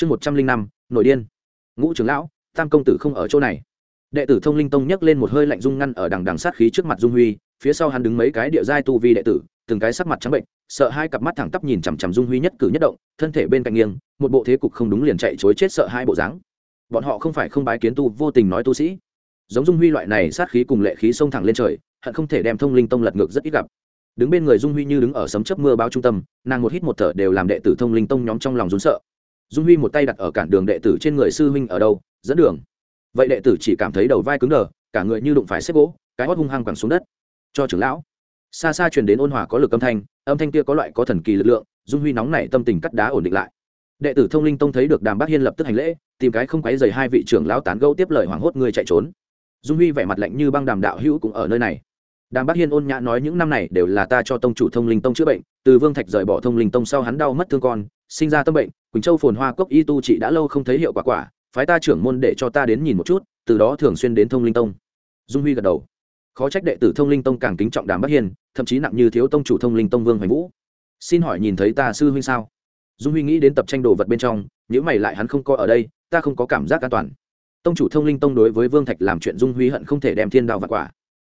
chương một trăm linh năm, nội điên. Ngũ trưởng lão, tam công tử không ở chỗ này. Đệ tử thông linh tông nhấc lên một hơi lạnh dung ngăn ở đằng đằng sát khí trước mặt dung huy, phía sau hắn đứng mấy cái địa giai tu vi đệ tử, từng cái sắc mặt trắng bệnh, sợ hai cặp mắt thẳng tắp nhìn chằm chằm dung huy nhất cử nhất động, thân thể bên cạnh nghiêng, một bộ thế cục không đúng liền chạy chối chết sợ hai bộ dáng. Bọn họ không phải không bái kiến tu vô tình nói tu sĩ. Giống dung huy loại này sát khí cùng lệ khí xông thẳng lên trời, hận không thể đem thông linh tông lật ngược rất ít gặp. Đứng bên người dung huy như đứng ở sấm chấp mưa bao trung tâm, nàng một hít một thở đều làm đệ tử thông linh tông nhóm trong lòng rún sợ dung huy một tay đặt ở cản đường đệ tử trên người sư huynh ở đâu, dẫn đường. Vậy đệ tử chỉ cảm thấy đầu vai cứng đờ, cả người như đụng phải xếp gỗ, cái hót hung hăng quẳng xuống đất. Cho trưởng lão. Xa xa truyền đến ôn hòa có lực âm thanh âm thanh kia có loại có thần kỳ lực lượng, dung huy nóng nảy tâm tình cắt đá ổn định lại. Đệ tử thông linh tông thấy được đàm bác hiên lập tức hành lễ, tìm cái không quấy dày hai vị trưởng lão tán gẫu tiếp lời hoảng hốt người chạy trốn. Dung huy vẻ mặt lạnh như băng đàm đạo hữu cũng ở nơi này đàm bác hiên ôn nhã nói những năm này đều là ta cho tông chủ thông linh tông chữa bệnh, từ vương thạch rời bỏ thông linh tông sau hắn đau mất thương con, sinh ra tâm bệnh, quỳnh châu phồn hoa cốc y tu trị đã lâu không thấy hiệu quả quả, phái ta trưởng môn để cho ta đến nhìn một chút, từ đó thường xuyên đến thông linh tông. Dung huy gật đầu. Khó trách đệ tử thông linh tông càng kính trọng đàm bắc hiên, thậm chí nặng như thiếu tông chủ thông linh tông vương hoành vũ. Xin hỏi nhìn thấy ta sư huynh sao? Dung huy nghĩ đến tập tranh đồ vật bên trong nếu mày lại hắn không có ở đây, ta không có cảm giác an toàn. Tông chủ thông linh tông đối với vương thạch làm chuyện dung huy hận không thể đem thiên đao vặt quả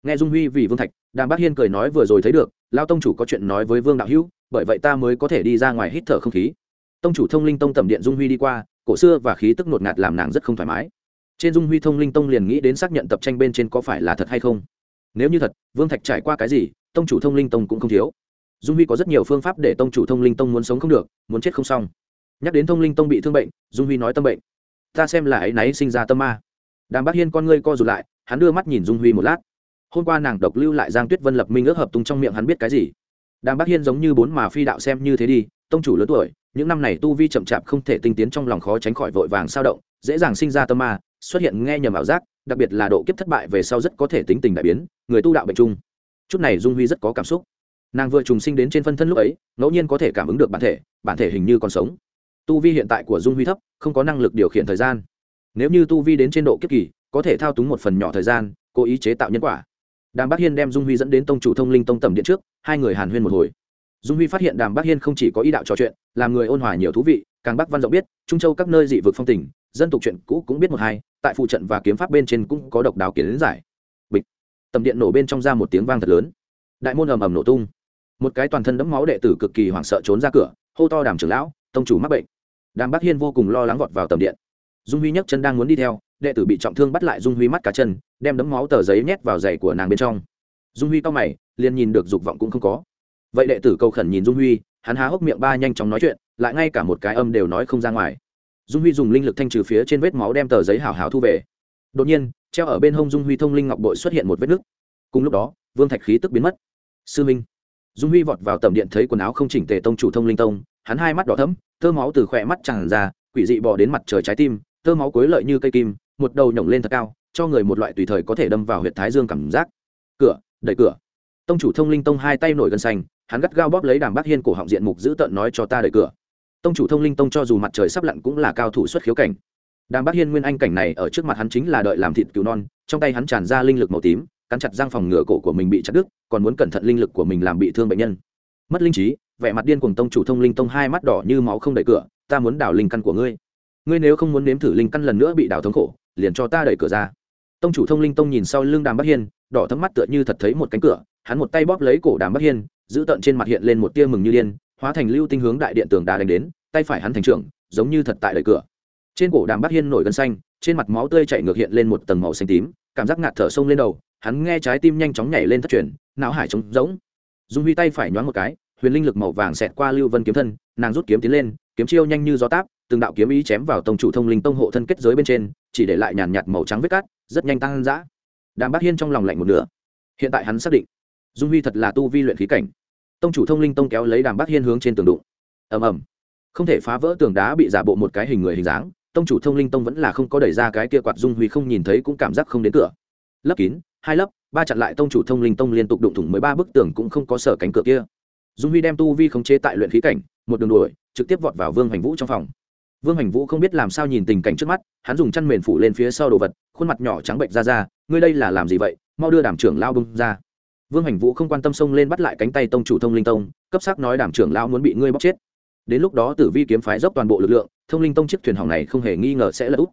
nghe dung huy vì vương thạch, đàm bác hiên cười nói vừa rồi thấy được, lao tông chủ có chuyện nói với vương đạo hữu, bởi vậy ta mới có thể đi ra ngoài hít thở không khí. Tông chủ thông linh tông tầm điện dung huy đi qua, cổ xưa và khí tức ngột ngạt làm nàng rất không thoải mái. Trên dung huy thông linh tông liền nghĩ đến xác nhận tập tranh bên trên có phải là thật hay không. Nếu như thật, vương thạch trải qua cái gì, tông chủ thông linh tông cũng không thiếu. Dung huy có rất nhiều phương pháp để tông chủ thông linh tông muốn sống không được, muốn chết không xong. Nhắc đến thông linh tông bị thương bệnh, dung huy nói tâm bệnh. Ta xem là ấy náy sinh ra tâm ma. Đàm bác hiên con ngươi co rụt lại, hắn đưa mắt nhìn dung huy một lát hôm qua nàng độc lưu lại giang tuyết vân lập minh ước hợp tung trong miệng hắn biết cái gì? Đàm bác hiên giống như bốn mà phi đạo xem như thế đi, tông chủ lớn tuổi, những năm này tu vi chậm chạp không thể tinh tiến trong lòng khó tránh khỏi vội vàng sao động, dễ dàng sinh ra tâm ma, xuất hiện nghe nhầm ảo giác, đặc biệt là độ kiếp thất bại về sau rất có thể tính tình đại biến, người tu đạo bệnh chung chút này dung huy rất có cảm xúc. Nàng vừa trùng sinh đến trên phân thân lúc ấy, ngẫu nhiên có thể cảm ứng được bản thể bản thể hình như còn sống. Tu vi hiện tại của dung huy thấp, không có năng lực điều khiển thời gian. Nếu như tu vi đến trên độ kiếp kỳ, có thể thao túng một phần nhỏ thời gian, cố ý chế tạo nhân quả đàm bắc hiên đem dung huy dẫn đến tông chủ thông linh tông tầm điện trước, hai người hàn huyên một hồi. Dung huy phát hiện đàm bắc hiên không chỉ có ý đạo trò chuyện, làm người ôn hòa nhiều thú vị, càng bắc văn rộng biết, trung châu các nơi dị vực phong tình, dân tục chuyện cũ cũng biết một hai, tại phụ trận và kiếm pháp bên trên cũng có độc đáo kiến giải. Bịch. Tầm điện nổ bên trong ra một tiếng vang thật lớn. Đại môn ầm ầm nổ tung. Một cái toàn thân đẫm máu đệ tử cực kỳ hoảng sợ trốn ra cửa, hô to đàm trưởng lão, tông chủ mắc bệnh. Đàm bắc hiên vô cùng lo lắng vọt vào tầm điện dung huy nhấc chân đang muốn đi theo, đệ tử bị trọng thương bắt lại dung huy mắt cả chân, đem đấm máu tờ giấy nhét vào giày của nàng bên trong. Dung huy to mày, liền nhìn được dục vọng cũng không có. Vậy đệ tử cầu khẩn nhìn dung huy, hắn há hốc miệng ba nhanh chóng nói chuyện, lại ngay cả một cái âm đều nói không ra ngoài. Dung huy dùng linh lực thanh trừ phía trên vết máu đem tờ giấy hào hào thu về. Đột nhiên, treo ở bên hông dung huy thông linh ngọc bội xuất hiện một vết nứt. Cùng lúc đó, vương thạch khí tức biến mất. Sư minh. Dung huy vọt vào tầm điện thấy quần áo không chỉnh tề tông chủ thông linh tông, hắn hai mắt đỏ thấm thơ máu từ khỏe mắt tràn ra, quỷ dị bò đến mặt trời trái tim tơ máu cối lợi như cây kim, một đầu nhổng lên thật cao, cho người một loại tùy thời có thể đâm vào huyện thái dương cảm giác. Cửa, đẩy cửa. Tông chủ thông linh tông hai tay nổi gân xanh, hắn gắt gao bóp lấy đàm bác hiên cổ họng diện mục giữ tợn nói cho ta đẩy cửa. Tông chủ thông linh tông cho dù mặt trời sắp lặn cũng là cao thủ xuất khiếu cảnh. Đàm bác hiên nguyên anh cảnh này ở trước mặt hắn chính là đợi làm thịt cứu non, trong tay hắn tràn ra linh lực màu tím, cắn chặt răng phòng ngựa cổ của mình bị chặt đứt, còn muốn cẩn thận linh lực của mình làm bị thương bệnh nhân. Mất linh trí, vẻ mặt điên cùng tông chủ thông linh tông hai mắt đỏ như máu không đẩy cửa, ta muốn đảo linh căn của ngươi ngươi nếu không muốn nếm thử linh căn lần nữa bị đảo thống khổ, liền cho ta đẩy cửa ra. Tông chủ thông linh tông nhìn sau lưng đàm bắc hiên, đỏ thấm mắt tựa như thật thấy một cánh cửa, hắn một tay bóp lấy cổ đàm bắc hiên, giữ tận trên mặt hiện lên một tia mừng như điên, hóa thành lưu tinh hướng đại điện tường đá đánh đến, tay phải hắn thành trưởng, giống như thật tại đẩy cửa. Trên cổ đàm bắc hiên nổi gân xanh, trên mặt máu tươi chảy ngược hiện lên một tầng màu xanh tím, cảm giác ngạt thở sông lên đầu, hắn nghe trái tim nhanh chóng nhảy lên thất truyền, não hải trống rỗng. Dung huy tay phải nhoáng một cái, huyền linh lực màu vàng xẹt qua lưu vân kiếm thân, nàng rút kiếm tiến lên, kiếm chiêu nhanh như gió táp từng đạo kiếm ý chém vào tông chủ thông linh tông hộ thân kết giới bên trên, chỉ để lại nhàn nhạt màu trắng vết cát, rất nhanh tăng dã. Đàm bác hiên trong lòng lạnh một nửa. Hiện tại hắn xác định, dung huy thật là tu vi luyện khí cảnh. Tông chủ thông linh tông kéo lấy đàm bác hiên hướng trên tường đụng. Ầm ầm. Không thể phá vỡ tường đá bị giả bộ một cái hình người hình dáng, tông chủ thông linh tông vẫn là không có đẩy ra cái kia quạt dung huy không nhìn thấy cũng cảm giác không đến cửa. Lấp kín, hai lớp ba chặn lại tông chủ thông linh tông liên tục đụng thủng mới ba bức tường cũng không có sở cánh cửa kia. Dung huy đem tu vi khống chế tại luyện khí cảnh, một đường đuổi, trực tiếp vọt vào vương hành vũ trong phòng vương hành vũ không biết làm sao nhìn tình cảnh trước mắt, hắn dùng chăn mền phủ lên phía sau đồ vật, khuôn mặt nhỏ trắng bệnh ra ra, ngươi đây là làm gì vậy? Mau đưa đảm trưởng lao bưng ra. Vương hành vũ không quan tâm xông lên bắt lại cánh tay tông chủ thông linh tông, cấp sắc nói đảm trưởng lao muốn bị ngươi bóc chết. Đến lúc đó tử vi kiếm phái dốc toàn bộ lực lượng, thông linh tông chiếc thuyền hỏng này không hề nghi ngờ sẽ là úp.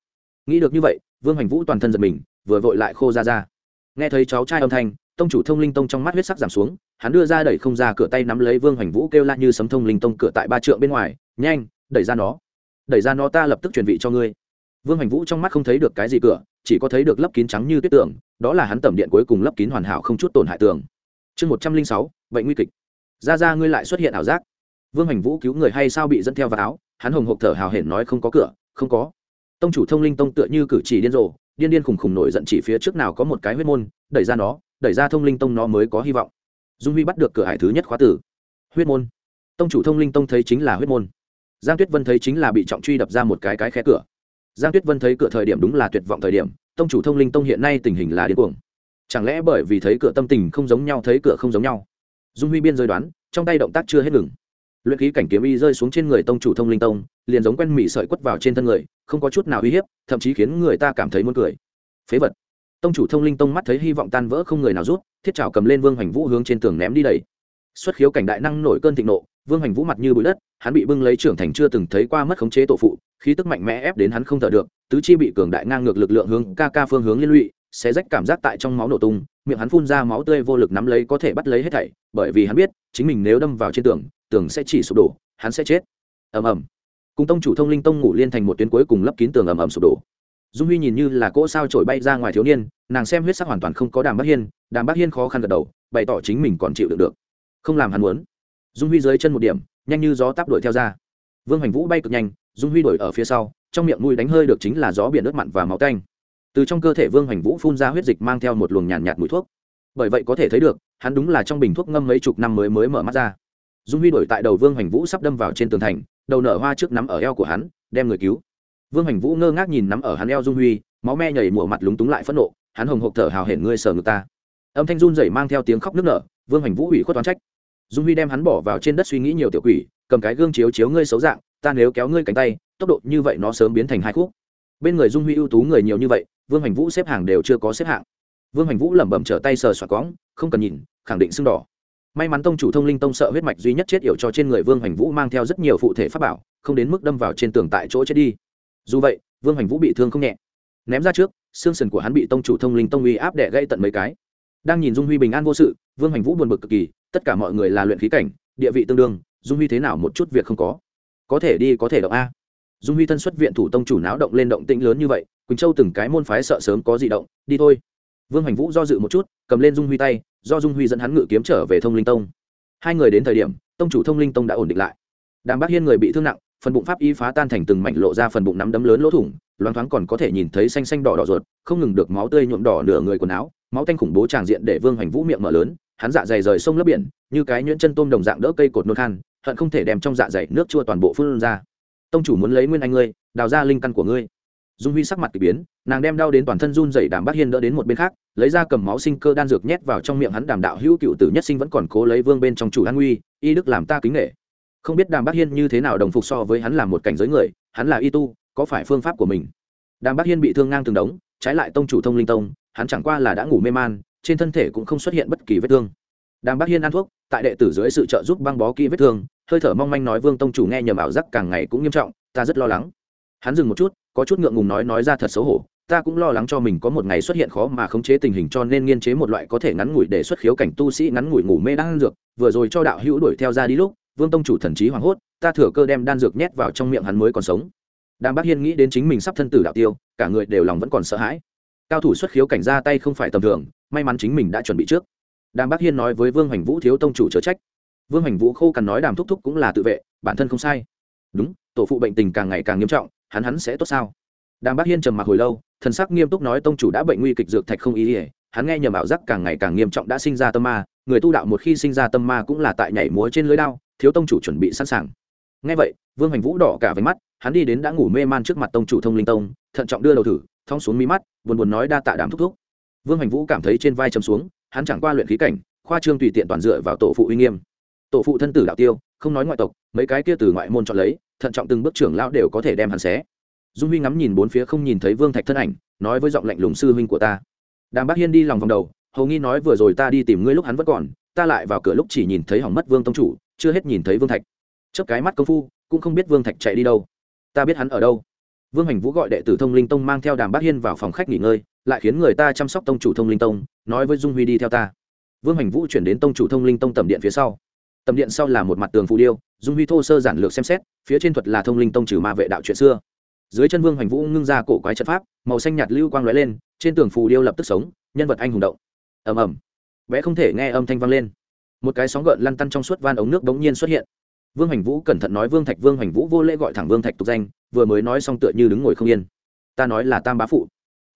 Nghĩ được như vậy, vương hành vũ toàn thân giật mình, vừa vội lại khô ra ra. Nghe thấy cháu trai âm thanh, tông chủ thông linh tông trong mắt huyết sắc giảm xuống, hắn đưa ra đẩy không ra cửa tay nắm lấy vương hoành vũ kêu la như sấm thông linh tông cửa tại ba trượng bên ngoài, nhanh, đẩy ra nó đẩy ra nó, ta lập tức truyền vị cho ngươi. Vương hành vũ trong mắt không thấy được cái gì cửa, chỉ có thấy được lấp kín trắng như tuyết tường, đó là hắn tẩm điện cuối cùng lấp kín hoàn hảo không chút tổn hại tường. Chương một trăm linh sáu, bệnh nguy kịch. Ra ra, ngươi lại xuất hiện ảo giác. Vương hành vũ cứu người hay sao bị dẫn theo vào áo, hắn hồng hộp thở hào hển nói, không có cửa, không có. Tông chủ thông linh tông tựa như cử chỉ điên rồ, điên điên khùng khùng nổi giận chỉ phía trước nào có một cái huyết môn, đẩy ra nó, đẩy ra thông linh tông nó mới có hy vọng. Dung huy bắt được cửa hải thứ nhất khóa tử. Huyết môn. Tông chủ thông linh tông thấy chính là huyết môn giang tuyết vân thấy chính là bị trọng truy đập ra một cái cái khe cửa. Giang tuyết vân thấy cửa thời điểm đúng là tuyệt vọng thời điểm, tông chủ thông linh tông hiện nay tình hình là điên cuồng. Chẳng lẽ bởi vì thấy cửa tâm tình không giống nhau, thấy cửa không giống nhau? Dung huy biên rơi đoán, trong tay động tác chưa hết ngừng. Luyện khí cảnh kiếm y rơi xuống trên người tông chủ thông linh tông, liền giống quen mị sợi quất vào trên thân người, không có chút nào uy hiếp, thậm chí khiến người ta cảm thấy muốn cười. Phế vật. Tông chủ thông linh tông mắt thấy hy vọng tan vỡ không người nào rút, thiết trào cầm lên vương hoành vũ hướng trên tường ném đi đầy. Xuất khiếu cảnh đại năng nổi cơn thịnh nộ vương hoành vũ mặt như bụi đất, hắn bị bưng lấy trưởng thành chưa từng thấy qua mất khống chế tổ phụ, khí tức mạnh mẽ ép đến hắn không thở được, tứ chi bị cường đại ngang ngược lực lượng hướng ca ca phương hướng liên lụy, sẽ rách cảm giác tại trong máu nổ tung, miệng hắn phun ra máu tươi vô lực nắm lấy có thể bắt lấy hết thảy, bởi vì hắn biết, chính mình nếu đâm vào trên tường tường sẽ chỉ sụp đổ, hắn sẽ chết. Ầm ầm. Cùng tông chủ thông linh tông ngủ liên thành một tuyến cuối cùng lấp kín tường ầm ầm sụp đổ. Dung huy nhìn như là cỗ sao trổi bay ra ngoài thiếu niên, nàng xem huyết sắc hoàn toàn không có đàm bác hiên, đàm bác hiên khó khăn gật đầu, bày tỏ chính mình còn chịu được được. Không làm hắn muốn dung huy dưới chân một điểm nhanh như gió táp đuổi theo ra. Vương hoành vũ bay cực nhanh dung huy đuổi ở phía sau trong miệng mũi đánh hơi được chính là gió biển nước mặn và máu canh từ trong cơ thể vương hoành vũ phun ra huyết dịch mang theo một luồng nhàn nhạt, nhạt mùi thuốc. Bởi vậy có thể thấy được hắn đúng là trong bình thuốc ngâm mấy chục năm mới mới mở mắt ra. Dung huy đổi tại đầu vương hoành vũ sắp đâm vào trên tường thành đầu nở hoa trước nắm ở eo của hắn đem người cứu. Vương hoành vũ ngơ ngác nhìn nắm ở hắn eo dung huy máu me nhảy mùa mặt lúng túng lại phẫn nộ hắn hồng hộp thở hào hển ngươi sờ ngực ta. Âm thanh run rẩy mang theo tiếng khóc nức nở vương hoành vũ ủy khuất toán trách dung huy đem hắn bỏ vào trên đất suy nghĩ nhiều tiểu quỷ, cầm cái gương chiếu chiếu ngươi xấu dạng, ta nếu kéo ngươi cánh tay, tốc độ như vậy nó sớm biến thành hai khúc. Bên người dung huy ưu tú người nhiều như vậy, vương hoành vũ xếp hàng đều chưa có xếp hạng. Vương hoành vũ lẩm bẩm trở tay sờ soạt cóng không cần nhìn, khẳng định sưng đỏ. May mắn tông chủ thông linh tông sợ huyết mạch duy nhất chết yểu cho trên người vương hoành vũ mang theo rất nhiều phụ thể pháp bảo, không đến mức đâm vào trên tường tại chỗ chết đi. Dù vậy, vương hoành vũ bị thương không nhẹ. Ném ra trước, xương sườn của hắn bị tông chủ thông linh tông uy áp đẻ gây tận mấy cái. Đang nhìn dung huy bình an vô sự, vương hoành vũ buồn bực cực kỳ tất cả mọi người là luyện khí cảnh, địa vị tương đương, dung huy thế nào một chút việc không có. Có thể đi, có thể động a. Dung huy thân xuất viện thủ tông chủ náo động lên động tĩnh lớn như vậy, quỳnh châu từng cái môn phái sợ sớm có di động, đi thôi. Vương hoành vũ do dự một chút, cầm lên dung huy tay, do dung huy dẫn hắn ngự kiếm trở về thông linh tông. Hai người đến thời điểm, tông chủ thông linh tông đã ổn định lại. Đàm bác hiên người bị thương nặng, phần bụng pháp y phá tan thành từng mảnh lộ ra phần bụng nắm đấm lớn lỗ thủng, loáng thoáng còn có thể nhìn thấy xanh xanh đỏ đỏ ruột, không ngừng được máu tươi nhuộm đỏ nửa người quần áo, máu tanh khủng bố tràng diện để vương hoành vũ miệng mở lớn hắn dạ dày rời sông lấp biển, như cái nhuyễn chân tôm đồng dạng đỡ cây cột nôn khan, hận không thể đem trong dạ dày nước chua toàn bộ phun ra. Tông chủ muốn lấy nguyên anh ngươi, đào ra linh căn của ngươi. Dung huy sắc mặt k ỳ biến, nàng đem đau đến toàn thân run dày đàm bác hiên đỡ đến một bên khác, lấy ra cầm máu sinh cơ đan dược nhét vào trong miệng hắn đàm đạo hữu cựu tử nhất sinh vẫn còn cố lấy vương bên trong chủ an nguy y đức làm ta kính nghệ không biết đàm bác hiên như thế nào đồng phục so với hắn là một cảnh giới người, hắn là y tu, có phải phương pháp của mình? Đàm bác hiên bị thương ngang từng đống, trái lại tông chủ thông linh tông, hắn chẳng qua là đã ngủ mê man trên thân thể cũng không xuất hiện bất kỳ vết thương. Đàm bác hiên ăn thuốc, tại đệ tử dưới sự trợ giúp băng bó kỹ vết thương, hơi thở mong manh nói vương tông chủ nghe nhầm ảo giác càng ngày cũng nghiêm trọng, ta rất lo lắng. Hắn dừng một chút, có chút ngượng ngùng nói nói ra thật xấu hổ, ta cũng lo lắng cho mình có một ngày xuất hiện khó mà khống chế tình hình cho nên nghiên chế một loại có thể ngắn ngủi để xuất khiếu cảnh tu sĩ ngắn ngủi ngủ mê đang dược, vừa rồi cho đạo hữu đuổi theo ra đi lúc, vương tông chủ thần trí hoảng hốt, ta thừa cơ đem đan dược nhét vào trong miệng hắn mới còn sống. Đàm bác hiên nghĩ đến chính mình sắp thân tử đạo tiêu, cả người đều lòng vẫn còn sợ hãi. Cao thủ xuất khiếu cảnh ra tay không phải tầm thường may mắn chính mình đã chuẩn bị trước. Đàm bác hiên nói với vương hoành vũ thiếu tông chủ chớ trách. Vương hoành vũ khô cằn nói đàm thúc thúc cũng là tự vệ, bản thân không sai. Đúng, tổ phụ bệnh tình càng ngày càng nghiêm trọng, hắn hắn sẽ tốt sao? Đàm bác hiên trầm mặc hồi lâu, thần sắc nghiêm túc nói tông chủ đã bệnh nguy kịch dược thạch không ý ỉa hắn nghe nhầm ảo giác càng ngày càng nghiêm trọng đã sinh ra tâm ma, người tu đạo một khi sinh ra tâm ma cũng là tại nhảy múa trên lưới đao, thiếu tông chủ chuẩn bị sẵn sàng. Nghe vậy, vương hành vũ đỏ cả váy mắt, hắn đi đến đã ngủ mê man trước mặt tông chủ thông linh tông, thận trọng đưa đầu thử, thong xuống mí mắt, buồn buồn nói đa tạ đàm thúc thúc vương hành vũ cảm thấy trên vai chấm xuống, hắn chẳng qua luyện khí cảnh, khoa trương tùy tiện toàn dựa vào tổ phụ uy nghiêm. Tổ phụ thân tử đạo tiêu, không nói ngoại tộc, mấy cái kia từ ngoại môn chọn lấy, thận trọng từng bước trưởng lão đều có thể đem hắn xé. Dung huy ngắm nhìn bốn phía không nhìn thấy vương thạch thân ảnh, nói với giọng lạnh lùng sư huynh của ta. Đàm bác hiên đi lòng vòng đầu, hầu nghi nói vừa rồi ta đi tìm ngươi lúc hắn vẫn còn, ta lại vào cửa lúc chỉ nhìn thấy hỏng mất vương tông chủ, chưa hết nhìn thấy vương thạch. Chớp cái mắt công phu, cũng không biết vương thạch chạy đi đâu. Ta biết hắn ở đâu. Vương hành vũ gọi đệ tử thông linh tông mang theo đàm bác hiên vào phòng khách nghỉ ngơi lại khiến người ta chăm sóc tông chủ thông linh tông, nói với dung huy đi theo ta. Vương hành vũ chuyển đến tông chủ thông linh tông tầm điện phía sau. Tầm điện sau là một mặt tường phù điêu, dung huy thô sơ giản lược xem xét, phía trên thuật là thông linh tông trừ ma vệ đạo chuyện xưa. Dưới chân vương hành vũ ngưng ra cổ quái trận pháp, màu xanh nhạt lưu quang lóe lên, trên tường phù điêu lập tức sống, nhân vật anh hùng động. Ầm ầm. Vẽ không thể nghe âm thanh vang lên. Một cái sóng gợn lăn tăn trong suốt van ống nước bỗng nhiên xuất hiện. Vương hành vũ cẩn thận nói vương thạch, vương hành vũ vô lễ gọi thẳng vương thạch tục danh, vừa mới nói xong tựa như đứng ngồi không yên. Ta nói là tam bá phụ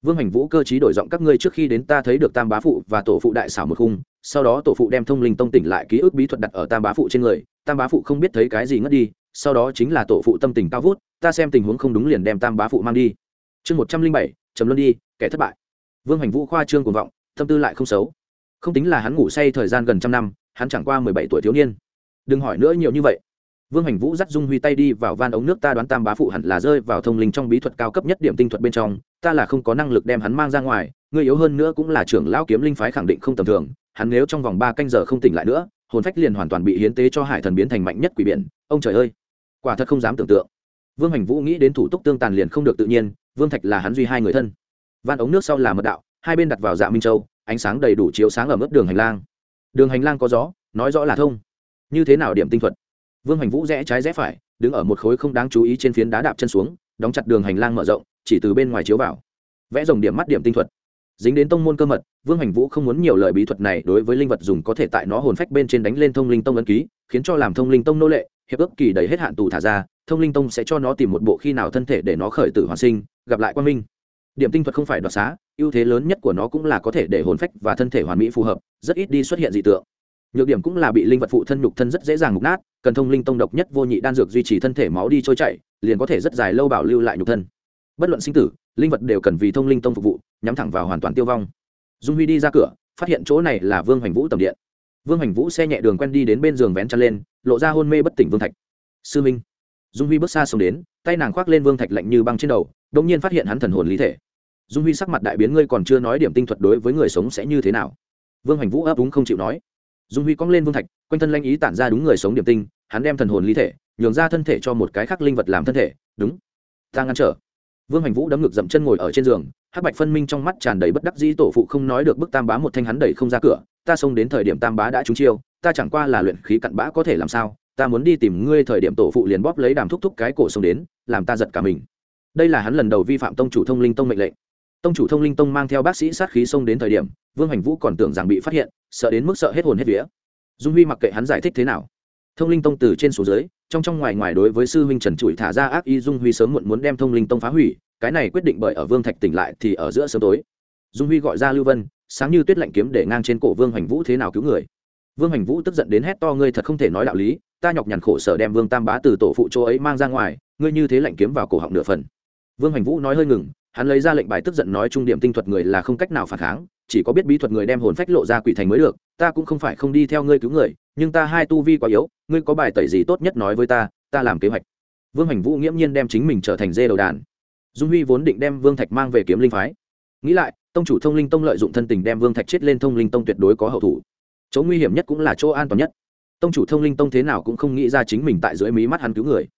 vương hành vũ cơ t đổi giọng các ngươi trước khi đến ta thấy được tam bá phụ và tổ phụ đại xảo một khung, sau đó tổ phụ đem thông linh tông tỉnh lại ký ức bí thuật đặt ở tam bá phụ trên người, tam bá phụ không biết thấy cái gì ngất đi, sau đó chính là tổ phụ tâm tình cao vút, ta xem tình huống không đúng liền đem tam bá phụ mang đi. Chương một trăm linh bảy chấm luân đi, kẻ thất bại. Vương hành vũ khoa trương cuồng vọng, tâm tư lại không xấu. Không tính là hắn ngủ say thời gian gần trăm năm, hắn chẳng qua mười bảy tuổi thiếu niên. Đừng hỏi nữa nhiều như vậy vương hành vũ dắt dung huy tay đi vào van ống nước ta đoán tam bá phụ hẳn là rơi vào thông linh trong bí thuật cao cấp nhất điểm tinh thuật bên trong, ta là không có năng lực đem hắn mang ra ngoài người yếu hơn nữa cũng là trưởng lão kiếm linh phái khẳng định không tầm thường, hắn nếu trong vòng ba canh giờ không tỉnh lại nữa, hồn phách liền hoàn toàn bị hiến tế cho hải thần biến thành mạnh nhất quỷ biển, ông trời ơi! Quả thật không dám tưởng tượng. Vương hành vũ nghĩ đến thủ tục tương tàn liền không được tự nhiên, vương thạch là hắn duy hai người thân. Van ống nước sau là mật đạo, hai bên đặt vào dạ minh châu, ánh sáng đầy đủ chiếu sáng ở mức đường hành lang. Đường hành lang có gió, nói rõ là thông. Như thế nào điểm tinh thuật? Vương hành vũ rẽ trái rẽ phải, đứng ở một khối không đáng chú ý trên phiến đá đạp chân xuống, đóng chặt đường hành lang mở rộng, chỉ từ bên ngoài chiếu vào. Vẽ dòng điểm mắt điểm tinh thuật. Dính đến tông môn cơ mật, vương hành vũ không muốn nhiều lời bí thuật này đối với linh vật dùng có thể tại nó hồn phách bên trên đánh lên thông linh tông ấn ký, khiến cho làm thông linh tông nô lệ, hiệp ước kỳ đầy hết hạn tù thả ra, thông linh tông sẽ cho nó tìm một bộ khi nào thân thể để nó khởi tử hoàn sinh, gặp lại quan minh. Điểm tinh thuật không phải đoạt xá, ưu thế lớn nhất của nó cũng là có thể để hồn phách và thân thể hoàn mỹ phù hợp, rất ít đi xuất hiện dị tượng nhược điểm cũng là bị linh vật phụ thân nhục thân rất dễ dàng mục nát, cần thông linh tông độc nhất vô nhị đan dược duy trì thân thể máu đi trôi chảy, liền có thể rất dài lâu bảo lưu lại nhục thân. Bất luận sinh tử, linh vật đều cần vì thông linh tông phục vụ, nhắm thẳng vào hoàn toàn tiêu vong. Dung huy đi ra cửa, phát hiện chỗ này là vương hoành vũ tầm điện. Vương hoành vũ xe nhẹ đường quen đi đến bên giường vén chăn lên, lộ ra hôn mê bất tỉnh vương thạch. Sư minh. Dung huy bước xa xuống đến, tay nàng khoác lên vương thạch lạnh như băng trên đầu đông nhiên phát hiện hắn thần hồn lý thể. Dung huy sắc mặt đại biến, ngươi còn chưa nói điểm tinh thuật đối với người sống sẽ như thế nào? Vương hoành vũ ấp úng không chịu nói dung huy cong lên vương thạch, quanh thân lanh ý tản ra đúng người sống điểm tinh, hắn đem thần hồn lý thể, nhường ra thân thể cho một cái khác linh vật làm thân thể, đúng. Ta ngăn trở. Vương Hành vũ đấm ngực dậm chân ngồi ở trên giường, hắc bạch phân minh trong mắt tràn đầy bất đắc dĩ tổ phụ không nói được bức tam bá một thanh hắn đẩy không ra cửa, ta xông đến thời điểm tam bá đã trúng chiêu, ta chẳng qua là luyện khí cặn bã có thể làm sao, ta muốn đi tìm ngươi thời điểm tổ phụ liền bóp lấy đàm thúc thúc cái cổ xông đến, làm ta giật cả mình. Đây là hắn lần đầu vi phạm tông chủ thông linh tông mệnh lệnh tông chủ thông linh tông mang theo bác sĩ sát khí xông đến thời điểm, vương hành vũ còn tưởng rằng bị phát hiện, sợ đến mức sợ hết hồn hết vía. Dung huy mặc kệ hắn giải thích thế nào. Thông linh tông từ trên xuống dưới, trong trong ngoài ngoài đối với sư huynh trần trụi thả ra ác y dung huy sớm muộn muốn đem thông linh tông phá hủy, cái này quyết định bởi ở vương thạch tỉnh lại thì ở giữa sớm tối. Dung huy gọi ra lưu vân, sáng như tuyết lạnh kiếm để ngang trên cổ vương hành vũ thế nào cứu người. Vương hành vũ tức giận đến hét to, ngươi thật không thể nói đạo lý, ta nhọc nhằn khổ sở đem vương tam bá từ tổ phụ chỗ ấy mang ra ngoài, ngươi như thế lạnh kiếm vào cổ họng nửa phần. Vương hành vũ nói hơi ngừng hắn lấy ra lệnh bài tức giận nói trung điểm tinh thuật người là không cách nào phản kháng, chỉ có biết bí thuật người đem hồn phách lộ ra quỷ thành mới được, ta cũng không phải không đi theo ngươi cứu người, nhưng ta hai tu vi quá yếu, ngươi có bài tẩy gì tốt nhất nói với ta ta làm kế hoạch. Vương hành vũ nghiễm nhiên đem chính mình trở thành dê đầu đàn. Dung huy vốn định đem vương thạch mang về kiếm linh phái. Nghĩ lại, tông chủ thông linh tông lợi dụng thân tình đem vương thạch chết lên thông linh tông tuyệt đối có hậu thủ. Chỗ nguy hiểm nhất cũng là chỗ an toàn nhất. Tông chủ thông linh tông thế nào cũng không nghĩ ra chính mình tại dưới mí mắt hắn cứu người.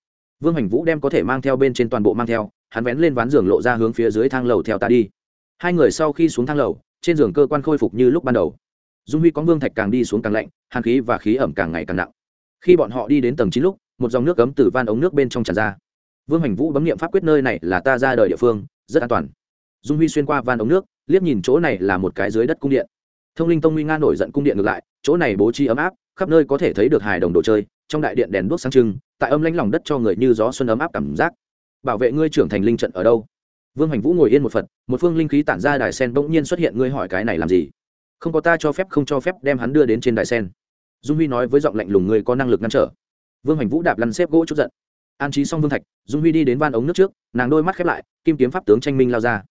Vương hành vũ đem có thể mang theo bên trên toàn bộ mang theo hắn vén lên ván giường lộ ra hướng phía dưới thang lầu theo ta đi. Hai người sau khi xuống thang lầu, trên giường cơ quan khôi phục như lúc ban đầu. Dung huy có vương thạch càng đi xuống càng lạnh, hàn khí và khí ẩm càng ngày càng nặng. Khi bọn họ đi đến tầng chín lúc, một dòng nước cấm từ van ống nước bên trong tràn ra. Vương hành vũ bấm nghiệm pháp quyết nơi này là ta ra đời địa phương, rất an toàn. Dung huy xuyên qua van ống nước, liếc nhìn chỗ này là một cái dưới đất cung điện. Thông linh tông nguy nga nổi giận cung điện ngược lại, chỗ này bố trí ấm áp, khắp nơi có thể thấy được hài đồng đồ chơi, trong đại điện đèn đuốc sáng trưng, tại âm lãnh lòng đất cho người như gió xuân ấm áp cảm giác bảo vệ ngươi trưởng thành linh trận ở đâu? Vương hành vũ ngồi yên một phật, một phương linh khí tản ra đài sen bỗng nhiên xuất hiện, ngươi hỏi cái này làm gì? Không có ta cho phép, không cho phép, đem hắn đưa đến trên đài sen. Dung huy nói với giọng lạnh lùng, ngươi có năng lực ngăn trở. Vương hành vũ đạp lăn xếp gỗ chút giận. An trí xong vương thạch, dung huy đi đến van ống nước trước, nàng đôi mắt khép lại, kim kiếm pháp tướng tranh minh lao ra.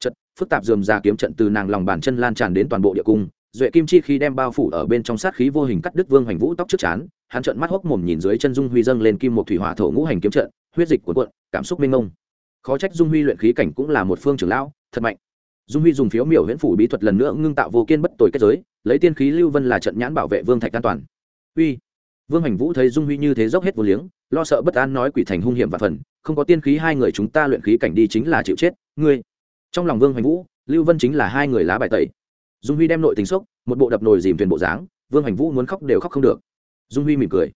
Trận, phức tạp dườm già kiếm trận từ nàng lòng bàn chân lan tràn đến toàn bộ địa cung, duệ kim chi khi đem bao phủ ở bên trong sát khí vô hình cắt đứt vương hành vũ tóc trước chán, hắn trợn mắt hốc mồm nhìn dưới chân dung huy dâng lên kim một thủy hỏa thổ ngũ hành kiếm trận huyết dịch cuộn cuộn, cảm xúc mênh mông. Khó trách dung huy luyện khí cảnh cũng là một phương trưởng lão, thật mạnh. Dung huy dùng phiếu miểu huyễn phủ bí thuật lần nữa ngưng tạo vô kiên bất tồi kết giới, lấy tiên khí lưu vân là trận nhãn bảo vệ vương thạch an toàn. Uy! Vương hành vũ thấy dung huy như thế dốc hết vô liếng, lo sợ bất an nói quỷ thành hung hiểm và phần, không có tiên khí hai người chúng ta luyện khí cảnh đi chính là chịu chết, ngươi. Trong lòng vương Hành vũ, lưu vân chính là hai người lá bài tẩy. Dung huy đem nội tính sốc, một bộ đập nồi dìm thuyền bộ dáng, vương Hành vũ muốn khóc đều khóc không được. Dung huy mỉm cười.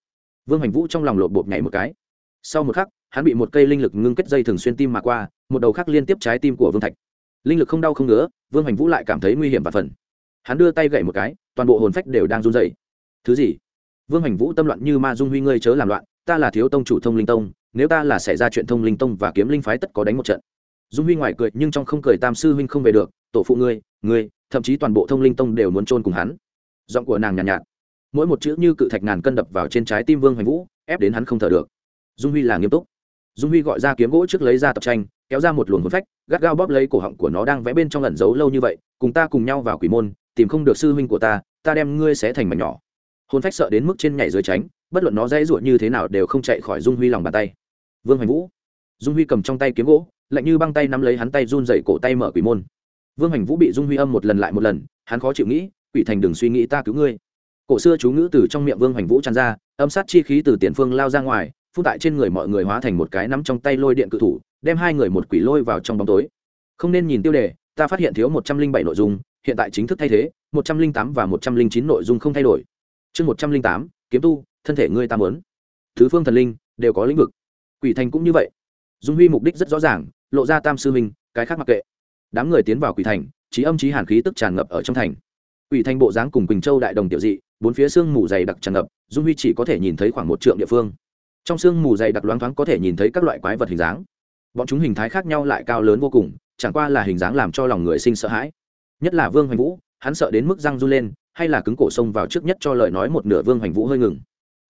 Vương Hành vũ trong lòng lột bột nhảy một cái. Sau một khắc hắn bị một cây linh lực ngưng kết dây thường xuyên tim mà qua một đầu khác liên tiếp trái tim của vương thạch. Linh lực không đau không ngứa vương hoành vũ lại cảm thấy nguy hiểm và phần. Hắn đưa tay gậy một cái toàn bộ hồn phách đều đang run dày thứ gì? Vương hoành vũ tâm loạn như ma dung huy ngươi chớ làm loạn ta là thiếu tông chủ thông linh tông nếu ta là xảy ra chuyện thông linh tông và kiếm linh phái tất có đánh một trận. Dung huy ngoài cười nhưng trong không cười tam sư huynh không về được tổ phụ ngươi ngươi thậm chí toàn bộ thông linh tông đều muốn trôn cùng hắn. Giọng của nàng nhàn nhạt, nhạt. Mỗi một chữ như cự thạch ngàn cân đập vào trên trái tim vương hoành vũ ép đến hắn không thở được. Dung huy là nghiêm túc dung huy gọi ra kiếm gỗ trước lấy ra tập tranh, kéo ra một luồng hồn phách, gắt gao bóp lấy cổ họng của nó đang vẽ bên trong ẩn giấu lâu như vậy, cùng ta cùng nhau vào quỷ môn, tìm không được sư huynh của ta ta đem ngươi xé thành mảnh nhỏ. Hồn phách sợ đến mức trên nhảy dưới tránh, bất luận nó dãy ruột như thế nào đều không chạy khỏi dung huy lòng bàn tay. Vương hoành vũ. Dung huy cầm trong tay kiếm gỗ, lạnh như băng tay nắm lấy hắn tay run dậy cổ tay mở quỷ môn. Vương hoành vũ bị dung huy âm một lần lại một lần, hắn khó chịu nghĩ, quỷ thành đừng suy nghĩ ta cứu ngươi. Cổ xưa chú ngữ từ trong miệng vương hoành vũ tràn ra, âm sát chi khí từ tiền phương lao ra ngoài phun tại trên người mọi người hóa thành một cái nắm trong tay lôi điện cự thủ, đem hai người một quỷ lôi vào trong bóng tối. Không nên nhìn tiêu đề, ta phát hiện thiếu một trăm linh bảy nội dung, hiện tại chính thức thay thế, một trăm linh tám và một trăm linh chín nội dung không thay đổi. Chương một trăm linh tám, kiếm tu, thân thể ngươi ta mớn thứ phương thần linh, đều có lĩnh vực. Quỷ thành cũng như vậy. Dung huy mục đích rất rõ ràng, lộ ra tam sư minh cái khác mặc kệ. Đám người tiến vào quỷ thành, trí âm trí hàn khí tức tràn ngập ở trong thành. Quỷ thành bộ dáng cùng quỳnh châu đại đồng tiểu dị, bốn phía sương mù dày đặc tràn ngập, dung huy chỉ có thể nhìn thấy khoảng một trượng địa phương trong sương mù dày đặc loáng thoáng có thể nhìn thấy các loại quái vật hình dáng. Bọn chúng hình thái khác nhau lại cao lớn vô cùng, chẳng qua là hình dáng làm cho lòng người sinh sợ hãi. Nhất là vương hoành vũ, hắn sợ đến mức răng run lên, hay là cứng cổ xông vào trước nhất cho lời nói một nửa vương hoành vũ hơi ngừng.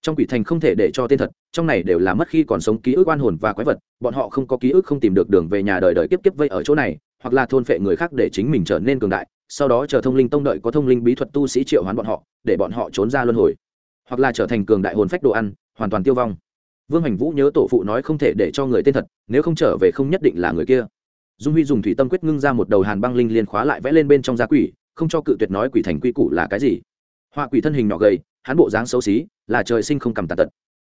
Trong quỷ thành không thể để cho tên thật, trong này đều là mất khi còn sống ký ức oan hồn và quái vật, bọn họ không có ký ức không tìm được đường về nhà đời đời kiếp kiếp vây ở chỗ này, hoặc là thôn phệ người khác để chính mình trở nên cường đại, sau đó chờ thông linh tông đợi có thông linh bí thuật tu sĩ triệu hoán bọn họ, để bọn họ trốn ra luân hồi. Hoặc là trở thành cường đại hồn phách đồ ăn, hoàn toàn tiêu vong vương hành vũ nhớ tổ phụ nói không thể để cho người tên thật, nếu không trở về không nhất định là người kia. Dung huy dùng thủy tâm quyết ngưng ra một đầu hàn băng linh liên khóa lại vẽ lên bên trong gia quỷ, không cho cự tuyệt nói quỷ thành quy củ là cái gì. Họa quỷ thân hình nhỏ gầy, hắn bộ dáng xấu xí, là trời sinh không cầm tàn tật.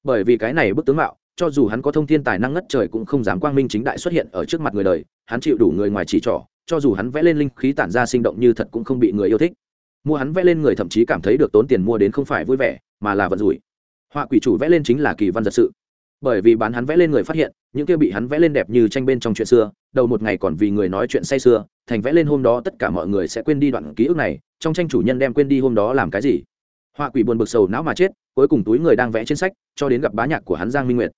Bởi vì cái này bức tướng mạo, cho dù hắn có thông thiên tài năng ngất trời cũng không dám quang minh chính đại xuất hiện ở trước mặt người đời, hắn chịu đủ người ngoài chỉ trỏ, cho dù hắn vẽ lên linh khí tản ra sinh động như thật cũng không bị người yêu thích. Mua hắn vẽ lên người thậm chí cảm thấy được tốn tiền mua đến không phải vui vẻ, mà là vận rủi. Họa quỷ chủ vẽ lên chính là kỳ văn giật sự bởi vì bán hắn vẽ lên người phát hiện, những kia bị hắn vẽ lên đẹp như tranh bên trong chuyện xưa, đầu một ngày còn vì người nói chuyện say xưa, thành vẽ lên hôm đó tất cả mọi người sẽ quên đi đoạn ký ức này, trong tranh chủ nhân đem quên đi hôm đó làm cái gì. Họa quỷ buồn bực sầu não mà chết, cuối cùng túi người đang vẽ trên sách, cho đến gặp bá nhạc của hắn giang minh nguyệt.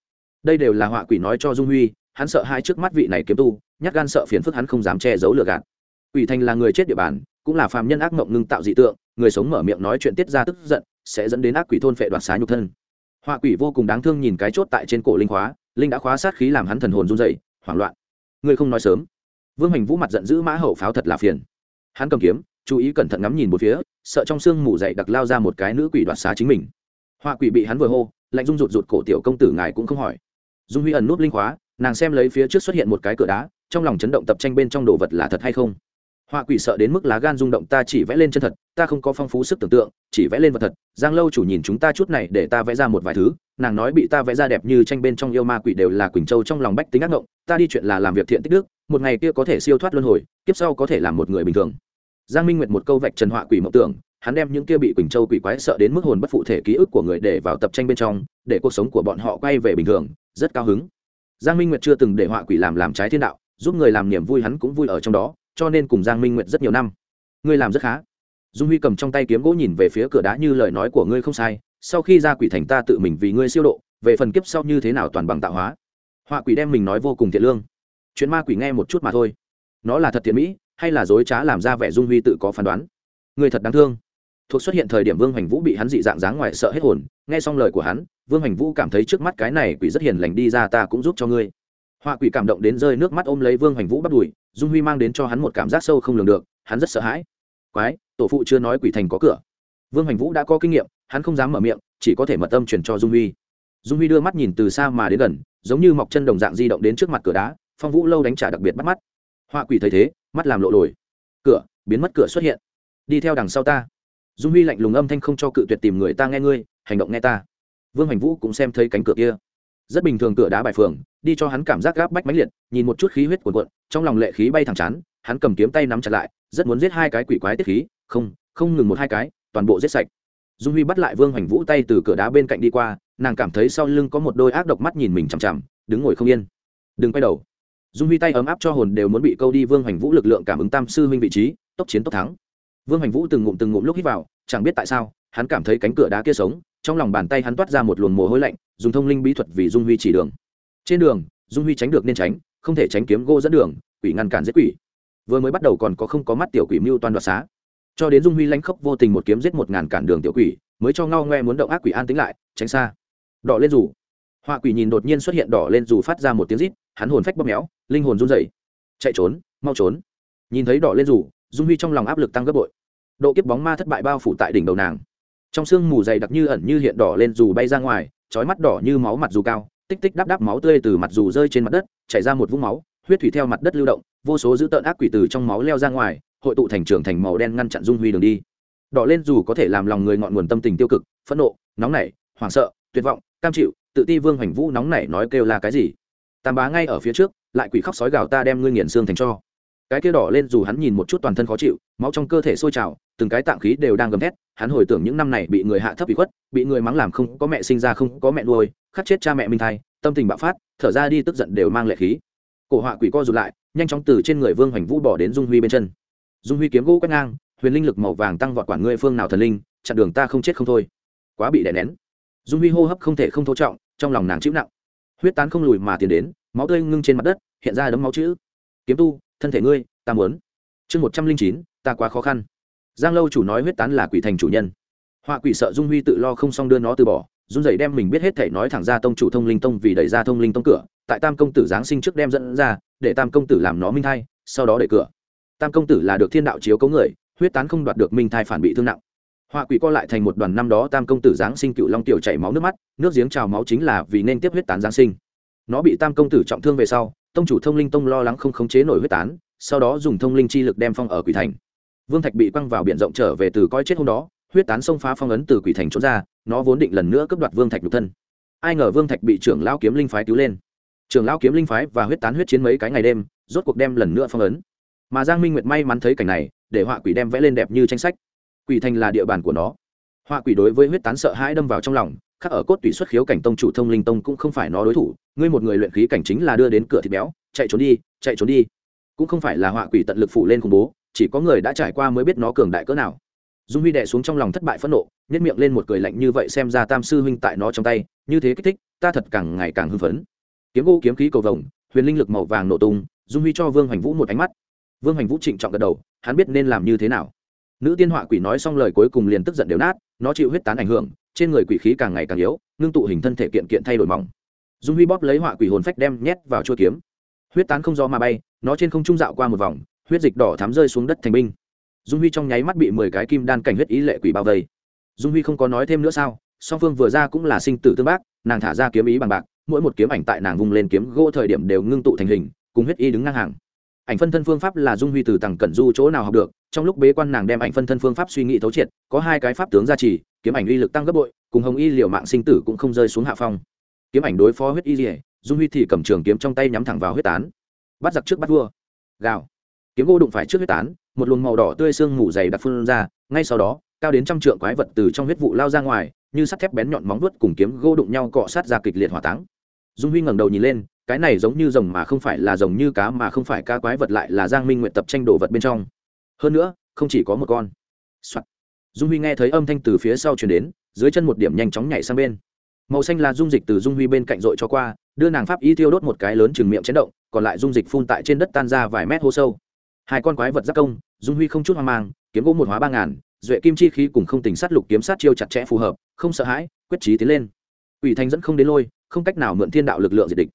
Đây đều là họa quỷ nói cho dung huy, hắn sợ hai trước mắt vị này kiếm tu, nhát gan sợ phiền phức hắn không dám che giấu lừa gạt. Quỷ thành là người chết địa bàn, cũng là phàm nhân ác mộng ngưng tạo dị tượng, người sống mở miệng nói chuyện tiết ra tức giận, sẽ dẫn đến ác quỷ thôn phệ đoạt xá nhục thân họa quỷ vô cùng đáng thương nhìn cái chốt tại trên cổ linh khóa, linh đã khóa sát khí làm hắn thần hồn run dậy hoảng loạn. Ngươi không nói sớm. Vương hành vũ mặt giận dữ mã hậu pháo thật là phiền. Hắn cầm kiếm, chú ý cẩn thận ngắm nhìn một phía, sợ trong sương mù dậy đặc lao ra một cái nữ quỷ đoạt xá chính mình. Họa quỷ bị hắn vừa hô, lạnh dung rụt rụt cổ tiểu công tử ngài cũng không hỏi. Dung huy ẩn nút linh khóa, nàng xem lấy phía trước xuất hiện một cái cửa đá, trong lòng chấn động tập tranh bên trong đồ vật là thật hay không họa quỷ sợ đến mức lá gan rung động, ta chỉ vẽ lên chân thật, ta không có phong phú sức tưởng tượng, chỉ vẽ lên vật thật. Giang lâu chủ nhìn chúng ta chút này để ta vẽ ra một vài thứ, nàng nói bị ta vẽ ra đẹp như tranh bên trong yêu ma quỷ đều là quỳnh châu trong lòng bách tính ác ngộng, ta đi chuyện là làm việc thiện tích đức, một ngày kia có thể siêu thoát luân hồi, kiếp sau có thể làm một người bình thường. Giang minh nguyệt một câu vạch trần họa quỷ mộng tưởng, hắn đem những kia bị quỳnh châu quỷ quái sợ đến mức hồn bất phụ thể ký ức của người để vào tập tranh bên trong, để cuộc sống của bọn họ quay về bình thường, rất cao hứng. Giang minh nguyệt chưa từng để họa quỷ làm làm trái thiên đạo, giúp người làm niềm vui hắn cũng vui ở trong đó cho nên cùng giang minh nguyệt rất nhiều năm. Ngươi làm rất khá. Dung huy cầm trong tay kiếm gỗ nhìn về phía cửa đá như lời nói của ngươi không sai, sau khi ra quỷ thành ta tự mình vì ngươi siêu độ, về phần kiếp sau như thế nào toàn bằng tạo hóa. Họa quỷ đem mình nói vô cùng thiện lương. Chuyện ma quỷ nghe một chút mà thôi. Nó là thật thiện mỹ, hay là dối trá làm ra vẻ dung huy tự có phán đoán? Người thật đáng thương. Thuộc xuất hiện thời điểm vương hoành vũ bị hắn dị dạng dáng ngoài sợ hết hồn, nghe xong lời của hắn, vương hoành vũ cảm thấy trước mắt cái này quỷ rất hiền lành đi ra ta cũng giúp cho ngươi. Họa quỷ cảm động đến rơi nước mắt ôm lấy vương hoành vũ bắt đùi dung huy mang đến cho hắn một cảm giác sâu không lường được, hắn rất sợ hãi. Quái, tổ phụ chưa nói quỷ thành có cửa. Vương hoành vũ đã có kinh nghiệm, hắn không dám mở miệng, chỉ có thể mật tâm truyền cho dung huy. Dung huy đưa mắt nhìn từ xa mà đến gần, giống như mọc chân đồng dạng di động đến trước mặt cửa đá, phong vũ lâu đánh trả đặc biệt bắt mắt. Họa quỷ thấy thế, mắt làm lộ lồi cửa, biến mất cửa xuất hiện. Đi theo đằng sau ta. Dung huy lạnh lùng âm thanh không cho cự tuyệt tìm người ta nghe ngươi, hành động nghe ta. Vương hành vũ cũng xem thấy cánh cửa kia rất bình thường cửa đá bài phường, đi cho hắn cảm giác gáp bách mãnh liệt, nhìn một chút khí huyết cuồn cuộn, trong lòng lệ khí bay thẳng chán, hắn cầm kiếm tay nắm chặt lại, rất muốn giết hai cái quỷ quái tiết khí, không không ngừng một hai cái, toàn bộ giết sạch. Dung huy bắt lại vương hoành vũ tay từ cửa đá bên cạnh đi qua, nàng cảm thấy sau lưng có một đôi ác độc mắt nhìn mình chằm chằm, đứng ngồi không yên. Đừng quay đầu. Dung huy tay ấm áp cho hồn đều muốn bị câu đi vương hoành vũ lực lượng cảm ứng tam sư huynh vị trí, tốc chiến tốc thắng. Vương hoành vũ từng ngụm từng ngụm lúc hít vào, chẳng biết tại sao, hắn cảm thấy cánh cửa đá kia sống trong lòng bàn tay hắn toát ra một luồng mồ hôi lạnh, dùng thông linh bí thuật vì dung huy chỉ đường. Trên đường, dung huy tránh được nên tránh, không thể tránh kiếm gỗ dẫn đường, quỷ ngăn cản giết quỷ. Vừa mới bắt đầu còn có không có mắt tiểu quỷ mưu toàn đoạt xá. Cho đến dung huy lanh khốc vô tình một kiếm giết một ngàn cản đường tiểu quỷ, mới cho ngao ngoe muốn động ác quỷ an tính lại, tránh xa. Đỏ lên dù. Họa quỷ nhìn đột nhiên xuất hiện đỏ lên dù phát ra một tiếng rít, hắn hồn phách bóp méo, linh hồn run rẩy. Chạy trốn, mau trốn. Nhìn thấy đỏ lên dù, dung huy trong lòng áp lực tăng gấp bội. Độ kiếp bóng ma thất bại bao phủ tại đỉnh đầu nàng trong sương mù dày đặc như ẩn như hiện đỏ lên dù bay ra ngoài trói mắt đỏ như máu mặt dù cao, tích tích đắp đắp máu tươi từ mặt dù rơi trên mặt đất, chảy ra một vũng máu, huyết thủy theo mặt đất lưu động, vô số dữ tợn ác quỷ từ trong máu leo ra ngoài, hội tụ thành trưởng thành màu đen ngăn chặn dung huy đường đi. Đỏ lên dù có thể làm lòng người ngọn nguồn tâm tình tiêu cực, phẫn nộ, nóng nảy, hoảng sợ, tuyệt vọng, cam chịu, tự ti vương hoành vũ nóng nảy nói kêu là cái gì? Tam bá ngay ở phía trước, lại quỷ khóc sói gào ta đem ngươi nghiền xương thành cho cái kia đỏ lên dù hắn nhìn một chút toàn thân khó chịu, máu trong cơ thể sôi trào, từng cái tạng khí đều đang gầm thét, hắn hồi tưởng những năm này bị người hạ thấp bị khuất, bị người mắng làm không có mẹ sinh ra không có mẹ nuôi, khắc chết cha mẹ minh thai tâm tình bạo phát, thở ra đi tức giận đều mang lệ khí. Cổ họa quỷ co rụt lại, nhanh chóng từ trên người vương hoành vũ bỏ đến dung huy bên chân. Dung huy kiếm gỗ quét ngang, huyền linh lực màu vàng tăng vọt quản ngươi phương nào thần linh, chặn đường ta không chết không thôi. Quá bị đè nén. Dung huy hô hấp không thể không thô trọng, trong lòng nàng chịu nặng. Huyết tán không lùi mà tiến đến, máu tươi ngưng trên mặt đất, hiện ra đấm máu chữ. Kiếm tu thân thể ngươi, ta muốn. Chương một trăm linh chín, ta quá khó khăn. Giang lâu chủ nói huyết tán là quỷ thành chủ nhân. Họa quỷ sợ dung huy tự lo không xong đưa nó từ bỏ dung dậy đem mình biết hết thể nói thẳng ra tông chủ thông linh tông vì đẩy ra thông linh tông cửa, tại tam công tử giáng sinh trước đem dẫn ra, để tam công tử làm nó minh thai, sau đó đẩy cửa. Tam công tử là được thiên đạo chiếu cấu người, huyết tán không đoạt được minh thai phản bị thương nặng. Họa quỷ co lại thành một đoàn năm đó tam công tử giáng sinh cựu long tiểu chảy máu nước mắt, nước giếng trào máu chính là vì nên tiếp huyết tán giáng sinh. Nó bị tam công tử trọng thương về sau tông chủ thông linh tông lo lắng không khống chế nổi huyết tán, sau đó dùng thông linh chi lực đem phong ở quỷ thành. Vương thạch bị quăng vào biển rộng trở về từ coi chết hôm đó, huyết tán xông phá phong ấn từ quỷ thành trốn ra, nó vốn định lần nữa cướp đoạt vương thạch nhục thân. Ai ngờ vương thạch bị trưởng lão kiếm linh phái cứu lên. Trưởng lão kiếm linh phái và huyết tán huyết chiến mấy cái ngày đêm, rốt cuộc đem lần nữa phong ấn. Mà giang minh nguyệt may mắn thấy cảnh này, để họa quỷ đem vẽ lên đẹp như tranh sách. Quỷ thành là địa bàn của nó. Họa quỷ đối với huyết tán sợ hãi đâm vào trong lòng khác ở cốt tủy xuất khiếu cảnh tông chủ thông linh tông cũng không phải nó đối thủ, ngươi một người luyện khí cảnh chính là đưa đến cửa thịt béo, chạy trốn đi, chạy trốn đi. Cũng không phải là họa quỷ tận lực phủ lên khủng bố, chỉ có người đã trải qua mới biết nó cường đại cỡ nào. Dung huy đệ xuống trong lòng thất bại phẫn nộ nhét miệng lên một cười lạnh như vậy xem ra tam sư huynh tại nó trong tay, như thế kích thích, ta thật càng ngày càng hưng phấn. Kiếm gỗ kiếm khí cầu vồng, huyền linh lực màu vàng nổ tung, dung huy cho vương hoành vũ một ánh mắt. Vương hoành vũ trịnh trọng gật đầu, hắn biết nên làm như thế nào. Nữ tiên họa quỷ nói xong lời cuối cùng liền tức giận đều nát, nó chịu huyết tán ảnh hưởng trên người quỷ khí càng ngày càng yếu, ngưng tụ hình thân thể kiện kiện thay đổi mỏng. Dung huy bóp lấy họa quỷ hồn phách đem nhét vào chua kiếm. Huyết tán không do mà bay, nó trên không trung dạo qua một vòng, huyết dịch đỏ thám rơi xuống đất thành binh. Dung huy trong nháy mắt bị mười cái kim đan cảnh huyết ý lệ quỷ bao vây. Dung huy không có nói thêm nữa sao, song phương vừa ra cũng là sinh tử tương bác, nàng thả ra kiếm ý bằng bạc, mỗi một kiếm ảnh tại nàng vung lên kiếm gỗ thời điểm đều ngưng tụ thành hình, cùng huyết y đứng ngang hàng. Ảnh phân thân phương pháp là dung huy từ tầng cẩn du chỗ nào học được, trong lúc bế quan nàng đem ảnh phân thân phương pháp suy nghĩ thấu triệt, có hai cái pháp tướng gia trì kiếm ảnh uy lực tăng gấp bội, cùng hồng y liều mạng sinh tử cũng không rơi xuống hạ phong. Kiếm ảnh đối phó huyết y liều dung huy thì cầm trường kiếm trong tay nhắm thẳng vào huyết tán. Bắt giặc trước bắt vua. Gào. Kiếm gỗ đụng phải trước huyết tán, một luồng màu đỏ tươi xương mù dày đặc phun ra, ngay sau đó, cao đến trăm trượng quái vật từ trong huyết vụ lao ra ngoài, như sắt thép bén nhọn móng vuốt cùng kiếm gỗ đụng nhau cọ sát ra kịch liệt hỏa táng. Dung huy ngẩng đầu nhìn lên, cái này giống như rồng mà không phải là rồng như cá mà không phải cá quái vật lại là giang minh nguyện tập tranh đồ vật bên trong. Hơn nữa, không chỉ có một con、Soạn dung huy nghe thấy âm thanh từ phía sau chuyển đến, dưới chân một điểm nhanh chóng nhảy sang bên. Màu xanh là dung dịch từ dung huy bên cạnh dội cho qua, đưa nàng pháp y tiêu đốt một cái lớn chừng miệng chấn động, còn lại dung dịch phun tại trên đất tan ra vài mét hô sâu. Hai con quái vật giác công, dung huy không chút hoang mang, kiếm gỗ một hóa ba ngàn, duệ kim chi khí cùng không tình sát lục kiếm sát chiêu chặt chẽ phù hợp, không sợ hãi, quyết trí tiến lên. Ủy thanh dẫn không đến lôi, không cách nào mượn thiên đạo lực lượng diệt địch.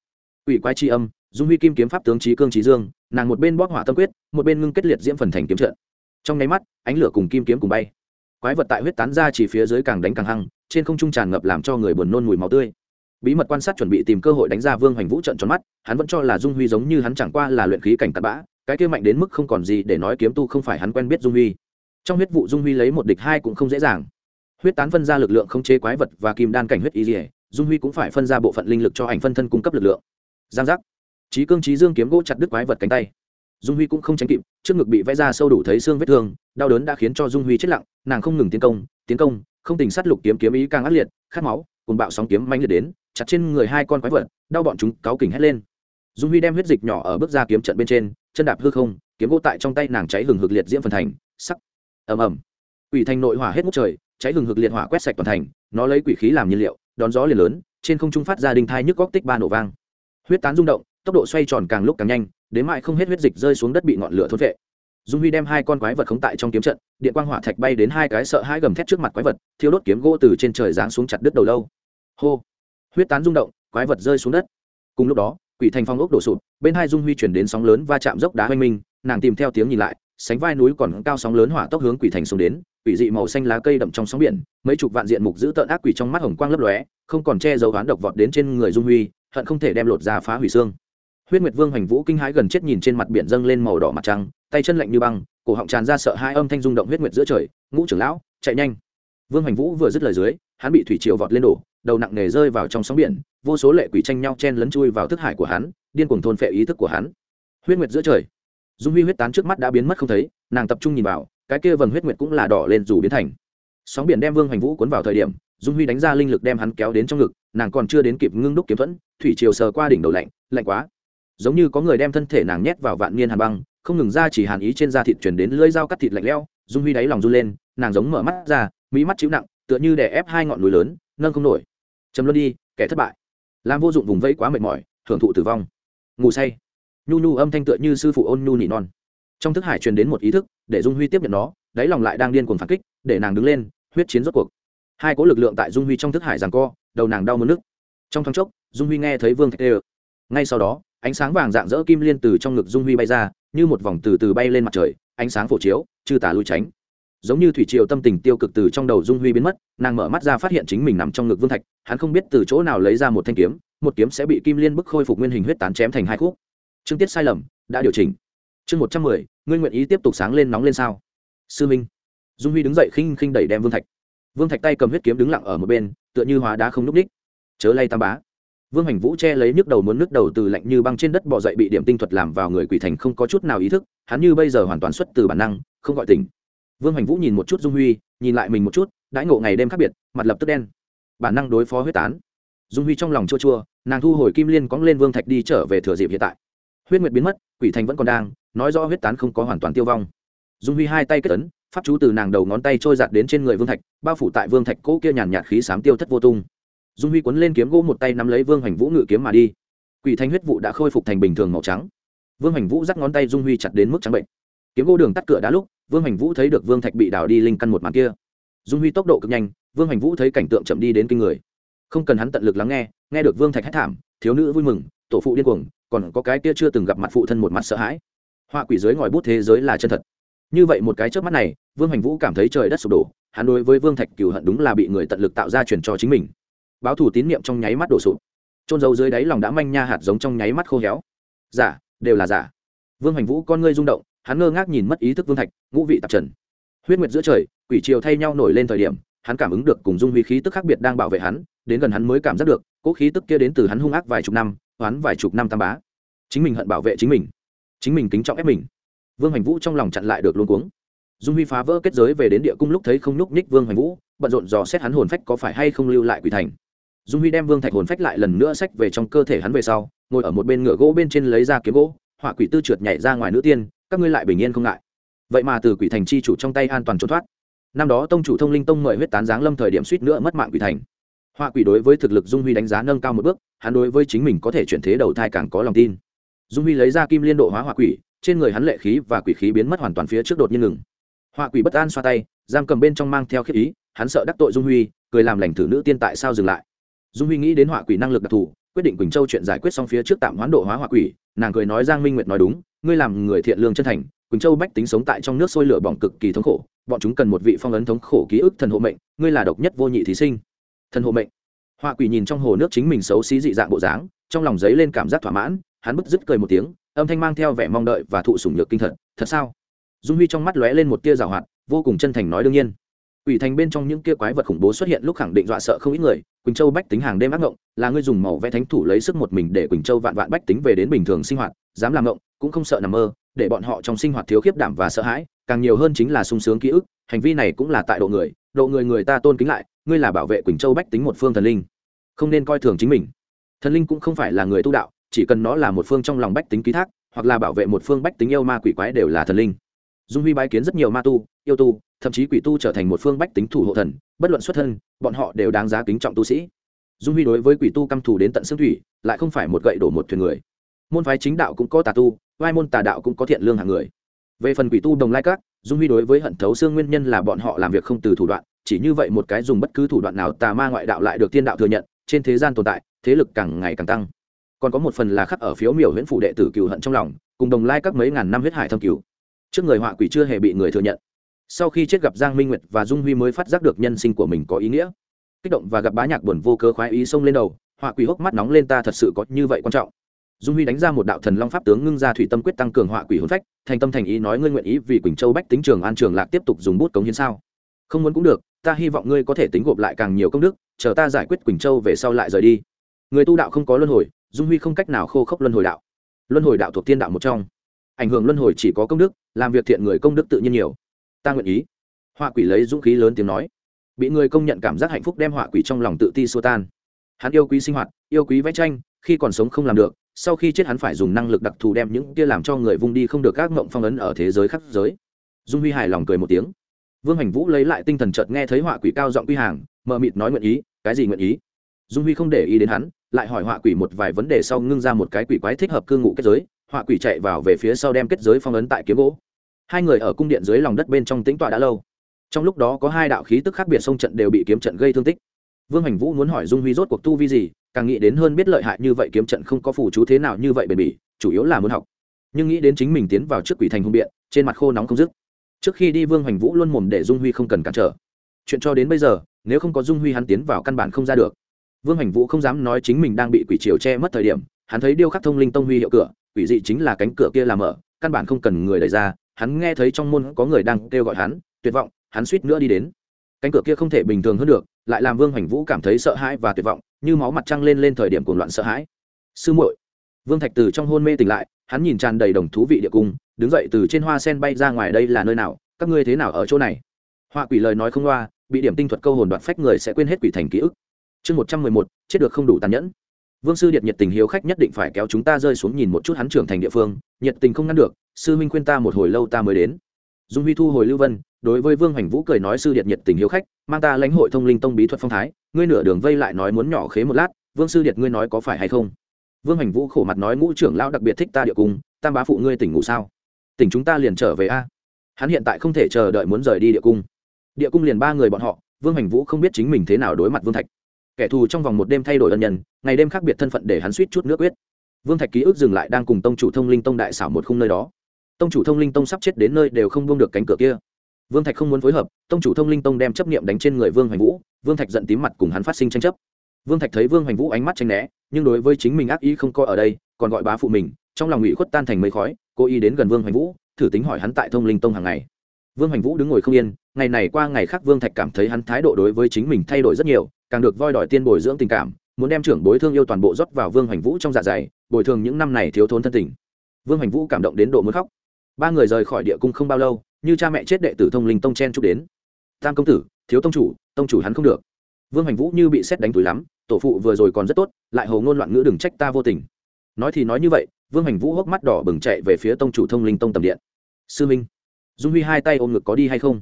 Ủy quái tri âm, dung huy kim kiếm pháp tướng trí cương trí dương, nàng một bên bóp hỏa tâm quyết, một bên ngưng kết liệt diễm phần thành kiếm trận. Trong nháy mắt, ánh lửa cùng kim kiếm cùng bay quái vật tại huyết tán ra chỉ phía dưới càng đánh càng hăng, trên không trung tràn ngập làm cho người buồn nôn mùi máu tươi. Bí mật quan sát chuẩn bị tìm cơ hội đánh ra vương hoành vũ trận tròn mắt, hắn vẫn cho là dung huy giống như hắn chẳng qua là luyện khí cảnh tạt bã, cái kia mạnh đến mức không còn gì để nói kiếm tu không phải hắn quen biết dung huy. Trong huyết vụ dung huy lấy một địch hai cũng không dễ dàng. Huyết tán phân ra lực lượng không chế quái vật và kim đan cảnh huyết y dỉa dung huy cũng phải phân ra bộ phận linh lực cho ảnh phân thân cung cấp lực lượng. Giang giác. Trí cương trí dương kiếm gỗ chặt đứt quái vật cánh tay dung huy cũng không tránh kịp, trước ngực bị vẽ ra sâu đủ thấy xương vết thương, đau đớn đã khiến cho dung huy chết lặng, nàng không ngừng tiến công tiến công, không tình sát lục kiếm kiếm ý càng ác liệt, khát máu cùng bạo sóng kiếm manh liệt đến, chặt trên người hai con quái vật, đau bọn chúng cáu kỉnh hét lên. Dung huy đem huyết dịch nhỏ ở bước ra kiếm trận bên trên, chân đạp hư không, kiếm gỗ tại trong tay nàng cháy hừng hực liệt diễm phần thành, sắc, ầm ầm. Quỷ thành nội hỏa hết ngút trời, cháy hừng hực liệt hỏa quét sạch toàn thành, nó lấy quỷ khí làm nhiên liệu, đón gió liền lớn, trên không trung phát ra đình thai nhức góc tích ba nổ vang. Huyết tán rung động tốc độ xoay tròn càng lúc càng nhanh, đến mại không hết huyết dịch rơi xuống đất bị ngọn lửa thốt vệ dung huy đem hai con quái vật khống tại trong kiếm trận, điện quang hỏa thạch bay đến hai cái sợ hai gầm thét trước mặt quái vật, thiêu đốt kiếm gỗ từ trên trời giáng xuống chặt đứt đầu lâu. Hô! Huyết tán rung động, quái vật rơi xuống đất. Cùng lúc đó, quỷ thành phong ốc đổ sụp, bên hai dung huy chuyển đến sóng lớn va chạm dốc đá hoanh minh, nàng tìm theo tiếng nhìn lại, sánh vai núi còn cao sóng lớn hỏa tốc hướng quỷ thành xuống đến, quỷ dị màu xanh lá cây đậm trong sóng biển, mấy chục vạn diện mục giữ tợn ác quỷ trong mắt hồng quang lấp lóe, không còn che giấu oán độc vọt đến trên người dung huy, hận không thể đem lột ra phá hủy xương huyết nguyệt vương hoành vũ kinh hãi gần chết nhìn trên mặt biển dâng lên màu đỏ mặt trăng, tay chân lạnh như băng, cổ họng tràn ra sợ hai âm thanh rung động huyết nguyệt giữa trời, ngũ trưởng lão, chạy nhanh. Vương hoành vũ vừa dứt lời dưới, hắn bị thủy triều vọt lên đổ, đầu nặng nề rơi vào trong sóng biển, vô số lệ quỷ tranh nhau chen lấn chui vào thức hải của hắn, điên cuồng thôn phệ ý thức của hắn. Huyết nguyệt giữa trời. Dung huy huyết tán trước mắt đã biến mất không thấy, nàng tập trung nhìn vào, cái kia vầng huyết nguyệt cũng là đỏ lên dù biến thành. Sóng biển đem vương hoành vũ cuốn vào thời điểm, dung huy đánh ra linh lực đem hắn kéo đến trong ngực, nàng còn chưa đến kịp ngưng đúc kiếm thuẫn, thủy triều sờ qua đỉnh đầu lạnh lạnh quá giống như có người đem thân thể nàng nhét vào vạn niên hàn băng, không ngừng ra chỉ hàn ý trên da thịt chuyển đến lưỡi dao cắt thịt lạnh lẽo, dung huy đáy lòng run lên, nàng giống mở mắt ra, mỹ mắt chịu nặng, tựa như đè ép hai ngọn núi lớn, nâng không nổi. Chấm luôn đi, kẻ thất bại. Làm vô dụng vùng vẫy quá mệt mỏi, hưởng thụ tử vong. Ngủ say. Nhu nhu âm thanh tựa như sư phụ ôn nhu nỉ non. Trong thức hải truyền đến một ý thức, để dung huy tiếp nhận nó, đáy lòng lại đang điên cuồng phản kích, để nàng đứng lên, huyết chiến rốt cuộc. Hai có lực lượng tại dung huy trong thức hải rằng co, đầu nàng đau mất nước trong thoáng chốc, dung huy nghe thấy vương thạch tê ngay sau đó ánh sáng vàng dạng dỡ kim liên từ trong ngực dung huy bay ra, như một vòng từ từ bay lên mặt trời, ánh sáng phổ chiếu, chư tả lui tránh. Giống như thủy triều tâm tình tiêu cực từ trong đầu dung huy biến mất, nàng mở mắt ra phát hiện chính mình nằm trong ngực vương thạch, hắn không biết từ chỗ nào lấy ra một thanh kiếm, một kiếm sẽ bị kim liên bức khôi phục nguyên hình huyết tán chém thành hai khúc. Chương tiết sai lầm, đã điều chỉnh. Chương một trăm mười, ngươi nguyện ý tiếp tục sáng lên nóng lên sao? Sư minh. Dung huy đứng dậy khinh khinh đẩy đem vương thạch. Vương thạch tay cầm huyết kiếm đứng lặng ở một bên, tựa như hóa đá không núp ních. Chớ lay tam bá vương hành vũ che lấy nhức đầu muốn nước đầu từ lạnh như băng trên đất bỏ dậy bị điểm tinh thuật làm vào người quỷ thành không có chút nào ý thức, hắn như bây giờ hoàn toàn xuất từ bản năng, không gọi tỉnh. Vương hành vũ nhìn một chút dung huy, nhìn lại mình một chút, đãi ngộ ngày đêm khác biệt, mặt lập tức đen. Bản năng đối phó huyết tán. Dung huy trong lòng chua chua, nàng thu hồi kim liên cóng lên vương thạch đi trở về thừa dịp hiện tại. Huyết nguyệt biến mất, quỷ thành vẫn còn đang, nói rõ huyết tán không có hoàn toàn tiêu vong. Dung huy hai tay kết tấn pháp chú từ nàng đầu ngón tay trôi giạt đến trên người vương thạch, bao phủ tại vương thạch cỗ kia nhàn nhạt khí sám tiêu thất vô tung dung huy quấn lên kiếm gỗ một tay nắm lấy vương hoành vũ ngự kiếm mà đi. Quỷ thanh huyết vụ đã khôi phục thành bình thường màu trắng. Vương hoành vũ dắt ngón tay dung huy chặt đến mức trắng bệnh. Kiếm gỗ đường tắt cửa đã lúc, vương hoành vũ thấy được vương thạch bị đào đi linh căn một màn kia. Dung huy tốc độ cực nhanh, vương hoành vũ thấy cảnh tượng chậm đi đến kinh người. Không cần hắn tận lực lắng nghe nghe được vương thạch hét thảm, thiếu nữ vui mừng, tổ phụ điên cuồng, còn có cái kia chưa từng gặp mặt phụ thân một mặt sợ hãi. Họa quỷ giới ngòi bút thế giới là chân thật. Như vậy một cái trước mắt này, vương hoành vũ cảm thấy trời đất sụp đổ, hắn đối với vương thạch cửu hận đúng là bị người tận lực tạo ra truyền cho chính mình báo thủ tín niệm trong nháy mắt đổ sụp. Trôn dấu dưới đáy lòng đã manh nha hạt giống trong nháy mắt khô héo. Giả, đều là giả. Vương hoành vũ con ngươi rung động, hắn ngơ ngác nhìn mất ý thức vương thạch, ngũ vị tạp trần. Huyết nguyệt giữa trời, quỷ triều thay nhau nổi lên thời điểm, hắn cảm ứng được cùng dung huy khí tức khác biệt đang bảo vệ hắn, đến gần hắn mới cảm giác được cỗ khí tức kia đến từ hắn hung ác vài chục năm hoán vài chục năm tam bá. Chính mình hận bảo vệ chính mình. Chính mình kính trọng ép mình. Vương hoành vũ trong lòng chặn lại được luôn cuống. Dung huy phá vỡ kết giới về đến địa cung lúc thấy không nhúc nhích vương hoành vũ, bận rộn dò xét hắn hồn phách có phải hay không lưu lại quỷ thành dung huy đem vương thạch hồn phách lại lần nữa xách về trong cơ thể hắn về sau, ngồi ở một bên ngựa gỗ bên trên lấy ra kiếm gỗ, họa quỷ tư trượt nhảy ra ngoài nữ tiên, các ngươi lại bình yên không ngại. Vậy mà từ quỷ thành chi chủ trong tay an toàn trốn thoát. Năm đó tông chủ thông linh tông mời huyết tán giáng lâm thời điểm suýt nữa mất mạng quỷ thành. Họa quỷ đối với thực lực dung huy đánh giá nâng cao một bước, hắn đối với chính mình có thể chuyển thế đầu thai càng có lòng tin. Dung huy lấy ra kim liên độ hóa họa quỷ, trên người hắn lệ khí và quỷ khí biến mất hoàn toàn phía trước đột nhiên ngừng. Họa quỷ bất an xoa tay, giam cầm bên trong mang theo khiếp ý, hắn sợ đắc tội dung huy, cười làm lành thử nữ tiên tại sao dừng lại dung huy nghĩ đến họa quỷ năng lực đặc thù, quyết định quỳnh châu chuyện giải quyết xong phía trước tạm hoán độ hóa họa quỷ, nàng cười nói giang minh nguyệt nói đúng, ngươi làm người thiện lương chân thành, quỳnh châu bách tính sống tại trong nước sôi lửa bỏng cực kỳ thống khổ, bọn chúng cần một vị phong ấn thống khổ ký ức thần hộ mệnh, ngươi là độc nhất vô nhị thí sinh. Thần hộ mệnh. Họa quỷ nhìn trong hồ nước chính mình xấu xí dị dạng bộ dáng, trong lòng giấy lên cảm giác thỏa mãn, hắn bứt dứt cười một tiếng, âm thanh mang theo vẻ mong đợi và thụ sủng nhược kinh thật thật sao? Dung huy trong mắt lóe lên một tia rào hoạt, vô cùng chân thành nói đương nhiên quỷ thành bên trong những kia quái vật khủng bố xuất hiện lúc khẳng định dọa sợ không ít người, quỳnh châu bách tính hàng đêm ác ngộng, là ngươi dùng màu vẽ thánh thủ lấy sức một mình để quỳnh châu vạn vạn bách tính về đến bình thường sinh hoạt, dám làm ngộng, cũng không sợ nằm mơ, để bọn họ trong sinh hoạt thiếu khiếp đảm và sợ hãi, càng nhiều hơn chính là sung sướng ký ức, hành vi này cũng là tại độ người độ người người ta tôn kính lại, ngươi là bảo vệ quỳnh châu bách tính một phương thần linh, không nên coi thường chính mình. Thần linh cũng không phải là người tu đạo, chỉ cần nó là một phương trong lòng bách tính ký thác, hoặc là bảo vệ một phương bách tính yêu ma quỷ quái đều là thần linh. Dung huy bái kiến rất nhiều ma tu yêu tu thậm chí quỷ tu trở thành một phương bách tính thủ hộ thần bất luận xuất thân bọn họ đều đáng giá kính trọng tu sĩ. Dung huy đối với quỷ tu căm thù đến tận xương thủy lại không phải một gậy đổ một thuyền người. Môn phái chính đạo cũng có tà tu vai môn tà đạo cũng có thiện lương hàng người. Về phần quỷ tu đồng lai các dung huy đối với hận thấu xương nguyên nhân là bọn họ làm việc không từ thủ đoạn chỉ như vậy một cái dùng bất cứ thủ đoạn nào tà ma ngoại đạo lại được tiên đạo thừa nhận trên thế gian tồn tại thế lực càng ngày càng tăng. Còn có một phần là khắc ở phiếu miểu huyễn phụ đệ tử cựu hận trong lòng cùng đồng lai các mấy ngàn năm huyết hải thâm cứu, trước người họa quỷ chưa hề bị người thừa nhận sau khi chết gặp giang minh nguyệt và dung huy mới phát giác được nhân sinh của mình có ý nghĩa. Kích động và gặp bá nhạc buồn vô cơ khoái ý xông lên đầu, họa quỷ hốc mắt nóng lên ta thật sự có như vậy quan trọng. Dung huy đánh ra một đạo thần long pháp tướng ngưng ra thủy tâm quyết tăng cường họa quỷ hôn phách, thành tâm thành ý nói ngươi nguyện ý vì quỳnh châu bách tính trường an trường lạc tiếp tục dùng bút cống hiến sao? Không muốn cũng được, ta hy vọng ngươi có thể tính gộp lại càng nhiều công đức, chờ ta giải quyết quỳnh châu về sau lại rời đi. Người tu đạo không có luân hồi, dung huy không cách nào khô khốc luân hồi đạo. Luân hồi đạo thuộc tiên đạo một trong. Ảnh hưởng luân hồi chỉ có công đức, làm việc thiện người công đức tự nhiên nhiều ta nguyện ý. Họa quỷ lấy dũng khí lớn tiếng nói. Bị người công nhận cảm giác hạnh phúc đem họa quỷ trong lòng tự ti xua tan. Hắn yêu quý sinh hoạt, yêu quý vẽ tranh, khi còn sống không làm được, sau khi chết hắn phải dùng năng lực đặc thù đem những kia làm cho người vung đi không được các mộng phong ấn ở thế giới khắc giới. Dung huy hài lòng cười một tiếng. Vương hành vũ lấy lại tinh thần chợt nghe thấy họa quỷ cao giọng quy hàng, mờ mịt nói nguyện ý, cái gì nguyện ý? Dung huy không để ý đến hắn, lại hỏi họa quỷ một vài vấn đề sau ngưng ra một cái quỷ quái thích hợp cư ngụ kết giới. Họa quỷ chạy vào về phía sau đem kết giới phong ấn tại kiếm gỗ hai người ở cung điện dưới lòng đất bên trong tĩnh tọa đã lâu. Trong lúc đó có hai đạo khí tức khác biệt sông trận đều bị kiếm trận gây thương tích. Vương hành vũ muốn hỏi dung huy rốt cuộc tu vi gì, càng nghĩ đến hơn biết lợi hại như vậy kiếm trận không có phù chú thế nào như vậy bền bỉ, chủ yếu là muốn học. Nhưng nghĩ đến chính mình tiến vào trước quỷ thành hung biện, trên mặt khô nóng không dứt. Trước khi đi vương hành vũ luôn mồm để dung huy không cần cản trở. Chuyện cho đến bây giờ, nếu không có dung huy hắn tiến vào căn bản không ra được. Vương hành vũ không dám nói chính mình đang bị quỷ triều che mất thời điểm, hắn thấy điêu khắc thông linh tông huy hiệu cửa, quỷ dị chính là cánh cửa kia làm mở, căn bản không cần người đẩy ra hắn nghe thấy trong môn có người đang kêu gọi hắn, tuyệt vọng, hắn suýt nữa đi đến. Cánh cửa kia không thể bình thường hơn được, lại làm vương Hoành vũ cảm thấy sợ hãi và tuyệt vọng, như máu mặt trăng lên lên thời điểm cuồng loạn sợ hãi. Sư muội! Vương thạch từ trong hôn mê tỉnh lại, hắn nhìn tràn đầy đồng thú vị địa cung, đứng dậy từ trên hoa sen bay ra ngoài, đây là nơi nào? Các ngươi thế nào ở chỗ này? Họa quỷ lời nói không loa, bị điểm tinh thuật câu hồn đoạt phách người sẽ quên hết quỷ thành ký ức. Chương một trăm mười một, chết được không đủ tàn nhẫn. Vương sư điệt nhiệt tình hiếu khách nhất định phải kéo chúng ta rơi xuống nhìn một chút hắn trưởng thành địa phương, nhiệt tình không ngăn được sư huynh khuyên ta một hồi lâu ta mới đến. Dung huy thu hồi lưu vân, đối với vương hoành vũ cười nói sư điệt nhiệt tình hiếu khách, mang ta lãnh hội thông linh tông bí thuật phong thái, ngươi nửa đường vây lại nói muốn nhỏ khế một lát, vương sư điệt ngươi nói có phải hay không? Vương hoành vũ khổ mặt nói ngũ trưởng lão đặc biệt thích ta địa cung, tam bá phụ ngươi tỉnh ngủ sao? Tỉnh chúng ta liền trở về a. Hắn hiện tại không thể chờ đợi muốn rời đi địa cung. Địa cung liền ba người bọn họ, vương hoành vũ không biết chính mình thế nào đối mặt vương thạch. Kẻ thù trong vòng một đêm thay đổi ân nhân, ngày đêm khác biệt thân phận để hắn suýt chút nước quyết. Vương thạch ký ức dừng lại đang cùng tông chủ thông linh tông đại xảo một khung nơi đó tông chủ thông linh tông sắp chết đến nơi đều không buông được cánh cửa kia. Vương thạch không muốn phối hợp, tông chủ thông linh tông đem chấp nghiệm đánh trên người vương hoành vũ, vương thạch giận tím mặt cùng hắn phát sinh tranh chấp. Vương thạch thấy vương hoành vũ ánh mắt tranh né, nhưng đối với chính mình ác ý không coi ở đây, còn gọi bá phụ mình, trong lòng ủy khuất tan thành mây khói, cố ý đến gần vương hoành vũ, thử tính hỏi hắn tại thông linh tông hàng ngày. Vương hoành vũ đứng ngồi không yên, ngày này qua ngày khác vương thạch cảm thấy hắn thái độ đối với chính mình thay đổi rất nhiều, càng được voi đòi tiên bồi dưỡng tình cảm, muốn đem trưởng bối thương yêu toàn bộ rót vào vương hoành vũ trong dạ dày, bồi thường những năm này thiếu thốn thân tình. Vương hoành vũ cảm động đến độ muốn khóc ba người rời khỏi địa cung không bao lâu, như cha mẹ chết đệ tử thông linh tông chen chúc đến. Tam công tử, thiếu tông chủ tông chủ hắn không được. Vương hoành vũ như bị xét đánh túi lắm, tổ phụ vừa rồi còn rất tốt, lại hầu ngôn loạn ngữ đừng trách ta vô tình. Nói thì nói như vậy, vương hoành vũ hốc mắt đỏ bừng chạy về phía tông chủ thông linh tông tầm điện. Sư minh, dung huy hai tay ôm ngực có đi hay không?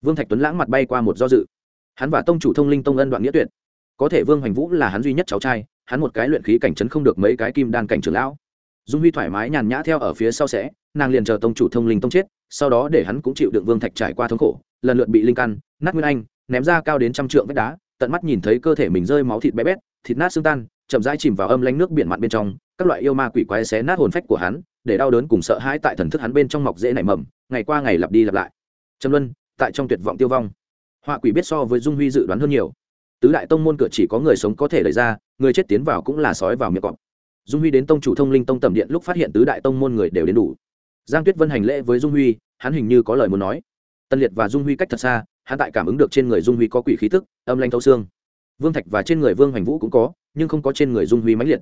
Vương thạch tuấn lãng mặt bay qua một do dự. Hắn và tông chủ thông linh tông ân đoạn nghĩa tuyệt. Có thể vương hoành vũ là hắn duy nhất cháu trai, hắn một cái luyện khí cảnh trấn không được mấy cái kim đan cảnh trưởng lão. Dung huy thoải mái nhàn nhã theo ở phía sau sẽ nàng liền chờ tông chủ thông linh tông chết, sau đó để hắn cũng chịu đựng vương thạch trải qua thống khổ, lần lượt bị linh căn, nát nguyên anh, ném ra cao đến trăm trượng vách đá, tận mắt nhìn thấy cơ thể mình rơi máu thịt bé bét, thịt nát xương tan, chậm rãi chìm vào âm lánh nước biển mặn bên trong, các loại yêu ma quỷ quái xé nát hồn phách của hắn, để đau đớn cùng sợ hãi tại thần thức hắn bên trong mọc dễ nảy mầm, ngày qua ngày lặp đi lặp lại. Trầm luân, tại trong tuyệt vọng tiêu vong. Họa quỷ biết so với dung huy dự đoán hơn nhiều. Tứ đại tông môn cửa chỉ có người sống có thể lấy ra, người chết tiến vào cũng là sói vào miệng cọp. Dung huy đến tông chủ thông linh tông tầm điện lúc phát hiện tứ đại tông môn người đều đến đủ giang tuyết vân hành lễ với dung huy, hắn hình như có lời muốn nói. Tân liệt và dung huy cách thật xa, hắn tại cảm ứng được trên người dung huy có quỷ khí tức, âm lanh thâu xương. Vương thạch và trên người vương hoành vũ cũng có, nhưng không có trên người dung huy mãnh liệt.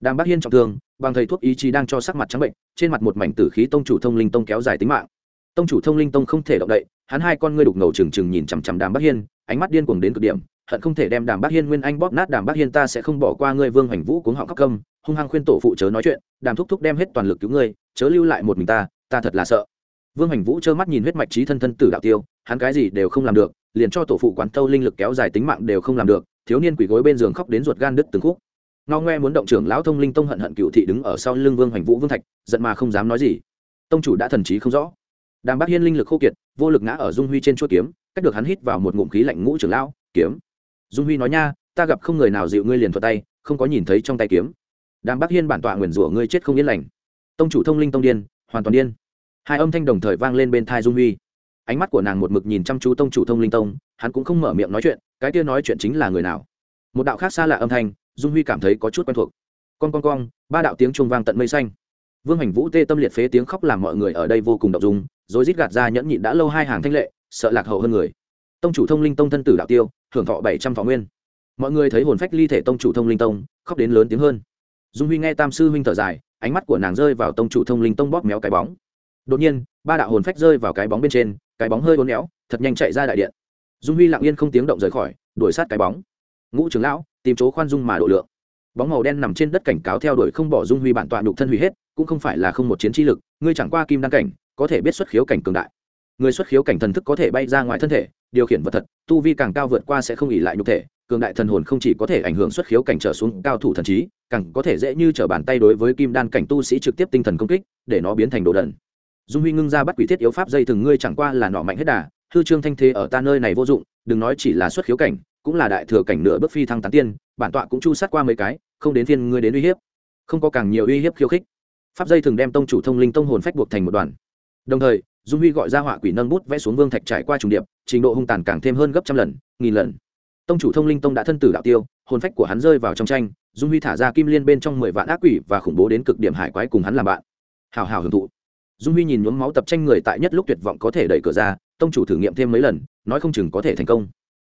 Đàm bác hiên trọng thương, bằng thầy thuốc ý chí đang cho sắc mặt trắng bệnh, trên mặt một mảnh tử khí tông chủ thông linh tông kéo dài tính mạng. Tông chủ thông linh tông không thể động đậy, hắn hai con ngươi đục ngầu trừng trừng nhìn chằm chằm đàm bác hiên, ánh mắt điên cuồng đến cực điểm, hận không thể đem đàm bác hiên nguyên anh bóp nát, đàm bác hiên, ta sẽ không bỏ qua ngươi. Vương hoành vũ cuống họng khóc câm, hung hăng khuyên tổ phụ chớ nói chuyện, đàm thúc thúc đem hết toàn lực cứu ngươi chớ lưu lại một mình ta ta thật là sợ. Vương Hành vũ trơ mắt nhìn huyết mạch trí thân thân tử đạo tiêu, hắn cái gì đều không làm được, liền cho tổ phụ quán tâu linh lực kéo dài tính mạng đều không làm được, thiếu niên quỷ gối bên giường khóc đến ruột gan đứt từng khúc. Ngao ngoe muốn động trưởng lão thông linh tông hận hận cựu thị đứng ở sau lưng vương hoành vũ vương thạch, giận mà không dám nói gì. Tông chủ đã thần trí không rõ. Đàm bác hiên linh lực khô kiệt, vô lực ngã ở dung huy trên chuỗi kiếm, cách được hắn hít vào một ngụm khí lạnh ngũ trưởng lão, kiếm. Dung huy nói nha, ta gặp không người nào dịu ngươi liền thuật tay, không có nhìn thấy trong tay kiếm. Đàm bác hiên bản tọa nguyền rủa, ngươi chết không yên lành tông chủ thông linh tông điên, hoàn toàn điên. Hai âm thanh đồng thời vang lên bên thai dung huy. Ánh mắt của nàng một mực nhìn chăm chú tông chủ thông linh tông, hắn cũng không mở miệng nói chuyện, cái kia nói chuyện chính là người nào. Một đạo khác xa lạ âm thanh, dung huy cảm thấy có chút quen thuộc. Con con con ba đạo tiếng chuông vang tận mây xanh. Vương hành vũ tê tâm liệt phế tiếng khóc làm mọi người ở đây vô cùng động dung, rồi rít gạt ra nhẫn nhịn đã lâu hai hàng thanh lệ, sợ lạc hậu hơn người. Tông chủ thông linh tông thân tử đạo tiêu hưởng thọ bảy trăm thọ nguyên. Mọi người thấy hồn phách ly thể tông chủ thông linh tông, khóc đến lớn tiếng hơn. Dung huy nghe tam sư huynh thở dài ánh mắt của nàng rơi vào tông chủ thông linh tông bóp méo cái bóng. Đột nhiên, ba đạo hồn phách rơi vào cái bóng bên trên, cái bóng hơi uốn éo, thật nhanh chạy ra đại điện. Dung huy lặng yên không tiếng động rời khỏi, đuổi sát cái bóng. Ngũ trưởng lão, tìm chỗ khoan dung mà độ lượng. Bóng màu đen nằm trên đất cảnh cáo theo đuổi không bỏ dung huy bản tọa nhục thân hủy hết, cũng không phải là không một chiến trí lực, ngươi chẳng qua kim đăng cảnh, có thể biết xuất khiếu cảnh cường đại. Người xuất khiếu cảnh thần thức có thể bay ra ngoài thân thể, điều khiển vật thật, tu vi càng cao vượt qua sẽ không ỉ lại nhục thể cường đại thần hồn không chỉ có thể ảnh hưởng xuất khiếu cảnh trở xuống cao thủ thần trí, càng có thể dễ như trở bàn tay đối với kim đan cảnh tu sĩ trực tiếp tinh thần công kích, để nó biến thành đồ đần. Dung huy ngưng ra bắt quỷ thiết yếu pháp dây thừng ngươi chẳng qua là nọ mạnh hết đà, hư trương thanh thế ở ta nơi này vô dụng, đừng nói chỉ là xuất khiếu cảnh, cũng là đại thừa cảnh nửa bước phi thăng tán tiên, bản tọa cũng chu sát qua mấy cái, không đến phiên ngươi đến uy hiếp. Không có càng nhiều uy hiếp khiêu khích. Pháp dây thường đem tông chủ thông linh tông hồn phách buộc thành một đoàn. Đồng thời, dung huy gọi ra họa quỷ nâng bút vẽ xuống vương thạch trải qua trùng điệp, trình độ hung tàn càng thêm hơn gấp trăm lần, nghìn lần tông chủ thông linh tông đã thân tử đạo tiêu, hồn phách của hắn rơi vào trong tranh, dung huy thả ra kim liên bên trong mười vạn ác quỷ và khủng bố đến cực điểm hải quái cùng hắn làm bạn. Hào hào hưởng thụ. Dung huy nhìn nhuốm máu tập tranh người tại nhất lúc tuyệt vọng có thể đẩy cửa ra, tông chủ thử nghiệm thêm mấy lần, nói không chừng có thể thành công.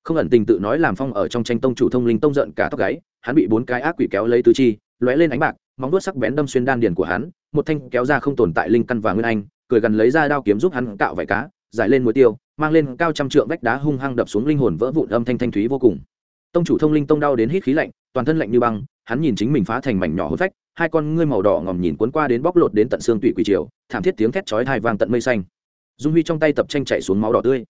Không ẩn tình tự nói làm phong ở trong tranh tông chủ thông linh tông giận cả tóc gáy, hắn bị bốn cái ác quỷ kéo lấy tứ chi, lóe lên ánh bạc, móng vuốt sắc bén đâm xuyên đan điền của hắn, một thanh kéo ra không tồn tại linh căn và nguyên anh, cười gần lấy ra đao kiếm giúp hắn cạo vải cá, giải lên muối tiêu mang lên cao trăm trượng vách đá hung hăng đập xuống linh hồn vỡ vụn âm thanh thanh thúy vô cùng. Tông chủ thông linh tông đau đến hít khí lạnh, toàn thân lạnh như băng, hắn nhìn chính mình phá thành mảnh nhỏ hôn phách, hai con ngươi màu đỏ ngòm nhìn cuốn qua đến bóc lột đến tận xương tủy quỷ triều, thảm thiết tiếng thét chói thai vang tận mây xanh. Dung huy trong tay tập tranh chạy xuống máu đỏ tươi.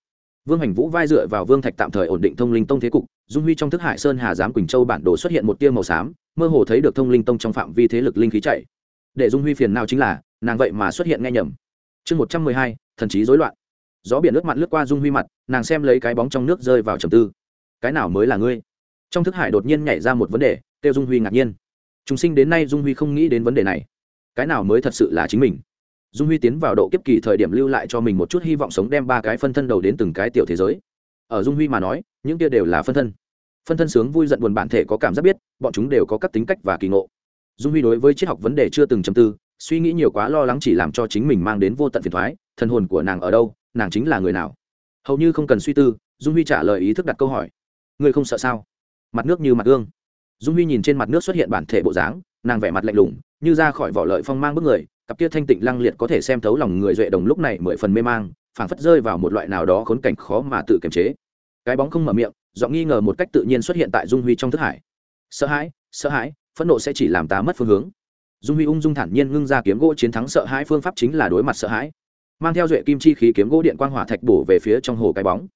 Vương hành vũ vai dựa vào vương thạch tạm thời ổn định thông linh tông thế cục, dung huy trong thức hải sơn hà giám quỳnh châu bản đồ xuất hiện một tia màu xám, mơ hồ thấy được thông linh tông trong phạm vi thế lực linh khí chạy. Để dung huy phiền nào chính là, nàng vậy mà xuất hiện nghe nhầm. Chương một trăm mười hai, thần trí rối loạn gió biển lướt mặn lướt qua dung huy mặt, nàng xem lấy cái bóng trong nước rơi vào trầm tư. Cái nào mới là ngươi? Trong thức hải đột nhiên nhảy ra một vấn đề, kêu dung huy ngạc nhiên. Chúng sinh đến nay dung huy không nghĩ đến vấn đề này. Cái nào mới thật sự là chính mình? Dung huy tiến vào độ kiếp kỳ thời điểm lưu lại cho mình một chút hy vọng sống đem ba cái phân thân đầu đến từng cái tiểu thế giới. Ở dung huy mà nói, những kia đều là phân thân. Phân thân sướng vui giận buồn bản thể có cảm giác biết, bọn chúng đều có các tính cách và kỳ ngộ. Dung huy đối với triết học vấn đề chưa từng chầm tư, suy nghĩ nhiều quá lo lắng chỉ làm cho chính mình mang đến vô tận phiền thoái thân hồn của nàng ở đâu nàng chính là người nào? Hầu như không cần suy tư, dung huy trả lời ý thức đặt câu hỏi. Ngươi không sợ sao? Mặt nước như mặt gương. Dung huy nhìn trên mặt nước xuất hiện bản thể bộ dáng, nàng vẻ mặt lạnh lùng, như ra khỏi vỏ lợi phong mang bức người, cặp kia thanh tịnh lăng liệt có thể xem thấu lòng người duệ đồng lúc này mười phần mê mang, phảng phất rơi vào một loại nào đó khốn cảnh khó mà tự kiềm chế. Cái bóng không mở miệng, giọng nghi ngờ một cách tự nhiên xuất hiện tại dung huy trong thức hải. Sợ hãi sợ hãi, phẫn nộ sẽ chỉ làm ta mất phương hướng. Dung huy ung dung thản nhiên ngưng ra kiếm gỗ chiến thắng sợ hãi phương pháp chính là đối mặt sợ hãi mang theo duệ kim chi khí kiếm gỗ điện quang hỏa thạch bổ về phía trong hồ cái bóng.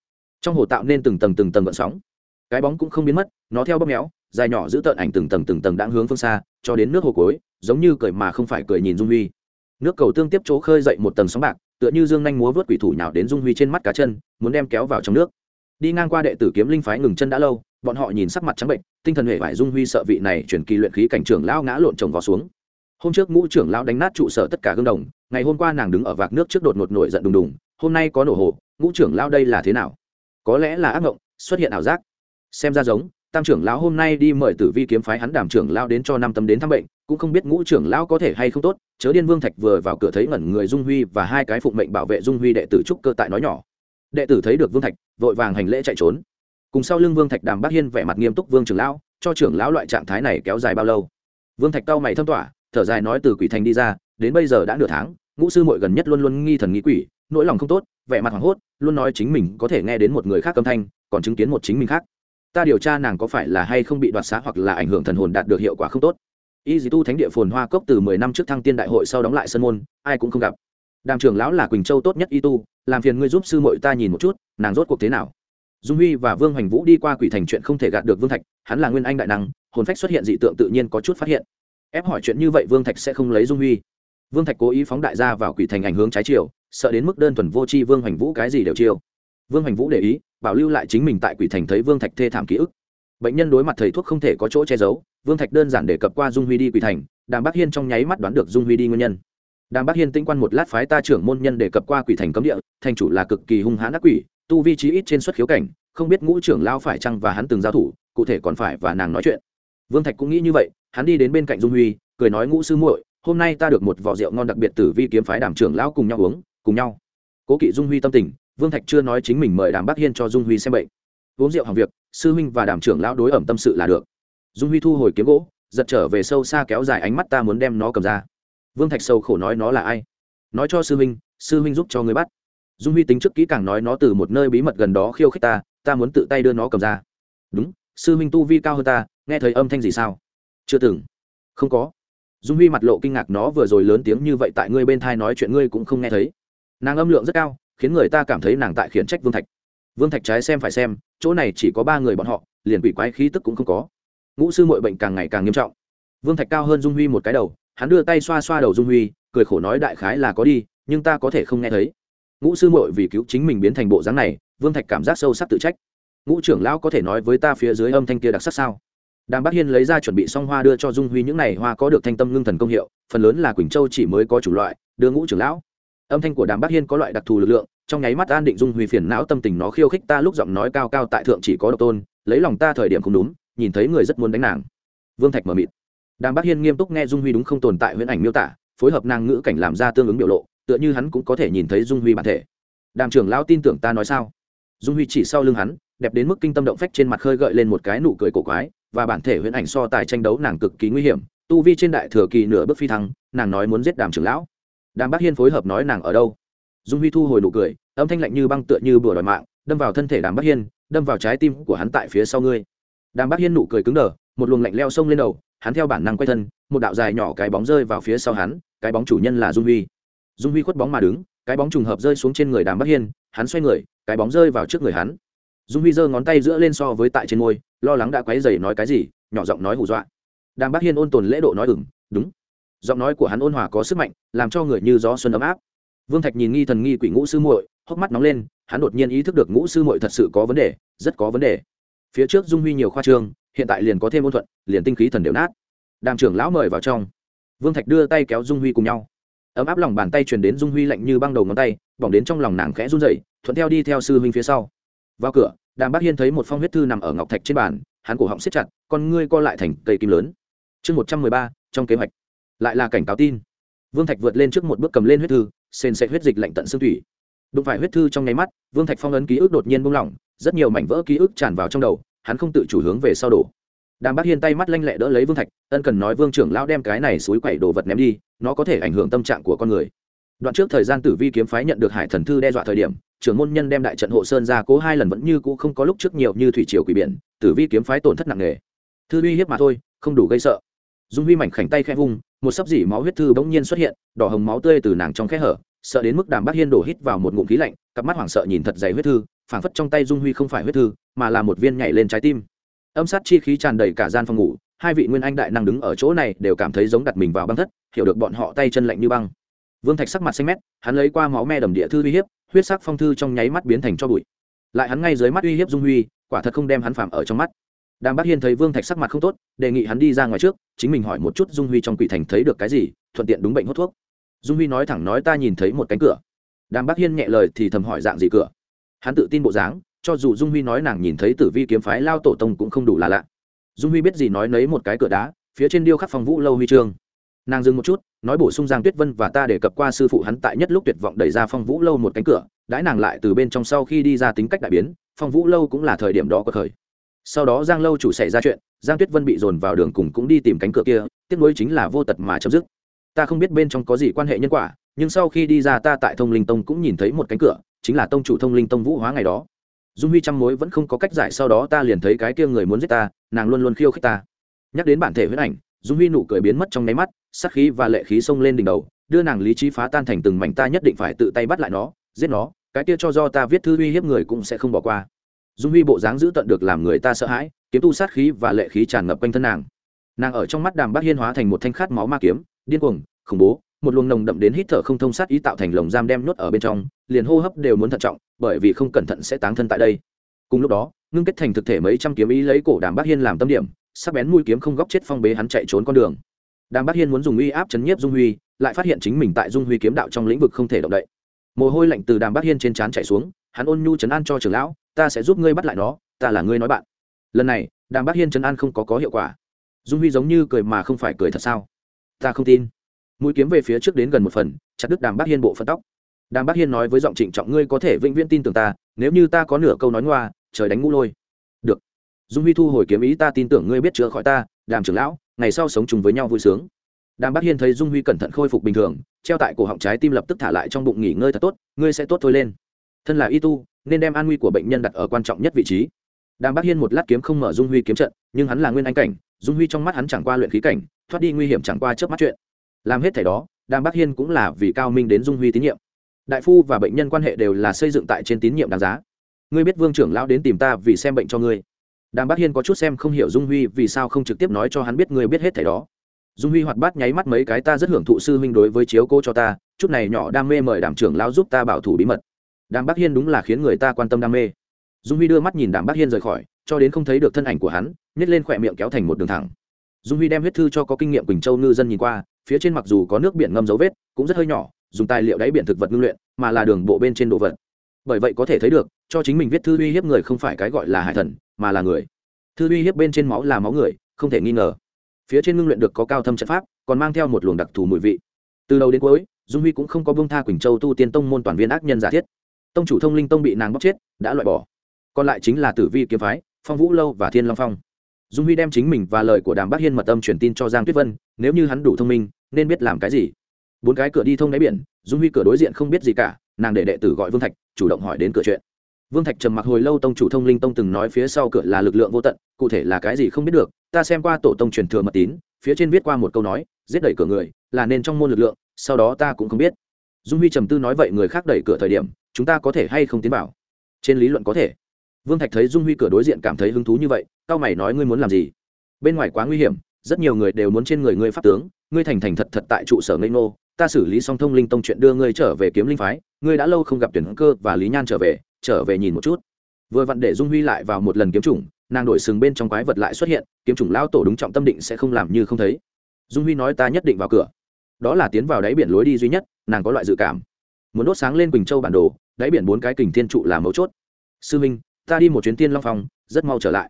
Trong hồ tạo nên từng tầng từng tầng gợn sóng. Cái bóng cũng không biến mất, nó theo bóp méo, dài nhỏ giữ tợn ảnh từng tầng từng tầng đang hướng phương xa, cho đến nước hồ cối giống như cười mà không phải cười nhìn dung huy. Nước cầu tương tiếp chỗ khơi dậy một tầng sóng bạc, tựa như dương nhanh múa vớt quỷ thủ nhào đến dung huy trên mắt cá chân, muốn đem kéo vào trong nước. Đi ngang qua đệ tử kiếm linh phái ngừng chân đã lâu, bọn họ nhìn sắc mặt trắng bệnh, tinh thần hệ vải dung huy sợ vị này chuyển kỳ luyện khí cảnh trưởng lao ngã lộn chồng vào xuống hôm trước ngũ trưởng lão đánh nát trụ sở tất cả gương đồng, ngày hôm qua nàng đứng ở vạc nước trước đột ngột nổi giận đùng đùng, hôm nay có nổ hồ ngũ trưởng lão đây là thế nào? Có lẽ là ác mộng, xuất hiện ảo giác. Xem ra giống, tam trưởng lão hôm nay đi mời tử vi kiếm phái hắn đảm trưởng lão đến cho năm tâm đến thăm bệnh, cũng không biết ngũ trưởng lão có thể hay không tốt, chớ điên vương thạch vừa vào cửa thấy ngẩn người dung huy và hai cái phụng mệnh bảo vệ dung huy đệ tử trúc cơ tại nói nhỏ. Đệ tử thấy được vương thạch, vội vàng hành lễ chạy trốn. Cùng sau lưng vương thạch đàm bác hiên vẻ mặt nghiêm túc vương trưởng lão, cho trưởng lão loại trạng thái này kéo dài bao lâu? Vương thạch cao mày thâm tỏa thở dài nói từ quỷ thành đi ra, đến bây giờ đã nửa tháng, ngũ sư mội gần nhất luôn luôn nghi thần nghĩ quỷ, nỗi lòng không tốt, vẻ mặt hoảng hốt, luôn nói chính mình có thể nghe đến một người khác âm thanh, còn chứng kiến một chính mình khác. Ta điều tra nàng có phải là hay không bị đoạt xá hoặc là ảnh hưởng thần hồn đạt được hiệu quả không tốt. Y dì tu thánh địa phồn hoa cốc từ mười năm trước thăng tiên đại hội sau đóng lại sân môn, ai cũng không gặp. Đàm trưởng lão là quỳnh châu tốt nhất y tu, làm phiền ngươi giúp sư mội ta nhìn một chút, nàng rốt cuộc thế nào? Dung huy và vương hoành vũ đi qua quỷ thành chuyện không thể gạt được vương thạch, hắn là nguyên anh đại năng, hồn phách xuất hiện dị tượng tự nhiên có chút phát hiện ép hỏi chuyện như vậy vương thạch sẽ không lấy dung huy. Vương thạch cố ý phóng đại ra vào quỷ thành ảnh hướng trái chiều, sợ đến mức đơn thuần vô tri vương hoành vũ cái gì đều chiêu. Vương hoành vũ để ý, bảo lưu lại chính mình tại quỷ thành thấy vương thạch thê thảm ký ức. Bệnh nhân đối mặt thầy thuốc không thể có chỗ che giấu, vương thạch đơn giản đề cập qua dung huy đi quỷ thành, đàm Bắc hiên trong nháy mắt đoán được dung huy đi nguyên nhân. Đàm Bắc hiên tinh quan một lát phái ta trưởng môn nhân đề cập qua quỷ thành cấm địa, thành chủ là cực kỳ hung hãn ác quỷ, tu vi trí ít trên xuất khiếu cảnh, không biết ngũ trưởng lao phải chăng và hắn từng giao thủ, cụ thể còn phải và nàng nói chuyện. Vương thạch cũng nghĩ như vậy hắn đi đến bên cạnh dung huy, cười nói, ngũ sư muội, hôm nay ta được một vỏ rượu ngon đặc biệt từ vi kiếm phái đàm trưởng lão cùng nhau uống, cùng nhau. Cố kỵ dung huy tâm tình, vương thạch chưa nói chính mình mời đàm bác hiên cho dung huy xem bệnh. Uống rượu hàng việc, sư huynh và đàm trưởng lão đối ẩm tâm sự là được. Dung huy thu hồi kiếm gỗ, giật trở về sâu xa kéo dài ánh mắt ta muốn đem nó cầm ra. Vương thạch sâu khổ nói, nó là ai? Nói cho sư huynh sư huynh giúp cho người bắt. Dung huy tính trước kỹ càng nói, nó từ một nơi bí mật gần đó khiêu khích ta ta muốn tự tay đưa nó cầm ra. Đúng, sư huynh tu vi cao hơn ta, nghe thấy âm thanh gì sao? Chưa từng. Không có. Dung huy mặt lộ kinh ngạc nó vừa rồi lớn tiếng như vậy tại ngươi bên thai nói chuyện ngươi cũng không nghe thấy. Nàng âm lượng rất cao, khiến người ta cảm thấy nàng tại khiển trách vương thạch. Vương thạch trái xem phải xem, chỗ này chỉ có ba người bọn họ, liền quỷ quái khí tức cũng không có. Ngũ sư mội bệnh càng ngày càng nghiêm trọng. Vương thạch cao hơn dung huy một cái đầu, hắn đưa tay xoa xoa đầu dung huy, cười khổ nói đại khái là có đi, nhưng ta có thể không nghe thấy. Ngũ sư mội vì cứu chính mình biến thành bộ dáng này, vương thạch cảm giác sâu sắc tự trách. Ngũ trưởng lão có thể nói với ta phía dưới âm thanh kia đặc sắc sao? Đàm bác hiên lấy ra chuẩn bị xong hoa đưa cho dung huy, những này hoa có được thanh tâm ngưng thần công hiệu, phần lớn là quỳnh châu chỉ mới có chủ loại, đưa ngũ trưởng lão. Âm thanh của đàm bác hiên có loại đặc thù lực lượng, trong nháy mắt an định dung huy phiền não tâm tình nó khiêu khích ta lúc giọng nói cao cao tại thượng chỉ có độc tôn, lấy lòng ta thời điểm không đúng, nhìn thấy người rất muốn đánh nàng. Vương thạch mờ mịt. Đàm bác hiên nghiêm túc nghe dung huy đúng không tồn tại huyễn ảnh miêu tả, phối hợp nàng ngữ cảnh làm ra tương ứng biểu lộ, tựa như hắn cũng có thể nhìn thấy dung huy bản thể. Đàm trưởng lão tin tưởng ta nói sao? Dung huy chỉ sau lưng hắn, đẹp đến mức kinh tâm động phách trên mặt khơi gợi lên một cái nụ cười cổ quái và bản thể huyễn ảnh so tài tranh đấu nàng cực kỳ nguy hiểm, tu vi trên đại thừa kỳ nửa bước phi thăng, nàng nói muốn giết đàm trưởng lão. Đàm bác hiên phối hợp nói nàng ở đâu? Dung huy thu hồi nụ cười, âm thanh lạnh như băng tựa như bừa đòi mạng, đâm vào thân thể đàm bác hiên, đâm vào trái tim của hắn tại phía sau ngươi. Đàm bác hiên nụ cười cứng đờ, một luồng lạnh leo xông lên đầu, hắn theo bản năng quay thân, một đạo dài nhỏ cái bóng rơi vào phía sau hắn, cái bóng chủ nhân là dung huy. Dung huy khuất bóng mà đứng, cái bóng trùng hợp rơi xuống trên người đàm bắc hiên, hắn xoay người, cái bóng rơi vào trước người hắn. Dung huy giơ ngón tay giữa lên so với tại trên môi lo lắng đã quấy dày nói cái gì, nhỏ giọng nói hù dọa. Đàm bác hiên ôn tồn lễ độ nói ừng đúng. Giọng nói của hắn ôn hòa có sức mạnh, làm cho người như gió xuân ấm áp. Vương thạch nhìn nghi thần nghi quỷ ngũ sư muội, hốc mắt nóng lên, hắn đột nhiên ý thức được ngũ sư muội thật sự có vấn đề, rất có vấn đề. Phía trước dung huy nhiều khoa trương, hiện tại liền có thêm ôn thuận, liền tinh khí thần đều nát. Đàm trưởng lão mời vào trong. Vương thạch đưa tay kéo dung huy cùng nhau. Ấm áp lòng bàn tay truyền đến dung huy lạnh như băng đầu ngón tay, bỏng đến trong lòng nàng khẽ run rẩy, thuận theo đi theo sư huynh phía sau. Vào cửa đàm bác hiên thấy một phong huyết thư nằm ở ngọc thạch trên bàn, hắn cổ họng siết chặt, con ngươi co lại thành cây kim lớn. Chương một trăm mười ba, trong kế hoạch. Lại là cảnh cáo tin. Vương thạch vượt lên trước một bước cầm lên huyết thư, sền sệt huyết dịch lạnh tận xương thủy. Đụng phải huyết thư trong nháy mắt, vương thạch phong ấn ký ức đột nhiên buông lỏng, rất nhiều mảnh vỡ ký ức tràn vào trong đầu, hắn không tự chủ hướng về sau đổ. Đàm bác hiên tay mắt lanh lẹ đỡ lấy vương thạch, ân cần nói vương trưởng lão đem cái này suối quậy đồ vật ném đi, nó có thể ảnh hưởng tâm trạng của con người. Đoạn trước thời gian tử vi kiếm phái nhận được hải thần thư đe dọa thời điểm trưởng môn nhân đem đại trận hộ sơn ra cố hai lần vẫn như cũ không có lúc trước nhiều như thủy triều quỷ biển, tử vi kiếm phái tổn thất nặng nề. Thư uy hiếp mà thôi, không đủ gây sợ. Dung huy mảnh khảnh tay khẽ vung, một sấp dỉ máu huyết thư bỗng nhiên xuất hiện, đỏ hồng máu tươi từ nàng trong khe hở, sợ đến mức đàm bác hiên đổ hít vào một ngụm khí lạnh, cặp mắt hoảng sợ nhìn thật dày huyết thư, phảng phất trong tay dung huy không phải huyết thư, mà là một viên nhảy lên trái tim. Âm sát chi khí tràn đầy cả gian phòng ngủ, hai vị nguyên anh đại năng đứng ở chỗ này đều cảm thấy giống đặt mình vào băng thất, hiểu được bọn họ tay chân lạnh như băng. Vương thạch sắc mặt xanh mét, hắn lấy qua máu me đầm địa thư uy hiếp huyết sắc phong thư trong nháy mắt biến thành cho bụi. Lại hắn ngay dưới mắt uy hiếp dung huy, quả thật không đem hắn phạm ở trong mắt. Đàm bác hiên thấy vương thạch sắc mặt không tốt, đề nghị hắn đi ra ngoài trước, chính mình hỏi một chút dung huy trong quỷ thành thấy được cái gì, thuận tiện đúng bệnh hút thuốc. Dung huy nói thẳng nói ta nhìn thấy một cánh cửa. Đàm bác hiên nhẹ lời thì thầm hỏi dạng gì cửa. Hắn tự tin bộ dáng, cho dù dung huy nói nàng nhìn thấy tử vi kiếm phái lao tổ tông cũng không đủ là lạ. Dung huy biết gì nói nấy một cái cửa đá, phía trên điêu khắc phòng vũ lâu huy chương. Nàng dừng một chút nói bổ sung giang tuyết vân và ta đề cập qua sư phụ hắn tại nhất lúc tuyệt vọng đẩy ra phong vũ lâu một cánh cửa, đãi nàng lại từ bên trong sau khi đi ra tính cách đại biến, phong vũ lâu cũng là thời điểm đó có khởi. Sau đó giang lâu chủ xảy ra chuyện, giang tuyết vân bị dồn vào đường cùng cũng đi tìm cánh cửa kia, tiếc nuối chính là vô tật mà chấm dứt. Ta không biết bên trong có gì quan hệ nhân quả, nhưng sau khi đi ra ta tại thông linh tông cũng nhìn thấy một cánh cửa, chính là tông chủ thông linh tông vũ hóa ngày đó. Dung huy trăm mối vẫn không có cách giải sau đó ta liền thấy cái kia người muốn giết ta, nàng luôn luôn khiêu khích ta. Nhắc đến bản thể huyết ảnh, dung huy nụ cười biến mất trong nháy mắt. Sát khí và lệ khí xông lên đỉnh đầu, đưa nàng lý trí phá tan thành từng mảnh, ta nhất định phải tự tay bắt lại nó, giết nó, cái kia cho do ta viết thư uy hiếp người cũng sẽ không bỏ qua. Dung huy bộ dáng giữ tận được làm người ta sợ hãi, kiếm tu sát khí và lệ khí tràn ngập quanh thân nàng. Nàng ở trong mắt đàm bác hiên hóa thành một thanh khát máu ma kiếm, điên cuồng, khủng bố, một luồng nồng đậm đến hít thở không thông sát ý tạo thành lồng giam đem nhốt ở bên trong, liền hô hấp đều muốn thận trọng, bởi vì không cẩn thận sẽ táng thân tại đây. Cùng lúc đó, ngưng kết thành thực thể mấy trăm kiếm ý lấy cổ đàm bác hiên làm tâm điểm, sắc bén mũi kiếm không góc chết phong bế hắn chạy trốn con đường đàm bắc hiên muốn dùng uy áp chấn nhiếp dung huy, lại phát hiện chính mình tại dung huy kiếm đạo trong lĩnh vực không thể động đậy. Mồ hôi lạnh từ đàm bắc hiên trên trán chạy xuống, hắn ôn nhu chấn an cho trưởng lão, ta sẽ giúp ngươi bắt lại nó, ta là ngươi nói bạn. Lần này, đàm bắc hiên chấn an không có có hiệu quả. Dung huy giống như cười mà không phải cười thật sao? Ta không tin. Mũi kiếm về phía trước đến gần một phần, chặt đứt đàm bắc hiên bộ phận tóc. Đàm bắc hiên nói với giọng trịnh trọng, ngươi có thể vĩnh viễn tin tưởng ta, nếu như ta có nửa câu nói ngoa, trời đánh ngũ lôi. Được. Dung huy thu hồi kiếm ý, ta tin tưởng ngươi biết chữa khỏi ta, đàm trưởng lão ngày sau sống chung với nhau vui sướng. Đàm bác hiên thấy dung huy cẩn thận khôi phục bình thường, treo tại cổ họng trái tim lập tức thả lại trong bụng nghỉ ngơi thật tốt, ngươi sẽ tốt thôi lên. Thân là y tu, nên đem an nguy của bệnh nhân đặt ở quan trọng nhất vị trí. Đàm bác hiên một lát kiếm không mở dung huy kiếm trận, nhưng hắn là nguyên anh cảnh, dung huy trong mắt hắn chẳng qua luyện khí cảnh, thoát đi nguy hiểm chẳng qua trước mắt chuyện. Làm hết thảy đó, đàm bác hiên cũng là vì cao minh đến dung huy tín nhiệm. Đại phu và bệnh nhân quan hệ đều là xây dựng tại trên tín nhiệm đáng giá. Ngươi biết vương trưởng lão đến tìm ta vì xem bệnh cho ngươi đàm bác hiên có chút xem không hiểu dung huy vì sao không trực tiếp nói cho hắn biết người biết hết thảy đó. Dung huy hoạt bát nháy mắt mấy cái ta rất hưởng thụ sư huynh đối với chiếu cô cho ta, chút này nhỏ đam mê mời đàm trưởng lao giúp ta bảo thủ bí mật. Đàm bác hiên đúng là khiến người ta quan tâm đam mê. Dung huy đưa mắt nhìn đàm bác hiên rời khỏi, cho đến không thấy được thân ảnh của hắn, nhét lên khỏe miệng kéo thành một đường thẳng. Dung huy đem huyết thư cho có kinh nghiệm quỳnh châu ngư dân nhìn qua, phía trên mặc dù có nước biển ngâm dấu vết, cũng rất hơi nhỏ, dùng tài liệu đáy biển thực vật ngưng luyện, mà là đường bộ bên trên đồ vật. Bởi vậy có thể thấy được, cho chính mình viết thư uy hiếp người không phải cái gọi là hải thần mà là người. Thư uy hiếp bên trên máu là máu người, không thể nghi ngờ. Phía trên ngưng luyện được có cao thâm trận pháp, còn mang theo một luồng đặc thù mùi vị. Từ đầu đến cuối, dung huy cũng không có bông tha quỳnh châu tu tiên tông môn toàn viên ác nhân giả thiết. Tông chủ thông linh tông bị nàng bóc chết, đã loại bỏ. Còn lại chính là tử vi kiếm phái, phong vũ lâu và thiên long phong. Dung huy đem chính mình và lời của đàm bác hiên mật tâm truyền tin cho giang tuyết vân, nếu như hắn đủ thông minh, nên biết làm cái gì. Bốn cái cửa đi thông đáy biển, dung huy cửa đối diện không biết gì cả, nàng để đệ tử gọi vương thạch, chủ động hỏi đến cửa chuyện vương thạch trầm mặc hồi lâu, tông chủ thông linh tông từng nói phía sau cửa là lực lượng vô tận, cụ thể là cái gì không biết được, ta xem qua tổ tông truyền thừa mật tín, phía trên viết qua một câu nói, giết đẩy cửa người, là nên trong môn lực lượng, sau đó ta cũng không biết. Dung huy trầm tư nói vậy người khác đẩy cửa thời điểm, chúng ta có thể hay không tiến vào? Trên lý luận có thể. Vương thạch thấy dung huy cửa đối diện cảm thấy hứng thú như vậy, cao mày nói ngươi muốn làm gì? Bên ngoài quá nguy hiểm, rất nhiều người đều muốn trên người ngươi pháp tướng, ngươi thành thành thật thật tại trụ sở ngây ngô, ta xử lý xong thông linh tông chuyện đưa ngươi trở về kiếm linh phái, ngươi đã lâu không gặp tuyển cơ và lý nhan trở về trở về nhìn một chút. Vừa vặn để dung huy lại vào một lần kiếm chủng, nàng đổi sừng bên trong quái vật lại xuất hiện, kiếm chủng lao tổ đúng trọng tâm định sẽ không làm như không thấy. Dung huy nói ta nhất định vào cửa. Đó là tiến vào đáy biển lối đi duy nhất, nàng có loại dự cảm. Muốn đốt sáng lên quỳnh châu bản đồ, đáy biển bốn cái kình thiên trụ là mấu chốt. Sư minh, ta đi một chuyến tiên long phong, rất mau trở lại.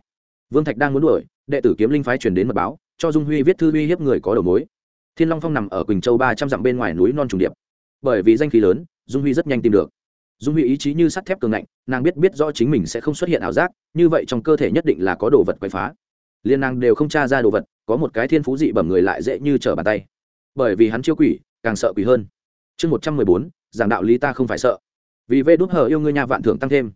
Vương thạch đang muốn đuổi, đệ tử kiếm linh phái truyền đến mật báo, cho dung huy viết thư uy hiếp người có đầu mối. Thiên long phong nằm ở quỳnh châu ba trăm dặm bên ngoài núi non trùng điệp. Bởi vì danh khí lớn, dung huy rất nhanh tìm được dung huy ý chí như sắt thép cường ngạnh, nàng biết biết rõ chính mình sẽ không xuất hiện ảo giác, như vậy trong cơ thể nhất định là có đồ vật quậy phá. Liên nàng đều không tra ra đồ vật, có một cái thiên phú dị bẩm người lại dễ như trở bàn tay. Bởi vì hắn chiêu quỷ, càng sợ quỷ hơn. Chương một trăm mười bốn, giảng đạo lý ta không phải sợ. Vì vê đốt hờ yêu ngươi nhà vạn thưởng tăng thêm.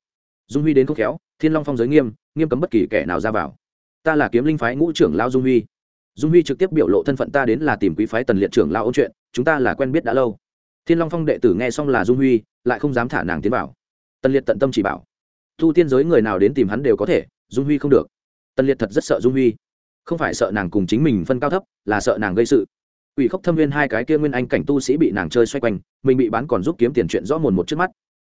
Dung huy đến không khéo, thiên long phong giới nghiêm nghiêm cấm bất kỳ kẻ nào ra vào. Ta là kiếm linh phái ngũ trưởng lao dung huy. Dung huy trực tiếp biểu lộ thân phận ta đến là tìm quý phái tần liệt trưởng lao ôn chuyện, chúng ta là quen biết đã lâu thiên long phong đệ tử nghe xong là dung huy, lại không dám thả nàng tiến vào. Tần liệt tận tâm chỉ bảo, thu tiên giới người nào đến tìm hắn đều có thể dung huy không được. Tần liệt thật rất sợ dung huy. Không phải sợ nàng cùng chính mình phân cao thấp, là sợ nàng gây sự. Ủy khốc thâm viên hai cái kia nguyên anh cảnh tu sĩ bị nàng chơi xoay quanh, mình bị bán còn giúp kiếm tiền chuyện rõ mồn một trước mắt.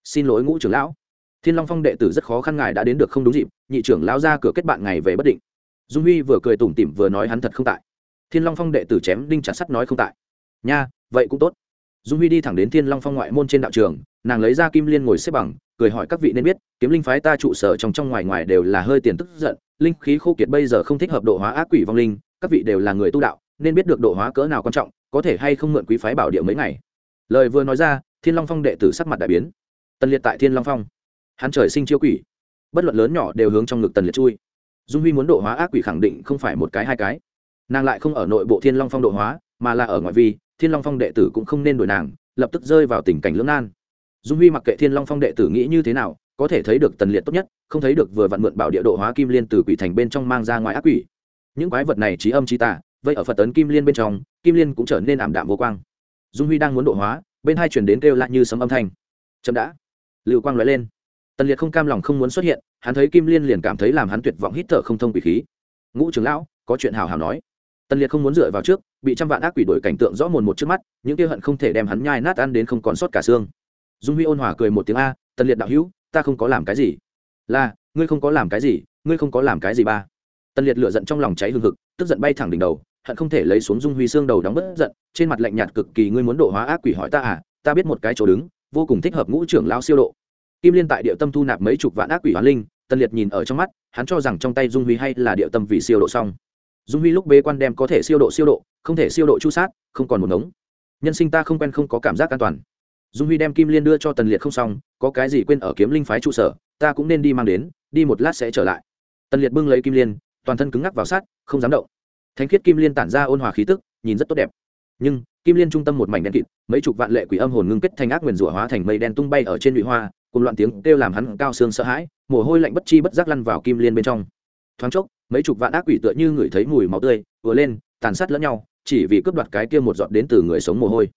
Xin lỗi ngũ trưởng lão. Thiên long phong đệ tử rất khó khăn ngài đã đến được không đúng dịp, nhị trưởng lão ra cửa kết bạn ngày về bất định. Dung huy vừa cười tủm tỉm vừa nói hắn thật không tại. Thiên long phong đệ tử chém đinh chặt sắt nói không tại. Nha, vậy cũng tốt dung huy đi thẳng đến thiên long phong ngoại môn trên đạo trường, nàng lấy ra kim liên ngồi xếp bằng, cười hỏi các vị nên biết, kiếm linh phái ta trụ sở trong trong ngoài ngoài đều là hơi tiền tức giận, linh khí khô kiệt bây giờ không thích hợp độ hóa ác quỷ vong linh, các vị đều là người tu đạo, nên biết được độ hóa cỡ nào quan trọng, có thể hay không mượn quý phái bảo địa mấy ngày. Lời vừa nói ra, thiên long phong đệ tử sắc mặt đại biến. Tần liệt tại thiên long phong. Hắn trời sinh chiêu quỷ. Bất luận lớn nhỏ đều hướng trong ngực tần liệt chui. Dung huy muốn độ hóa ác quỷ khẳng định không phải một cái hai cái. Nàng lại không ở nội bộ thiên long phong độ hóa, mà là ở ngoại vi thiên long phong đệ tử cũng không nên đổi nàng, lập tức rơi vào tình cảnh lưỡng nan. Dung huy mặc kệ thiên long phong đệ tử nghĩ như thế nào, có thể thấy được tần liệt tốt nhất, không thấy được vừa vặn mượn bảo địa độ hóa kim liên từ quỷ thành bên trong mang ra ngoài ác quỷ. Những quái vật này trí âm trí tả vậy ở phật tấn kim liên bên trong, kim liên cũng trở nên ảm đạm vô quang. Dung huy đang muốn độ hóa, bên hai chuyển đến kêu lại như sấm âm thanh. Chậm đã. Lưu quang nói lên. Tần liệt không cam lòng không muốn xuất hiện, hắn thấy kim liên liền cảm thấy làm hắn tuyệt vọng hít thở không thông quỷ khí. Ngũ trưởng lão, có chuyện hào hào nói tần liệt không muốn dựa vào trước, bị trăm vạn ác quỷ đổi cảnh tượng rõ mồn một trước mắt, những kia hận không thể đem hắn nhai nát ăn đến không còn sót cả xương. Dung huy ôn hòa cười một tiếng a, tần liệt đạo hữu, ta không có làm cái gì. Là, ngươi không có làm cái gì, ngươi không có làm cái gì ba. Tần liệt lửa giận trong lòng cháy hừng hực, tức giận bay thẳng đỉnh đầu, hận không thể lấy xuống dung huy xương đầu đóng bất giận, trên mặt lạnh nhạt cực kỳ, ngươi muốn độ hóa ác quỷ hỏi ta à? Ta biết một cái chỗ đứng, vô cùng thích hợp ngũ trưởng lao siêu độ. Kim liên tại địa tâm thu nạp mấy chục vạn ác quỷ hoán linh, tần liệt nhìn ở trong mắt, hắn cho rằng trong tay dung huy hay là địa tâm vì siêu độ xong dung huy lúc bế quan đem có thể siêu độ siêu độ, không thể siêu độ chu sát, không còn một ngống. Nhân sinh ta không quen không có cảm giác an toàn. Dung huy đem kim liên đưa cho tần liệt không xong, có cái gì quên ở kiếm linh phái trụ sở, ta cũng nên đi mang đến, đi một lát sẽ trở lại. Tần liệt bưng lấy kim liên, toàn thân cứng ngắc vào sát, không dám động. Thánh khiết kim liên tản ra ôn hòa khí tức, nhìn rất tốt đẹp. Nhưng, kim liên trung tâm một mảnh đen kịt, mấy chục vạn lệ quỷ âm hồn ngưng kết thành ác nguyền rủa hóa thành mây đen tung bay ở trên lụy hoa, cùng loạn tiếng kêu làm hắn cao xương sợ hãi, mồ hôi lạnh bất chi bất giác lăn vào kim liên bên trong. Thoáng chốc mấy chục vạn ác quỷ tựa như ngửi thấy mùi máu tươi vừa lên, tàn sát lẫn nhau, chỉ vì cướp đoạt cái kia một giọt đến từ người sống mồ hôi.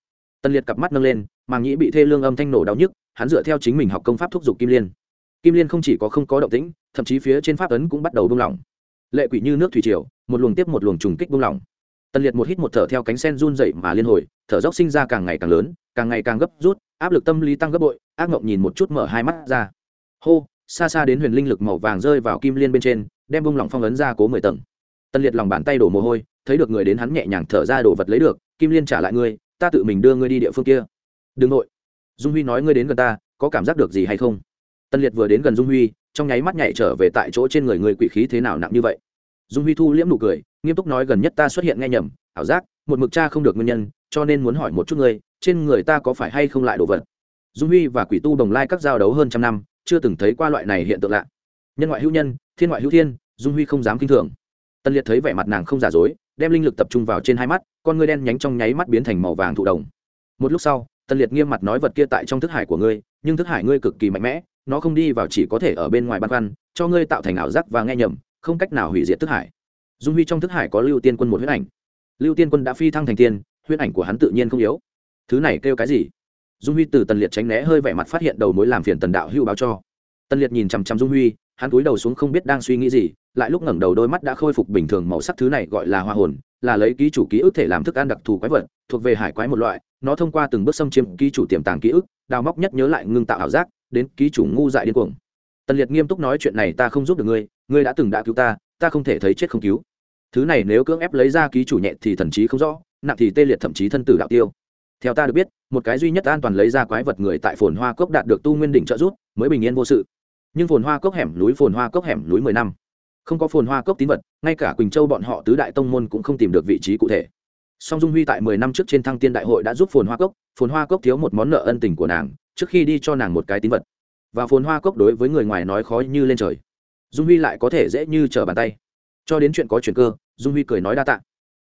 Tân liệt cặp mắt nâng lên, màng nhĩ bị thê lương âm thanh nổ đau nhức, hắn dựa theo chính mình học công pháp thúc giục kim liên. Kim liên không chỉ có không có động tĩnh, thậm chí phía trên pháp ấn cũng bắt đầu buông lỏng. Lệ quỷ như nước thủy triều, một luồng tiếp một luồng trùng kích buông lỏng. Tân liệt một hít một thở theo cánh sen run dậy mà liên hồi, thở dốc sinh ra càng ngày càng lớn, càng ngày càng gấp rút, áp lực tâm lý tăng gấp bội, ác mộng nhìn một chút mở hai mắt ra. Hô xa xa đến huyền linh lực màu vàng rơi vào kim liên bên trên, đem bung lỏng phong ấn ra cố mười tầng. Tân liệt lòng bàn tay đổ mồ hôi, thấy được người đến hắn nhẹ nhàng thở ra đồ vật lấy được, kim liên trả lại ngươi, ta tự mình đưa ngươi đi địa phương kia. Đừng nội. Dung huy nói, ngươi đến gần ta, có cảm giác được gì hay không? Tân liệt vừa đến gần dung huy, trong nháy mắt nhảy trở về tại chỗ trên người người quỷ khí thế nào nặng như vậy? Dung huy thu liễm nụ cười, nghiêm túc nói, gần nhất ta xuất hiện nghe nhầm, ảo giác, một mực cha không được nguyên nhân, cho nên muốn hỏi một chút ngươi, trên người ta có phải hay không lại đồ vật? Dung huy và quỷ tu đồng lai các giao đấu hơn trăm năm chưa từng thấy qua loại này hiện tượng lạ. Nhân ngoại hữu nhân, thiên ngoại hữu thiên, dung huy không dám k i n h thường. Tân liệt thấy vẻ mặt nàng không giả dối, đem linh lực tập trung vào trên hai mắt, con ngươi đen nhánh trong nháy mắt biến thành màu vàng thụ đồng. Một lúc sau tân liệt nghiêm mặt nói vật kia tại trong thức hải của ngươi, nhưng thức hải ngươi cực kỳ mạnh mẽ, nó không đi vào chỉ có thể ở bên ngoài băn khoăn, cho ngươi tạo thành ảo giác và nghe nhầm, không cách nào hủy diệt thức hải. Dung huy trong thức hải có lưu tiên quân một huyết ảnh. Lưu tiên quân đã phi thăng thành tiên huyết ảnh của hắn tự nhiên không yếu. Thứ này kêu cái gì? Dung huy từ tần liệt tránh né hơi vẻ mặt phát hiện đầu mối làm phiền tần đạo hưu báo cho. Tần liệt nhìn chằm chằm dung huy, hắn cúi đầu xuống không biết đang suy nghĩ gì, lại lúc ngẩng đầu đôi mắt đã khôi phục bình thường màu sắc thứ này gọi là hoa hồn, là lấy ký chủ ký ức thể làm thức ăn đặc thù quái vật, thuộc về hải quái một loại, nó thông qua từng bước xâm chiếm ký chủ tiềm tàng ký ức, đào móc nhất nhớ lại ngưng tạo ảo giác, đến ký chủ ngu dại điên cuồng. Tần liệt nghiêm túc nói chuyện này ta không giúp được ngươi ngươi đã từng đã cứu ta ta không thể thấy chết không cứu. Thứ này nếu cưỡng ép lấy ra ký chủ nhẹ thì thần trí không rõ, nặng thì tê liệt thậm chí thân tử đạo tiêu theo ta được biết, một cái duy nhất an toàn lấy ra quái vật người tại phồn hoa cốc đạt được tu nguyên đỉnh trợ giúp, mới bình yên vô sự. Nhưng phồn hoa cốc hẻm núi phồn hoa cốc hẻm núi mười năm. Không có phồn hoa cốc tín vật, ngay cả quỳnh châu bọn họ tứ đại tông môn cũng không tìm được vị trí cụ thể. Song dung huy tại mười năm trước trên thăng tiên đại hội đã giúp phồn hoa cốc, phồn hoa cốc thiếu một món nợ ân tình của nàng, trước khi đi cho nàng một cái tín vật. Và phồn hoa cốc đối với người ngoài nói khó như lên trời. Dung huy lại có thể dễ như trở bàn tay. Cho đến chuyện có chuyện cơ, dung huy cười nói đa tạ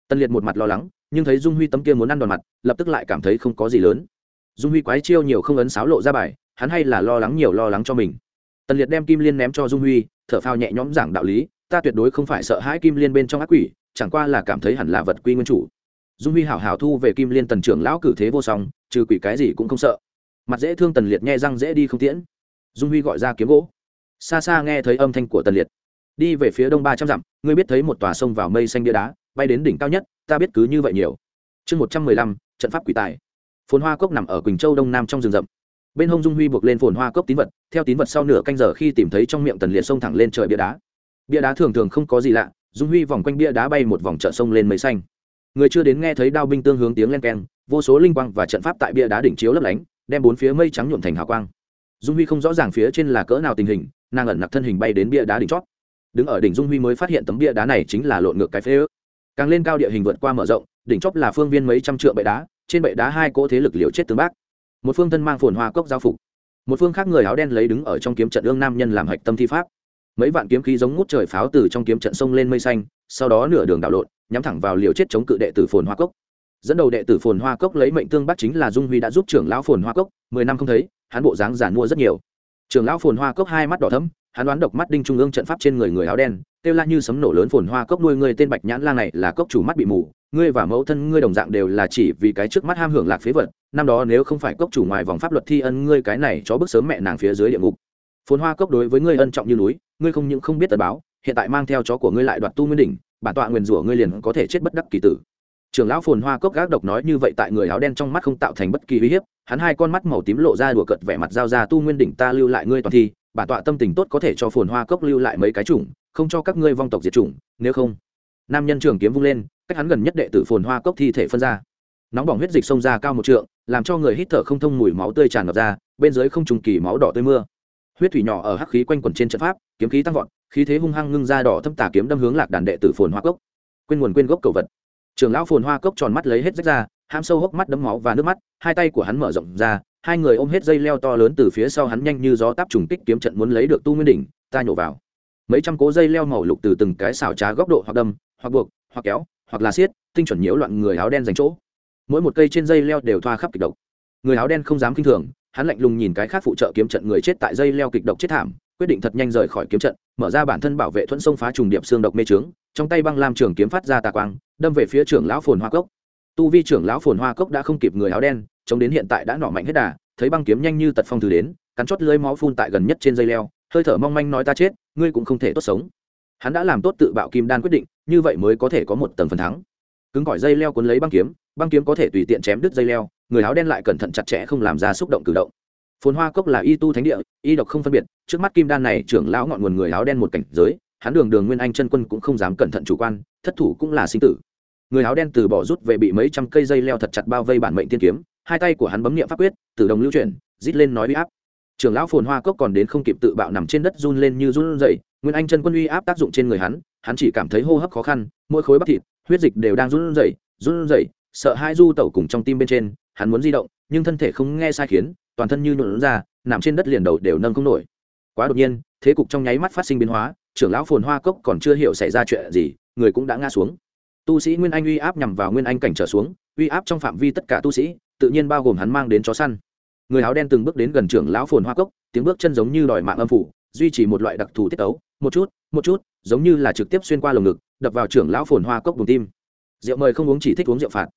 tân liệt một mặt lo lắng, nhưng thấy dung huy tấm kia muốn ăn đòn mặt, lập tức lại cảm thấy không có gì lớn. Dung huy quái chiêu nhiều không ấn sáo lộ ra bài, hắn hay là lo lắng nhiều lo lắng cho mình. Tần liệt đem kim liên ném cho dung huy, thở phao nhẹ nhõm giảng đạo lý, ta tuyệt đối không phải sợ hãi kim liên bên trong ác quỷ, chẳng qua là cảm thấy hẳn là vật quy nguyên chủ. Dung huy hảo hảo thu về kim liên tần trưởng lão cử thế vô song, trừ quỷ cái gì cũng không sợ. Mặt dễ thương tần liệt nghe răng dễ đi không tiễn. Dung huy gọi ra kiếm gỗ. Xa xa nghe thấy âm thanh của tần liệt. Đi về phía đông ba trăm dặm, ngươi biết thấy một tòa sông vào mây xanh bia đá bay đến đỉnh cao nhất, ta biết cứ như vậy nhiều. Chương một trăm mười lăm, trận pháp quỷ tài. Phồn hoa cốc nằm ở quỳnh châu đông nam trong rừng rậm. Bên hông dung huy buộc lên phồn hoa cốc tín vật, theo tín vật sau nửa canh giờ khi tìm thấy trong miệng tần liệt sông thẳng lên trời bia đá. Bia đá thường thường không có gì lạ, dung huy vòng quanh bia đá bay một vòng chợ sông lên mây xanh. Người chưa đến nghe thấy đao binh tương hướng tiếng len keng, vô số linh quang và trận pháp tại bia đá đỉnh chiếu lấp lánh, đem bốn phía mây trắng nhuộm thành hào quang. Dung huy không rõ ràng phía trên là cỡ nào tình hình, nàng ẩn nặc thân hình bay đến bia đá đỉnh chót. Đứng ở đỉnh dung huy mới phát hiện tấm bia đá này chính là lộn ngược cái phế ước càng lên cao địa hình vượt qua mở rộng, đỉnh chóp là phương viên mấy trăm trượng bệ đá, trên bệ đá hai cỗ thế lực liều chết tướng bác. Một phương thân mang phồn hoa cốc giao phục, một phương khác người áo đen lấy đứng ở trong kiếm trận ương nam nhân làm hạch tâm thi pháp. Mấy vạn kiếm khí giống ngút trời pháo từ trong kiếm trận sông lên mây xanh, sau đó nửa đường đảo lộn, nhắm thẳng vào liều chết chống cự đệ tử phồn hoa cốc. Dẫn đầu đệ tử phồn hoa cốc lấy mệnh tương bắc chính là dung huy đã giúp trưởng lão phồn hoa cốc, mười năm không thấy, hắn bộ dáng giản mua rất nhiều trưởng lão phồn hoa cốc hai mắt đỏ thấm hắn đoán độc mắt đinh trung ương trận pháp trên người người áo đen, kêu la như sấm nổ lớn phồn hoa cốc nuôi ngươi tên bạch nhãn lang này là cốc chủ mắt bị mù, ngươi và mẫu thân ngươi đồng dạng đều là chỉ vì cái trước mắt ham hưởng lạc phế vật, năm đó nếu không phải cốc chủ ngoài vòng pháp luật thi ân ngươi cái này cho bước sớm mẹ nàng phía dưới địa ngục. Phồn hoa cốc đối với ngươi ân trọng như núi, ngươi không những không biết tờ báo, hiện tại mang theo chó của ngươi lại đoạt tu nguyên đỉnh, bản tọa nguyền rủa ngươi liền có thể chết bất đắc kỳ tử trưởng lão phồn hoa cốc gác độc nói như vậy tại người áo đen trong mắt không tạo thành bất kỳ uy hiếp, hắn hai con mắt màu tím lộ ra đùa cợt vẻ mặt giao ra tu nguyên đỉnh ta lưu lại ngươi toàn thi, bản tọa tâm tình tốt có thể cho phồn hoa cốc lưu lại mấy cái chủng, không cho các ngươi vong tộc diệt chủng, nếu không. Nam nhân trường kiếm vung lên, cách hắn gần nhất đệ tử phồn hoa cốc thi thể phân ra. Nóng bỏng huyết dịch xông ra cao một trượng, làm cho người hít thở không thông mùi máu tươi tràn ngập ra, bên dưới không trùng kỳ máu đỏ tươi mưa. Huyết thủy nhỏ ở hắc khí quanh quẩn trên trận pháp, kiếm khí tăng vọt, khí thế hung hăng ngưng ra đỏ thâm tà kiếm đâm hướng lạc đàn đệ tử phồn hoa cốc. Quên nguồn quên gốc cầu vật trường lão phồn hoa cốc tròn mắt lấy hết rách ra, ham sâu hốc mắt đấm máu và nước mắt, hai tay của hắn mở rộng ra, hai người ôm hết dây leo to lớn từ phía sau hắn nhanh như gió táp trùng kích kiếm trận muốn lấy được tu nguyên đỉnh, ta nhổ vào. Mấy trăm cố dây leo màu lục từ từng cái xảo trá góc độ hoặc đâm, hoặc buộc, hoặc kéo, hoặc là xiết, tinh chuẩn nhiễu loạn người áo đen dành chỗ. Mỗi một cây trên dây leo đều thoa khắp kịch độc. Người áo đen không dám kinh thường, hắn lạnh lùng nhìn cái khác phụ trợ kiếm trận người chết tại dây leo kịch độc chết thảm quyết định thật nhanh rời khỏi kiếm trận, mở ra bản thân bảo vệ thuẫn sông phá trùng điệp xương độc mê trướng, trong tay băng lam trường kiếm phát ra tà quang, đâm về phía trưởng lão phồn hoa cốc. Tu vi trưởng lão phồn hoa cốc đã không kịp người áo đen, chống đến hiện tại đã nọ mạnh hết đà, thấy băng kiếm nhanh như tật phong từ đến, cắn chót lưới máu phun tại gần nhất trên dây leo, hơi thở mong manh nói ta chết, ngươi cũng không thể tốt sống. Hắn đã làm tốt tự bạo kim đan quyết định, như vậy mới có thể có một tầng phần thắng. Cứng cỏi dây leo cuốn lấy băng kiếm băng kiếm có thể tùy tiện chém đứt dây leo, người áo đen lại cẩn thận chặt chẽ không làm ra xúc động cử động phồn hoa cốc là y tu thánh địa, y độc không phân biệt, trước mắt kim đan này trưởng lão ngọn nguồn người áo đen một cảnh giới, hắn đường đường nguyên anh chân quân cũng không dám cẩn thận chủ quan, thất thủ cũng là sinh tử. Người áo đen từ bỏ rút về bị mấy trăm cây dây leo thật chặt bao vây bản mệnh tiên kiếm, hai tay của hắn bấm niệm pháp quyết từ đồng lưu chuyển, rít lên nói uy áp. Trưởng lão phồn hoa cốc còn đến không kịp tự bạo nằm trên đất run lên như run rẩy, nguyên anh chân quân uy áp tác dụng trên người hắn hắn chỉ cảm thấy hô hấp khó khăn, mỗi khối bắp thịt, huyết dịch đều đang run rẩy run rẩy, sợ hai du tẩu cùng trong tim bên trên, hắn muốn di động, nhưng thân thể không nghe sai khiến toàn thân như nhuộn ra, nằm trên đất liền đầu đều nâng không nổi. Quá đột nhiên, thế cục trong nháy mắt phát sinh biến hóa, trưởng lão phồn hoa cốc còn chưa hiểu xảy ra chuyện gì, người cũng đã ngã xuống. Tu sĩ nguyên anh uy áp nhằm vào nguyên anh cảnh trở xuống, uy áp trong phạm vi tất cả tu sĩ, tự nhiên bao gồm hắn mang đến chó săn. Người áo đen từng bước đến gần trưởng lão phồn hoa cốc, tiếng bước chân giống như đòi mạng âm phủ, duy trì một loại đặc thù tiết ấu một chút một chút, giống như là trực tiếp xuyên qua lồng ngực, đập vào trưởng lão phồn hoa cốc bùng tim. Rượu mời không uống chỉ thích uống rượu phạt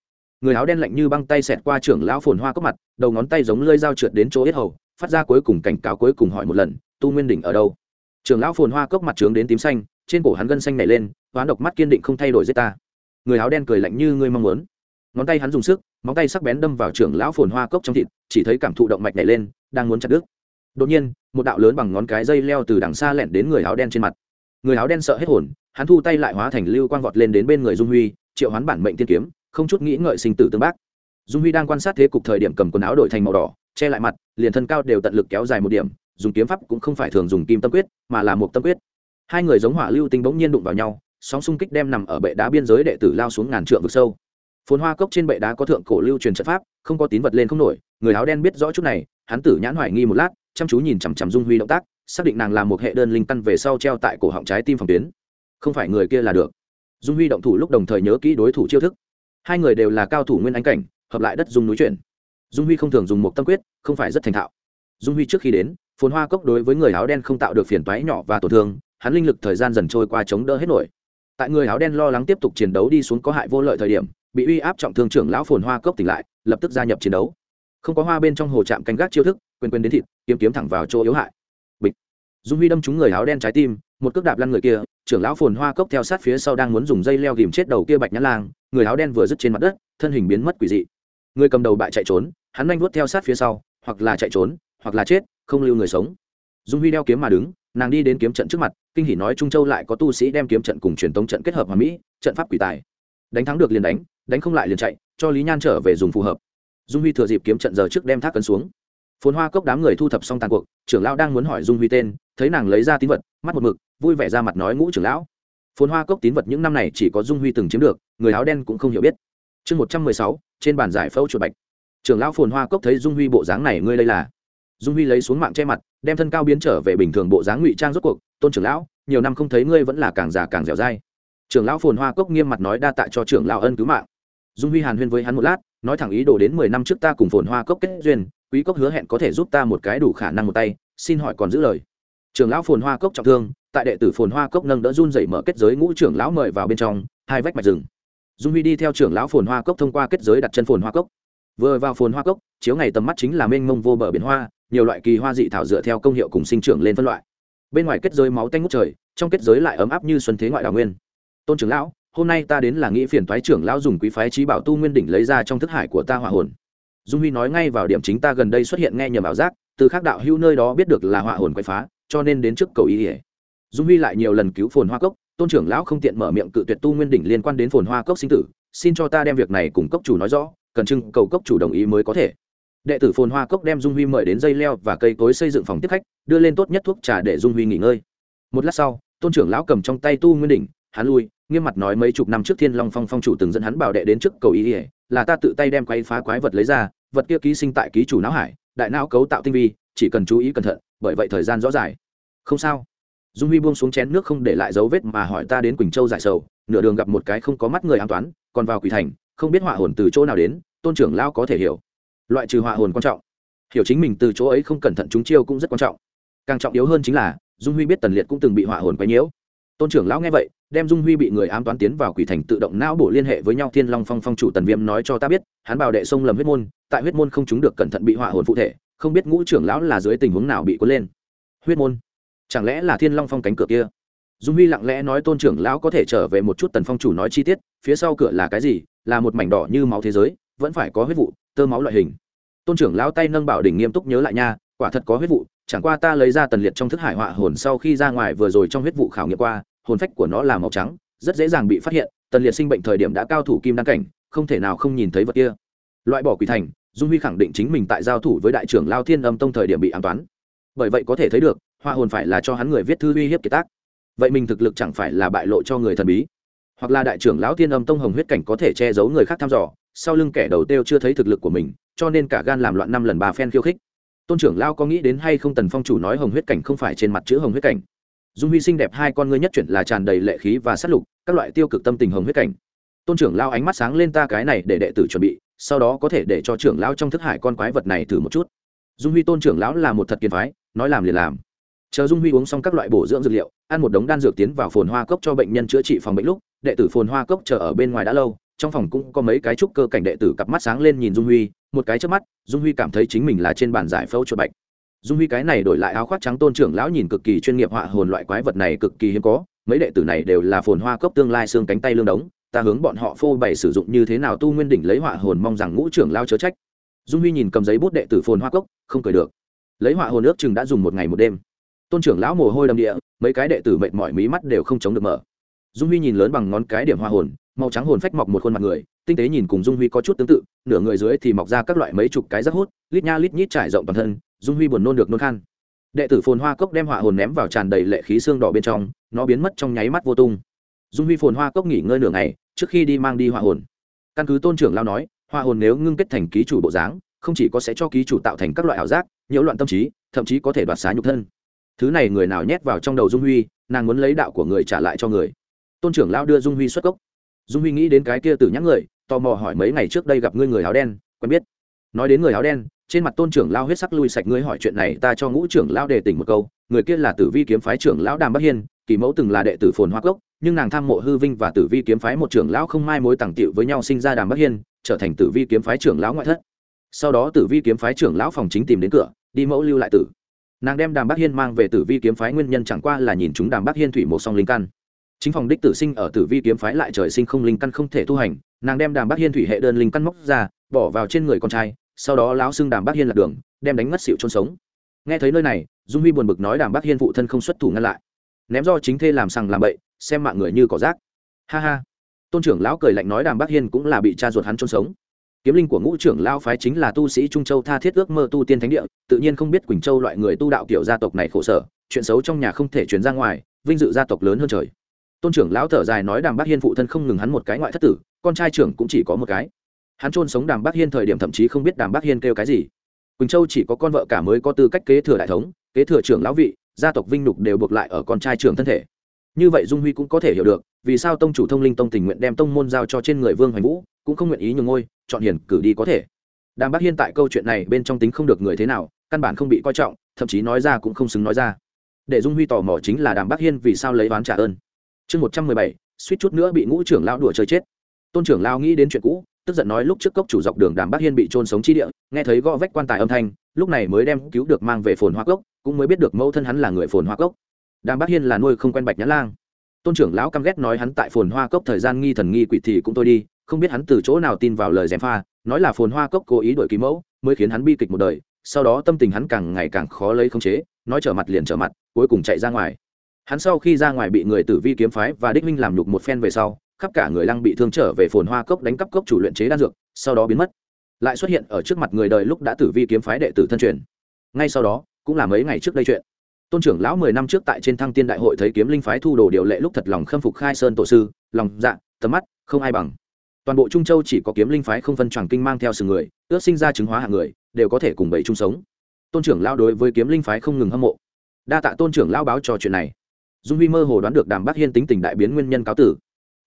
người áo đen lạnh như băng tay xẹt qua trưởng lão phồn hoa cốc mặt, đầu ngón tay giống lơi dao trượt đến chỗ yết hầu, phát ra cuối cùng cảnh cáo cuối cùng hỏi một lần, tu nguyên đỉnh ở đâu? Trưởng lão phồn hoa cốc mặt trướng đến tím xanh, trên cổ hắn gân xanh nảy lên, hoán độc mắt kiên định không thay đổi giết ta. Người áo đen cười lạnh như ngươi mong muốn. Ngón tay hắn dùng sức, móng tay sắc bén đâm vào trưởng lão phồn hoa cốc trong thịt, chỉ thấy cảm thụ động mạch nảy lên, đang muốn chặt đứt. Đột nhiên, một đạo lớn bằng ngón cái dây leo từ đằng xa lẻn đến người áo đen trên mặt. Người áo đen sợ hết hồn, hắn thu tay lại hóa thành lưu quang vọt lên đến bên người dung huy, triệu hoán bản mệnh tiên kiếm không chút nghĩ ngợi sinh tử tương bác. Dung huy đang quan sát thế cục thời điểm cầm quần áo đổi thành màu đỏ, che lại mặt, liền thân cao đều tận lực kéo dài một điểm, dùng kiếm pháp cũng không phải thường dùng kim tâm quyết, mà là một tâm quyết. Hai người giống hỏa lưu tinh bỗng nhiên đụng vào nhau, sóng xung kích đem nằm ở bệ đá biên giới đệ tử lao xuống ngàn trượng vực sâu. Phồn hoa cốc trên bệ đá có thượng cổ lưu truyền trận pháp, không có tín vật lên không nổi, người áo đen biết rõ chút này, hắn tử nhãn hoài nghi một lát, chăm chú nhìn chằm chằm dung huy động tác, xác định nàng là một hệ đơn linh căn về sau treo tại cổ họng trái tim phòng tuyến. Không phải người kia là được. Dung huy động thủ lúc đồng thời nhớ kỹ đối thủ chiêu thức hai người đều là cao thủ nguyên ánh cảnh, hợp lại đất dung núi chuyển. Dung huy không thường dùng một tâm quyết, không phải rất thành thạo. Dung huy trước khi đến, phồn hoa cốc đối với người áo đen không tạo được phiền toái nhỏ và tổn thương, hắn linh lực thời gian dần trôi qua chống đỡ hết nổi. Tại người áo đen lo lắng tiếp tục chiến đấu đi xuống có hại vô lợi thời điểm, bị uy áp trọng thương trưởng lão phồn hoa cốc tỉnh lại, lập tức gia nhập chiến đấu. Không có hoa bên trong hồ trạm canh gác chiêu thức quên quên đến thịt, kiếm kiếm thẳng vào chỗ yếu hại. Bịch. Dung huy đâm trúng người áo đen trái tim, một cước đạp lăn người kia, trưởng lão phồn hoa cốc theo sát phía sau đang muốn dùng dây leo ghìm chết đầu kia bạch nhã lang người áo đen vừa dứt trên mặt đất, thân hình biến mất quỷ dị. Người cầm đầu bại chạy trốn, hắn nhanh vuốt theo sát phía sau, hoặc là chạy trốn, hoặc là chết, không lưu người sống. Dung huy đeo kiếm mà đứng, nàng đi đến kiếm trận trước mặt, kinh hỉ nói trung châu lại có tu sĩ đem kiếm trận cùng truyền tống trận kết hợp hòa mỹ, trận pháp quỷ tài. Đánh thắng được liền đánh đánh không lại liền chạy, cho lý nhan trở về dùng phù hợp. Dung huy thừa dịp kiếm trận giờ trước đem thác cấn xuống. Phồn hoa cốc đám người thu thập xong tàn cuộc, trưởng lão đang muốn hỏi dung huy tên, thấy nàng lấy ra tín vật, mắt một mực, vui vẻ ra mặt nói ngũ trưởng lão phồn hoa cốc tín vật những năm này chỉ có dung huy từng chiếm được, người áo đen cũng không hiểu biết. Chương một trăm mười sáu, trên bàn giải phẫu chuột bạch. Trưởng lão phồn hoa cốc thấy dung huy bộ dáng này, ngươi đây là? Dung huy lấy xuống mạng che mặt, đem thân cao biến trở về bình thường bộ dáng ngụy trang rốt cuộc, tôn trưởng lão, nhiều năm không thấy ngươi vẫn là càng già càng dẻo dai. Trưởng lão phồn hoa cốc nghiêm mặt nói, đa tạ cho trưởng lão ân cứu mạng. Dung huy hàn huyên với hắn một lát, nói thẳng ý đồ đến mười năm trước ta cùng phồn hoa cốc kết duyên, quý cốc hứa hẹn có thể giúp ta một cái đủ khả năng một tay, xin hỏi còn giữ lời. Trưởng lão phồn hoa cốc trọng thương tại đệ tử phồn hoa cốc nâng đỡ run dậy mở kết giới ngũ trưởng lão mời vào bên trong, hai vách mạch rừng. Dung huy đi theo trưởng lão phồn hoa cốc thông qua kết giới đặt chân phồn hoa cốc. Vừa vào phồn hoa cốc, chiếu ngày tầm mắt chính là mênh mông vô bờ biển hoa, nhiều loại kỳ hoa dị thảo dựa theo công hiệu cùng sinh trưởng lên phân loại. Bên ngoài kết giới máu tanh ngút trời, trong kết giới lại ấm áp như xuân thế ngoại đào nguyên. Tôn trưởng lão, hôm nay ta đến là nghĩ phiền thoái trưởng lão dùng quý phái trí bảo tu nguyên đỉnh lấy ra trong thức hải của ta hỏa hồn. Dung huy nói ngay vào điểm chính ta gần đây xuất hiện nghe nhầm ảo giác, từ khác đạo hữu nơi đó biết được là hỏa hồn quậy phá, cho nên đến trước cầu ý ỉa dung huy lại nhiều lần cứu phồn hoa cốc, tôn trưởng lão không tiện mở miệng cự tuyệt tu nguyên đỉnh liên quan đến phồn hoa cốc sinh tử, xin cho ta đem việc này cùng cốc chủ nói rõ, cần trưng cầu cốc chủ đồng ý mới có thể. Đệ tử phồn hoa cốc đem dung huy mời đến dây leo và cây cối xây dựng phòng tiếp khách, đưa lên tốt nhất thuốc trà để dung huy nghỉ ngơi. Một lát sau, tôn trưởng lão cầm trong tay tu nguyên đỉnh, hắn lui, nghiêm mặt nói mấy chục năm trước thiên long phong phong chủ từng dẫn hắn bảo đệ đến trước cầu ý ỉa là ta tự tay đem quay phá quái vật lấy ra, vật kia ký sinh tại ký chủ não hải, đại não cấu tạo tinh vi, chỉ cần chú ý cẩn thận, bởi vậy thời gian rõ dài không sao dung huy buông xuống chén nước không để lại dấu vết mà hỏi ta đến quỳnh châu giải sầu, nửa đường gặp một cái không có mắt người an toán, còn vào quỷ thành, không biết họa hồn từ chỗ nào đến, tôn trưởng lao có thể hiểu. Loại trừ họa hồn quan trọng, hiểu chính mình từ chỗ ấy không cẩn thận chúng chiêu cũng rất quan trọng. Càng trọng yếu hơn chính là, dung huy biết tần liệt cũng từng bị họa hồn quấy nhiễu. Tôn trưởng lão nghe vậy, đem dung huy bị người ám toán tiến vào quỷ thành tự động não bộ liên hệ với nhau. Thiên long phong phong chủ tần viêm nói cho ta biết, hắn bảo đệ sông lầm huyết môn, tại huyết môn không chúng được cẩn thận bị họa hồn phụ thể, không biết ngũ trưởng lão là dưới tình huống nào bị cuốn lên. Huyết môn chẳng lẽ là thiên long phong cánh cửa kia? Dung huy lặng lẽ nói tôn trưởng lão có thể trở về một chút tần phong chủ nói chi tiết, phía sau cửa là cái gì? Là một mảnh đỏ như máu thế giới, vẫn phải có huyết vụ, tơ máu loại hình. Tôn trưởng lão tay nâng bảo đỉnh nghiêm túc nhớ lại nha, quả thật có huyết vụ, chẳng qua ta lấy ra tần liệt trong thức hải họa hồn sau khi ra ngoài vừa rồi trong huyết vụ khảo nghiệm qua, hồn phách của nó là màu trắng, rất dễ dàng bị phát hiện, tần liệt sinh bệnh thời điểm đã cao thủ kim đăng cảnh, không thể nào không nhìn thấy vật kia. Loại bỏ quỷ thành, dung huy khẳng định chính mình tại giao thủ với đại trưởng lao thiên âm tông thời điểm bị an toán. Bởi vậy có thể thấy được hoa hồn phải là cho hắn người viết thư uy hiếp kiệt tác. Vậy mình thực lực chẳng phải là bại lộ cho người thần bí? Hoặc là đại trưởng lão thiên âm tông hồng huyết cảnh có thể che giấu người khác thăm dò, sau lưng kẻ đầu têu chưa thấy thực lực của mình, cho nên cả gan làm loạn năm lần ba phen khiêu khích. Tôn trưởng lao có nghĩ đến hay không tần phong chủ nói hồng huyết cảnh không phải trên mặt chữ hồng huyết cảnh. Dung huy xinh đẹp hai con ngươi nhất chuyển là tràn đầy lệ khí và sát lục, các loại tiêu cực tâm tình hồng huyết cảnh. Tôn trưởng lao ánh mắt sáng lên ta cái này để đệ tử chuẩn bị, sau đó có thể để cho trưởng lão trong thức hải con quái vật này thử một chút. Dung huy tôn trưởng lão là một thật kiên phái, nói làm liền làm chờ dung huy uống xong các loại bổ dưỡng dược liệu, ăn một đống đan dược tiến vào phồn hoa cốc cho bệnh nhân chữa trị phòng bệnh lúc, đệ tử phồn hoa cốc chờ ở bên ngoài đã lâu, trong phòng cũng có mấy cái trúc cơ cảnh đệ tử cặp mắt sáng lên nhìn dung huy, một cái trước mắt, dung huy cảm thấy chính mình là trên bàn giải phẫu chuột bạch. Dung huy cái này đổi lại áo khoác trắng tôn trưởng lão nhìn cực kỳ chuyên nghiệp họa hồn loại quái vật này cực kỳ hiếm có, mấy đệ tử này đều là phồn hoa cốc tương lai xương cánh tay lương đống, ta hướng bọn họ phô bày sử dụng như thế nào tu nguyên đỉnh lấy họa hồn mong rằng ngũ trưởng lao chớ trách. Dung huy nhìn cầm giấy bút đệ tử phồn hoa cốc, không cười được. Lấy họa hồn ước chừng đã dùng một ngày một đêm tôn trưởng lão mồ hôi đầm địa, mấy cái đệ tử mệt mỏi mí mắt đều không chống được mở. Dung huy nhìn lớn bằng ngón cái điểm hoa hồn, màu trắng hồn phách mọc một khuôn mặt người, tinh tế nhìn cùng dung huy có chút tương tự, nửa người dưới thì mọc ra các loại mấy chục cái rác hút, lít nha lít nhít trải rộng toàn thân, dung huy buồn nôn được nôn khan. Đệ tử phồn hoa cốc đem họa hồn ném vào tràn đầy lệ khí xương đỏ bên trong, nó biến mất trong nháy mắt vô tung. Dung huy phồn hoa cốc nghỉ ngơi nửa ngày, trước khi đi mang đi họa hồn. Căn cứ tôn trưởng lao nói họa hồn nếu ngưng kết thành ký chủ bộ dáng, không chỉ có sẽ cho ký chủ tạo thành các loại ảo giác, nhiễu loạn tâm trí, thậm chí có thể đoạt xá nhục thân thứ này người nào nhét vào trong đầu dung huy, nàng muốn lấy đạo của người trả lại cho người. Tôn trưởng lao đưa dung huy xuất cốc. Dung huy nghĩ đến cái kia từ nhắc người, tò mò hỏi mấy ngày trước đây gặp ngươi người áo đen, quen biết. Nói đến người áo đen, trên mặt tôn trưởng lao huyết sắc lui sạch, ngươi hỏi chuyện này ta cho ngũ trưởng lao đề tỉnh một câu, người kia là tử vi kiếm phái trưởng lão đàm bắc hiên, kỳ mẫu từng là đệ tử phồn hoa cốc, nhưng nàng tham mộ hư vinh và tử vi kiếm phái một trưởng lão không mai mối tàng tiệu với nhau sinh ra đàm bắc hiên, trở thành tử vi kiếm phái trưởng lão ngoại thất. Sau đó tử vi kiếm phái trưởng lão phòng chính tìm đến cửa, đi mẫu lưu lại tử nàng đem đàm bắc hiên mang về tử vi kiếm phái nguyên nhân chẳng qua là nhìn chúng đàm bắc hiên thủy một song linh căn. chính phòng đích tử sinh ở tử vi kiếm phái lại trời sinh không linh căn không thể tu hành, nàng đem đàm bắc hiên thủy hệ đơn linh căn móc ra, bỏ vào trên người con trai, sau đó lão xưng đàm bắc hiên lạc đường, đem đánh ngất xịu chôn sống. nghe thấy nơi này, dung huy buồn bực nói đàm bắc hiên phụ thân không xuất thủ ngăn lại. ném do chính thê làm sằng làm bậy, xem mạng người như cỏ rác. ha ha. tôn trưởng lão cười lạnh nói đàm bắc hiên cũng là bị cha ruột hắn chôn sống kiếm linh của ngũ trưởng lao phái chính là tu sĩ trung châu tha thiết ước mơ tu tiên thánh địa, tự nhiên không biết quỳnh châu loại người tu đạo kiểu gia tộc này khổ sở, chuyện xấu trong nhà không thể chuyển ra ngoài, vinh dự gia tộc lớn hơn trời. Tôn trưởng lão thở dài nói đàm bác hiên phụ thân không ngừng hắn một cái ngoại thất tử, con trai trưởng cũng chỉ có một cái. Hắn trôn sống đàm bác hiên thời điểm thậm chí không biết đàm bác hiên kêu cái gì. Quỳnh châu chỉ có con vợ cả mới có tư cách kế thừa đại thống, kế thừa trưởng lão vị, gia tộc vinh nhục đều buộc lại ở con trai trưởng thân thể như vậy dung huy cũng có thể hiểu được, vì sao tông chủ thông linh tông tình nguyện đem tông môn giao cho trên người vương hoành vũ, cũng không nguyện ý nhường ngôi, chọn hiền, cử đi có thể. Đàm bác hiên tại câu chuyện này bên trong tính không được người thế nào, căn bản không bị coi trọng, thậm chí nói ra cũng không xứng nói ra. Để dung huy tò mò chính là đàm bác hiên vì sao lấy oán trả ơn. Chương một trăm mười bảy, suýt chút nữa bị ngũ trưởng lao đùa chơi chết. Tôn trưởng lao nghĩ đến chuyện cũ, tức giận nói lúc trước cốc chủ dọc đường đàm bác hiên bị trôn sống chi địa, nghe thấy gõ vách quan tài âm thanh, lúc này mới đem cứu được mang về phồn hoa cốc, cũng mới biết được mẫu thân hắn là người phồn hoa cốc đàm bác hiên là nuôi không quen bạch nhã lang. Tôn trưởng lão căm ghét nói hắn tại phồn hoa cốc thời gian nghi thần nghi quỷ thì cũng tôi đi, không biết hắn từ chỗ nào tin vào lời gièm pha, nói là phồn hoa cốc cố ý đổi ký mẫu, mới khiến hắn bi kịch một đời, sau đó tâm tình hắn càng ngày càng khó lấy khống chế, nói trở mặt liền trở mặt, cuối cùng chạy ra ngoài. Hắn sau khi ra ngoài bị người tử vi kiếm phái và đích minh làm nhục một phen về sau, khắp cả người lăng bị thương trở về phồn hoa cốc đánh cắp cốc chủ luyện chế đan dược, sau đó biến mất. Lại xuất hiện ở trước mặt người đời lúc đã tử vi kiếm phái đệ tử thân truyền. Ngay sau đó, cũng là mấy ngày trước đây chuyện tôn trưởng lão mười năm trước tại trên thăng tiên đại hội thấy kiếm linh phái thu đồ điều lệ lúc thật lòng khâm phục khai sơn tổ sư, lòng dạ tầm mắt, không ai bằng. Toàn bộ trung châu chỉ có kiếm linh phái không phân tràng kinh mang theo sự người, ước sinh ra chứng hóa hạng người, đều có thể cùng bầy chung sống. Tôn trưởng lao đối với kiếm linh phái không ngừng hâm mộ. Đa tạ tôn trưởng lao báo cho chuyện này. Dung huy mơ hồ đoán được đàm bác hiên tính tình đại biến nguyên nhân cáo tử.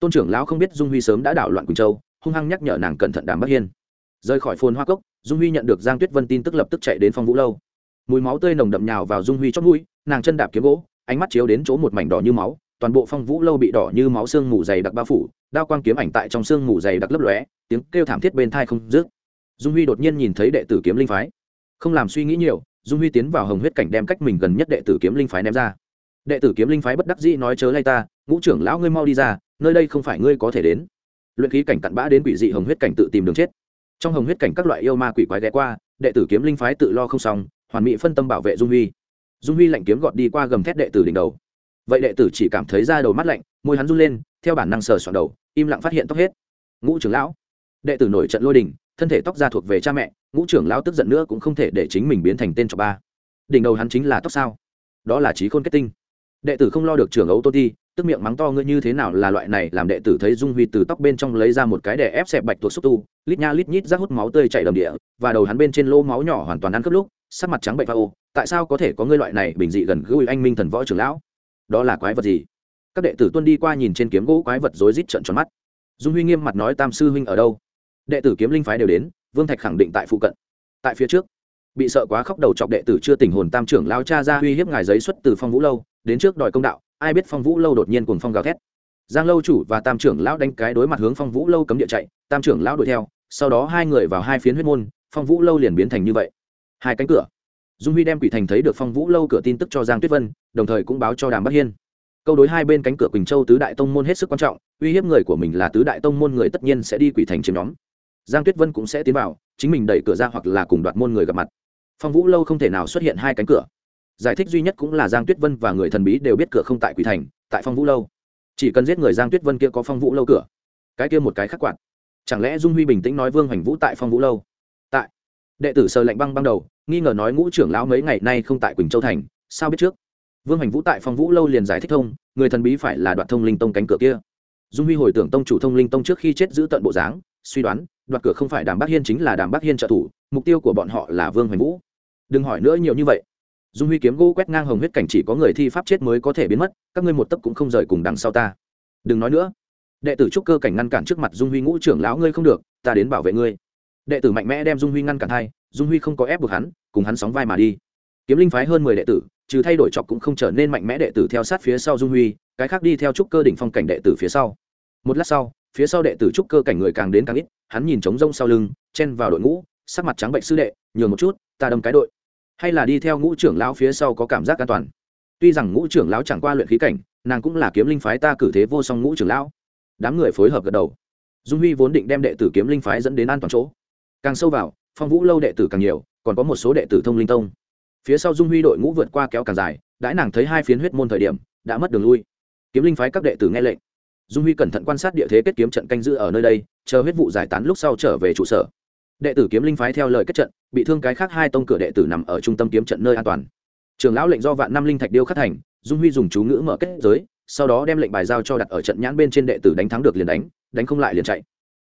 Tôn trưởng lão không biết dung huy sớm đã đảo loạn quỳnh châu, hung hăng nhắc nhở nàng cẩn thận đàm bác hiên. Rời khỏi phồn hoa cốc, dung huy nhận được giang tuyết vân tin tức lập tức chạy đến phong vũ lâu. Mùi máu tươi nồng đậm nhào vào dung huy chót mũi nàng chân đạp kiếm gỗ, ánh mắt chiếu đến chỗ một mảnh đỏ như máu, toàn bộ phong vũ lâu bị đỏ như máu xương mù dày đặc bao phủ, đao quang kiếm ảnh tại trong xương mù dày đặc lấp lóe, tiếng kêu thảm thiết bên thai không dứt. Dung huy đột nhiên nhìn thấy đệ tử kiếm linh phái. Không làm suy nghĩ nhiều, dung huy tiến vào hồng huyết cảnh đem cách mình gần nhất đệ tử kiếm linh phái ném ra. Đệ tử kiếm linh phái bất đắc dĩ nói chớ lay ta, ngũ trưởng lão ngươi mau đi ra, nơi đây không phải ngươi có thể đến. Luyện khí cảnh cặn bã đến quỷ dị hồng huyết cảnh tự tìm đường chết. Trong hồng huyết cảnh các loại yêu ma quỷ quái ghé qua, đệ tử kiếm linh phái tự lo không xong, hoàn mỹ phân tâm bảo vệ dung huy dung huy lạnh kiếm gọt đi qua gầm thét đệ tử đỉnh đầu. Vậy đệ tử chỉ cảm thấy da đầu mắt lạnh, môi hắn run lên, theo bản năng sờ soạn đầu, im lặng phát hiện tóc hết. Ngũ trưởng lão. Đệ tử nổi trận lôi đình, thân thể tóc ra thuộc về cha mẹ, ngũ trưởng lão tức giận nữa cũng không thể để chính mình biến thành tên cho ba. Đỉnh đầu hắn chính là tóc sao? Đó là trí khôn kết tinh. Đệ tử không lo được trưởng ấu tô ti tức miệng mắng to ngươi như thế nào là loại này làm đệ tử thấy dung huy từ tóc bên trong lấy ra một cái để ép xẹp bạch tuộc xúc tu, lít nha lít nhít rác hút máu tươi chảy đầm địa, và đầu hắn bên trên lô máu nhỏ hoàn toàn ăn cướp lúc sắc mặt trắng bệnh pha ô, tại sao có thể có ngươi loại này bình dị gần gũi anh minh thần võ trưởng lão? Đó là quái vật gì? Các đệ tử tuân đi qua nhìn trên kiếm gỗ quái vật rối rít trận tròn mắt. Dung huy nghiêm mặt nói tam sư huynh ở đâu? Đệ tử kiếm linh phái đều đến, vương thạch khẳng định tại phụ cận. Tại phía trước. Bị sợ quá khóc đầu chọc đệ tử chưa tình hồn tam trưởng lao cha ra uy hiếp ngài giấy xuất từ phong vũ lâu, đến trước đòi công đạo, ai biết phong vũ lâu đột nhiên cùng phong gào thét. Giang lâu chủ và tam trưởng lão đánh cái đối mặt hướng phong vũ lâu cấm địa chạy, tam trưởng lão đuổi theo, sau đó hai người vào hai phiến huyết môn, phong vũ lâu liền biến thành như vậy hai cánh cửa. Dung huy đem quỷ thành thấy được phong vũ lâu cửa tin tức cho giang tuyết vân, đồng thời cũng báo cho đàm bắc hiên. Câu đối hai bên cánh cửa quỳnh châu tứ đại tông môn hết sức quan trọng, uy hiếp người của mình là tứ đại tông môn người tất nhiên sẽ đi quỷ thành chiếm nhóm. Giang tuyết vân cũng sẽ tiến vào, chính mình đẩy cửa ra hoặc là cùng đoạt môn người gặp mặt. Phong vũ lâu không thể nào xuất hiện hai cánh cửa. Giải thích duy nhất cũng là giang tuyết vân và người thần bí đều biết cửa không tại quỷ thành, tại phong vũ lâu. Chỉ cần giết người giang tuyết vân kia có phong vũ lâu cửa. Cái kia một cái khắc quạt. Chẳng lẽ dung huy bình tĩnh nói vương hoành vũ tại phong vũ lâu? Tại. Đệ tử sơ lạnh băng băng đầu nghi ngờ nói ngũ trưởng lão mấy ngày nay không tại quỳnh châu thành, sao biết trước? Vương Hành vũ tại phong vũ lâu liền giải thích thông, người thần bí phải là đoạt thông linh tông cánh cửa kia. Dung huy hồi tưởng tông chủ thông linh tông trước khi chết giữ tận bộ dáng, suy đoán, đoạt cửa không phải đàm Bắc hiên chính là đàm Bắc hiên trợ thủ, mục tiêu của bọn họ là vương hoành vũ. Đừng hỏi nữa nhiều như vậy. Dung huy kiếm gỗ quét ngang hồng huyết cảnh chỉ có người thi pháp chết mới có thể biến mất, các ngươi một tấc cũng không rời cùng đằng sau ta. Đừng nói nữa. Đệ tử trúc cơ cảnh ngăn cản trước mặt dung huy ngũ trưởng lão ngươi không được, ta đến bảo vệ ngươi. Đệ tử mạnh mẽ đem dung huy ngăn cản hai dung huy không có ép buộc hắn, cùng hắn sóng vai mà đi. Kiếm linh phái hơn mười đệ tử, trừ thay đổi chọc cũng không trở nên mạnh mẽ đệ tử theo sát phía sau dung huy, cái khác đi theo trúc cơ đỉnh phong cảnh đệ tử phía sau. Một lát sau, phía sau đệ tử trúc cơ cảnh người càng đến càng ít, hắn nhìn trống rông sau lưng, chen vào đội ngũ, sắc mặt trắng bệnh sư đệ, nhường một chút, ta đâm cái đội. Hay là đi theo ngũ trưởng lão phía sau có cảm giác an toàn. Tuy rằng ngũ trưởng lão chẳng qua luyện khí cảnh, nàng cũng là kiếm linh phái ta cử thế vô song ngũ trưởng lão. Đám người phối hợp gật đầu. Dung huy vốn định đem đệ tử kiếm linh phái dẫn đến an toàn chỗ. Càng sâu vào phong vũ lâu đệ tử càng nhiều, còn có một số đệ tử thông linh tông. Phía sau dung huy đội ngũ vượt qua kéo càng dài, đãi nàng thấy hai phiến huyết môn thời điểm, đã mất đường lui. Kiếm linh phái các đệ tử nghe lệnh. Dung huy cẩn thận quan sát địa thế kết kiếm trận canh giữ ở nơi đây, chờ huyết vụ giải tán lúc sau trở về trụ sở. Đệ tử kiếm linh phái theo lời kết trận, bị thương cái khác hai tông cửa đệ tử nằm ở trung tâm kiếm trận nơi an toàn. Trường lão lệnh do vạn năm linh thạch điêu khắc thành, dung huy dùng chú ngữ mở kết giới, sau đó đem lệnh bài giao cho đặt ở trận nhãn bên trên đệ tử đánh thắng được liền đánh đánh không lại liền chạy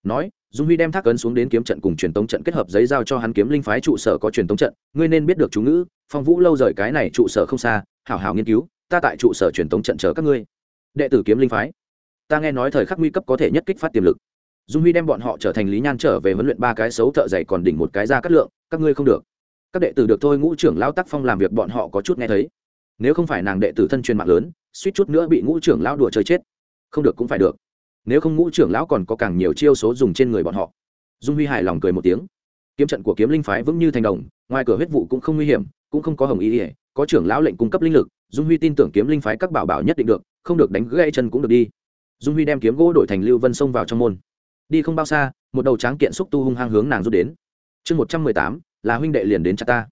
nói, dung huy đem thác ấn xuống đến kiếm trận cùng truyền tống trận kết hợp giấy giao cho hắn kiếm linh phái trụ sở có truyền tống trận, ngươi nên biết được chú ngữ, phong vũ lâu rời cái này trụ sở không xa, hảo hảo nghiên cứu, ta tại trụ sở truyền tống trận chờ các ngươi. Đệ tử kiếm linh phái, ta nghe nói thời khắc nguy cấp có thể nhất kích phát tiềm lực. Dung huy đem bọn họ trở thành lý nhan trở về huấn luyện ba cái xấu thợ dày còn đỉnh một cái ra cắt lượng, các ngươi không được. Các đệ tử được thôi ngũ trưởng lão tác phong làm việc bọn họ có chút nghe thấy. Nếu không phải nàng đệ tử thân truyền mạng lớn, suýt chút nữa bị ngũ trưởng lão đùa chơi chết. Không được cũng phải được nếu không ngũ trưởng lão còn có càng nhiều chiêu số dùng trên người bọn họ. Dung huy hài lòng cười một tiếng. Kiếm trận của kiếm linh phái vững như thành đồng, ngoài cửa huyết vụ cũng không nguy hiểm, cũng không có hồng ý ỉa có trưởng lão lệnh cung cấp linh lực, dung huy tin tưởng kiếm linh phái các bảo bảo nhất định được, không được đánh gãy chân cũng được đi. Dung huy đem kiếm gỗ đổi thành lưu vân xông vào trong môn. Đi không bao xa, một đầu tráng kiện xúc tu hung hăng hướng nàng rút đến. Chương một trăm mười tám, là huynh đệ liền đến chặt ta.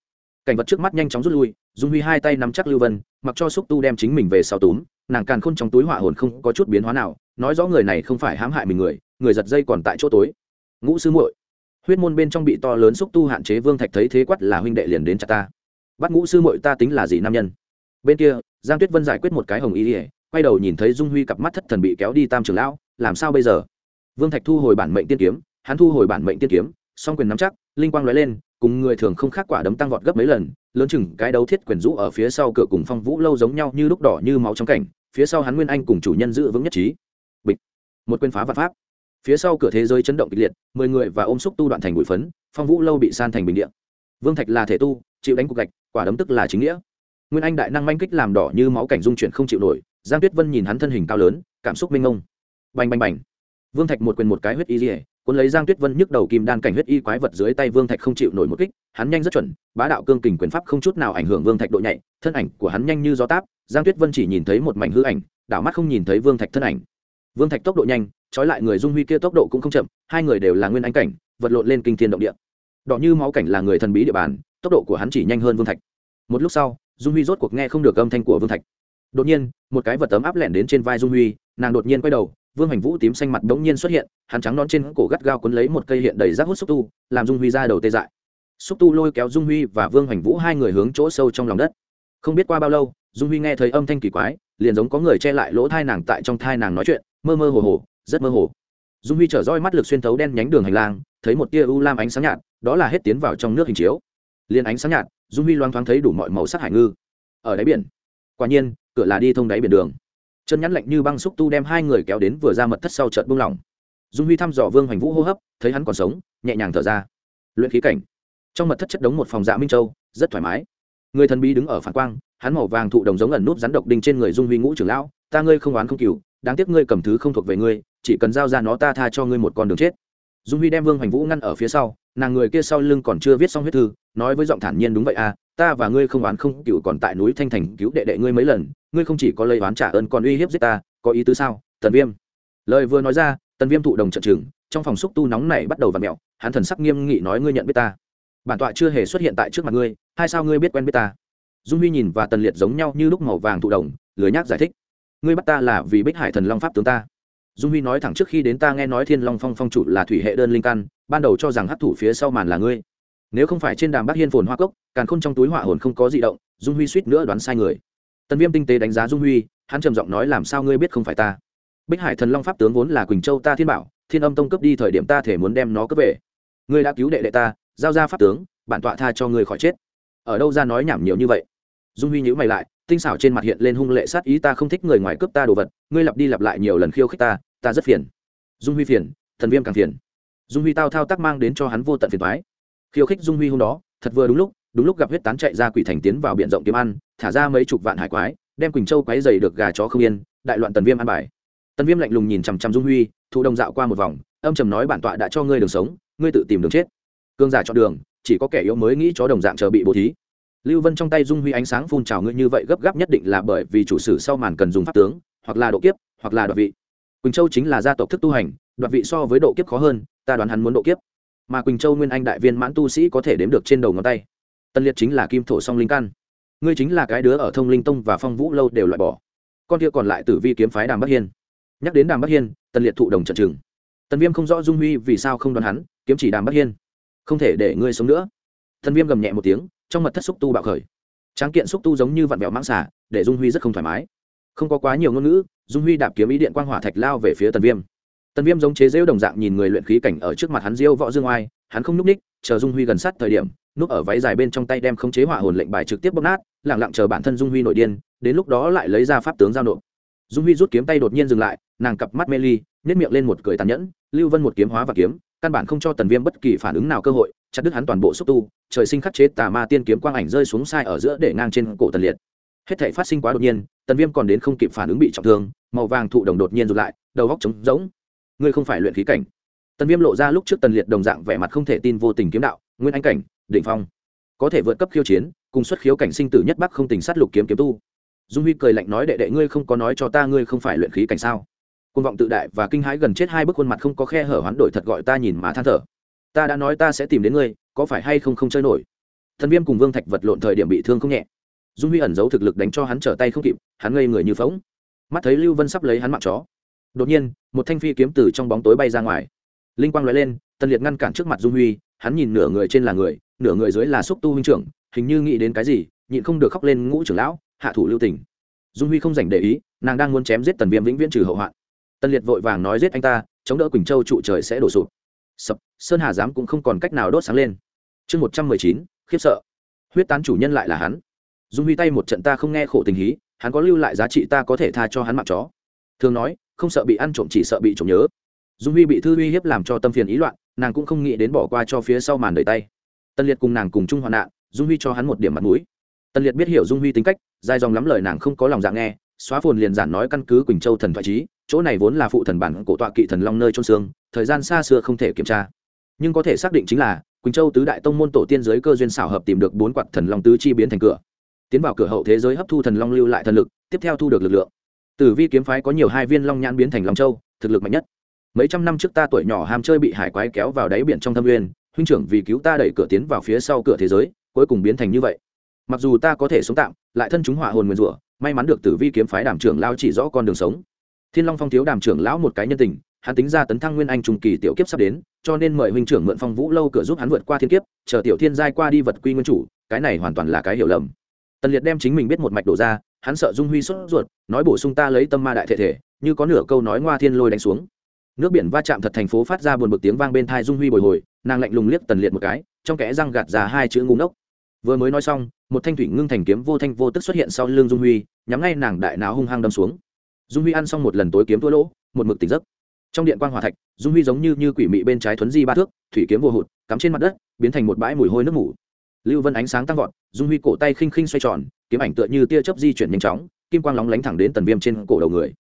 Cảnh vật trước mắt nhanh chóng rút lui, dung huy hai tay nắm chắc lưu vân, mặc cho xúc tu đem chính mình về sau túm nàng càn khôn trong túi hỏa hồn không có chút biến hóa nào, nói rõ người này không phải hãm hại mình người người giật dây còn tại chỗ tối. Ngũ sư muội, huyết môn bên trong bị to lớn xúc tu hạn chế vương thạch thấy thế quát là huynh đệ liền đến chặt ta. Bắt ngũ sư muội ta tính là gì nam nhân? Bên kia, giang tuyết vân giải quyết một cái hồng y ỉa quay đầu nhìn thấy dung huy cặp mắt thất thần bị kéo đi tam trường lão, làm sao bây giờ? Vương thạch thu hồi bản mệnh tiên kiếm, hắn thu hồi bản mệnh tiên kiếm, song quyền nắm chắc, linh quang lóe lên, cùng người thường không khác quả đấm tăng vọt gấp mấy lần lớn chừng cái đấu thiết quyền rũ ở phía sau cửa cùng phong vũ lâu giống nhau như lúc đỏ như máu trong cảnh, phía sau hắn nguyên anh cùng chủ nhân giữ vững nhất trí. Bịch. Một quyền phá vật pháp. Phía sau cửa thế giới chấn động kịch liệt, mười người và ôm xúc tu đoạn thành bụi phấn, phong vũ lâu bị san thành bình điện vương thạch là thể tu, chịu đánh cục gạch, quả đấm tức là chính nghĩa. Nguyên anh đại năng manh kích làm đỏ như máu cảnh dung chuyển không chịu nổi, giang tuyết vân nhìn hắn thân hình cao lớn, cảm xúc minh ông bành bành bành. Vương thạch một quyền một cái huyết y dỉa cuốn lấy giang tuyết vân nhức đầu kim đan cảnh huyết y quái vật dưới tay vương thạch không chịu nổi một kích, hắn nhanh rất chuẩn, bá đạo cương kình quyền pháp không chút nào ảnh hưởng vương thạch độ nhạy, thân ảnh của hắn nhanh như gió táp, giang tuyết vân chỉ nhìn thấy một mảnh hư ảnh, đảo mắt không nhìn thấy vương thạch thân ảnh. Vương thạch tốc độ nhanh, trói lại người dung huy kia tốc độ cũng không chậm, hai người đều là nguyên anh cảnh, vật lộn lên kinh thiên động địa. Đỏ như máu cảnh là người thần bí địa bàn, tốc độ của hắn chỉ nhanh hơn vương thạch. Một lúc sau, dung huy rốt cuộc nghe không được âm thanh của vương thạch. Đột nhiên, một cái vật tấm áp lẻn đến trên vai dung huy, nàng đột nhiên quay đầu vương hành vũ tím xanh mặt đống nhiên xuất hiện, hắn trắng non trên cổ gắt gao quấn lấy một cây hiện đầy rác hút xúc tu, làm dung huy ra đầu tê dại. Xúc tu lôi kéo dung huy và vương hành vũ hai người hướng chỗ sâu trong lòng đất. Không biết qua bao lâu, dung huy nghe thấy âm thanh kỳ quái, liền giống có người che lại lỗ thai nàng tại trong thai nàng nói chuyện, mơ mơ hồ hồ, rất mơ hồ. Dung huy trở roi mắt lực xuyên thấu đen nhánh đường hành lang, thấy một tia u lam ánh sáng nhạt, đó là hết tiến vào trong nước hình chiếu. Liền ánh sáng nhạt, dung huy loang thoáng thấy đủ mọi màu sắc hải ngư. Ở đáy biển. Quả nhiên, cửa là đi thông đáy biển đường chân nhắn lạnh như băng xúc tu đem hai người kéo đến vừa ra mật thất sau trận buông lỏng. Dung huy thăm dò vương hoành vũ hô hấp, thấy hắn còn sống, nhẹ nhàng thở ra. Luyện khí cảnh. Trong mật thất chất đống một phòng dạ minh châu, rất thoải mái. Người thần bí đứng ở phản quang, hắn màu vàng thụ đồng giống ẩn nút rắn độc đinh trên người dung huy ngũ trưởng lão, ta ngươi không oán không cừu, đáng tiếc ngươi cầm thứ không thuộc về ngươi, chỉ cần giao ra nó ta tha cho ngươi một con đường chết. Dung huy đem vương hoành vũ ngăn ở phía sau, nàng người kia sau lưng còn chưa viết xong huyết thư, nói với giọng thản nhiên, đúng vậy à ta và ngươi không oán không cựu còn tại núi thanh thành cứu đệ đệ ngươi mấy lần, ngươi không chỉ có lấy oán trả ơn còn uy hiếp giết ta, có ý tứ sao? Tần viêm. Lời vừa nói ra, tần viêm thụ đồng trận chừng trong phòng xúc tu nóng này bắt đầu v ặ mẹo hắn thần sắc nghiêm nghị nói ngươi nhận biết ta. Bản tọa chưa hề xuất hiện tại trước mặt ngươi hay sao ngươi biết quen biết ta? Dung huy nhìn và tần liệt giống nhau như lúc màu vàng thụ đồng, lười nhác giải thích. Ngươi bắt ta là vì bích hải thần long pháp tướng ta. Dung huy nói thẳng trước khi đến ta nghe nói thiên long phong phong chủ là thủy hệ đơn linh căn, ban đầu cho rằng hấp thủ phía sau màn là ngươi. Nếu không phải trên đàm bắc hiên phồn hoa cốc càn khôn trong túi hỏa hồn không có di động, dung huy suýt nữa đoán sai người. Tần viêm tinh tế đánh giá dung huy, hắn trầm giọng nói làm sao ngươi biết không phải ta? Bích hải thần long pháp tướng vốn là quỳnh châu ta thiên bảo, thiên âm tông cướp đi thời điểm ta thể muốn đem nó cướp về. Ngươi đã cứu đệ đệ ta, giao ra pháp tướng, bản tọa tha cho ngươi khỏi chết. Ở đâu ra nói nhảm nhiều như vậy? Dung huy nhữ mày lại, tinh xảo trên mặt hiện lên hung lệ sát ý ta không thích người ngoài cướp ta đồ vật, ngươi lặp đi lặp lại nhiều lần khiêu khích ta ta rất phiền. Dung huy phiền thần viêm càng phiền. Dung huy tao thao tác mang đến cho hắn vô tận phiền thoái khiêu khích dung huy hôm đó, thật vừa đúng lúc đúng lúc gặp huyết tán chạy ra quỷ thành tiến vào biển rộng kiếm ăn, thả ra mấy chục vạn hải quái, đem quỳnh châu quái dày được gà chó không yên, đại loạn tần viêm ăn bài. Tần viêm lạnh lùng nhìn chằm chằm dung huy, thụ đồng dạo qua một vòng, âm trầm nói bản tọa đã cho ngươi đường sống, ngươi tự tìm đường chết. Cương giả chọn đường, chỉ có kẻ yếu mới nghĩ chó đồng dạng chờ bị bố thí. Lưu vân trong tay dung huy ánh sáng phun trào ngươi như vậy gấp gáp nhất định là bởi vì chủ sử sau màn cần dùng pháp tướng, hoặc là độ kiếp, hoặc là đoạt vị. Quỳnh châu chính là gia tộc thức tu hành, đoạt vị so với độ kiếp khó hơn, ta đoán hắn muốn độ kiếp. Mà quỳnh châu nguyên anh đại viên mãn tu sĩ có thể đếm được trên đầu ngón tay tân liệt chính là kim thổ song linh căn. Ngươi chính là cái đứa ở thông linh tông và phong vũ lâu đều loại bỏ. Con kia còn lại tử vi kiếm phái đàm bắc hiên. Nhắc đến đàm bắc hiên tân liệt thụ đồng trận trừng. Tần viêm không rõ dung huy vì sao không đoán hắn, kiếm chỉ đàm bắc hiên. Không thể để ngươi sống nữa. Tần viêm gầm nhẹ một tiếng, trong mật thất xúc tu bạo khởi. Tráng kiện xúc tu giống như vặn vẹo mãng xả để dung huy rất không thoải mái. Không có quá nhiều ngôn ngữ, dung huy đạp kiếm ý điện quang hỏa thạch lao về phía tần viêm. Tần viêm giống chế rêu đồng dạng nhìn người luyện khí cảnh ở trước mặt hắn diêu võ dương oai, hắn không n ú c ních, chờ dung huy gần sát thời điểm núp ở váy dài bên trong tay đem khống chế hỏa hồn lệnh bài trực tiếp bóp nát lẳng lặng chờ bản thân dung huy nội điên, đến lúc đó lại lấy ra pháp tướng giao nộp. Dung huy rút kiếm tay đột nhiên dừng lại, nàng cặp mắt mê ly nhét miệng lên một cười tàn nhẫn, lưu vân một kiếm, hóa và kiếm, căn bản không cho tần viêm bất kỳ phản ứng nào cơ hội, chặt đứt hắn toàn bộ xúc tu, trời sinh khắc chế tà ma tiên kiếm quang ảnh rơi xuống sai ở giữa để ngang trên cổ tần liệt. Hết thể phát sinh quá đột nhiên, tần viêm còn đến không kịp phản ứng bị trọng thương, màu vàng thụ đồng đột nhiên rụt lại, đầu góc trống rỗng. Ngươi không phải luyện khí cảnh. Tần viêm lộ ra lúc trước tần liệt đồng dạng vẻ mặt không thể tin vô tình kiếm đạo, nguyên anh cảnh định phong. Có thể vượt cấp khiêu chiến, cùng xuất khiếu cảnh sinh tử nhất bắc không tình sát lục kiếm kiếm tu. Dung huy cười lạnh nói đệ đệ ngươi không có nói cho ta ngươi không phải luyện khí cảnh sao? Côn vọng tự đại và kinh hãi gần chết hai bức khuôn mặt không có khe hở hoán đổi thật gọi ta nhìn mà than thở. Ta đã nói ta sẽ tìm đến ngươi, có phải hay không không chơi nổi? Thần viêm cùng vương thạch vật lộn thời điểm bị thương không nhẹ. Dung huy ẩn giấu thực lực đánh cho hắn trở tay không kịp, hắn ngây người như phóng mắt thấy lưu vân sắp lấy hắn mạng chó. Đột nhiên, một thanh phi kiếm từ trong bóng tối bay ra ngoài. Linh quang nói lên, tần liệt ngăn cản trước mặt dung huy hắn nhìn nửa người trên là người, nửa người dưới là xúc tu huynh trưởng, hình như nghĩ đến cái gì, nhịn không được khóc lên ngũ trưởng lão, hạ thủ lưu tình. Dung huy không dành để ý, nàng đang muốn chém giết tần viêm vĩnh viễn trừ hậu hoạn. Tân liệt vội vàng nói giết anh ta, chống đỡ quỳnh châu trụ trời sẽ đổ sụp. Sập, sơn hà giám cũng không còn cách nào đốt sáng lên. Chương một trăm mười chín, khiếp sợ. Huyết tán chủ nhân lại là hắn. Dung huy tay một trận ta không nghe khổ tình hí, hắn có lưu lại giá trị ta có thể tha cho hắn mặc chó. Thường nói, không sợ bị ăn trộm chỉ sợ bị trộm nhớ. Dung huy bị thư uy hiếp làm cho tâm phiền ý loạn nàng cũng không nghĩ đến bỏ qua cho phía sau màn đời tay. Tân liệt cùng nàng cùng chung hoạn nạn, dung huy cho hắn một điểm mặt mũi. Tân liệt biết hiểu dung huy tính cách, dài dòng lắm lời nàng không có lòng dạng nghe, xóa phồn liền giản nói căn cứ quỳnh châu thần thoại trí, chỗ này vốn là phụ thần bản cổ tọa kỵ thần long nơi trôn xương, thời gian xa xưa không thể kiểm tra. Nhưng có thể xác định chính là, quỳnh châu tứ đại tông môn tổ tiên giới cơ duyên xảo hợp tìm được bốn quạt thần long tứ chi biến thành cửa. Tiến vào cửa hậu thế giới hấp thu thần long lưu lại thần lực, tiếp theo thu được lực lượng. Tử vi kiếm phái có nhiều hai viên long nhãn biến thành long châu, thực lực mạnh nhất mấy trăm năm trước ta tuổi nhỏ ham chơi bị hải quái kéo vào đáy biển trong thâm nguyên, huynh trưởng vì cứu ta đẩy cửa tiến vào phía sau cửa thế giới, cuối cùng biến thành như vậy. Mặc dù ta có thể sống tạm, lại thân chúng hỏa hồn nguyên rủa, may mắn được tử vi kiếm phái đàm trưởng lao chỉ rõ con đường sống. Thiên long phong thiếu đàm trưởng lão một cái nhân tình, hắn tính ra tấn thăng nguyên anh trùng kỳ tiểu kiếp sắp đến, cho nên mời huynh trưởng mượn phong vũ lâu cửa giúp hắn vượt qua thiên kiếp, chờ tiểu thiên giai qua đi vật quy nguyên chủ, cái này hoàn toàn là cái hiểu lầm. Tần liệt đem chính mình biết một mạch đổ ra, hắn sợ dung huy sốt ruột, nói bổ sung ta lấy tâm ma đại thể thể, như có nửa câu nói ngoa thiên lôi đánh xuống nước biển va chạm thật thành phố phát ra buồn bực tiếng vang bên thai dung huy bồi hồi nàng lạnh lùng liếc tần liệt một cái trong kẽ răng gạt ra hai chữ ngu ngốc. Vừa mới nói xong một thanh thủy ngưng thành kiếm vô thanh vô tức xuất hiện sau lưng dung huy nhắm ngay nàng đại não hung hăng đâm xuống. Dung huy ăn xong một lần tối kiếm thua lỗ một mực tỉnh giấc. Trong điện quan hòa thạch dung huy giống như, như quỷ mị bên trái thuấn di ba thước thủy kiếm vô hụt cắm trên mặt đất biến thành một bãi mùi hôi nước mủ. Lưu vân ánh sáng tăng vọt dung huy cổ tay khinh khinh xoay tròn kiếm ảnh tựa như tia chớp di chuyển nhanh chóng kim quang lóng lánh thẳng đến tần viêm trên cổ đầu người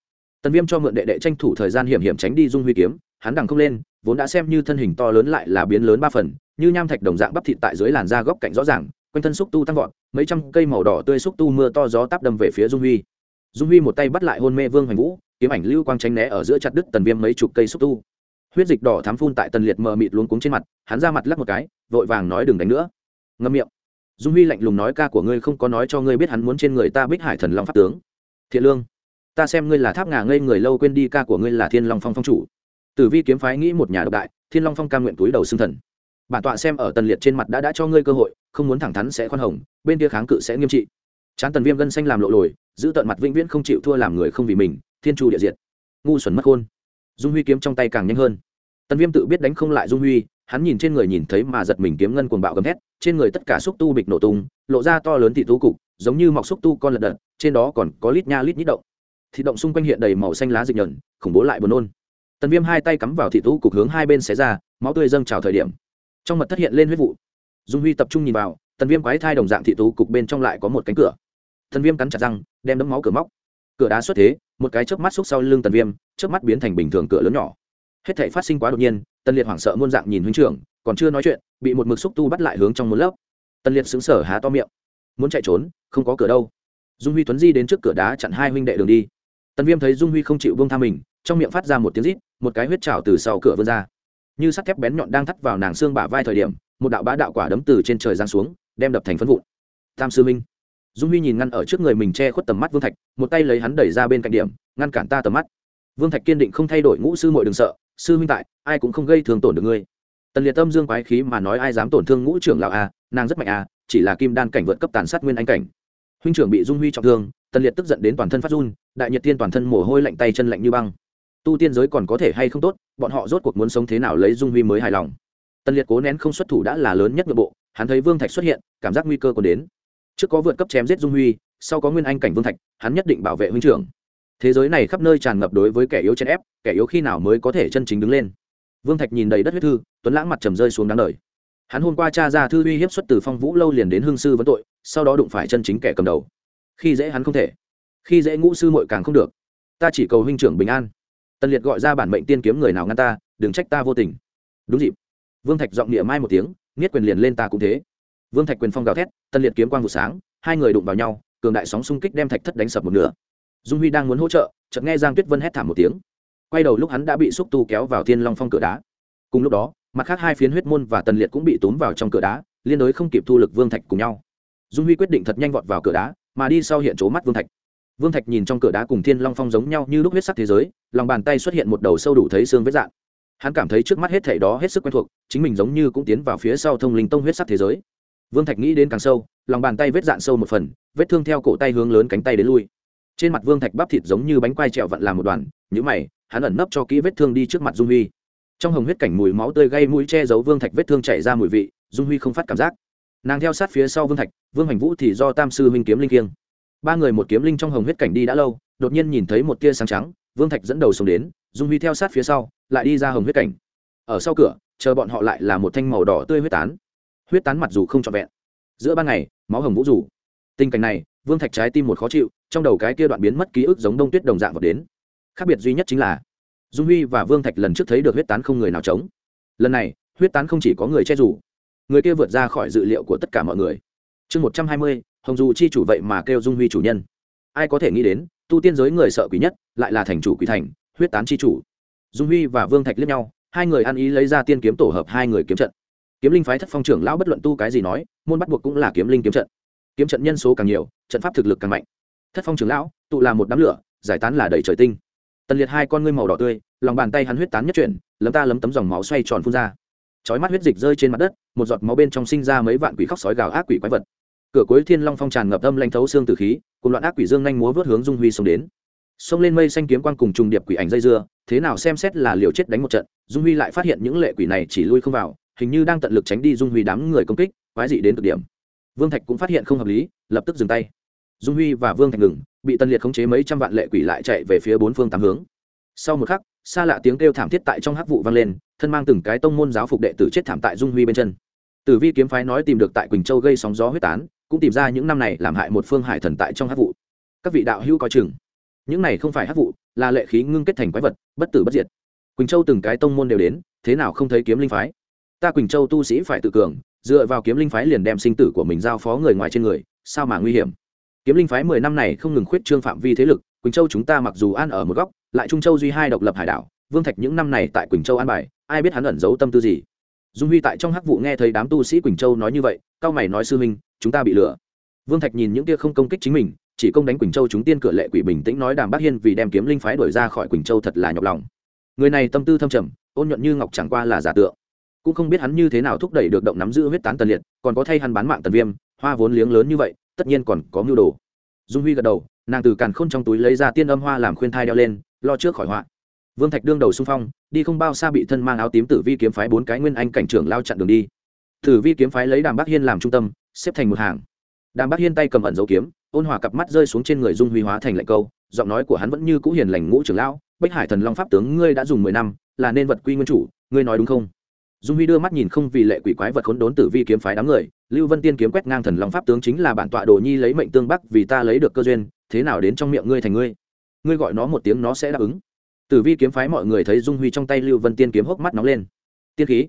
tần viêm cho mượn đệ đệ tranh thủ thời gian hiểm hiểm tránh đi dung huy kiếm, hắn đằng không lên, vốn đã xem như thân hình to lớn lại là biến lớn ba phần, như nham thạch đồng dạng bắp thịt tại dưới làn da góc cạnh rõ ràng, quanh thân xúc tu tăng vọt, mấy trăm cây màu đỏ tươi xúc tu mưa to gió táp đâm về phía dung huy. Dung huy một tay bắt lại hôn mê vương hoành vũ, kiếm ảnh lưu quang tránh né ở giữa chặt đứt tần viêm mấy chục cây xúc tu. Huyết dịch đỏ thám phun tại tần liệt mờ mịt luống cuống trên mặt, hắn ra mặt lắc một cái, vội vàng nói đừng đánh nữa. Ngâm miệng. Dung huy lạnh lùng nói ca của ngươi không có nói cho ngươi biết hắn muốn trên người ta bích hải thần long pháp tướng. Thiện lương ta xem ngươi là tháp ngà ngây người lâu quên đi ca của ngươi là thiên long phong phong chủ. Tử vi kiếm phái nghĩ một nhà độc đại, thiên long phong ca nguyện túi đầu xưng thần. Bản tọa xem ở tần liệt trên mặt đã đã cho ngươi cơ hội, không muốn thẳng thắn sẽ khoan hồng, bên kia kháng cự sẽ nghiêm trị. Chán tần viêm gân xanh làm lộ lồi, giữ tận mặt vĩnh viễn không chịu thua làm người không vì mình, thiên tru địa diệt. Ngu xuẩn mất khôn. Dung huy kiếm trong tay càng nhanh hơn. Tần viêm tự biết đánh không lại dung huy, hắn nhìn trên người nhìn thấy mà giật mình kiếm ngân cuồng bạo gầm thét, trên người tất cả xúc tu bịch nổ tung, lộ ra to lớn thị tú cục, giống như mọc xúc tu con lật đật, trên đó còn có lít nha lít nhít động thị động xung quanh hiện đầy màu xanh lá dịch nhợn khủng bố lại buồn nôn. Tần viêm hai tay cắm vào thị tú cục hướng hai bên xé ra, máu tươi dâng trào thời điểm. Trong mật thất hiện lên huyết vụ. Dung huy tập trung nhìn vào, tần viêm quái thai đồng dạng thị tú cục bên trong lại có một cánh cửa. Tần viêm cắn chặt răng, đem đấm máu cửa móc. Cửa đá xuất thế, một cái chớp mắt xúc sau lưng tần viêm, chớp mắt biến thành bình thường cửa lớn nhỏ. Hết thể phát sinh quá đột nhiên, tần liệt hoảng sợ muôn dạng nhìn huynh trưởng, còn chưa nói chuyện, bị một mực xúc tu bắt lại hướng trong một lớp. Tần liệt xứng sở há to miệng. Muốn chạy trốn, không có cửa đâu. Dung huy tuấn di đến trước cửa đá chặn hai huynh đệ đường đi tần viêm thấy dung huy không chịu vương tha mình, trong miệng phát ra một tiếng rít, một cái huyết trào từ sau cửa vươn ra. Như sắt thép bén nhọn đang thắt vào nàng xương bả vai thời điểm, một đạo bá đạo quả đấm từ trên trời giáng xuống, đem đập thành phân vụn. Tam sư minh dung huy nhìn ngăn ở trước người mình che khuất tầm mắt vương thạch, một tay lấy hắn đẩy ra bên cạnh điểm, ngăn cản ta tầm mắt. Vương thạch kiên định không thay đổi, ngũ sư mội đừng sợ, sư huynh tại, ai cũng không gây thương tổn được ngươi. Tần liệt tâm dương quái khí mà nói, ai dám tổn thương ngũ trưởng lão a nàng rất mạnh a chỉ là kim đan cảnh vượt cấp tàn sát nguyên anh cảnh. Huynh trưởng bị dung huy trọng thương, tần liệt tức giận đến toàn thân phát run đại nhật tiên toàn thân mồ hôi lạnh tay chân lạnh như băng. Tu tiên giới còn có thể hay không tốt, bọn họ rốt cuộc muốn sống thế nào lấy dung huy mới hài lòng. Tân liệt cố nén không xuất thủ đã là lớn nhất nội bộ, hắn thấy vương thạch xuất hiện, cảm giác nguy cơ còn đến. Trước có vượt cấp chém giết dung huy, sau có nguyên anh cảnh vương thạch, hắn nhất định bảo vệ huynh trưởng. Thế giới này khắp nơi tràn ngập đối với kẻ yếu chen ép, kẻ yếu khi nào mới có thể chân chính đứng lên. Vương thạch nhìn đầy đất huyết thư, tuấn lãng mặt trầm rơi xuống đáng đời. Hắn hôm qua cha ra thư uy hiếp xuất từ phong vũ lâu liền đến hương sư vấn tội, sau đó đụng phải chân chính kẻ cầm đầu. Khi dễ hắn không thể khi dễ ngũ sư muội càng không được. Ta chỉ cầu huynh trưởng bình an. Tần liệt gọi ra bản mệnh tiên kiếm người nào ngăn ta, đừng trách ta vô tình. Đúng dịp. Vương thạch giọng địa mai một tiếng, niết quyền liền lên ta cũng thế. Vương thạch quyền phong gào thét, tần liệt kiếm quang vụ sáng, hai người đụng vào nhau, cường đại sóng xung kích đem thạch thất đánh sập một nửa. Dung huy đang muốn hỗ trợ, chợt nghe giang tuyết vân hét thảm một tiếng. Quay đầu lúc hắn đã bị xúc tu kéo vào thiên long phong cửa đá. Cùng lúc đó, mặt khác hai phiến huyết môn và tần liệt cũng bị túm vào trong cửa đá, liên đối không kịp thu lực vương thạch cùng nhau. Dung huy quyết định thật nhanh vọt vào cửa đá, mà đi sau hiện chỗ mắt vương thạch vương thạch nhìn trong cửa đá cùng thiên long phong giống nhau như lúc huyết sắc thế giới, lòng bàn tay xuất hiện một đầu sâu đủ thấy xương vết dạng hắn cảm thấy trước mắt hết thảy đó hết sức quen thuộc, chính mình giống như cũng tiến vào phía sau thông linh tông huyết sắc thế giới. Vương thạch nghĩ đến càng sâu, lòng bàn tay vết dạn sâu một phần, vết thương theo cổ tay hướng lớn cánh tay đến lui. Trên mặt vương thạch bắp thịt giống như bánh quai trẹo vặn làm một đoàn nhữ mày, hắn ẩn nấp cho kỹ vết thương đi trước mặt dung huy. Trong hồng huyết cảnh mùi máu tươi gây mũi che giấu vương thạch vết thương chảy ra mùi vị, dung huy không phát cảm giác. Nàng theo sát phía sau vương thạch, vương hành vũ thì do tam sư huynh kiếm linh kiêng ba người một kiếm linh trong hồng huyết cảnh đi đã lâu, đột nhiên nhìn thấy một tia sáng trắng, vương thạch dẫn đầu xuống đến, dung huy theo sát phía sau, lại đi ra hồng huyết cảnh. Ở sau cửa, chờ bọn họ lại là một thanh màu đỏ tươi huyết tán. Huyết tán mặt dù không trọn vẹn, giữa ban ngày, máu hồng vũ rủ. Tình cảnh này, vương thạch trái tim một khó chịu, trong đầu cái kia đoạn biến mất ký ức giống đông tuyết đồng dạng vào đến. Khác biệt duy nhất chính là, dung huy và vương thạch lần trước thấy được huyết tán không người nào chống. Lần này, huyết tán không chỉ có người che rủ, người kia vượt ra khỏi dự liệu của tất cả mọi người. Chương một trăm hai mươi hồng dù chi chủ vậy mà kêu dung huy chủ nhân. Ai có thể nghĩ đến, tu tiên giới người sợ quỷ nhất, lại là thành chủ quỷ thành, huyết tán chi chủ. Dung huy và vương thạch liếc nhau, hai người ăn ý lấy ra tiên kiếm tổ hợp hai người kiếm trận. Kiếm linh phái thất phong trưởng lão bất luận tu cái gì nói, môn bắt buộc cũng là kiếm linh kiếm trận. Kiếm trận nhân số càng nhiều, trận pháp thực lực càng mạnh. Thất phong trưởng lão, tụ là một đám lửa, giải tán là đầy trời tinh. Tần liệt hai con ngươi màu đỏ tươi, lòng bàn tay hắn huyết tán nhất chuyển, lấm ta lấm tấm dòng máu xoay tròn phun ra. Chói mắt huyết dịch rơi trên mặt đất, một giọt máu bên trong sinh ra mấy vạn quỷ khóc sói gào ác quỷ quái vật cửa cuối thiên long phong tràn ngập âm lanh thấu xương từ khí, cùng loạn ác quỷ dương nhanh múa vớt hướng dung huy xông đến. Xông lên mây xanh kiếm quan cùng trùng điệp quỷ ảnh dây dưa, thế nào xem xét là liều chết đánh một trận, dung huy lại phát hiện những lệ quỷ này chỉ lui không vào, hình như đang tận lực tránh đi dung huy đám người công kích, quái dị đến cực điểm. Vương thạch cũng phát hiện không hợp lý, lập tức dừng tay. Dung huy và vương thạch ngừng, bị tân liệt khống chế mấy trăm vạn lệ quỷ lại chạy về phía bốn phương tám hướng. Sau một khắc, xa lạ tiếng kêu thảm thiết tại trong hắc vụ vang lên, thân mang từng cái tông môn giáo phục đệ tử chết thảm tại dung huy bên chân. Tử vi kiếm phái nói tìm được tại quỳnh châu gây sóng gió huyết tán cũng tìm ra những năm này làm hại một phương hải thần tại trong hắc vụ. Các vị đạo hữu coi chừng. Những này không phải hắc vụ, là lệ khí ngưng kết thành quái vật, bất tử bất diệt. Quỳnh châu từng cái tông môn đều đến, thế nào không thấy kiếm linh phái? Ta quỳnh châu tu sĩ phải tự cường, dựa vào kiếm linh phái liền đem sinh tử của mình giao phó người ngoài trên người, sao mà nguy hiểm? Kiếm linh phái mười năm này không ngừng khuyết trương phạm vi thế lực, quỳnh châu chúng ta mặc dù an ở một góc, lại trung châu duy hai độc lập hải đảo, vương thạch những năm này tại quỳnh châu an bài, ai biết hắn ẩn giấu tâm tư gì? Dung huy tại trong hắc vụ nghe thấy đám tu sĩ quỳnh châu nói như vậy, cao mày nói sư huynh chúng ta bị lừa. Vương thạch nhìn những kia không công kích chính mình, chỉ công đánh quỳnh châu chúng tiên cửa lệ quỷ bình tĩnh nói đàm bác hiên vì đem kiếm linh phái đuổi ra khỏi quỳnh châu thật là nhọc lòng. Người này tâm tư thâm trầm, ôn nhuận như ngọc chẳng qua là giả tượng. Cũng không biết hắn như thế nào thúc đẩy được động nắm giữ huyết tán tần liệt, còn có thay hắn bán mạng tần viêm, hoa vốn liếng lớn như vậy, tất nhiên còn có mưu đồ. Dung huy gật đầu, nàng từ càn khôn trong túi lấy ra tiên âm hoa làm khuyên thai đeo lên, lo trước khỏi họa. Vương thạch đương đầu xung phong, đi không bao xa bị thân mang áo tím tử vi kiếm phái bốn cái nguyên anh cảnh trưởng lao chặn đường đi. Tử vi kiếm phái lấy đàm bắc hiên làm trung tâm xếp thành một hàng. Đàm bác hiên tay cầm ẩn dấu kiếm, ôn hòa cặp mắt rơi xuống trên người dung huy hóa thành lệnh câu, giọng nói của hắn vẫn như cũ hiền lành ngũ trưởng lão, bách hải thần long pháp tướng, ngươi đã dùng mười năm, là nên vật quy nguyên chủ, ngươi nói đúng không? Dung huy đưa mắt nhìn không vì lệ quỷ quái vật khốn đốn tử vi kiếm phái đám người, lưu vân tiên kiếm quét ngang thần long pháp tướng chính là bản tọa đồ nhi lấy mệnh tương bắc vì ta lấy được cơ duyên, thế nào đến trong miệng ngươi thành ngươi? Ngươi gọi nó một tiếng nó sẽ đáp ứng. Tử vi kiếm phái mọi người thấy dung huy trong tay lưu vân tiên kiếm hốc mắt nóng lên. Tiên khí.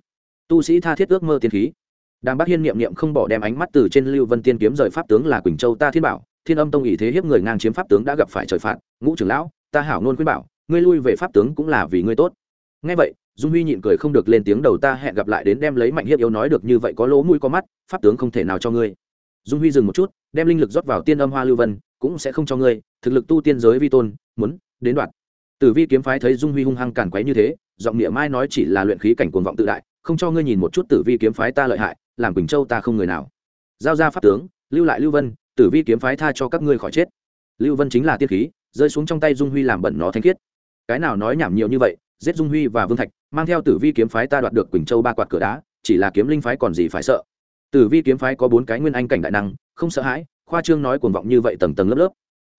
Tu sĩ tha thiết ước mơ tiên khí đàm bác hiên niệm niệm không bỏ đem ánh mắt từ trên lưu vân tiên kiếm rời pháp tướng là quỳnh châu ta thiên bảo, thiên âm tông ý thế hiếp người ngang chiếm pháp tướng đã gặp phải trời phạt, ngũ trưởng lão, ta hảo nôn khuyên bảo, ngươi lui về pháp tướng cũng là vì ngươi tốt. Ngay vậy, dung huy nhịn cười không được lên tiếng đầu ta hẹn gặp lại đến đem lấy mạnh hiếp yếu nói được như vậy có lỗ mũi có mắt, pháp tướng không thể nào cho ngươi. Dung huy dừng một chút, đem linh lực rót vào tiên âm hoa lưu vân, cũng sẽ không cho ngươi, thực lực tu tiên giới vi tôn, muốn, đến đoạn tử vi kiếm phái thấy dung huy hung hăng cản quấy như thế, giọng nghĩa mai nói chỉ là luyện khí cảnh cuồng vọng tự đại không cho ngươi nhìn một chút tử vi kiếm phái ta lợi hại, làm quỳnh châu ta không người nào. Giao ra pháp tướng, lưu lại lưu vân, tử vi kiếm phái tha cho các ngươi khỏi chết. Lưu vân chính là tiên khí, rơi xuống trong tay dung huy làm bẩn nó thanh khiết. Cái nào nói nhảm nhiều như vậy, giết dung huy và vương thạch, mang theo tử vi kiếm phái ta đoạt được quỳnh châu ba quạt cửa đá, chỉ là kiếm linh phái còn gì phải sợ. Tử vi kiếm phái có bốn cái nguyên anh cảnh đại năng, không sợ hãi, khoa trương nói cuồng vọng như vậy tầng tầng lớp lớp.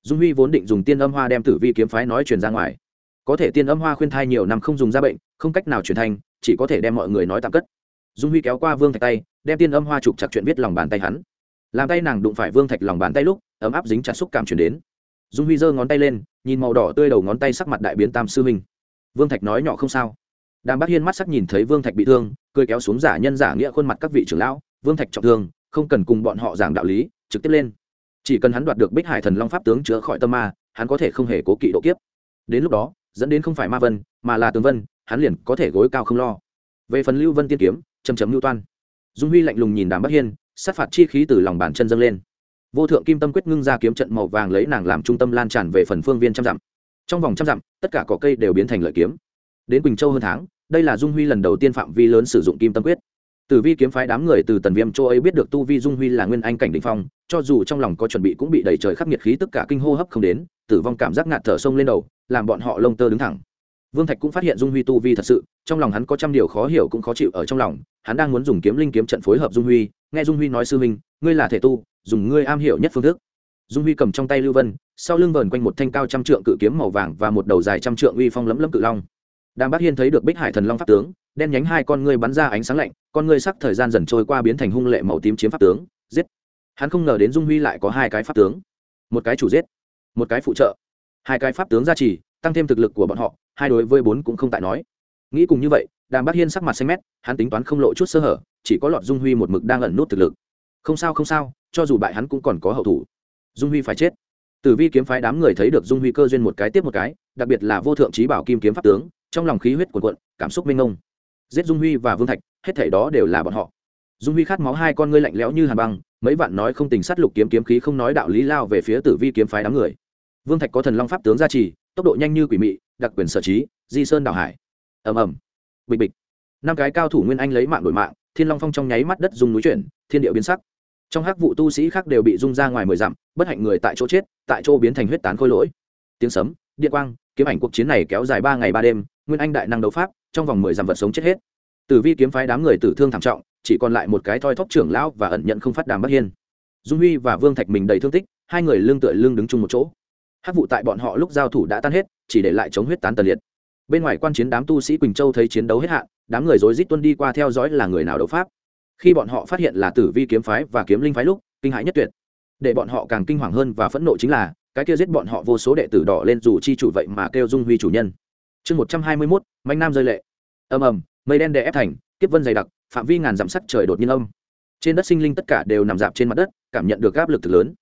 Dung huy vốn định dùng tiên âm hoa đem tử vi kiếm phái nói truyền ra ngoài. Có thể tiên âm hoa khuyên thai nhiều năm không dùng ra bệnh, không cách nào truyền thành chỉ có thể đem mọi người nói tạm cất. Dung huy kéo qua vương thạch tay, đem tiên âm hoa chụp chặt chuyện viết lòng bàn tay hắn. Làm tay nàng đụng phải vương thạch lòng bàn tay lúc, ấm áp dính chặt xúc cảm chuyển đến. Dung huy giơ ngón tay lên, nhìn màu đỏ tươi đầu ngón tay sắc mặt đại biến tam sư minh vương thạch nói nhỏ không sao. Đàm bác hiên mắt sắc nhìn thấy vương thạch bị thương, cười kéo xuống giả nhân giả nghĩa khuôn mặt các vị trưởng lão, vương thạch trọng thương, không cần cùng bọn họ giảng đạo lý, trực tiếp lên. Chỉ cần hắn đoạt được bích hải thần long pháp tướng chữa khỏi tâm ma, hắn có thể không hề cố kỵ độ kiếp. Đến lúc đó, dẫn đến không phải ma vân, mà là tường vân hắn liền có thể gối cao không lo. Về phần lưu vân tiên kiếm chầm chấm lưu toan. Dung huy lạnh lùng nhìn đàm bắc hiên sát phạt chi khí từ lòng bàn chân dâng lên. Vô thượng kim tâm quyết ngưng ra kiếm trận màu vàng lấy nàng làm trung tâm lan tràn về phần phương viên trăm dặm. Trong vòng trăm dặm tất cả cỏ cây đều biến thành lợi kiếm. Đến quỳnh châu hơn tháng đây là dung huy lần đầu tiên phạm vi lớn sử dụng kim tâm quyết. Tử Vi kiếm phái đám người từ Tần Viêm Châu ấy biết được tu vi Dung Huy là nguyên anh cảnh đỉnh phong, cho dù trong lòng có chuẩn bị cũng bị đẩy trời khắc nghiệt khí tất cả kinh hô hấp không đến, tử vong cảm giác ngạt thở sông lên đầu, làm bọn họ lông tơ đứng thẳng. Vương Thạch cũng phát hiện Dung Huy tu vi thật sự, trong lòng hắn có trăm điều khó hiểu cũng khó chịu ở trong lòng, hắn đang muốn dùng kiếm linh kiếm trận phối hợp Dung Huy, nghe Dung Huy nói sư huynh, ngươi là thể tu, dùng ngươi am hiểu nhất phương thức. Dung Huy cầm trong tay Lưu Vân, sau lưng vờn quanh một thanh cao trăm trượng cự kiếm màu vàng và một đầu dài trăm trượng uy phong lấm lấm cự long. Đàm Bác Hiên thấy được Bích Hải Thần Long pháp tướng, đen nhánh hai con ngươi bắn ra ánh sáng lạnh, con ngươi sắc thời gian dần trôi qua biến thành hung lệ màu tím chiếm pháp tướng, giết. Hắn không ngờ đến Dung Huy lại có hai cái pháp tướng, một cái chủ giết, một cái phụ trợ. Hai cái pháp tướng gia trì, tăng thêm thực lực của bọn họ, hai đối với bốn cũng không tại nói. Nghĩ cùng như vậy, Đàm Bác Hiên sắc mặt xanh mét, hắn tính toán không lộ chút sơ hở, chỉ có lọt Dung Huy một mực đang ẩn nút thực lực. Không sao không sao, cho dù bại hắn cũng còn có hậu thủ. Dung Huy phải chết. Tử Vi kiếm phái đám người thấy được Dung Huy cơ duyên một cái tiếp một cái, đặc biệt là vô thượng trí bảo kim kiếm pháp tướng, trong lòng khí huyết cuồn cuộn, cảm xúc mênh mông giết dung huy và vương thạch hết thảy đó đều là bọn họ dung huy khát máu hai con ngươi lạnh lẽo như hàn băng mấy vạn nói không tình sát lục kiếm kiếm khí không nói đạo lý lao về phía tử vi kiếm phái đám người vương thạch có thần long pháp tướng gia trì tốc độ nhanh như quỷ mị, đặc quyền sở trí, di sơn đảo hải. Ầm ầm. Bịch bịch. Năm cái cao thủ nguyên anh lấy mạng đổi mạng, thiên long phong trong nháy mắt đất dùng núi chuyển, thiên địa biến sắc. Trong hắc vụ tu sĩ khác đều bị rung ra ngoài mười dặm, bất hạnh người tại chỗ chết, tại chỗ biến thành huyết tán khôi lỗi. Tiếng sấm, điện quang, kiếm ảnh cuộc chiến này kéo dài ba ngày ba đêm, nguyên anh đại năng đấu pháp, trong vòng mười dặm vật sống chết hết. Tử vi kiếm phái đám người tử thương thảm trọng, chỉ còn lại một cái thoi thóp trưởng lão và ẩn nhận không phát đàm bắc hiên. Dung huy và vương thạch mình đầy thương tích, hai người lưng tựa lưng đứng chung một chỗ hát vụ tại bọn họ lúc giao thủ đã tan hết, chỉ để lại chống huyết tán tần liệt. Bên ngoài quan chiến đám tu sĩ quỳnh châu thấy chiến đấu hết hạn, đám người rối rít tuân đi qua theo dõi là người nào đấu pháp. Khi bọn họ phát hiện là tử vi kiếm phái và kiếm linh phái lúc, kinh hãi nhất tuyệt. Để bọn họ càng kinh hoàng hơn và phẫn nộ chính là, cái kia giết bọn họ vô số đệ tử đỏ lên dù chi chủ vậy mà kêu dung huy chủ nhân. Chương một trăm hai mươi mốt, manh nam rơi lệ. Ầm ầm, mây đen đè ép thành, kiếp vân dày đặc, phạm vi ngàn dặm sắc trời đột nhiên âm. Trên đất sinh linh tất cả đều nằm dạp trên mặt đất, cảm nhận được áp lực thật lớn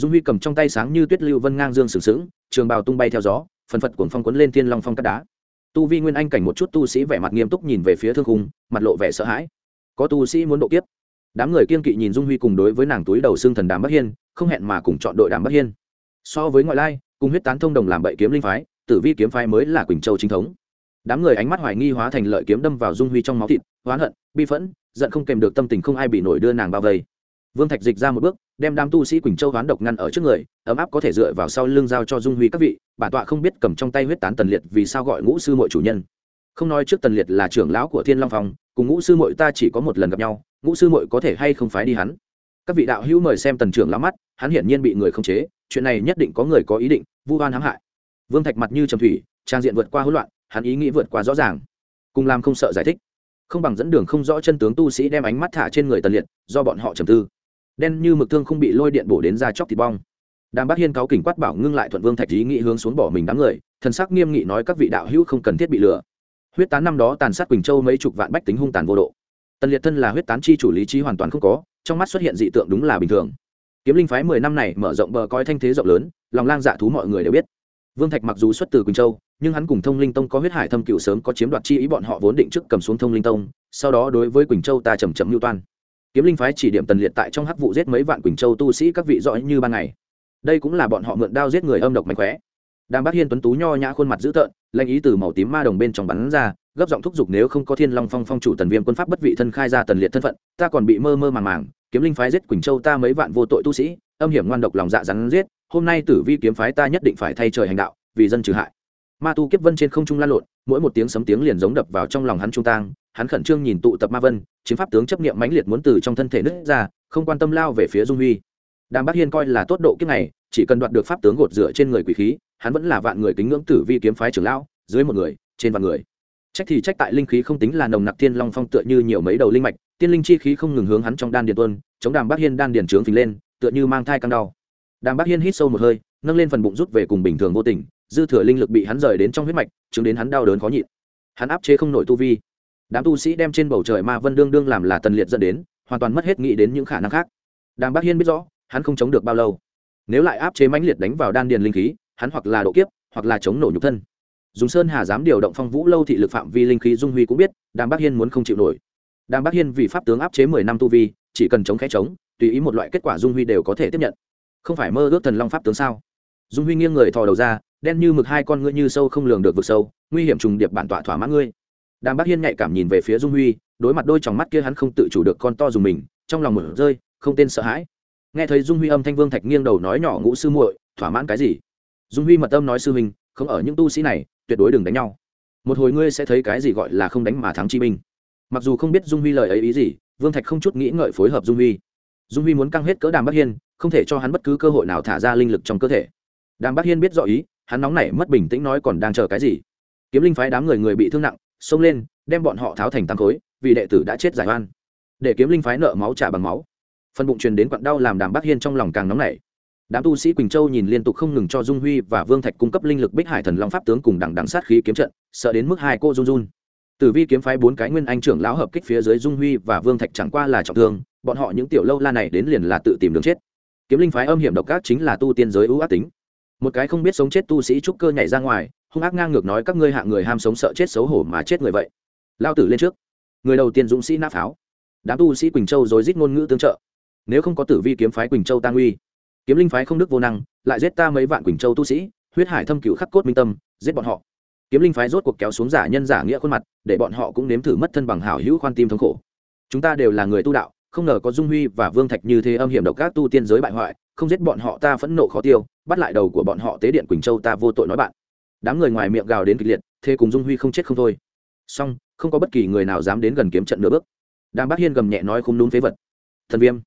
dung huy cầm trong tay sáng như tuyết lưu vân ngang dương sừng sững, trường bào tung bay theo gió, phần phật cuồng phong quấn lên thiên long phong cắt đá. Tu vi nguyên anh cảnh một chút tu sĩ vẻ mặt nghiêm túc nhìn về phía thương khung, mặt lộ vẻ sợ hãi. Có tu sĩ muốn độ kiếp. Đám người kiên kỵ nhìn dung huy cùng đối với nàng túi đầu xương thần đàm bắc hiên, không hẹn mà cùng chọn đội đàm bắc hiên. So với ngoại lai, cùng huyết tán thông đồng làm bậy kiếm linh phái, tử vi kiếm phái mới là quỳnh châu chính thống. Đám người ánh mắt hoài nghi hóa thành lợi kiếm đâm vào dung huy trong máu thịt hoán hận, bi phẫn, giận không kèm được tâm tình không ai bị nổi đưa nàng bao vây. Vương thạch dịch ra một bước đem đám tu sĩ quỳnh châu hoán độc ngăn ở trước người, ấm áp có thể dựa vào sau lưng giao cho dung huy các vị, bản tọa không biết cầm trong tay huyết tán tần liệt vì sao gọi ngũ sư mội chủ nhân. Không nói trước tần liệt là trưởng lão của thiên long phong, cùng ngũ sư mội ta chỉ có một lần gặp nhau, ngũ sư mội có thể hay không phái đi hắn? Các vị đạo hữu mời xem tần trưởng lão mắt, hắn hiển nhiên bị người khống chế, chuyện này nhất định có người có ý định, vu oan hãm hại. Vương thạch mặt như trầm thủy, trang diện vượt qua hỗn loạn, hắn ý nghĩ vượt qua rõ ràng. Cùng làm không sợ giải thích. Không bằng dẫn đường không rõ chân tướng tu sĩ đem ánh mắt thả trên người tần liệt, do bọn họ trầm tư đen như mực thương không bị lôi điện bổ đến ra chóc thịt bong. Đàm bác hiên cáo kỉnh quát bảo ngưng lại thuận vương thạch ý nghĩ hướng xuống bỏ mình đám người, thần sắc nghiêm nghị nói các vị đạo hữu không cần thiết bị lừa. Huyết tán năm đó tàn sát quỳnh châu mấy chục vạn bách tính hung tàn vô độ. Tần liệt thân là huyết tán chi chủ lý trí hoàn toàn không có, trong mắt xuất hiện dị tượng đúng là bình thường. Kiếm linh phái mười năm này mở rộng bờ coi thanh thế rộng lớn, lòng lang dạ thú mọi người đều biết. Vương thạch mặc dù xuất từ quỳnh châu, nhưng hắn cùng thông linh tông có huyết hải thâm cựu sớm có chiếm đoạt chi ý bọn họ vốn định trước cầm xuống thông linh tông, sau đó đối với quỳnh châu ta chầm chậm mưu toan kiếm linh phái chỉ điểm tần liệt tại trong hắc vụ giết mấy vạn quỳnh châu tu sĩ các vị rõ như ban ngày. Đây cũng là bọn họ mượn đao giết người âm độc mạnh khỏe đàm bác hiên tuấn tú nho nhã khuôn mặt dữ tợn lanh ý từ màu tím ma đồng bên trong bắn ra, gấp giọng thúc giục nếu không có thiên long phong phong chủ tần viêm quân pháp bất vị thân khai ra tần liệt thân phận, ta còn bị mơ mơ màng màng, kiếm linh phái giết quỳnh châu ta mấy vạn vô tội tu sĩ, âm hiểm ngoan độc lòng dạ rắn giết, hôm nay tử vi kiếm phái ta nhất định phải thay trời hành đạo, vì dân trừ hại. Ma tu kiếp vân trên không trung lan lộn, mỗi một tiếng sấm tiếng liền giống đập vào trong lòng hắn trung tang hắn khẩn trương nhìn tụ tập ma vân, chiến pháp tướng chấp niệm mãnh liệt muốn từ trong thân thể nứt ra, không quan tâm lao về phía dung huy. Đàm bác hiên coi là tốt độ kiếp này, chỉ cần đoạt được pháp tướng gột rửa trên người quỷ khí, hắn vẫn là vạn người kính ngưỡng tử vi kiếm phái trưởng lão, dưới một người, trên vạn người. Trách thì trách tại linh khí không tính là nồng nặc tiên long phong tựa như nhiều mấy đầu linh mạch, tiên linh chi khí không ngừng hướng hắn trong đan điền tuân chống đàm bác hiên đan điền trướng phình lên, tựa như mang thai căng đau. Đàm bác hiên hít sâu một hơi, nâng lên phần bụng rút về cùng bình thường vô tình, dư thừa linh lực bị hắn rời đến trong huyết mạch, chứng đến hắn đau đớn khó nhịn. Hắn áp chế không nổi tu vi đám tu sĩ đem trên bầu trời ma vân đương đương làm là tần liệt dẫn đến, hoàn toàn mất hết nghĩ đến những khả năng khác. Đàm bác hiên biết rõ, hắn không chống được bao lâu. Nếu lại áp chế mãnh liệt đánh vào đan điền linh khí, hắn hoặc là độ kiếp, hoặc là chống nổ nhục thân. Dùng sơn hà dám điều động phong vũ lâu thị lực phạm vi linh khí dung huy cũng biết, đàm bác hiên muốn không chịu nổi. Đàm bác hiên vì pháp tướng áp chế mười năm tu vi, chỉ cần chống khẽ chống, tùy ý một loại kết quả dung huy đều có thể tiếp nhận. Không phải mơ ước thần long pháp tướng sao? Dung huy nghiêng người thò đầu ra, đen như mực hai con ngươi như sâu không lường được vực sâu, nguy hiểm trùng điệp bản tọa thỏa mãn ngươi đàm bác hiên nhạy cảm nhìn về phía dung huy, đối mặt đôi tròng mắt kia hắn không tự chủ được con to dùng mình, trong lòng mở rơi, không tên sợ hãi. Nghe thấy dung huy âm thanh vương thạch nghiêng đầu nói nhỏ ngũ sư muội, thỏa mãn cái gì? Dung huy mật âm nói sư huynh, không ở những tu sĩ này, tuyệt đối đừng đánh nhau. Một hồi ngươi sẽ thấy cái gì gọi là không đánh mà thắng chi minh mặc dù không biết dung huy lời ấy ý gì, vương thạch không chút nghĩ ngợi phối hợp dung huy. Dung huy muốn căng hết cỡ đàm bắc hiên, không thể cho hắn bất cứ cơ hội nào thả ra linh lực trong cơ thể. Đàm bắc hiên biết rõ ý, hắn nóng nảy, mất bình tĩnh nói còn đang chờ cái gì. Kiếm linh phái đám người người bị thương nặng xông lên, đem bọn họ tháo thành tăng khối, vì đệ tử đã chết giải oan. Để kiếm linh phái nợ máu trả bằng máu. Phần bụng truyền đến quặn đau làm đàm bắc hiên trong lòng càng nóng nảy. Đám tu sĩ quỳnh châu nhìn liên tục không ngừng cho dung huy và vương thạch cung cấp linh lực bích hải thần long pháp tướng cùng đằng đằng sát khí kiếm trận, sợ đến mức hai cô run run. Tử vi kiếm phái bốn cái nguyên anh trưởng lão hợp kích phía dưới dung huy và vương thạch chẳng qua là trọng thương, bọn họ những tiểu lâu la này đến liền là tự tìm đường chết. Kiếm linh phái âm hiểm độc ác chính là tu tiên giới ưu ác tính. Một cái không biết sống chết tu sĩ trúc cơ nhảy ra ngoài hung ác ngang ngược nói các ngươi hạ người ham sống sợ chết xấu hổ mà chết người vậy. Lao tử lên trước. Người đầu tiên dũng sĩ nã pháo. Đám tu sĩ quỳnh châu rồi rít ngôn ngữ tương trợ. Nếu không có tử vi kiếm phái quỳnh châu tăng uy kiếm linh phái không đức vô năng, lại giết ta mấy vạn quỳnh châu tu sĩ, huyết hải thâm cựu khắc cốt minh tâm, giết bọn họ. Kiếm linh phái rốt cuộc kéo xuống giả nhân giả nghĩa khuôn mặt, để bọn họ cũng nếm thử mất thân bằng hảo hữu khoan tim thống khổ. Chúng ta đều là người tu đạo, không ngờ có dung huy và vương thạch như thế âm hiểm độc các tu tiên giới bại hoại, không giết bọn họ ta phẫn nộ khó tiêu, bắt lại đầu của bọn họ tế điện quỳnh châu ta vô tội nói bạn đám người ngoài miệng gào đến kịch liệt, thế cùng dung huy không chết không thôi. Song, không có bất kỳ người nào dám đến gần kiếm trận nửa bước. Đàm bác hiên gầm nhẹ nói không đúng phế vật. Thần viêm.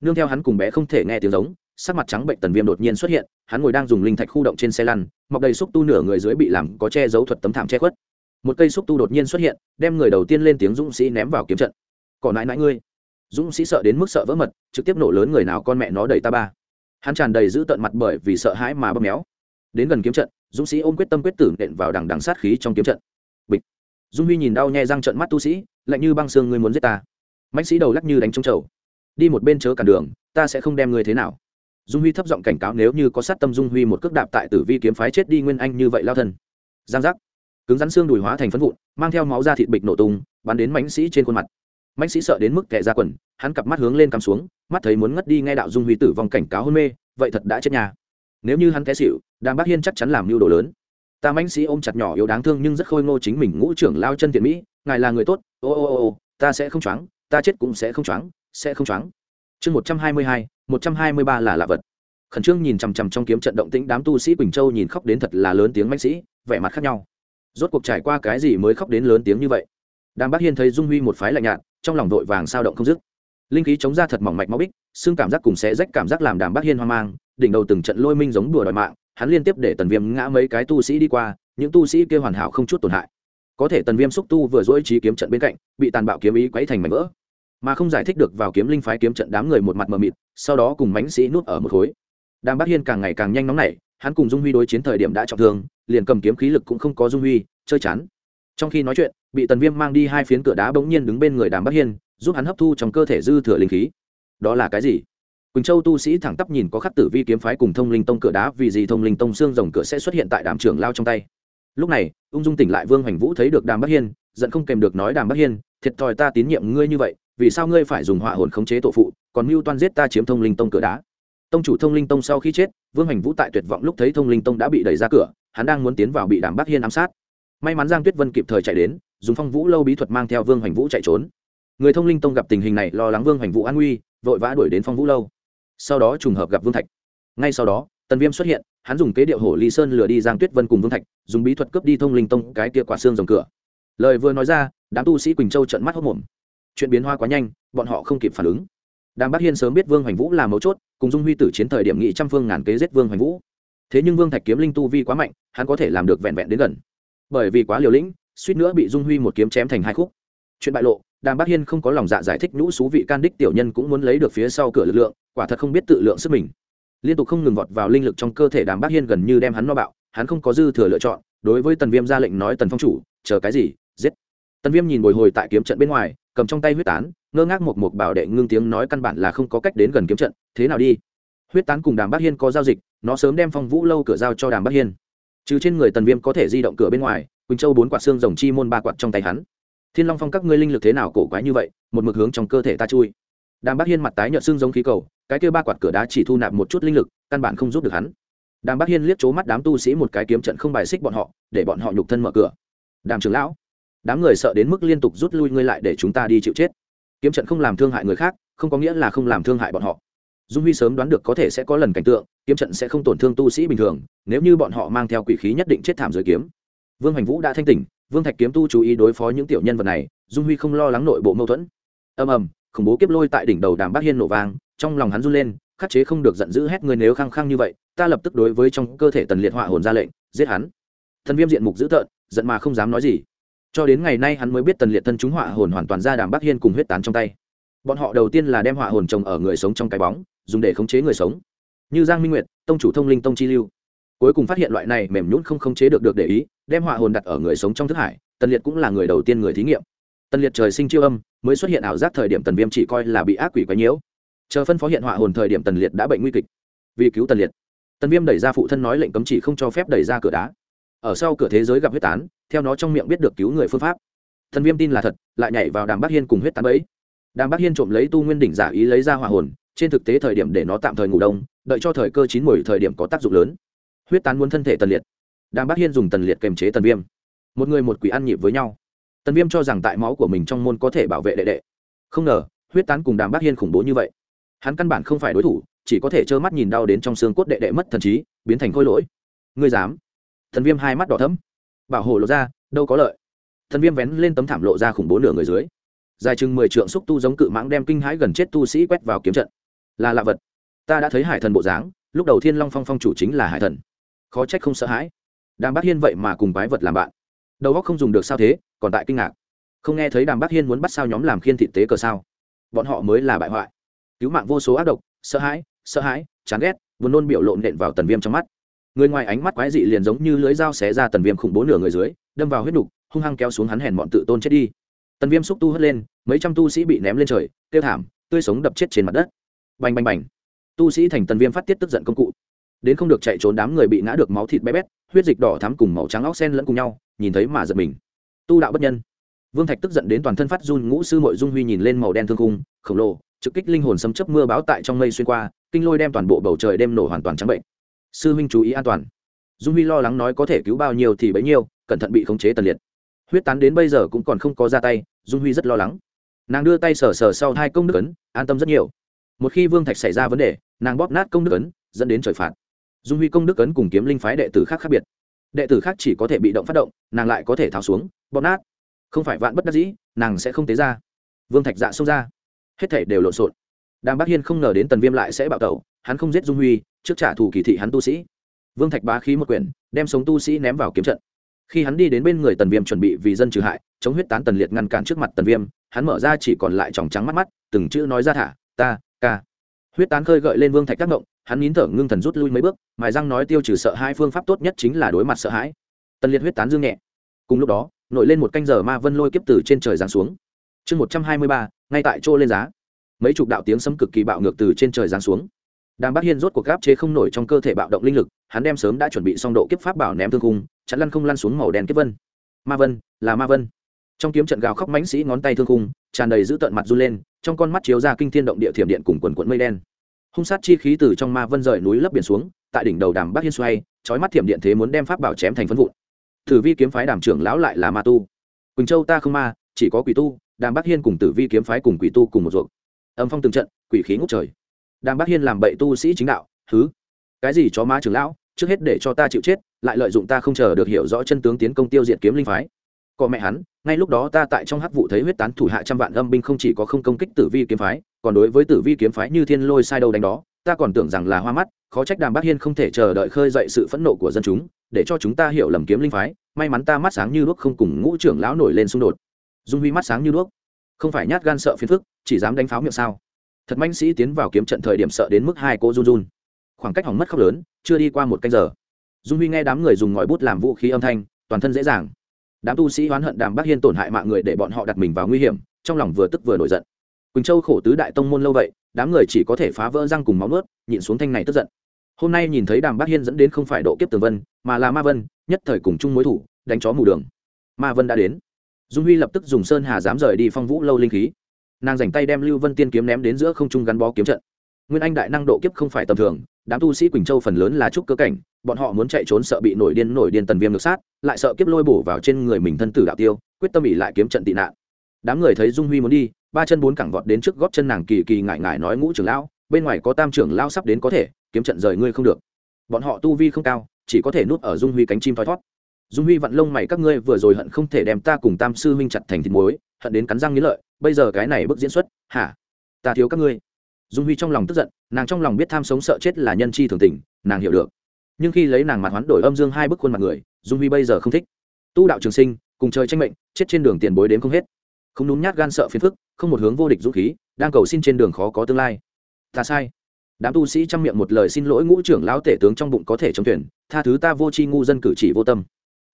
Nương theo hắn cùng bé không thể nghe tiếng giống, sắc mặt trắng bệnh tần viêm đột nhiên xuất hiện, hắn ngồi đang dùng linh thạch khu động trên xe lăn, mọc đầy xúc tu nửa người dưới bị làm có che giấu thuật tấm thảm che khuất. Một cây xúc tu đột nhiên xuất hiện, đem người đầu tiên lên tiếng dũng sĩ ném vào kiếm trận. Còn nãi nãi ngươi. Dũng sĩ sợ đến mức sợ vỡ mật, trực tiếp nổ lớn người nào con mẹ nó đẩy ta ba. Hắn tràn đầy giữ tận mặt bởi vì sợ hãi mà bóp méo. Đến gần kiếm trận dũng sĩ ôm quyết tâm quyết tử nện vào đằng đằng sát khí trong kiếm trận. Bịch. Dung huy nhìn đau nhè răng trận mắt tu sĩ, lạnh như băng xương ngươi muốn giết ta. Mạnh sĩ đầu lắc như đánh trống trầu. Đi một bên chớ cản đường, ta sẽ không đem ngươi thế nào. Dung huy thấp giọng cảnh cáo nếu như có sát tâm dung huy một cước đạp tại tử vi kiếm phái chết đi nguyên anh như vậy lao thân. Giang giác. Cứng rắn xương đùi hóa thành phân vụn, mang theo máu da thịt bịch nổ tung, bắn đến mãnh sĩ trên khuôn mặt. Mãnh sĩ sợ đến mức kẻ ra quần, hắn cặp mắt hướng lên cắm xuống, mắt thấy muốn ngất đi nghe đạo dung huy tử vong cảnh cáo hôn mê, vậy thật đã chết nhà nếu như hắn té xịu đàm bác hiên chắc chắn làm mưu đồ lớn. Ta mãnh sĩ ôm chặt nhỏ yếu đáng thương nhưng rất khôi ngô chính mình ngũ trưởng lao chân thiện mỹ, ngài là người tốt, ô ô ô ô, ta sẽ không choáng, ta chết cũng sẽ không choáng, sẽ không choáng. Chương một trăm hai mươi hai, một trăm hai mươi ba là lạ vật. Khẩn trương nhìn chằm chằm trong kiếm trận động tĩnh đám tu sĩ quỳnh châu nhìn khóc đến thật là lớn tiếng mãnh sĩ, vẻ mặt khác nhau. Rốt cuộc trải qua cái gì mới khóc đến lớn tiếng như vậy? Đàm bác hiên thấy dung huy một phái lạnh nhạt, trong lòng vội vàng sao động không dứt. Linh khí chống ra thật mỏng mạch máu bích xương cảm giác cùng xé rách cảm giác làm đàm bác hiên hoang mang, đỉnh đầu từng trận lôi minh giống đùa đòi mạng, hắn liên tiếp để tần viêm ngã mấy cái tu sĩ đi qua, những tu sĩ kia hoàn hảo không chút tổn hại. Có thể tần viêm xúc tu vừa dỗi trí kiếm trận bên cạnh, bị tàn bạo kiếm ý quấy thành mảnh vỡ. Mà không giải thích được vào kiếm linh phái kiếm trận đám người một mặt mờ mịt, sau đó cùng mánh sĩ nuốt ở một khối. Đàm bác hiên càng ngày càng nhanh nóng nảy, hắn cùng dung huy đối chiến thời điểm đã trọng thương, liền cầm kiếm khí lực cũng không có dung huy, chơi chán. Trong khi nói chuyện, bị tần viêm mang đi hai phiến cửa đá bỗng nhiên đứng bên người đàm bác hiên, giúp hắn hấp thu trong cơ thể dư thừa linh khí đó là cái gì? Quỳnh châu tu sĩ thẳng tắp nhìn có khắc tử vi kiếm phái cùng thông linh tông cửa đá, vì gì thông linh tông xương rồng cửa sẽ xuất hiện tại đàm trưởng lao trong tay. Lúc này, ung dung tỉnh lại vương hoành vũ thấy được đàm bắc hiên, giận không kèm được nói, đàm bắc hiên, thiệt thòi ta tín nhiệm ngươi như vậy, vì sao ngươi phải dùng họa hồn khống chế tổ phụ, còn mưu toan giết ta chiếm thông linh tông cửa đá? Tông chủ thông linh tông sau khi chết, vương hoành vũ tại tuyệt vọng lúc thấy thông linh tông đã bị đẩy ra cửa, hắn đang muốn tiến vào bị đàm bắc hiên ám sát. May mắn giang tuyết vân kịp thời chạy đến, dùng phong vũ lâu bí thuật mang theo vương hoành vũ chạy trốn. Người thông linh tông gặp tình hình này lo lắng vương hoành vũ an nguy vội vã đuổi đến phong vũ lâu. Sau đó trùng hợp gặp vương thạch. Ngay sau đó, tần viêm xuất hiện, hắn dùng kế điệu hổ ly sơn lừa đi giang tuyết vân cùng vương thạch, dùng bí thuật cướp đi thông linh tông cái kia quả xương dòng cửa. Lời vừa nói ra, đám tu sĩ quỳnh châu trận mắt hốc mồm chuyện biến hoa quá nhanh, bọn họ không kịp phản ứng. Đàm bắc hiên sớm biết vương hoành vũ là mấu chốt, cùng dung huy tử chiến thời điểm nghị trăm phương ngàn kế giết vương hoành vũ. Thế nhưng vương thạch kiếm linh tu vi quá mạnh, hắn có thể làm được vẹn vẹn đến gần. Bởi vì quá liều lĩnh, suýt nữa bị dung huy một kiếm chém thành hai khúc. Chuyện bại lộ đàm bắc hiên không có lòng dạ giải thích nhũ xú vị can đích tiểu nhân cũng muốn lấy được phía sau cửa lực lượng, quả thật không biết tự lượng sức mình. Liên tục không ngừng vọt vào linh lực trong cơ thể đàm bắc hiên gần như đem hắn no bạo, hắn không có dư thừa lựa chọn, đối với tần viêm ra lệnh nói tần phong chủ, chờ cái gì, giết. Tần viêm nhìn bồi hồi tại kiếm trận bên ngoài, cầm trong tay huyết tán, ngơ ngác một một bảo đệ ngưng tiếng nói căn bản là không có cách đến gần kiếm trận, thế nào đi? Huyết tán cùng đàm bắc hiên có giao dịch, nó sớm đem phong vũ lâu cửa giao cho đàm bắc hiên. Trừ trên người tần viêm có thể di động cửa bên ngoài, quỳnh châu bốn quạt xương rồng chi môn ba quạt trong tay hắn thiên long phong, các ngươi linh lực thế nào cổ quái như vậy, một mực hướng trong cơ thể ta chui. Đàm bác hiên mặt tái nhợt xương giống khí cầu, cái kia ba quạt cửa đá chỉ thu nạp một chút linh lực, căn bản không giúp được hắn. Đàm bác hiên liếc c mắt đám tu sĩ một cái kiếm trận không bài xích bọn họ, để bọn họ nhục thân mở cửa. Đàm trưởng lão, đám người sợ đến mức liên tục rút lui ngươi lại để chúng ta đi chịu chết. Kiếm trận không làm thương hại người khác, không có nghĩa là không làm thương hại bọn họ. Dung huy sớm đoán được có thể sẽ có lần cảnh tượng, kiếm trận sẽ không tổn thương tu sĩ bình thường, nếu như bọn họ mang theo quỷ khí nhất định chết thảm dưới kiếm. Vương Hoành vũ đã thanh tỉnh vương thạch kiếm tu chú ý đối phó những tiểu nhân vật này, dung huy không lo lắng nội bộ mâu thuẫn. Ầm ầm, khủng bố kiếp lôi tại đỉnh đầu đàm bác hiên nổ vang, trong lòng hắn run lên, khắc chế không được giận dữ hét người nếu khăng khăng như vậy, ta lập tức đối với trong cơ thể tần liệt họa hồn ra lệnh, giết hắn. Thần viêm diện mục dữ tợn, giận mà không dám nói gì. Cho đến ngày nay hắn mới biết tần liệt thân chúng họa hồn hoàn toàn ra đàm bác hiên cùng huyết tán trong tay. Bọn họ đầu tiên là đem họa hồn trồng ở người sống trong cái bóng, dùng để khống chế người sống. Như giang minh nguyệt, tông chủ thông linh tông chi lưu cuối cùng phát hiện loại này mềm nhún không khống chế được được để ý, đem họa hồn đặt ở người sống trong thức hải, tần liệt cũng là người đầu tiên người thí nghiệm. Tần liệt trời sinh chiêu âm, mới xuất hiện ảo giác thời điểm tần viêm chỉ coi là bị ác quỷ quấy nhiễu. Chờ phân phó hiện họa hồn thời điểm tần liệt đã bệnh nguy kịch. Vì cứu tần liệt, tần viêm đẩy ra phụ thân nói lệnh cấm chỉ không cho phép đẩy ra cửa đá. Ở sau cửa thế giới gặp huyết tán, theo nó trong miệng biết được cứu người phương pháp. Tần viêm tin là thật, lại nhảy vào đàm bắc hiên cùng huyết tán bẫy. Đàm bắc hiên trộm lấy tu nguyên đỉnh giả ý lấy ra hỏa hồn, trên thực tế thời điểm để nó tạm thời ngủ đông, đợi cho thời cơ chín mùi thời điểm có tác dụng lớn huyết tán muốn thân thể tần liệt. Đàm bác hiên dùng tần liệt kềm chế tần viêm. Một người một quỷ ăn nhịp với nhau. Tần viêm cho rằng tại máu của mình trong môn có thể bảo vệ đệ đệ. Không ngờ, huyết tán cùng đàm bác hiên khủng bố như vậy. Hắn căn bản không phải đối thủ, chỉ có thể trơ mắt nhìn đau đến trong xương cốt đệ đệ mất thần trí, biến thành khôi lỗi. Ngươi dám? Thần viêm hai mắt đỏ thấm bảo hộ lộ ra, đâu có lợi. Thần viêm vén lên tấm thảm lộ ra khủng bố nửa người dưới. Dài chừng mười trượng xúc tu giống cự mãng đem kinh hãi gần chết tu sĩ quét vào kiếm trận. Là lạ vật. Ta đã thấy hải thần bộ dáng, lúc đầu thiên long phong phong chủ chính là hải thần khó trách không sợ hãi. Đàm bác hiên vậy mà cùng quái vật làm bạn. Đầu óc không dùng được sao thế còn tại kinh ngạc. Không nghe thấy đàm bác hiên muốn bắt sao nhóm làm khiên thị tế cờ sao? Bọn họ mới là bại hoại. Cứu mạng vô số ác độc sợ hãi sợ hãi chán ghét buồn nôn biểu lộn nện vào tần viêm trong mắt. Người ngoài ánh mắt quái dị liền giống như lưới dao xé ra tần viêm khủng bố nửa người dưới đâm vào huyết đục, hung hăng kéo xuống hắn hèn bọn tự tôn chết đi. Tần viêm xúc tu hất lên mấy trăm tu sĩ bị ném lên trời tiêu thảm tươi sống đập chết trên mặt đất. Bành bành bành. Tu sĩ thành tần viêm phát tiết tức giận công cụ đến không được chạy trốn đám người bị ngã được máu thịt bé bét, huyết dịch đỏ thắm cùng màu trắng óc sen lẫn cùng nhau, nhìn thấy mà giật mình. Tu đạo bất nhân. Vương thạch tức giận đến toàn thân phát run, ngũ sư mội dung huy nhìn lên màu đen thương cung khổng lồ, trực kích linh hồn xâm chấp mưa báo tại trong mây xuyên qua, kinh lôi đem toàn bộ bầu trời đem nổ hoàn toàn trắng bệnh. Sư huynh chú ý an toàn. Dung huy lo lắng nói có thể cứu bao nhiêu thì bấy nhiêu, cẩn thận bị khống chế tần liệt. Huyết tán đến bây giờ cũng còn không có ra tay, dung huy rất lo lắng. Nàng đưa tay sờ sờ sau hai công đức ấn, an tâm rất nhiều. Một khi vương thạch xảy ra vấn đề, nàng bóp nát công đức ấn, dẫn đến trời phạt dung huy công đức ấn cùng kiếm linh phái đệ tử khác khác biệt. Đệ tử khác chỉ có thể bị động phát động, nàng lại có thể tháo xuống, bóp nát. Không phải vạn bất đắc dĩ, nàng sẽ không tế ra. Vương thạch dạ xông ra. Hết thể đều lộn xộn. Đàm bác hiên không ngờ đến tần viêm lại sẽ bạo tẩu, hắn không giết dung huy, trước trả thù kỳ thị hắn tu sĩ. Vương thạch bá khí một quyển, đem sống tu sĩ ném vào kiếm trận. Khi hắn đi đến bên người tần viêm chuẩn bị vì dân trừ hại, chống huyết tán tần liệt ngăn cản trước mặt tần viêm, hắn mở ra chỉ còn lại tròng trắng mắt mắt, từng chữ nói ra thả, ta, ca. Huyết tán khơi gợi lên vương thạch các ngộng hắn nín thở ngưng thần rút lui mấy bước, mài răng nói tiêu trừ sợ hai phương pháp tốt nhất chính là đối mặt sợ hãi. Tần liệt huyết tán dương nhẹ. Cùng lúc đó, nổi lên một canh giờ ma vân lôi kiếp từ trên trời giáng xuống. Chương một trăm hai mươi ba, ngay tại chỗ lên giá. Mấy chục đạo tiếng sấm cực kỳ bạo ngược từ trên trời giáng xuống. Đàm bác hiên rốt cuộc gáp chế không nổi trong cơ thể bạo động linh lực, hắn đem sớm đã chuẩn bị xong độ kiếp pháp bảo ném thương cung chắn lăn không lăn xuống màu đen kiếp vân. Ma vân, là ma vân. Trong kiếm trận gào khóc mãnh sĩ ngón tay thương cung tràn đầy giữ tợn mặt run lên, trong con mắt chiếu ra kinh thiên động địa thiểm điện cùng quần quận mây đen hung sát chi khí từ trong ma vân rời núi lấp biển xuống, tại đỉnh đầu đàm bắc hiên xoay trói mắt thiểm điện thế muốn đem pháp bảo chém thành phân vụn. Tử vi kiếm phái đàm trưởng lão lại là ma tu. Quỳnh châu ta không ma, chỉ có quỷ tu, đàm bắc hiên cùng tử vi kiếm phái cùng quỷ tu cùng một ruộng âm phong từng trận, quỷ khí ngốc trời. Đàm bắc hiên làm bậy tu sĩ chính đạo thứ cái gì chó ma trưởng lão, trước hết để cho ta chịu chết, lại lợi dụng ta không chờ được hiểu rõ chân tướng tiến công tiêu diệt kiếm linh phái. Có mẹ hắn, ngay lúc đó ta tại trong hắc vụ thấy huyết tán thủ hạ trăm vạn âm binh không chỉ có không công kích tử vi kiếm phái còn đối với tử vi kiếm phái như thiên lôi sai đâu đánh đó, ta còn tưởng rằng là hoa mắt, khó trách đàm bác hiên không thể chờ đợi khơi dậy sự phẫn nộ của dân chúng, để cho chúng ta hiểu lầm kiếm linh phái, may mắn ta mắt sáng như đuốc không cùng ngũ trưởng lão nổi lên xung đột. Dung huy mắt sáng như đuốc, không phải nhát gan sợ phiền phức, chỉ dám đánh pháo miệng sao? Thật manh sĩ tiến vào kiếm trận thời điểm sợ đến mức hai cô run run. Khoảng cách hỏng mất khóc lớn, chưa đi qua một canh giờ. Dung huy nghe đám người dùng ngòi bút làm vũ khí âm thanh, toàn thân dễ dàng. Đám tu sĩ oán hận đàm bác hiên tổn hại mạng người để bọn họ đặt mình vào nguy hiểm, trong lòng vừa tức vừa nổi giận quỳnh châu khổ tứ đại tông môn lâu vậy, đám người chỉ có thể phá vỡ răng cùng máu nuốt, nhịn xuống thanh này tức giận. Hôm nay nhìn thấy đàm bác hiên dẫn đến không phải độ kiếp tường vân, mà là ma vân, nhất thời cùng chung mối thủ, đánh chó mù đường. Ma vân đã đến. Dung huy lập tức dùng sơn hà dám rời đi phong vũ lâu linh khí. Nàng dành tay đem lưu vân tiên kiếm ném đến giữa không trung gắn bó kiếm trận. Nguyên anh đại năng độ kiếp không phải tầm thường, đám tu sĩ quỳnh châu phần lớn là trúc cơ cảnh, bọn họ muốn chạy trốn sợ bị nổi điên nổi điên tần viêm ngược sát, lại sợ kiếp lôi bổ vào trên người mình thân tử đạo tiêu, quyết tâm ỉ lại kiếm trận tị nạn. Đám người thấy dung huy muốn đi ba chân bốn cẳng vọt đến trước góp chân nàng kỳ kỳ ngại ngại nói ngũ trưởng lão, bên ngoài có tam trưởng lão sắp đến có thể, kiếm trận rời ngươi không được. Bọn họ tu vi không cao, chỉ có thể nuốt ở dung huy cánh chim thoi thoát. Dung huy vặn lông mày các ngươi vừa rồi hận không thể đem ta cùng tam sư huynh chặt thành thịt muối, hận đến cắn răng nghĩ lợi, bây giờ cái này bức diễn xuất, hả? Ta thiếu các ngươi. Dung huy trong lòng tức giận, nàng trong lòng biết tham sống sợ chết là nhân chi thường tình, nàng hiểu được. Nhưng khi lấy nàng mặt hoán đổi âm dương hai bức khuôn mặt người, dung huy bây giờ không thích. Tu đạo trường sinh, cùng chơi tranh mệnh, chết trên đường tiền bối đến không hết. Không đúng nhát gan sợ phiền phức không một hướng vô địch dũng khí, đang cầu xin trên đường khó có tương lai. Ta sai. Đám tu sĩ chăm miệng một lời xin lỗi ngũ trưởng lão tể tướng trong bụng có thể chống tuyển tha thứ ta vô tri ngu dân cử chỉ vô tâm.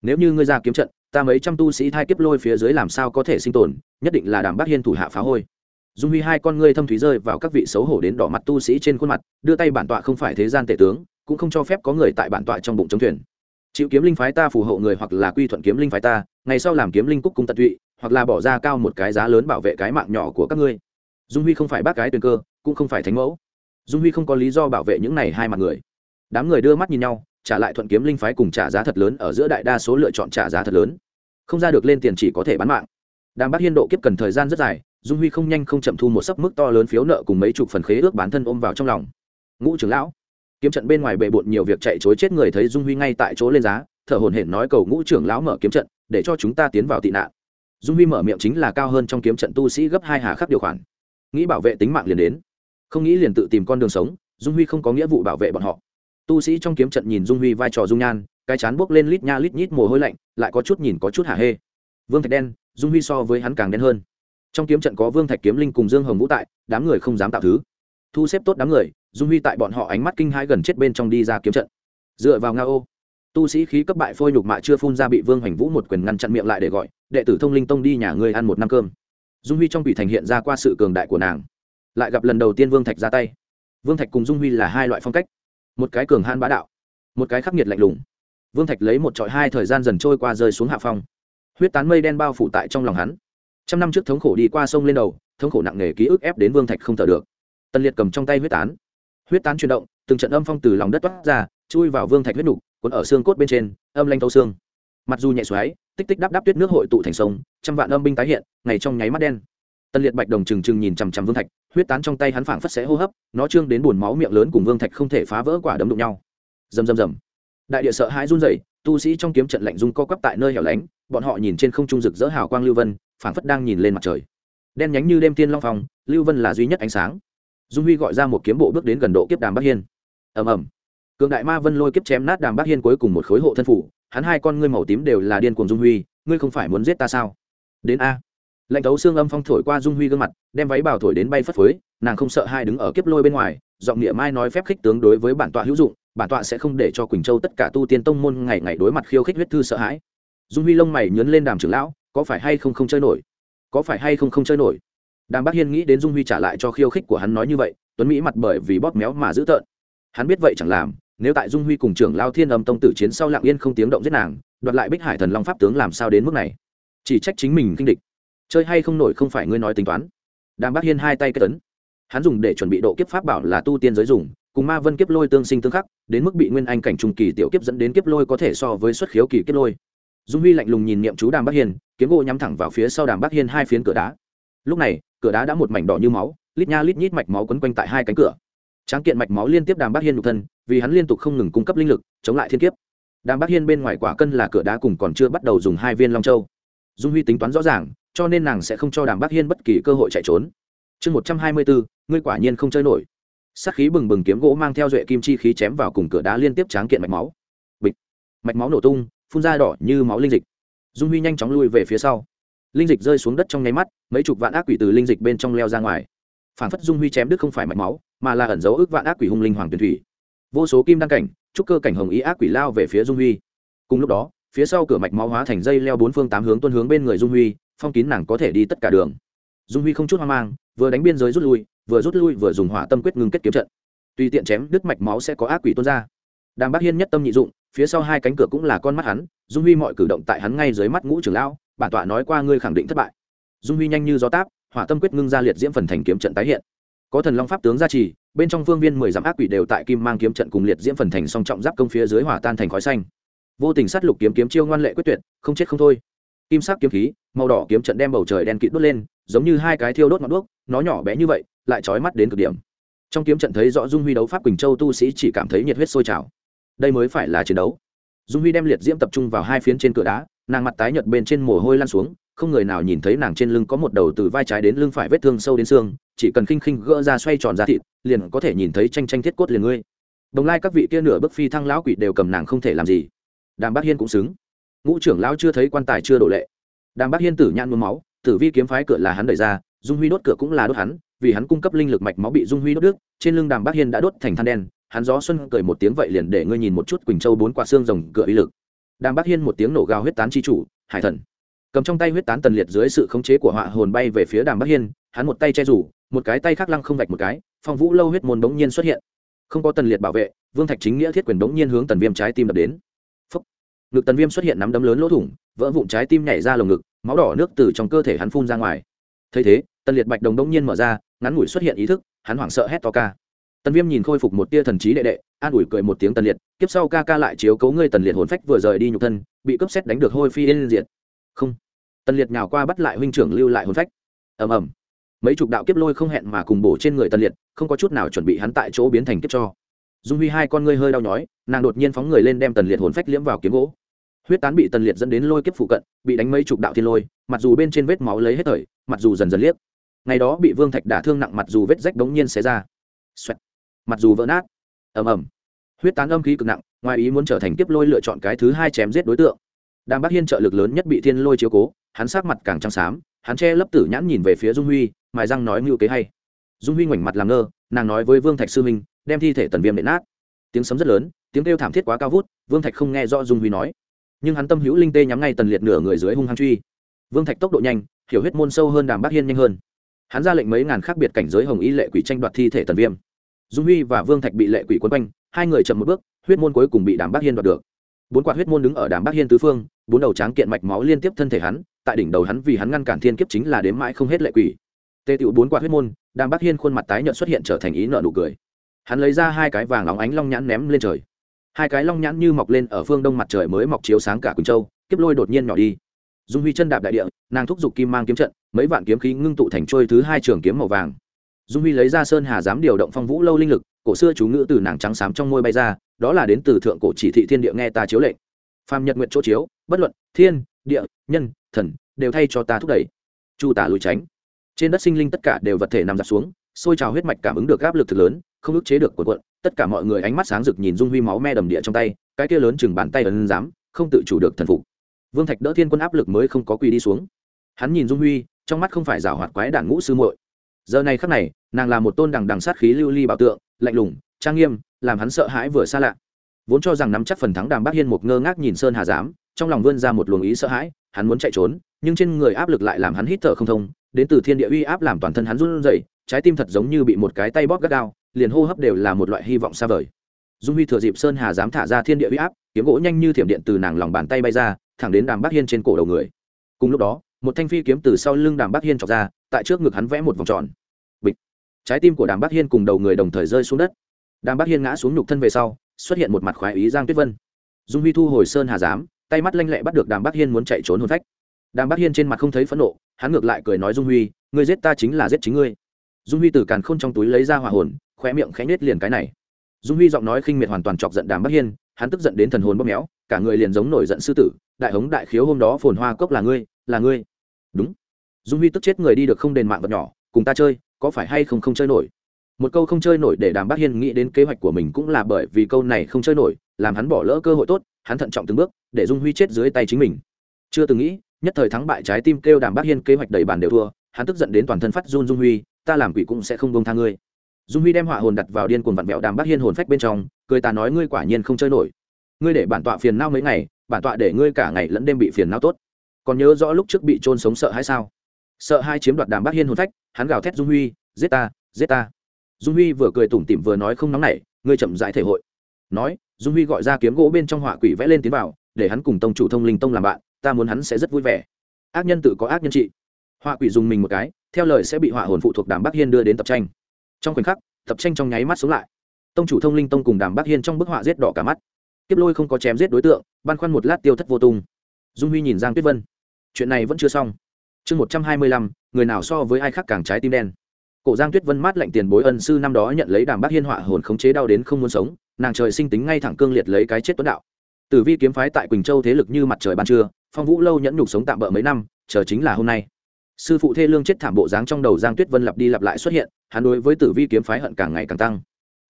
Nếu như ngươi ra kiếm trận, ta mấy trăm tu sĩ thai kiếp lôi phía dưới làm sao có thể sinh tồn, nhất định là đàm bác hiên thủ hạ phá hôi. Dung huy hai con ngươi thâm thúy rơi vào các vị xấu hổ đến đỏ mặt tu sĩ trên khuôn mặt, đưa tay bản tọa không phải thế gian tể tướng, cũng không cho phép có người tại bản tọa trong bụng chống thuyền. Chịu kiếm linh phái ta phù hộ người hoặc là quy thuận kiếm linh phái ta, ngày sau làm kiếm linh cúc cung tận tụy hoặc là bỏ ra cao một cái giá lớn bảo vệ cái mạng nhỏ của các ngươi. Dung huy không phải bác cái tuyền cơ, cũng không phải thánh mẫu. Dung huy không có lý do bảo vệ những này hai mặt người. Đám người đưa mắt nhìn nhau, trả lại thuận kiếm linh phái cùng trả giá thật lớn ở giữa đại đa số lựa chọn trả giá thật lớn. Không ra được lên tiền chỉ có thể bán mạng. Đàm bác hiên độ kiếp cần thời gian rất dài, dung huy không nhanh không chậm thu một sấp mức to lớn phiếu nợ cùng mấy chục phần khế ước bán thân ôm vào trong lòng. Ngũ trưởng lão, kiếm trận bên ngoài bề bộn nhiều việc chạy chối chết người thấy dung huy ngay tại chỗ lên giá, thở hồn hển nói cầu ngũ trưởng lão mở kiếm trận, để cho chúng ta tiến vào tị nạn dung huy mở miệng chính là cao hơn trong kiếm trận tu sĩ gấp hai hà khắc điều khoản. Nghĩ bảo vệ tính mạng liền đến. Không nghĩ liền tự tìm con đường sống, dung huy không có nghĩa vụ bảo vệ bọn họ. Tu sĩ trong kiếm trận nhìn dung huy vai trò dung nhan, cái chán buốc lên lít nha lít nhít mồ hôi lạnh, lại có chút nhìn có chút hả hê. Vương thạch đen, dung huy so với hắn càng đen hơn. Trong kiếm trận có vương thạch kiếm linh cùng dương hồng vũ tại, đám người không dám tạo thứ. Thu xếp tốt đám người, dung huy tại bọn họ ánh mắt kinh hãi gần chết bên trong đi ra kiếm trận. Dựa vào nga ô tu sĩ khí cấp bại phôi nhục mạ chưa phun ra bị vương hoành vũ một quyền ngăn chặn miệng lại để gọi, đệ tử thông linh tông đi nhà ngươi ăn một năm cơm. Dung huy trong quỷ thành hiện ra qua sự cường đại của nàng. Lại gặp lần đầu tiên vương thạch ra tay. Vương thạch cùng dung huy là hai loại phong cách. Một cái cường han bá đạo, một cái khắc nghiệt lạnh lùng. Vương thạch lấy một trọi hai thời gian dần trôi qua rơi xuống hạ phong. Huyết tán mây đen bao phủ tại trong lòng hắn. Trăm năm trước thống khổ đi qua sông lên đầu, thống khổ nặng nề ký ức ép đến vương thạch không thở được. Tân liệt cầm trong tay huyết tán. Huyết tán chuyển động, từng trận âm phong từ lòng đất toát ra, chui vào vương thạch huyết nục cuốn ở xương cốt bên trên, âm lanh thấu xương. Mặc dù nhẹ xoáy, tích tích đắp đắp tuyết nước hội tụ thành sông, trăm vạn âm binh tái hiện, ngày trong nháy mắt đen. Tân liệt bạch đồng trừng trừng nhìn chằm chằm vương thạch, huyết tán trong tay hắn phảng phất sẽ hô hấp, nó trương đến buồn máu miệng lớn cùng vương thạch không thể phá vỡ quả đấm đụng nhau. Rầm rầm rầm. Đại địa sợ hãi run rẩy, tu sĩ trong kiếm trận lạnh run co quắp tại nơi hẻo lánh, bọn họ nhìn trên không trung rực rỡ hào quang lưu vân, phảng phất đang nhìn lên mặt trời. Đen nhánh như đêm tiên long phòng lưu vân là duy nhất ánh sáng. Dung huy gọi ra một kiếm bộ bước đến gần độ kiếp đàm bắc hiên. Ầm ầm cường đại ma vân lôi kiếp chém nát đàm bác hiên cuối cùng một khối hộ thân phủ, hắn hai con ngươi màu tím đều là điên cuồng dung huy, ngươi không phải muốn giết ta sao? Đến a. Lệnh tấu xương âm phong thổi qua dung huy gương mặt, đem váy bào thổi đến bay phất phới, nàng không sợ hai đứng ở kiếp lôi bên ngoài, giọng nghĩa mai nói phép khích tướng đối với bản tọa hữu dụng, bản tọa sẽ không để cho quỳnh châu tất cả tu tiên tông môn ngày ngày đối mặt khiêu khích huyết thư sợ hãi. Dung huy lông mày nhấn lên đàm trưởng lão, có phải hay không không chơi nổi? Có phải hay không không chơi nổi? Đàm bác hiên nghĩ đến dung huy trả lại cho khiêu khích của hắn nói như vậy, tuấn mỹ mặt bởi vì bóp méo mà dữ tợn. Hắn biết vậy chẳng làm nếu tại dung huy cùng trưởng lao thiên âm tông tử chiến sau lạng yên không tiếng động giết nàng, đoạt lại bích hải thần long pháp tướng làm sao đến mức này? Chỉ trách chính mình kinh địch. Chơi hay không nổi không phải ngươi nói tính toán. Đàm bác hiên hai tay kết tấn hắn dùng để chuẩn bị độ kiếp pháp bảo là tu tiên giới dùng, cùng ma vân kiếp lôi tương sinh tương khắc, đến mức bị nguyên anh cảnh trung kỳ tiểu kiếp dẫn đến kiếp lôi có thể so với xuất khiếu kỳ kiếp lôi. Dung huy lạnh lùng nhìn niệm chú đàm bắc hiên, kiếm gỗ nhắm thẳng vào phía sau đàm bắc hiên hai phiến cửa đá. Lúc này, cửa đá đã một mảnh đỏ như máu, lít nha lít nhít mạch máu quấn quanh tại hai cánh cửa tráng kiện mạch máu liên tiếp đàm bác hiên nhục thân, vì hắn liên tục không ngừng cung cấp linh lực, chống lại thiên kiếp. Đàm bác hiên bên ngoài quả cân là cửa đá cùng còn chưa bắt đầu dùng hai viên long châu. Dung huy tính toán rõ ràng, cho nên nàng sẽ không cho đàm bác hiên bất kỳ cơ hội chạy trốn. Chương một trăm hai mươi bốn, ngươi quả nhiên không chơi nổi. Sắc khí bừng bừng kiếm gỗ mang theo duệ kim chi khí chém vào cùng cửa đá liên tiếp tráng kiện mạch máu. Bịch. Mạch máu nổ tung, phun ra đỏ như máu linh dịch. Dung huy nhanh chóng lui về phía sau. Linh dịch rơi xuống đất trong nháy mắt, mấy chục vạn ác quỷ từ linh dịch bên trong leo ra ngoài. Phản phất dung huy chém đứt không phải mạch máu mà là ẩn dấu ước vạn ác quỷ hung linh hoàng tuyển thủy. Vô số kim đăng cảnh, trúc cơ cảnh hồng ý ác quỷ lao về phía dung huy. Cùng lúc đó, phía sau cửa mạch máu hóa thành dây leo bốn phương tám hướng tuân hướng bên người dung huy, phong kín nàng có thể đi tất cả đường. Dung huy không chút hoang mang, vừa đánh biên giới rút lui, vừa rút lui vừa dùng hỏa tâm quyết ngưng kết kiếm trận. Tùy tiện chém, đứt mạch máu sẽ có ác quỷ tuôn ra. Đàm bác hiên nhất tâm nhị dụng, phía sau hai cánh cửa cũng là con mắt hắn, dung huy mọi cử động tại hắn ngay dưới mắt ngũ trưởng lão, bản tọa nói qua ngươi khẳng định thất bại. Dung huy nhanh như gió táp, hỏa tâm quyết ngưng ra liệt diễm phần thành kiếm trận tái hiện có thần long pháp tướng gia trì, bên trong vương viên mười dặm ác quỷ đều tại kim mang kiếm trận cùng liệt diễm phần thành song trọng giáp công phía dưới hỏa tan thành khói xanh. Vô tình sát lục kiếm kiếm chiêu ngoan lệ quyết tuyệt, không chết không thôi. Kim sắc kiếm khí, màu đỏ kiếm trận đem bầu trời đen kịt đốt lên, giống như hai cái thiêu đốt ngọn đuốc, nó nhỏ bé như vậy, lại trói mắt đến cực điểm. Trong kiếm trận thấy rõ dung huy đấu pháp quỳnh châu tu sĩ chỉ cảm thấy nhiệt huyết sôi trào. Đây mới phải là chiến đấu. Dung huy đem liệt diễm tập trung vào hai phiến trên cửa đá, nàng mặt tái nhợt bên trên mồ hôi lan xuống không người nào nhìn thấy nàng trên lưng có một đầu từ vai trái đến lưng phải vết thương sâu đến xương, chỉ cần khinh khinh gỡ ra xoay tròn ra thịt, liền có thể nhìn thấy tranh tranh thiết cốt liền ngươi. Đồng lai các vị kia nửa bức phi thăng lão quỷ đều cầm nàng không thể làm gì. Đàm bác hiên cũng xứng. Ngũ trưởng lão chưa thấy quan tài chưa đổ lệ. Đàm bác hiên tử nhãn mướm máu, tử vi kiếm phái cửa là hắn đẩy ra, dung huy đốt cửa cũng là đốt hắn, vì hắn cung cấp linh lực mạch máu bị dung huy đốt đứt, trên lưng đàm bác hiên đã đốt thành than đen, hắn gió xuân cười một tiếng vậy liền để ngươi nhìn một chút quỳnh châu bốn quả xương rồng cửa uy lực. Đàm bác hiên một tiếng nổ gào huyết tán chi chủ, hải thần cầm trong tay huyết tán tần liệt dưới sự khống chế của họa hồn bay về phía đàm bắc hiên, hắn một tay che rủ, một cái tay khác lăng không vạch một cái, phong vũ lâu huyết môn bỗng nhiên xuất hiện. Không có tần liệt bảo vệ, vương thạch chính nghĩa thiết quyền bỗng nhiên hướng tần viêm trái tim đập đến. Phúc. ngực tần viêm xuất hiện nắm đấm lớn lỗ thủng, vỡ vụn trái tim nhảy ra lồng ngực, máu đỏ nước từ trong cơ thể hắn phun ra ngoài. Thấy thế, tần liệt bạch đồng bỗng nhiên mở ra, ngắn ngủi xuất hiện ý thức, hắn hoảng sợ hét to ca. Tần viêm nhìn khôi phục một tia thần trí đệ đệ, an ủi cười một tiếng tần liệt, kiếp sau ca ca lại chiếu cấu ngươi tần liệt hồn phách vừa rời đi nhục thân, bị cướp xét đánh được hôi phi yên diệt không. Tần liệt nhào qua bắt lại huynh trưởng lưu lại hồn phách. Ầm ầm. Mấy chục đạo kiếp lôi không hẹn mà cùng bổ trên người tần liệt, không có chút nào chuẩn bị hắn tại chỗ biến thành kiếp cho. Dung huy hai con ngươi hơi đau nhói, nàng đột nhiên phóng người lên đem tần liệt hồn phách liễm vào kiếm gỗ. Huyết tán bị tần liệt dẫn đến lôi kiếp phụ cận, bị đánh mấy chục đạo thiên lôi, mặc dù bên trên vết máu lấy hết thời, mặc dù dần dần liếc. Ngày đó bị vương thạch đả thương nặng mặc dù vết rách đống nhiên xé ra. Xoẹt. mặc dù vỡ nát. Ầm ầm. Huyết tán âm khí cực nặng, ngoài ý muốn trở thành kiếp lôi lựa chọn cái thứ hai chém giết đối tượng đàm bắc hiên trợ lực lớn nhất bị thiên lôi chiếu cố, hắn sát mặt càng trắng xám, hắn che lấp tử nhãn nhìn về phía dung huy, mài răng nói ngưu kế hay. Dung huy ngoảnh mặt làm ngơ, nàng nói với vương thạch sư minh, đem thi thể tần viêm đệm nát. Tiếng sấm rất lớn, tiếng kêu thảm thiết quá cao vút, vương thạch không nghe rõ dung huy nói. Nhưng hắn tâm hữu linh tê nhắm ngay tần liệt nửa người dưới hung hăng truy. Vương thạch tốc độ nhanh, hiểu huyết môn sâu hơn đàm bắc hiên nhanh hơn. Hắn ra lệnh mấy ngàn khác biệt cảnh giới hồng y lệ quỷ tranh đoạt thi thể tần viêm. Dung huy và vương thạch bị lệ quỷ quấn quanh, hai người chậm một bước, huyết môn cuối cùng bị đàm bắc hiên đoạt được bốn quạt huyết môn đứng ở đàm bắc hiên tứ phương, bốn đầu tráng kiện mạch máu liên tiếp thân thể hắn, tại đỉnh đầu hắn vì hắn ngăn cản thiên kiếp chính là đếm mãi không hết lệ quỷ. Tê tựu bốn quạt huyết môn đàm bắc hiên khuôn mặt tái nhợt xuất hiện trở thành ý nợ nụ cười. Hắn lấy ra hai cái vàng óng ánh long nhãn ném lên trời. Hai cái long nhãn như mọc lên ở phương đông mặt trời mới mọc chiếu sáng cả quỳnh châu, kiếp lôi đột nhiên nhỏ đi. Dung huy chân đạp đại địa, nàng thúc giục kim mang kiếm trận, mấy vạn kiếm khí ngưng tụ thành trôi thứ hai trường kiếm màu vàng. Dung huy lấy ra sơn hà dám điều động phong vũ lâu linh lực cổ xưa chú ngữ từ nàng trắng xám trong môi bay ra, đó là đến từ thượng cổ chỉ thị thiên địa nghe ta chiếu lệnh. Phàm nhật nguyện chỗ chiếu, bất luận, thiên, địa, nhân, thần, đều thay cho ta thúc đẩy. Chu tả lùi tránh. Trên đất sinh linh tất cả đều vật thể nằm giặt xuống xôi trào huyết mạch cảm ứng được áp lực thực lớn, không ức chế được cuộn cuộn, tất cả mọi người ánh mắt sáng rực nhìn dung huy máu me đầm địa trong tay, cái kia lớn chừng bàn tay ấn dám không tự chủ được thần phục. Vương thạch đỡ thiên quân áp lực mới không có quỳ đi xuống. Hắn nhìn dung huy, trong mắt không phải rào hoạt quái đản ngũ sư muội. Giờ này khắc này, nàng là một tôn đằng đằng sát khí lưu ly bảo tượng lạnh lùng, trang nghiêm, làm hắn sợ hãi vừa xa lạ. Vốn cho rằng nắm chắc phần thắng đàm bác hiên một ngơ ngác nhìn sơn hà giám, trong lòng vươn ra một luồng ý sợ hãi, hắn muốn chạy trốn, nhưng trên người áp lực lại làm hắn hít thở không thông, đến từ thiên địa uy áp làm toàn thân hắn run rẩy, trái tim thật giống như bị một cái tay bóp gắt gao, liền hô hấp đều là một loại hy vọng xa vời. Dung huy thừa dịp sơn hà dám thả ra thiên địa uy áp, kiếm gỗ nhanh như thiểm điện từ nàng lòng bàn tay bay ra, thẳng đến đàm bác hiên trên cổ đầu người. Cùng lúc đó, một thanh phi kiếm từ sau lưng đàm bác hiên chọc ra, tại trước ngực hắn vẽ một vòng tròn trái tim của đàm bắc hiên cùng đầu người đồng thời rơi xuống đất. Đàm bắc hiên ngã xuống nhục thân về sau, xuất hiện một mặt khoái ý giang tuyết vân. Dung huy thu hồi sơn hà giám, tay mắt lanh lẹ bắt được đàm bắc hiên muốn chạy trốn hồn phách. Đàm bắc hiên trên mặt không thấy phẫn nộ, hắn ngược lại cười nói dung huy, ngươi giết ta chính là giết chính ngươi. Dung huy từ càn khôn trong túi lấy ra hỏa hồn khoe miệng khẽ nết liền cái này. Dung huy giọng nói khinh miệt hoàn toàn chọc giận đàm bắc hiên, hắn tức giận đến thần hồn bóp méo, cả người liền giống nổi giận sư tử, đại hống đại khiếu hôm đó phồn hoa cốc là ngươi là ngươi. Đúng. Dung huy tức chết người đi được không đền mạng vật nhỏ, cùng ta chơi có phải hay không không chơi nổi? Một câu không chơi nổi để đàm bác hiên nghĩ đến kế hoạch của mình cũng là bởi vì câu này không chơi nổi, làm hắn bỏ lỡ cơ hội tốt, hắn thận trọng từng bước, để dung huy chết dưới tay chính mình. Chưa từng nghĩ, nhất thời thắng bại trái tim kêu đàm bác hiên kế hoạch đầy bàn đều thua, hắn tức giận đến toàn thân phát run dung huy, ta làm quỷ cũng sẽ không bông tha ngươi. Dung huy đem họa hồn đặt vào điên cuồng vặn vẹo đàm bác hiên hồn phách bên trong, cười ta nói, ngươi quả nhiên không chơi nổi. Ngươi để bản tọa phiền nao mấy ngày, bản tọa để ngươi cả ngày lẫn đêm bị phiền nao tốt. Còn nhớ rõ lúc trước bị trôn sống sợ hay sao? Sợ hai chiếm đoạt đàm bác hiên hồn phách, hắn gào thét dung huy, giết ta giết ta. Dung huy vừa cười tủm tỉm vừa nói không nóng nảy, ngươi chậm rãi thể hội. Nói, dung huy gọi ra kiếm gỗ bên trong họa quỷ vẽ lên tiến vào, để hắn cùng tông chủ thông linh tông làm bạn, ta muốn hắn sẽ rất vui vẻ. Ác nhân tự có ác nhân trị. Họa quỷ dùng mình một cái, theo lời sẽ bị họa hồn phụ thuộc đàm bắc hiên đưa đến tập tranh. Trong khoảnh khắc, tập tranh trong nháy mắt xuống lại. Tông chủ thông linh tông cùng đàm bắc hiên trong bức họa giết đỏ cả mắt. Kiếp lôi không có chém giết đối tượng, băn khoăn một lát tiêu thất vô tung. Dung huy nhìn giang tuyết vân. Chuyện này vẫn chưa xong chương một trăm hai mươi lăm, người nào so với ai khác càng trái tim đen. Cổ giang tuyết vân mát lạnh tiền bối ân sư năm đó nhận lấy đàm bác hiên họa hồn khống chế đau đến không muốn sống, nàng trời sinh tính ngay thẳng cương liệt lấy cái chết tuấn đạo. Tử vi kiếm phái tại quỳnh châu thế lực như mặt trời ban trưa, phong vũ lâu nhẫn nhục sống tạm bỡ mấy năm, chờ chính là hôm nay. Sư phụ thê lương chết thảm bộ dáng trong đầu giang tuyết vân lặp đi lặp lại xuất hiện, hắn đối với tử vi kiếm phái hận càng ngày càng tăng.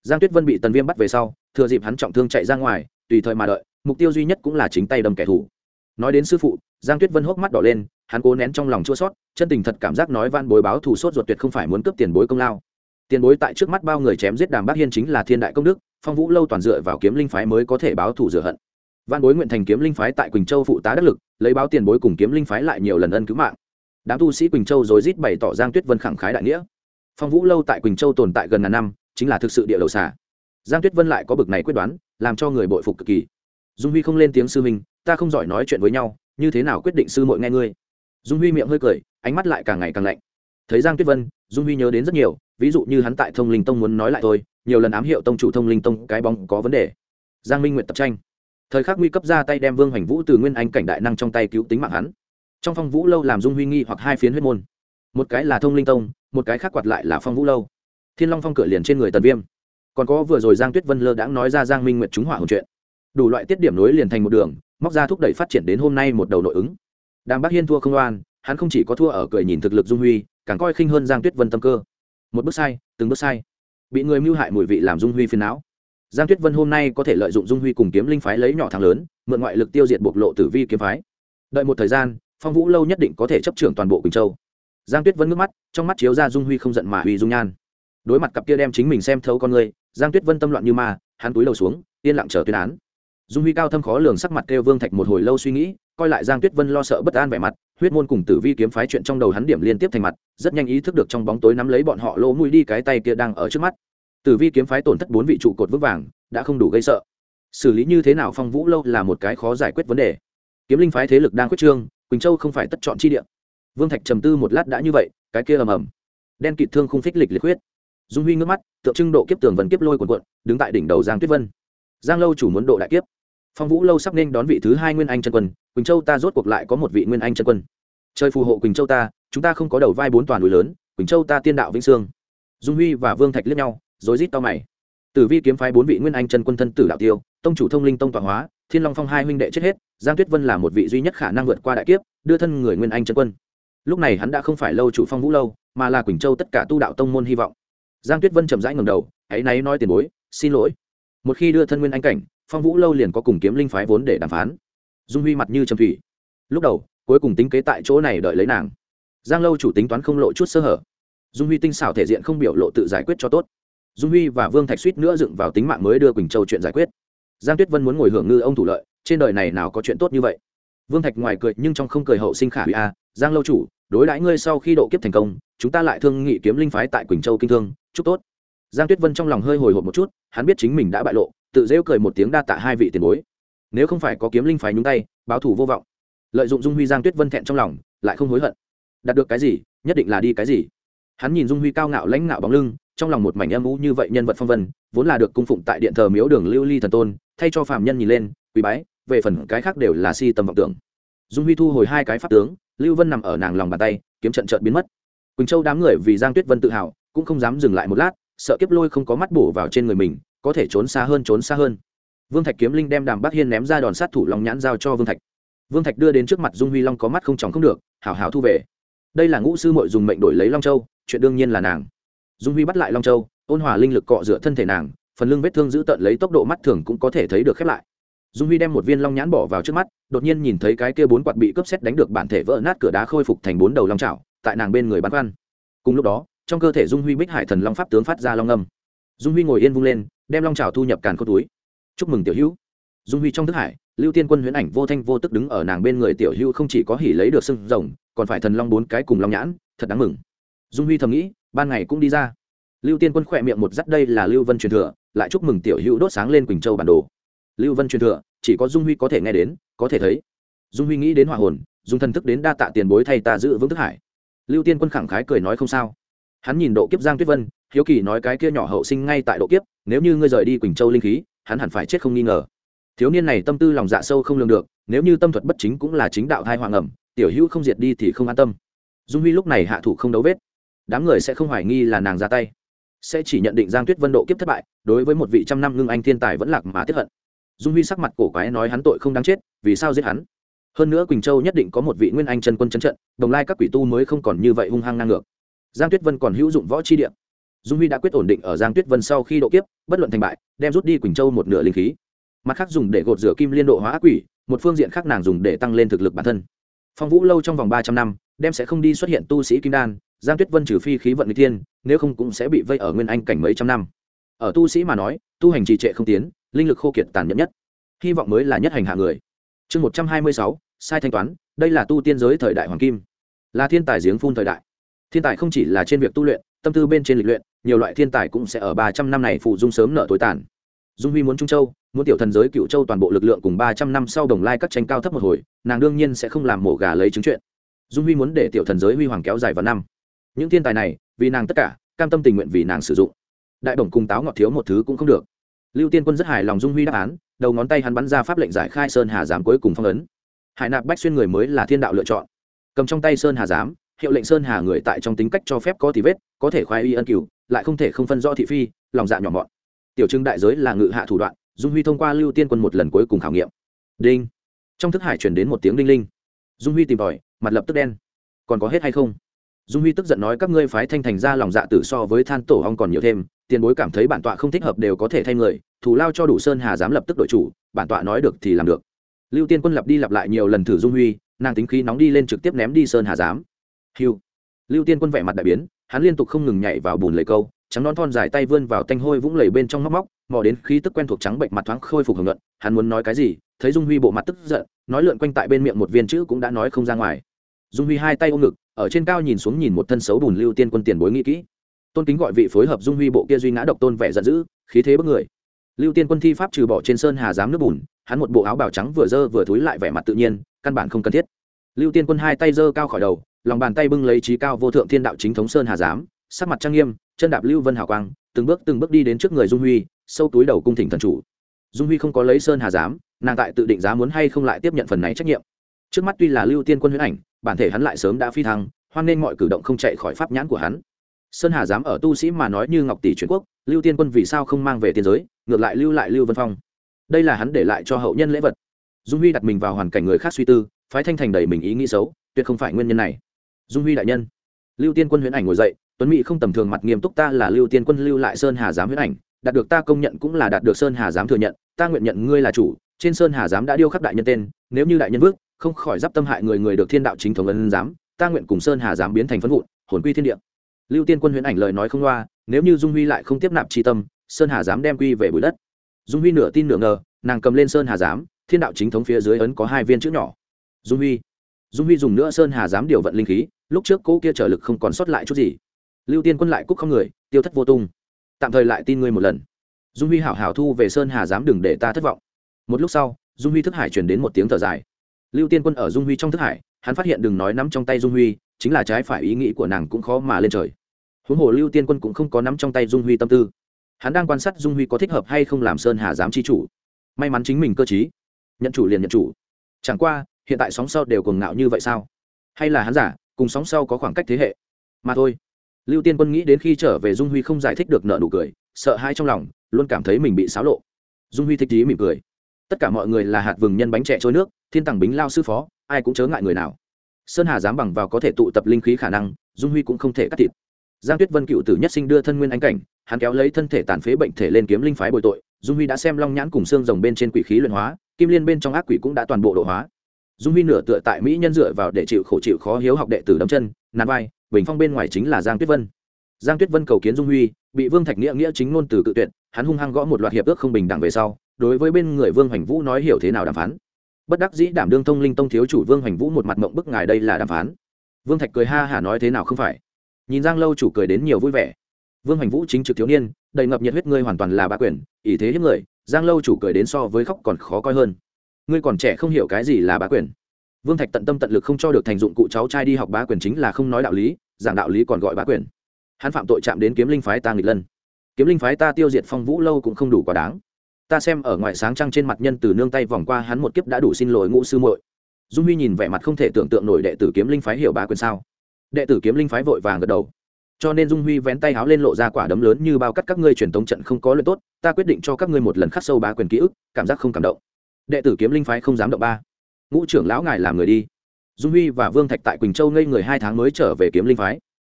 Giang tuyết vân bị tần viêm bắt về sau, thừa dịp hắn trọng thương chạy ra ngoài, tùy thời mà đợi, mục tiêu duy nhất cũng là chính tay đâm kẻ thù. Nói đến sư phụ, giang tuyết vân hốc mắt đỏ lên hắn cố nén trong lòng chua sót, chân tình thật cảm giác nói van bối báo thù sốt ruột tuyệt không phải muốn cướp tiền bối công lao. Tiền bối tại trước mắt bao người chém giết đàm bác hiên chính là thiên đại công đức, phong vũ lâu toàn dựa vào kiếm linh phái mới có thể báo thù rửa hận. Văn bối nguyện thành kiếm linh phái tại quỳnh châu phụ tá đắc lực, lấy báo tiền bối cùng kiếm linh phái lại nhiều lần ân cứu mạng. Đám tu sĩ quỳnh châu rồi rít bày tỏ giang tuyết vân khẳng khái đại nghĩa. Phong vũ lâu tại quỳnh châu tồn tại gần ngàn năm, chính là thực sự địa đầu xả giang tuyết vân lại có bực này quyết đoán, làm cho người bội phục cực kỳ. Dung huy không lên tiếng sư minh ta không giỏi nói chuyện với nhau, như thế nào quyết định sư mội nghe ngươi? Dung huy miệng hơi cười, ánh mắt lại càng ngày càng lạnh. Thấy giang tuyết vân, dung huy nhớ đến rất nhiều, ví dụ như hắn tại thông linh tông muốn nói lại thôi, nhiều lần ám hiệu tông chủ thông linh tông cái bóng có vấn đề. Giang minh nguyện tập tranh. Thời khắc nguy cấp ra tay đem vương hoành vũ từ nguyên anh cảnh đại năng trong tay cứu tính mạng hắn. Trong phong vũ lâu làm dung huy nghi hoặc hai phiến huyết môn. Một cái là thông linh tông, một cái khác quạt lại là phong vũ lâu. Thiên long phong cửa liền trên người tần viêm. Còn có vừa rồi giang tuyết vân lơ đãng nói ra giang minh nguyện chúng hỏa hồn chuyện. Đủ loại tiết điểm nối liền thành một đường, móc ra thúc đẩy phát triển đến hôm nay một đầu nội ứng đàm bắc hiên thua không oan, hắn không chỉ có thua ở cười nhìn thực lực dung huy, càng coi khinh hơn giang tuyết vân tâm cơ. Một bước sai, từng bước sai. Bị người mưu hại mùi vị làm dung huy phiền não. Giang tuyết vân hôm nay có thể lợi dụng dung huy cùng kiếm linh phái lấy nhỏ thằng lớn, mượn ngoại lực tiêu diệt bộc lộ tử vi kiếm phái. Đợi một thời gian, phong vũ lâu nhất định có thể chấp trưởng toàn bộ quỳnh châu. Giang tuyết vân nước mắt, trong mắt chiếu ra dung huy không giận mà huy dung nhan. Đối mặt cặp kia đem chính mình xem thấu con người, giang tuyết vân tâm loạn như ma, hắn túi đầu xuống, yên lặng chờ tuyên án dung huy cao thâm khó lường sắc mặt kêu vương thạch một hồi lâu suy nghĩ, coi lại giang tuyết vân lo sợ bất an vẻ mặt, huyết môn cùng tử vi kiếm phái chuyện trong đầu hắn điểm liên tiếp thành mặt, rất nhanh ý thức được trong bóng tối nắm lấy bọn họ lỗ mũi đi cái tay kia đang ở trước mắt. Tử vi kiếm phái tổn thất bốn vị trụ cột vững vàng, đã không đủ gây sợ. Xử lý như thế nào phong vũ lâu là một cái khó giải quyết vấn đề. Kiếm linh phái thế lực đang quyết trương, quỳnh châu không phải tất chọn chi địa. Vương thạch trầm tư một lát đã như vậy, cái kia ầm ầm. Đen kịt thương không phích lịch liệt huyết. Dung huy ngước mắt, tượng trưng độ kiếp tường vần kiếp lôi cuộn cuộn, đứng tại đỉnh đầu giang tuyết vân. Giang lâu chủ muốn độ đại kiếp phong vũ lâu sắp nên đón vị thứ hai nguyên anh chân quân, quỳnh châu ta rốt cuộc lại có một vị nguyên anh chân quân. Chơi phù hộ quỳnh châu ta, chúng ta không có đầu vai bốn toàn núi lớn, quỳnh châu ta tiên đạo vĩnh sương dung huy và vương thạch liếc nhau, rối rít to mày. Tử vi kiếm phái bốn vị nguyên anh chân quân thân tử đạo tiêu, tông chủ thông linh tông tọa hóa, thiên long phong hai huynh đệ chết hết, giang tuyết vân là một vị duy nhất khả năng vượt qua đại kiếp, đưa thân người nguyên anh chân quân. Lúc này hắn đã không phải lâu chủ phong vũ lâu, mà là quỳnh châu tất cả tu đạo tông môn hy vọng. Giang tuyết vân chậm rãi ngầm đầu, hãy náy nói tiền bối, xin lỗi. Một khi đưa thân nguyên anh cảnh phong vũ lâu liền có cùng kiếm linh phái vốn để đàm phán. Dung huy mặt như trầm thủy. Lúc đầu, cuối cùng tính kế tại chỗ này đợi lấy nàng. Giang lâu chủ tính toán không lộ chút sơ hở. Dung huy tinh xảo thể diện không biểu lộ tự giải quyết cho tốt. Dung huy và vương thạch suýt nữa dựng vào tính mạng mới đưa quỳnh châu chuyện giải quyết. Giang tuyết vân muốn ngồi hưởng ngư ông thủ lợi, trên đời này nào có chuyện tốt như vậy? Vương thạch ngoài cười nhưng trong không cười hậu sinh khả hủy a, giang lâu chủ, đối đãi ngươi sau khi độ kiếp thành công, chúng ta lại thương nghị kiếm linh phái tại quỳnh châu kinh thương, chúc tốt. Giang tuyết vân trong lòng hơi hồi hộp một chút, hắn biết chính mình đã bại lộ tự rêu cười một tiếng đa tạ hai vị tiền bối. Nếu không phải có kiếm linh phái nhúng tay, báo thủ vô vọng. Lợi dụng dung huy giang tuyết vân thẹn trong lòng, lại không hối hận. Đạt được cái gì, nhất định là đi cái gì. Hắn nhìn dung huy cao ngạo lãnh ngạo bóng lưng, trong lòng một mảnh âm u như vậy nhân vật phong vân, vốn là được cung phụng tại điện thờ miếu đường lưu ly thần tôn, thay cho phạm nhân nhìn lên quý bái, về phần cái khác đều là si tầm vọng tưởng. Dung huy thu hồi hai cái pháp tướng, lưu vân nằm ở nàng lòng bàn tay, kiếm trận trận biến mất. Quỳnh châu đám người vì giang tuyết vân tự hào, cũng không dám dừng lại một lát, sợ kiếp lôi không có mắt bổ vào trên người mình có thể trốn xa hơn, trốn xa hơn. Vương thạch kiếm linh đem đàm bắc hiên ném ra đòn sát thủ long nhãn giao cho vương thạch. Vương thạch đưa đến trước mặt dung huy long có mắt không chóng không được, hảo hảo thu về. Đây là ngũ sư mội dùng mệnh đổi lấy long châu, chuyện đương nhiên là nàng. Dung huy bắt lại long châu, ôn hòa linh lực cọ rửa thân thể nàng, phần lưng vết thương giữ tận lấy tốc độ mắt thường cũng có thể thấy được khép lại. Dung huy đem một viên long nhãn bỏ vào trước mắt, đột nhiên nhìn thấy cái kia bốn quạt bị cướp xét đánh được bản thể vỡ nát cửa đá khôi phục thành bốn đầu long trào tại nàng bên người bắn văn cùng lúc đó, trong cơ thể dung huy bích hải thần long pháp tướng phát ra long âm. Dung huy ngồi yên vung lên đem long trào thu nhập càn khôn túi. Chúc mừng tiểu hữu. Dung huy trong thức hải, lưu tiên quân huyễn ảnh vô thanh vô tức đứng ở nàng bên người tiểu hữu không chỉ có hỉ lấy được sưng rồng, còn phải thần long bốn cái cùng long nhãn, thật đáng mừng. Dung huy thầm nghĩ, ban ngày cũng đi ra. Lưu tiên quân khỏe miệng một dắt đây là lưu vân truyền thừa, lại chúc mừng tiểu hữu đốt sáng lên quỳnh châu bản đồ. Lưu vân truyền thừa, chỉ có dung huy có thể nghe đến, có thể thấy. Dung huy nghĩ đến hòa hồn, dùng thần thức đến đa tạ tiền bối thay ta giữ vững thức hải. Lưu tiên quân khẳng khái cười nói không sao hắn nhìn độ kiếp giang tuyết vân, hiếu kỳ nói cái kia nhỏ hậu sinh ngay tại độ kiếp, nếu như ngươi rời đi quỳnh châu linh khí, hắn hẳn phải chết không nghi ngờ. Thiếu niên này tâm tư lòng dạ sâu không lường được, nếu như tâm thuật bất chính cũng là chính đạo thai hoàng ẩm, tiểu hữu không diệt đi thì không an tâm. Dung huy lúc này hạ thủ không đấu vết. Đám người sẽ không hoài nghi là nàng ra tay. Sẽ chỉ nhận định giang tuyết vân độ kiếp thất bại, đối với một vị trăm năm ngưng anh thiên tài vẫn lạc mà tiếp hận. Dung huy sắc mặt cổ quái nói hắn tội không đáng chết, vì sao giết hắn? Hơn nữa quỳnh châu nhất định có một vị nguyên anh chân quân chân trận, đồng lai các quỷ tu mới không còn như vậy hung hăng ngang ngược giang tuyết vân còn hữu dụng võ chi địa. Dung huy đã quyết ổn định ở giang tuyết vân sau khi độ kiếp, bất luận thành bại, đem rút đi quỳnh châu một nửa linh khí. Mặt khác dùng để gột rửa kim liên độ hóa ác quỷ, một phương diện khác nàng dùng để tăng lên thực lực bản thân. Phong vũ lâu trong vòng ba trăm năm, đem sẽ không đi xuất hiện tu sĩ kim đan, giang tuyết vân trừ phi khí vận n g thiên, nếu không cũng sẽ bị vây ở nguyên anh cảnh mấy trăm năm. Ở tu sĩ mà nói, tu hành trì trệ không tiến, linh lực khô kiệt tàn nhẫn nhất. Hy vọng mới là nhất hành hạ người. Chương một trăm hai mươi sáu, sai thanh toán, đây là tu tiên giới thời đại hoàng kim. Là thiên tài giếng phun thời đại thiên tài không chỉ là trên việc tu luyện, tâm tư bên trên lịch luyện, nhiều loại thiên tài cũng sẽ ở ba trăm năm này phụ dung sớm nợ tối tàn. Dung huy muốn trung châu, muốn tiểu thần giới cựu châu toàn bộ lực lượng cùng ba trăm năm sau đồng lai các tranh cao thấp một hồi, nàng đương nhiên sẽ không làm mổ gà lấy chứng chuyện. Dung huy muốn để tiểu thần giới huy hoàng kéo dài vào năm. Những thiên tài này, vì nàng tất cả, cam tâm tình nguyện vì nàng sử dụng. Đại bổng cùng táo ngọt thiếu một thứ cũng không được. Lưu tiên quân rất hài lòng dung huy đáp án, đầu ngón tay hắn bắn ra pháp lệnh giải khai sơn hà giám cuối cùng phong ấn. Hải nạp bách xuyên người mới là thiên đạo lựa chọn. Cầm trong tay sơn hà giám hiệu lệnh sơn hà người tại trong tính cách cho phép có thì vết, có thể khoai y ân cửu, lại không thể không phân rõ thị phi, lòng dạ nhỏ mọn. Tiểu trưng đại giới là ngự hạ thủ đoạn, dung huy thông qua lưu tiên quân một lần cuối cùng khảo nghiệm. Đinh. Trong thức hải chuyển đến một tiếng đinh linh. Dung huy tìm tòi, mặt lập tức đen. Còn có hết hay không? Dung huy tức giận nói các ngươi phái thanh thành ra lòng dạ tử so với than tổ hong còn nhiều thêm, tiền bối cảm thấy bản tọa không thích hợp đều có thể thay người thủ lao cho đủ sơn hà dám lập tức đội chủ, bản tọa nói được thì làm được. Lưu tiên quân lặp đi lặp lại nhiều lần thử dung huy, nàng tính khí nóng đi lên trực tiếp ném đi sơn hà giám hiu lưu tiên quân vẻ mặt đại biến, hắn liên tục không ngừng nhảy vào bùn lầy câu, trắng non thon dài tay vươn vào tanh hôi vũng lầy bên trong móc móc, mò đến khí tức quen thuộc trắng bệnh mặt thoáng khôi phục hưởng luận hắn muốn nói cái gì, thấy dung huy bộ mặt tức giận, nói lượn quanh tại bên miệng một viên chữ cũng đã nói không ra ngoài. Dung huy hai tay ôm ngực, ở trên cao nhìn xuống nhìn một thân xấu bùn lưu tiên quân tiền bối nghĩ kỹ. Tôn kính gọi vị phối hợp dung huy bộ kia duy ngã độc tôn vẻ giận dữ, khí thế bất người. Lưu tiên quân thi pháp trừ bỏ trên sơn hà giám nước bùn, hắn một bộ áo bào trắng vừa dơ vừa thúi lại vẻ mặt tự nhiên, căn bản không cần thiết. Lưu tiên quân hai tay dơ cao khỏi đầu lòng bàn tay bưng lấy trí cao vô thượng thiên đạo chính thống sơn hà giám, sắc mặt trang nghiêm, chân đạp lưu vân hào quang, từng bước từng bước đi đến trước người dung huy, sâu túi đầu cung thỉnh thần chủ. Dung huy không có lấy sơn hà giám, nàng tại tự định giá muốn hay không lại tiếp nhận phần này trách nhiệm. Trước mắt tuy là lưu tiên quân huyễn ảnh, bản thể hắn lại sớm đã phi thăng, hoan nên mọi cử động không chạy khỏi pháp nhãn của hắn. Sơn hà dám ở tu sĩ mà nói như ngọc tỷ truyền quốc, lưu tiên quân vì sao không mang về tiên giới, ngược lại lưu lại lưu vân phong. Đây là hắn để lại cho hậu nhân lễ vật. Dung huy đặt mình vào hoàn cảnh người khác suy tư, phái thanh thành đầy mình ý nghĩ xấu, tuyệt không phải nguyên nhân này dung huy đại nhân. Lưu tiên quân huyễn ảnh ngồi dậy, tuấn mỹ không tầm thường mặt nghiêm túc ta là lưu tiên quân lưu lại sơn hà giám huyễn ảnh, đạt được ta công nhận cũng là đạt được sơn hà giám thừa nhận, ta nguyện nhận ngươi là chủ, trên sơn hà giám đã điêu khắc đại nhân tên, nếu như đại nhân vước, không khỏi d tâm hại người người được thiên đạo chính thống ân giám, ta nguyện cùng sơn hà giám biến thành phân vụn, hồn quy thiên địa. Lưu tiên quân huyễn ảnh lời nói không loa, nếu như dung huy lại không tiếp nạp tri tâm, sơn hà giám đem quy về bụi đất. Dung huy nửa tin nửa ngờ, nàng cầm lên sơn hà giám, thiên đạo chính thống phía dưới ấn có hai viên chữ nhỏ. Dung huy dung huy dùng nữa sơn hà Dám điều vận linh khí, lúc trước cỗ kia trở lực không còn sót lại chút gì. Lưu tiên quân lại cúc không người, tiêu thất vô tung. Tạm thời lại tin ngươi một lần. Dung huy hảo hảo thu về sơn hà Dám đừng để ta thất vọng. Một lúc sau, dung huy thức hải chuyển đến một tiếng thở dài. Lưu tiên quân ở dung huy trong thức hải, hắn phát hiện đừng nói nắm trong tay dung huy, chính là trái phải ý nghĩ của nàng cũng khó mà lên trời. Huống hồ lưu tiên quân cũng không có nắm trong tay dung huy tâm tư. Hắn đang quan sát dung huy có thích hợp hay không làm sơn hà giám chi chủ. May mắn chính mình cơ t nhận chủ liền nhận chủ. Chẳng qua hiện tại sóng sau đều cuồng ngạo như vậy sao? Hay là hắn giả, cùng sóng sau có khoảng cách thế hệ? Mà thôi. Lưu tiên quân nghĩ đến khi trở về dung huy không giải thích được nợ nụ cười, sợ hãi trong lòng, luôn cảm thấy mình bị xáo lộ. Dung huy thích chí mỉm cười. Tất cả mọi người là hạt vừng nhân bánh trẻ trôi nước, thiên tàng bính lao sư phó, ai cũng chớ ngại người nào. Sơn hà dám bằng vào có thể tụ tập linh khí khả năng, dung huy cũng không thể cắt thịt. Giang tuyết vân cựu tử nhất sinh đưa thân nguyên ánh cảnh, hắn kéo lấy thân thể tàn phế bệnh thể lên kiếm linh phái bồi tội, dung huy đã xem long nhãn cùng xương rồng bên trên quỷ khí luyện hóa, kim liên bên trong ác quỷ cũng đã toàn bộ độ hóa dung huy nửa tựa tại mỹ nhân dựa vào để chịu khổ chịu khó hiếu học đệ tử đấm chân, nàn vai, bình phong bên ngoài chính là giang tuyết vân. Giang tuyết vân cầu kiến dung huy, bị vương thạch nghĩa nghĩa chính ngôn từ cự tuyệt, hắn hung hăng gõ một loạt hiệp ước không bình đẳng về sau, đối với bên người vương hoành vũ nói hiểu thế nào đàm phán. Bất đắc dĩ đảm đương thông linh tông thiếu chủ vương hoành vũ một mặt mộng bức ngài đây là đàm phán. Vương thạch cười ha hả nói thế nào không phải. Nhìn giang lâu chủ cười đến nhiều vui vẻ. Vương hoành vũ chính trực thiếu niên, đầy ngập nhiệt huyết ngươi hoàn toàn là bá quyền ý thế hiếp người, giang lâu chủ cười đến so với khóc còn khó coi hơn ngươi còn trẻ không hiểu cái gì là bá quyền. Vương thạch tận tâm tận lực không cho được thành dụng cụ cháu trai đi học bá quyền chính là không nói đạo lý, giảng đạo lý còn gọi bá quyền. Hắn phạm tội chạm đến kiếm linh phái ta nghịch lân. Kiếm linh phái ta tiêu diệt phong vũ lâu cũng không đủ quá đáng. Ta xem ở ngoài sáng trăng trên mặt nhân từ nương tay vòng qua hắn một kiếp đã đủ xin lỗi ngũ sư muội. Dung huy nhìn vẻ mặt không thể tưởng tượng nổi đệ tử kiếm linh phái hiểu bá quyền sao? Đệ tử kiếm linh phái vội vàng gật đầu. Cho nên dung huy vén tay háo lên lộ ra quả đấm lớn như bao cắt các ngươi truyền tống trận không có lợi tốt, ta quyết định cho các ngươi một lần khắc sâu bá quyền ký ức, cảm giác không cảm động đệ tử kiếm linh phái không dám động ba. Ngũ trưởng lão ngài làm người đi. Dung huy và vương thạch tại quỳnh châu ngây người hai tháng mới trở về kiếm linh phái.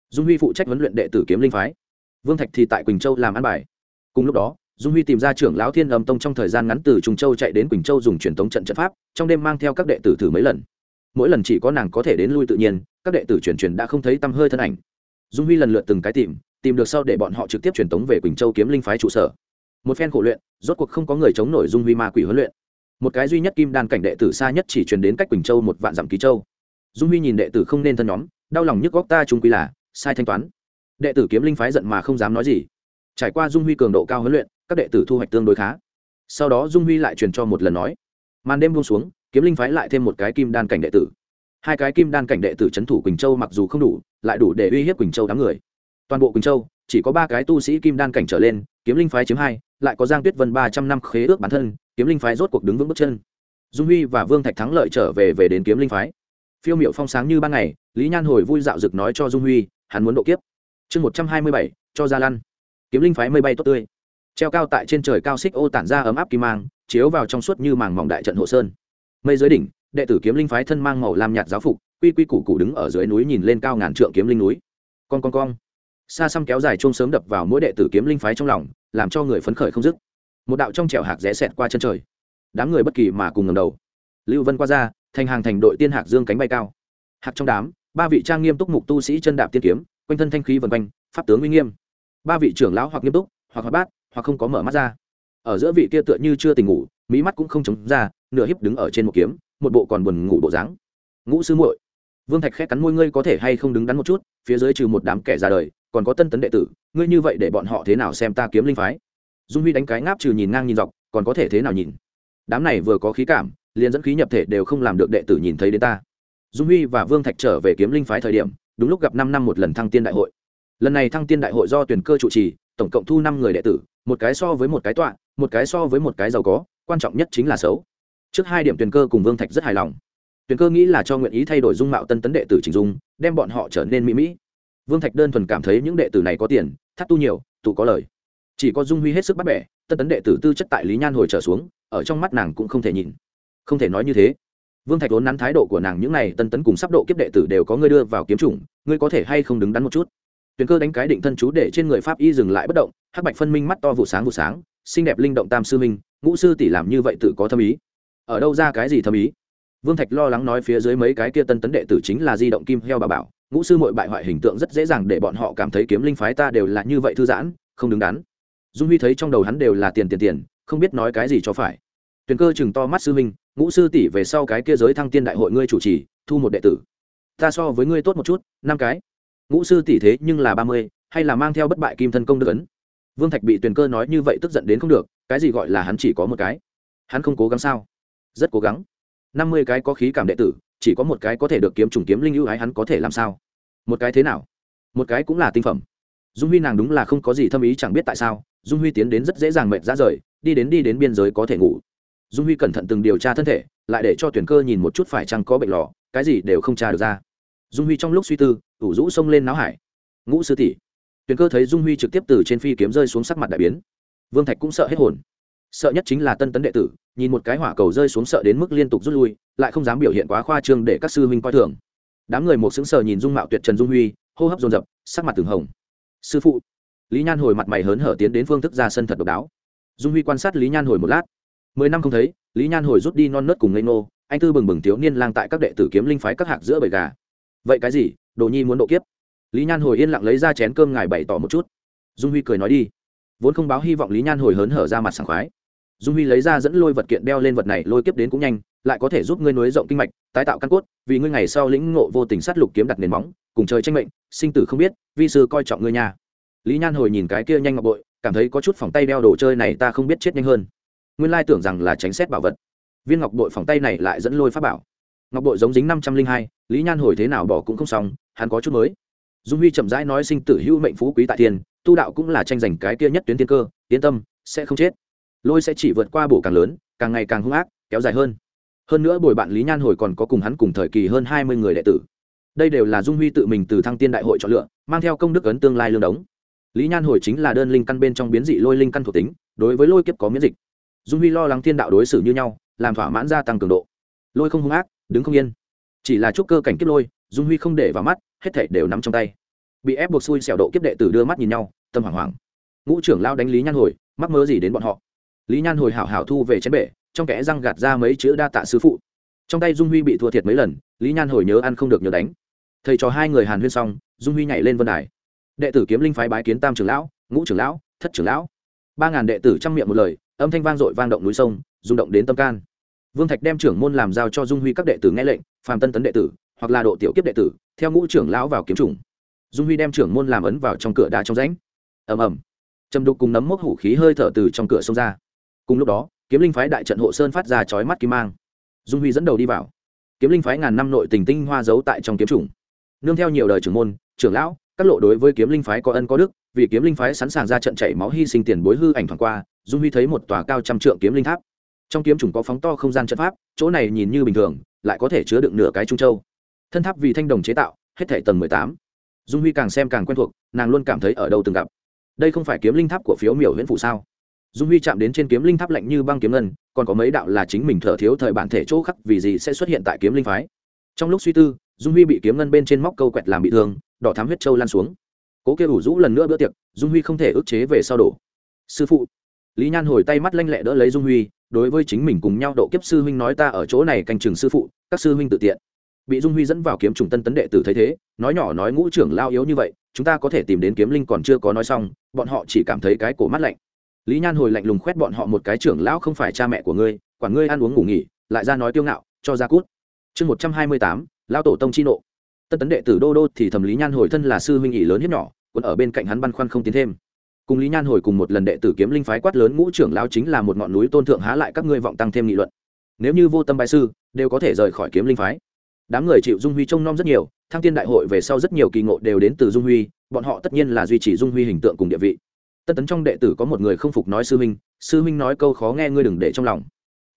Dung huy phụ trách huấn luyện đệ tử kiếm linh phái. Vương thạch thì tại quỳnh châu làm ăn bài. Cùng lúc đó, dung huy tìm ra trưởng lão thiên âm tông trong thời gian ngắn từ trùng châu chạy đến quỳnh châu dùng truyền thống trận trận pháp, trong đêm mang theo các đệ tử thử mấy lần. Mỗi lần chỉ có nàng có thể đến lui tự nhiên, các đệ tử truyền truyền đã không thấy tăm hơi thân ảnh. Dung huy lần lượt từng cái tìm tìm được sau để bọn họ trực tiếp truyền tống về quỳnh châu kiếm linh phái trụ sở. Một phen khổ luyện, rốt cuộc không có người chống nổi dung huy ma quỷ huấn luyện một cái duy nhất kim đan cảnh đệ tử xa nhất chỉ truyền đến cách quỳnh châu một vạn dặm ký châu. Dung huy nhìn đệ tử không nên thân nhóm, đau lòng nhức góc ta trung quy là, sai thanh toán. Đệ tử kiếm linh phái giận mà không dám nói gì. Trải qua dung huy cường độ cao huấn luyện, các đệ tử thu hoạch tương đối khá. Sau đó dung huy lại truyền cho một lần nói, màn đêm buông xuống, kiếm linh phái lại thêm một cái kim đan cảnh đệ tử. Hai cái kim đan cảnh đệ tử c h ấ n thủ quỳnh châu mặc dù không đủ, lại đủ để uy hiếp quỳnh châu đám người. Toàn bộ quỳnh châu, chỉ có ba cái tu sĩ kim đan cảnh trở lên, kiếm linh phái chiếm hai lại có giang tuyết vân ba trăm năm khế ước bản thân, kiếm linh phái rốt cuộc đứng vững bước chân. Dung huy và vương thạch thắng lợi trở về về đến kiếm linh phái. Phiêu m i ệ u phong sáng như ban ngày, lý nhan hồi vui dạo rực nói cho dung huy, hắn muốn độ kiếp. Chương một trăm hai mươi bảy, cho gia lăn. Kiếm linh phái mây bay tốt tươi. Treo cao tại trên trời cao xích ô tản ra ấm áp kim mang, chiếu vào trong suốt như màng mỏng đại trận hộ sơn. Mây dưới đỉnh, đệ tử kiếm linh phái thân mang màu lam nhạt giáo phục, quy quy củ củ đứng ở dưới núi nhìn lên cao ngàn trượng kiếm linh núi. Con con con xa xăm kéo dài chuông sớm đập vào mỗi đệ tử kiếm linh phái trong lòng làm cho người phấn khởi không dứt. Một đạo trong trèo hạc rẽ xẹt qua chân trời. Đám người bất kỳ mà cùng ngầm đầu. Lưu vân qua ra, thành hàng thành đội tiên hạc dương cánh bay cao. Hạc trong đám, ba vị trang nghiêm túc mục tu sĩ chân đạp tiên kiếm, quanh thân thanh khí vần quanh, pháp tướng uy nghiêm. Ba vị trưởng lão hoặc nghiêm túc, hoặc hoạt bát, hoặc không có mở mắt ra. Ở giữa vị kia tựa như chưa tỉnh ngủ, mí mắt cũng không chống ra, nửa hiếp đứng ở trên một kiếm, một bộ còn buồn ngủ bộ dáng. Ngũ sư muội. Vương thạch khét cắn môi, ngươi có thể hay không đứng đắn một chút, phía dưới trừ một đám kẻ ra đời còn có tân tấn đệ tử, ngươi như vậy để bọn họ thế nào xem ta kiếm linh phái? Dung huy đánh cái ngáp trừ nhìn ngang nhìn dọc, còn có thể thế nào nhìn? Đám này vừa có khí cảm, liền dẫn khí nhập thể đều không làm được đệ tử nhìn thấy đến ta. Dung huy và vương thạch trở về kiếm linh phái thời điểm, đúng lúc gặp năm năm một lần thăng tiên đại hội. Lần này thăng tiên đại hội do tuyển cơ trụ trì, tổng cộng thu năm người đệ tử, một cái so với một cái tọa, một cái so với một cái giàu có, quan trọng nhất chính là xấu. Trước hai điểm tuyển cơ cùng vương thạch rất hài lòng. Tuyển cơ nghĩ là cho nguyện ý thay đổi dung mạo tân tấn đệ tử trình dung, đem bọn họ trở nên mỹ mỹ vương thạch đơn thuần cảm thấy những đệ tử này có tiền, thắt tu nhiều, tụ có lời. Chỉ có dung huy hết sức bắt bẻ, tân tấn đệ tử tư chất tại lý nhan hồi trở xuống, ở trong mắt nàng cũng không thể nhìn. Không thể nói như thế. Vương thạch vốn nắn thái độ của nàng những n à y tân tấn cùng sắp độ kiếp đệ tử đều có ngươi đưa vào kiếm chủng, ngươi có thể hay không đứng đắn một chút? Tuyền cơ đánh cái định thân chú để trên người pháp y dừng lại bất động, hắc bạch phân minh mắt to vụ sáng vụ sáng, xinh đẹp linh động tam sư minh, ngũ sư tỷ làm như vậy tự có thâm ý. Ở đâu ra cái gì thâm ý? Vương thạch lo lắng nói phía dưới mấy cái kia tân tấn đệ tử chính là di động kim heo bà bảo ngũ sư mội bại hoại hình tượng rất dễ dàng để bọn họ cảm thấy kiếm linh phái ta đều là như vậy thư giãn, không đứng đắn. Dung huy thấy trong đầu hắn đều là tiền tiền tiền, không biết nói cái gì cho phải. Tuyền cơ chừng to mắt sư minh ngũ sư tỷ về sau cái kia giới thăng tiên đại hội ngươi chủ trì, thu một đệ tử. Ta so với ngươi tốt một chút, năm cái. Ngũ sư tỷ thế nhưng là ba mươi, hay là mang theo bất bại kim thân công đức ấn? Vương thạch bị tuyền cơ nói như vậy tức giận đến không được, cái gì gọi là hắn chỉ có một cái. Hắn không cố gắng sao? Rất cố gắng. Năm mươi cái có khí cảm đệ tử chỉ có một cái có thể được kiếm trùng kiếm linh ưu ái hắn có thể làm sao? Một cái thế nào? Một cái cũng là tinh phẩm. Dung huy nàng đúng là không có gì thâm ý chẳng biết tại sao, dung huy tiến đến rất dễ dàng mệt ra rời, đi đến đi đến biên giới có thể ngủ. Dung huy cẩn thận từng điều tra thân thể, lại để cho tuyển cơ nhìn một chút phải chăng có bệnh lò, cái gì đều không tra được ra. Dung huy trong lúc suy tư, ủ rũ xông lên náo hải. Ngũ sư tỷ. Tuyển cơ thấy dung huy trực tiếp từ trên phi kiếm rơi xuống sắc mặt đại biến. Vương thạch cũng sợ hết hồn sợ nhất chính là tân tấn đệ tử, nhìn một cái hỏa cầu rơi xuống sợ đến mức liên tục rút lui, lại không dám biểu hiện quá khoa trương để các sư huynh coi thường. Đám người một xứng sờ nhìn dung mạo tuyệt trần dung huy, hô hấp dồn dập, sắc mặt từng hồng. Sư phụ. Lý nhan hồi mặt mày hớn hở tiến đến phương thức ra sân thật độc đáo. Dung huy quan sát lý nhan hồi một lát. Mười năm không thấy, lý nhan hồi rút đi non nớt cùng ngây nô anh tư bừng bừng thiếu niên lang tại các đệ tử kiếm linh phái các hạc giữa bầy gà. Vậy cái gì? Đồ nhi muốn độ kiếp. Lý nhan hồi yên lặng lấy ra chén cơm ngài bày tỏ một chút. Dung huy cười nói đi. Vốn không báo hy vọng lý nhan hồi hớn hở ra mặt sảng khoái dung huy lấy ra dẫn lôi vật kiện đeo lên vật này, lôi kiếp đến cũng nhanh, lại có thể giúp ngươi nối rộng kinh mạch, tái tạo căn cốt, vì ngươi ngày sau lĩnh ngộ vô tình sát lục kiếm đặt nền móng, cùng trời tranh mệnh, sinh tử không biết, vi sư coi trọng ngươi nhà lý nhan hồi nhìn cái kia nhanh ngọc bội, cảm thấy có chút phòng tay đeo đồ chơi này ta không biết chết nhanh hơn. Nguyên lai tưởng rằng là tránh xét bảo vật. Viên ngọc bội phòng tay này lại dẫn lôi pháp bảo. Ngọc bội giống dính năm trăm linh hai, lý nhan hồi thế nào bỏ cũng không xong, hắn có chút mới. Dung huy chậm rãi nói sinh tử hữu mệnh phú quý tại tiền tu đạo cũng là tranh giành cái kia nhất tuyến thiên cơ, yên tâm, sẽ không chết lôi sẽ chỉ vượt qua bổ càng lớn, càng ngày càng hung ác, kéo dài hơn. Hơn nữa bồi bạn lý nhan hồi còn có cùng hắn cùng thời kỳ hơn hai mươi người đệ tử. Đây đều là dung huy tự mình từ thăng tiên đại hội chọn lựa, mang theo công đức ấn tương lai lương đống. Lý nhan hồi chính là đơn linh căn bên trong biến dị lôi linh căn thuộc tính, đối với lôi kiếp có miễn dịch. Dung huy lo lắng thiên đạo đối xử như nhau, làm thỏa mãn gia tăng cường độ. Lôi không hung ác, đứng không yên. Chỉ là chút cơ cảnh kiếp lôi, dung huy không để vào mắt, hết thảy đều nắm trong tay. Bị ép buộc xui xẻo độ kiếp đệ tử đưa mắt nhìn nhau, tâm hoảng hoảng. Ngũ trưởng lao đánh lý nhan hồi, mắc mơ gì đến bọn họ? Lý nhan hồi hảo hảo thu về chén bể, trong kẽ răng gạt ra mấy chữ đa tạ sứ phụ. Trong tay dung huy bị thua thiệt mấy lần, lý nhan hồi nhớ ăn không được nhớ đánh. Thầy trò hai người hàn huyên xong, dung huy nhảy lên vân đài. Đệ tử kiếm linh phái bái kiến tam trưởng lão, ngũ trưởng lão, thất trưởng lão. Ba ngàn đệ tử trong miệng một lời, âm thanh vang dội vang động núi sông, rung động đến tâm can. Vương thạch đem trưởng môn làm giao cho dung huy các đệ tử nghe lệnh, phàm tân tấn đệ tử, hoặc là độ tiểu kiếp đệ tử, theo ngũ trưởng lão vào kiếm trùng. Dung huy đem trưởng môn làm ấn vào trong cửa đá trong rãnh. Ầm ầm. Trầm đục cùng nấm mốc hủ khí hơi thở từ trong cửa xông ra cùng lúc đó, kiếm linh phái đại trận hộ sơn phát ra chói mắt kim mang. Dung huy dẫn đầu đi vào. Kiếm linh phái ngàn năm nội tình tinh hoa giấu tại trong kiếm chủng nương theo nhiều đời trưởng môn, trưởng lão, các lộ đối với kiếm linh phái có ân có đức, vì kiếm linh phái sẵn sàng ra trận chảy máu hy sinh tiền bối hư ảnh thoảng qua, dung huy thấy một tòa cao trăm trượng kiếm linh tháp. Trong kiếm chủng có phóng to không gian trận pháp, chỗ này nhìn như bình thường, lại có thể chứa đựng nửa cái trung châu. Thân tháp vì thanh đồng chế tạo, hết thể tầng mười tám. Dung huy càng xem càng quen thuộc, nàng luôn cảm thấy ở đâu từng gặp. Đây không phải kiếm linh tháp của phiếu miểu huyện phủ sao? Dung huy chạm đến trên kiếm linh tháp lạnh như băng kiếm ngân, còn có mấy đạo là chính mình thở thiếu thời bản thể chỗ khắc vì gì sẽ xuất hiện tại kiếm linh phái? Trong lúc suy tư, dung huy bị kiếm ngân bên trên móc câu quẹt làm bị thương, đỏ thám huyết trâu lan xuống. Cố kêu ủ rũ lần nữa bữa tiệc, dung huy không thể ức chế về sau đổ. Sư phụ. Lý nhan hồi tay mắt lanh lẹ đỡ lấy dung huy, đối với chính mình cùng nhau độ kiếp sư huynh nói ta ở chỗ này canh chừng sư phụ, các sư huynh tự tiện. Bị dung huy dẫn vào kiếm trùng tân tấn đệ tử thấy thế, nói nhỏ nói ngũ trưởng lao yếu như vậy, chúng ta có thể tìm đến kiếm linh còn chưa có nói xong, bọn họ chỉ cảm thấy cái cổ mắt lạnh lý nhan hồi lạnh lùng khoét bọn họ một cái, trưởng lão không phải cha mẹ của ngươi, quản ngươi ăn uống ngủ nghỉ, lại ra nói tiêu ngạo, cho ra cút. Chương một trăm hai mươi tám lao tổ tông chi nộ. Tân tấn đệ tử đô đô thì thầm lý nhan hồi thân là sư huynh ỷ lớn hiếp nhỏ, còn ở bên cạnh hắn băn khoăn không tiến thêm. Cùng lý nhan hồi cùng một lần đệ tử kiếm linh phái quát lớn, ngũ trưởng lão chính là một ngọn núi tôn thượng, há lại các ngươi vọng tăng thêm nghị luận. Nếu như vô tâm bài sư, đều có thể rời khỏi kiếm linh phái. Đám người chịu dung huy trông nom rất nhiều, thăng tiên đại hội về sau rất nhiều kỳ ngộ đều đến từ dung huy, bọn họ tất nhiên là duy trì dung huy hình tượng cùng địa vị tân tấn trong đệ tử có một người không phục nói sư Minh, sư Minh nói câu khó nghe ngươi đừng để trong lòng.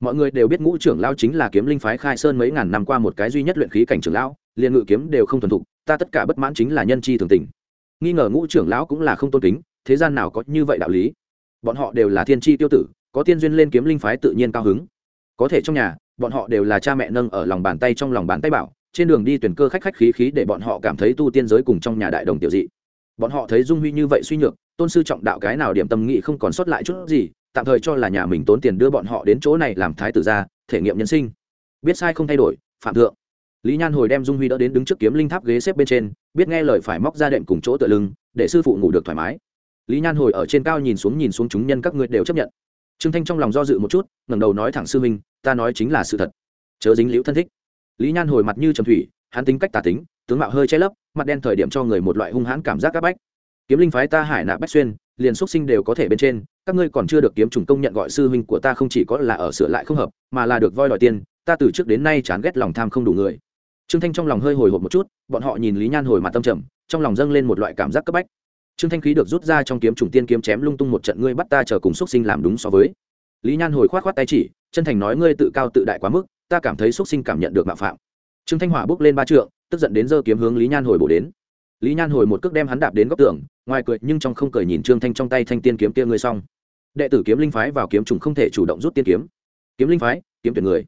Mọi người đều biết ngũ trưởng lao chính là kiếm linh phái khai sơn mấy ngàn năm qua một cái duy nhất luyện khí cảnh trưởng lão liền ngự kiếm đều không thuần thục ta tất cả bất mãn chính là nhân chi thường tình. Nghi ngờ ngũ trưởng lão cũng là không tôn kính thế gian nào có như vậy đạo lý? Bọn họ đều là thiên tri tiêu tử có tiên duyên lên kiếm linh phái tự nhiên cao hứng. Có thể trong nhà bọn họ đều là cha mẹ nâng ở lòng bàn tay trong lòng bàn tay bảo trên đường đi tuyển cơ khách khách khí khí để bọn họ cảm thấy tu tiên giới cùng trong nhà đại đồng tiểu dị. Bọn họ thấy dung huy như vậy suy nhược tôn sư trọng đạo cái nào điểm tâm nghị không còn sót lại chút gì, tạm thời cho là nhà mình tốn tiền đưa bọn họ đến chỗ này làm thái tử gia, thể nghiệm nhân sinh. Biết sai không thay đổi, phạm thượng. Lý nhan hồi đem dung huy đỡ đến đứng trước kiếm linh tháp ghế xếp bên trên, biết nghe lời phải móc ra đệm cùng chỗ tựa lưng, để sư phụ ngủ được thoải mái. Lý nhan hồi ở trên cao nhìn xuống nhìn xuống chúng nhân các ngươi đều chấp nhận. Trương thanh trong lòng do dự một chút, ngẩng đầu nói thẳng sư huynh, ta nói chính là sự thật. Chớ dính liễu thân thích. Lý nhan hồi mặt như trầm thủy, hắn tính cách tà tính, tướng mạo hơi che lấp, mặt đen thời điểm cho người một loại hung hãn cảm giác áp bách kiếm linh phái ta hải nạp bách xuyên, liền xuất sinh đều có thể bên trên, các ngươi còn chưa được kiếm trùng công nhận gọi sư huynh của ta không chỉ có là ở sửa lại không hợp, mà là được voi đòi tiền, ta từ trước đến nay chán ghét lòng tham không đủ người. Trương thanh trong lòng hơi hồi hộp một chút, bọn họ nhìn lý nhan hồi mặt tâm trầm, trong lòng dâng lên một loại cảm giác cấp bách. Trương thanh khí được rút ra trong kiếm trùng tiên kiếm chém lung tung một trận, ngươi bắt ta chờ cùng xuất sinh làm đúng so với. Lý nhan hồi khoát khoát tay chỉ, chân thành nói ngươi tự cao tự đại quá mức, ta cảm thấy xuất sinh cảm nhận được mạo phạm. Trương thanh hỏa bước lên ba trượng, tức giận đến giơ kiếm hướng lý nhan hồi bổ đến lý nhan hồi một cước đem hắn đạp đến góc tường, ngoài cười nhưng trong không cười nhìn trương thanh trong tay thanh tiên kiếm kia ngươi xong. Đệ tử kiếm linh phái vào kiếm trùng không thể chủ động rút tiên kiếm. Kiếm linh phái, kiếm tuyển người.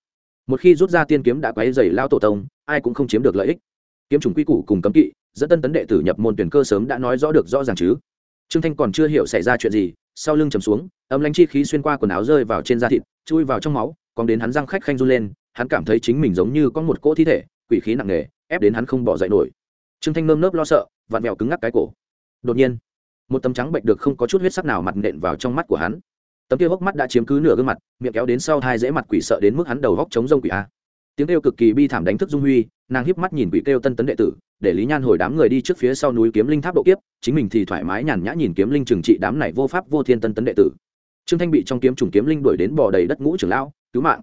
Một khi rút ra tiên kiếm đã quấy dày lao tổ tông, ai cũng không chiếm được lợi ích. Kiếm trùng quy củ cùng cấm kỵ, dẫn tân tấn đệ tử nhập môn tuyển cơ sớm đã nói rõ được rõ ràng chứ. Trương thanh còn chưa hiểu xảy ra chuyện gì, sau lưng chầm xuống ấm lánh chi khí xuyên qua quần áo rơi vào trên da thịt, chui vào trong máu còn đến hắn răng khách khanh run lên, hắn cảm thấy chính mình giống như có một cỗ thi thể, quỷ khí nặng nề, ép đến hắn không bỏ dậy nổi trương thanh nơm nớp lo sợ, vặn vẹo cứng ngắc cái cổ. Đột nhiên, một tấm trắng bệnh được không có chút huyết sắc nào mặt nện vào trong mắt của hắn. Tấm kia hốc mắt đã chiếm cứ nửa gương mặt, miệng kéo đến sau hai dễ mặt quỷ sợ đến mức hắn đầu góc chống rông quỷ a. Tiếng kêu cực kỳ bi thảm đánh thức dung huy, nàng híp mắt nhìn quỷ kêu tân tấn đệ tử, để lý nhan hồi đám người đi trước phía sau núi kiếm linh tháp độ kiếp, chính mình thì thoải mái nhàn nhã nhìn kiếm linh trừng trị đám này vô pháp vô thiên tân tấn đệ tử. Trương thanh bị trong kiếm trùng kiếm linh đuổi đến bò đầy đất ngũ trưởng lão, cứu mạng.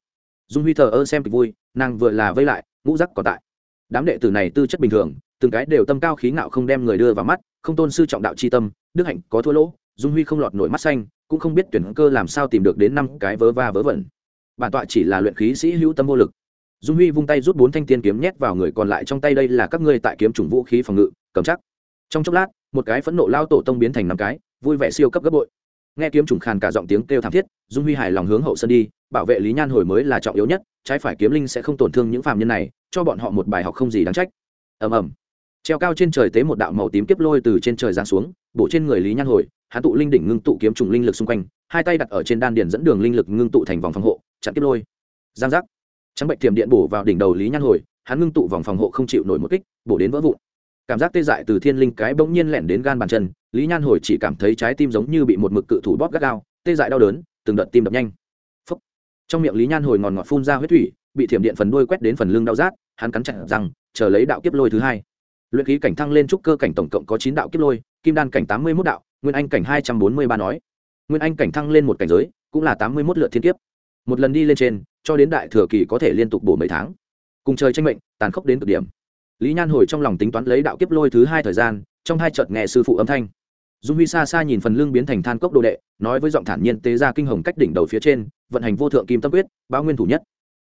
Dung huy thờ ơ xem kịch vui, nàng vừa là vây lại, ngũ giác còn tại. Đám đệ tử này tư chất bình thường từng cái đều tâm cao khí ngạo không đem người đưa vào mắt, không tôn sư trọng đạo c tâm, đức hạnh có thua lỗ, dung huy không lọt nổi mắt xanh, cũng không biết tuyển cơ làm sao tìm được đến năm cái vớ va vớ vẩn. Bản tọa chỉ là luyện khí sĩ hữu tâm vô lực. Dung huy vung tay rút bốn thanh tiên kiếm nhét vào người còn lại trong tay đây là các ngươi tại kiếm chủng vũ khí phòng ngự, cầm chắc. Trong chốc lát, một cái phẫn nộ lao tổ tông biến thành năm cái, vui vẻ siêu cấp gấp bội. Nghe kiếm trùng khàn cả giọng tiếng kêu thảm thiết, dung huy hài lòng hướng hậu sân đi, bảo vệ lý nhan hồi mới là trọng yếu nhất, trái phải kiếm linh sẽ không tổn thương những phạm nhân này, cho bọn họ một bài học không gì đáng trách. Ầm ầm treo cao trên trời tế một đạo màu tím kiếp lôi từ trên trời giáng xuống, bổ trên người lý nhan hồi, hắn tụ linh đỉnh ngưng tụ kiếm trùng linh lực xung quanh, hai tay đặt ở trên đan điền dẫn đường linh lực ngưng tụ thành vòng phòng hộ, chặn kiếp lôi. Giang giác. Trắng bệnh tiềm điện bổ vào đỉnh đầu lý nhan hồi, hắn ngưng tụ vòng phòng hộ không chịu nổi một kích, bổ đến vỡ vụn. Cảm giác tê dại từ thiên linh cái bỗng nhiên lẻn đến gan bàn chân, lý nhan hồi chỉ cảm thấy trái tim giống như bị một mực cự thủ bóp gắt gao, tê dại đau đớn, từng đợt tim đập nhanh. Phúc. trong miệng lý nhan hồi ngòn ngọt phun ra huyết thủy, bị thiểm điện phần đuôi quét đến phần lưng đau rát, hắn cắn chặt rằng chờ lấy đạo kiếp lôi thứ hai luyện khí cảnh thăng lên trúc cơ cảnh tổng cộng có chín đạo kiếp lôi, kim đan cảnh tám mươi mốt đạo, nguyên anh cảnh hai trăm bốn mươi ba nói. Nguyên anh cảnh thăng lên một cảnh giới, cũng là tám mươi mốt lượt thiên kiếp. Một lần đi lên trên, cho đến đại thừa kỳ có thể liên tục bổ mấy tháng. Cùng trời tranh mệnh, tàn khốc đến cực điểm. Lý nhan hồi trong lòng tính toán lấy đạo kiếp lôi thứ hai thời gian, trong hai chợt nghe sư phụ âm thanh. Dung huy xa xa nhìn phần lưng biến thành than cốc đồ đệ, nói với giọng thản nhiên tế ra kinh hồng cách đỉnh đầu phía trên, vận hành vô thượng kim tâm quyết, báo nguyên thủ nhất.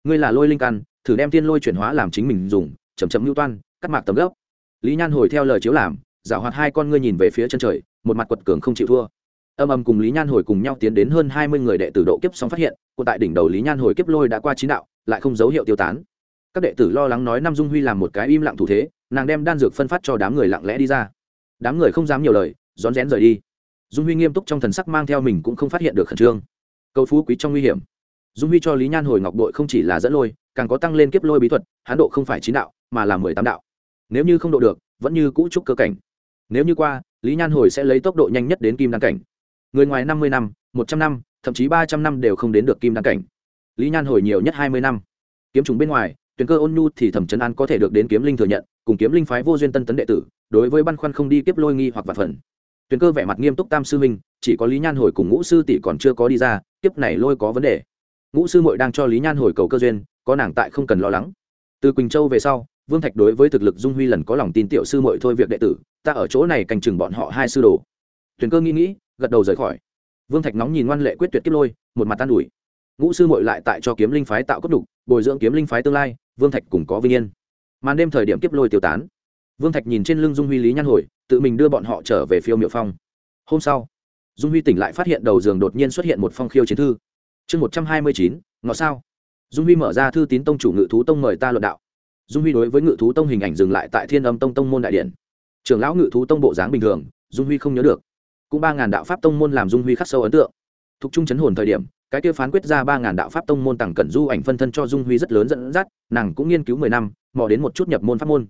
Ngươi là lôi linh căn, thử đem tiên lôi chuyển hóa làm chính mình dùng chầm chậm lưu toan, cắt mạc tầm gốc lý nhan hồi theo lời chiếu làm giảo hoạt hai con ngươi nhìn về phía chân trời, một mặt quật cường không chịu thua. Âm âm cùng lý nhan hồi cùng nhau tiến đến hơn hai mươi người đệ tử độ kiếp xong phát hiện cuộc tại đỉnh đầu lý nhan hồi kiếp lôi đã qua chín đạo, lại không dấu hiệu tiêu tán. Các đệ tử lo lắng nói nam dung huy làm một cái im lặng thủ thế, nàng đem đan dược phân phát cho đám người lặng lẽ đi ra. Đám người không dám nhiều lời, rón rén rời đi. Dung huy nghiêm túc trong thần sắc mang theo mình cũng không phát hiện được khẩn trương. Câu phú quý trong nguy hiểm. Dung huy cho lý nhan hồi ngọc đội không chỉ là dẫn lôi, càng có tăng lên kiếp lôi bí thuật, hán độ không phải chín đạo, mà là mười tám đạo nếu như không độ được, vẫn như cũ trúc cơ cảnh. Nếu như qua, lý nhan hồi sẽ lấy tốc độ nhanh nhất đến kim đăng cảnh. Người ngoài năm mươi năm, một trăm năm, thậm chí ba trăm năm đều không đến được kim đăng cảnh. Lý nhan hồi nhiều nhất hai mươi năm. Kiếm trùng bên ngoài tuyển cơ ôn nhu thì thẩm trấn an có thể được đến kiếm linh thừa nhận, cùng kiếm linh phái vô duyên tân tấn đệ tử, đối với băn khoăn không đi kiếp lôi nghi hoặc vật phần. Tuyển cơ vẻ mặt nghiêm túc tam sư minh chỉ có lý nhan hồi cùng ngũ sư tỷ còn chưa có đi ra, kiếp này lôi có vấn đề. Ngũ sư muội đang cho lý nhan hồi cầu cơ duyên, có nàng tại không cần lo lắng. Từ quỳnh châu về sau vương thạch đối với thực lực dung huy lần có lòng tin tiểu sư muội thôi việc đệ tử, ta ở chỗ này canh chừng bọn họ hai sư đồ. Tuyền cơ nghĩ nghĩ, gật đầu rời khỏi. Vương thạch nóng nhìn ngoan lệ quyết tuyệt kiếp lôi, một mặt tan ủi. Ngũ sư muội lại tại cho kiếm linh phái tạo cốt đục bồi dưỡng kiếm linh phái tương lai, vương thạch cùng có vinh yên. Màn đêm thời điểm kiếp lôi tiêu tán. Vương thạch nhìn trên lưng dung huy lý nhan hồi, tự mình đưa bọn họ trở về phiêu miệu phong. Hôm sau, dung huy tỉnh lại phát hiện đầu giường đột nhiên xuất hiện một phong khiêu chiến thư. Chương một trăm hai mươi chín, ngọ sao? Dung huy mở ra thư tín tông chủ ngự thú tông mời ta luận đạo dung huy đối với ngự thú tông hình ảnh dừng lại tại thiên âm tông tông môn đại điện. Trưởng lão ngự thú tông bộ dáng bình thường, dung huy không nhớ được. Cũng ba ngàn đạo pháp tông môn làm dung huy khắc sâu ấn tượng. Thục trung chấn hồn thời điểm, cái kia phán quyết ra ba ngàn đạo pháp tông môn tặng cẩn du ảnh phân thân cho dung huy rất lớn dẫn dắt, nàng cũng nghiên cứu mười năm, mò đến một chút nhập môn pháp môn.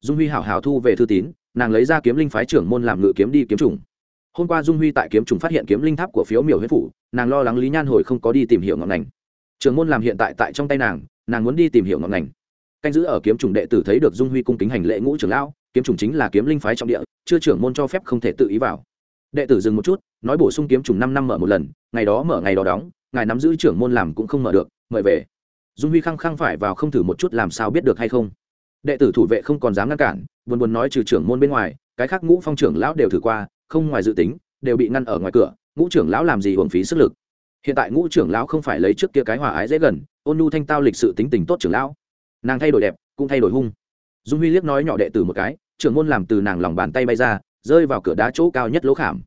Dung huy hảo hảo thu về thư tín, nàng lấy ra kiếm linh phái trưởng môn làm ngự kiếm đi kiếm trùng. Hôm qua dung huy tại kiếm trùng phát hiện kiếm linh tháp của phiếu miểu huyết phủ, nàng lo lắng lý nhan hồi không có đi tìm hiểu ngọn ngành. Trường môn làm hiện tại tại trong tay nàng nàng muốn đi tìm hiểu ngọn ngành canh giữ ở kiếm trùng đệ tử thấy được dung huy cung kính hành lễ ngũ trưởng lão, kiếm trùng chính là kiếm linh phái trong địa, chưa trưởng môn cho phép không thể tự ý vào. Đệ tử dừng một chút, nói bổ sung kiếm trùng năm năm mở một lần, ngày đó mở ngày đó đóng, ngài nắm giữ trưởng môn làm cũng không mở được, mời về. Dung huy khăng khăng phải vào không thử một chút làm sao biết được hay không. Đệ tử thủ vệ không còn dám ngăn cản, buồn buồn nói trừ trưởng môn bên ngoài, cái khác ngũ phong trưởng lão đều thử qua, không ngoài dự tính, đều bị ngăn ở ngoài cửa, ngũ trưởng lão làm gì hưởng phí sức lực. Hiện tại ngũ trưởng lão không phải lấy trước kia cái hòa ái dễ gần, ôn nu thanh tao lịch sự tính tình tốt trưởng lão nàng thay đổi đẹp, cũng thay đổi hung. Dung huy liếc nói nhỏ đệ tử một cái, trưởng môn làm từ nàng lòng bàn tay bay ra, rơi vào cửa đá chỗ cao nhất lỗ khảm.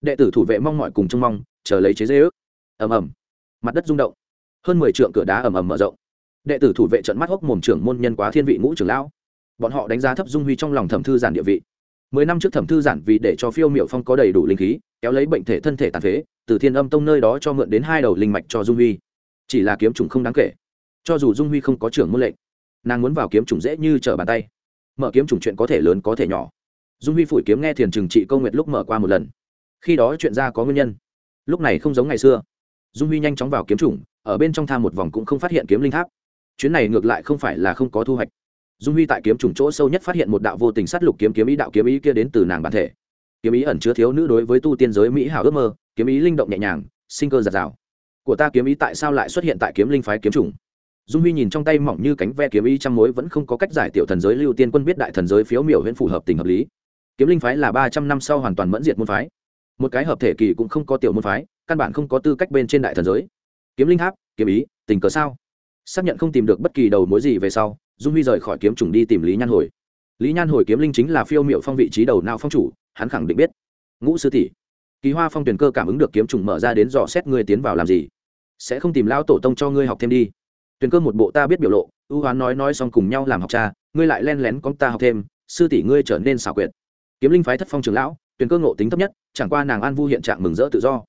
Đệ tử thủ vệ mong mọi cùng trông mong, chờ lấy chế dây ước. Ầm ầm. Mặt đất rung động. Hơn mười trượng cửa đá ầm ầm mở rộng. Đệ tử thủ vệ trận mắt hốc mồm trưởng môn nhân quá thiên vị ngũ trưởng lão. Bọn họ đánh giá thấp dung huy trong lòng thẩm thư giản địa vị. Mười năm trước thẩm thư giản vì để cho phiêu miệu phong có đầy đủ linh khí, kéo lấy bệnh thể thân thể tàn phế, từ thiên âm tông nơi đó cho mượn đến hai đầu linh mạch cho dung huy. Chỉ là kiếm trùng không đáng kể. Cho dù dung huy không có trưởng môn lệnh nàng muốn vào kiếm trùng dễ như trở bàn tay. Mở kiếm trùng chuyện có thể lớn có thể nhỏ. Dung huy phủi kiếm nghe thiền trừng trị câu nguyệt lúc mở qua một lần. Khi đó chuyện ra có nguyên nhân. Lúc này không giống ngày xưa. Dung huy nhanh chóng vào kiếm trùng ở bên trong tham một vòng cũng không phát hiện kiếm linh tháp. Chuyến này ngược lại không phải là không có thu hoạch. Dung huy tại kiếm trùng chỗ sâu nhất phát hiện một đạo vô tình sát lục kiếm kiếm ý đạo kiếm ý kia đến từ nàng bản thể. Kiếm ý ẩn chứa thiếu nữ đối với tu tiên giới mỹ hảo ước mơ, kiếm ý linh động nhẹ nhàng, sinh cơ giạt rào. Của ta kiếm ý tại sao lại xuất hiện tại kiếm linh phái kiếm trùng dung huy nhìn trong tay mỏng như cánh ve kiếm ý trăm mối vẫn không có cách giải tiểu thần giới lưu tiên quân biết đại thần giới phiếu miểu huyện phù hợp tình hợp lý. Kiếm linh phái là ba trăm năm sau hoàn toàn mẫn diệt môn phái. Một cái hợp thể kỳ cũng không có tiểu môn phái, căn bản không có tư cách bên trên đại thần giới. Kiếm linh tháp kiếm ý, tình cờ sao? Xác nhận không tìm được bất kỳ đầu mối gì về sau, dung huy rời khỏi kiếm trùng đi tìm lý nhan hồi. Lý nhan hồi kiếm linh chính là phiêu m i ệ u phong vị trí đầu nào phong chủ, hắn khẳng định biết. Ngũ sư tỷ, kỳ hoa phong tuyển cơ cảm ứng được kiếm trùng mở ra đến dò xét ngươi tiến vào làm gì. Sẽ không tìm lao tổ tông cho ngươi học thêm đi tuyền cơ một bộ ta biết biểu lộ, ưu hoán nói nói xong cùng nhau làm học cha, ngươi lại len lén con ta học thêm, sư tỷ ngươi trở nên xảo quyệt. Kiếm linh phái thất phong trường lão, tuyền cơ ngộ tính thấp nhất, chẳng qua nàng an vu hiện trạng mừng rỡ tự do.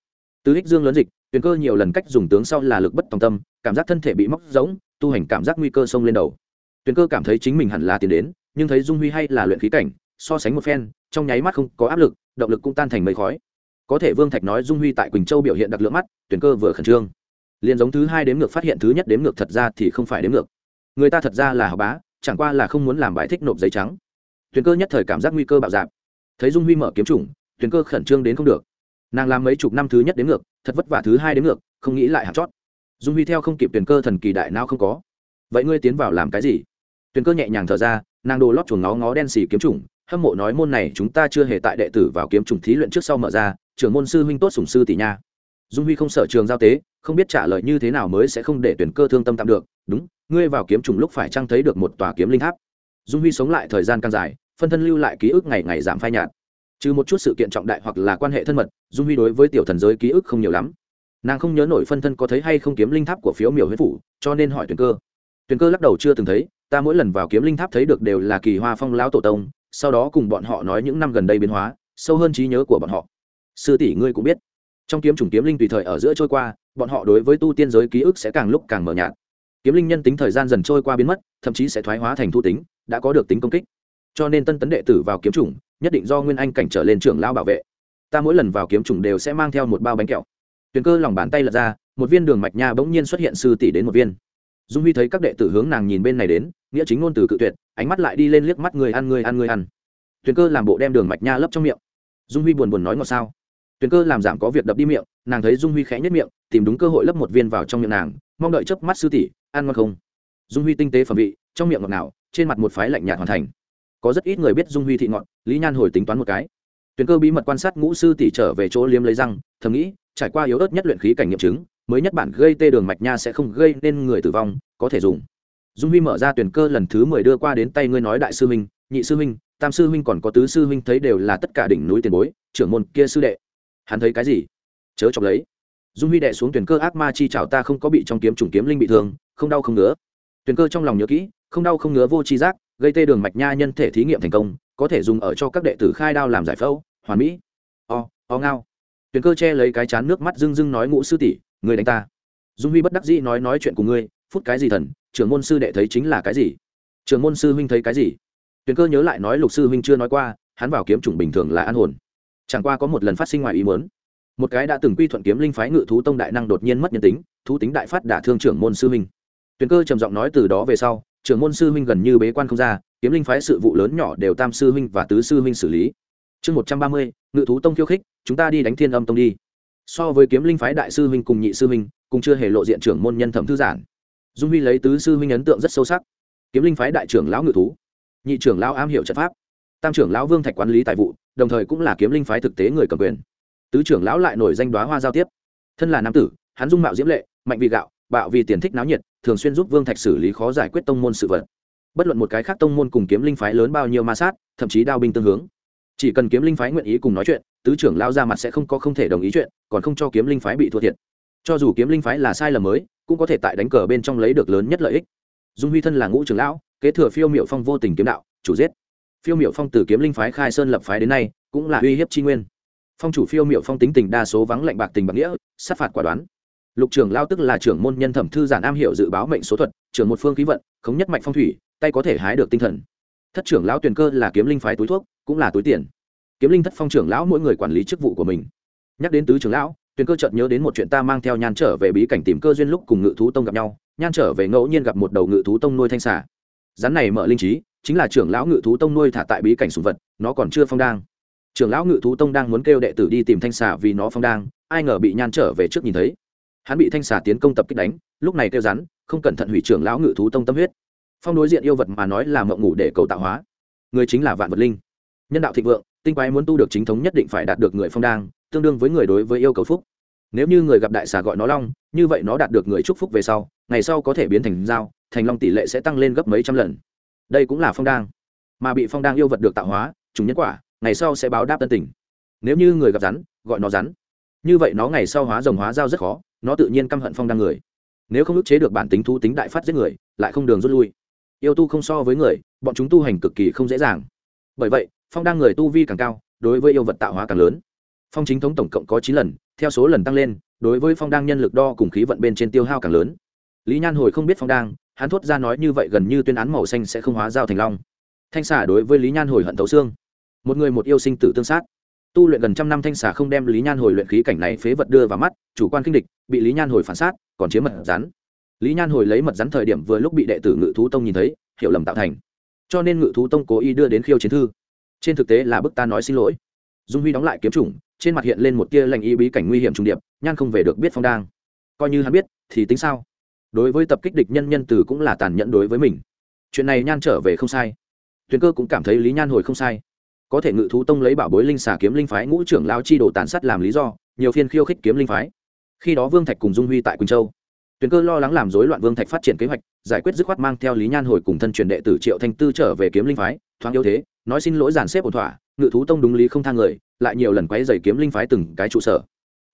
Tứ ích dương lớn dịch, tuyền cơ nhiều lần cách dùng tướng sau là lực bất tòng tâm, cảm giác thân thể bị móc giống tu hành cảm giác nguy cơ xông lên đầu. Tuyền cơ cảm thấy chính mình hẳn là tiến đến, nhưng thấy dung huy hay là luyện khí cảnh, so sánh một phen, trong nháy mắt không có áp lực, động lực cũng tan thành mây khói. Có thể vương thạch nói dung huy tại quỳnh châu biểu hiện đặc lượng mắt tuyển cơ vừa khẩn trương liền giống thứ hai đếm ngược phát hiện thứ nhất đếm ngược thật ra thì không phải đếm ngược. Người ta thật ra là học bá, chẳng qua là không muốn làm bài thích nộp giấy trắng. Tuyển cơ nhất thời cảm giác nguy cơ bạo dạp thấy dung huy mở kiếm chủng tuyển cơ khẩn trương đến không được. Nàng làm mấy chục năm thứ nhất đếm ngược, thật vất vả thứ hai đếm ngược, không nghĩ lại hạt chót. Dung huy theo không kịp tuyển cơ thần kỳ đại nào không có. Vậy ngươi tiến vào làm cái gì? Tuyển cơ nhẹ nhàng thở ra, nàng đồ lót chuồng ngó ngó đen xì kiếm chủng, hâm mộ nói môn này chúng ta chưa hề tại đệ tử vào kiếm chủng thí luyện trước sau mở ra, trưởng môn sư huynh tốt sùng sư tỷ nha dung huy không sợ trường giao tế, không biết trả lời như thế nào mới sẽ không để tuyển cơ thương tâm tạm được. Đúng, ngươi vào kiếm trùng lúc phải trăng thấy được một tòa kiếm linh tháp. Dung huy sống lại thời gian càng dài, phân thân lưu lại ký ức ngày ngày giảm phai nhạt. Trừ một chút sự kiện trọng đại hoặc là quan hệ thân mật, dung huy đối với tiểu thần giới ký ức không nhiều lắm. Nàng không nhớ nổi phân thân có thấy hay không kiếm linh tháp của phiếu miểu huyết phủ, cho nên hỏi tuyển cơ. Tuyển cơ lắc đầu chưa từng thấy, ta mỗi lần vào kiếm linh tháp thấy được đều là kỳ hoa phong lão tổ tông, sau đó cùng bọn họ nói những năm gần đây biến hóa, sâu hơn trí nhớ của bọn họ. Sư tỷ ngươi cũng biết trong kiếm chủng kiếm linh tùy thời ở giữa trôi qua, bọn họ đối với tu tiên giới ký ức sẽ càng lúc càng mờ nhạt. Kiếm linh nhân tính thời gian dần trôi qua biến mất, thậm chí sẽ thoái hóa thành thu tính, đã có được tính công kích. Cho nên tân tấn đệ tử vào kiếm chủng, nhất định do nguyên anh cảnh trở lên trưởng lao bảo vệ. Ta mỗi lần vào kiếm chủng đều sẽ mang theo một bao bánh kẹo. Tuyền cơ lòng bàn tay lật ra, một viên đường mạch nha bỗng nhiên xuất hiện sư tỷ đến một viên. Dung huy thấy các đệ tử hướng nàng nhìn bên này đến, nghĩa chính ngôn từ cự tuyệt, ánh mắt lại đi lên liếc mắt người ăn người ăn người ăn. Tuyền cơ làm bộ đem đường mạch nha lấp trong miệng. Dung huy buồn buồn nói ngọt sao? Tuyền cơ làm giảm có việc đập đi miệng, nàng thấy dung huy khẽ nhất miệng, tìm đúng cơ hội lấp một viên vào trong miệng nàng, mong đợi chớp mắt sư tỷ, ăn ngon không? Dung huy tinh tế phẩm vị, trong miệng ngọt nào trên mặt một phái lạnh nhạt hoàn thành. Có rất ít người biết dung huy thị ngọt, lý nhan hồi tính toán một cái. Tuyền cơ bí mật quan sát ngũ sư tỷ trở về chỗ liếm lấy răng, thầm nghĩ, trải qua yếu ớt nhất luyện khí cảnh nghiệm chứng, mới nhất bản gây tê đường mạch nha sẽ không gây nên người tử vong, có thể dùng. Dung huy mở ra tuyển cơ lần thứ mười đưa qua đến tay ngươi nói đại sư huynh, nhị sư huynh, tam sư huynh còn có tứ sư huynh thấy đều là tất cả đỉnh núi tiền bối, trưởng môn kia sư đệ hắn thấy cái gì? Chớ chọc lấy. Dung huy đệ xuống tuyển cơ ác ma chi chảo ta không có bị trong kiếm trùng kiếm linh bị thương, không đau không ngứa. Tuyển cơ trong lòng nhớ kỹ, không đau không ngứa vô chi giác, gây tê đường mạch nha nhân thể thí nghiệm thành công, có thể dùng ở cho các đệ tử khai đao làm giải phẫu, hoàn mỹ. O o ngao. Tuyển cơ che lấy cái chán nước mắt rưng rưng nói ngũ sư tỷ, người đánh ta. Dung huy bất đắc dĩ nói nói chuyện của ngươi, phút cái gì thần, trưởng môn sư đệ thấy chính là cái gì? Trưởng môn sư huynh thấy cái gì? Tuyển cơ nhớ lại nói lục sư huynh chưa nói qua, hắn vào kiếm chủng bình thường là an hồn chẳng qua có một lần phát sinh ngoài ý muốn. Một cái đã từng quy thuận kiếm linh phái ngự thú tông đại năng đột nhiên mất nhân tính, thú tính đại phát đả thương trưởng môn sư huynh. Tuyền cơ trầm giọng nói từ đó về sau, trưởng môn sư huynh gần như bế quan không ra, kiếm linh phái sự vụ lớn nhỏ đều tam sư huynh và tứ sư huynh xử lý. Chương một trăm ba mươi, ngự thú tông khiêu khích, chúng ta đi đánh thiên âm tông đi. So với kiếm linh phái đại sư huynh cùng nhị sư huynh, cùng chưa hề lộ diện trưởng môn nhân thẩm thư giản. Dung huy lấy tứ sư huynh ấn tượng rất sâu sắc. Kiếm linh phái đại trưởng lão ngự thú. Nhị trưởng lão am hiểu trận pháp. Tam trưởng lão vương thạch quản lý tài vụ đồng thời cũng là kiếm linh phái thực tế người cầm quyền. Tứ trưởng lão lại nổi danh đoá hoa giao tiếp. Thân là nam tử, hắn dung mạo diễm lệ, mạnh vì gạo, bạo vì tiền thích náo nhiệt, thường xuyên giúp vương thạch xử lý khó giải quyết tông môn sự vật. Bất luận một cái khác tông môn cùng kiếm linh phái lớn bao nhiêu ma sát, thậm chí đao binh tương hướng. Chỉ cần kiếm linh phái nguyện ý cùng nói chuyện, tứ trưởng lao ra mặt sẽ không có không thể đồng ý chuyện, còn không cho kiếm linh phái bị thua thiệt. Cho dù kiếm linh phái là sai lầm mới, cũng có thể tại đánh cờ bên trong lấy được lớn nhất lợi ích. Dung huy thân là ngũ trưởng lão, kế thừa phiêu miệu phong vô tình kiếm đạo, chủ giết phiêu miệu phong từ kiếm linh phái khai sơn lập phái đến nay, cũng là uy hiếp tri nguyên. Phong chủ phiêu miệu phong tính tình đa số vắng lạnh bạc tình bạc nghĩa, sát phạt quả đoán. Lục trưởng lao tức là trưởng môn nhân thẩm thư giản am hiểu dự báo mệnh số thuật, trưởng một phương khí vận, khống nhất mạnh phong thủy, tay có thể hái được tinh thần. Thất trưởng lão tuyền cơ là kiếm linh phái túi thuốc, cũng là túi tiền. Kiếm linh thất phong trưởng lão mỗi người quản lý chức vụ của mình. Nhắc đến tứ trưởng lão tuyền cơ chợt nhớ đến một chuyện ta mang theo nhan trở về bí cảnh tìm cơ duyên lúc cùng ngự thú tông gặp nhau, nhan trở về ngẫu nhiên gặp một đầu ngự thú tông nuôi thanh xà. Rắn này mở linh trí chính là trưởng lão ngự thú tông nuôi thả tại bí cảnh sùng vật, nó còn chưa phong đang. Trưởng lão ngự thú tông đang muốn kêu đệ tử đi tìm thanh xà vì nó phong đang, ai ngờ bị nhan trở về trước nhìn thấy. Hắn bị thanh xà tiến công tập kích đánh, lúc này kêu rắn, không cẩn thận hủy trưởng lão ngự thú tông tâm huyết. Phong đối diện yêu vật mà nói là mộng ngủ để cầu tạo hóa. Người chính là vạn vật linh. Nhân đạo thịnh vượng, tinh quái muốn tu được chính thống nhất định phải đạt được người phong đang, tương đương với người đối với yêu cầu phúc. Nếu như người gặp đại xà gọi nó long, như vậy nó đạt được người chúc phúc về sau, ngày sau có thể biến thành dao thành long tỷ lệ sẽ tăng lên gấp mấy trăm lần đây cũng là phong đang. Mà bị phong đang yêu vật được tạo hóa chúng nhân quả, ngày sau sẽ báo đáp tân tình. Nếu như người gặp rắn, gọi nó rắn. Như vậy nó ngày sau hóa rồng hóa dao rất khó, nó tự nhiên căm hận phong đang người. Nếu không ức chế được bản tính thu tính đại phát giết người, lại không đường rút lui. Yêu tu không so với người, bọn chúng tu hành cực kỳ không dễ dàng. Bởi vậy, phong đang người tu vi càng cao, đối với yêu vật tạo hóa càng lớn. Phong chính thống tổng cộng có chín lần, theo số lần tăng lên, đối với phong đang nhân lực đo cùng khí vận bên trên tiêu hao càng lớn. Lý nhan hồi không biết phong đang hắn thốt ra nói như vậy gần như tuyên án màu xanh sẽ không hóa giao thành long. Thanh xả đối với lý nhan hồi hận thấu xương. Một người một yêu sinh tử tương sát. Tu luyện gần trăm năm thanh xả không đem lý nhan hồi luyện khí cảnh này phế vật đưa vào mắt, chủ quan kinh địch, bị lý nhan hồi phản sát, còn chiếm mật rắn. Lý nhan hồi lấy mật rắn thời điểm vừa lúc bị đệ tử ngự thú tông nhìn thấy, hiểu lầm tạo thành. Cho nên ngự thú tông cố ý đưa đến khiêu chiến thư. Trên thực tế là bức ta nói xin lỗi. Dung huy đóng lại kiếm chủng, trên mặt hiện lên một tia lành y bí cảnh nguy hiểm trùng điệp, nhan không về được biết phong đang. Coi như hắn biết, thì tính sao? Đối với tập kích địch nhân nhân từ cũng là tàn nhẫn đối với mình. Chuyện này nhan trở về không sai. Tuyền cơ cũng cảm thấy lý nhan hồi không sai. Có thể ngự thú tông lấy bảo bối linh xà kiếm linh phái ngũ trưởng lao chi đồ tàn sát làm lý do, nhiều phiên khiêu khích kiếm linh phái. Khi đó vương thạch cùng dung huy tại quỳnh châu. Tuyền cơ lo lắng làm rối loạn vương thạch phát triển kế hoạch, giải quyết dứt khoát mang theo lý nhan hồi cùng thân truyền đệ tử triệu thanh tư trở về kiếm linh phái, thoáng yếu thế, nói xin lỗi giàn xếp ổn thỏa, ngự thú tông đúng lý không thang người, lại nhiều lần quấy dày kiếm linh phái từng cái trụ sở.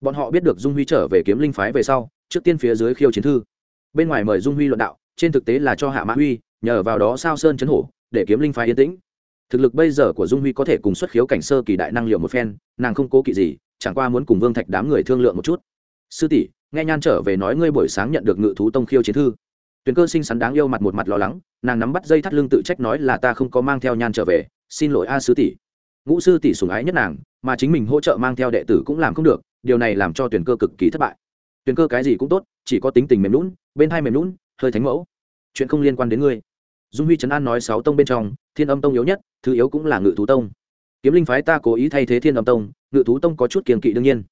Bọn họ biết được dung huy trở về kiếm linh phái về sau, trước tiên phía dưới khiêu chiến thư bên ngoài mời dung huy luận đạo, trên thực tế là cho hạ mã huy, nhờ vào đó sao sơn chấn hổ, để kiếm linh phái yên tĩnh. Thực lực bây giờ của dung huy có thể cùng xuất khiếu cảnh sơ kỳ đại năng liệu một phen, nàng không cố kỵ gì, chẳng qua muốn cùng vương thạch đám người thương lượng một chút. Sư tỷ, nghe nhan trở về nói ngươi buổi sáng nhận được ngự thú tông khiêu chiến thư. Tuyền cơ sinh sắn đáng yêu mặt một mặt lo lắng, nàng nắm bắt dây thắt lưng tự trách nói là ta không có mang theo nhan trở về, xin lỗi a sư tỷ. Ngũ sư tỷ sùng ái nhất nàng, mà chính mình hỗ trợ mang theo đệ tử cũng làm không được, điều này làm cho tuyển cơ cực kỳ thất bại tuyền cơ cái gì cũng tốt, chỉ có tính tình mềm lún bên hai mềm lún hơi thánh mẫu. Chuyện không liên quan đến ngươi. Dung huy trấn an nói sáu tông bên trong, thiên âm tông yếu nhất, thứ yếu cũng là ngự thú tông. Kiếm linh phái ta cố ý thay thế thiên âm tông, ngự thú tông có chút kiềm kỵ đương nhiên.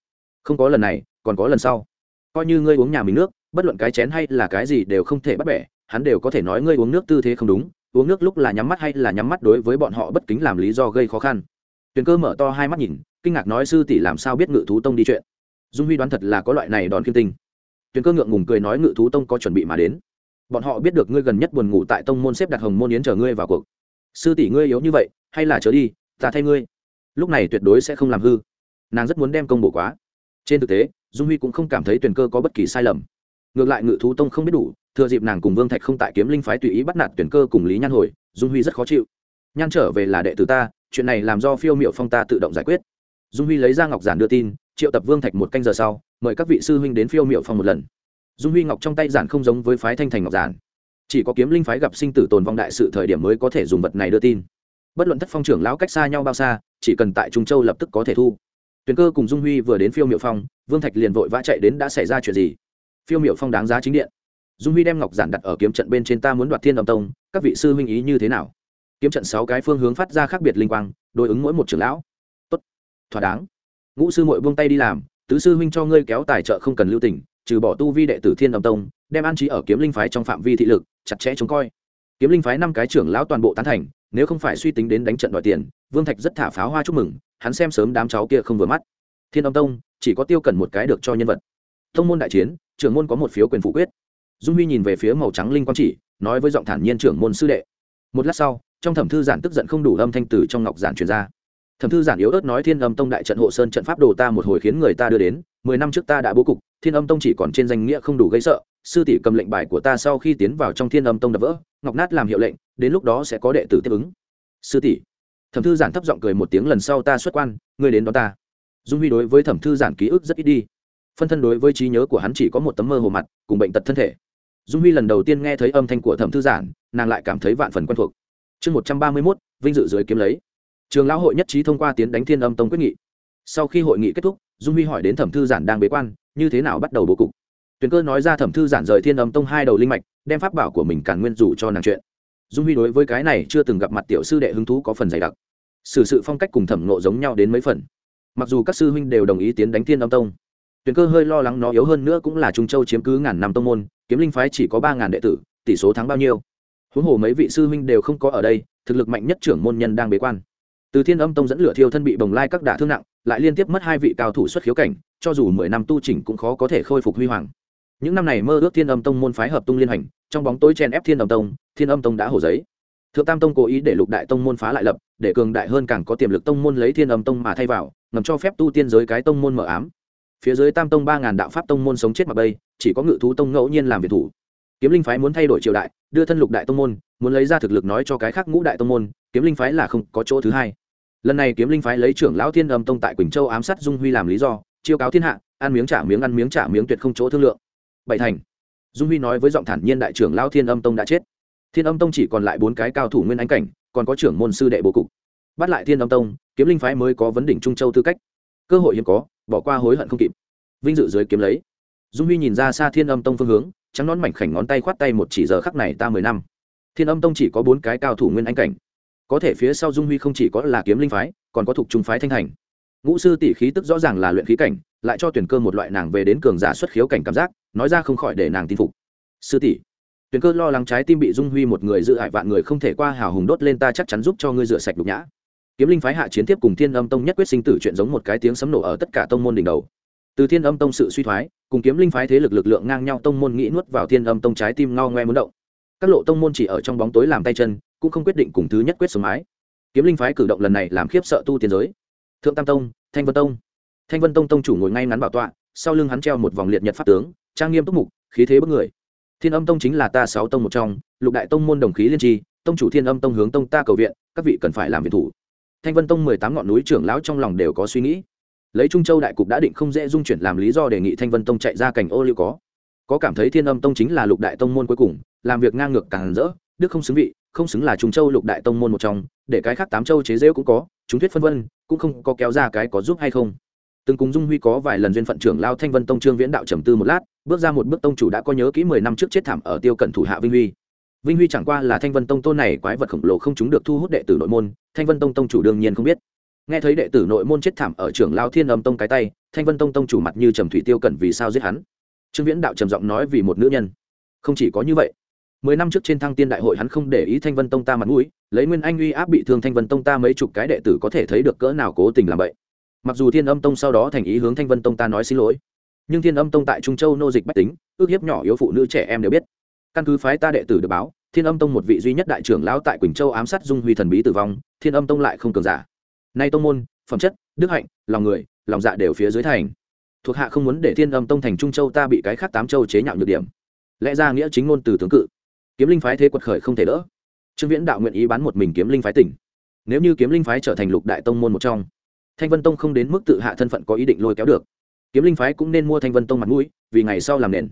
Không có lần này, còn có lần sau. Coi như ngươi uống nhà mình nước, bất luận cái chén hay là cái gì đều không thể bắt bẻ, hắn đều có thể nói ngươi uống nước tư thế không đúng, uống nước lúc là nhắm mắt hay là nhắm mắt đối với bọn họ bất kính làm lý do gây khó khăn. Tuyền cơ mở to hai mắt nhìn, kinh ngạc nói sư tỷ làm sao biết ngự thú tông đi chuyện dung huy đoán thật là có loại này đòn khiêm tinh. Tuyền cơ ngượng ngùng cười nói ngự thú tông có chuẩn bị mà đến. Bọn họ biết được ngươi gần nhất buồn ngủ tại tông môn xếp đặt hồng môn yến chờ ngươi vào cuộc. Sư tỷ ngươi yếu như vậy, hay là trở đi, ta thay ngươi. Lúc này tuyệt đối sẽ không làm hư. Nàng rất muốn đem công bổ quá. Trên thực tế, dung huy cũng không cảm thấy tuyền cơ có bất kỳ sai lầm. Ngược lại ngự thú tông không biết đủ, thừa dịp nàng cùng vương thạch không tại kiếm linh phái tùy ý bắt nạt tuyển cơ cùng lý nhan hồi, dung huy rất khó chịu. Nhan trở về là đệ tử ta, chuyện này làm do phiêu miệu phong ta tự động giải quyết. Dung huy lấy ra ngọc giản đưa tin triệu tập vương thạch một canh giờ sau, mời các vị sư huynh đến phiêu miệu phong một lần. Dung huy ngọc trong tay giản không giống với phái thanh thành ngọc giản. Chỉ có kiếm linh phái gặp sinh tử tồn vong đại sự thời điểm mới có thể dùng vật này đưa tin. Bất luận thất phong trưởng lão cách xa nhau bao xa, chỉ cần tại trung châu lập tức có thể thu. Tuyền cơ cùng dung huy vừa đến phiêu miệu phong vương thạch liền vội vã chạy đến đã xảy ra chuyện gì? Phiêu miệu phong đáng giá chính điện. Dung huy đem ngọc giản đặt ở kiếm trận bên trên ta muốn đoạt thiên đồng tông, các vị sư huynh ý như thế nào? Kiếm trận sáu cái phương hướng phát ra khác biệt linh quang, đối ứng mỗi một trưởng lão. Tốt. Thỏa đáng ngũ sư muội buông tay đi làm, tứ sư huynh cho ngươi kéo tài trợ không cần lưu tình, trừ bỏ tu vi đệ tử thiên đồng tông, đem an trí ở kiếm linh phái trong phạm vi thị lực, chặt chẽ chống coi. Kiếm linh phái năm cái trưởng lão toàn bộ tán thành, nếu không phải suy tính đến đánh trận đòi tiền, vương thạch rất thả pháo hoa chúc mừng, hắn xem sớm đám cháu kia không vừa mắt. Thiên âm tông, chỉ có tiêu cần một cái được cho nhân vật. Thông môn đại chiến, trưởng môn có một phiếu quyền phủ quyết. Dung huy nhìn về phía màu trắng linh quang chỉ, nói với giọng thản nhiên trưởng môn sư đệ. Một lát sau, trong thẩm thư giản tức giận không đủ âm thanh từ trong ngọc giản truyền ra thẩm thư giản yếu ớt nói, thiên âm tông đại trận hộ sơn trận pháp đồ ta một hồi khiến người ta đưa đến, mười năm trước ta đã bố cục, thiên âm tông chỉ còn trên danh nghĩa không đủ gây sợ, sư tỷ cầm lệnh bài của ta sau khi tiến vào trong thiên âm tông đập vỡ, ngọc nát làm hiệu lệnh, đến lúc đó sẽ có đệ tử tiếp ứng. Sư tỷ. Thẩm thư giản thấp giọng cười một tiếng, lần sau ta xuất quan, ngươi đến đó ta. Dung huy đối với thẩm thư giản ký ức rất ít đi. Phân thân đối với trí nhớ của hắn chỉ có một tấm mơ hồ mặt, cùng bệnh tật thân thể. Dung huy lần đầu tiên nghe thấy âm thanh của thẩm thư giản, nàng lại cảm thấy vạn phần quen thuộc. Chương một trăm ba mươi mốt, vinh dự dưới kiếm lấy trường lão hội nhất trí thông qua tiến đánh thiên âm tông quyết nghị. Sau khi hội nghị kết thúc, dung huy hỏi đến thẩm thư giản đang bế quan, như thế nào bắt đầu bố cục? Tuyền cơ nói ra thẩm thư giản rời thiên âm tông hai đầu linh mạch, đem pháp bảo của mình càn nguyên rủ cho nàng chuyện. Dung huy đối với cái này chưa từng gặp mặt tiểu sư đệ hứng thú có phần dày đặc. Xử sự phong cách cùng thẩm nộ giống nhau đến mấy phần. Mặc dù các sư huynh đều đồng ý tiến đánh thiên âm tông, tuyền cơ hơi lo lắng nó yếu hơn nữa cũng là trung châu chiếm cứ ngàn năm tông môn, kiếm linh phái chỉ có ba ngàn đệ tử, tỷ số thắng bao nhiêu. Huống hồ mấy vị sư huynh đều không có ở đây, thực lực mạnh nhất trưởng môn nhân đang bế quan từ thiên âm tông dẫn lửa thiêu thân bị bồng lai các đả thương nặng, lại liên tiếp mất hai vị cao thủ xuất khiếu cảnh, cho dù mười năm tu chỉnh cũng khó có thể khôi phục huy hoàng. Những năm này mơ ước thiên âm tông môn phái hợp tung liên hành, trong bóng tối chen ép thiên âm tông, thiên âm tông đã hổ giấy. Thượng tam tông cố ý để lục đại tông môn phá lại lập, để cường đại hơn càng có tiềm lực tông môn lấy thiên âm tông mà thay vào, ngầm cho phép tu tiên giới cái tông môn mở ám. Phía dưới tam tông ba ngàn đạo pháp tông môn sống chết mà bây chỉ có ngự thú tông ngẫu nhiên làm việc thủ. Kiếm linh phái muốn thay đổi triều đại, đưa thân lục đại tông môn, muốn lấy ra thực lực nói cho cái khác ngũ đại tông môn kiếm linh phái là không có chỗ thứ hai. Lần này kiếm linh phái lấy trưởng lão thiên âm tông tại quỳnh châu ám sát dung huy làm lý do, chiêu cáo thiên hạ, ăn miếng trả miếng, ăn miếng trả miếng tuyệt không chỗ thương lượng. Bảy thành. Dung huy nói với giọng thản nhiên đại trưởng lão thiên âm tông đã chết. Thiên âm tông chỉ còn lại bốn cái cao thủ nguyên ánh cảnh, còn có trưởng môn sư đệ bố cục. Bắt lại thiên âm tông, kiếm linh phái mới có vấn đỉnh trung châu tư cách. Cơ hội hiếm có, bỏ qua hối hận không kịp. Vinh dự dưới kiếm lấy. Dung huy nhìn ra xa thiên âm tông phương hướng, trắng nón mảnh khảnh ngón tay khoát tay một chỉ giờ khắc này ta mười năm. Thiên âm tông chỉ có bốn cái cao thủ nguyên anh cảnh có thể phía sau dung huy không chỉ có là kiếm linh phái, còn có thuộc trung phái thanh thành. Ngũ sư tỷ khí tức rõ ràng là luyện khí cảnh, lại cho tuyển cơ một loại nàng về đến cường giả xuất khiếu cảnh cảm giác, nói ra không khỏi để nàng tin phục. Sư tỷ, tuyển cơ lo lắng trái tim bị dung huy một người dự hại vạn người không thể qua hào hùng đốt lên ta chắc chắn giúp cho ngươi rửa sạch đục nhã. Kiếm linh phái hạ chiến tiếp cùng thiên âm tông nhất quyết sinh tử chuyện giống một cái tiếng sấm nổ ở tất cả tông môn đỉnh đầu. Từ thiên âm tông sự suy thoái, cùng kiếm linh phái thế lực lực lượng ngang nhau tông môn nghĩ nuốt vào thiên âm tông trái tim ngao ngoe muốn động. Các lộ tông môn chỉ ở trong bóng tối làm tay chân cũng không quyết định cùng thứ nhất quyết sống mái. Kiếm linh phái cử động lần này làm khiếp sợ tu tiên giới. Thượng tam tông, thanh vân tông. Thanh vân tông tông chủ ngồi ngay ngắn bảo tọa, sau lưng hắn treo một vòng liệt nhật pháp tướng, trang nghiêm túc mục, khí thế bất người. Thiên âm tông chính là ta sáu tông một trong, lục đại tông môn đồng khí liên tri, tông chủ thiên âm tông hướng tông ta cầu viện, các vị cần phải làm viện thủ. Thanh vân tông mười tám ngọn núi trưởng lão trong lòng đều có suy nghĩ. Lấy trung châu đại cục đã định không dễ dung chuyển làm lý do đề nghị thanh vân tông chạy ra cảnh ô liu có. Có cảm thấy thiên âm tông chính là lục đại tông môn cuối cùng, làm việc ngang ngược càng rỡ, đức không xứng vị không xứng là trung châu lục đại tông môn một trong, để cái khác tám châu chế rêu cũng có, chúng thuyết phân vân, cũng không có kéo ra cái có giúp hay không. Từng cùng dung huy có vài lần duyên phận trưởng lao thanh vân tông trương viễn đạo trầm tư một lát, bước ra một bước tông chủ đã có nhớ kỹ mười năm trước chết thảm ở tiêu cận thủ hạ vinh huy. Vinh huy chẳng qua là thanh vân tông tôn này quái vật khổng lồ không chúng được thu hút đệ tử nội môn, thanh vân tông tông chủ đương nhiên không biết. Nghe thấy đệ tử nội môn chết thảm ở trưởng lao thiên âm tông cái tay, thanh vân tông tông chủ mặt như trầm thủy tiêu cận vì sao giết hắn. Trương viễn đạo trầm giọng nói vì một nữ nhân. Không chỉ có như vậy mười năm trước trên thăng tiên đại hội hắn không để ý thanh vân tông ta mặt mũi, lấy nguyên anh uy áp bị thương thanh vân tông ta mấy chục cái đệ tử có thể thấy được cỡ nào cố tình làm vậy mặc dù thiên âm tông sau đó thành ý hướng thanh vân tông ta nói xin lỗi, nhưng thiên âm tông tại trung châu nô dịch bách tính, ước hiếp nhỏ yếu phụ nữ trẻ em đều biết. Căn cứ phái ta đệ tử được báo, thiên âm tông một vị duy nhất đại trưởng lão tại quỳnh châu ám sát dung huy thần bí tử vong, thiên âm tông lại không cường giả. Nay tông môn, phẩm chất, đức hạnh, lòng người, lòng dạ đều phía dưới thành. Thuộc hạ không muốn để thiên âm tông thành trung châu ta bị cái khác tám châu chế nhạo nhược điểm. Lẽ ra nghĩa chính ngôn từ tướng cự kiếm linh phái thế quật khởi không thể đỡ. Trương viễn đạo nguyện ý bán một mình kiếm linh phái tỉnh. Nếu như kiếm linh phái trở thành lục đại tông môn một trong, thanh vân tông không đến mức tự hạ thân phận có ý định lôi kéo được. Kiếm linh phái cũng nên mua thanh vân tông mặt mũi, vì ngày sau làm nền.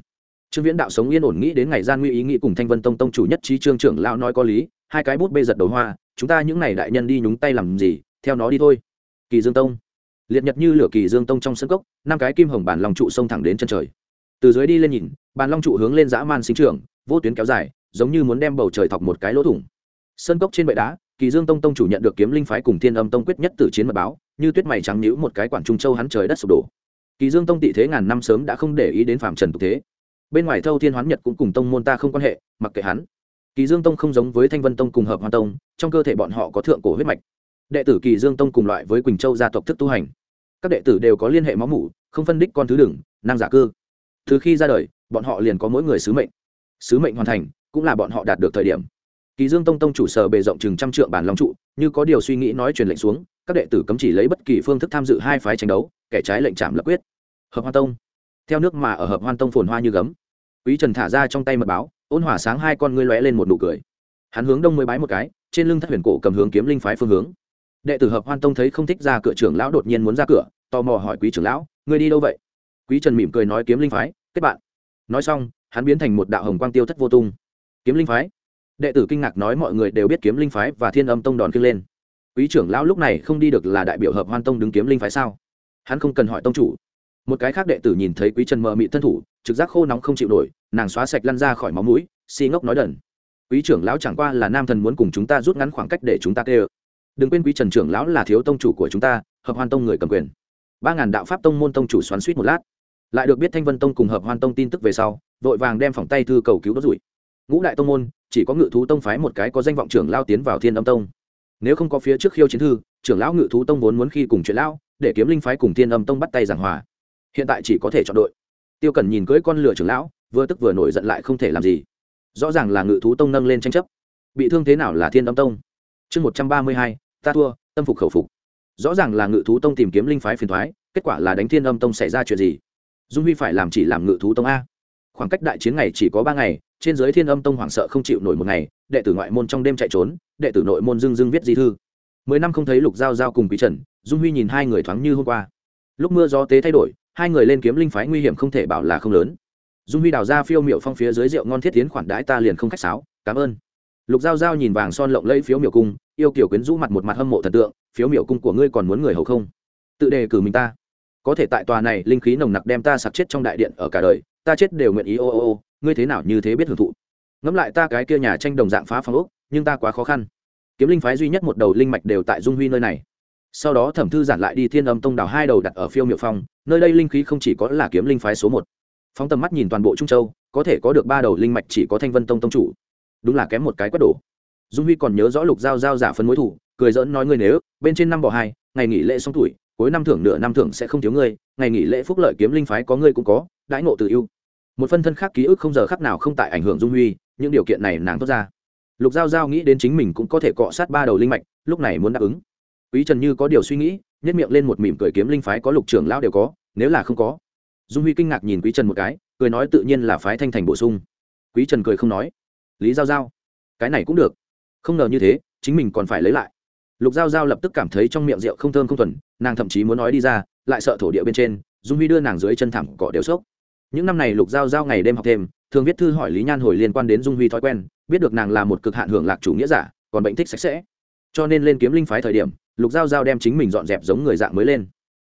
Trương viễn đạo sống yên ổn nghĩ đến ngày gian nguy ý nghĩ cùng thanh vân tông tông chủ nhất trí trương trưởng lão nói có lý, hai cái bút bê giật đầu hoa, chúng ta những n à y đại nhân đi nhúng tay làm gì, theo nó đi thôi. Kỳ dương tông. Liệt nhật như lửa kỳ dương tông trong sân cốc, năm cái kim hồng bàn long trụ xông thẳng đến chân trời. Từ dưới đi lên nhìn bàn long trụ hướng lên dã man sinh trưởng, vô tuyến kéo dài giống như muốn đem bầu trời thọc một cái lỗ thủng. Sơn cốc trên bệ đá, kỳ dương tông tông chủ nhận được kiếm linh phái cùng thiên âm tông quyết nhất tử chiến mật báo, như tuyết mày trắng nhữ một cái quản trung châu hắn trời đất sụp đổ. Kỳ dương tông tị thế ngàn năm sớm đã không để ý đến phạm trần tục thế. Bên ngoài thâu thiên hoán nhật cũng cùng tông môn ta không quan hệ, mặc kệ hắn. Kỳ dương tông không giống với thanh vân tông cùng hợp hoa tông, trong cơ thể bọn họ có thượng cổ huyết mạch. Đệ tử kỳ dương tông cùng loại với quỳnh châu gia tộc thức tu hành. Các đệ tử đều có liên hệ máu mủ, không phân đích con thứ đừng, năng giả cư. Từ khi ra đời, bọn họ liền có mỗi người sứ mệnh. Sứ mệnh hoàn thành cũng là bọn họ đạt được thời điểm. Kỳ dương tông tông chủ sở bề rộng chừng trăm trượng bản long trụ, như có điều suy nghĩ nói truyền lệnh xuống, các đệ tử cấm chỉ lấy bất kỳ phương thức tham dự hai phái tranh đấu, kẻ trái lệnh chạm lập quyết. Hợp hoan tông. Theo nước mà ở hợp hoan tông phồn hoa như gấm. Quý trần thả ra trong tay mật báo, ôn hỏa sáng hai con ngươi lóe lên một nụ cười. Hắn hướng đông mới bái một cái, trên lưng thất huyền cổ cầm hướng kiếm linh phái phương hướng. Đệ tử hợp hoan tông thấy không thích ra cửa trưởng lão đột nhiên muốn ra cửa, tò mò hỏi quý trưởng lão, ngươi đi đâu vậy? Quý trần mỉm cười nói, kiếm linh phái, kết bạn. Nói xong, hắn biến thành một đạo hồng quang tiêu thất vô tung kiếm linh phái. Đệ tử kinh ngạc nói mọi người đều biết kiếm linh phái và thiên âm tông đòn kinh lên. Quý trưởng lão lúc này không đi được là đại biểu hợp hoan tông đứng kiếm linh phái sao? Hắn không cần hỏi tông chủ. Một cái khác đệ tử nhìn thấy quý trần mờ mị thân thủ, trực giác khô nóng không chịu nổi, nàng xóa sạch lăn ra khỏi máu mũi xi ngốc nói đần. Quý trưởng lão chẳng qua là nam thần muốn cùng chúng ta rút ngắn khoảng cách để chúng ta tê ơ đừng quên quý trần trưởng lão là thiếu tông chủ của chúng ta, hợp hoan tông người cầm quyền. Ba ngàn đạo pháp tông môn tông chủ xoắn suýt một lát. Lại được biết thanh vân tông cùng hợp hoan tông tin tức về sau, vội vàng đem phòng tay thư cầu cứu đốt rủi ngũ đại tông môn, chỉ có ngự thú tông phái một cái có danh vọng trưởng lao tiến vào thiên âm tông. Nếu không có phía trước khiêu chiến thư, trưởng lão ngự thú tông vốn muốn khi cùng chuyện lão, để kiếm linh phái cùng thiên âm tông bắt tay giảng hòa. Hiện tại chỉ có thể chọn đội. Tiêu cần nhìn cưỡi con lửa trưởng lão, vừa tức vừa nổi giận lại không thể làm gì. Rõ ràng là ngự thú tông nâng lên tranh chấp. Bị thương thế nào là thiên âm tông? Chương một trăm ba mươi hai, ta thua, tâm phục khẩu phục. Rõ ràng là ngự thú tông tìm kiếm linh phái phiền thoái kết quả là đánh thiên âm tông xảy ra chuyện gì? Dung huy phải làm chỉ làm ngự thú tông a. Khoảng cách đại chiến ngày chỉ có ba ngày trên giới thiên âm tông hoảng sợ không chịu nổi một ngày, đệ tử ngoại môn trong đêm chạy trốn, đệ tử nội môn dưng dưng viết di thư. Mười năm không thấy lục giao giao cùng quý trần, dung huy nhìn hai người thoáng như hôm qua. Lúc mưa gió tế thay đổi, hai người lên kiếm linh phái nguy hiểm không thể bảo là không lớn. Dung huy đào ra phiêu miệu phong phía dưới rượu ngon thiết tiến khoản đãi ta liền không khách sáo, cảm ơn. Lục giao giao nhìn vàng son lộng lẫy phiếu miệu cung, yêu kiểu quyến rũ mặt một mặt hâm mộ thần tượng, phiếu miệu cung của ngươi còn muốn người hầu không? Tự đề cử mình ta. Có thể tại tòa này, linh khí nồng nặc đem ta sặc chết trong đại điện ở cả đời ta chết đều nguyện ý, ô ô ô, ngươi thế nào như thế biết hưởng thụ? Ngẫm lại ta cái kia nhà tranh đồng dạng phá phong ốc, nhưng ta quá khó khăn. Kiếm linh phái duy nhất một đầu linh mạch đều tại dung huy nơi này. Sau đó thẩm thư giản lại đi thiên âm tông đào hai đầu đặt ở phiêu miệu phong, nơi đây linh khí không chỉ có là kiếm linh phái số một. Phóng tầm mắt nhìn toàn bộ trung châu, có thể có được ba đầu linh mạch chỉ có thanh vân tông tông chủ. Đúng là kém một cái quất đổ dung huy còn nhớ rõ lục giao giao giả phân mối thủ, cười dỡn nói ngươi nếu, bên trên năm bỏ hai, ngày nghỉ lễ xong tuổi, cuối năm thưởng nửa năm thưởng sẽ không thiếu ngươi, ngày nghỉ lễ phúc lợi kiếm linh phái có ngươi cũng có, đãi ngộ tự ưu một phân thân khác ký ức không giờ khắc nào không tại ảnh hưởng dung huy, những điều kiện này nàng thốt ra. Lục giao giao nghĩ đến chính mình cũng có thể cọ sát ba đầu linh mạch, lúc này muốn đáp ứng. Quý trần như có điều suy nghĩ nhất miệng lên một mỉm cười kiếm linh phái có lục trưởng lão đều có, nếu là không có. Dung huy kinh ngạc nhìn quý trần một cái, cười nói tự nhiên là phái thanh thành bổ sung. Quý trần cười không nói. Lý giao giao, cái này cũng được. Không ngờ như thế, chính mình còn phải lấy lại. Lục giao giao lập tức cảm thấy trong miệng rượu không thơm không thuần, nàng thậm chí muốn nói đi ra, lại sợ thổ địa bên trên, dung huy đưa nàng dưới chân thảm cọ đều sốc những năm này lục giao giao ngày đêm học thêm, thường viết thư hỏi lý nhan hồi liên quan đến dung huy thói quen, biết được nàng là một cực hạn hưởng lạc chủ nghĩa giả, còn bệnh thích sạch sẽ. Cho nên lên kiếm linh phái thời điểm, lục giao giao đem chính mình dọn dẹp giống người dạng mới lên.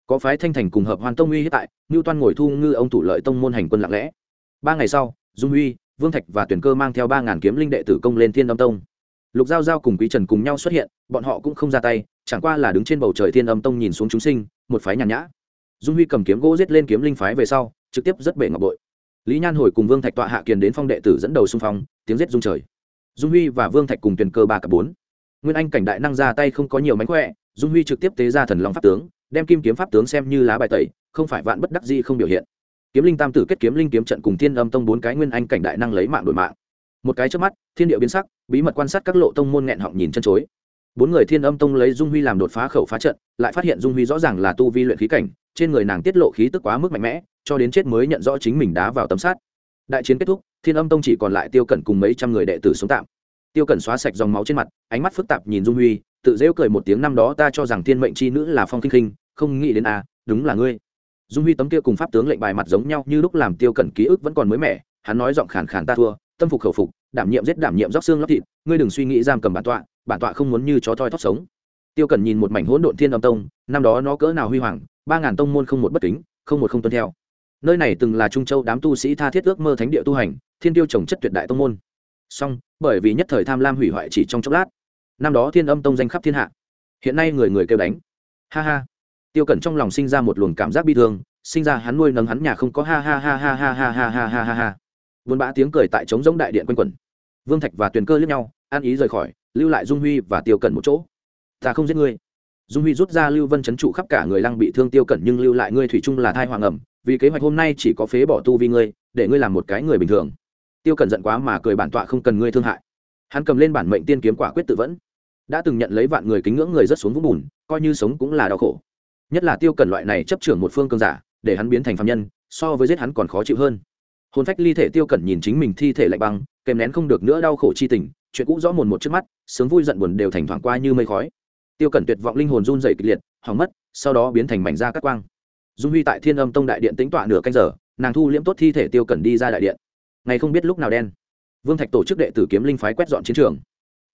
Có phái thanh thành cùng hợp hoàn tông uy hiện tại, ngưu toan ngồi thu ngư ông thủ lợi tông môn hành quân lặng lẽ. Ba ngày sau, dung huy, vương thạch và tuyển cơ mang theo ba ngàn kiếm linh đệ tử công lên thiên âm tông. Lục giao giao cùng quý trần cùng nhau xuất hiện, bọn họ cũng không ra tay, chẳng qua là đứng trên bầu trời thiên âm tông nhìn xuống chúng sinh, một phái nhàn nhã. Dung huy cầm kiếm gỗ giết lên kiếm linh phái về sau trực tiếp rất bể ngọc bội. Lý nhan hồi cùng vương thạch tọa hạ kiền đến phong đệ tử dẫn đầu xung phong, tiếng giết dung trời. Dung huy và vương thạch cùng tuyền cơ ba cặp bốn. Nguyên anh cảnh đại năng ra tay không có nhiều mánh khỏe, dung huy trực tiếp tế ra thần long pháp tướng, đem kim kiếm pháp tướng xem như lá bài tẩy, không phải vạn bất đắc di không biểu hiện. Kiếm linh tam tử kết kiếm linh kiếm trận cùng thiên âm tông bốn cái nguyên anh cảnh đại năng lấy mạng đổi mạng. Một cái trước mắt, thiên địa biến sắc, bí mật quan sát các lộ tông môn nghẹn họng nhìn chân chối. Bốn người thiên âm tông lấy dung huy làm đột phá khẩu phá trận, lại phát hiện dung huy rõ ràng là tu vi luyện khí cảnh trên người nàng tiết lộ khí tức quá mức mạnh mẽ cho đến chết mới nhận rõ chính mình đá vào tấm sát đại chiến kết thúc thiên âm tông chỉ còn lại tiêu cẩn cùng mấy trăm người đệ tử sống tạm. Tiêu cẩn xóa sạch dòng máu trên mặt ánh mắt phức tạp nhìn dung huy tự dễu cười một tiếng năm đó ta cho rằng thiên mệnh c h i nữ là phong kinh khinh không nghĩ đến a à, đúng là ngươi. Dung huy tấm kia cùng pháp tướng lệnh bài mặt giống nhau như lúc làm tiêu cẩn ký ức vẫn còn mới mẻ hắn nói giọng khàn khàn ta thua tâm phục khẩu phục đảm nhiệm giết đảm nhiệm róc xương lóc thịt ngươi đừng suy nghĩ giam cầm bản tọa bản tọa không muốn như chó thoi thóp sống. Tiêu cẩn nhìn một mảnh hỗn độn thiên âm tông năm đó nó cỡ nào huy hoàng ba ngàn tông môn không một bất kính không một không tuân theo nơi này từng là trung châu đám tu sĩ tha thiết ước mơ thánh địa tu hành thiên tiêu trồng chất tuyệt đại tông môn song bởi vì nhất thời tham lam hủy hoại chỉ trong chốc lát năm đó thiên âm tông danh khắp thiên hạ hiện nay người người kêu đánh ha ha tiêu cẩn trong lòng sinh ra một luồng cảm giác bi thương sinh ra hắn nuôi nấng hắn nhà không có ha ha ha ha ha ha ha ha ha ha ha vốn bã tiếng cười tại trống giống đại điện quanh quẩn vương thạch và tuyền cơ lướt nhau an ý rời khỏi lưu lại dung huy và tiêu cẩn một chỗ ta không giết ngươi dung huy rút ra lưu vân chấn trụ khắp cả người lăng bị thương tiêu cẩn nhưng lưu lại ngươi thủy chung là thai hoàng ẩm, vì kế hoạch hôm nay chỉ có phế bỏ tu vi ngươi, để ngươi làm một cái người bình thường. Tiêu cẩn giận quá mà cười bản tọa không cần ngươi thương hại. Hắn cầm lên bản mệnh tiên kiếm quả quyết tự vẫn. Đã từng nhận lấy vạn người kính ngưỡng người rất xuống vũng bùn, coi như sống cũng là đau khổ. Nhất là tiêu cẩn loại này chấp trưởng một phương cương giả, để hắn biến thành phạm nhân, so với giết hắn còn khó chịu hơn. Hồn phách ly thể tiêu cẩn nhìn chính mình thi thể lạnh băng, kèm nén không được nữa đau khổ chi tình, chuyện cũ rõ mồn một trước mắt, sướng vui giận buồn đều thành thoảng qua như mây khói tiêu cẩn tuyệt vọng linh hồn run dày kịch liệt, hỏng mất, sau đó biến thành mảnh da cắt quang. Dung huy tại thiên âm tông đại điện tính tọa nửa canh giờ, nàng thu liễm tốt thi thể tiêu cẩn đi ra đại điện. Ngày không biết lúc nào đen, vương thạch tổ chức đệ tử kiếm linh phái quét dọn chiến trường.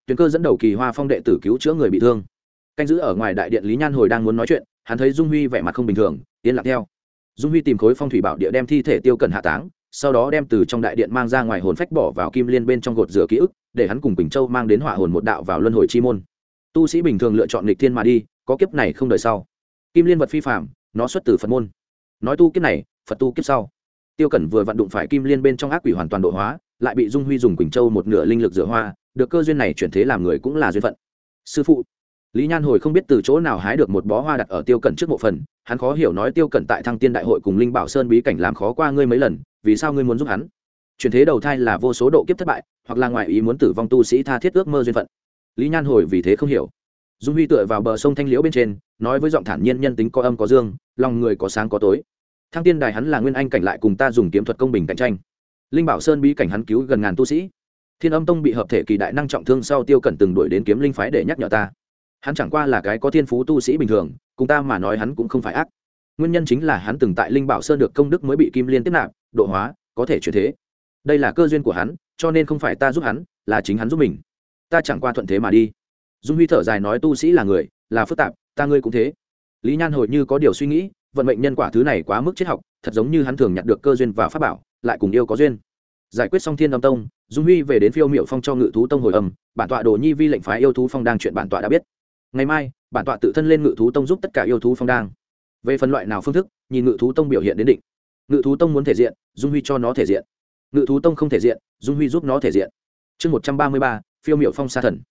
Tuyến cơ dẫn đầu kỳ hoa phong đệ tử cứu chữa người bị thương. Canh giữ ở ngoài đại điện lý nhan hồi đang muốn nói chuyện, hắn thấy dung huy vẻ mặt không bình thường, yên lặng theo. Dung huy tìm khối phong thủy bảo địa đem thi thể tiêu cẩn hạ táng, sau đó đem từ trong đại điện mang ra ngoài hồn phách bỏ vào kim liên bên trong gột rửa ký ức, để hắn cùng bình châu mang đến hỏa hồn một đạo vào luân hồi chi môn tu sĩ bình thường lựa chọn lịch thiên mà đi, có kiếp này không đời sau. Kim liên vật phi phạm nó xuất từ phật môn. Nói tu kiếp này, phật tu kiếp sau. Tiêu cẩn vừa vặn đụng phải kim liên bên trong ác quỷ hoàn toàn độ hóa, lại bị dung huy dùng quỳnh châu một nửa linh lực rửa hoa, được cơ duyên này chuyển thế làm người cũng là duyên phận. Sư phụ, lý nhan hồi không biết từ chỗ nào hái được một bó hoa đặt ở tiêu cẩn trước mộ phần, hắn khó hiểu nói tiêu cẩn tại thăng tiên đại hội cùng linh bảo sơn bí cảnh làm khó qua ngươi mấy lần, vì sao ngươi muốn giúp hắn? Chuyển thế đầu thai là vô số độ kiếp thất bại, hoặc là ngoại ý muốn tử vong tu sĩ tha thiết ước mơ duyên phận lý nhan hồi vì thế không hiểu. Dung huy tựa vào bờ sông thanh liễu bên trên, nói với giọng thản nhiên nhân tính có âm có dương, lòng người có sáng có tối. Thăng tiên đài hắn là nguyên anh cảnh lại cùng ta dùng kiếm thuật công bình cạnh tranh. Linh bảo sơn bí cảnh hắn cứu gần ngàn tu sĩ. Thiên âm tông bị hợp thể kỳ đại năng trọng thương sau tiêu cẩn từng đuổi đến kiếm linh phái để nhắc nhở ta. Hắn chẳng qua là cái có thiên phú tu sĩ bình thường, cùng ta mà nói hắn cũng không phải ác. Nguyên nhân chính là hắn từng tại linh bảo sơn được công đức mới bị kim liên tiếp nạp, độ hóa, có thể chuyển thế. Đây là cơ duyên của hắn, cho nên không phải ta giúp hắn, là chính hắn giúp mình ta chẳng qua thuận thế mà đi. Dung huy thở dài nói, tu sĩ là người, là phức tạp, ta ngươi cũng thế. Lý nhan hồi như có điều suy nghĩ, vận mệnh nhân quả thứ này quá mức triết học, thật giống như hắn thường nhặt được cơ duyên và pháp bảo, lại cùng yêu có duyên. Giải quyết xong thiên âm tông, dung huy về đến phiêu miệu phong cho ngự thú tông hồi âm, bản tọa đồ nhi vi lệnh phái yêu thú phong đang chuyện bản tọa đã biết. Ngày mai, bản tọa tự thân lên ngự thú tông giúp tất cả yêu thú phong đang. Về phần loại nào phương thức, nhìn ngự thú tông biểu hiện đến định. Ngự thú tông muốn thể diện, dung huy cho nó thể diện. Ngự thú tông không thể diện, dung huy giúp nó thể diện. Chương một trăm ba mươi ba phiêu miệu phong sa thần.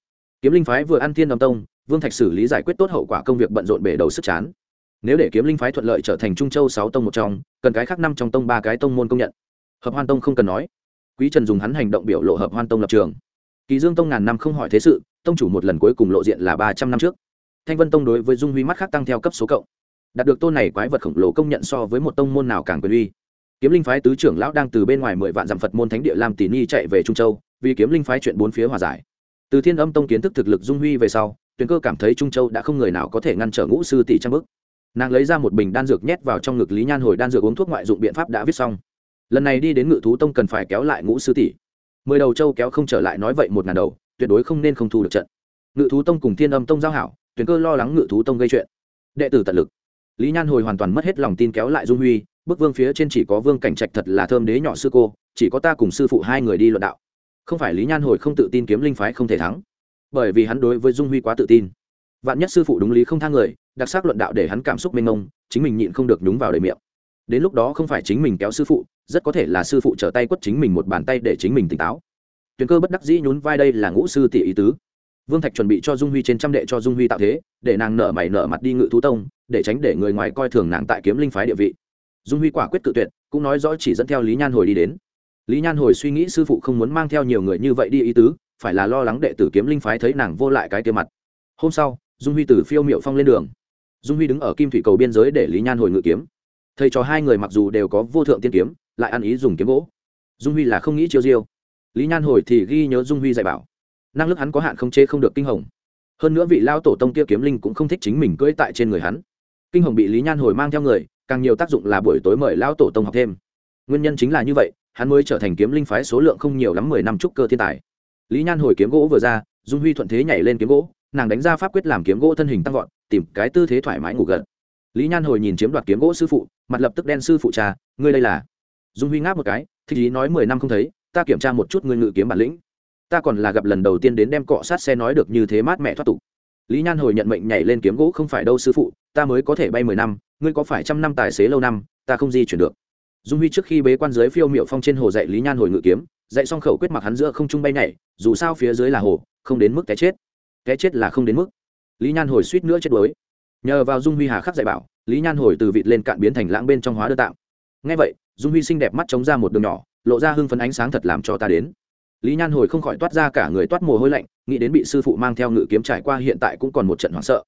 Kiếm linh phái vừa ăn thiên đồng tông, vương thạch xử lý giải quyết tốt hậu quả công việc bận rộn bể đầu sức chán. Nếu để kiếm linh phái thuận lợi trở thành trung châu sáu tông một trong, cần cái khác năm trong tông ba cái tông môn công nhận. Hợp hoan tông không cần nói. Quý trần dùng hắn hành động biểu lộ hợp hoan tông lập trường. Kỳ dương tông ngàn năm không hỏi thế sự, tông chủ một lần cuối cùng lộ diện là ba trăm năm trước. Thanh vân tông đối với dung huy mắt khác tăng theo cấp số cộng. Đạt được tôn này quái vật khổng lồ công nhận so với một tông môn nào càng quyền uy. Kiếm linh phái tứ trưởng lão đang từ bên ngoài mười vạn dặm phật môn thánh địa làm tỷ ni chạy về trung châu vì kiếm linh phái chuyện bốn phía hòa giải. Từ thiên âm tông kiến thức thực lực dung huy về sau, tuyền cơ cảm thấy trung châu đã không người nào có thể ngăn trở ngũ sư tỷ trăm bức nàng lấy ra một bình đan dược nhét vào trong ngực lý nhan hồi đan dược uống thuốc ngoại dụng biện pháp đã viết xong. Lần này đi đến ngự thú tông cần phải kéo lại ngũ sư tỷ. Mười đầu châu kéo không trở lại nói vậy một ngàn đầu, tuyệt đối không nên không thu được trận. Ngự thú tông cùng thiên âm tông giao hảo, tuyền cơ lo lắng ngự thú tông gây chuyện. Đệ tử tận lực. Lý nhan hồi hoàn toàn mất hết lòng tin kéo lại dung huy bức vương phía trên chỉ có vương cảnh trạch thật là thơm đế nhỏ sư cô, chỉ có ta cùng sư phụ hai người đi luận đạo không phải lý nhan hồi không tự tin kiếm linh phái không thể thắng, bởi vì hắn đối với dung huy quá tự tin. Vạn nhất sư phụ đúng lý không thang người, đặc sắc luận đạo để hắn cảm xúc mênh mông, chính mình nhịn không được nhúng vào đời miệng. Đến lúc đó không phải chính mình kéo sư phụ, rất có thể là sư phụ trở tay quất chính mình một bàn tay để chính mình tỉnh táo. Tuyền cơ bất đắc dĩ nhún vai đây là ngũ sư tỷ ý tứ. Vương thạch chuẩn bị cho dung huy trên trăm đệ cho dung huy tạo thế, để nàng nở mày nở mặt đi ngự thú tông, để tránh để người ngoài coi thường nàng tại kiếm linh phái địa vị. Dung huy quả quyết tự tuyệt, cũng nói rõ chỉ dẫn theo lý nhan hồi đi đến lý nhan hồi suy nghĩ sư phụ không muốn mang theo nhiều người như vậy đi ý tứ, phải là lo lắng đệ tử kiếm linh phái thấy nàng vô lại cái tiêu mặt. Hôm sau, dung huy từ phiêu miệu phong lên đường. Dung huy đứng ở kim thủy cầu biên giới để lý nhan hồi ngự kiếm. Thầy trò hai người mặc dù đều có vô thượng tiên kiếm, lại ăn ý dùng kiếm gỗ. Dung huy là không nghĩ chiêu diêu. Lý nhan hồi thì ghi nhớ dung huy dạy bảo. Năng lực hắn có hạn không chế không được kinh hồng. Hơn nữa vị lao tổ tông kia kiếm linh cũng không thích chính mình cưỡi tại trên người hắn. Kinh hồng bị lý nhan hồi mang theo người, càng nhiều tác dụng là buổi tối mời lao tổ tông học thêm. Nguyên nhân chính là như vậy hắn mới trở thành kiếm linh phái số lượng không nhiều lắm mười năm trúc cơ thiên tài. Lý nhan hồi kiếm gỗ vừa ra, dung huy thuận thế nhảy lên kiếm gỗ, nàng đánh ra pháp quyết làm kiếm gỗ thân hình tăng vọt, tìm cái tư thế thoải mái ngủ gật. Lý nhan hồi nhìn chiếm đoạt kiếm gỗ sư phụ, mặt lập tức đen sư phụ trà, ngươi đây là? Dung huy ngáp một cái, thích ý nói mười năm không thấy, ta kiểm tra một chút ngươi ngự kiếm bản lĩnh. Ta còn là gặp lần đầu tiên đến đem cọ sát xe nói được như thế mát mẹ thoát tục. Lý nhan hồi nhận mệnh nhảy lên kiếm gỗ, không phải đâu sư phụ, ta mới có thể bay mười năm, ngươi có phải trăm năm tài xế lâu năm, ta không di chuyển được dung huy trước khi bế quan dưới phiêu miệu phong trên hồ dạy lý nhan hồi ngự kiếm, dạy xong khẩu quyết mặc hắn giữa không trung bay nhảy, dù sao phía dưới là hồ, không đến mức cái chết. Cái chết là không đến mức. Lý nhan hồi suýt nữa chết đuối. Nhờ vào dung huy hà khắc dạy bảo, lý nhan hồi từ vịt lên cạn biến thành lãng bên trong hóa đơn tạm ngay vậy, dung huy xinh đẹp mắt chống ra một đường nhỏ, lộ ra hưng phấn ánh sáng thật làm cho ta đến. Lý nhan hồi không khỏi toát ra cả người toát mồ hôi lạnh, nghĩ đến bị sư phụ mang theo ngự kiếm trải qua hiện tại cũng còn một trận hoảng sợ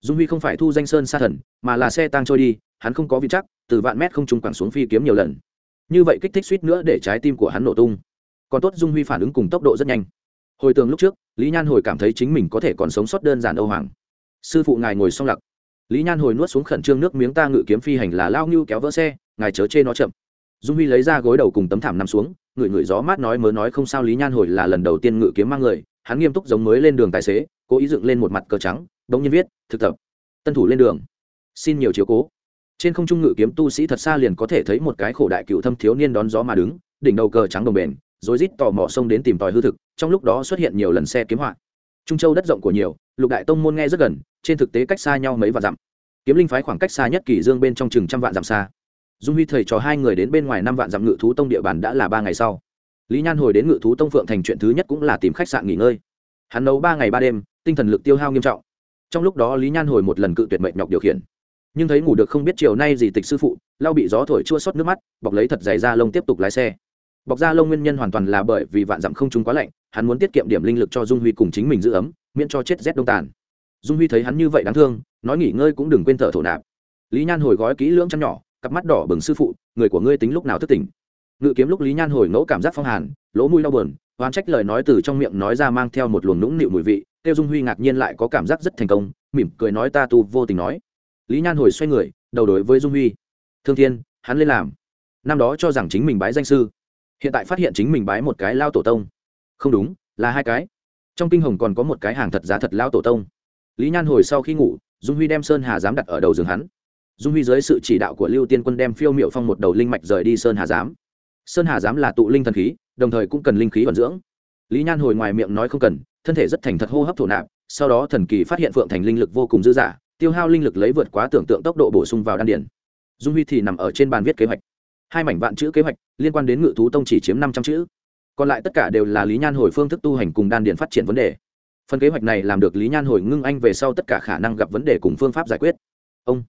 dung huy không phải thu danh sơn sa thần, mà là xe tăng trôi đi, hắn không có vị chắc, từ vạn mét không trung quẳng xuống phi kiếm nhiều lần. Như vậy kích thích suýt nữa để trái tim của hắn nổ tung. Còn tốt dung huy phản ứng cùng tốc độ rất nhanh. Hồi tường lúc trước, lý nhan hồi cảm thấy chính mình có thể còn sống sót đơn giản âu hoàng. Sư phụ ngài ngồi xong lặc lý nhan hồi nuốt xuống khẩn trương nước miếng ta ngự kiếm phi hành là lao ngưu kéo vỡ xe, ngài chớ chê nó chậm. Dung huy lấy ra gối đầu cùng tấm thảm nằm xuống, ngửi ngửi gió mát nói mớ nói không sao lý nhan hồi là lần đầu tiên ngự kiếm mang người, hắn nghiêm túc giống mới lên đường tài xế, cố ý dựng lên một mặt cờ trắng đống nhiên viết, thực tập. Tân thủ lên đường. Xin nhiều chiếu cố. Trên không trung ngự kiếm tu sĩ thật xa liền có thể thấy một cái khổ đại cựu thâm thiếu niên đón gió mà đứng, đỉnh đầu cờ trắng đồng bền, rồi rít tò mò sông đến tìm tòi hư thực, trong lúc đó xuất hiện nhiều lần xe kiếm họa. Trung châu đất rộng của nhiều, lục đại tông môn nghe rất gần, trên thực tế cách xa nhau mấy vạn dặm. Kiếm linh phái khoảng cách xa nhất kỳ dương bên trong chừng trăm vạn dặm xa. Dung huy thầy trò hai người đến bên ngoài năm vạn dặm ngự thú tông địa bàn đã là ba ngày sau. Lý nhan hồi đến ngự thú tông phượng thành chuyện thứ nhất cũng là tìm khách sạn nghỉ ngơi. Hắn nấu ba ngày ba đêm, tinh thần lực tiêu hao nghiêm trọng trong lúc đó lý nhan hồi một lần cự tuyệt mệnh nhọc điều khiển. Nhưng thấy ngủ được không biết chiều nay gì tịch sư phụ lao bị gió thổi chua xót nước mắt, bọc lấy thật dày da lông tiếp tục lái xe. Bọc da lông nguyên nhân hoàn toàn là bởi vì vạn dặm không trung quá lạnh, hắn muốn tiết kiệm điểm linh lực cho dung huy cùng chính mình giữ ấm, miễn cho chết rét đông tàn. Dung huy thấy hắn như vậy đáng thương, nói nghỉ ngơi cũng đừng quên thở thổ nạp. Lý nhan hồi gói kỹ lưỡng chăn nhỏ, cặp mắt đỏ bừng sư phụ, người của ngươi tính lúc nào thức tỉnh? Ngự kiếm lúc lý nhan hồi ngẫu cảm giác phong hàn, lỗ mũi đau bờn oán trách lời nói từ trong miệng nói ra mang theo một luồng nũng nịu mùi vị tiêu dung huy ngạc nhiên lại có cảm giác rất thành công, mỉm cười nói ta tu vô tình nói. Lý nhan hồi xoay người, đầu đối với dung huy. Thương thiên, hắn lên làm. Năm đó cho rằng chính mình bái danh sư. Hiện tại phát hiện chính mình bái một cái lao tổ tông. Không đúng, là hai cái. Trong kinh hồng còn có một cái hàng thật giá thật lao tổ tông. Lý nhan hồi sau khi ngủ, dung huy đem sơn hà giám đặt ở đầu giường hắn. Dung huy dưới sự chỉ đạo của lưu tiên quân đem phiêu miệu phong một đầu linh mạch rời đi sơn hà giám. Sơn hà giám là tụ linh thần khí, đồng thời cũng cần linh khí vận dưỡng. Lý nhan hồi ngoài miệng nói không cần thân thể rất thành thật hô hấp thổ nạp, sau đó thần kỳ phát hiện phượng thành linh lực vô cùng dư dả, tiêu hao linh lực lấy vượt quá tưởng tượng tốc độ bổ sung vào đan điển dung huy thì nằm ở trên bàn viết kế hoạch. Hai mảnh vạn chữ kế hoạch, liên quan đến ngự thú tông chỉ chiếm năm trăm chữ. Còn lại tất cả đều là lý nhan hồi phương thức tu hành cùng đan điện phát triển vấn đề. Phần kế hoạch này làm được lý nhan hồi ngưng anh về sau tất cả khả năng gặp vấn đề cùng phương pháp giải quyết. Ông.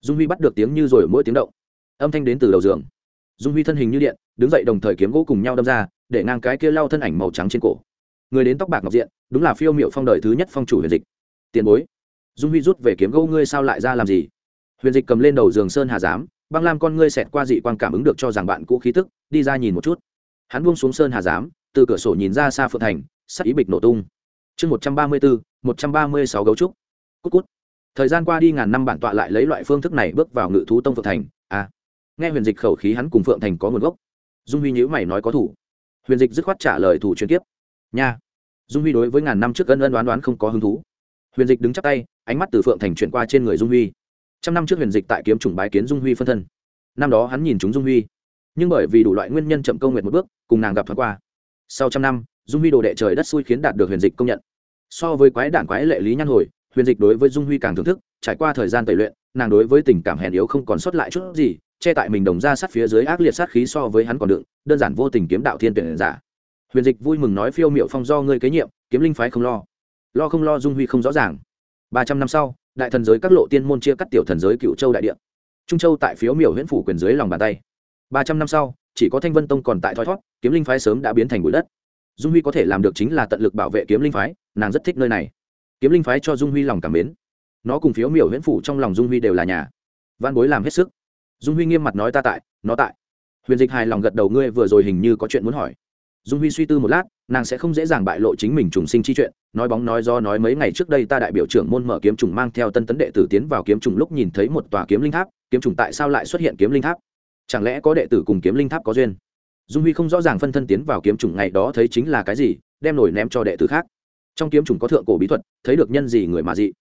Dung huy bắt được tiếng như rồi mỗi tiếng động. Âm thanh đến từ đầu giường. Dung huy thân hình như điện, đứng dậy đồng thời kiếm gỗ cùng nhau đâm ra, để ngang cái kia lau thân ảnh màu trắng trên cổ người đến tóc bạc ngọc diện, đúng là phiêu m i ệ u phong đời thứ nhất phong chủ huyền dịch. Tiền bối, dung huy rút về kiếm gỗ ngươi sao lại ra làm gì? Huyền dịch cầm lên đầu giường sơn hà giám, băng lam con ngươi xẹt qua dị quan cảm ứng được cho rằng bạn cũ khí tức, đi ra nhìn một chút. Hắn buông xuống sơn hà giám, từ cửa sổ nhìn ra xa phượng thành, sắc ý bịch nổ tung. Chương một trăm ba mươi bốn, một trăm ba mươi sáu gấu trúc. Cút cút. Thời gian qua đi ngàn năm bản tọa lại lấy loại phương thức này bước vào ngự thú tông phượng thành. À nghe huyền dịch khẩu khí hắn cùng phượng thành có nguồn gốc. Dung huy nhữ mày nói có thủ. Huyền dịch dứt khoát trả lời thủ truyền tiếp. Nha dung huy đối với ngàn năm trước ân ân đoán đoán không có hứng thú. Huyền dịch đứng chắp tay, ánh mắt từ phượng thành chuyển qua trên người dung huy. Trăm năm trước huyền dịch tại kiếm chủng bái kiến dung huy phân thân. Năm đó hắn nhìn chúng dung huy. Nhưng bởi vì đủ loại nguyên nhân chậm công nguyện một bước, cùng nàng gặp thoáng qua. Sau trăm năm, dung huy đồ đệ trời đất xui khiến đạt được huyền dịch công nhận. So với quái đản quái lệ lý nhan hồi, huyền dịch đối với dung huy càng thưởng thức, trải qua thời gian tẩy luyện, nàng đối với tình cảm hèn yếu không còn sót lại chút gì, che tại mình đồng ra sát phía dưới ác liệt sát khí so với hắn còn đựng, đơn giản vô tình kiếm đạo thiên tuyển giả huyền dịch vui mừng nói phiêu miệu phong do ngươi kế nhiệm, kiếm linh phái không lo. Lo không lo dung huy không rõ ràng. Ba trăm năm sau, đại thần giới các lộ tiên môn chia cắt tiểu thần giới cựu châu đại địa. Trung châu tại phiếu miểu huyện phủ quyền dưới lòng bàn tay. Ba trăm năm sau, chỉ có thanh vân tông còn tại thoi thót, kiếm linh phái sớm đã biến thành bụi đất. Dung huy có thể làm được chính là tận lực bảo vệ kiếm linh phái, nàng rất thích nơi này. Kiếm linh phái cho dung huy lòng cảm mến. Nó cùng phiếu miểu huyện phủ trong lòng dung huy đều là nhà. Văn bối làm hết sức. Dung huy nghiêm mặt nói ta tại, nó tại. Huyền dịch hài lòng gật đầu, ngươi vừa rồi hình như có chuyện muốn hỏi dung huy suy tư một lát, nàng sẽ không dễ dàng bại lộ chính mình trùng sinh chi chuyện, nói bóng nói do nói mấy ngày trước đây ta đại biểu trưởng môn mở kiếm trùng mang theo tân tấn đệ tử tiến vào kiếm trùng lúc nhìn thấy một tòa kiếm linh tháp, kiếm trùng tại sao lại xuất hiện kiếm linh tháp? Chẳng lẽ có đệ tử cùng kiếm linh tháp có duyên? Dung huy không rõ ràng phân thân tiến vào kiếm trùng ngày đó thấy chính là cái gì, đem nổi ném cho đệ tử khác. Trong kiếm trùng có thượng cổ bí thuật, thấy được nhân gì người mà dị.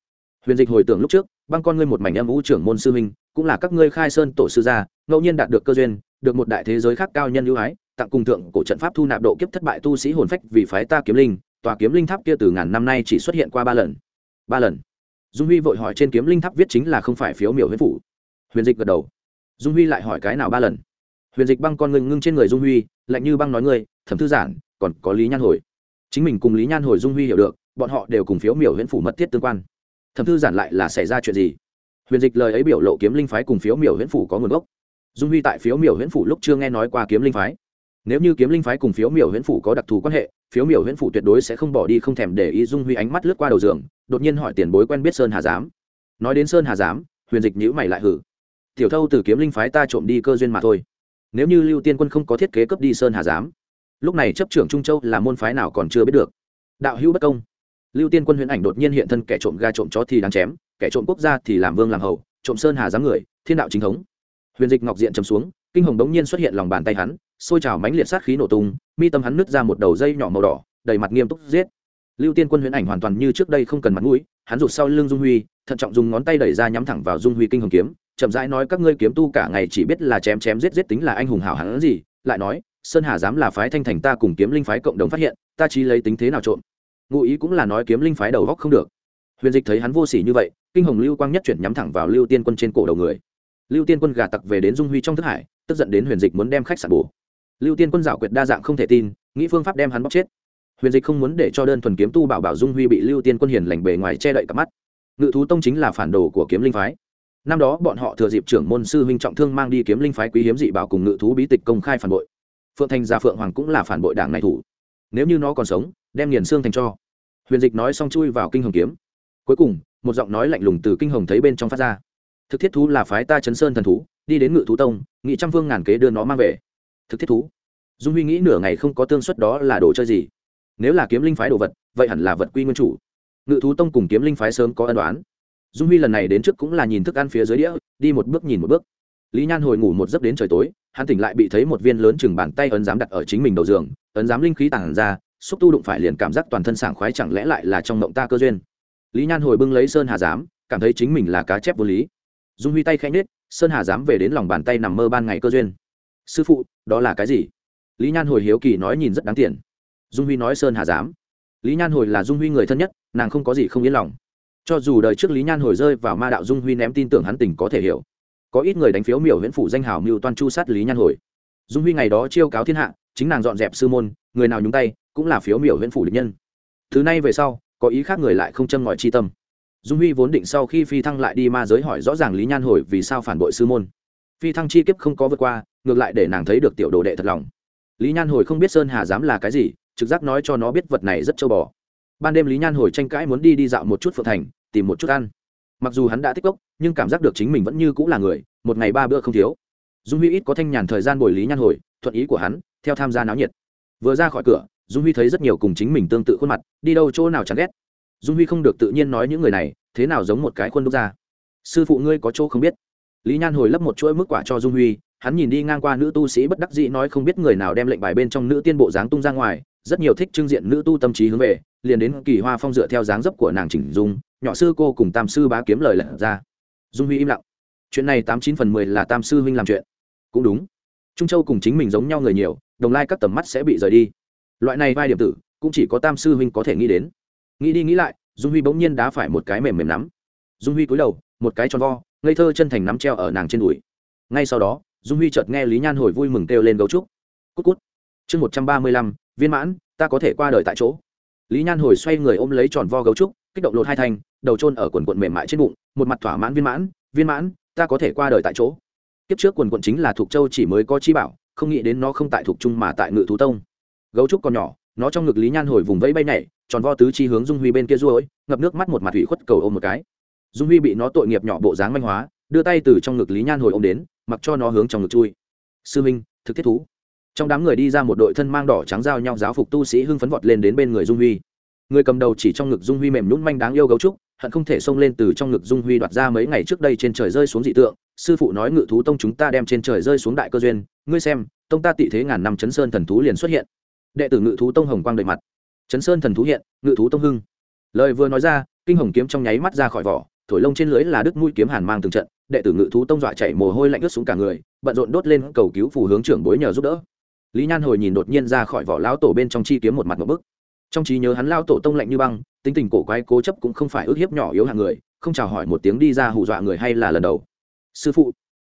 Huyền dịch hồi tưởng lúc trước, băng con ngươi một mảnh âm vũ trưởng môn sư huynh, cũng là các ngươi khai sơn tổ sư gia, ngẫu nhiên đạt được cơ duyên, được một đại thế giới khác cao nhân ưu ái tặng cùng thượng cổ trận pháp thu nạp độ kiếp thất bại tu sĩ hồn phách vì phái ta kiếm linh, tòa kiếm linh tháp kia từ ngàn năm nay chỉ xuất hiện qua ba lần. Ba lần. Dung huy vội hỏi trên kiếm linh tháp viết chính là không phải phiếu miểu huyết phủ. Huyền dịch gật đầu. Dung huy lại hỏi cái nào ba lần? Huyền dịch băng con ngưng ngưng trên người dung huy, lạnh như băng nói ngươi, thẩm thư giản, còn có lý nhan hồi. Chính mình cùng lý nhan hồi dung huy hiểu được, bọn họ đều cùng phiếu miểu huyễn phủ mật thiết tương quan. Thẩm thư giản lại là xảy ra chuyện gì? Huyền dịch lời ấy biểu lộ kiếm linh phái cùng phiếu miểu huyễn phủ có nguồn gốc. Dung huy tại phiếu miểu huyễn phủ lúc chưa nghe nói qua kiếm linh phái nếu như kiếm linh phái cùng phiếu miểu huyễn phủ có đặc thù quan hệ, phiếu miểu huyễn phủ tuyệt đối sẽ không bỏ đi không thèm để ý dung huy ánh mắt lướt qua đầu giường, đột nhiên hỏi tiền bối quen biết sơn hà giám. Nói đến sơn hà giám, huyền dịch nhữ mày lại hử. Tiểu thâu từ kiếm linh phái ta trộm đi cơ duyên mà thôi. Nếu như lưu tiên quân không có thiết kế cướp đi sơn hà giám, lúc này chấp trưởng trung châu là môn phái nào còn chưa biết được. Đạo hữu bất công. Lưu tiên quân huyền ảnh đột nhiên hiện thân kẻ trộm ga trộm chó thì đáng chém, kẻ trộm quốc gia thì làm vương làm hầu, trộm sơn hà giám người, thiên đạo chính thống. Huyền dịch ngọc diện chấm xuống, kinh hồng đống nhiên xuất hiện lòng bàn tay hắn xôi trào mánh liệt sát khí nổ tung, mi tâm hắn nứt ra một đầu dây nhỏ màu đỏ, đầy mặt nghiêm túc giết. Lưu tiên quân huyễn ảnh hoàn toàn như trước đây không cần mặt mũi, hắn rụt sau lưng dung huy, thận trọng dùng ngón tay đẩy ra nhắm thẳng vào dung huy kinh hồng kiếm, chậm rãi nói các ngươi kiếm tu cả ngày chỉ biết là chém chém giết giết tính là anh hùng hảo hắn gì, lại nói, sơn hà dám là phái thanh thành ta cùng kiếm linh phái cộng đồng phát hiện, ta chỉ lấy tính thế nào trộm. Ngụ ý cũng là nói kiếm linh phái đầu góc không được. Huyền dịch thấy hắn vô sỉ như vậy, kinh hồng lưu quang nhất chuyển nhắm thẳng vào lưu tiên quân trên cổ đầu người. Lưu tiên quân gà tặc về đến dung huy trong thức hải, tức giận đến huyền dịch muốn đem khách sạn bổ lưu tiên quân dạo quyệt đa dạng không thể tin, nghĩ phương pháp đem hắn bóc chết. Huyền dịch không muốn để cho đơn thuần kiếm tu bảo bảo dung huy bị lưu tiên quân hiền lành bề ngoài che đậy cặp mắt. Ngự thú tông chính là phản đồ của kiếm linh phái. Năm đó bọn họ thừa dịp trưởng môn sư huynh trọng thương mang đi kiếm linh phái quý hiếm dị bảo cùng ngự thú bí tịch công khai phản bội. Phượng thành gia phượng hoàng cũng là phản bội đảng này thủ. Nếu như nó còn sống, đem nghiền xương thành cho. Huyền dịch nói xong chui vào kinh hồng kiếm. Cuối cùng, một giọng nói lạnh lùng từ kinh hồng thấy bên trong phát ra. Thực thiết thú là phái ta chấn sơn thần thú, đi đến ngự thú tông, nghị trăm vương ngàn kế đưa nó mang về. Thực thiết thú dung huy nghĩ nửa ngày không có tương suất đó là đồ chơi gì? Nếu là kiếm linh phái đồ vật, vậy hẳn là vật quy nguyên chủ. Ngự thú tông cùng kiếm linh phái sớm có ân đoán dung huy lần này đến trước cũng là nhìn thức ăn phía dưới đĩa, đi một bước nhìn một bước. Lý nhan hồi ngủ một giấc đến trời tối, hắn tỉnh lại bị thấy một viên lớn chừng bàn tay ấn giám đặt ở chính mình đầu giường, ấn giám linh khí tản ra, xúc tu đụng phải liền cảm giác toàn thân sảng khoái chẳng lẽ lại là trong mộng ta cơ duyên. Lý nhan hồi bưng lấy sơn hà giám, cảm thấy chính mình là cá chép vô lý. Dung huy tay khẽ nhết sơn hà giám về đến lòng bàn tay nằm mơ ban ngày cơ duyên. Sư phụ, đó là cái gì? Lý nhan hồi hiếu kỳ nói nhìn rất đáng tiền. Dung huy nói sơn hà dám. lý nhan hồi là dung huy người thân nhất, nàng không có gì không yên lòng. Cho dù đời trước lý nhan hồi rơi vào ma đạo dung huy ném tin tưởng hắn tình có thể hiểu. Có ít người đánh phiếu miểu huyễn phủ danh hào mưu toan chu sát lý nhan hồi. Dung huy ngày đó chiêu cáo thiên hạ, chính nàng dọn dẹp sư môn, người nào nhúng tay, cũng là phiếu miểu huyễn phủ địch nhân. Thứ này về sau, có ý khác người lại không châm ngòi chi tâm. Dung huy vốn định sau khi phi thăng lại đi ma giới hỏi rõ ràng lý nhan hồi vì sao phản bội sư môn. Phi thăng chi kiếp không có vượt qua, ngược lại để nàng thấy được tiểu đồ đệ thật lòng lý nhan hồi không biết sơn hà dám là cái gì, trực giác nói cho nó biết vật này rất châu bò. Ban đêm lý nhan hồi tranh cãi muốn đi đi dạo một chút phượng thành, tìm một chút ăn. Mặc dù hắn đã tích cốc, nhưng cảm giác được chính mình vẫn như cũng là người, một ngày ba bữa không thiếu. Dung huy ít có thanh nhàn thời gian bồi lý nhan hồi, thuận ý của hắn, theo tham gia náo nhiệt. Vừa ra khỏi cửa, dung huy thấy rất nhiều cùng chính mình tương tự khuôn mặt, đi đâu chỗ nào chẳng ghét. Dung huy không được tự nhiên nói những người này, thế nào giống một cái khuôn đúc ra. Sư phụ ngươi có chỗ không biết. Lý nhan hồi lấp một chuỗi mức quả cho dung huy hắn nhìn đi ngang qua nữ tu sĩ bất đắc dĩ nói không biết người nào đem lệnh bài bên trong nữ tiên bộ dáng tung ra ngoài, rất nhiều thích trưng diện nữ tu tâm trí hướng về, liền đến kỳ hoa phong dựa theo dáng dấp của nàng chỉnh dung, nhỏ sư cô cùng tam sư bá kiếm lời lật ra. Dung huy im lặng. Chuyện này tám chín phần mười là tam sư huynh làm chuyện. Cũng đúng. Trung châu cùng chính mình giống nhau người nhiều, đồng lai các tầm mắt sẽ bị rời đi. Loại này vai điểm tử, cũng chỉ có tam sư huynh có thể nghĩ đến. Nghĩ đi nghĩ lại, dung huy bỗng nhiên đá phải một cái mềm mềm nắm. Dung huy cúi đầu, một cái tròn vo, ngây thơ chân thành nắm treo ở nàng trên đùi. Ngay sau đó dung huy chợt nghe lý nhan hồi vui mừng kêu lên gấu trúc. Cút cút. Chương một trăm ba mươi lăm, viên mãn, ta có thể qua đời tại chỗ. Lý nhan hồi xoay người ôm lấy tròn vo gấu trúc, kích động lột hai thành đầu trôn ở quần quận mềm mại trên bụng, một mặt thỏa mãn viên mãn viên mãn, ta có thể qua đời tại chỗ. Kiếp trước quần quận chính là thuộc châu chỉ mới có chi bảo, không nghĩ đến nó không tại thuộc trung mà tại ngự thú tông. Gấu trúc còn nhỏ, nó trong ngực lý nhan hồi vùng vẫy bay nhảy, tròn vo tứ chi hướng dung huy bên kia ruôi ngập nước mắt một mặt hủy khuất cầu ôm một cái. Dung huy bị nó tội nghiệp nhỏ bộ dáng manh hóa đưa tay từ trong ngực lý nhan hồi ôm đến, mặc cho nó hướng trong ngực chui. Sư minh, thực thiết thú. Trong đám người đi ra một đội thân mang đỏ trắng giao nhau giáo phục tu sĩ hưng phấn vọt lên đến bên người dung huy. Người cầm đầu chỉ trong ngực dung huy mềm nhún manh đáng yêu gấu trúc, hận không thể xông lên từ trong ngực dung huy đoạt ra mấy ngày trước đây trên trời rơi xuống dị tượng. Sư phụ nói ngự thú tông chúng ta đem trên trời rơi xuống đại cơ duyên, ngươi xem, tông ta tị thế ngàn năm chấn sơn thần thú liền xuất hiện. Đệ tử ngự thú tông hồng quang đầy mặt. Chấn sơn thần thú hiện, ngự thú tông hưng. Lời vừa nói ra, kinh hồng kiếm trong nháy mắt ra khỏi vỏ thổi lông trên lưới là đứt mũi kiếm hàn mang từng trận, đệ tử ngự thú tông dọa chảy mồ hôi lạnh ướt xuống cả người, bận rộn đốt lên cầu cứu phù hướng trưởng bối nhờ giúp đỡ. Lý nhan hồi nhìn đột nhiên ra khỏi vỏ lão tổ bên trong chi kiếm một mặt một bức. Trong trí nhớ hắn lao tổ tông lạnh như băng, tính tình cổ quái cố chấp cũng không phải ước hiếp nhỏ yếu hạng người, không chào hỏi một tiếng đi ra hù dọa người hay là lần đầu. Sư phụ.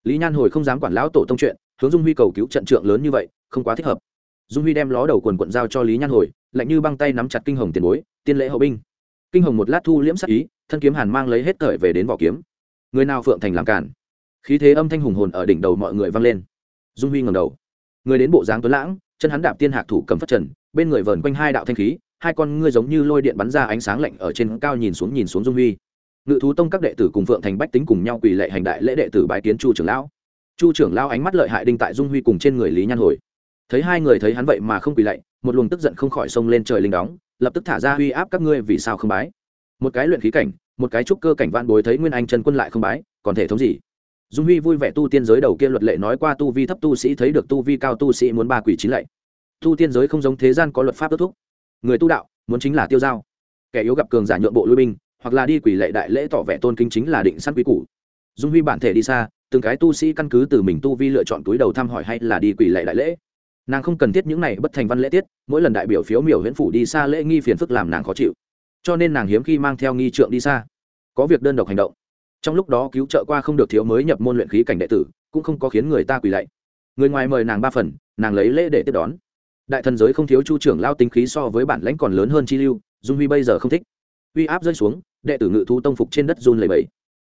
Lý nhan hồi không dám quản lão tổ tông chuyện, hướng dung huy cầu cứu trận trượng lớn như vậy, không quá thích hợp. Dung huy đem ló đầu quần quận giao cho lý nhan hồi, lạnh như băng tay nắm chặt kinh hồng tiền bối, tiên lễ hậu binh kinh hồng một lát thu liễm sắc ý, thân kiếm hàn mang lấy hết thời về đến vỏ kiếm. Người nào phượng thành làm cản? Khí thế âm thanh hùng hồn ở đỉnh đầu mọi người vang lên. Dung huy ngầm đầu. Người đến bộ dáng tuấn lãng, chân hắn đạp tiên hạc thủ cầm phất trần, bên người vờn quanh hai đạo thanh khí, hai con ngươi giống như lôi điện bắn ra ánh sáng lạnh ở trên cao nhìn xuống nhìn xuống dung huy. Ngự thú tông các đệ tử cùng phượng thành bách tính cùng nhau quỳ lệ hành đại lễ đệ tử bái kiến chu trưởng lão. Chu trưởng lão ánh mắt lợi hại đinh tại dung huy cùng trên người lý nhan hồi. Thấy hai người thấy hắn vậy mà không quỳ lạy, một luồng tức giận không khỏi sông lên trời linh đóng lập tức thả ra uy áp các ngươi vì sao không bái? Một cái luyện khí cảnh, một cái trúc cơ cảnh vạn bối thấy nguyên anh chân quân lại không bái, còn thể thống gì? Dung huy vui vẻ tu tiên giới đầu kia luật lệ nói qua tu vi thấp tu sĩ thấy được tu vi cao tu sĩ muốn ba quỷ chín lạy. Tu tiên giới không giống thế gian có luật pháp kết thúc. Người tu đạo, muốn chính là tiêu giao. Kẻ yếu gặp cường giả nhượng bộ lui binh, hoặc là đi quỷ lệ đại lễ tỏ vẻ tôn kính chính là định săn quý củ. Dung huy bản thể đi xa, từng cái tu sĩ căn cứ từ mình tu vi lựa chọn túi đầu thăm hỏi hay là đi quỷ lệ đại lễ nàng không cần thiết những này bất thành văn lễ tiết, mỗi lần đại biểu phiếu miểu huyễn phủ đi xa lễ nghi phiền phức làm nàng khó chịu. Cho nên nàng hiếm khi mang theo nghi trượng đi xa. Có việc đơn độc hành động. Trong lúc đó cứu trợ qua không được thiếu mới nhập môn luyện khí cảnh đệ tử, cũng không có khiến người ta quỳ lạy. Người ngoài mời nàng ba phần, nàng lấy lễ để tiếp đón. Đại thần giới không thiếu chu trưởng lao tính khí so với bản lãnh còn lớn hơn chi lưu, dung huy bây giờ không thích. Uy áp rơi xuống, đệ tử ngự thu tông phục trên đất run lầy bẫy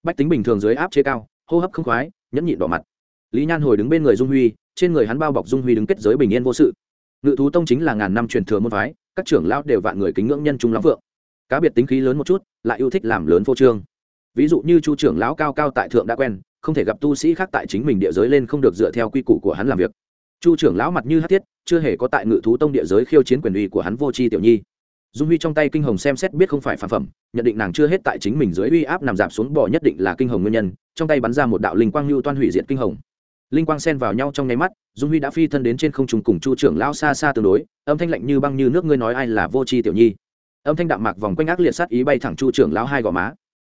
bách tính bình thường dưới áp chế cao, hô hấp không khoái, nhẫn nhịn đỏ mặt. Lý nhan hồi đứng bên người dung huy trên người hắn bao bọc dung huy đứng kết giới bình yên vô sự. Ngự thú tông chính là ngàn năm truyền thừa môn phái, các trưởng lão đều vạn người kính ngưỡng nhân trung lắm vượng. Cá biệt tính khí lớn một chút, lại yêu thích làm lớn phô trương. Ví dụ như chu trưởng lão cao cao tại thượng đã quen, không thể gặp tu sĩ khác tại chính mình địa giới lên không được dựa theo quy củ của hắn làm việc. Chu trưởng lão mặt như hát thiết, chưa hề có tại ngự thú tông địa giới khiêu chiến quyền uy của hắn vô c h i tiểu nhi. Dung huy trong tay kinh hồng xem xét biết không phải phản phẩm, nhận định nàng chưa hết tại chính mình dưới uy áp nằm giảm xuống bỏ nhất định là kinh hồng nguyên nhân, trong tay bắn ra một đạo linh quang lưu toan hủy diện kinh hồng linh quang xen vào nhau trong nháy mắt, dung huy đã phi thân đến trên không trùng cùng chu trưởng lão xa xa tương đối, âm thanh lạnh như băng như nước ngươi nói ai là vô c h i tiểu nhi. Âm thanh đạm mạc vòng quanh ác liệt sát ý bay thẳng chu trưởng lão hai gò má.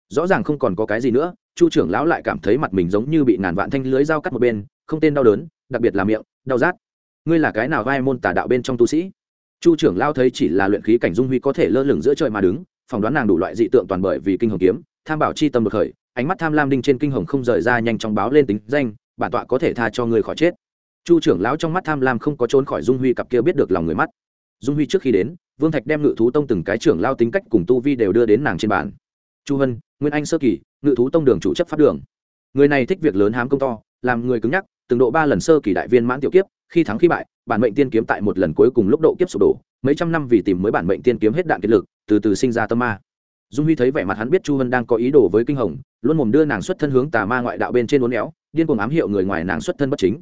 Rõ ràng không còn có cái gì nữa, chu trưởng lão lại cảm thấy mặt mình giống như bị ngàn vạn thanh lưới dao cắt một bên, không tên đau đớn, đặc biệt là miệng, đau rát. Ngươi là cái nào vai môn tà đạo bên trong tu sĩ? Chu trưởng lao thấy chỉ là luyện khí cảnh dung huy có thể lơ lửng giữa trời mà đứng, phỏng đoán nàng đủ loại dị tượng toàn bởi vì kinh hồng kiếm, tham bảo chi tâm được khởi, ánh mắt tham lam đinh trên kinh hồng không rời ra nhanh chóng báo lên tính danh bản tọa có thể tha cho người khỏi chết. Chu trưởng lão trong mắt tham lam không có trốn khỏi dung huy cặp kia biết được lòng người mắt. Dung huy trước khi đến, vương thạch đem ngự thú tông từng cái trưởng lao tính cách cùng tu vi đều đưa đến nàng trên bàn. Chu hân, nguyên anh sơ kỳ, ngự thú tông đường chủ chấp pháp đường. Người này thích việc lớn hám công to, làm người cứng nhắc, từng độ ba lần sơ kỳ đại viên mãn tiểu kiếp, khi thắng khi bại, bản mệnh tiên kiếm tại một lần cuối cùng lúc độ kiếp sụp đổ, mấy trăm năm vì tìm mới bản mệnh tiên kiếm hết đạn kiệt lực, từ từ sinh ra tâm ma dung huy thấy vẻ mặt hắn biết chu hân đang có ý đồ với kinh hồng, luôn mồm đưa nàng xuất thân hướng tà ma ngoại đạo bên trên uốn éo, điên cuồng ám hiệu người ngoài nàng xuất thân bất chính.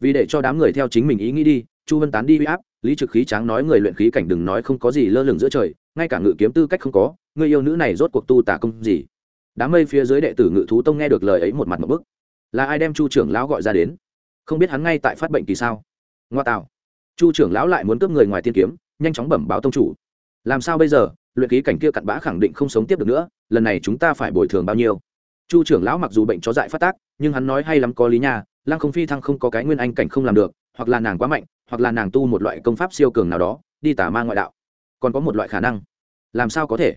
Vì để cho đám người theo chính mình ý nghĩ đi, chu hân tán đi huy áp, lý trực khí tráng nói người luyện khí cảnh đừng nói không có gì lơ lửng giữa trời, ngay cả ngự kiếm tư cách không có, người yêu nữ này rốt cuộc tu tả công gì. Đám mây phía dưới đệ tử ngự thú tông nghe được lời ấy một mặt một bức. Là ai đem chu trưởng lão gọi ra đến? Không biết hắn ngay tại phát bệnh kỳ sao? Ngoa tạo chu trưởng lão lại muốn cướp người ngoài tiên kiếm, nhanh chóng bẩm báo tông chủ. Làm sao bây giờ? Luyện ký cảnh kia cặn bã khẳng định không sống tiếp được nữa, lần này chúng ta phải bồi thường bao nhiêu? Chu trưởng lão mặc dù bệnh chó dại phát tác, nhưng hắn nói hay lắm có lý nha, lăng không phi thăng không có cái nguyên anh cảnh không làm được, hoặc là nàng quá mạnh, hoặc là nàng tu một loại công pháp siêu cường nào đó, đi tả ma ngoại đạo. Còn có một loại khả năng. Làm sao có thể?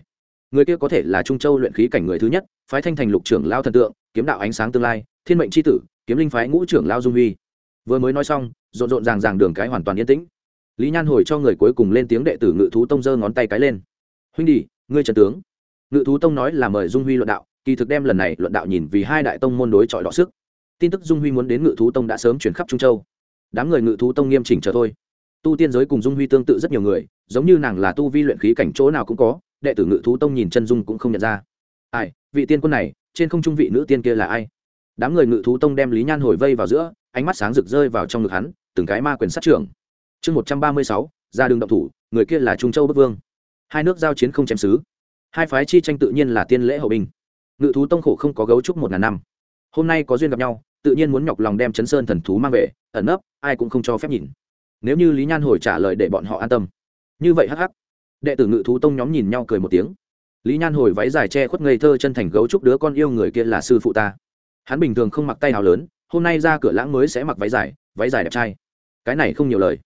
Người kia có thể là trung châu luyện khí cảnh người thứ nhất, phái thanh thành lục trưởng lao thần tượng, kiếm đạo ánh sáng tương lai, thiên mệnh c h i tử, kiếm linh phái ngũ trưởng lao dung huy. Vừa mới nói xong, rộn rộn ràng ràng đường cái hoàn toàn yên tĩnh. Lý nhan hồi cho người cuối cùng lên tiếng đệ tử ngự thú tông giơ ngón tay cái lên huynh đi, ngươi trần tướng. Ngự thú tông nói là mời dung huy luận đạo, kỳ thực đem lần này luận đạo nhìn vì hai đại tông môn đối chọi đọ sức. Tin tức dung huy muốn đến ngự thú tông đã sớm chuyển khắp trung châu. Đám người ngự thú tông nghiêm chỉnh chờ thôi. Tu tiên giới cùng dung huy tương tự rất nhiều người, giống như nàng là tu vi luyện khí cảnh chỗ nào cũng có, đệ tử ngự thú tông nhìn chân dung cũng không nhận ra. Ai, vị tiên quân này, trên không trung vị nữ tiên kia là ai? Đám người ngự thú tông đem lý nhan hồi vây vào giữa, ánh mắt sáng rực rơi vào trong ngực hắn, từng cái ma quyền sát trưởng. Chương một trăm ba mươi sáu, ra đường động thủ, người kia là trung châu bất vương hai nước giao chiến không chém xứ. Hai phái chi tranh tự nhiên là tiên lễ hậu binh. Ngự thú tông khổ không có gấu trúc một ngàn năm. Hôm nay có duyên gặp nhau, tự nhiên muốn nhọc lòng đem chấn sơn thần thú mang về, ẩn nấp, ai cũng không cho phép nhìn. Nếu như lý nhan hồi trả lời để bọn họ an tâm. Như vậy hắc hắc. Đệ tử ngự thú tông nhóm nhìn nhau cười một tiếng. Lý nhan hồi váy dài che khuất ngây thơ chân thành gấu trúc đứa con yêu người kia là sư phụ ta. Hắn bình thường không mặc tay nào lớn, hôm nay ra cửa lãng mới sẽ mặc váy dài váy dài đẹp trai. Cái này không nhiều lời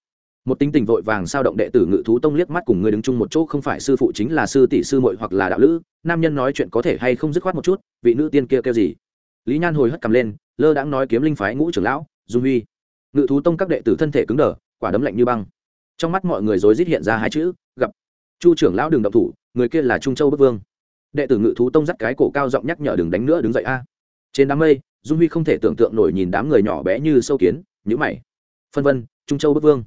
một tính tình vội vàng sao động đệ tử ngự thú tông liếc mắt cùng người đứng chung một chỗ không phải sư phụ chính là sư tỷ sư muội hoặc là đạo lữ, nam nhân nói chuyện có thể hay không dứt khoát một chút, vị nữ tiên kia kêu gì? Lý nhan hồi hất cầm lên, lơ đãng nói kiếm linh phái ngũ trưởng lão, dung huy. Ngự thú tông các đệ tử thân thể cứng đờ, quả đấm lạnh như băng. Trong mắt mọi người rối rít hiện ra hai chữ, gặp. Chu trưởng lão đường động thủ, người kia là trung châu bất vương. Đệ tử ngự thú tông dắt cái cổ cao giọng nhắc nhở đừng đánh nữa, đứng dậy a. Trên đám mây, dung huy không thể tưởng tượng nổi nhìn đám người nhỏ bé như sâu kiến nhữ mày. Phân vân, trung châu bất vương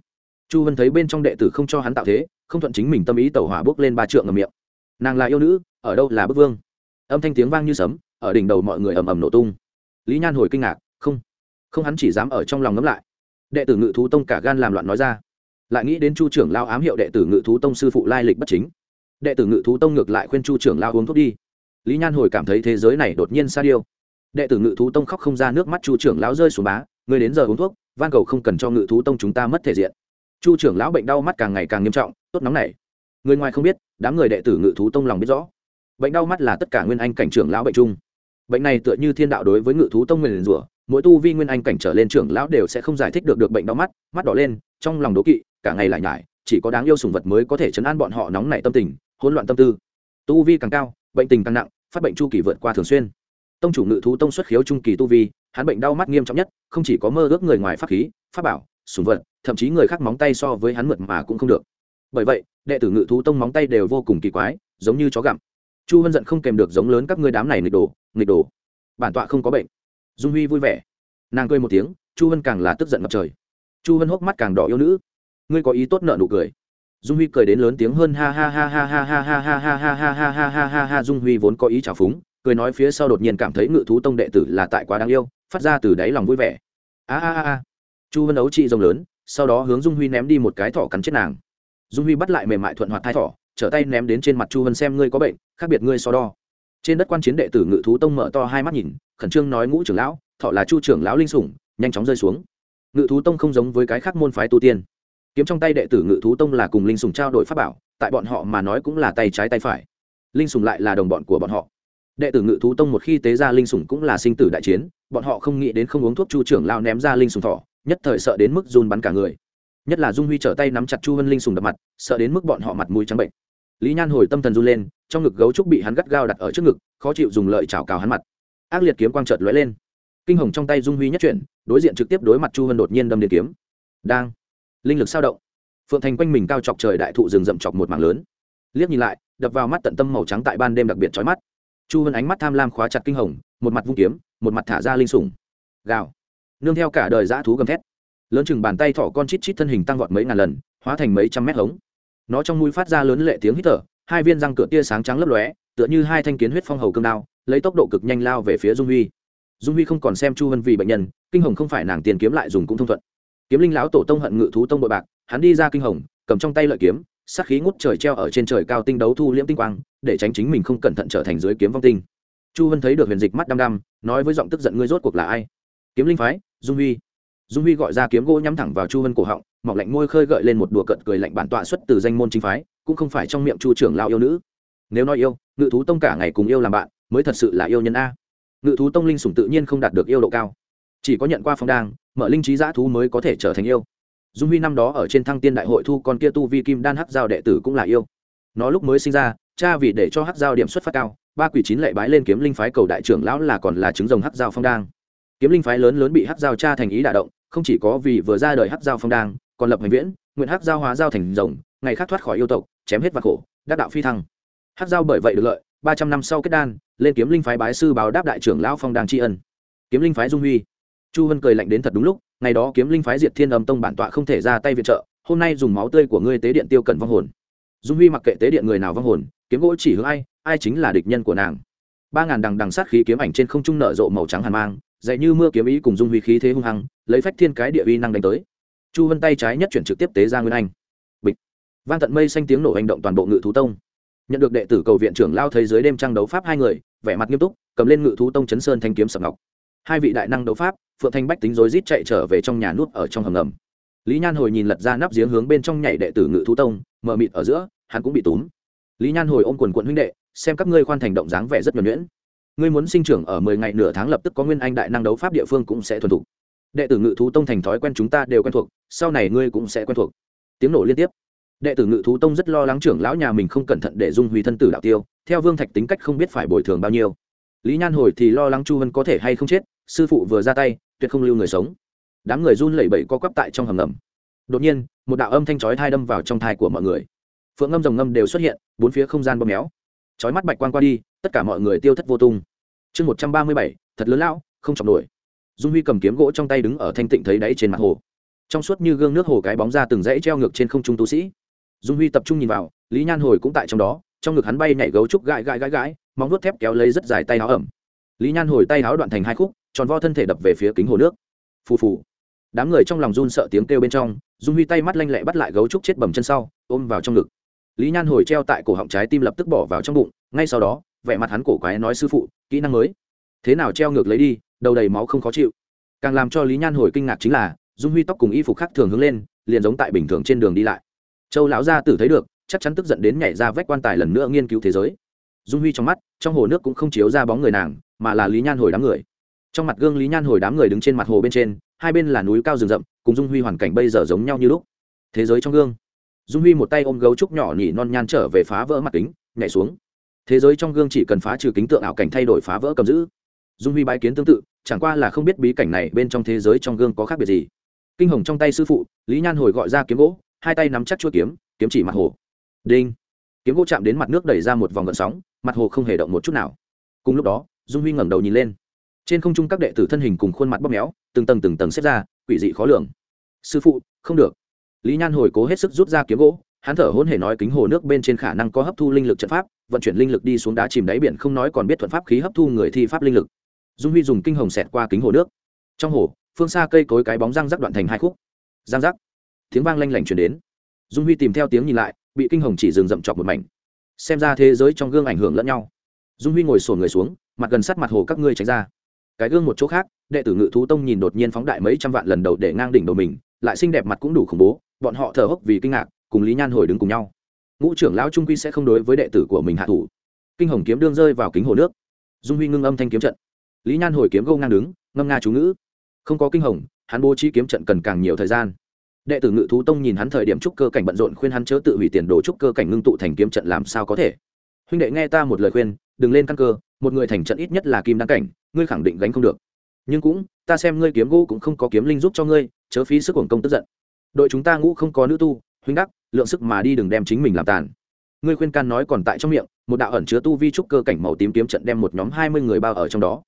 chu vân thấy bên trong đệ tử không cho hắn tạo thế, không thuận chính mình tâm ý tẩu hỏa bước lên ba trượng ngầm miệng. Nàng là yêu nữ, ở đâu là bức vương? Âm thanh tiếng vang như sấm, ở đỉnh đầu mọi người ầm ầm nổ tung. Lý nhan hồi kinh ngạc, không không hắn chỉ dám ở trong lòng ngấm lại. Đệ tử ngự thú tông cả gan làm loạn nói ra. Lại nghĩ đến chu trưởng lao ám hiệu đệ tử ngự thú tông sư phụ lai lịch bất chính. Đệ tử ngự thú tông ngược lại khuyên chu trưởng lao uống thuốc đi. Lý nhan hồi cảm thấy thế giới này đột nhiên xa điêu. Đệ tử ngự thú tông khóc không ra nước mắt chu trưởng lão rơi xuống bá người đến giờ uống thuốc, van cầu không cần cho ngự thú tông chúng ta mất thể diện chu trưởng lão bệnh đau mắt càng ngày càng nghiêm trọng, tốt nóng này người ngoài không biết, đám người đệ tử ngự thú tông lòng biết rõ. Bệnh đau mắt là tất cả nguyên anh cảnh trưởng lão bệnh chung. Bệnh này tựa như thiên đạo đối với ngự thú tông nguyền rủa, mỗi tu vi nguyên anh cảnh trở lên trưởng lão đều sẽ không giải thích được được bệnh đau mắt mắt đỏ lên, trong lòng đố kỵ, cả ngày lại nhải, chỉ có đáng yêu sùng vật mới có thể chấn an bọn họ nóng nảy tâm tình, hỗn loạn tâm tư. Tu vi càng cao, bệnh tình càng nặng, phát bệnh chu kỳ vượt qua thường xuyên. Tông chủ ngự thú tông xuất khiếu trung kỳ tu vi, hắn bệnh đau mắt nghiêm trọng nhất, không chỉ có mơ ước người ngoài pháp khí, pháp bảo sùng vật thậm chí người khác móng tay so với hắn mượt mà cũng không được bởi vậy đệ tử ngự thú tông móng tay đều vô cùng kỳ quái giống như chó gặm chu hân giận không kèm được giống lớn các ngươi đám này nghịch đồ nghịch đồ bản tọa không có bệnh dung huy vui vẻ nàng cười một tiếng chu hân càng là tức giận ngập trời chu hân hốc mắt càng đỏ yêu nữ ngươi có ý tốt nợ nụ cười dung huy cười đến lớn tiếng hơn ha ha ha ha ha ha ha ha ha ha ha ha ha ha ha ha dung huy vốn có ý trào phúng cười nói phía sau đột nhiên cảm thấy ngự thú tông đệ tử là tại quá đáng yêu phát ra từ đáy lòng vui vẻ a a a chu hân ấu trị rồng lớn sau đó hướng dung huy ném đi một cái thỏ cắn chết nàng. Dung huy bắt lại mềm mại thuận hoạt thai thỏ, trở tay ném đến trên mặt chu vân xem ngươi có bệnh, khác biệt ngươi so đo. Trên đất quan chiến đệ tử ngự thú tông mở to hai mắt nhìn, khẩn trương nói ngũ trưởng lão thọ là chu trưởng lão linh sủng, nhanh chóng rơi xuống. Ngự thú tông không giống với cái khác môn phái tu tiên. Kiếm trong tay đệ tử ngự thú tông là cùng linh sùng trao đổi pháp bảo, tại bọn họ mà nói cũng là tay trái tay phải. Linh sùng lại là đồng bọn của bọn họ. Đệ tử ngự thú tông một khi tế ra linh sùng cũng là sinh tử đại chiến, bọn họ không nghĩ đến không uống thuốc chu trưởng lao ném ra linh sùng thọ nhất thời sợ đến mức run bắn cả người. Nhất là dung huy trở tay nắm chặt chu vân linh sùng đập mặt, sợ đến mức bọn họ mặt mũi trắng bệnh lý nhan hồi tâm thần run lên, trong ngực gấu trúc bị hắn gắt gao đặt ở trước ngực, khó chịu dùng lợi chảo cào hắn mặt. Ác liệt kiếm quang trợt lóe lên. Kinh hồng trong tay dung huy nhất chuyển, đối diện trực tiếp đối mặt chu vân đột nhiên đâm điện kiếm. Đang. Linh lực sao động. Phượng thành quanh mình cao chọc trời đại thụ rừng rậm chọc một mảng lớn. Liếc nhìn lại, đập vào mắt tận tâm màu trắng tại ban đêm đặc biệt trói mắt. Chu vân ánh mắt tham lam khóa chặt kinh hồng, một mặt vung kiếm, một mặt thả ra linh sủng. Gào nương theo cả đời dã thú gầm thét. Lớn chừng bàn tay thỏ con chít chít thân hình tăng vọt mấy ngàn lần, hóa thành mấy trăm mét hống. Nó trong mũi phát ra lớn lệ tiếng hít thở, hai viên răng cửa tia sáng trắng lấp lóe, tựa như hai thanh kiến huyết phong hầu cương đao, lấy tốc độ cực nhanh lao về phía dung huy. Dung huy không còn xem chu vân vì bệnh nhân, kinh hồng không phải nàng tiền kiếm lại dùng cũng thông thuận. Kiếm linh lão tổ tông hận ngự thú tông bội bạc, hắn đi ra kinh hồng, cầm trong tay lợi kiếm, sát khí ngút trời treo ở trên trời cao tinh đấu thu liễm tinh quang, để tránh chính mình không cẩn thận trở thành dưới kiếm vong tinh. Chu vân thấy được huyền dịch mắt đăm đăm, nói với giọng tức giận, ngươi rốt cuộc là ai? Kiếm linh phái, dung huy. Dung huy gọi ra kiếm gỗ nhắm thẳng vào chu vân cổ họng, mọc lạnh môi khơi gợi lên một đùa cợt cười lạnh bản tọa xuất từ danh môn chính phái, cũng không phải trong miệng chu trưởng lao yêu nữ. Nếu nói yêu, ngự thú tông cả ngày cùng yêu làm bạn, mới thật sự là yêu nhân a. Ngự thú tông linh sủng tự nhiên không đạt được yêu độ cao. Chỉ có nhận qua phong đang, mở linh trí giã thú mới có thể trở thành yêu. Dung huy năm đó ở trên thăng tiên đại hội thu con kia tu vi kim đan hắc giao đệ tử cũng là yêu. Nó lúc mới sinh ra, cha vì để cho hắc giao điểm xuất phát cao, ba quỷ chín lệ bái lên kiếm linh phái cầu đại trưởng lão là còn là trứng rồng hắc giao phong đang kiếm linh phái lớn lớn bị hắc giao cha thành ý đả động, không chỉ có vì vừa ra đời hắc giao phong đang, còn lập hành viễn, nguyện hắc giao hóa giao thành rồng, ngày khác thoát khỏi yêu tộc, chém hết vạc khổ, đắc đạo phi thăng. Hắc giao bởi vậy được lợi, ba trăm năm sau kết đan, lên kiếm linh phái bái sư báo đáp đại trưởng lão phong đang tri ân. Kiếm linh phái dung huy. Chu hân cười lạnh đến thật đúng lúc, ngày đó kiếm linh phái diệt thiên âm tông bản tọa không thể ra tay viện trợ, hôm nay dùng máu tươi của ngươi tế điện tiêu cẩn vong hồn. Dung huy mặc kệ tế điện người nào vong hồn, kiếm gỗ chỉ hướng ai ai chính là địch nhân của nàng. Ba ngàn đằng đằng sát khí kiếm ảnh trên không trung nở rộ màu trắng hàn mang dày như mưa kiếm ý cùng dung huy khí thế hung hăng, lấy phách thiên cái địa uy năng đánh tới. Chu vân tay trái nhất chuyển trực tiếp tế ra nguyên anh. Bịch. Van tận mây xanh tiếng nổ hành động toàn bộ ngự thú tông. Nhận được đệ tử cầu viện trưởng lao thấy dưới đêm trăng đấu pháp hai người, vẻ mặt nghiêm túc, cầm lên ngự thú tông chấn sơn thanh kiếm sập ngọc. Hai vị đại năng đấu pháp, phượng thanh bách tính rối rít chạy trở về trong nhà nuốt ở trong hầm ngầm. Lý nhan hồi nhìn lật ra nắp giếng hướng bên trong nhảy đệ tử ngự thú tông mờ mịt ở giữa, hắn cũng bị túm. Lý nhan hồi ôm quần quận huynh đệ, xem các ngươi khoan thành động dáng vẻ rất nhuẩn nhuyễn ngươi muốn sinh trưởng ở mười ngày nửa tháng lập tức có nguyên anh đại năng đấu pháp địa phương cũng sẽ thuần thục. Đệ tử ngự thú tông thành thói quen chúng ta đều quen thuộc, sau này ngươi cũng sẽ quen thuộc. Tiếng nổ liên tiếp. Đệ tử ngự thú tông rất lo lắng trưởng lão nhà mình không cẩn thận để dung huy thân tử đạo tiêu, theo vương thạch tính cách không biết phải bồi thường bao nhiêu. Lý nhan hồi thì lo lắng chu vân có thể hay không chết, sư phụ vừa ra tay, tuyệt không lưu người sống. Đám người run lẩy bẩy co quắp tại trong hầm ngầm. Đột nhiên, một đạo âm thanh chói thai đâm vào trong thai của mọi người. Phượng ngâm rồng ngâm đều xuất hiện, bốn phía không gian bơm méo. Chói mắt bạch quan qua đi tất cả mọi người tiêu thất vô tung. Chương một trăm ba mươi bảy, thật lớn lão, không chọc nổi. Dung huy cầm kiếm gỗ trong tay đứng ở thanh tịnh thấy đáy trên mặt hồ. Trong suốt như gương nước hồ cái bóng ra từng dãy treo ngược trên không trung tu sĩ. Dung huy tập trung nhìn vào, lý nhan hồi cũng tại trong đó, trong ngực hắn bay nhảy gấu trúc gãi gãi gãi gãi, móng nuốt thép kéo lấy rất dài tay áo ẩm. Lý nhan hồi tay áo đoạn thành hai khúc, tròn vo thân thể đập về phía kính hồ nước. Phù phù. Đám người trong lòng run sợ tiếng kêu bên trong, dung huy tay mắt lanh lẹ bắt lại gấu trúc chết bầm chân sau, ôm vào trong ngực. Lý nhan hồi treo tại cổ họng trái tim lập tức bỏ vào trong bụng, ngay sau đó vẻ mặt hắn cổ quái nói sư phụ, kỹ năng mới. Thế nào treo ngược lấy đi, đầu đầy máu không khó chịu. Càng làm cho lý nhan hồi kinh ngạc chính là, dung huy tóc cùng y phục khác thường hướng lên, liền giống tại bình thường trên đường đi lại. Châu lão gia tử thấy được, chắc chắn tức giận đến nhảy ra vách quan tài lần nữa nghiên cứu thế giới. Dung huy trong mắt, trong hồ nước cũng không chiếu ra bóng người nàng, mà là lý nhan hồi đám người. Trong mặt gương lý nhan hồi đám người đứng trên mặt hồ bên trên, hai bên là núi cao rừng rậm, cùng dung huy hoàn cảnh bây giờ giống nhau như lúc. Thế giới trong gương. Dung huy một tay ôm gấu trúc nhỏ nhỉ non nhan trở về phá vỡ mặt kính, nhảy xuống thế giới trong gương chỉ cần phá trừ kính tượng ảo cảnh thay đổi phá vỡ cầm giữ. Dung huy bái kiến tương tự, chẳng qua là không biết bí cảnh này bên trong thế giới trong gương có khác biệt gì. Kinh hồng trong tay sư phụ, lý nhan hồi gọi ra kiếm gỗ, hai tay nắm chắc chuỗi kiếm kiếm chỉ mặt hồ. Đinh. Kiếm gỗ chạm đến mặt nước đẩy ra một vòng gợn sóng, mặt hồ không hề động một chút nào. Cùng lúc đó, dung huy ngẩng đầu nhìn lên. Trên không trung các đệ tử thân hình cùng khuôn mặt bóp méo, từng tầng từng tầng xếp ra, quỷ dị khó lường. Sư phụ, không được. Lý nhan hồi cố hết sức rút ra kiếm gỗ hắn thở hôn hề nói kính hồ nước bên trên khả năng có hấp thu linh lực trận pháp, vận chuyển linh lực đi xuống đá chìm đáy biển không nói còn biết thuận pháp khí hấp thu người thi pháp linh lực. Dung huy dùng kinh hồng xẹt qua kính hồ nước. Trong hồ, phương xa cây cối cái bóng răng rắc đoạn thành hai khúc. Giang rắc. Tiếng vang lanh lảnh chuyển đến. Dung huy tìm theo tiếng nhìn lại, bị kinh hồng chỉ dừng rậm chọc một mảnh. Xem ra thế giới trong gương ảnh hưởng lẫn nhau. Dung huy ngồi sổ người xuống, mặt gần sát mặt hồ các ngươi tránh ra. Cái gương một chỗ khác, đệ tử ngự thú tông nhìn đột nhiên phóng đại mấy trăm vạn lần đầu để ngang đỉnh đầu mình, lại xinh đẹp mặt cũng đủ khủng bố, bọn họ thở hốc vì kinh ngạc cùng lý nhan hồi đứng cùng nhau. Ngũ trưởng lão trung quy sẽ không đối với đệ tử của mình hạ thủ. Kinh hồng kiếm đương rơi vào kính hồ nước. Dung huy ngưng âm thanh kiếm trận. Lý nhan hồi kiếm gâu ngang đứng, ngâm nga chú ngữ. Không có kinh hồng, hắn bố trí kiếm trận cần càng nhiều thời gian. Đệ tử ngự thú tông nhìn hắn thời điểm trúc cơ cảnh bận rộn khuyên hắn chớ tự hủy tiền đồ trúc cơ cảnh ngưng tụ thành kiếm trận làm sao có thể. Huynh đệ nghe ta một lời khuyên, đừng lên căn cơ, một người thành trận ít nhất là kim đăng cảnh, ngươi khẳng định gánh không được. Nhưng cũng, ta xem ngươi kiếm gỗ cũng không có kiếm linh giúp cho ngươi, chớ phí sức quần công tức giận. Đội chúng ta ngũ không có nữ tu, huynh đắc lượng sức mà đi đừng đem chính mình làm tàn. Ngươi khuyên can nói còn tại trong miệng, một đạo ẩn chứa tu vi trúc cơ cảnh màu tím kiếm trận đem một nhóm hai mươi người bao ở trong đó.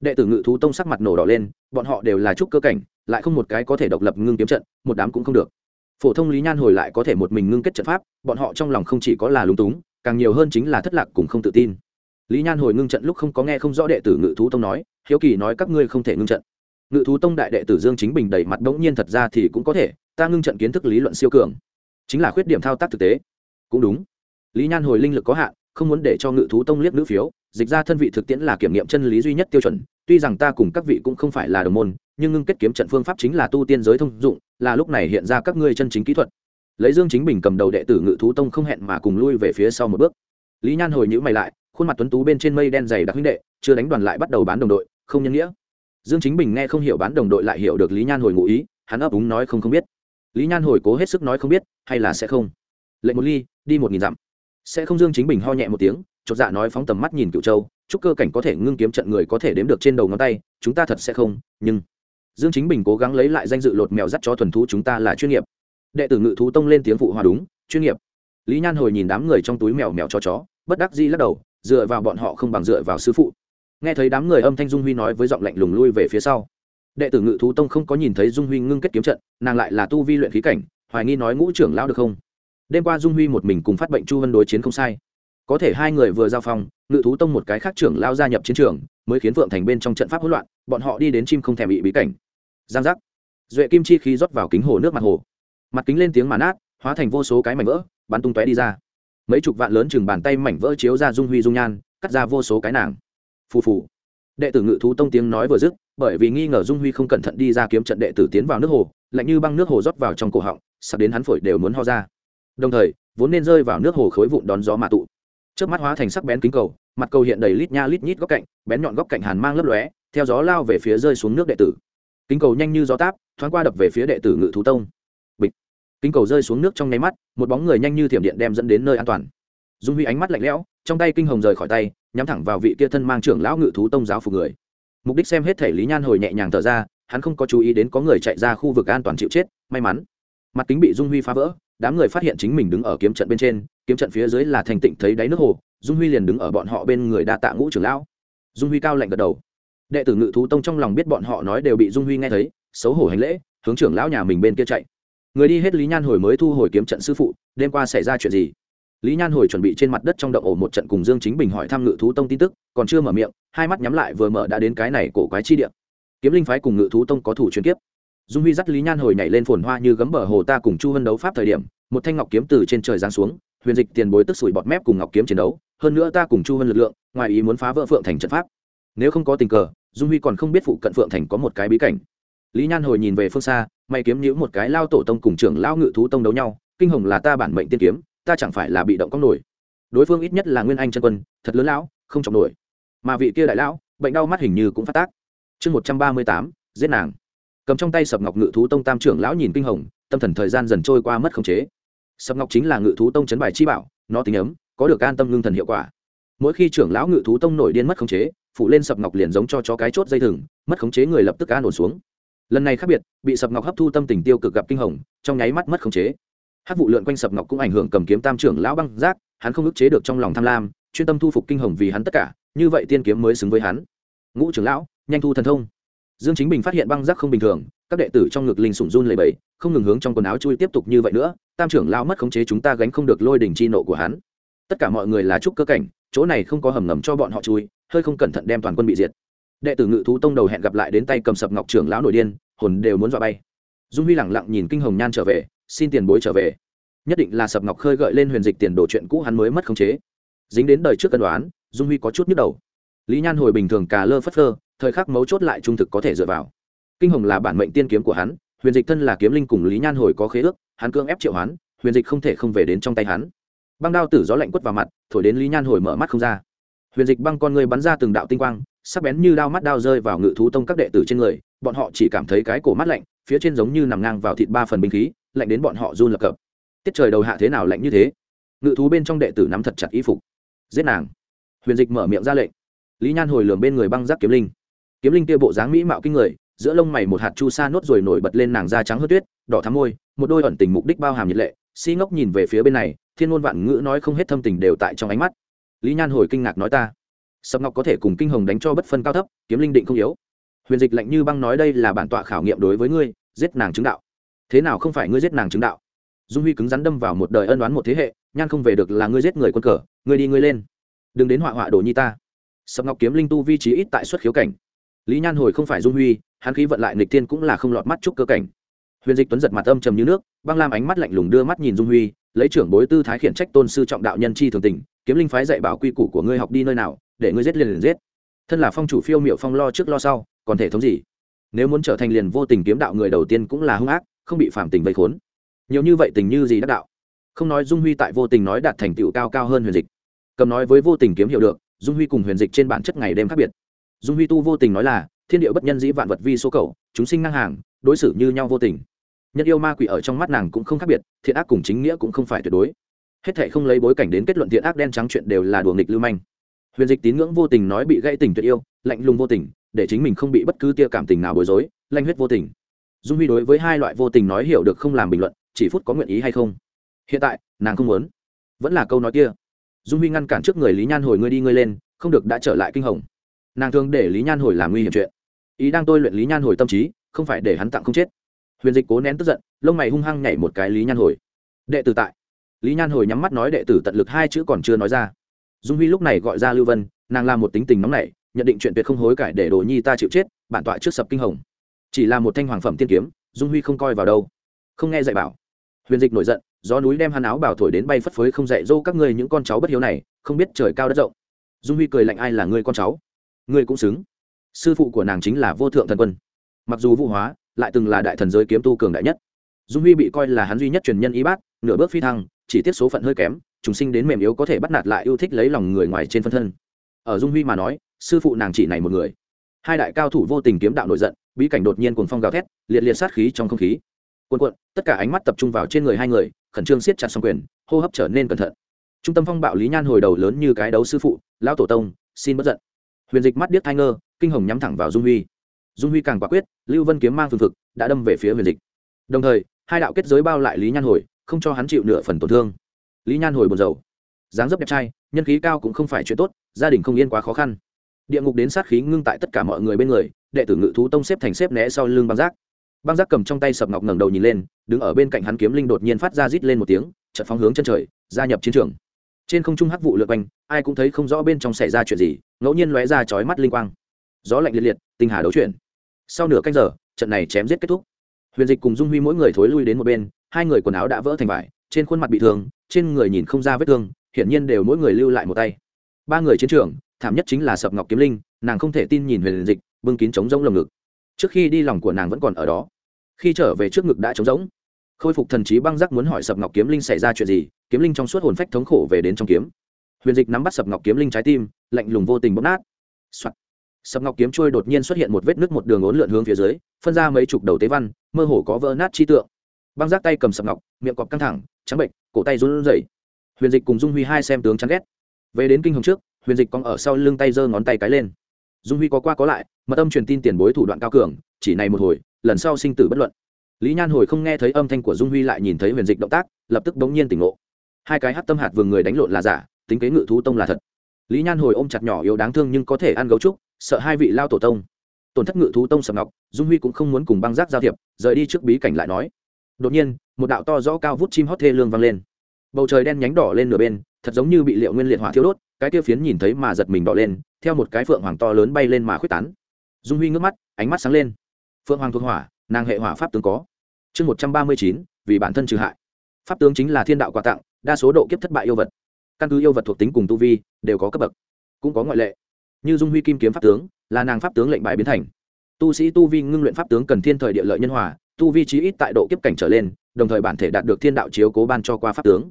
Đệ tử ngự thú tông sắc mặt nổ đỏ lên, bọn họ đều là trúc cơ cảnh, lại không một cái có thể độc lập ngưng kiếm trận, một đám cũng không được. Phổ thông lý nhan hồi lại có thể một mình ngưng kết trận pháp, bọn họ trong lòng không chỉ có là lúng túng, càng nhiều hơn chính là thất lạc cùng không tự tin. Lý nhan hồi ngưng trận lúc không có nghe không rõ đệ tử ngự thú tông nói, hiếu kỳ nói các ngươi không thể ngưng trận. Ngự thú tông đại đệ tử dương chính bình đầy mặt bỗng nhiên thật ra thì cũng có thể, ta ngưng trận kiến thức lý luận siêu cường chính là khuyết điểm thao tác thực tế. Cũng đúng. Lý nhan hồi linh lực có hạn, không muốn để cho ngự thú tông liếc nữ phiếu, dịch ra thân vị thực tiễn là kiểm nghiệm chân lý duy nhất tiêu chuẩn, tuy rằng ta cùng các vị cũng không phải là đồng môn, nhưng ngưng kết kiếm trận phương pháp chính là tu tiên giới thông dụng, là lúc này hiện ra các ngươi chân chính kỹ thuật. Lấy dương chính bình cầm đầu đệ tử ngự thú tông không hẹn mà cùng lui về phía sau một bước. Lý nhan hồi nhữ mày lại, khuôn mặt tuấn tú bên trên mây đen dày đặc huynh đệ, chưa đánh đoàn lại bắt đầu bán đồng đội, không nhân nghĩa. Dương chính bình nghe không hiểu bán đồng đội lại hiểu được lý nhan hồi ngụ ý, hắn ấp úng nói không không biết lý nhan hồi cố hết sức nói không biết, hay là sẽ không. Lệnh một ly, đi một nghìn dặm. Sẽ không dương chính bình ho nhẹ một tiếng, chột dạ nói phóng tầm mắt nhìn cựu châu, chúc cơ cảnh có thể ngưng kiếm trận người có thể đếm được trên đầu ngón tay, chúng ta thật sẽ không, nhưng dương chính bình cố gắng lấy lại danh dự lột mèo dắt cho thuần thú chúng ta là chuyên nghiệp. Đệ tử ngự thú tông lên tiếng phụ hòa đúng, chuyên nghiệp. Lý nhan hồi nhìn đám người trong túi mèo mèo cho chó, bất đắc di lắc đầu, dựa vào bọn họ không bằng dựa vào sư phụ. Nghe thấy đám người âm thanh dung huy nói với giọng lạnh lùng lui về phía sau đệ tử ngự thú tông không có nhìn thấy dung huy ngưng kết kiếm trận, nàng lại là tu vi luyện khí cảnh, hoài nghi nói ngũ trưởng lão được không? Đêm qua dung huy một mình cùng phát bệnh chu vân đối chiến không sai. Có thể hai người vừa giao phong, ngự thú tông một cái khác trưởng lao gia nhập chiến trường, mới khiến phượng thành bên trong trận pháp hỗn loạn, bọn họ đi đến chim không thèm bị bí cảnh. Giang giác. Duệ kim chi khí rót vào kính hồ nước mặt hồ. Mặt kính lên tiếng màn át hóa thành vô số cái mảnh vỡ, bắn tung tóe đi ra. Mấy chục vạn lớn chừng bàn tay mảnh vỡ chiếu ra dung huy dung nhan, cắt ra vô số cái nàng. Phù phù. Đệ tử ngự thú tông tiếng nói vừa dứt bởi vì nghi ngờ dung huy không cẩn thận đi ra kiếm trận đệ tử tiến vào nước hồ, lạnh như băng nước hồ rót vào trong cổ họng sắp đến hắn phổi đều muốn ho ra. Đồng thời, vốn nên rơi vào nước hồ khối vụn đón gió mà tụ. Trước mắt hóa thành sắc bén kính cầu, mặt cầu hiện đầy lít nha lít nhít góc cạnh, bén nhọn góc cạnh hàn mang lấp lóe, theo gió lao về phía rơi xuống nước đệ tử. Kính cầu nhanh như gió táp, thoáng qua đập về phía đệ tử ngự thú tông. Bịch. Kính cầu rơi xuống nước trong nháy mắt, một bóng người nhanh như thiểm điện đem dẫn đến nơi an toàn. Dung huy ánh mắt lạnh lẽo, trong tay kinh hồng rời khỏi tay, nhắm thẳng vào vị kia thân mang trưởng lão ngự thú tông giáo phục người mục đích xem hết thể lý nhan hồi nhẹ nhàng thở ra, hắn không có chú ý đến có người chạy ra khu vực an toàn chịu chết, may mắn. Mặt kính bị dung huy phá vỡ, đám người phát hiện chính mình đứng ở kiếm trận bên trên, kiếm trận phía dưới là thành tịnh thấy đáy nước hồ, dung huy liền đứng ở bọn họ bên người đa tạ ngũ trưởng lão. Dung huy cao lạnh gật đầu. Đệ tử ngự thú tông trong lòng biết bọn họ nói đều bị dung huy nghe thấy, xấu hổ hành lễ, hướng trưởng lão nhà mình bên kia chạy. Người đi hết lý nhan hồi mới thu hồi kiếm trận sư phụ, đêm qua xảy ra chuyện gì? Lý nhan hồi chuẩn bị trên mặt đất trong động ổ một trận cùng dương chính bình hỏi thăm ngự thú tông tin tức, còn chưa mở miệng, hai mắt nhắm lại vừa mở đã đến cái này cổ quái chi địa. kiếm linh phái cùng ngự thú tông có thủ truyền kiếp. Dung huy dắt lý nhan hồi nhảy lên phồn hoa như gấm bờ hồ ta cùng chu hân đấu pháp thời điểm, một thanh ngọc kiếm từ trên trời giáng xuống, huyền dịch tiền bối tức sủi bọt mép cùng ngọc kiếm chiến đấu, hơn nữa ta cùng chu hân lực lượng, ngoài ý muốn phá vỡ phượng thành trận pháp. Nếu không có tình cờ, dung huy còn không biết phụ cận phượng thành có một cái bí cảnh. Lý nhan hồi nhìn về phương xa may kiếm nhữ một cái lao tổ tông cùng trưởng lao ngự thú tông đấu nhau, kinh hồng là ta bản mệnh tiên kiếm ta chẳng phải là bị động có nổi. Đối phương ít nhất là nguyên anh chân quân, thật lớn lão, không trọng nổi. Mà vị kia đại lão, bệnh đau mắt hình như cũng phát tác. Chương một trăm ba mươi tám, giết nàng. Cầm trong tay sập ngọc ngự thú tông tam trưởng lão nhìn kinh hồng, tâm thần thời gian dần trôi qua mất khống chế. Sập ngọc chính là ngự thú tông chấn bài chi bảo, nó tính ấm, có được an tâm ngưng thần hiệu quả. Mỗi khi trưởng lão ngự thú tông nổi điên mất khống chế, phụ lên sập ngọc liền giống cho chó cái chốt dây thừng, mất khống chế người lập tức an ổn xuống. Lần này khác biệt, bị sập ngọc hấp thu tâm tình tiêu cực gặp kinh hồng, trong nháy mắt mất khống chế hát vụ lượn quanh sập ngọc cũng ảnh hưởng cầm kiếm tam trưởng lão băng giác, hắn không ức chế được trong lòng tham lam, chuyên tâm thu phục kinh hồng vì hắn tất cả, như vậy tiên kiếm mới xứng với hắn. Ngũ trưởng lão, nhanh thu thần thông. Dương chính bình phát hiện băng giác không bình thường, các đệ tử trong ngực linh sủng run lầy bẫy không ngừng hướng trong quần áo chui tiếp tục như vậy nữa, tam trưởng lão mất khống chế chúng ta gánh không được lôi đỉnh chi nộ của hắn. Tất cả mọi người là trúc cơ cảnh, chỗ này không có hầm ngầm cho bọn họ chui, hơi không cẩn thận đem toàn quân bị diệt. Đệ tử ngự thú tông đầu hẹn gặp lại đến tay cầm sập ngọc trưởng lão nổi điên, hồn đều muốn dọa bay. Dung huy lẳng lặng nhìn kinh hồng nhan trở về xin tiền bối trở về. Nhất định là sập ngọc khơi gợi lên huyền dịch tiền đồ chuyện cũ hắn mới mất khống chế. Dính đến đời trước cân đoán, dung huy có chút nhức đầu. Lý nhan hồi bình thường cà lơ phất phơ, thời khắc mấu chốt lại trung thực có thể dựa vào. Kinh hồng là bản mệnh tiên kiếm của hắn, huyền dịch thân là kiếm linh cùng lý nhan hồi có khế ước, hắn cưỡng ép triệu hắn huyền dịch không thể không về đến trong tay hắn. Băng đao tử gió lạnh quất vào mặt, thổi đến lý nhan hồi mở mắt không ra. Huyền dịch băng con người bắn ra từng đạo tinh quang, sắc bén như đao mắt đao rơi vào ngự thú tông các đệ tử trên người, bọn họ chỉ cảm thấy cái cổ mắt lạnh, phía trên giống như nằm ngang vào thịt ba phần binh khí lạnh đến bọn họ run lập cập. Tiết trời đầu hạ thế nào lạnh như thế? Ngự thú bên trong đệ tử nắm thật chặt y phục. Giết nàng. Huyền dịch mở miệng ra lệnh. Lý nhan hồi lường bên người băng giác kiếm linh. Kiếm linh kia bộ dáng mỹ mạo kinh người, giữa lông mày một hạt chu sa nốt rồi nổi bật lên nàng da trắng hớt tuyết, đỏ thắm môi, một đôi ẩn tình mục đích bao hàm nhiệt lệ, si ngốc nhìn về phía bên này, thiên ngôn vạn ngữ nói không hết thâm tình đều tại trong ánh mắt. Lý nhan hồi kinh ngạc nói ta, sập ngọc có thể cùng kinh hồng đánh cho bất phân cao thấp, kiếm linh định không yếu. Huyền dịch lạnh như băng nói đây là bản tọa khảo nghiệm đối với ngươi, giết nàng chứng đạo thế nào không phải ngươi giết nàng chứng đạo? Dung huy cứng rắn đâm vào một đời ân đoán một thế hệ, nhan không về được là ngươi giết người quân cờ, ngươi đi, ngươi lên. Đừng đến họa họa đồ nhi ta. Sập ngọc kiếm linh tu vi trí ít tại xuất khiếu cảnh. Lý nhan hồi không phải dung huy, hắn khí vận lại nịch thiên cũng là không lọt mắt chúc cơ cảnh. Huyền dịch tuấn giật mặt âm trầm như nước, băng lam ánh mắt lạnh lùng đưa mắt nhìn dung huy, lấy trưởng bối tư thái khiển trách tôn sư trọng đạo nhân chi thường tình, kiếm linh phái dạy bảo quy củ của ngươi học đi nơi nào, để ngươi giết liền liền giết. Thân là phong chủ phiêu miệu phong lo trước lo sau, còn thể thống gì? Nếu muốn trở thành liền vô tình kiếm đạo người đầu tiên cũng là hung ác không bị phàm tình vây khốn. Nhiều như vậy tình như gì đắc đạo? Không nói dung huy tại vô tình nói đạt thành tựu cao cao hơn huyền dịch. Cầm nói với vô tình kiếm hiểu được, dung huy cùng huyền dịch trên bản chất ngày đêm khác biệt. Dung huy tu vô tình nói là, thiên địa bất nhân dĩ vạn vật vi số cầu chúng sinh ngang hàng, đối xử như nhau vô tình. Nhân yêu ma quỷ ở trong mắt nàng cũng không khác biệt, thiện ác cùng chính nghĩa cũng không phải tuyệt đối. Hết thệ không lấy bối cảnh đến kết luận thiện ác đen trắng chuyện đều là đùa nghịch lưu manh. Huyền dịch tín ngưỡng vô tình nói bị gãy tình tuyệt yêu, lạnh lùng vô tình, để chính mình không bị bất cứ tia cảm tình nào bối rối, lanh huyết vô tình dung huy đối với hai loại vô tình nói hiểu được không làm bình luận, chỉ phút có nguyện ý hay không? Hiện tại, nàng không muốn. Vẫn là câu nói kia. Dung huy ngăn cản trước người lý nhan hồi ngươi đi ngươi lên, không được đã trở lại kinh hồng. Nàng thường để lý nhan hồi làm nguy hiểm chuyện. Ý đang tôi luyện lý nhan hồi tâm trí, không phải để hắn tặng không chết. Huyền dịch cố nén tức giận, lông mày hung hăng nhảy một cái lý nhan hồi. Đệ tử tại. Lý nhan hồi nhắm mắt nói đệ tử tận lực hai chữ còn chưa nói ra. Dung huy lúc này gọi ra lưu vân, nàng làm một tính tình nóng nảy, nhận định chuyện tuyệt không hối cải để đồ nhi ta chịu chết, bản tọa trước sập kinh hồng chỉ là một thanh hoàng phẩm tiên kiếm, dung huy không coi vào đâu. Không nghe dạy bảo. Huyền dịch nổi giận, gió núi đem hắn áo bảo thổi đến bay phất phới không dạy dỗ các ngươi những con cháu bất hiếu này, không biết trời cao đất rộng. Dung huy cười lạnh ai là ngươi con cháu? Ngươi cũng xứng. Sư phụ của nàng chính là vô thượng thần quân. Mặc dù vũ hóa, lại từng là đại thần giới kiếm tu cường đại nhất. Dung huy bị coi là hắn duy nhất truyền nhân y bát, nửa bước phi thăng, chỉ tiết số phận hơi kém chúng sinh đến mềm yếu có thể bắt nạt lại yêu thích lấy lòng người ngoài trên phân thân. Ở dung huy mà nói, sư phụ nàng chỉ này một người. Hai đại cao thủ vô tình kiếm đạo nổi giận bí cảnh đột nhiên cuồng phong gào thét, liệt liệt sát khí trong không khí. Cuồn cuộn, tất cả ánh mắt tập trung vào trên người hai người, khẩn trương siết chặt song quyền, hô hấp trở nên cẩn thận. Trung tâm phong bạo lý nhan hồi đầu lớn như cái đấu sư phụ, lão tổ tông, xin bất giận. Huyền dịch mắt điếc thai ngơ, kinh hồng nhắm thẳng vào dung huy. Dung huy càng quả quyết, lưu vân kiếm mang phương thực đã đâm về phía huyền dịch. Đồng thời, hai đạo kết giới bao lại lý nhan hồi, không cho hắn chịu nửa phần tổn thương. Lý nhan hồi buồn rầu. Dáng dấp đẹp trai, nhân khí cao cũng không phải chuyện tốt, gia đình không yên quá khó khăn. Địa ngục đến sát khí ngưng tại tất cả mọi người bên người đệ tử ngự thú tông xếp thành xếp né sau lưng băng giác. Băng giác cầm trong tay sập ngọc ngẩng đầu nhìn lên, đứng ở bên cạnh hắn kiếm linh đột nhiên phát ra rít lên một tiếng chật phóng hướng chân trời, gia nhập chiến trường. Trên không trung hắc vụ lượt quanh, ai cũng thấy không rõ bên trong xảy ra chuyện gì, ngẫu nhiên lóe ra chói mắt linh quang. Gió lạnh liệt liệt, tinh hà đấu chuyển. Sau nửa canh giờ, trận này chém giết kết thúc. Huyền dịch cùng dung huy mỗi người thối lui đến một bên, hai người quần áo đã vỡ thành vải, trên khuôn mặt bị thương, trên người nhìn không ra vết thương, hiển nhiên đều mỗi người lưu lại một tay. Ba người chiến trường, thảm nhất chính là sập ngọc kiếm linh, nàng không thể tin nhìn huyền dịch bưng kín trống rỗng lồng ngực. Trước khi đi, lòng của nàng vẫn còn ở đó. Khi trở về trước ngực đã trống rỗng. Khôi phục thần trí băng giác muốn hỏi sập ngọc kiếm linh xảy ra chuyện gì, kiếm linh trong suốt hồn phách thống khổ về đến trong kiếm. Huyền dịch nắm bắt sập ngọc kiếm linh trái tim, lạnh lùng vô tình bóp nát、Soạn. sập ngọc kiếm trôi đột nhiên xuất hiện một vết nứt một đường ốn lượn hướng phía dưới, phân ra mấy chục đầu tế văn, mơ hồ có vỡ nát chi tượng. Băng giác tay cầm sập ngọc, miệng cọp căng thẳng, trắng bệnh, cổ tay run rẩy. Huyền dịch cùng dung huy hai xem tướng chán ghét. Về đến kinh hồng trước, huyền dịch cong ở sau lưng tay giơ ngón tay cái lên dung huy có qua có lại, mật âm truyền tin tiền bối thủ đoạn cao cường, chỉ này một hồi, lần sau sinh tử bất luận. Lý nhan hồi không nghe thấy âm thanh của dung huy lại nhìn thấy huyền dịch động tác, lập tức bỗng nhiên tỉnh ngộ. Hai cái hát tâm hạt vừa người đánh lộn là giả, tính kế ngự thú tông là thật. Lý nhan hồi ôm chặt nhỏ yếu đáng thương nhưng có thể ăn gấu trúc, sợ hai vị lao tổ tông. Tổn thất ngự thú tông sầm ngọc, dung huy cũng không muốn cùng băng giác giao thiệp, rời đi trước bí cảnh lại nói. Đột nhiên, một đạo to rõ cao vút chim hót thê lương vang lên. Bầu trời đen nhánh đỏ lên nửa bên, thật giống như bị liệu nguyên liệt hỏa thiêu đốt cái tiêu phiến nhìn thấy mà giật mình đỏ lên, theo một cái phượng hoàng to lớn bay lên mà khuyết tán. Dung huy ngước mắt, ánh mắt sáng lên. Phượng hoàng thuộc hỏa, nàng hệ hỏa pháp tướng có. Chương một trăm ba mươi chín, vì bản thân trừ hại. Pháp tướng chính là thiên đạo quà tặng, đa số độ kiếp thất bại yêu vật. Căn cứ yêu vật thuộc tính cùng tu vi, đều có cấp bậc, cũng có ngoại lệ. Như dung huy kim kiếm pháp tướng, là nàng pháp tướng lệnh bài biến thành. Tu sĩ tu vi ngưng luyện pháp tướng cần thiên thời địa lợi nhân hòa, tu vi trí ít tại độ kiếp cảnh trở lên, đồng thời bản thể đạt được thiên đạo chiếu cố ban cho qua pháp tướng.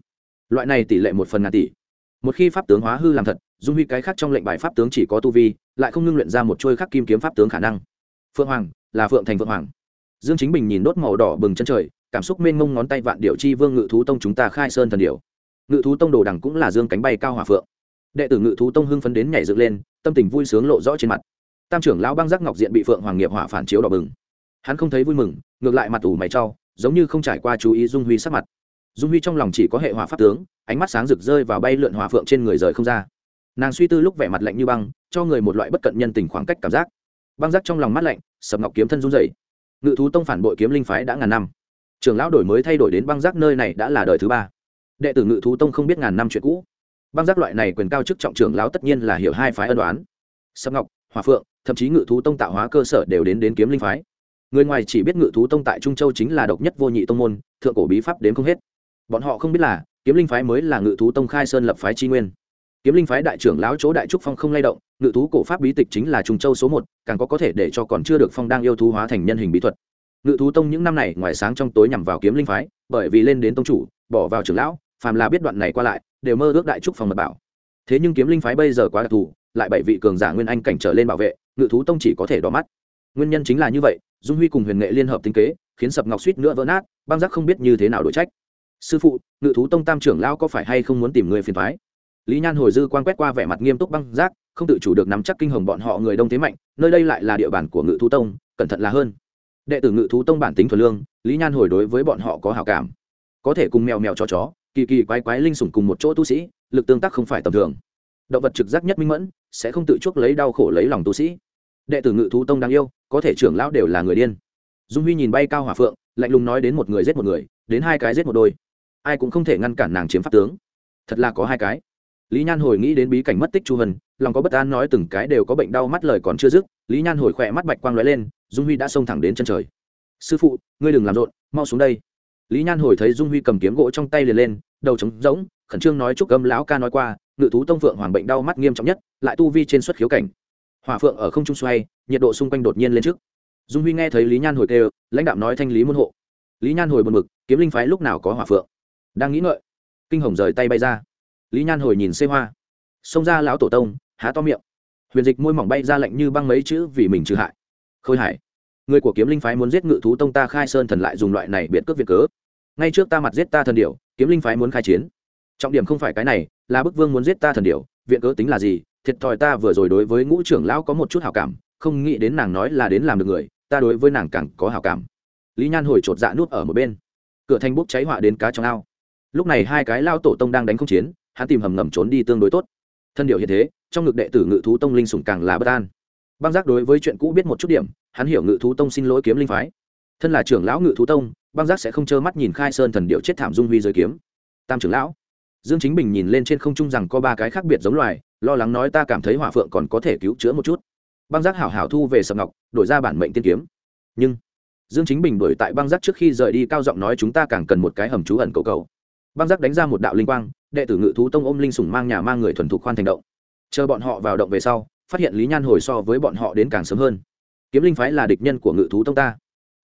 Loại này tỷ lệ một phần ngàn tỷ một khi pháp tướng hóa hư làm thật dung huy cái khác trong lệnh bài pháp tướng chỉ có tu vi lại không ngưng luyện ra một chuôi khắc kim kiếm pháp tướng khả năng. Phượng hoàng là phượng thành phượng hoàng. Dương chính bình nhìn đốt màu đỏ bừng chân trời cảm xúc mênh mông ngón tay vạn điệu chi vương ngự thú tông chúng ta khai sơn thần điệu ngự thú tông đồ đằng cũng là dương cánh bay cao hỏa phượng. Đệ tử ngự thú tông hưng phấn đến nhảy dựng lên tâm tình vui sướng lộ rõ trên mặt. Tam trưởng lão băng giác ngọc diện bị phượng hoàng nghiệp hỏa phản chiếu đỏ bừng. Hắn không thấy vui mừng ngược lại mặt ủ mày trao, giống như không trải qua chú ý dung huy sắc mặt dung huy trong lòng chỉ có hệ hỏa pháp tướng, ánh mắt sáng rực rơi vào bay lượn hỏa phượng trên người rời không ra. Nàng suy tư lúc vẻ mặt lạnh như băng, cho người một loại bất cận nhân tình khoảng cách cảm giác. Băng giác trong lòng mắt lạnh, sập ngọc kiếm thân run dày ngự thú tông phản bội kiếm linh phái đã ngàn năm. Trường lão đổi mới thay đổi đến băng giác nơi này đã là đời thứ ba. Đệ tử ngự thú tông không biết ngàn năm chuyện cũ. Băng giác loại này quyền cao chức trọng trưởng lão tất nhiên là hiểu hai phái ân đoán sập ngọc hòa phượng, thậm chí ngự thú tông tạo hóa cơ sở đều đến đến kiếm linh phái. Người ngoài chỉ biết ngự thú tông tại trung châu chính là độc nhất vô nhị tông môn, thượng cổ bí pháp đến không hết bọn họ không biết là, kiếm linh phái mới là ngự thú tông khai sơn lập phái tri nguyên. Kiếm linh phái đại trưởng lão chỗ đại trúc phong không lay động, ngự thú cổ pháp bí tịch chính là trung châu số một, càng có có thể để cho còn chưa được phong đang yêu thú hóa thành nhân hình bí thuật. Ngự thú tông những năm này ngoài sáng trong tối nhằm vào kiếm linh phái, bởi vì lên đến tông chủ, bỏ vào trưởng lão, phàm là biết đoạn này qua lại, đều mơ ước đại trúc phong mật bảo. Thế nhưng kiếm linh phái bây giờ quá đặc thù, lại bảy vị cường giả nguyên anh cảnh trở lên bảo vệ, ngự thú tông chỉ có thể đỏ mắt. Nguyên nhân chính là như vậy, dung huy cùng huyền nghệ liên hợp tính kế, khiến sập ngọc suýt nữa vỡ nát, băng giác không biết như thế nào đổi trách sư phụ, ngự thú tông tam trưởng lão có phải hay không muốn tìm người phiền thoái lý nhan hồi dư quan quét qua vẻ mặt nghiêm túc băng giác, không tự chủ được nắm chắc kinh hồng bọn họ người đông thế mạnh, nơi đây lại là địa bàn của ngự thú tông, cẩn thận là hơn. Đệ tử ngự thú tông bản tính thuần lương, lý nhan hồi đối với bọn họ có hào cảm. Có thể cùng mèo mèo cho chó, kỳ kỳ quái quái linh sủng cùng một chỗ tu sĩ, lực tương tác không phải tầm thường. Động vật trực giác nhất minh mẫn, sẽ không tự chuốc lấy đau khổ lấy lòng tu sĩ. Đệ tử ngự thú tông đáng yêu, có thể trưởng lão đều là người điên. Dung huy nhìn bay cao hỏa phượng, lạnh lùng nói đến một người giết một người, đến hai cái giết một đôi ai cũng không thể ngăn cản nàng chiếm pháp tướng. Thật là có hai cái. Lý nhan hồi nghĩ đến bí cảnh mất tích chu hân, lòng có bất an nói từng cái đều có bệnh đau mắt lời còn chưa dứt, lý nhan hồi khỏe mắt bạch quang lóe lên, dung huy đã xông thẳng đến chân trời. Sư phụ, ngươi đừng làm rộn, mau xuống đây. Lý nhan hồi thấy dung huy cầm kiếm gỗ trong tay liền lên, đầu trống rỗng, khẩn trương nói chúc âm lão ca nói qua, ngự thú tông phượng hoàng bệnh đau mắt nghiêm trọng nhất, lại tu vi trên xuất khiếu cảnh. Hòa phượng ở không trung xoay, nhiệt độ xung quanh đột nhiên lên trước. Dung huy nghe thấy lý nhan hồi kêu, lãnh đạo nói thanh lý môn hộ. Lý nhan hồi buồn mực kiếm linh phái lúc nào có hỏa phượng? Đang nghĩ ngợi. Kinh hồng rời tay bay ra. Lý nhan hồi nhìn xê hoa. Xông ra lão tổ tông, há to miệng. Huyền dịch môi mỏng bay ra lạnh như băng mấy chữ vì mình trừ hại. Khôi hải, người của kiếm linh phái muốn giết ngự thú tông ta khai sơn thần lại dùng loại này biệt cướp việt cớ. Ngay trước ta mặt giết ta thần điệu kiếm linh phái muốn khai chiến. Trọng điểm không phải cái này, là bức vương muốn giết ta thần điệu viện cớ tính là gì? Thiệt thòi ta vừa rồi đối với ngũ trưởng lão có một chút hảo cảm, không nghĩ đến nàng nói là đến làm được người, ta đối với nàng càng có hảo cảm. Lý nhan hồi chột dạ nuốt ở một bên. Cửa thanh bốc cháy họa đến cá trong ao lúc này hai cái lao tổ tông đang đánh không chiến, hắn tìm hầm ngầm trốn đi tương đối tốt. Thân điệu hiện thế, trong ngực đệ tử ngự thú tông linh sủng càng là bất an. Băng giác đối với chuyện cũ biết một chút điểm, hắn hiểu ngự thú tông xin lỗi kiếm linh phái. Thân là trưởng lão ngự thú tông, băng giác sẽ không trơ mắt nhìn khai sơn thần điệu chết thảm dung huy rơi kiếm. Tam trưởng lão, dương chính bình nhìn lên trên không trung rằng có ba cái khác biệt giống loài, lo lắng nói ta cảm thấy hỏa phượng còn có thể cứu chữa một chút. Băng giác hảo hảo thu về sập ngọc, đổi ra bản mệnh tiên kiếm. Nhưng, dương chính bình đổi tại băng giác trước khi rời đi cao giọng nói chúng ta càng cần một cái hầm trú ẩn cầu cầu băng giác đánh ra một đạo linh quang, đệ tử ngự thú tông ôm linh sủng mang nhà mang người thuần thục khoan thành động. Chờ bọn họ vào động về sau, phát hiện lý nhan hồi so với bọn họ đến càng sớm hơn. Kiếm linh phái là địch nhân của ngự thú tông ta.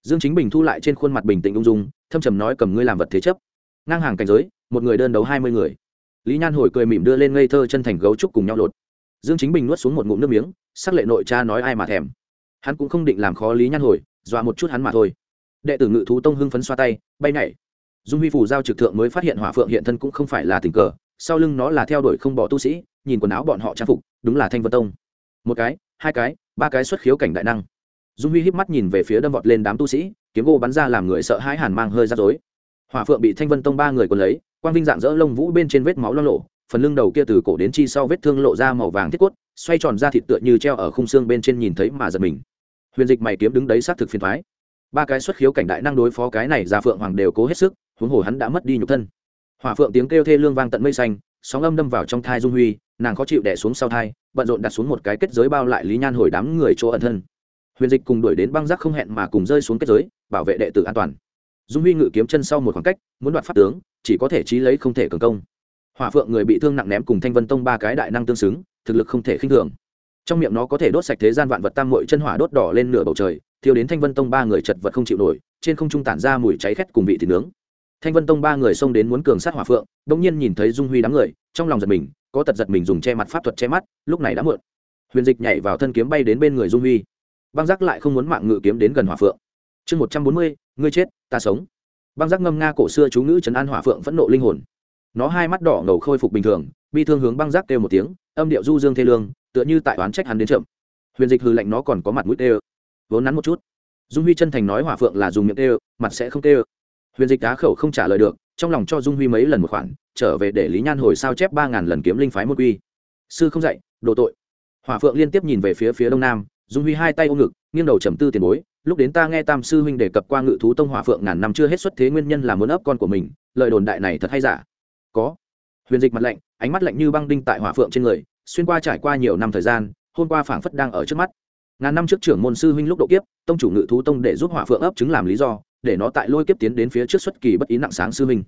Dương chính bình thu lại trên khuôn mặt bình tĩnh ung dung, thâm trầm nói cầm ngươi làm vật thế chấp. Ngang hàng cảnh giới, một người đơn đấu hai mươi người. Lý nhan hồi cười mỉm đưa lên ngây thơ chân thành gấu trúc cùng nhau lột. Dương chính bình nuốt xuống một ngụm nước miếng, sắc lệ nội cha nói ai mà thèm. Hắn cũng không định làm khó lý nhan hồi, dọa một chút hắn mà thôi. Đệ tử ngự thú tông hưng phấn xoa tay, bay nhảy dung huy phủ giao trực thượng mới phát hiện hỏa phượng hiện thân cũng không phải là tình cờ, sau lưng nó là theo đuổi không bỏ tu sĩ, nhìn quần áo bọn họ trang phục, đúng là thanh vân tông. Một cái, hai cái, ba cái xuất khiếu cảnh đại năng. Dung huy híp mắt nhìn về phía đâm vọt lên đám tu sĩ, kiếm gỗ bắn ra làm người sợ hãi hàn mang hơi rắc rối. Hỏa phượng bị thanh vân tông ba người còn lấy, quang vinh dạng dỡ lông vũ bên trên vết máu lo lộ phần lưng đầu kia từ cổ đến chi sau vết thương lộ ra màu vàng thiết cốt, xoay tròn ra thịt tựa như treo ở khung xương bên trên nhìn thấy mà giật mình. Huyền dịch mày kiếm đứng đấy xác thực phiền thoái ba cái xuất khiếu cảnh đại năng đối phó cái này ra phượng hoàng đều cố hết sức huống hồ hắn đã mất đi nhục thân. Hỏa phượng tiếng kêu thê lương vang tận mây xanh, sóng âm đâm vào trong thai dung huy, nàng khó chịu đẻ xuống sau thai, bận rộn đặt xuống một cái kết giới bao lại lý nhan hồi đám người chỗ ẩn thân. Huyền dịch cùng đuổi đến băng giác không hẹn mà cùng rơi xuống kết giới, bảo vệ đệ tử an toàn. Dung huy ngự kiếm chân sau một khoảng cách, muốn đoạt pháp tướng, chỉ có thể trí lấy không thể cường công. Hỏa phượng người bị thương nặng ném cùng thanh vân tông ba cái đại năng tương xứng, thực lực không thể khinh thường. Trong miệng nó có thể đốt sạch thế gian vạn vật tam mội chân hỏa đốt đỏ lên nửa bầu trời, thiêu đến thanh vân tông ba người chật vật không chịu nổi, trên không trung tản ra mùi cháy khét cùng vị thịt nướng thanh vân tông ba người xông đến muốn cường sát hỏa phượng đ ỗ n g nhiên nhìn thấy dung huy đám người, trong lòng giật mình, có tật giật mình dùng che mặt pháp thuật che mắt, lúc này đã muộn. Huyền dịch nhảy vào thân kiếm bay đến bên người dung huy. Băng giác lại không muốn mạng ngự kiếm đến gần hỏa phượng. Chương một trăm bốn mươi, ngươi chết, ta sống. Băng giác ngâm nga cổ xưa chú ngữ trấn an hỏa phượng phẫn nộ linh hồn. Nó hai mắt đỏ ngầu khôi phục bình thường, bi thương hướng băng giác kêu một tiếng, âm điệu du dương thê lương, tựa như tại oán trách hắn đến chậm. Huyền dịch hừ lạnh nó còn có mặt mũi tê vốn nắn một chút. Dung huy chân thành nói hỏa phượng là dùng miệng tê mặt sẽ không tê huyền dịch cá khẩu không trả lời được, trong lòng cho dung huy mấy lần một khoản, trở về để lý nhan hồi sao chép ba ngàn lần kiếm linh phái một quy. Sư không dạy đồ tội. Hỏa phượng liên tiếp nhìn về phía phía đông nam, dung huy hai tay ôm ngực, nghiêng đầu trầm tư tiền bối, lúc đến ta nghe tam sư huynh đề cập qua ngự thú tông hỏa phượng ngàn năm chưa hết xuất thế nguyên nhân là muốn ấp con của mình, lời đồn đại này thật hay giả? Có. Huyền dịch mặt lạnh, ánh mắt lạnh như băng đinh tại hỏa phượng trên người, xuyên qua trải qua nhiều năm thời gian, hôm qua phảng phất đang ở trước mắt. Ngàn năm trước trưởng môn sư huynh lúc độ kiếp, tông chủ ngự thú tông để giúp hỏa phượng ấp chứng làm lý do để nó tại lôi kiếp tiến đến phía trước xuất kỳ bất ý nặng sáng sư huynh.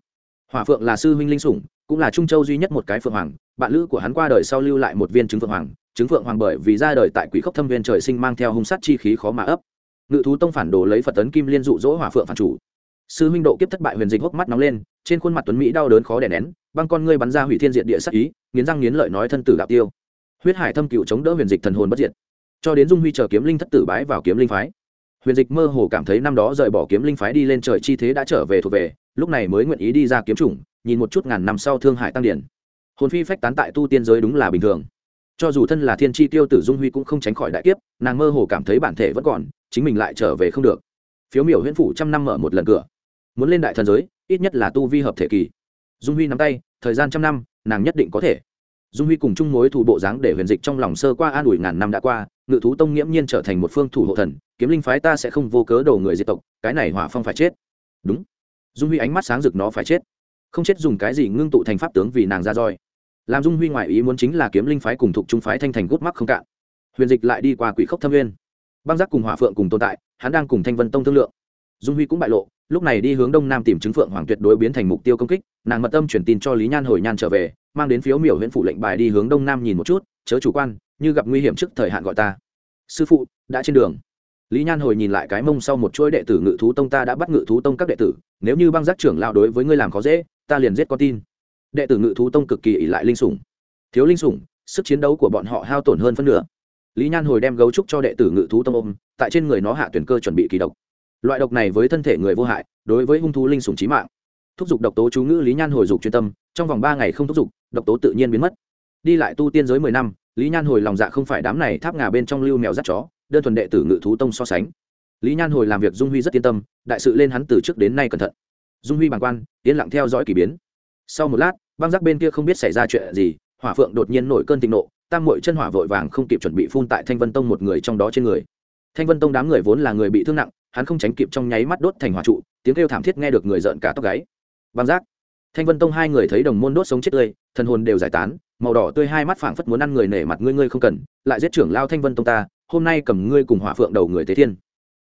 Hỏa phượng là sư huynh linh sủng, cũng là trung châu duy nhất một cái phượng hoàng, bạn lữ của hắn qua đời sau lưu lại một viên trứng phượng hoàng trứng phượng hoàng bởi vì ra đời tại quỷ khốc thâm viên trời sinh mang theo hung sát chi khí khó mà ấp. Ngự thú tông phản đồ lấy phật tấn kim liên dụ dỗ hỏa phượng phản chủ. Sư huynh độ kiếp thất bại huyền dịch hốc mắt nóng lên, trên khuôn mặt tuấn mỹ đau đớn khó đè nén, băng con ngươi bắn ra hủy thiên diện địa sắc ý, nghiến răng nghiến lợi nói thân tử đạo tiêu. Huyết hải thâm cựu chống đỡ huyền dịch thần hồn bất diệt. Cho đến dung huy chờ kiếm linh thất tử bái vào kiếm linh phái huyền dịch mơ hồ cảm thấy năm đó rời bỏ kiếm linh phái đi lên trời chi thế đã trở về thuộc về, lúc này mới nguyện ý đi ra kiếm chủng, nhìn một chút ngàn năm sau thương Hải tăng điển. Hồn phi phách tán tại tu tiên giới đúng là bình thường. Cho dù thân là thiên tri tiêu tử dung huy cũng không tránh khỏi đại kiếp, nàng mơ hồ cảm thấy bản thể vẫn còn, chính mình lại trở về không được. Phiếu miểu huyễn phủ trăm năm mở một lần cửa. Muốn lên đại thần giới, ít nhất là tu vi hợp thể kỳ. Dung huy nắm tay, thời gian trăm năm, nàng nhất định có thể. Dung huy cùng chung mối thủ bộ dáng để huyền dịch trong lòng sơ qua an ủi ngàn năm đã qua ngự thú tông nghiễm nhiên trở thành một phương thủ hộ thần, kiếm linh phái ta sẽ không vô cớ đổ người diệt tộc, cái này hỏa phong phải chết. Đúng. Dung huy ánh mắt sáng rực nó phải chết. Không chết dùng cái gì ngưng tụ thành pháp tướng vì nàng ra roi. Làm dung huy ngoại ý muốn chính là kiếm linh phái cùng thuộc trung phái thanh thành gút mắc không cạn. Huyền dịch lại đi qua quỷ khốc thâm nguyên. Băng giác cùng hỏa phượng cùng tồn tại, hắn đang cùng thanh vân tông thương lượng. Dung huy cũng bại lộ, lúc này đi hướng đông nam tìm chứng phượng hoàng tuyệt đối biến thành mục tiêu công kích, nàng mật tâm truyền tin cho lý nhan hồi nhan trở về, mang đến phiếu miểu huyện phủ lệnh bài đi hướng đông nam nhìn một chút, chớ chủ quan như gặp nguy hiểm trước thời hạn gọi ta. Sư phụ, đã trên đường. Lý nhan hồi nhìn lại cái mông sau một chuỗi đệ tử ngự thú tông ta đã bắt ngự thú tông các đệ tử, nếu như băng giác trưởng lao đối với ngươi làm khó dễ, ta liền giết con tin. Đệ tử ngự thú tông cực kỳ ỉ lại linh sủng. Thiếu linh sủng, sức chiến đấu của bọn họ hao tổn hơn phân nửa. Lý nhan hồi đem gấu trúc cho đệ tử ngự thú tông ôm, tại trên người nó hạ tuyển cơ chuẩn bị kỳ độc. Loại độc này với thân thể người vô hại, đối với hung thú linh sủng trí mạng. Thúc giục độc tố chú ngữ lý nhan hồi dục chuyên tâm, trong vòng ba ngày không thúc giục, độc tố tự nhiên biến mất đi lại tu tiên giới mười năm, lý nhan hồi lòng dạ không phải đám này tháp ngà bên trong lưu mèo dắt chó, đơn thuần đệ tử ngự thú tông so sánh. Lý nhan hồi làm việc dung huy rất yên tâm, đại sự lên hắn từ trước đến nay cẩn thận. Dung huy bàng quan, yên lặng theo dõi k ỳ biến. Sau một lát, băng giác bên kia không biết xảy ra chuyện gì, hỏa phượng đột nhiên nổi cơn thịnh nộ, tam mội chân hỏa vội vàng không kịp chuẩn bị phun tại thanh vân tông một người trong đó trên người. Thanh vân tông đám người vốn là người bị thương nặng, hắn không tránh kịp trong nháy mắt đốt thành hỏa trụ, tiếng kêu thảm thiết nghe được người rợn cả tóc gáy. Băng giác. Thanh vân tông hai người thấy đồng môn đốt sống chết tươi, thần hồn đều giải tán màu đỏ tươi hai mắt phảng phất muốn ăn người nể mặt ngươi ngươi không cần, lại giết trưởng lao thanh vân tông ta, hôm nay cầm ngươi cùng hỏa phượng đầu người tế thiên.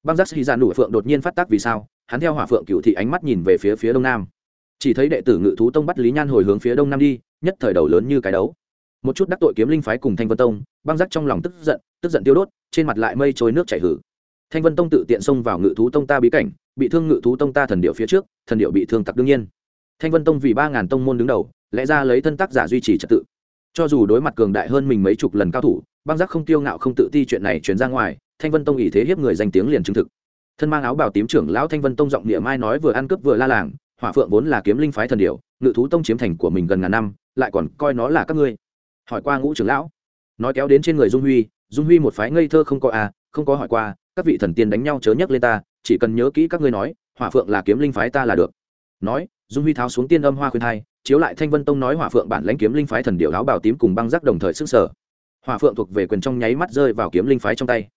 Băng giác hy ra dạ nụ phượng đột nhiên phát tác vì sao, hắn theo hỏa phượng cựu thị ánh mắt nhìn về phía phía đông nam. Chỉ thấy đệ tử ngự thú tông bắt lý nhan hồi hướng phía đông nam đi, nhất thời đầu lớn như cái đấu. Một chút đắc tội kiếm linh phái cùng thanh vân tông, băng giác trong lòng tức giận tức giận tiêu đốt, trên mặt lại mây trôi nước chảy hử. Thanh vân tông tự tiện xông vào ngự thú tông ta bí cảnh, bị thương ngự thú tông ta thần điệu phía trước, thần điệu bị thương tặc đương nhiên. Thanh vân tông vì ba ngàn tông môn đứng đầu, lẽ ra lấy thân tác giả duy trì trật tự cho dù đối mặt cường đại hơn mình mấy chục lần cao thủ, băng giác không tiêu ngạo không tự ti chuyện này chuyển ra ngoài, thanh vân tông ý thế hiếp người danh tiếng liền chứng thực. Thân mang áo bào tím trưởng lão thanh vân tông giọng địa mai nói vừa ăn cướp vừa la làng, hỏa phượng vốn là kiếm linh phái thần điệu ngự thú tông chiếm thành của mình gần ngàn năm, lại còn coi nó là các ngươi. Hỏi qua ngũ trưởng lão, nói kéo đến trên người dung huy dung huy một phái ngây thơ không có à không có hỏi qua, các vị thần tiên đánh nhau chớ nhắc lên ta, chỉ cần nhớ kỹ các ngươi nói, hỏa phượng là kiếm linh phái ta là được. Nói, dung huy tháo xuống tiên âm hoa khuyên thai chiếu lại thanh vân tông nói hỏa phượng bản lãnh kiếm linh phái thần điệu áo bào tím cùng băng giác đồng thời sức sở hỏa phượng thuộc về quyền trong nháy mắt rơi vào kiếm linh phái trong tay.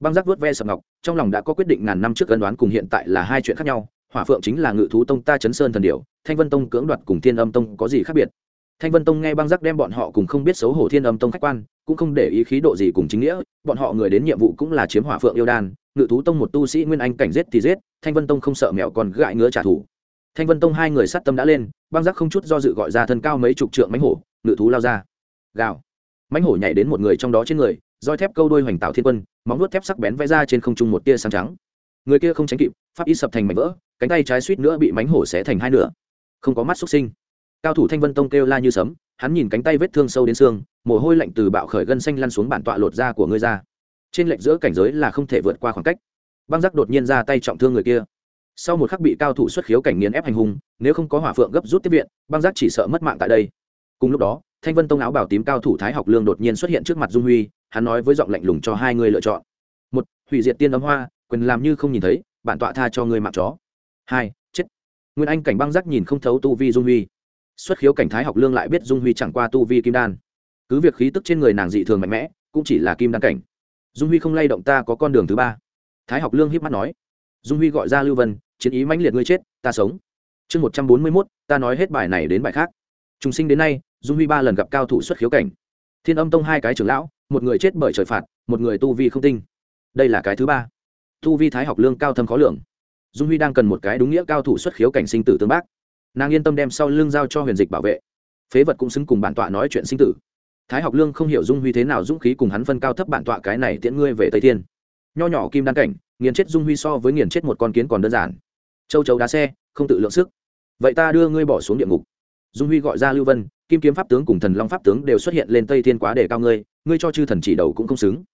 Băng giác vuốt ve sập ngọc, trong lòng đã có quyết định ngàn năm trước ân đoán cùng hiện tại là hai chuyện khác nhau. Hỏa phượng chính là ngự thú tông ta chấn sơn thần điệu, thanh vân tông cưỡng đoạt cùng thiên âm tông có gì khác biệt? Thanh vân tông nghe băng giác đem bọn họ cùng không biết xấu hổ thiên âm tông khách quan, cũng không để ý khí độ gì cùng chính nghĩa, bọn họ người đến nhiệm vụ cũng là chiếm hỏa phượng yêu đan, ngự thú tông một tu sĩ nguyên anh cảnh giết thì giết, thanh vân tông không sợ mẹo còn gãi ngứa trả thù thanh vân tông hai người sát tâm đã lên, băng giác không chút do dự gọi ra thân cao mấy chục trượng mánh hổ, ngự thú lao ra. Gào. Mánh hổ nhảy đến một người trong đó trên người, roi thép câu đôi hoành tạo thiên quân, móng nuốt thép sắc bén vẽ ra trên không trung một tia sáng trắng. Người kia không tránh kịp, pháp y sập thành mảnh vỡ, cánh tay trái suýt nữa bị mánh hổ xé thành hai nửa. Không có mắt xuất sinh. Cao thủ thanh vân tông kêu la như sấm, hắn nhìn cánh tay vết thương sâu đến xương, mồ hôi lạnh từ bạo khởi gân xanh lăn xuống bản tọa lột da của ngươi ra. Trên lệnh giữa cảnh giới là không thể vượt qua khoảng cách. Băng giác đột nhiên ra tay trọng thương người kia sau một khắc bị cao thủ xuất khiếu cảnh nghiền ép hành hung, nếu không có hỏa phượng gấp rút tiếp viện, băng giác chỉ sợ mất mạng tại đây. Cùng lúc đó, thanh vân tông áo bảo tím cao thủ thái học lương đột nhiên xuất hiện trước mặt dung huy, hắn nói với giọng lạnh lùng cho hai người lựa chọn. Một, hủy diệt tiên ấm hoa, quyền làm như không nhìn thấy, bản tọa tha cho người mạng chó. Hai, chết. Nguyên anh cảnh băng giác nhìn không thấu tu vi dung huy. Xuất khiếu cảnh thái học lương lại biết dung huy chẳng qua tu vi kim đan. Cứ việc khí tức trên người nàng dị thường mạnh mẽ, cũng chỉ là kim đan cảnh. Dung huy không lay động ta có con đường thứ ba. Thái học lương hiếp mắt nói. Dung huy gọi ra lưu vân chiến ý mãnh liệt ngươi chết, ta sống. Chương một trăm bốn mươi mốt, ta nói hết bài này đến bài khác. Trùng sinh đến nay, dung huy ba lần gặp cao thủ xuất khiếu cảnh. Thiên âm tông hai cái trưởng lão, một người chết bởi trời phạt, một người tu vi không tinh. Đây là cái thứ ba. Tu vi thái học lương cao thâm khó lường. Dung huy đang cần một cái đúng nghĩa cao thủ xuất khiếu cảnh sinh tử tương bác. Nàng yên tâm đem sau lưng giao cho huyền dịch bảo vệ. Phế vật cũng xứng cùng bản tọa nói chuyện sinh tử. Thái học lương không hiểu dung huy thế nào dũng khí cùng hắn phân cao thấp bản tọa cái này tiễn ngươi về tây thiên. Nho nhỏ kim đan cảnh, nghiền chết dung huy so với nghiền chết một con kiến còn đơn giản châu chấu đá xe, không tự lượng sức. Vậy ta đưa ngươi bỏ xuống địa ngục. Dung huy gọi ra lưu vân, kim kiếm pháp tướng cùng thần long pháp tướng đều xuất hiện lên tây thiên quá để cao ngươi ngươi cho chư thần chỉ đầu cũng không xứng.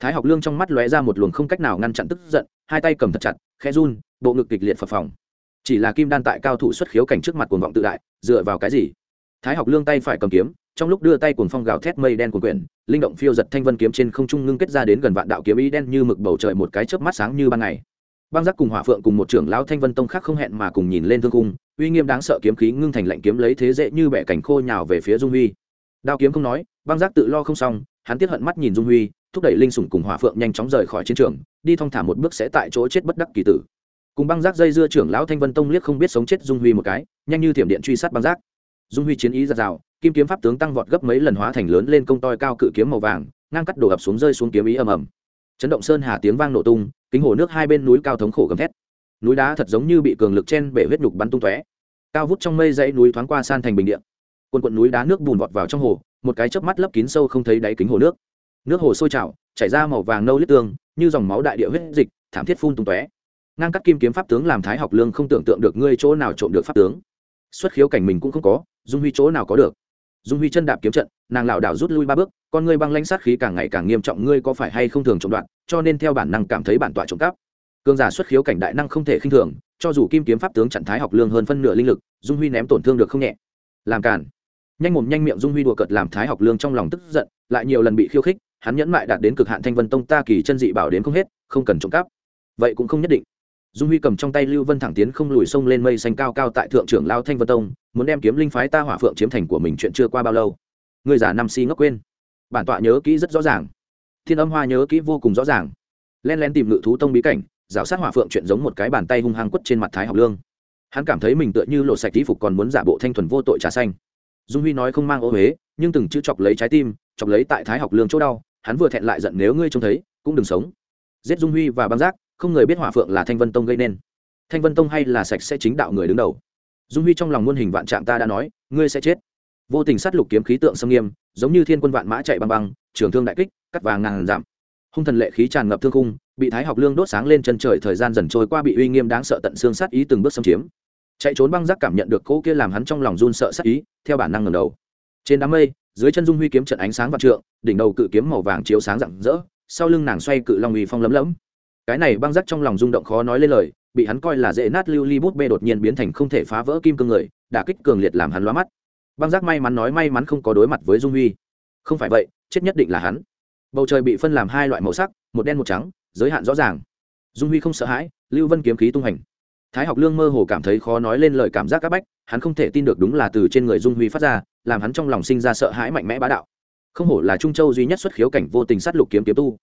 Thái học lương trong mắt lóe ra một luồng không cách nào ngăn chặn tức giận, hai tay cầm thật chặt khe run, bộ ngực kịch liệt phập phòng chỉ là kim đan tại cao thủ xuất khiếu cảnh trước mặt cuồng vọng tự đại, dựa vào cái gì? Thái học lương tay phải cầm kiếm, trong lúc đưa tay cuồng phong gào thét mây đen cuồng quyển, linh động phiêu giật thanh vân kiếm trên không trung ngưng kết ra đến gần vạn đạo kiếm ý đen như mực bầu trời một cái chớp mắt sáng như ban ngày băng giác cùng hỏa phượng cùng một trưởng lão thanh vân tông khác không hẹn mà cùng nhìn lên thương cung uy nghiêm đáng sợ kiếm khí ngưng thành lạnh kiếm lấy thế dễ như bẻ cảnh khô nhào về phía dung huy. Đao kiếm không nói, băng giác tự lo không xong, hắn tiết hận mắt nhìn dung huy, thúc đẩy linh sủng cùng hỏa phượng nhanh chóng rời khỏi chiến trường, đi thong thả một bước sẽ tại chỗ chết bất đắc kỳ tử. Cùng băng giác dây dưa trưởng lão thanh vân tông liếc không biết sống chết dung huy một cái, nhanh như thiểm điện truy sát băng giác. Dung huy chiến ý ra rào kim kiếm pháp tướng tăng vọt gấp mấy lần hóa thành lớn lên công toi cao cự kiếm màu vàng, ngang cắt đổ ập xuống rơi xuống kiếm ý ầm ầm. Chấn động sơn hà tiếng vang nổ tung kính hồ nước hai bên núi cao thống khổ gầm thét. Núi đá thật giống như bị cường lực chen bể huyết nhục bắn tung tóe. Cao vút trong mây dãy núi thoáng qua san thành bình điện quần quận núi đá nước bùn vọt vào trong hồ, một cái chớp mắt lấp kín sâu không thấy đáy kính hồ nước. Nước hồ sôi trào, chảy ra màu vàng nâu lít tương như dòng máu đại địa huyết dịch, thảm thiết phun tung tóe. Ngang cắt kim kiếm pháp tướng làm thái học lương không tưởng tượng được ngươi chỗ nào trộm được pháp tướng. Xuất khiếu cảnh mình cũng không có, dung huy chỗ nào có được. Dung huy chân đạp kiếm trận nàng lảo đảo rút lui ba bước, con ngươi băng lãnh sát khí càng ngày càng nghiêm trọng, ngươi có phải hay không thường trộm đoạn, cho nên theo bản năng cảm thấy bản tọa trộm cắp. Cường giả xuất khiếu cảnh đại năng không thể khinh thường, cho dù kim kiếm pháp tướng trạng thái học lương hơn phân nửa linh lực, dung huy ném tổn thương được không nhẹ. Làm cản nhanh mồm nhanh miệng dung huy đùa cợt làm thái học lương trong lòng tức giận, lại nhiều lần bị khiêu khích, hắn nhẫn mại đạt đến cực hạn thanh vân tông ta kỳ chân dị bảo đến không hết, không cần trộm cắp. Vậy cũng không nhất định. Dung huy cầm trong tay lưu vân thẳng tiến không lùi sông lên mây xanh cao cao tại thượng trưởng lao thanh vân tông, muốn đem kiếm linh phái ta hỏa phượng chiếm thành của mình chuyện chưa qua bao lâu người già năm si ngốc quên. Bản tọa nhớ kỹ rất rõ ràng. Thiên âm hoa nhớ kỹ vô cùng rõ ràng. Len len tìm ngự thú tông bí cảnh, rào sát hỏa phượng chuyện giống một cái bàn tay hung hăng quất trên mặt thái học lương. Hắn cảm thấy mình tựa như lộ sạch tí phục còn muốn giả bộ thanh thuần vô tội trà xanh. Dung huy nói không mang ô huế, nhưng từng chữ chọc lấy trái tim, chọc lấy tại thái học lương chỗ đau, hắn vừa thẹn lại giận nếu ngươi trông thấy, cũng đừng sống. Giết dung huy và băng giác, không người biết hỏa phượng là thanh vân tông gây nên. Thanh vân tông hay là sạch sẽ chính đạo người đứng đầu. Dung huy trong lòng muôn hình vạn trạng ta đã nói, ngươi sẽ chết vô tình sát lục kiếm khí tượng xâm nghiêm, giống như thiên quân vạn mã chạy băng băng, trường thương đại kích, cắt vàng ngàn giảm. Hung thần lệ khí tràn ngập thương khung, bị thái học lương đốt sáng lên chân trời thời gian dần trôi qua bị uy nghiêm đáng sợ tận xương sát ý từng bước xâm chiếm. Chạy trốn băng giác cảm nhận được cỗ kia làm hắn trong lòng run sợ sát ý, theo bản năng ngầm đầu. Trên đám mây, dưới chân dung huy kiếm trận ánh sáng vạn trượng, đỉnh đầu cự kiếm màu vàng chiếu sáng rạng rỡ, sau lưng nàng xoay cự long uy phong lấm lấm cái này băng giác trong lòng rung động khó nói lên lời, bị hắn coi là dễ nát lưu ly bút bê đột nhiên biến thành không thể phá vỡ kim cương người, đả kích cường liệt làm hắn loa mắt băng giác may mắn nói may mắn không có đối mặt với dung huy. Không phải vậy, chết nhất định là hắn. Bầu trời bị phân làm hai loại màu sắc, một đen một trắng, giới hạn rõ ràng. Dung huy không sợ hãi, lưu vân kiếm khí tung hành. Thái học lương mơ hồ cảm thấy khó nói lên lời cảm giác c áp bách, hắn không thể tin được đúng là từ trên người dung huy phát ra, làm hắn trong lòng sinh ra sợ hãi mạnh mẽ bá đạo. Không hổ là trung châu duy nhất xuất khiếu cảnh vô tình sát lục kiếm kiếm tu.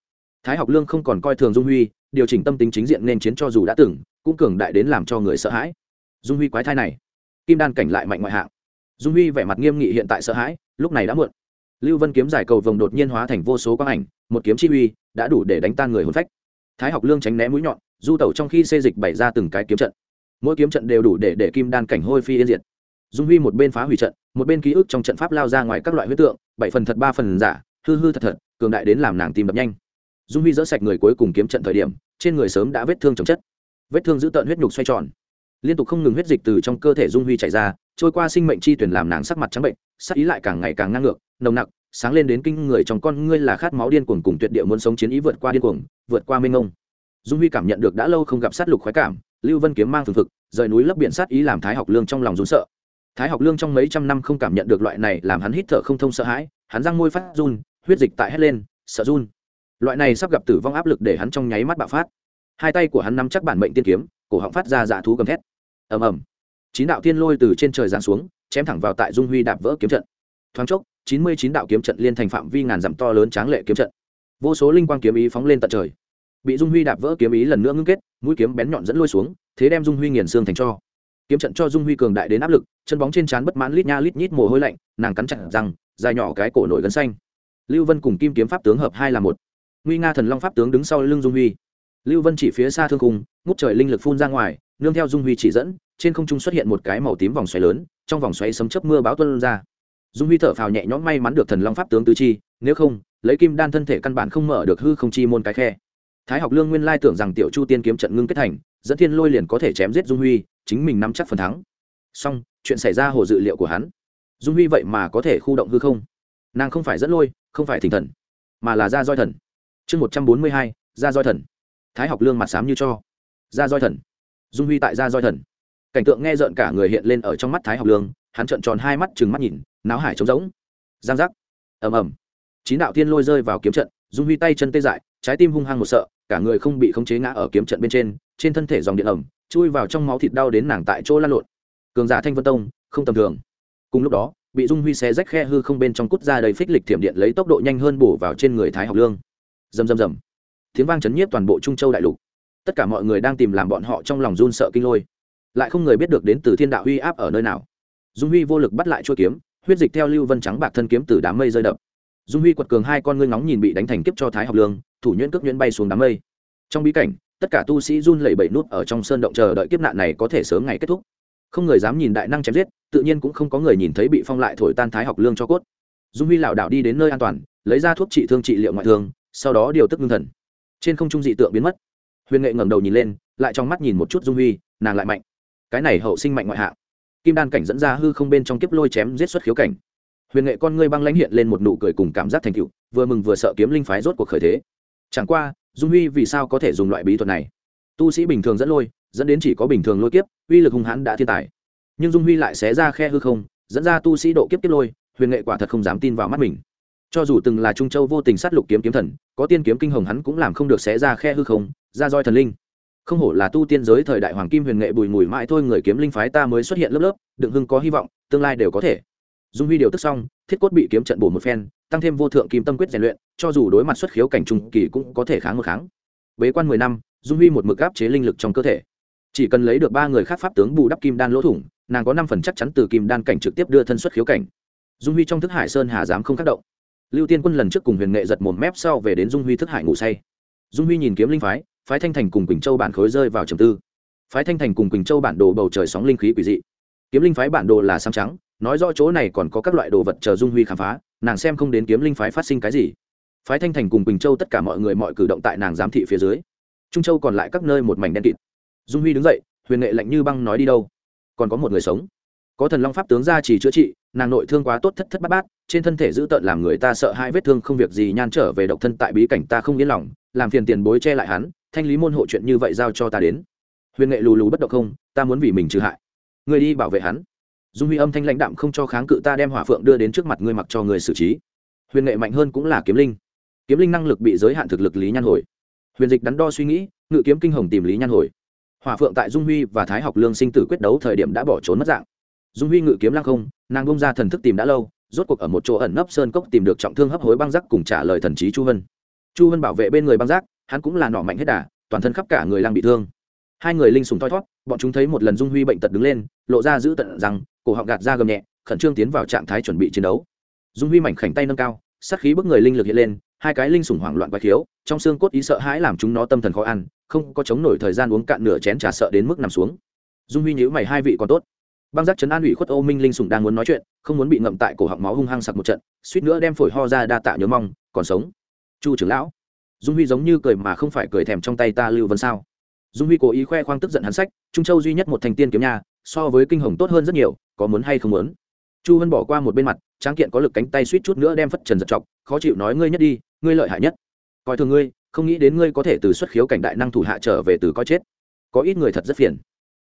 Thái học lương không còn coi thường dung huy, điều chỉnh tâm tính chính diện nên chiến cho dù đã từng, cũng cường đại đến làm cho người sợ hãi. Dung huy quái thai này, kim đan cảnh lại mạnh ngoại hạng dung huy vẻ mặt nghiêm nghị hiện tại sợ hãi, lúc này đã muộn. Lưu vân kiếm giải cầu vồng đột nhiên hóa thành vô số quang ảnh, một kiếm chi uy đã đủ để đánh tan người hồn phách. Thái học lương tránh né mũi nhọn, du tẩu trong khi xê dịch bày ra từng cái kiếm trận. Mỗi kiếm trận đều đủ để để kim đan cảnh hôi phi yên diệt. Dung huy một bên phá hủy trận, một bên ký ức trong trận pháp lao ra ngoài các loại huyết tượng, bảy phần thật, ba phần giả, hư hư thật thật, cường đại đến làm nàng tìm đập nhanh. Dung huy dỡ sạch người cuối cùng kiếm trận thời điểm, trên người sớm đã vết thương chồng chất. Vết thương giữ tợn huyết nhục xoay tròn liên tục không ngừng huyết dịch từ trong cơ thể dung huy chảy ra, trôi qua sinh mệnh chi tuyển làm nàng sắc mặt trắng bệnh, sắc ý lại càng ngày càng ngang ngược, nồng nặc, sáng lên đến kinh người trong con ngươi là khát máu điên cuồng cùng tuyệt địa muốn sống chiến ý vượt qua điên cuồng, vượt qua mênh ngông dung huy cảm nhận được đã lâu không gặp sát lục khoái cảm, lưu vân kiếm mang thường thực, rời núi lấp biển sát ý làm thái học lương trong lòng rún sợ. Thái học lương trong mấy trăm năm không cảm nhận được loại này làm hắn hít thở không thông sợ hãi, hắn răng môi phát run, huyết dịch tại hét lên, sợ run. Loại này sắp gặp tử vong áp lực để hắn trong nháy mắt bạo phát. Hai tay của hắn nắm chắc bản mệnh tiên kiếm, cổ họng phát ra dạ thú gầm thét ầm ầm. Chín đạo thiên lôi từ trên trời giáng xuống, chém thẳng vào tại dung huy đạp vỡ kiếm trận. Thoáng chốc, chín mươi chín đạo kiếm trận liên thành phạm vi ngàn dặm to lớn tráng lệ kiếm trận. Vô số linh quang kiếm ý phóng lên tận trời. Bị dung huy đạp vỡ kiếm ý lần nữa ngưng kết, mũi kiếm bén nhọn dẫn lôi xuống, thế đem dung huy nghiền xương thành cho. Kiếm trận cho dung huy cường đại đến áp lực, chân bóng trên trán bất mãn lít nha lít nhít mồ hôi lạnh, nàng cắn chặt răng, dài nhỏ cái cổ nổi gân xanh. Lưu vân cùng kim kiếm pháp tướng hợp hai là một. Nguy nga thần long pháp tướng đứng sau lưng dung huy. Lưu vân chỉ phía xa thương khung, ngút trời linh lực phun ra ngoài nương theo dung huy chỉ dẫn, trên không trung xuất hiện một cái màu tím vòng xoáy lớn, trong vòng xoáy sấm chớp mưa báo tuân ra. Dung huy thở phào nhẹ nhõm may mắn được thần long pháp tướng tứ chi, nếu không, lấy kim đan thân thể căn bản không mở được hư không chi môn cái khe. Thái học lương nguyên lai tưởng rằng tiểu chu tiên kiếm trận ngưng kết thành, dẫn thiên lôi liền có thể chém giết dung huy, chính mình nắm chắc phần thắng. Song chuyện xảy ra hồ dự liệu của hắn. Dung huy vậy mà có thể khu động hư không? Nàng không phải dẫn lôi, không phải thỉnh thần, mà là ra roi thần. Chương một trăm bốn mươi hai ra roi thần. Thái học lương mặt sám như cho. Ra roi thần dung huy tại ra roi thần. Cảnh tượng nghe rợn cả người hiện lên ở trong mắt thái học lương, hắn trợn tròn hai mắt chừng mắt nhìn, náo hải trống rỗng. Giang giác. Ầm ầm. Chín đạo thiên lôi rơi vào kiếm trận, dung huy tay chân tê dại, trái tim hung hăng một sợ, cả người không bị khống chế ngã ở kiếm trận bên trên trên thân thể dòng điện ẩm chui vào trong máu thịt đau đến nàng tại chỗ lan lộn. Cường giả thanh vân tông, không tầm thường. Cùng lúc đó, bị dung huy xé rách khe hư không bên trong cút ra đầy phích lịch thiểm điện lấy tốc độ nhanh hơn bổ vào trên người thái học lương. Rầm rầm rầm. Tiếng vang chấn nhiếp toàn bộ trung châu đại lục tất cả mọi người đang tìm làm bọn họ trong lòng run sợ kinh lôi. Lại không người biết được đến từ thiên đạo huy áp ở nơi nào. Dung huy vô lực bắt lại chuôi kiếm, huyết dịch theo lưu vân trắng bạc thân kiếm từ đám mây rơi đập. Dung huy quật cường hai con ngươi ngóng nhìn bị đánh thành kiếp cho thái học lương, thủ nhuyễn cước nhuyễn bay xuống đám mây. Trong bí cảnh, tất cả tu sĩ run lẩy bẩy nút ở trong sơn động chờ đợi kiếp nạn này có thể sớm ngày kết thúc. Không người dám nhìn đại năng chém giết, tự nhiên cũng không có người nhìn thấy bị phong lại thổi tan thái học lương cho cốt. Dung huy lảo đảo đi đến nơi an toàn, lấy ra thuốc trị thương trị liệu ngoại thương, sau đó điều tức ngưng thần. Trên không trung dị tượng biến mất huyền nghệ ngẩng đầu nhìn lên, lại trong mắt nhìn một chút dung huy, nàng lại mạnh. Cái này hậu sinh mạnh ngoại hạng. Kim đan cảnh dẫn ra hư không bên trong kiếp lôi chém giết xuất khiếu cảnh. Huyền nghệ con ngươi băng lãnh hiện lên một nụ cười cùng cảm giác thành cựu vừa mừng vừa sợ kiếm linh phái rốt cuộc khởi thế. Chẳng qua, dung huy vì sao có thể dùng loại bí thuật này? Tu sĩ bình thường dẫn lôi, dẫn đến chỉ có bình thường lôi kiếp, uy lực hung hãn đã thiên tài. Nhưng dung huy lại xé ra khe hư không, dẫn ra tu sĩ độ kiếp kiếp lôi, huyền nghệ quả thật không dám tin vào mắt mình cho dù từng là trung châu vô tình sát lục kiếm kiếm thần, có tiên kiếm kinh hồng hắn cũng làm không được xé ra khe hư không, ra roi thần linh. Không hổ là tu tiên giới thời đại hoàng kim huyền nghệ bùi mùi mãi thôi, người kiếm linh phái ta mới xuất hiện lớp lớp, đựng hưng có hy vọng, tương lai đều có thể. Dung huy điều tức xong, thiết cốt bị kiếm trận bổ một phen, tăng thêm vô thượng kim tâm quyết rèn luyện, cho dù đối mặt xuất khiếu cảnh trùng kỳ cũng có thể kháng một kháng. Bế quan mười năm, dung huy một mực áp chế linh lực trong cơ thể. Chỉ cần lấy được ba người khác pháp tướng bù đắp kim đan lỗ thủng, nàng có năm phần chắc chắn từ kim đan cảnh trực tiếp đưa thân xuất khiếu cảnh. Dung huy trong thức hải sơn hà dám không tác động lưu tiên quân lần trước cùng huyền nghệ giật một mép sau về đến dung huy thức hải ngủ say. Dung huy nhìn kiếm linh phái phái thanh thành cùng quỳnh châu bản khối rơi vào trầm tư. Phái thanh thành cùng quỳnh châu bản đồ bầu trời sóng linh khí quỷ dị. Kiếm linh phái bản đồ là xám trắng, nói rõ chỗ này còn có các loại đồ vật chờ dung huy khám phá, nàng xem không đến kiếm linh phái phát sinh cái gì. Phái thanh thành cùng quỳnh châu tất cả mọi người mọi cử động tại nàng giám thị phía dưới. Trung châu còn lại các nơi một mảnh đen kịt. Dung huy đứng dậy, huyền nghệ lạnh như băng nói đi đâu? Còn có một người sống có thần long pháp tướng ra chỉ chữa trị, nàng nội thương quá tốt thất thất bát bát, trên thân thể giữ tợn làm người ta sợ hai vết thương không việc gì nhan trở về độc thân tại bí cảnh ta không yên lòng, làm phiền tiền bối che lại hắn, thanh lý môn hộ chuyện như vậy giao cho ta đến. Huyền nghệ lù lù bất động không, ta muốn vì mình trừ hại. Người đi bảo vệ hắn. Dung huy âm thanh lãnh đạm không cho kháng cự ta đem hỏa phượng đưa đến trước mặt ngươi mặc cho người xử trí. Huyền nghệ mạnh hơn cũng là kiếm linh. Kiếm linh năng lực bị giới hạn thực lực lý nhan hồi. Huyền dịch đắn đo suy nghĩ, ngự kiếm kinh hồng tìm lý nhan hồi. Hỏa phượng tại dung huy và thái học lương sinh tử quyết đấu thời điểm đã bỏ trốn mất dạng dung huy ngự kiếm lăng không, nàng bông ra thần thức tìm đã lâu, rốt cuộc ở một chỗ ẩn nấp sơn cốc tìm được trọng thương hấp hối băng giác cùng trả lời thần trí chu vân. Chu vân bảo vệ bên người băng giác, hắn cũng là nọ mạnh hết đà, toàn thân khắp cả người đang bị thương. Hai người linh sùng thoi thót bọn chúng thấy một lần dung huy bệnh tật đứng lên, lộ ra giữ tận rằng, cổ họng gạt ra gầm nhẹ, khẩn trương tiến vào trạng thái chuẩn bị chiến đấu. Dung huy mảnh khảnh tay nâng cao, sát khí bức người linh lực hiện lên, hai cái linh sủng hoảng loạn quái khiếu, trong xương cốt ý sợ hãi làm chúng nó tâm thần khó ăn, không có chống nổi thời gian uống cạn nửa chén trà sợ đến mức nằm xuống. Dung huy nhữ mày, hai vị còn tốt băng giác chấn an ủy khuất ô minh linh Sùng đang muốn nói chuyện, không muốn bị ngậm tại cổ họng máu hung hăng sặc một trận, suýt nữa đem phổi ho ra đa tạ nhớ mong, còn sống. Chu trưởng lão, dung huy giống như cười mà không phải cười thèm trong tay ta lưu vân sao? Dung huy cố ý khoe khoang tức giận hắn sách, trung châu duy nhất một thành tiên kiếm nhà, so với kinh hồng tốt hơn rất nhiều, có muốn hay không muốn? Chu vân bỏ qua một bên mặt, tráng kiện có lực cánh tay suýt chút nữa đem phất trần giật chọc, khó chịu nói ngươi nhất đi, ngươi lợi hại nhất. Coi thường ngươi, không nghĩ đến ngươi có thể từ xuất khiếu cảnh đại năng thủ hạ trở về từ coi chết. Có ít người thật rất phiền.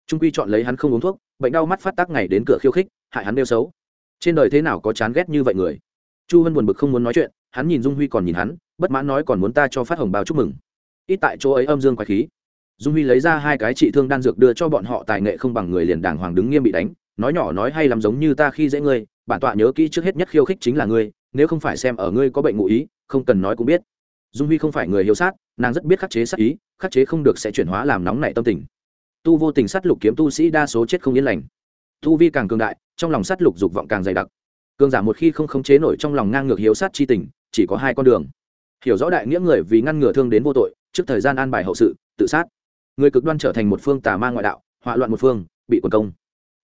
Trung quy chọn lấy hắn không uống thuốc bệnh đau mắt phát tác ngày đến cửa khiêu khích, hại hắn đeo xấu. Trên đời thế nào có chán ghét như vậy người? Chu hân buồn bực không muốn nói chuyện, hắn nhìn dung huy còn nhìn hắn, bất mãn nói còn muốn ta cho phát hồng bao chúc mừng. Ít tại chỗ ấy âm dương quái khí. Dung huy lấy ra hai cái trị thương đan dược đưa cho bọn họ tài nghệ không bằng người liền đàng hoàng đứng nghiêm bị đánh, nói nhỏ nói hay làm giống như ta khi dễ ngươi, bản tọa nhớ kỹ trước hết nhất khiêu khích chính là ngươi, nếu không phải xem ở ngươi có bệnh ngụ ý, không cần nói cũng biết. Dung huy không phải người hiếu sát, nàng rất biết khắc chế sát ý, khắc chế không được sẽ chuyển hóa làm nóng nảy tâm tình tu vô tình sát lục kiếm tu sĩ đa số chết không yên lành. Tu vi càng cường đại, trong lòng sát lục dục vọng càng dày đặc. Cường giả một khi không khống chế nổi trong lòng ngang ngược hiếu sát chi tình, chỉ có hai con đường. Hiểu rõ đại nghĩa người vì ngăn ngừa thương đến vô tội, trước thời gian an bài hậu sự, tự sát. Người cực đoan trở thành một phương tà ma ngoại đạo họa loạn một phương, bị quần công.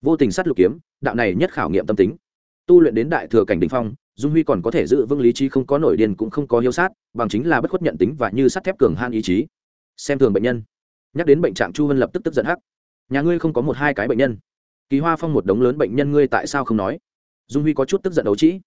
Vô tình sát lục kiếm, đạo này nhất khảo nghiệm tâm tính. Tu luyện đến đại thừa cảnh đình phong, dung huy còn có thể giữ vững lý trí không có nổi điền cũng không có hiếu sát, bằng chính là bất khuất nhận tính và như sắt thép cường han ý chí. Xem thường bệnh nhân nhắc đến bệnh trạng chu vân lập tức tức giận hắc. Nhà ngươi không có một hai cái bệnh nhân. Kỳ hoa phong một đống lớn bệnh nhân ngươi tại sao không nói? Dung huy có chút tức giận đấu trĩ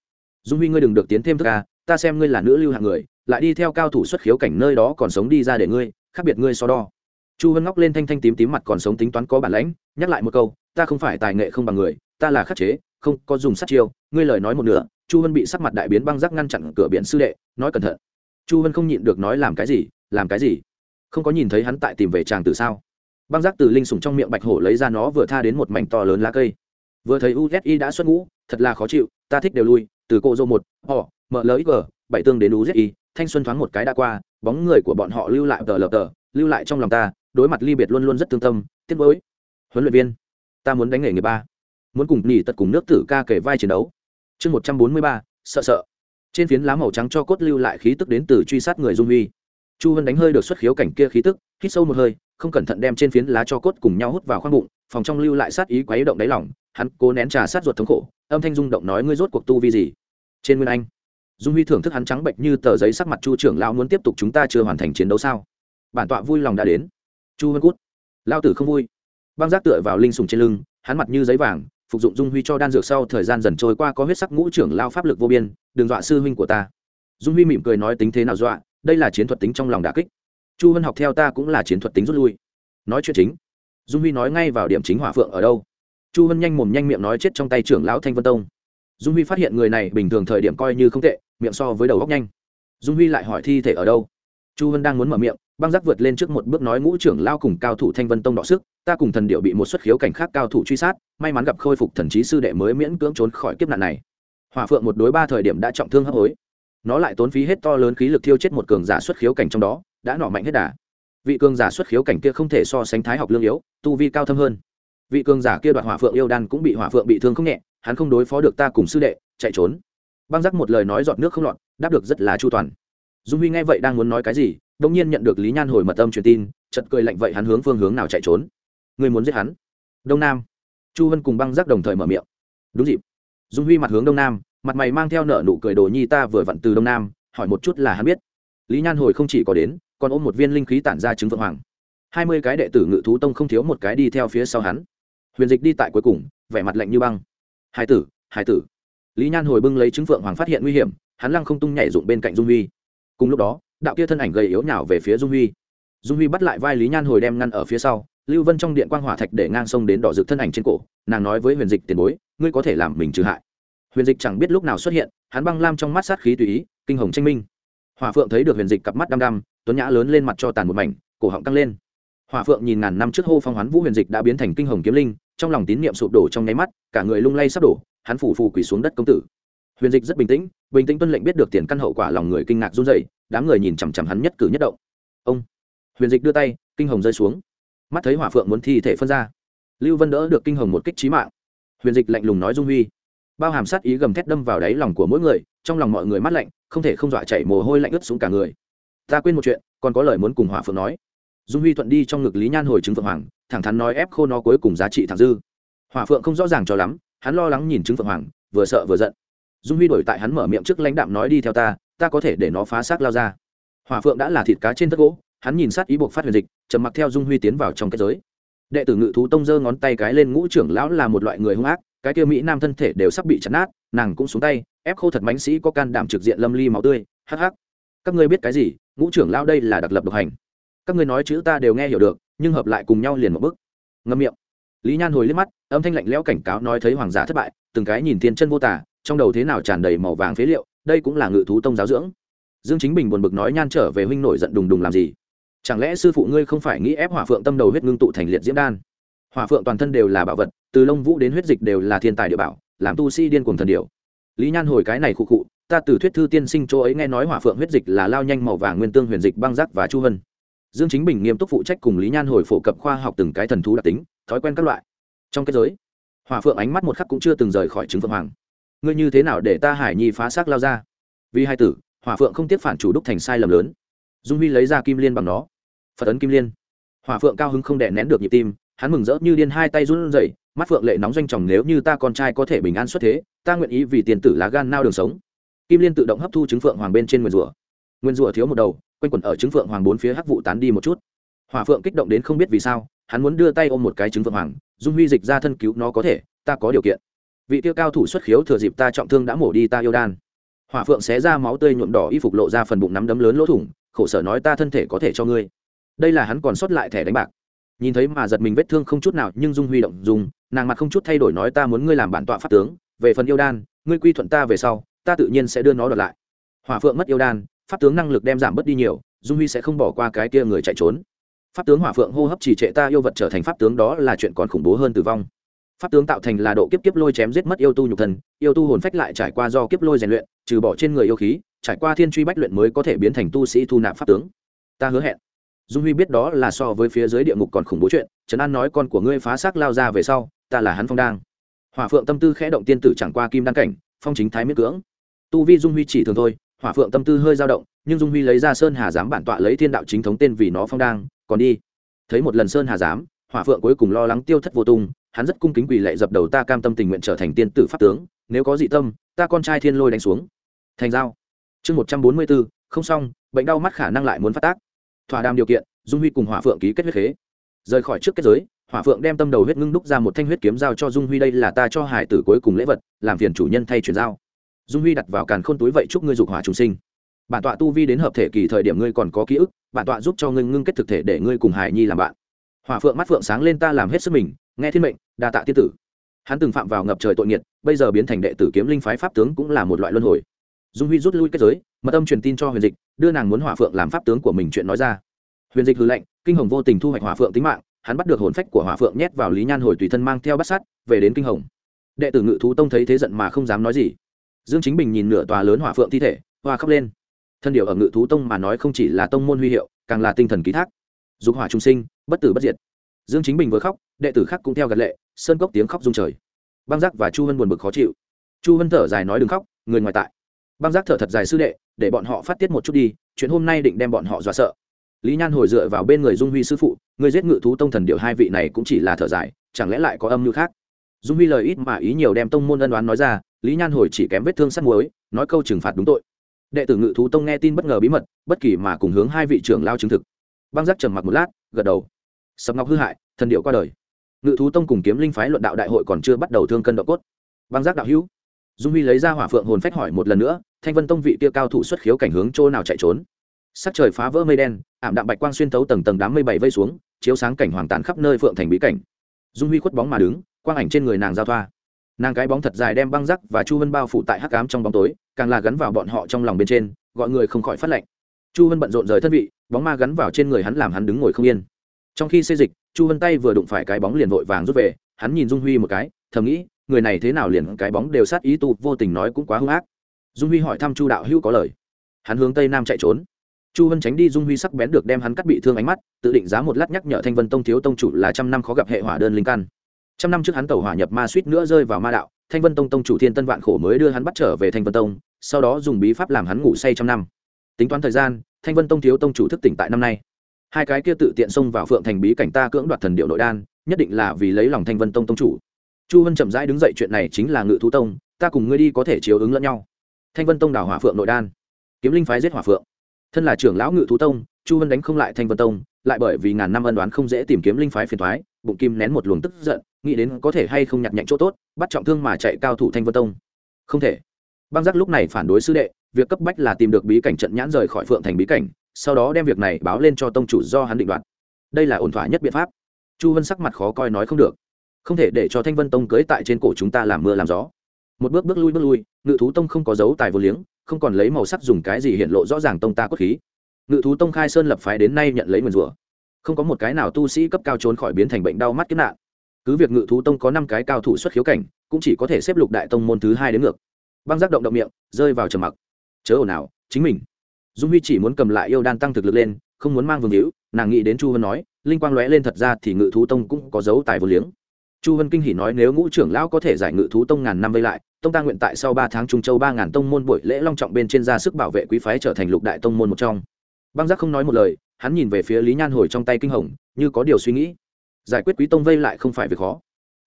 dung huy ngươi đừng được tiến thêm thức à ta xem ngươi là nữ lưu hạng người, lại đi theo cao thủ xuất khiếu cảnh nơi đó còn sống đi ra để ngươi, khác biệt ngươi so đo. Chu vân ngóc lên thanh thanh tím tím mặt còn sống tính toán có bản lãnh, nhắc lại một câu, ta không phải tài nghệ không bằng người, ta là khắc chế, không, có dùng sát chiêu, ngươi lời nói một nửa, chu vân bị sắc mặt đại biến băng rác ngăn chặn cửa biển sư đệ, nói cẩn thận. Chu vân không nhịn được nói làm cái gì, làm cái gì? Không có nhìn thấy hắn tại tìm về chàng từ sao? Băng giác từ linh sùng trong miệng bạch hổ lấy ra nó vừa tha đến một mảnh to lớn lá cây. Vừa thấy uzi đã xuất ngũ, thật là khó chịu, ta thích đều lui, từ cô dô một, họ, mở lỡ ít bảy tương đến uzi thanh xuân thoáng một cái đã qua, bóng người của bọn họ lưu lại tờ lờ tờ, lưu lại trong lòng ta, đối mặt ly biệt luôn luôn rất thương tâm, tiếc với huấn luyện viên, ta muốn đánh nghề người ba, muốn cùng nhỉ tật cùng nước tử ca kể vai chiến đấu. Chương một trăm bốn mươi ba, sợ sợ. Trên phiến lá màu trắng cho cốt lưu lại khí tức đến từ truy sát người dung huy chu vân đánh hơi được xuất khiếu cảnh kia khí tức, hít sâu một hơi, không cẩn thận đem trên phiến lá cho cốt cùng nhau hút vào khoang bụng, phòng trong lưu lại sát ý quấy động đáy lỏng hắn cố nén trà sát ruột thống khổ, âm thanh rung động nói ngươi rốt cuộc tu vi gì? Trên nguyên anh, dung huy thưởng thức hắn trắng bệnh như tờ giấy sắc mặt chu trưởng lão muốn tiếp tục chúng ta chưa hoàn thành chiến đấu sao? Bản tọa vui lòng đã đến. Chu vân cút. Lao tử không vui. Băng giác tựa vào linh sùng trên lưng, hắn mặt như giấy vàng, phục dụng dung huy cho đan dược sau thời gian dần trôi qua có huyết sắc ngũ trưởng lao pháp lực vô biên, đừng dọa sư huynh của ta. Dung huy mỉm cười nói tính thế nào dọa đây là chiến thuật tính trong lòng đà kích. Chu Hân học theo ta cũng là chiến thuật tính rút lui. Nói chuyện chính, dung huy nói ngay vào điểm chính hỏa phượng ở đâu. Chu Hân nhanh mồm nhanh miệng nói chết trong tay trưởng lão thanh vân tông. Dung huy phát hiện người này bình thường thời điểm coi như không tệ, miệng so với đầu góc nhanh. Dung huy lại hỏi thi thể ở đâu. Chu Hân đang muốn mở miệng, băng giác vượt lên trước một bước nói ngũ trưởng lao cùng cao thủ thanh vân tông đọ sức, ta cùng thần điệu bị một xuất khiếu cảnh khác cao thủ truy sát, may mắn gặp khôi phục thần trí sư đệ mới miễn cưỡng trốn khỏi kiếp nạn này. Hòa phượng một đối ba thời điểm đã trọng thương hấp hối nó lại tốn phí hết to lớn khí lực thiêu chết một cường giả xuất khiếu cảnh trong đó, đã nọ mạnh hết đà. Vị cường giả xuất khiếu cảnh kia không thể so sánh thái học lương yếu, tu vi cao thâm hơn. Vị cường giả kia đoạt hỏa phượng yêu đan cũng bị hỏa phượng bị thương không nhẹ, hắn không đối phó được ta cùng sư đệ, chạy trốn. Băng giác một lời nói giọt nước không lọt, đáp được rất là chu toàn. Dung huy nghe vậy đang muốn nói cái gì đông nhiên nhận được lý nhan hồi mật âm truyền tin chật cười lạnh vậy hắn hướng phương hướng nào chạy trốn? Người muốn giết hắn. Đông nam. Chu vân cùng băng giác đồng thời mở miệng. Đúng dịp dung huy mặt hướng đông nam, mặt mày mang theo nợ nụ cười đồ nhi ta vừa vặn từ đông nam, hỏi một chút là hắn biết. Lý nhan hồi không chỉ có đến, còn ôm một viên linh khí tản ra trứng vượng hoàng. Hai mươi cái đệ tử ngự thú tông không thiếu một cái đi theo phía sau hắn. Huyền dịch đi tại cuối cùng, vẻ mặt lạnh như băng. Hai tử hai tử. Lý nhan hồi bưng lấy trứng vượng hoàng phát hiện nguy hiểm, hắn lăng không tung nhảy dụng bên cạnh dung huy. Cùng lúc đó, đạo kia thân ảnh gầy yếu nhào về phía dung huy. Dung huy bắt lại vai lý nhan hồi đem ngăn ở phía sau lưu vân trong điện quang hỏa thạch để ngang sông đến đỏ rực thân ảnh trên cổ, nàng nói với huyền dịch tiền bối, ngươi có thể làm mình trừ hại. Huyền dịch chẳng biết lúc nào xuất hiện, hắn băng lam trong mắt sát khí tùy ý, kinh hồng tranh minh. Hòa phượng thấy được huyền dịch cặp mắt đăm đăm, tuấn nhã lớn lên mặt cho tàn một mảnh, cổ họng căng lên. Hòa phượng nhìn ngàn năm trước hô phong hoán vũ huyền dịch đã biến thành kinh hồng kiếm linh, trong lòng tín niệm sụp đổ trong nháy mắt, cả người lung lay sắp đổ, hắn phủ phù quỳ xuống đất công tử. Huyền dịch rất bình tĩnh bình tĩnh tuân lệnh biết được tiền căn hậu quả lòng người kinh ngạc run dậy đám người nhìn chằm chằm hắn nhất cử nhất động. Ông, huyền dịch đưa tay, kinh hồng rơi xuống mắt thấy hỏa phượng muốn thi thể phân ra. Lưu vân đỡ được kinh hồng một kích trí mạng. Huyền dịch lạnh lùng nói dung huy. Bao hàm sát ý gầm thét đâm vào đáy lòng của mỗi người, trong lòng mọi người mắt lạnh, không thể không dọa chảy mồ hôi lạnh ướt xuống cả người. Ta quên một chuyện, còn có lời muốn cùng hỏa phượng nói. Dung huy thuận đi trong ngực lý nhan hồi chứng phượng hoàng, thẳng thắn nói ép khô nó cuối cùng giá trị thẳng dư. Hỏa phượng không rõ ràng cho lắm, hắn lo lắng nhìn chứng phượng hoàng, vừa sợ vừa giận. Dung huy đổi tại hắn mở miệng trước lãnh đạm nói đi theo ta ta có thể để nó phá xác lao ra. Hỏa phượng đã là thịt cá trên tất gỗ hắn nhìn sát ý buộc phát huyền dịch, trầm mặc theo dung huy tiến vào trong kết giới. Đệ tử ngự thú tông giơ ngón tay cái lên, ngũ trưởng lão là một loại người hung ác, cái kia mỹ nam thân thể đều sắp bị chặt nát, nàng cũng xuống tay, ép khô thật mánh sĩ có can đảm trực diện lâm ly máu tươi, hắc hắc. Các ngươi biết cái gì? Ngũ trưởng lão đây là đặc lập độc hành. Các ngươi nói chữ ta đều nghe hiểu được, nhưng hợp lại cùng nhau liền một bức ngâm miệng. Lý nhan hồi liếc mắt, âm thanh lạnh lẽo cảnh cáo nói thấy hoàng giả thất bại, từng cái nhìn thiên chân vô tả trong đầu thế nào tràn đầy màu vàng phế liệu, đây cũng là ngự thú tông giáo dưỡng. Dương chính bình buồn bực nói nhan trở về huynh nổi giận đùng đùng làm gì? Chẳng lẽ sư phụ ngươi không phải nghĩ ép hỏa phượng tâm đầu huyết ngưng tụ thành liệt diễm đan? Hỏa phượng toàn thân đều là bảo vật, từ lông vũ đến huyết dịch đều là thiên tài địa bảo, làm tu sĩ điên cuồng thần điều lý nhan hồi cái này khụ khụ, ta từ thuyết thư tiên sinh chỗ ấy nghe nói hỏa phượng huyết dịch là lao nhanh màu vàng nguyên tương huyền dịch băng giác và chu hân. Dương chính bình nghiêm túc phụ trách cùng lý nhan hồi phổ cập khoa học từng cái thần thú đặc tính, thói quen các loại. Trong kết giới, hỏa phượng ánh mắt một khắc cũng chưa từng rời khỏi trứng phượng hoàng. Ngươi như thế nào để ta hải nhi phá xác lao ra? Vì hai tử, hỏa phượng không tiếp phản chủ đúc thành sai lầm lớn. Dung huy lấy ra kim liên bằng nó phật ấn kim liên. Hỏa phượng cao hứng không đè nén được nhịp tim, hắn mừng rỡ như điên hai tay run rẩy, mắt phượng lệ nóng doanh tròng nếu như ta con trai có thể bình an xuất thế, ta nguyện ý vì tiền tử lá gan nao đường sống. Kim liên tự động hấp thu chứng phượng hoàng bên trên nguyên rùa nguyên rùa thiếu một đầu, quanh quẩn ở chứng phượng hoàng bốn phía hắc vụ tán đi một chút. Hỏa phượng kích động đến không biết vì sao, hắn muốn đưa tay ôm một cái chứng phượng hoàng, dung huy dịch ra thân cứu nó có thể, ta có điều kiện. Vị tiêu cao thủ xuất khiếu thừa dịp ta trọng thương đã mổ đi ta yêu đan. Hỏa phượng xé ra máu tươi nhuộm đỏ y phục lộ ra phần bụng nắm đấm lớn lỗ thủng, khổ sở nói ta thân thể có thể cho ngươi đây là hắn còn sót lại thẻ đánh bạc. Nhìn thấy mà giật mình vết thương không chút nào, nhưng dung huy động dùng, nàng mặt không chút thay đổi nói ta muốn ngươi làm bản tọa pháp tướng, về phần yêu đan, ngươi quy thuận ta về sau, ta tự nhiên sẽ đưa nó đợt lại. Hỏa phượng mất yêu đan, pháp tướng năng lực đem giảm bớt đi nhiều, dung huy sẽ không bỏ qua cái kia người chạy trốn. Pháp tướng hỏa phượng hô hấp chỉ trệ ta yêu vật trở thành pháp tướng đó là chuyện còn khủng bố hơn tử vong. Pháp tướng tạo thành là độ kiếp kiếp lôi chém giết mất yêu tu nhục thần yêu tu hồn phách lại trải qua do kiếp lôi rèn luyện, trừ bỏ trên người yêu khí, trải qua thiên truy bách luyện mới có thể biến thành tu sĩ thu nạp pháp tướng. Ta hứa hẹn dung huy biết đó là so với phía dưới địa ngục còn khủng bố chuyện trấn an nói con của ngươi phá xác lao ra về sau, ta là hắn phong đang. Hỏa phượng tâm tư khẽ động tiên tử chẳng qua kim Đăng cảnh, phong chính thái miết cưỡng. Tu vi dung huy chỉ thường thôi, hỏa phượng tâm tư hơi dao động, nhưng dung huy lấy ra sơn hà giám bản tọa lấy thiên đạo chính thống tên vì nó phong đang, còn đi. Thấy một lần sơn hà giám, hỏa phượng cuối cùng lo lắng tiêu thất vô tung, hắn rất cung kính quỳ lệ dập đầu ta cam tâm tình nguyện trở thành tiên tử pháp tướng, nếu có dị tâm, ta con trai thiên lôi đánh xuống. Thành giao. Chương một trăm bốn mươi bốn không xong, bệnh đau mắt khả năng lại muốn phát tác thỏa đàm điều kiện, dung huy cùng hỏa phượng ký kết huyết khế. Rời khỏi trước kết giới, hỏa phượng đem tâm đầu huyết ngưng đúc ra một thanh huyết kiếm giao cho dung huy, đây là ta cho hải tử cuối cùng lễ vật, làm phiền chủ nhân thay chuyển giao. Dung huy đặt vào càn khôn túi, vậy chúc ngươi dục hỏa trùng sinh. Bản tọa tu vi đến hợp thể kỳ thời điểm ngươi còn có ký ức, bản tọa giúp cho ngươi ngưng kết thực thể để ngươi cùng hải nhi làm bạn. Hỏa phượng mắt phượng sáng lên, ta làm hết sức mình, nghe thiên mệnh, đa tạ tiên tử. Hắn từng phạm vào ngập trời tội nghiệt, bây giờ biến thành đệ tử kiếm linh phái pháp tướng cũng là một loại luân hồi. Dung huy rút lui kết giới, mật âm truyền tin cho huyền dịch đưa nàng muốn hỏa phượng làm pháp tướng của mình chuyện nói ra. Huyền dịch hư lệnh kinh hồng vô tình thu hoạch hỏa phượng tính mạng, hắn bắt được hồn phách của hỏa phượng nhét vào lý nhan hồi tùy thân mang theo bắt sát, về đến kinh hồng. Đệ tử ngự thú tông thấy thế giận mà không dám nói gì. Dương chính bình nhìn nửa tòa lớn hỏa phượng thi thể, hoa khóc lên. Thân điệu ở ngự thú tông mà nói không chỉ là tông môn huy hiệu, càng là tinh thần ký thác. Dục hỏa trung sinh, bất tử bất diệt. Dương chính bình vừa khóc, đệ tử khác cũng theo gật lệ, sơn cốc tiếng khóc rung trời. Băng giác và chu hân buồn bực khó chịu. Chu hân thở dài nói đừng khóc, người ngoài tại băng giác thở thật dài, sư đệ, để bọn họ phát tiết một chút đi, chuyện hôm nay định đem bọn họ dọa sợ. Lý nhan hồi dựa vào bên người dung huy sư phụ người giết ngự thú tông thần điệu hai vị này cũng chỉ là thở dài, chẳng lẽ lại có âm mưu khác? Dung huy lời ít mà ý nhiều đem tông môn ân đoán nói ra, lý nhan hồi chỉ kém vết thương sắt muối, nói câu trừng phạt đúng tội. Đệ tử ngự thú tông nghe tin bất ngờ bí mật, bất kỳ mà cùng hướng hai vị trưởng lao chứng thực. Băng giác trầm mặc một lát, gật đầu. Sập ngọc hư hại, thần điệu qua đời. Ngự thú tông cùng kiếm linh phái luận đạo đại hội còn chưa bắt đầu thương cân độ cốt. Băng giác đạo hữu dung huy lấy ra hỏa phượng hồn phách hỏi một lần nữa, thanh vân tông vị kia cao thủ xuất khiếu cảnh hướng chỗ nào chạy trốn? Sắc trời phá vỡ mây đen, ảm đạm bạch quang xuyên thấu tầng tầng đám mây bảy vây xuống, chiếu sáng cảnh hoàng tàn khắp nơi phượng thành bí cảnh. Dung huy khuất bóng mà đứng, quang ảnh trên người nàng giao thoa. Nàng cái bóng thật dài đem băng rắc và chu vân bao phủ tại hắc cám trong bóng tối, càng là gắn vào bọn họ trong lòng bên trên, gọi người không khỏi phát lệnh. Chu vân bận rộn rời thân vị, bóng ma gắn vào trên người hắn làm hắn đứng ngồi không yên. Trong khi xây dịch, chu vân tay vừa đụng phải cái bóng liền vội vàng rút về, hắn nhìn dung huy một cái, thầm nghĩ người này thế nào liền cái bóng đều sát ý tu, vô tình nói cũng quá hung ác. Dung huy hỏi thăm chu đạo hữu có lời. Hắn hướng tây nam chạy trốn. Chu vân tránh đi, dung huy sắc bén được đem hắn cắt bị thương ánh mắt, tự định giá một lát nhắc nhở thanh vân tông thiếu tông chủ là trăm năm khó gặp hệ hỏa đơn linh căn. Trăm năm trước hắn tẩu hỏa nhập ma suýt nữa rơi vào ma đạo, thanh vân tông tông chủ thiên tân vạn khổ mới đưa hắn bắt trở về thanh vân tông, sau đó dùng bí pháp làm hắn ngủ say trăm năm. Tính toán thời gian, thanh vân tông thiếu tông chủ thức tỉnh tại năm nay. Hai cái kia tự tiện xông vào phượng thành bí cảnh ta cưỡng đoạt thần điệu nội đan, nhất định là vì lấy lòng thanh vân tông tông chủ chu Hân chậm rãi đứng dậy, chuyện này chính là ngự thú tông, ta cùng ngươi đi có thể chiếu ứng lẫn nhau. Thanh vân tông đảo hỏa phượng nội đan. Kiếm linh phái giết hỏa phượng. Thân là trưởng lão ngự thú tông, chu Hân đánh không lại thanh vân tông, lại bởi vì ngàn năm ân đoán không dễ tìm kiếm linh phái phiền thoái bụng kim nén một luồng tức giận, nghĩ đến có thể hay không nhặt nhạnh chỗ tốt, bắt trọng thương mà chạy cao thủ thanh vân tông. Không thể. Băng giác lúc này phản đối sư đệ, việc cấp bách là tìm được bí cảnh trận nhãn rời khỏi phượng thành bí cảnh, sau đó đem việc này báo lên cho tông chủ do hắn định đoạt. Đây là ổn thỏa nhất biện pháp. Chu vân sắc mặt khó coi nói không được không thể để cho thanh vân tông cưới tại trên cổ chúng ta làm mưa làm gió. Một bước bước lui bước lui, ngự thú tông không có dấu tài vô liếng, không còn lấy màu sắc dùng cái gì hiện lộ rõ ràng tông ta cốt khí. Ngự thú tông khai sơn lập phái đến nay nhận lấy nguyền rủa. Không có một cái nào tu sĩ cấp cao trốn khỏi biến thành bệnh đau mắt kiếp nạn. Cứ việc ngự thú tông có năm cái cao thủ xuất khiếu cảnh, cũng chỉ có thể xếp lục đại tông môn thứ hai đến ngược. Băng giác động động miệng, rơi vào trầm mặc. Chớ ồn ào, chính mình. Dung huy chỉ muốn cầm lại yêu đan tăng thực lực lên, không muốn mang vương hữu nàng nghĩ đến chu vân nói, linh quang lóe lên thật ra thì ngự thú tông cũng có dấu tài vô liếng chu vân kinh hỉ nói nếu ngũ trưởng lão có thể giải ngự thú tông ngàn năm vây lại, tông ta nguyện tại sau ba tháng trung châu ba ngàn tông môn buổi lễ long trọng bên trên ra sức bảo vệ quý phái trở thành lục đại tông môn một trong. Băng giác không nói một lời, hắn nhìn về phía lý nhan hồi trong tay kinh hồng, như có điều suy nghĩ. Giải quyết quý tông vây lại không phải việc khó.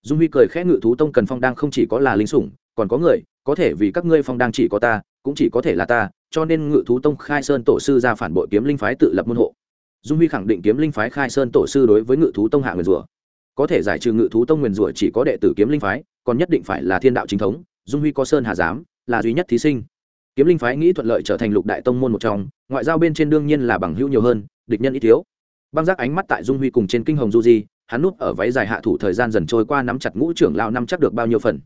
Dung huy cười khẽ ngự thú tông cần phong đang không chỉ có là linh sủng, còn có người, có thể vì các ngươi phong đang chỉ có ta, cũng chỉ có thể là ta, cho nên ngự thú tông khai sơn tổ sư ra phản bội kiếm linh phái tự lập môn hộ. Dung huy khẳng định kiếm linh phái khai sơn tổ sư đối với ngự thú tông hạ người rùa có thể giải trừ ngự thú tông nguyền rủa chỉ có đệ tử kiếm linh phái, còn nhất định phải là thiên đạo chính thống, dung huy có sơn hà giám, là duy nhất thí sinh. Kiếm linh phái nghĩ thuận lợi trở thành lục đại tông môn một trong, ngoại giao bên trên đương nhiên là bằng hữu nhiều hơn, địch nhân ít thiếu. Băng giác ánh mắt tại dung huy cùng trên kinh hồng du di, hắn núp ở váy dài hạ thủ thời gian dần trôi qua nắm chặt ngũ trưởng lao năm chắc được bao nhiêu phần.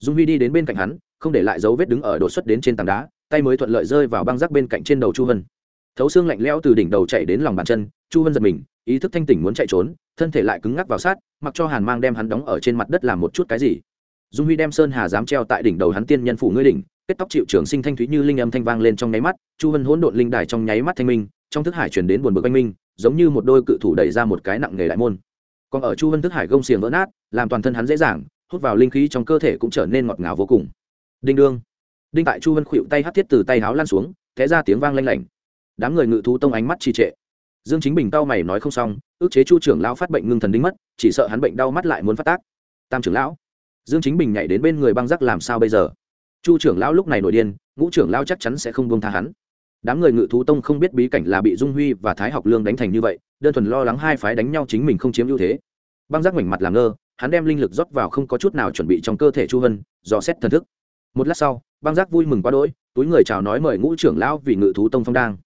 Dung huy đi đến bên cạnh hắn, không để lại dấu vết đứng ở đột xuất đến trên tảng đá, tay mới thuận lợi rơi vào băng giác bên cạnh trên đầu chu vân. Thấu xương lạnh lẽo từ đỉnh đầu chạy đến lòng bàn chân, chu vân giật mình ý thức thanh tỉnh muốn chạy trốn, thân thể lại cứng ngắc vào sát, mặc cho hàn mang đem hắn đóng ở trên mặt đất làm một chút cái gì. Dung huy đem sơn hà dám treo tại đỉnh đầu hắn tiên nhân phủ ngươi đỉnh, kết tóc chịu trường sinh thanh thúy như linh âm thanh vang lên trong nháy mắt, chu vân hỗn độn linh đài trong nháy mắt thanh minh, trong thức hải chuyển đến buồn bực anh minh, giống như một đôi cự thủ đẩy ra một cái nặng nghề đại môn. Còn ở chu vân thức hải gông xiềng vỡ nát, làm toàn thân hắn dễ dàng, hút vào linh khí trong cơ thể cũng trở nên ngọt ngào vô cùng. Đinh đương. Đinh tại chu vân khuỵu tay hắt thiết từ tay háo lan xuống té ra tiếng vang lanh lảnh. Đám người ngự thú tông ánh mắt trì trệ dương chính bình tao mày nói không xong, ước chế chu trưởng lão phát bệnh ngưng thần đinh mất, chỉ sợ hắn bệnh đau mắt lại muốn phát tác. Tam trưởng lão. Dương chính bình nhảy đến bên người băng giác làm sao bây giờ? Chu trưởng lão lúc này nổi điên, ngũ trưởng lão chắc chắn sẽ không buông tha hắn. Đám người ngự thú tông không biết bí cảnh là bị dung huy và thái học lương đánh thành như vậy, đơn thuần lo lắng hai phái đánh nhau chính mình không chiếm ưu thế. Băng giác mảnh mặt làm ngơ, hắn đem linh lực rót vào không có chút nào chuẩn bị trong cơ thể chu hân, dò xét thần thức. Một lát sau, băng giác vui mừng quá đỗi, túi người chào nói mời ngũ trưởng lão vì ngự thú tông phong đang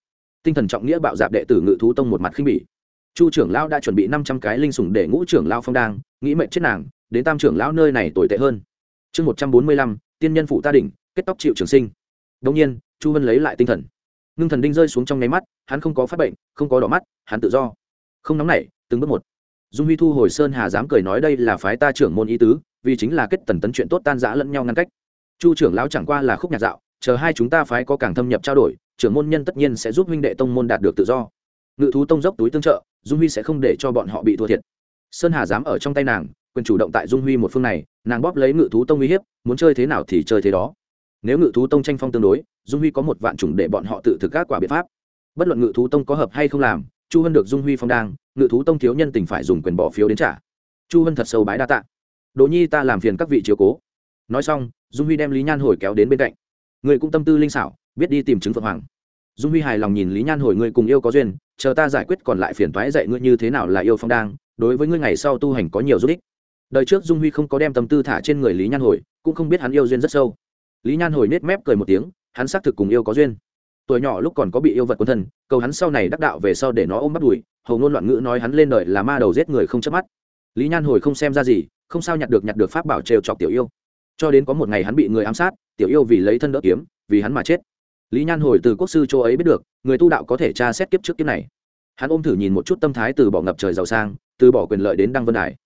tinh thần trọng nghĩa bạo dạp đệ tử ngự thú tông một mặt khinh bỉ. Chu trưởng lão đã chuẩn bị năm trăm cái linh sủng để ngũ trưởng lão phong đang, nghĩ mệnh chết nàng, đến tam trưởng lão nơi này tồi tệ hơn. Chương một trăm bốn mươi lăm, tiên nhân phụ ta đỉnh, kết tóc chịu trường sinh. Đông nhiên, chu vân lấy lại tinh thần. Ngưng thần đinh rơi xuống trong nháy mắt, hắn không có phát bệnh, không có đỏ mắt, hắn tự do. Không nóng nảy, từng bước một. Dung huy thu hồi sơn hà dám cười nói đây là phái ta trưởng môn ý tứ, vì chính là kết tần tấn chuyện tốt tan giã lẫn nhau ngăn cách. Chu trưởng lão chẳng qua là khúc nhạc dạo, chờ hai chúng ta phái có càng thâm nhập trao đổi trưởng môn nhân tất nhiên sẽ giúp huynh đệ tông môn đạt được tự do. Ngự thú tông dốc túi tương trợ, dung huy sẽ không để cho bọn họ bị thua thiệt. Sơn hà dám ở trong tay nàng, quyền chủ động tại dung huy một phương này, nàng bóp lấy ngự thú tông uy hiếp, muốn chơi thế nào thì chơi thế đó. Nếu ngự thú tông tranh phong tương đối, dung huy có một vạn chủng để bọn họ tự thực các quả biện pháp. Bất luận ngự thú tông có hợp hay không làm, chu hân được dung huy phong đang ngự thú tông thiếu nhân tình phải dùng quyền bỏ phiếu đến trả. Chu hân thật sâu bái đa tạ. Đỗ nhi ta làm phiền các vị chiếu cố. Nói xong, dung huy đem lý nhan hồi kéo đến bên cạnh. Người cũng tâm tư linh xảo biết đi tìm chứng phượng hoàng. Dung huy hài lòng nhìn lý nhan hồi ngươi cùng yêu có duyên, chờ ta giải quyết còn lại phiền toái dạy ngươi như thế nào là yêu phong đang, đối với ngươi ngày sau tu hành có nhiều giúp ích. Đời trước dung huy không có đem tâm tư thả trên người lý nhan hồi, cũng không biết hắn yêu duyên rất sâu. Lý nhan hồi nết mép cười một tiếng, hắn xác thực cùng yêu có duyên. Tuổi nhỏ lúc còn có bị yêu vật quân thân, cầu hắn sau này đắc đạo về sau để nó ôm bắt đùi, hầu ngôn loạn ngữ nói hắn lên đời là ma đầu giết người không chớp mắt. Lý nhan hồi không xem ra gì, không sao nhặt được nhặt được pháp bảo trêu chọc tiểu yêu. Cho đến có một ngày hắn bị người ám sát, tiểu yêu vì lấy thân đỡ kiếm, vì hắn mà chết lý nhan hồi từ quốc sư châu ấy biết được, người tu đạo có thể tra xét kiếp trước kiếp này. Hắn ôm thử nhìn một chút tâm thái từ bỏ ngập trời giàu sang, từ bỏ quyền lợi đến đăng vân đài.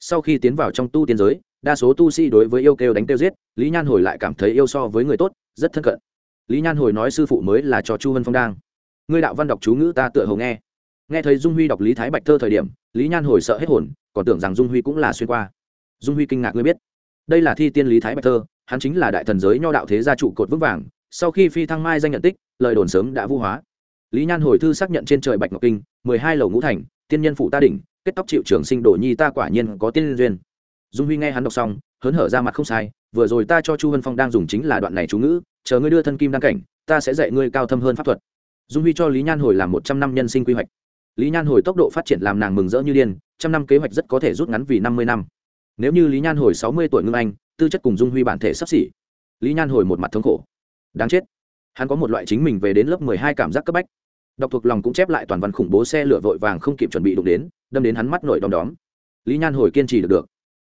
Sau khi tiến vào trong tu tiên giới, đa số tu sĩ đối với yêu kêu đánh kêu giết, lý nhan hồi lại cảm thấy yêu so với người tốt, rất thân cận. Lý nhan hồi nói sư phụ mới là cho chu vân phong đang. Ngươi đạo văn đọc chú ngữ ta tựa hầu nghe. Nghe thấy dung huy đọc lý thái bạch thơ thời điểm, lý nhan hồi sợ hết hồn, còn tưởng rằng dung huy cũng là xuyên qua. Dung huy kinh ngạc ngươi biết, đây là thi tiên lý thái bạch thơ, hắn chính là đại thần giới nho đạo thế gia trụ cột vững vàng sau khi phi thăng mai danh nhận tích, lời đồn sớm đã vũ hóa. Lý nhan hồi thư xác nhận trên trời bạch ngọc kinh, mười hai lầu ngũ thành, tiên nhân phụ ta đỉnh, kết tóc chịu trường sinh đồ nhi ta quả nhiên có tiên duyên. Dung huy nghe hắn đọc xong, hớn hở ra mặt không sai, vừa rồi ta cho chu vân phong đang dùng chính là đoạn này chú ngữ, chờ ngươi đưa thân kim đăng cảnh, ta sẽ dạy ngươi cao thâm hơn pháp thuật. Dung huy cho lý nhan hồi làm một trăm năm nhân sinh quy hoạch. Lý nhan hồi tốc độ phát triển làm nàng mừng rỡ như điên, trăm năm kế hoạch rất có thể rút ngắn vì năm mươi năm. Nếu như lý nhan hồi sáu mươi tuổi ngưng anh, tư chất cùng dung huy bản thể sắp xỉ. Lý nhan hồi một mặt thống khổ đáng chết. Hắn có một loại chính mình về đến lớp mười hai cảm giác cấp bách. Đọc thuộc lòng cũng chép lại toàn văn khủng bố xe lửa vội vàng không kịp chuẩn bị đụng đến, đâm đến hắn mắt nổi đom đóm. Lý nhan hồi kiên trì được được.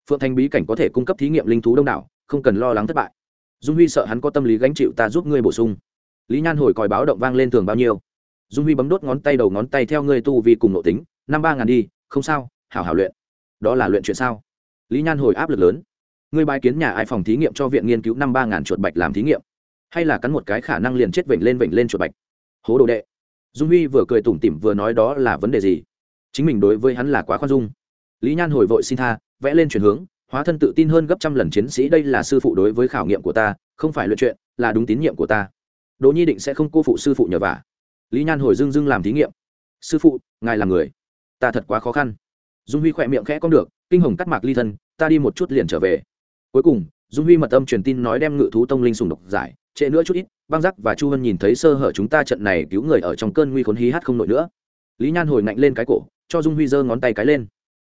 Phượng thanh bí cảnh có thể cung cấp thí nghiệm linh thú đông đảo, không cần lo lắng thất bại. Dung huy sợ hắn có tâm lý gánh chịu ta giúp ngươi bổ sung. Lý nhan hồi còi báo động vang lên thường bao nhiêu. Dung huy bấm đốt ngón tay đầu ngón tay theo ngươi tu vì cùng nội tính, năm ba ngàn đi, không sao, hảo hảo luyện. Đó là luyện chuyện sao? Lý nhan hồi áp lực lớn. Ngươi bài kiến nhà ai phòng thí nghiệm cho viện nghiên cứu năm ba ngàn chuột bạch làm thí nghiệm hay là cắn một cái khả năng liền chết vểnh lên vểnh lên chuột bạch. Hố đồ đệ. Dung huy vừa cười tủm tỉm vừa nói đó là vấn đề gì? Chính mình đối với hắn là quá khoan dung. Lý nhan hồi vội xin tha, vẽ lên chuyển hướng, hóa thân tự tin hơn gấp trăm lần chiến sĩ, đây là sư phụ đối với khảo nghiệm của ta, không phải luyện chuyện, là đúng tín nhiệm của ta. Đỗ nhi định sẽ không cô phụ sư phụ nhờ vả. Lý nhan hồi dưng dưng làm thí nghiệm. Sư phụ, ngài là người. Ta thật quá khó khăn. Dung huy khỏe miệng khẽ con được, kinh hồng cắt mạc ly thân, ta đi một chút liền trở về. Cuối cùng, dung huy mật âm truyền tin nói đem ngự thú tông linh sùng độc giải trễ nữa chút ít, băng giác và chu hân nhìn thấy sơ hở chúng ta trận này cứu người ở trong cơn nguy khốn hí hát không nổi nữa. Lý nhan hồi ngạnh lên cái cổ, cho dung huy giơ ngón tay cái lên.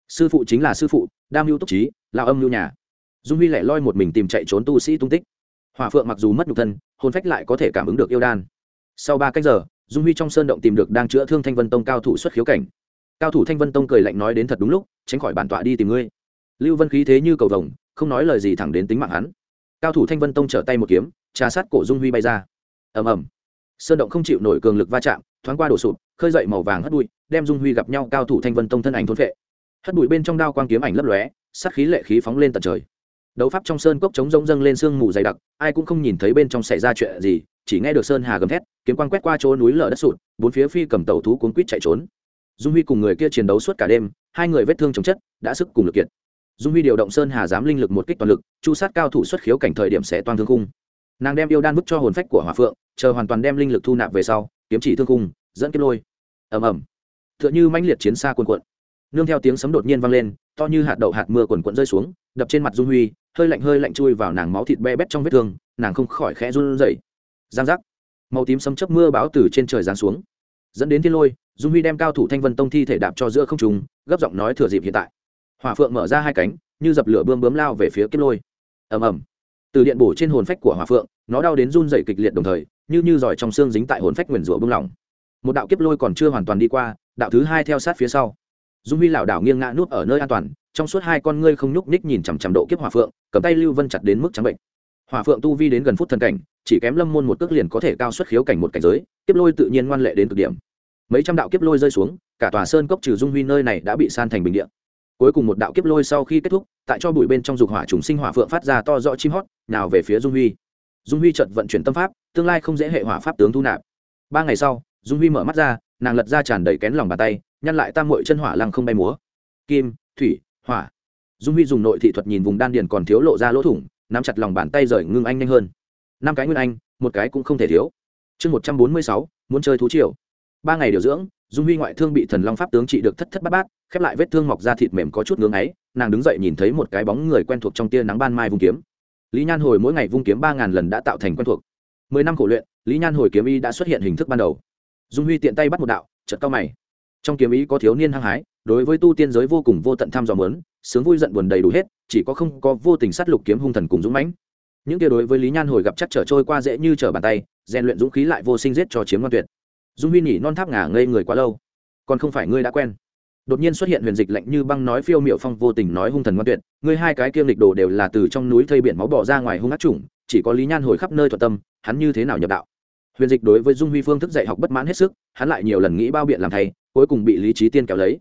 Sư phụ chính là sư phụ, đam mưu túc trí lao âm mưu nhà. Dung huy lẻ loi một mình tìm chạy trốn tu sĩ tung tích. Hòa phượng mặc dù mất nhục thân, hồn phách lại có thể cảm ứng được yêu đan. Sau ba cách giờ, dung huy trong sơn động tìm được đang chữa thương thanh vân tông cao thủ xuất khiếu cảnh. Cao thủ thanh vân tông cười lạnh nói đến thật đúng lúc, tránh khỏi bản tọa đi tìm ngươi. Lưu vân khí thế như cầu vồng, không nói lời gì thẳng đến tính mạng hắn cao thủ thanh vân tông trở tay một kiếm, trà sát cổ dung huy bay ra. Ầm ầm. Sơn động không chịu nổi cường lực va chạm, thoáng qua đổ sụp, khơi dậy màu vàng hất bụi, đem dung huy gặp nhau cao thủ thanh vân tông thân ảnh thôn vệ hất bụi bên trong đao quang kiếm ảnh lấp lóe, sát khí lệ khí phóng lên tận trời. Đấu pháp trong sơn cốc chống rông dâng lên sương mù dày đặc, ai cũng không nhìn thấy bên trong xảy ra chuyện gì, chỉ nghe được sơn hà gầm thét, kiếm quang quét qua chỗ núi lở đất sụt, bốn phía phi cầm tàu thú cuốn quýt chạy trốn. Dung huy cùng người kia chiến đấu suốt cả đêm, hai người vết thương chống chất, đã sức cùng lực kiệt dung huy điều động sơn hà giám linh lực một kích toàn lực, chu sát cao thủ xuất khiếu cảnh thời điểm sẽ toàn thương cung nàng đem yêu đan vứt cho hồn phách của hòa phượng, chờ hoàn toàn đem linh lực thu nạp về sau, kiếm chỉ thương cung dẫn kiếm lôi. Ầm ầm. T h ư ợ n h ư mãnh liệt chiến xa cuồn cuộn. Nương theo tiếng sấm đột nhiên vang lên, to như hạt đậu hạt mưa quần quận rơi xuống, đập trên mặt dung huy, hơi lạnh hơi lạnh chui vào nàng máu thịt be bét trong vết thương, nàng không khỏi khẽ run rẩy. Giang giác. Màu tím sấm chấp mưa báo từ trên trời giáng xuống. Dẫn đến thiên lôi, dung huy đem cao thủ thanh vân tông thi thể đạp cho giữa không trùng gấp giọng nói thừa dịp hiện tại hỏa phượng mở ra hai cánh, như dập lửa bươm bướm lao về phía kiếp lôi. Ầm ầm. Từ điện bổ trên hồn phách của hỏa phượng, nó đau đến run dày kịch liệt đồng thời, như như giỏi trong xương dính tại hồn phách nguyền rủa bưng lỏng. Một đạo kiếp lôi còn chưa hoàn toàn đi qua, đạo thứ hai theo sát phía sau. Dung huy lảo đảo nghiêng ngã nút ở nơi an toàn, trong suốt hai con ngươi không nhúc ních nhìn chằm chằm độ kiếp hỏa phượng, cầm tay lưu vân chặt đến mức trắng bệnh. Hỏa phượng tu vi đến gần phút thần cảnh, chỉ kém lâm môn một cước liền có thể cao xuất khiếu cảnh một cảnh giới, kiếp lôi tự nhiên ngoan lệ đến cực điểm. Mấy trăm đạo kiếp lôi rơi xuống, cả tòa sơn cốc trừ dung huy nơi này đã bị san thành bình điện cuối cùng một đạo kiếp lôi sau khi kết thúc, tại cho bụi bên trong dục hỏa trùng sinh hỏa phượng phát ra to rõ chim hót, nào về phía dung huy. Dung huy chợt vận chuyển tâm pháp, tương lai không dễ hệ hỏa pháp tướng thu nạp. Ba ngày sau, dung huy mở mắt ra, nàng lật ra tràn đầy kén lòng bàn tay, nhăn lại tam mội chân hỏa lăng không bay múa. Kim, thủy, hỏa. Dung huy dùng nội thị thuật nhìn vùng đan điền còn thiếu lộ ra lỗ thủng, nắm chặt lòng bàn tay rời ngưng anh nhanh hơn. Năm cái nguyên anh, một cái cũng không thể thiếu. Chương một trăm bốn mươi sáu, muốn chơi thú triều. Ba ngày điều dưỡng dung huy ngoại thương bị thần long pháp tướng trị được thất thất bát bát, khép lại vết thương mọc ra thịt mềm có chút ngưỡng ấy nàng đứng dậy nhìn thấy một cái bóng người quen thuộc trong tia nắng ban mai vung kiếm. Lý nhan hồi mỗi ngày vung kiếm ba ngàn lần đã tạo thành quen thuộc. Mười năm khổ luyện, lý nhan hồi kiếm y đã xuất hiện hình thức ban đầu. Dung huy tiện tay bắt một đạo chật cao mày. Trong kiếm ý có thiếu niên hăng hái, đối với tu tiên giới vô cùng vô tận tham dò mớn sướng vui giận buồn đầy đủ hết, chỉ có không có vô tình sát lục kiếm hung thần cùng dũng mãnh. Những kia đối với lý nhan hồi gặp chắc trở trôi qua dễ như trở bàn tay, rèn luyện dũng khí lại vô sinh giết cho chiếm ngoan tuyệt dung huy nhỉ, non tháp ngả ngây người quá lâu. Còn không phải ngươi đã quen. Đột nhiên xuất hiện huyền dịch lạnh như băng nói phiêu miệu phong vô tình nói hung thần ngoan tuyệt, ngươi hai cái kiêm lịch đồ đều là từ trong núi thây biển máu bỏ ra ngoài hung ác chủng, chỉ có lý nhan hồi khắp nơi thuận tâm, hắn như thế nào nhập đạo? Huyền dịch đối với dung huy phương thức dạy học bất mãn hết sức, hắn lại nhiều lần nghĩ bao biện làm thầy cuối cùng bị lý trí tiên kéo lấy.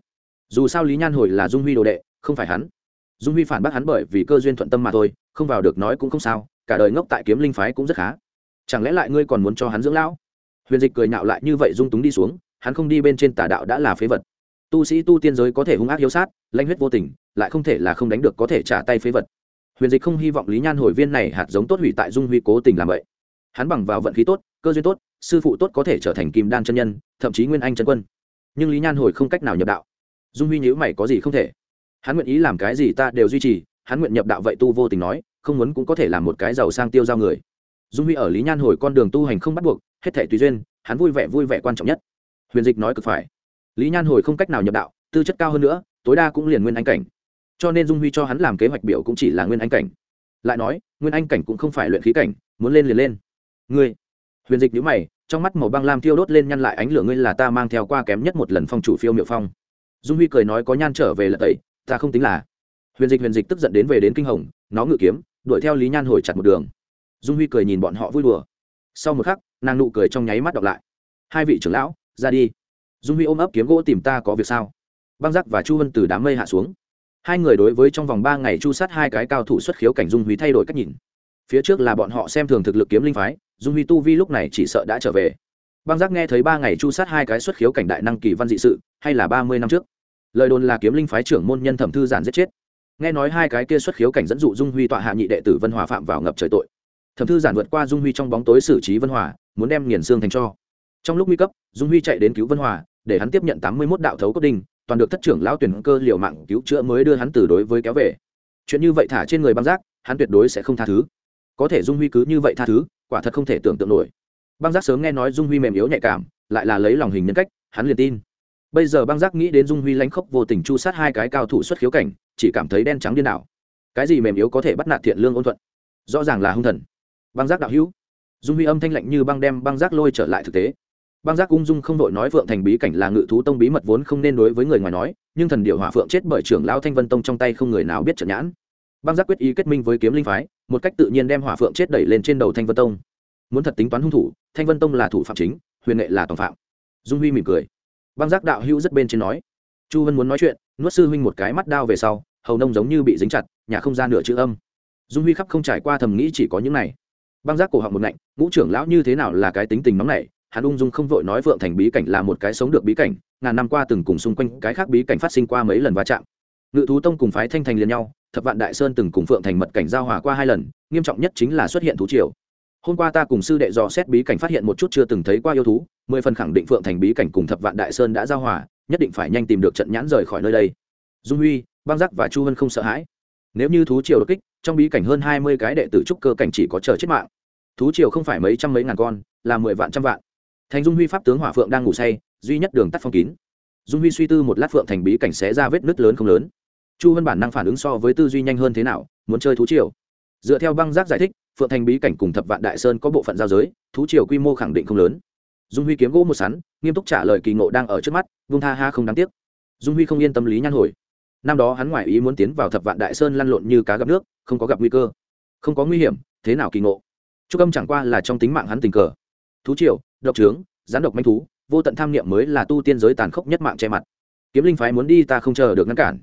Dù sao lý nhan hồi là dung huy đồ đệ, không phải hắn. Dung huy phản bác hắn bởi vì cơ duyên thuận tâm mà thôi, không vào được nói cũng không sao, cả đời ngốc tại kiếm linh phái cũng rất khá. Chẳng lẽ lại ngươi còn muốn cho hắn dưỡng lão? Huyền dịch cười nhạo lại như vậy dung túng đi xuống, hắn không đi bên trên tà đạo đã là phế vật. Tu sĩ tu tiên giới có thể hung ác hiếu sát lanh huyết vô tình, lại không thể là không đánh được có thể trả tay phế vật. Huyền dịch không hy vọng lý nhan hồi viên này hạt giống tốt hủy tại dung huy cố tình làm vậy. Hắn bằng vào vận khí tốt, cơ duyên tốt, sư phụ tốt có thể trở thành kim đan chân nhân, thậm chí nguyên anh chân quân. Nhưng lý nhan hồi không cách nào nhập đạo. Dung huy nhữ mày có gì không thể. Hắn nguyện ý làm cái gì ta đều duy trì, hắn nguyện nhập đạo vậy tu vô tình nói, không muốn cũng có thể làm một cái giàu sang tiêu giao người. Dung huy ở lý nhan hồi con đường tu hành không bắt buộc hết thể tùy duyên, hắn vui vẻ vui vẻ quan trọng nhất. Huyền dịch nói cực phải. Lý nhan hồi không cách nào nhập đạo, tư chất cao hơn nữa, tối đa cũng liền nguyên anh cảnh. Cho nên dung huy cho hắn làm kế hoạch biểu cũng chỉ là nguyên anh cảnh. Lại nói, nguyên anh cảnh cũng không phải luyện khí cảnh, muốn lên liền lên. Ngươi, huyền dịch nhữ mày, trong mắt màu băng lam thiêu đốt lên nhăn lại ánh lửa ngươi là ta mang theo qua kém nhất một lần phong chủ phiêu miệu phong. Dung huy cười nói có nhan trở về lật tẩy, ta không tính là. Huyền dịch huyền dịch tức giận đến về đến kinh hồng, nó ngự kiếm, đuổi theo lý nhan hồi chặt một đường. Dung huy cười nhìn bọn họ vui đùa sau một khắc, nàng nụ cười trong nháy mắt đọc lại. Hai vị trưởng lão, ra đi. Dung huy ôm ấp kiếm gỗ tìm ta có việc sao? Băng giác và chu vân từ đám mây hạ xuống. Hai người đối với trong vòng ba ngày chu sát hai cái cao thủ xuất khiếu cảnh dung huy thay đổi cách nhìn. Phía trước là bọn họ xem thường thực lực kiếm linh phái, dung huy tu vi lúc này chỉ sợ đã trở về. Băng giác nghe thấy ba ngày chu sát hai cái xuất khiếu cảnh đại năng kỳ văn dị sự, hay là ba mươi năm trước? Lời đồn là kiếm linh phái trưởng môn nhân thẩm thư giản giết chết. Nghe nói hai cái kia xuất khiếu cảnh dẫn dụ dung huy tọa hạ nhị đệ tử vân hòa phạm vào ngập trời tội thẩm thư giản vượt qua dung huy trong bóng tối xử trí vân hòa, muốn đem nghiền xương thành cho. Trong lúc nguy cấp, dung huy chạy đến cứu vân hòa, để hắn tiếp nhận tám mươi mốt đạo thấu cốt đinh, toàn được thất trưởng lão tuyển cơ liều mạng cứu chữa mới đưa hắn từ đối với kéo về. Chuyện như vậy thả trên người băng giác, hắn tuyệt đối sẽ không tha thứ. Có thể dung huy cứ như vậy tha thứ, quả thật không thể tưởng tượng nổi. Băng giác sớm nghe nói dung huy mềm yếu nhạy cảm, lại là lấy lòng hình nhân cách, hắn liền tin. Bây giờ băng giác nghĩ đến dung huy lánh khóc vô tình chu sát hai cái cao thủ xuất khiếu cảnh, chỉ cảm thấy đen trắng điên đảo. Cái gì mềm yếu có thể bắt nạt thiện lương ôn thuận? Rõ ràng là hung thần băng giác đạo hữu. Dung huy âm thanh lạnh như băng đem băng giác lôi trở lại thực tế. Băng giác ung dung không đội nói phượng thành bí cảnh là ngự thú tông bí mật vốn không nên đối với người ngoài nói, nhưng thần điệu hỏa phượng chết bởi trưởng lão thanh vân tông trong tay không người nào biết trận nhãn. Băng giác quyết ý kết minh với kiếm linh phái, một cách tự nhiên đem hỏa phượng chết đẩy lên trên đầu thanh vân tông. Muốn thật tính toán hung thủ, thanh vân tông là thủ phạm chính, huyền nghệ là tòng phạm. Dung huy mỉm cười. Băng giác đạo hữu rất bên trên nói. Chu vân muốn nói chuyện, nuốt sư huynh một cái mắt đao về sau, hầu nông giống như bị dính chặt, nhà không ra nửa chữ âm. Dung huy khắp không trải qua thầm nghĩ chỉ có những này băng giác cổ họng một ngạnh, ngũ trưởng lão như thế nào là cái tính tình nóng này hắn ung dung không vội nói vượng thành bí cảnh là một cái sống được bí cảnh, ngàn năm qua từng cùng xung quanh cái khác bí cảnh phát sinh qua mấy lần va chạm. Ngự thú tông cùng phái thanh thành liền nhau, thập vạn đại sơn từng cùng phượng thành mật cảnh giao hòa qua hai lần, nghiêm trọng nhất chính là xuất hiện thú triều. Hôm qua ta cùng sư đệ dò xét bí cảnh phát hiện một chút chưa từng thấy qua yêu thú, mười phần khẳng định phượng thành bí cảnh cùng thập vạn đại sơn đã giao hòa, nhất định phải nhanh tìm được trận nhãn rời khỏi nơi đây. Dung huy, băng giác và chu Hân không sợ hãi. Nếu như thú triều đột kích trong bí cảnh hơn hai mươi cái đệ tử trúc cơ cảnh chỉ có chờ chết mạng. Thú triều không phải mấy trăm mấy ngàn con, là mười vạn trăm vạn. Thành dung huy pháp tướng hỏa phượng đang ngủ say, duy nhất đường tắt phong kín. Dung huy suy tư một lát phượng thành bí cảnh xé ra vết nứt lớn không lớn. Chu vân bản năng phản ứng so với tư duy nhanh hơn thế nào, muốn chơi thú triều. Dựa theo băng giác giải thích, phượng thành bí cảnh cùng thập vạn đại sơn có bộ phận giao giới, thú triều quy mô khẳng định không lớn. Dung huy kiếm gỗ một sắn, nghiêm túc trả lời kỳ ngộ đang ở trước mắt, vung tha ha không đáng tiếc. Dung huy không yên tâm lý nhan hồi năm đó hắn ngoại ý muốn tiến vào thập vạn đại sơn lăn lộn như cá gặp nước, không có gặp nguy cơ, không có nguy hiểm, thế nào kỳ ngộ? Chúc âm chẳng qua là trong tính mạng hắn tình cờ. Thú triều, độc trướng, gián độc manh thú, vô tận tham niệm mới là tu tiên giới tàn khốc nhất mạng che mặt. Kiếm linh phái muốn đi ta không chờ được ngăn cản.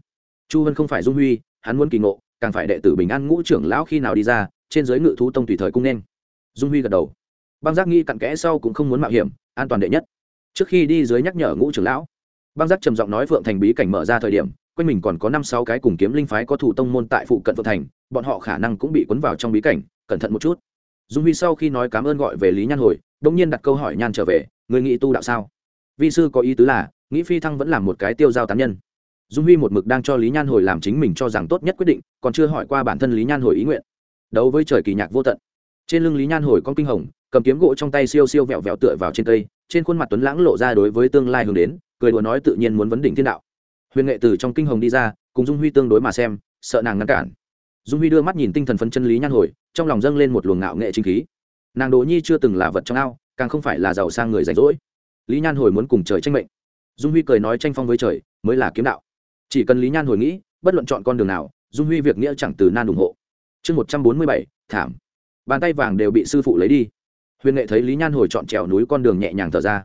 Chu vân không phải dung huy, hắn muốn kỳ ngộ, càng phải đệ tử bình an ngũ trưởng lão khi nào đi ra, trên giới ngự thú tông tùy thời cung nên. Dung huy gật đầu. Băng giác nghi cặn kẽ sau cũng không muốn mạo hiểm, an toàn đệ nhất. Trước khi đi dưới nhắc nhở ngũ trưởng lão, băng giác trầm giọng nói phượng thành bí cảnh mở ra thời điểm quanh mình còn có năm sáu cái cùng kiếm linh phái có thủ tông môn tại phụ cận phượng thành, bọn họ khả năng cũng bị cuốn vào trong bí cảnh, cẩn thận một chút. Dung huy sau khi nói cảm ơn gọi về lý nhan hồi đông nhiên đặt câu hỏi nhan trở về, người nghĩ tu đạo sao? Vi sư có ý tứ là, nghĩ phi thăng vẫn là một cái tiêu giao tán nhân. Dung huy một mực đang cho lý nhan hồi làm chính mình cho rằng tốt nhất quyết định, còn chưa hỏi qua bản thân lý nhan hồi ý nguyện. Đấu với trời kỳ nhạc vô tận. Trên lưng lý nhan hồi con kinh hồng, cầm kiếm gỗ trong tay siêu siêu vẹo vẹo tựa vào trên cây, trên khuôn mặt tuấn lãng lộ ra đối với tương lai hướng đến, cười đùa nói tự nhiên muốn vấn đỉnh thiên đạo huyền nghệ từ trong kinh hồng đi ra, cùng dung huy tương đối mà xem, sợ nàng ngăn cản. Dung huy đưa mắt nhìn tinh thần phấn chân lý nhan hồi, trong lòng dâng lên một luồng ngạo nghệ chính khí. Nàng đỗ nhi chưa từng là vật trong ao, càng không phải là giàu sang người rảnh rỗi. Lý nhan hồi muốn cùng trời tranh mệnh. Dung huy cười nói tranh phong với trời, mới là kiếm đạo. Chỉ cần lý nhan hồi nghĩ, bất luận chọn con đường nào, dung huy việc nghĩa chẳng từ nan ủng hộ. Chương một trăm bốn mươi bảy, thảm. Bàn tay vàng đều bị sư phụ lấy đi. Huyền nghệ thấy lý nhan hồi chọn trèo núi con đường nhẹ nhàng thở ra.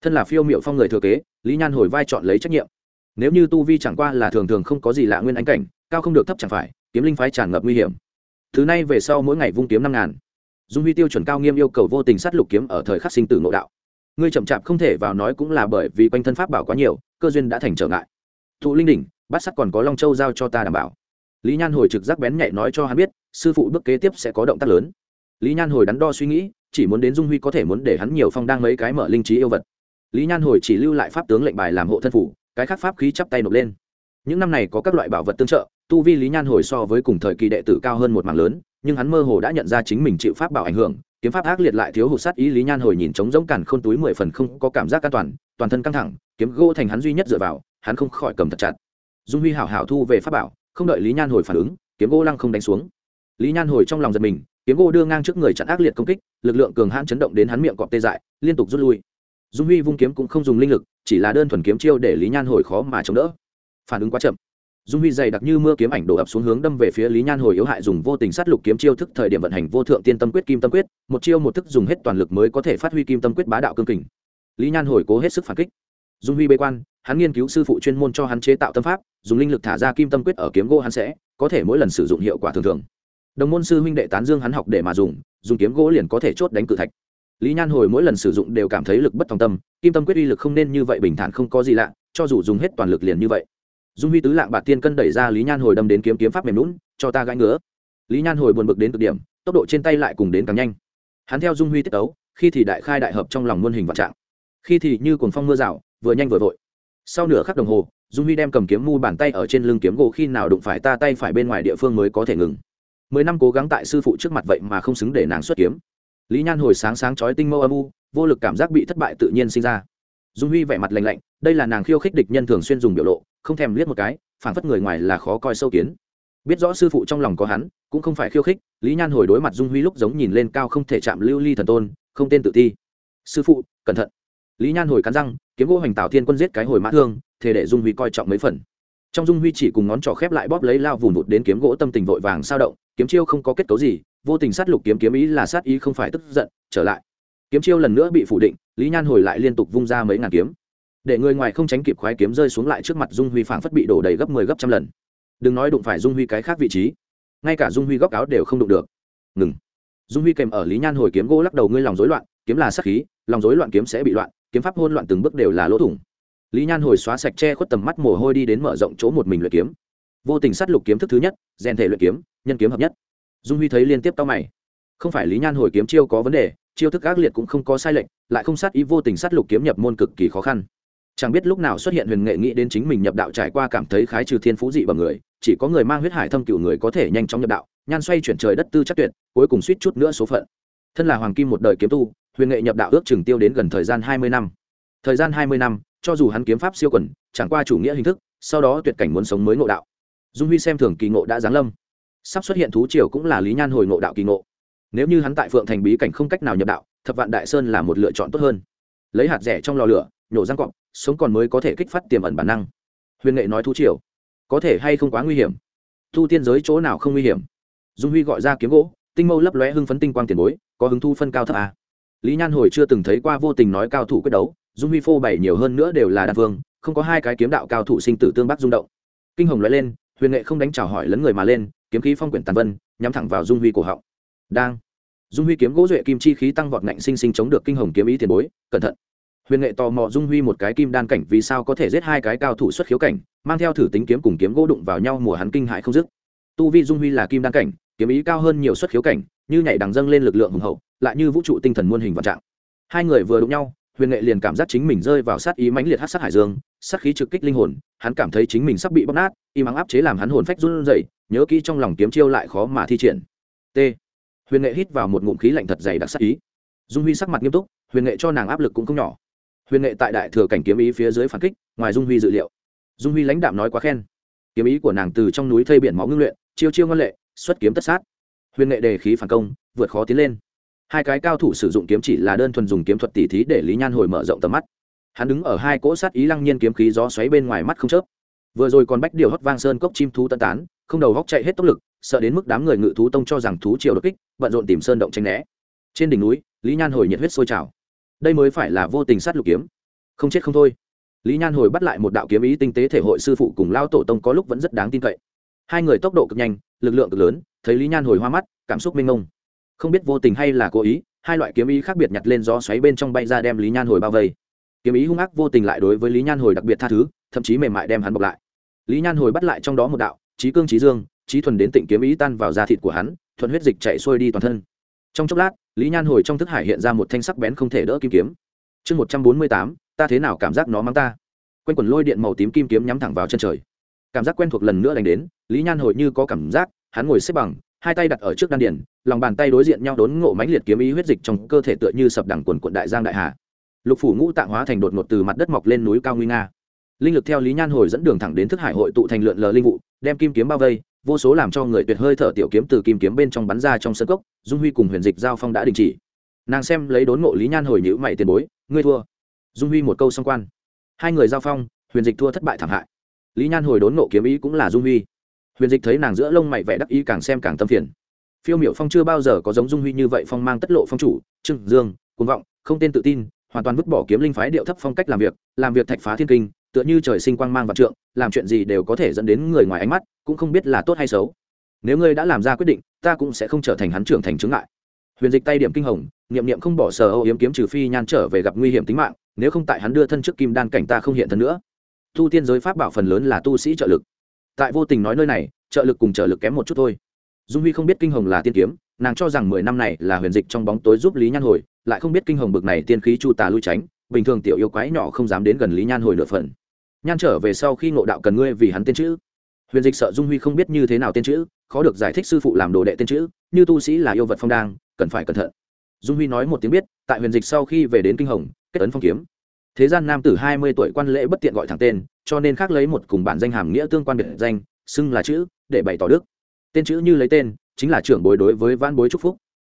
Thân là phiêu m i ệ u phong người thừa kế, lý nhan hồi vai chọn lấy trách nhiệm nếu như tu vi chẳng qua là thường thường không có gì lạ nguyên ánh cảnh, cao không được thấp chẳng phải, kiếm linh phái tràn ngập nguy hiểm. Thứ này về sau mỗi ngày vung kiếm năm ngàn. Dung huy tiêu chuẩn cao nghiêm yêu cầu vô tình sát lục kiếm ở thời khắc sinh tử nội đạo. Ngươi chậm chạp không thể vào nói cũng là bởi vì quanh thân pháp bảo quá nhiều, cơ duyên đã thành trở ngại. Thụ linh đỉnh, bát sắt còn có long châu giao cho ta đảm bảo. Lý nhan hồi trực giác bén nhạy nói cho hắn biết, sư phụ bước kế tiếp sẽ có động tác lớn. Lý nhan hồi đắn đo suy nghĩ, chỉ muốn đến dung huy có thể muốn để hắn nhiều phong đang mấy cái mở linh trí yêu vật. Lý nhan hồi chỉ lưu lại pháp tướng lệnh bài làm hộ thân phủ cái khác pháp khí chắp tay nộp lên. Những năm này có các loại bảo vật tương trợ, tu vi lý nhan hồi so với cùng thời kỳ đệ tử cao hơn một mảng lớn, nhưng hắn mơ hồ đã nhận ra chính mình chịu pháp bảo ảnh hưởng, kiếm pháp ác liệt lại thiếu hụt sát ý lý nhan hồi nhìn trống giống cản khôn túi mười phần không có cảm giác an toàn toàn thân căng thẳng, kiếm gỗ thành hắn duy nhất dựa vào, hắn không khỏi cầm thật chặt. Dung huy hảo hảo thu về pháp bảo, không đợi lý nhan hồi phản ứng, kiếm gỗ lăng không đánh xuống. Lý nhan hồi trong lòng giật mình, kiếm gỗ đưa ngang trước người chặn ác liệt công kích, lực lượng cường hãn chấn động đến hắn miệng cọp tê dại, liên tục rút lui dung huy vung kiếm cũng không dùng linh lực, chỉ là đơn thuần kiếm chiêu để lý nhan hồi khó mà chống đỡ. Phản ứng quá chậm. Dung huy dày đặc như mưa kiếm ảnh đổ ập xuống hướng đâm về phía lý nhan hồi yếu hại dùng vô tình sát lục kiếm chiêu thức thời điểm vận hành vô thượng tiên tâm quyết kim tâm quyết, một chiêu một thức dùng hết toàn lực mới có thể phát huy kim tâm quyết bá đạo cương kình. Lý nhan hồi cố hết sức phản kích. Dung huy bê quan, hắn nghiên cứu sư phụ chuyên môn cho hắn chế tạo tâm pháp, dùng linh lực thả ra kim tâm quyết ở kiếm gỗ hắn sẽ, có thể mỗi lần sử dụng hiệu quả thường thường. Đồng môn sư huynh đệ tán dương hắn học để mà dùng dùng kiếm gỗ liền có thể chốt đánh cự thạch lý nhan hồi mỗi lần sử dụng đều cảm thấy lực bất thòng tâm, kim tâm quyết uy lực không nên như vậy bình thản không có gì lạ, cho dù dùng hết toàn lực liền như vậy. Dung huy tứ lạng bạc tiên cân đẩy ra lý nhan hồi đâm đến kiếm kiếm pháp mềm lún cho ta gãi ngứa. Lý nhan hồi buồn bực đến cực điểm, tốc độ trên tay lại cùng đến càng nhanh. Hắn theo dung huy tiết tấu, khi thì đại khai đại hợp trong lòng muôn hình vạn trạng. Khi thì như cồn phong mưa rào, vừa nhanh vừa vội. Sau nửa khắc đồng hồ, dung huy đem cầm kiếm mu bàn tay ở trên lưng kiếm gỗ khi nào đụng phải ta tay phải bên ngoài địa phương mới có thể ngừng. Mười năm cố gắng tại sư phụ trước mặt vậy mà không xứng để nàng xuất kiếm lý nhan hồi sáng sáng chói tinh mâu âm u, vô lực cảm giác bị thất bại tự nhiên sinh ra. Dung huy vẻ mặt lành lạnh, đây là nàng khiêu khích địch nhân thường xuyên dùng biểu lộ, không thèm liếc một cái phản phất người ngoài là khó coi sâu kiến. Biết rõ sư phụ trong lòng có hắn, cũng không phải khiêu khích, lý nhan hồi đối mặt dung huy lúc giống nhìn lên cao không thể chạm lưu ly thần tôn, không tên tự ti sư phụ, cẩn thận. Lý nhan hồi cắn răng, kiếm gỗ hoành tạo thiên quân giết cái hồi mã thương, thế để dung huy coi trọng mấy phần. Trong dung huy chỉ cùng ngón trỏ khép lại bóp lấy lao vùn vụt đến kiếm gỗ tâm tình vội vàng sao động, kiếm chiêu không có kết cấu gì vô tình sát lục kiếm kiếm ý là sát ý không phải tức giận, trở lại. Kiếm chiêu lần nữa bị phủ định, lý nhan hồi lại liên tục vung ra mấy ngàn kiếm. Để người ngoài không tránh kịp khoái kiếm rơi xuống lại trước mặt dung huy phảng phất bị đổ đầy gấp mười 10 gấp trăm lần. Đừng nói đụng phải dung huy cái khác vị trí, ngay cả dung huy góc áo đều không đụng được. Ngừng. Dung huy kèm ở lý nhan hồi kiếm gỗ lắc đầu ngươi lòng rối loạn, kiếm là sát khí, lòng rối loạn kiếm sẽ bị loạn, kiếm pháp hôn loạn từng bước đều là lỗ thủng. Lý nhan hồi xóa sạch che khuất tầm mắt mồ hôi đi đến mở rộng chỗ một mình luyện kiếm. Vô tình sát lục kiếm thức thứ nhất, rèn thể luyện kiếm, nhân kiếm hợp nhất dung huy thấy liên tiếp tao mày. Không phải lý nhan hồi kiếm chiêu có vấn đề, chiêu thức ác liệt cũng không có sai lệch, lại không sát ý vô tình sát lục kiếm nhập môn cực kỳ khó khăn. Chẳng biết lúc nào xuất hiện huyền nghệ nghĩ đến chính mình nhập đạo trải qua cảm thấy khái trừ thiên phú dị bằng người, chỉ có người mang huyết hải thâm cựu người có thể nhanh chóng nhập đạo, nhan xoay chuyển trời đất tư chắc tuyệt, cuối cùng suýt chút nữa số phận. Thân là hoàng kim một đời kiếm tu, huyền nghệ nhập đạo ước chừng tiêu đến gần thời gian hai mươi năm. Thời gian hai mươi năm, cho dù hắn kiếm pháp siêu quẩn, chẳng qua chủ nghĩa hình thức, sau đó tuyệt cảnh muốn sống mới ngộ đạo. Dung huy xem thường kỳ ngộ đã giáng lâm sắp xuất hiện thú triều cũng là lý nhan hồi ngộ đạo kỳ ngộ. Nếu như hắn tại phượng thành bí cảnh không cách nào nhập đạo, thập vạn đại sơn là một lựa chọn tốt hơn. Lấy hạt rẻ trong lò lửa, nhổ răng cọp, sống còn mới có thể kích phát tiềm ẩn bản năng. Huyền nghệ nói thú triều, có thể hay không quá nguy hiểm? Thu tiên giới chỗ nào không nguy hiểm? Dung huy gọi ra kiếm gỗ, tinh mâu lấp lóe hưng phấn tinh quang tiền bối, có hứng thu phân cao thấp à. lý nhan hồi chưa từng thấy qua vô tình nói cao thủ quyết đấu, dung huy phô bày nhiều hơn nữa đều là đan vương, không có hai cái kiếm đạo cao thủ sinh tử tương bắc rung động. Kinh hồng loại lên, huyền nghệ không đánh chào hỏi lấn người mà lên kiếm khí phong quyển tàn vân, nhắm thẳng vào dung huy cổ họng. Đang. Dung huy kiếm gỗ duệ kim chi khí tăng vọt ngạnh sinh sinh chống được kinh hồng kiếm ý tiền bối, cẩn thận. Huyền nghệ tò mò dung huy một cái kim đan cảnh vì sao có thể giết hai cái cao thủ xuất khiếu cảnh, mang theo thử tính kiếm cùng kiếm gỗ đụng vào nhau mùa hắn kinh hại không dứt. Tu vi dung huy là kim đan cảnh, kiếm ý cao hơn nhiều xuất khiếu cảnh, như nhảy đằng dâng lên lực lượng hùng hậu, lại như vũ trụ tinh thần muôn hình vạn trạng. Hai người vừa đụng nhau, huyền nghệ liền cảm giác chính mình rơi vào sát ý mãnh liệt hát sát hải dương, sát khí trực kích linh hồn, hắn cảm thấy chính mình sắp bị bóc nát im ắng áp chế làm hắn hồn phách run rẩy nhớ kỹ trong lòng kiếm chiêu lại khó mà thi triển. T. Huyền nghệ hít vào một ngụm khí lạnh thật dày đặc sát ý. Dung huy sắc mặt nghiêm túc, huyền nghệ cho nàng áp lực cũng không nhỏ. Huyền nghệ tại đại thừa cảnh kiếm ý phía dưới phản kích, ngoài dung huy dự liệu. Dung huy lãnh đạm nói quá khen. Kiếm ý của nàng từ trong núi thây biển máu ngưng luyện, chiêu chiêu ngân lệ, xuất kiếm tất sát. Huyền nghệ đề khí phản công, vượt khó tiến lên. Hai cái cao thủ sử dụng kiếm chỉ là đơn thuần dùng kiếm thuật tỉ thí để lý nhan hồi mở rộng tầm mắt. Hắn đứng ở hai cỗ sát ý lăng nhiên kiếm khí gió xoáy bên ngoài mắt không chớp. Vừa rồi còn bách điều hót vang sơn cốc chim thú tân tán không đầu góc chạy hết tốc lực, sợ đến mức đám người ngự thú tông cho rằng thú triều đột kích, bận rộn tìm sơn động tranh né. Trên đỉnh núi, lý nhan hồi nhiệt huyết sôi trào. Đây mới phải là vô tình sát lục kiếm. Không chết không thôi. Lý nhan hồi bắt lại một đạo kiếm ý tinh tế thể hội sư phụ cùng lao tổ tông có lúc vẫn rất đáng tin cậy. Hai người tốc độ cực nhanh, lực lượng cực lớn, thấy lý nhan hồi hoa mắt, cảm xúc mênh mông. Không biết vô tình hay là cố ý, hai loại kiếm ý khác biệt nhặt lên gió xoáy bên trong bay ra đem lý nhan hồi bao vây. Kiếm ý hung ác vô tình lại đối với lý nhan hồi đặc biệt tha thứ, thậm chí mềm mại đem hắn bọc lại. Lý nhan hồi bắt lại trong đó một đạo trí cương trí dương, trí thuần đến tịnh kiếm ý tan vào da thịt của hắn thuận huyết dịch chạy xuôi đi toàn thân. Trong chốc lát, lý nhan hồi trong thức hải hiện ra một thanh sắc bén không thể đỡ kim kiếm. Chương một trăm bốn mươi tám, ta thế nào cảm giác nó mang ta? Q u a n quần lôi điện màu tím kim kiếm nhắm thẳng vào chân trời. Cảm giác quen thuộc lần nữa đánh đến, lý nhan hồi như có cảm giác, hắn ngồi xếp bằng, hai tay đặt ở trước đan điển lòng bàn tay đối diện nhau đốn ngộ mãnh liệt kiếm ý huyết dịch trong cơ thể tựa như sập đẳng quần quận đại giang đại hà. Lục phủ ngũ tạng hóa thành đột ngột từ mặt đất mọc lên núi cao nguy nga linh lực theo lý nhan hồi dẫn đường thẳng đến thức hải hội tụ thành lượn lờ linh vụ, đem kim kiếm bao vây, vô số làm cho người tuyệt hơi thở tiểu kiếm từ kim kiếm bên trong bắn ra trong sân cốc, dung huy cùng huyền dịch giao phong đã đình chỉ. Nàng xem lấy đốn ngộ lý nhan hồi nhữ mày tiền bối, ngươi thua. Dung huy một câu song quan. Hai người giao phong, huyền dịch thua thất bại thảm hại. Lý nhan hồi đốn ngộ kiếm ý cũng là dung huy. Huyền dịch thấy nàng giữa lông mày vẻ đắc ý càng xem càng tâm phiền. Phiêu miểu phong chưa bao giờ có giống dung huy như vậy phong mang tất lộ phong chủ trưng dương, cuồng vọng, không tên tự tin, hoàn toàn vứt bỏ kiếm linh phái điệu thấp phong cách làm việc làm việc thạch phá thiên kinh tựa như trời sinh quang mang vạn trượng, làm chuyện gì đều có thể dẫn đến người ngoài ánh mắt, cũng không biết là tốt hay xấu. Nếu ngươi đã làm ra quyết định, ta cũng sẽ không trở thành hắn trưởng thành chứng ngại. Huyền dịch tay điểm kinh hồng, niệm niệm không bỏ sờ âu yếm kiếm trừ phi nhan trở về gặp nguy hiểm tính mạng, nếu không tại hắn đưa thân trước kim đan cảnh ta không hiện thân nữa. Tu tiên giới pháp bảo phần lớn là tu sĩ trợ lực. Tại vô tình nói nơi này, trợ lực cùng trợ lực kém một chút thôi. Dung huy không biết kinh hồng là tiên kiếm, nàng cho rằng mười năm này là huyền dịch trong bóng tối giúp lý nhan hồi, lại không biết kinh hồng bực này tiên khí chu tà lui tránh, bình thường tiểu yêu quái nhỏ không dám đến gần lý nhan hồi nửa phần nhan trở về sau khi ngộ đạo cần ngươi vì hắn tên chữ. Huyền dịch sợ dung huy không biết như thế nào tên chữ, khó được giải thích sư phụ làm đồ đệ tên chữ, như tu sĩ là yêu vật phong đang, cần phải cẩn thận. Dung huy nói một tiếng biết, tại huyền dịch sau khi về đến kinh hồng, kết ấn phong kiếm. Thế gian nam tử hai mươi tuổi quan lễ bất tiện gọi thẳng tên, cho nên khác lấy một cùng bản danh hàm nghĩa tương quan biệt danh, xưng là chữ, để bày tỏ đức. Tên chữ như lấy tên, chính là trưởng bối đối với văn bối trúc phúc.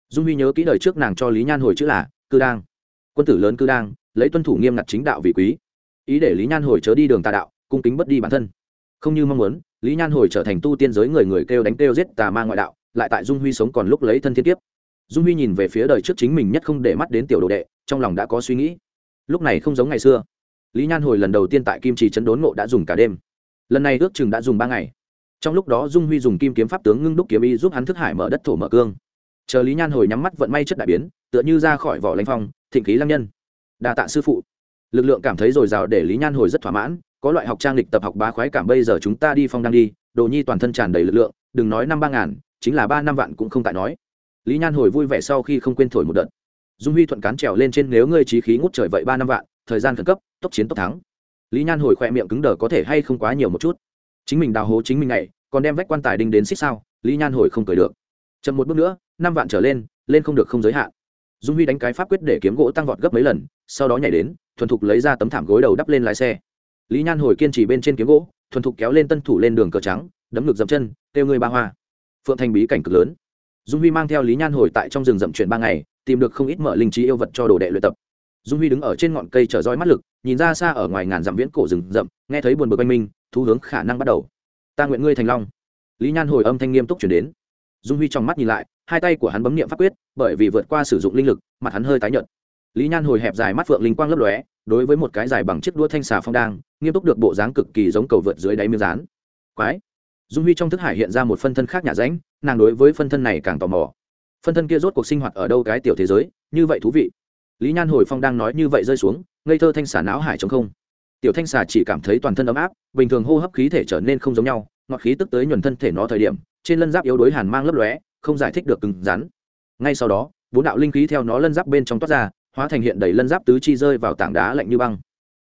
Dung huy nhớ kỹ đời trước nàng cho lý nhan hồi chữ là cư đang. Quân tử lớn cư đang, lấy tuân thủ nghiêm ngặt chính đạo vị quý ý để lý nhan hồi chớ đi đường tà đạo, cung kính bất đi bản thân. Không như mong muốn, lý nhan hồi trở thành tu tiên giới người người kêu đánh kêu giết tà ma ngoại đạo, lại tại dung huy sống còn lúc lấy thân thiên tiếp dung huy nhìn về phía đời trước chính mình nhất không để mắt đến tiểu đồ đệ, trong lòng đã có suy nghĩ. Lúc này không giống ngày xưa. Lý nhan hồi lần đầu tiên tại kim trì chấn đốn ngộ đã dùng cả đêm. Lần này ước chừng đã dùng ba ngày. Trong lúc đó dung huy dùng kim kiếm pháp tướng ngưng đúc kiếm y giúp hắn thức hải mở đất thổ mở cương. Chờ lý nhan hồi nhắm mắt vận may chất đại biến, tựa như ra khỏi vỏ lanh phong, thịnh khí lăng nhân. Đà tạ sư phụ lực lượng cảm thấy dồi dào để lý nhan hồi rất thỏa mãn, có loại học trang lịch tập học bá khoái cảm bây giờ chúng ta đi phong đang đi, đồ nhi toàn thân tràn đầy lực lượng, đừng nói năm ba ngàn, chính là ba năm vạn cũng không tại nói. Lý nhan hồi vui vẻ sau khi không quên thổi một đợt. Dung huy thuận cán trèo lên trên nếu ngươi trí khí ngút trời vậy ba năm vạn, thời gian khẩn cấp, tốc chiến tốc thắng. Lý nhan hồi khỏe miệng cứng đờ có thể hay không quá nhiều một chút. Chính mình đào hố chính mình này còn đem vách quan tài đinh đến xích sao, lý nhan hồi không cười được. Chậm một bước nữa, năm vạn trở lên lên không được không giới hạn. Dung huy đánh cái pháp quyết để kiếm gỗ tăng vọt gấp mấy lần, sau đó nhảy đến thuần thục lấy ra tấm thảm gối đầu đắp lên lái xe. Lý nhan hồi kiên trì bên trên kiếm gỗ, thuần thục kéo lên tân thủ lên đường cờ trắng, đấm ngực dậm chân, kêu người ba hoa. Phượng thành bí cảnh cực lớn. Dung huy mang theo lý nhan hồi tại trong rừng rậm chuyển ba ngày, tìm được không ít mở linh trí yêu vật cho đồ đệ luyện tập. Dung huy đứng ở trên ngọn cây chở roi mắt lực, nhìn ra xa ở ngoài ngàn dặm viễn cổ rừng rậm, nghe thấy buồn bực anh minh thu hướng khả năng bắt đầu. Ta nguyện ngươi thành long. Lý nhan hồi âm thanh nghiêm túc chuyển đến. Dung huy trong mắt nhìn lại, hai tay của hắn bấm niệm pháp quyết, bởi vì vượt qua sử dụng linh lực, mặt hắn hơi tái nhợt lý nhan hồi hẹp dài mắt phượng linh quang lấp lóe, đối với một cái dài bằng chiếc đũa thanh xà phong đang, nghiêm túc được bộ dáng cực kỳ giống cầu vượt dưới đáy miếng rán quái! Dung huy trong thức hải hiện ra một phân thân khác nhà ránh, nàng đối với phân thân này càng tò mò. Phân thân kia rốt cuộc sinh hoạt ở đâu cái tiểu thế giới, như vậy thú vị. Lý nhan hồi phong đang nói như vậy rơi xuống, ngây thơ thanh xà não hải chống không. Tiểu thanh xà chỉ cảm thấy toàn thân ấm áp, bình thường hô hấp khí thể trở nên không giống nhau, ngọt khí tức tới nhuần thân thể nó thời điểm, trên lân giáp yếu đối hàn mang lấp lóe, không giải thích được cứng rắn. Ngay sau đó, bốn đạo linh khí theo nó lân giáp bên trong toát ra hóa thành hiện đầy lân giáp tứ chi rơi vào tảng đá lạnh như băng.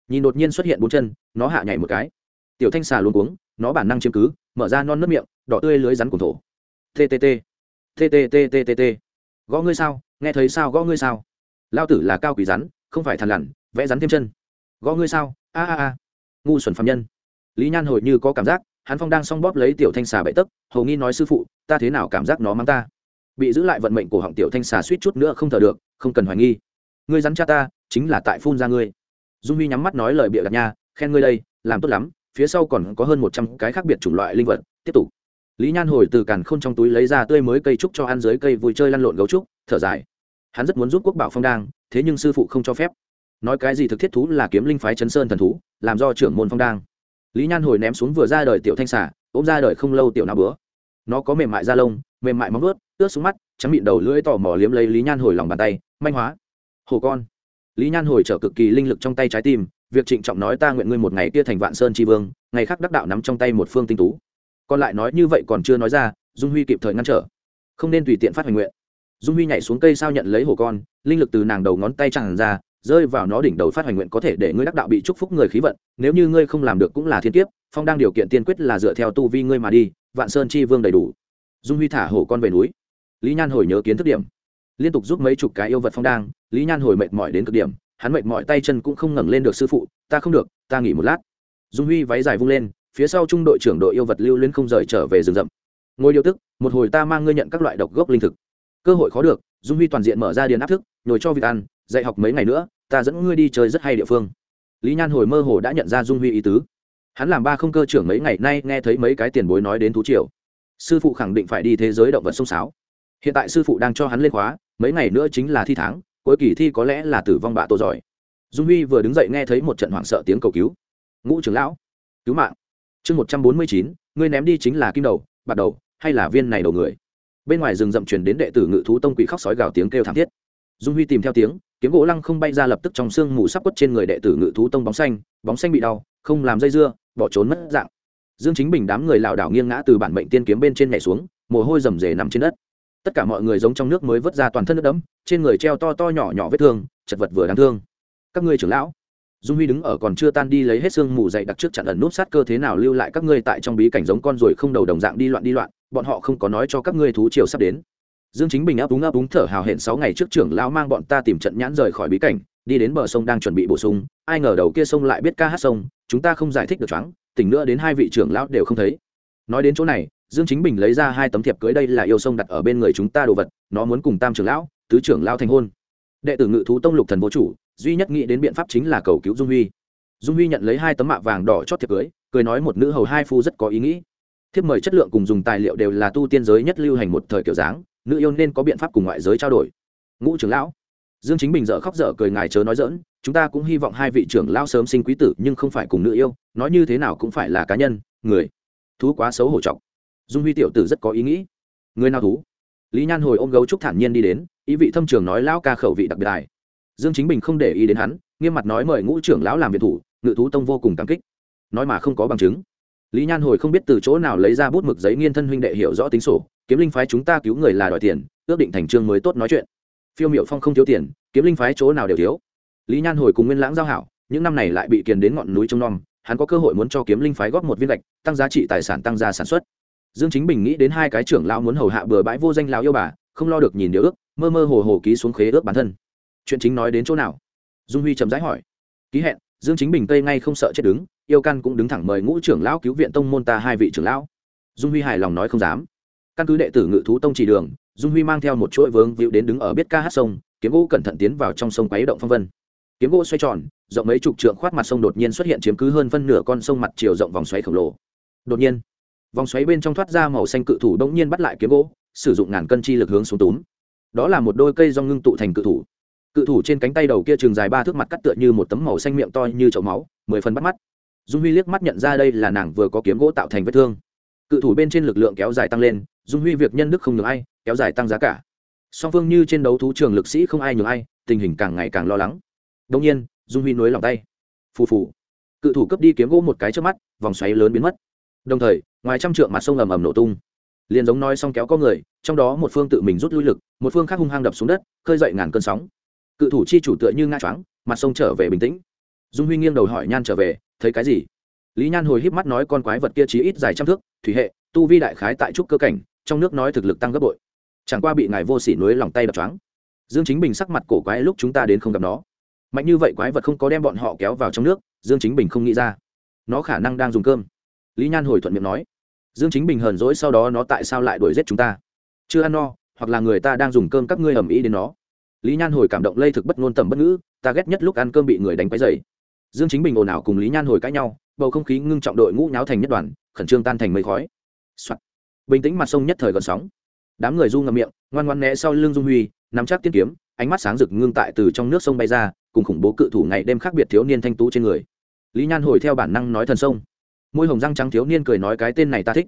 Nhìn đột nhiên xuất hiện bốn chân, nó hạ nhảy một cái. Tiểu thanh xà luôn cuống, nó bản năng chiếm cứ, mở ra non nớt miệng, đỏ tươi lưới rắn cùng thổ. Tt tt gõ ngươi sao? Nghe thấy sao? Gõ ngươi sao? Lao tử là cao quỷ rắn, không phải thằn lằn, vẽ rắn thêm chân. Gõ ngươi sao? A a a. Ngu xuẩn phạm nhân. Lý nhan hồi như có cảm giác, hắn phong đang s o n g bóp lấy tiểu thanh xà bậy tấc, hầu nghi nói sư phụ, ta thế nào cảm giác nó mắng ta? Bị giữ lại vận mệnh của họng tiểu thanh xà suýt chút nữa không thở được, không cần hoài nghi ngươi rắn cha ta, chính là tại phun ra ngươi. Dung huy nhắm mắt nói lời bịa đặt nha, khen ngươi đây, làm tốt lắm, phía sau còn có hơn một trăm cái khác biệt chủng loại linh vật, tiếp tục. Lý nhan hồi từ càn k h ô n trong túi lấy ra tươi mới cây trúc cho ăn dưới cây vui chơi lăn lộn gấu trúc, thở dài. Hắn rất muốn giúp quốc bảo phong đang, thế nhưng sư phụ không cho phép. Nói cái gì thực thiết thú là kiếm linh phái chấn sơn thần thú, làm do trưởng môn phong đang. Lý nhan hồi ném xuống vừa ra đời tiểu thanh xả ôm ra đời không lâu tiểu nào bữa. Nó có mềm mại da lông, mềm mại móng ướt ướt xuống mắt, trắng mịn đầu lưỡi tò mò liếm lấy lý nhan hồi lòng bàn tay, manh hóa hồ con. Lý nhan hồi trở cực kỳ linh lực trong tay trái tim, việc trịnh trọng nói ta nguyện ngươi một ngày kia thành vạn sơn tri vương, ngày khác đắc đạo nắm trong tay một phương tinh tú. Còn lại nói như vậy còn chưa nói ra, dung huy kịp thời ngăn trở. Không nên tùy tiện phát hành nguyện. Dung huy nhảy xuống cây sao nhận lấy hồ con, linh lực từ nàng đầu ngón tay chẳng ra, rơi vào nó đỉnh đầu phát hành nguyện có thể để ngươi đắc đạo bị chúc phúc người khí vận, nếu như ngươi không làm được cũng là thiên kiếp, phong đang điều kiện tiên quyết là dựa theo tu vi ngươi mà đi, vạn sơn chi vương đầy đủ. Dung huy thả hổ con về núi. Lý nhan hồi nhớ kiến thức điểm. Liên tục giúp mấy chục cái yêu vật phong đang lý nhan hồi mệt mỏi đến cực điểm, hắn mệt mỏi tay chân cũng không ngẩng lên được sư phụ, ta không được, ta nghỉ một lát. Dung huy váy dài vung lên, phía sau trung đội trưởng đội yêu vật lưu lên không rời trở về rừng rậm. Ngồi điều tức, một hồi ta mang ngươi nhận các loại độc gốc linh thực. Cơ hội khó được. Dung huy toàn diện mở ra điền áp thức, nhồi cho việc ăn, dạy học mấy ngày nữa, ta dẫn ngươi đi chơi rất hay địa phương. Lý nhan hồi mơ hồ đã nhận ra dung huy ý tứ. Hắn làm ba không cơ trưởng mấy ngày nay nghe thấy mấy cái tiền bối nói đến thú triều. Sư phụ khẳng định phải đi thế giới động vật sông sáo. Hiện tại sư phụ đang cho hắn lên khóa, mấy ngày nữa chính là thi tháng cuối kỳ thi có lẽ là tử vong bạ tổ giỏi. Dung huy vừa đứng dậy nghe thấy một trận hoảng sợ tiếng cầu cứu. Ngũ trưởng lão, cứu mạng. Chương một trăm bốn mươi chín, ngươi ném đi chính là kim đầu bạt đầu, hay là viên này đầu người? Bên ngoài rừng rậm truyền đến đệ tử ngự thú tông quỷ khóc sói gào tiếng kêu thảm thiết. Dung huy tìm theo tiếng, kiếm gỗ lăng không bay ra lập tức trong sương mù sắp quất trên người đệ tử ngự thú tông bóng xanh bóng xanh bị đau, không làm dây dưa, bỏ trốn mất dạng. Dương chính bình đám người lảo đảo nghiêng ngã từ bản mệnh tiên kiếm bên trên nhảy xuống, mồ hôi rầm rề nằm trên đất tất cả mọi người giống trong nước mới vớt ra toàn thân nước đẫm, trên người treo to to nhỏ nhỏ vết thương, chật vật vừa đáng thương. Các ngươi trưởng lão, dung huy đứng ở còn chưa tan đi lấy hết xương mù dậy đặc trước chặn ẩn nút sát cơ thế nào lưu lại các ngươi tại trong bí cảnh giống con ruồi không đầu đồng dạng đi loạn đi loạn, bọn họ không có nói cho các ngươi thú triều sắp đến. Dương chính bình áp úng áp úng thở hào hẹn sáu ngày trước trưởng lão mang bọn ta tìm trận nhãn rời khỏi bí cảnh, đi đến bờ sông đang chuẩn bị bổ sung, ai ngờ đầu kia sông lại biết ca hát sông, chúng ta không giải thích được choáng, tỉnh nữa đến hai vị trưởng lão đều không thấy. Nói đến chỗ này dương chính bình lấy ra hai tấm thiệp cưới đây là yêu sông đặt ở bên người chúng ta đồ vật, nó muốn cùng tam trưởng lão, tứ trưởng lão thành hôn. Đệ tử ngự thú tông lục thần vô chủ, duy nhất nghĩ đến biện pháp chính là cầu cứu dung huy. Dung huy nhận lấy hai tấm mạ vàng đỏ chót thiệp cưới, cười nói một nữ hầu hai phu rất có ý nghĩ. Thiếp mời chất lượng cùng dùng tài liệu đều là tu tiên giới nhất lưu hành một thời kiểu dáng, nữ yêu nên có biện pháp cùng ngoại giới trao đổi. Ngũ trưởng lão. Dương chính bình dở khóc dở cười ngài chớ nói dỡn chúng ta cũng hy vọng hai vị trưởng lão sớm sinh quý tử, nhưng không phải cùng nữ yêu, nói như thế nào cũng phải là cá nhân, người. Thú quá xấu hổ trọng dung huy tiểu tử rất có ý nghĩ. Người nào thú? Lý nhan hồi ôm gấu trúc thản nhiên đi đến, ý vị thâm trường nói lão ca khẩu vị đặc biệt đài dương chính bình không để ý đến hắn, nghiêm mặt nói mời ngũ trưởng lão làm việc thủ, ngự thú tông vô cùng cảm kích. Nói mà không có bằng chứng. Lý nhan hồi không biết từ chỗ nào lấy ra bút mực giấy nghiên thân huynh đệ hiểu rõ tính sổ, kiếm linh phái chúng ta cứu người là đòi tiền, ước định thành trương mới tốt nói chuyện. Phiêu miệu phong không thiếu tiền, kiếm linh phái chỗ nào đều thiếu. Lý nhan hồi cùng nguyên lãng giao hảo, những năm này lại bị kiền đến ngọn núi trông nom, hắn có cơ hội muốn cho kiếm linh phái góp một viên gạch, tăng giá trị tài sản tăng gia sản xuất dương chính bình nghĩ đến hai cái trưởng lão muốn hầu hạ bừa bãi vô danh lão yêu bà, không lo được nhìn điều ước, mơ mơ hồ hồ ký xuống khế ước bản thân. Chuyện chính nói đến chỗ nào? Dung huy chậm rãi hỏi. Ký hẹn, dương chính bình tây ngay không sợ chết đứng, yêu căn cũng đứng thẳng mời ngũ trưởng lão cứu viện tông môn ta hai vị trưởng lão. Dung huy hài lòng nói không dám. Căn cứ đệ tử ngự thú tông chỉ đường, dung huy mang theo một chuỗi vướng víu đến đứng ở biết ca hát sông, kiếm gỗ cẩn thận tiến vào trong sông quấy động phong vân. Kiếm gỗ xoay tròn, rộng mấy chục trượng khoát mặt sông đột nhiên xuất hiện chiếm cứ hơn phân nửa con sông mặt chiều rộng vòng xoáy khổng lồ. Đột nhiên vòng xoáy bên trong thoát ra màu xanh cự thủ đ ỗ n g nhiên bắt lại kiếm gỗ, sử dụng ngàn cân chi lực hướng xuống túm. Đó là một đôi cây do ngưng tụ thành cự thủ. Cự thủ trên cánh tay đầu kia trường dài ba thước mặt cắt tựa như một tấm màu xanh miệng to như chậu máu, mười phần bắt mắt. Dung huy liếc mắt nhận ra đây là nàng vừa có kiếm gỗ tạo thành vết thương. Cự thủ bên trên lực lượng kéo dài tăng lên, dung huy việc nhân đức không ngừng ai, kéo dài tăng giá cả. Song phương như trên đấu thú trường lực sĩ không ai nhường ai, tình hình càng ngày càng lo lắng. Đông nhiên, dung huy nối lòng tay. Phù phù. Cự thủ cướp đi kiếm gỗ một cái trước mắt, vòng xoáy lớn biến mất đồng thời, ngoài trăm trượng mặt sông ầm ầm nổ tung. Liền giống nói xong kéo có người, trong đó một phương tự mình rút lui lực, một phương khác hung hăng đập xuống đất, khơi dậy ngàn cơn sóng. Cự thủ chi chủ tựa như ngã choáng, mặt sông trở về bình tĩnh. Dung huy nghiêng đầu hỏi nhan trở về, thấy cái gì? Lý nhan hồi híp mắt nói, con quái vật kia chí ít dài trăm thước, thủy hệ, tu vi đại khái tại trúc cơ cảnh, trong nước nói thực lực tăng gấp bội. Chẳng qua bị ngài vô sỉ núi lòng tay đập choáng. Dương chính bình sắc mặt cổ quái lúc chúng ta đến không gặp nó. Mạnh như vậy quái vật không có đem bọn họ kéo vào trong nước, dương chính bình không nghĩ ra. Nó khả năng đang dùng cơm lý nhan hồi thuận miệng nói, dương chính bình hờn dỗi sau đó nó tại sao lại đuổi giết chúng ta? Chưa ăn no, hoặc là người ta đang dùng cơm các ngươi ầm ĩ đến nó. Lý nhan hồi cảm động lây thực bất ngôn tầm bất ngữ, ta ghét nhất lúc ăn cơm bị người đánh quấy dày dương chính bình ồn ào cùng lý nhan hồi cãi nhau, bầu không khí ngưng trọng đội ngũ nháo thành nhất đoàn, khẩn trương tan thành mây khói、Soạn. bình tĩnh mặt sông nhất thời gần sóng. Đám người du ngậm miệng, ngoan ngoan né sau lưng dung huy, nắm chắc tiên kiếm, ánh mắt sáng rực ngưng tại từ trong nước sông bay ra, cùng khủng bố cự thủ ngày đêm khác biệt thiếu niên thanh tú trên người. Lý nhan hồi theo bản năng nói thần sông môi hồng răng trắng thiếu niên cười nói cái tên này ta thích.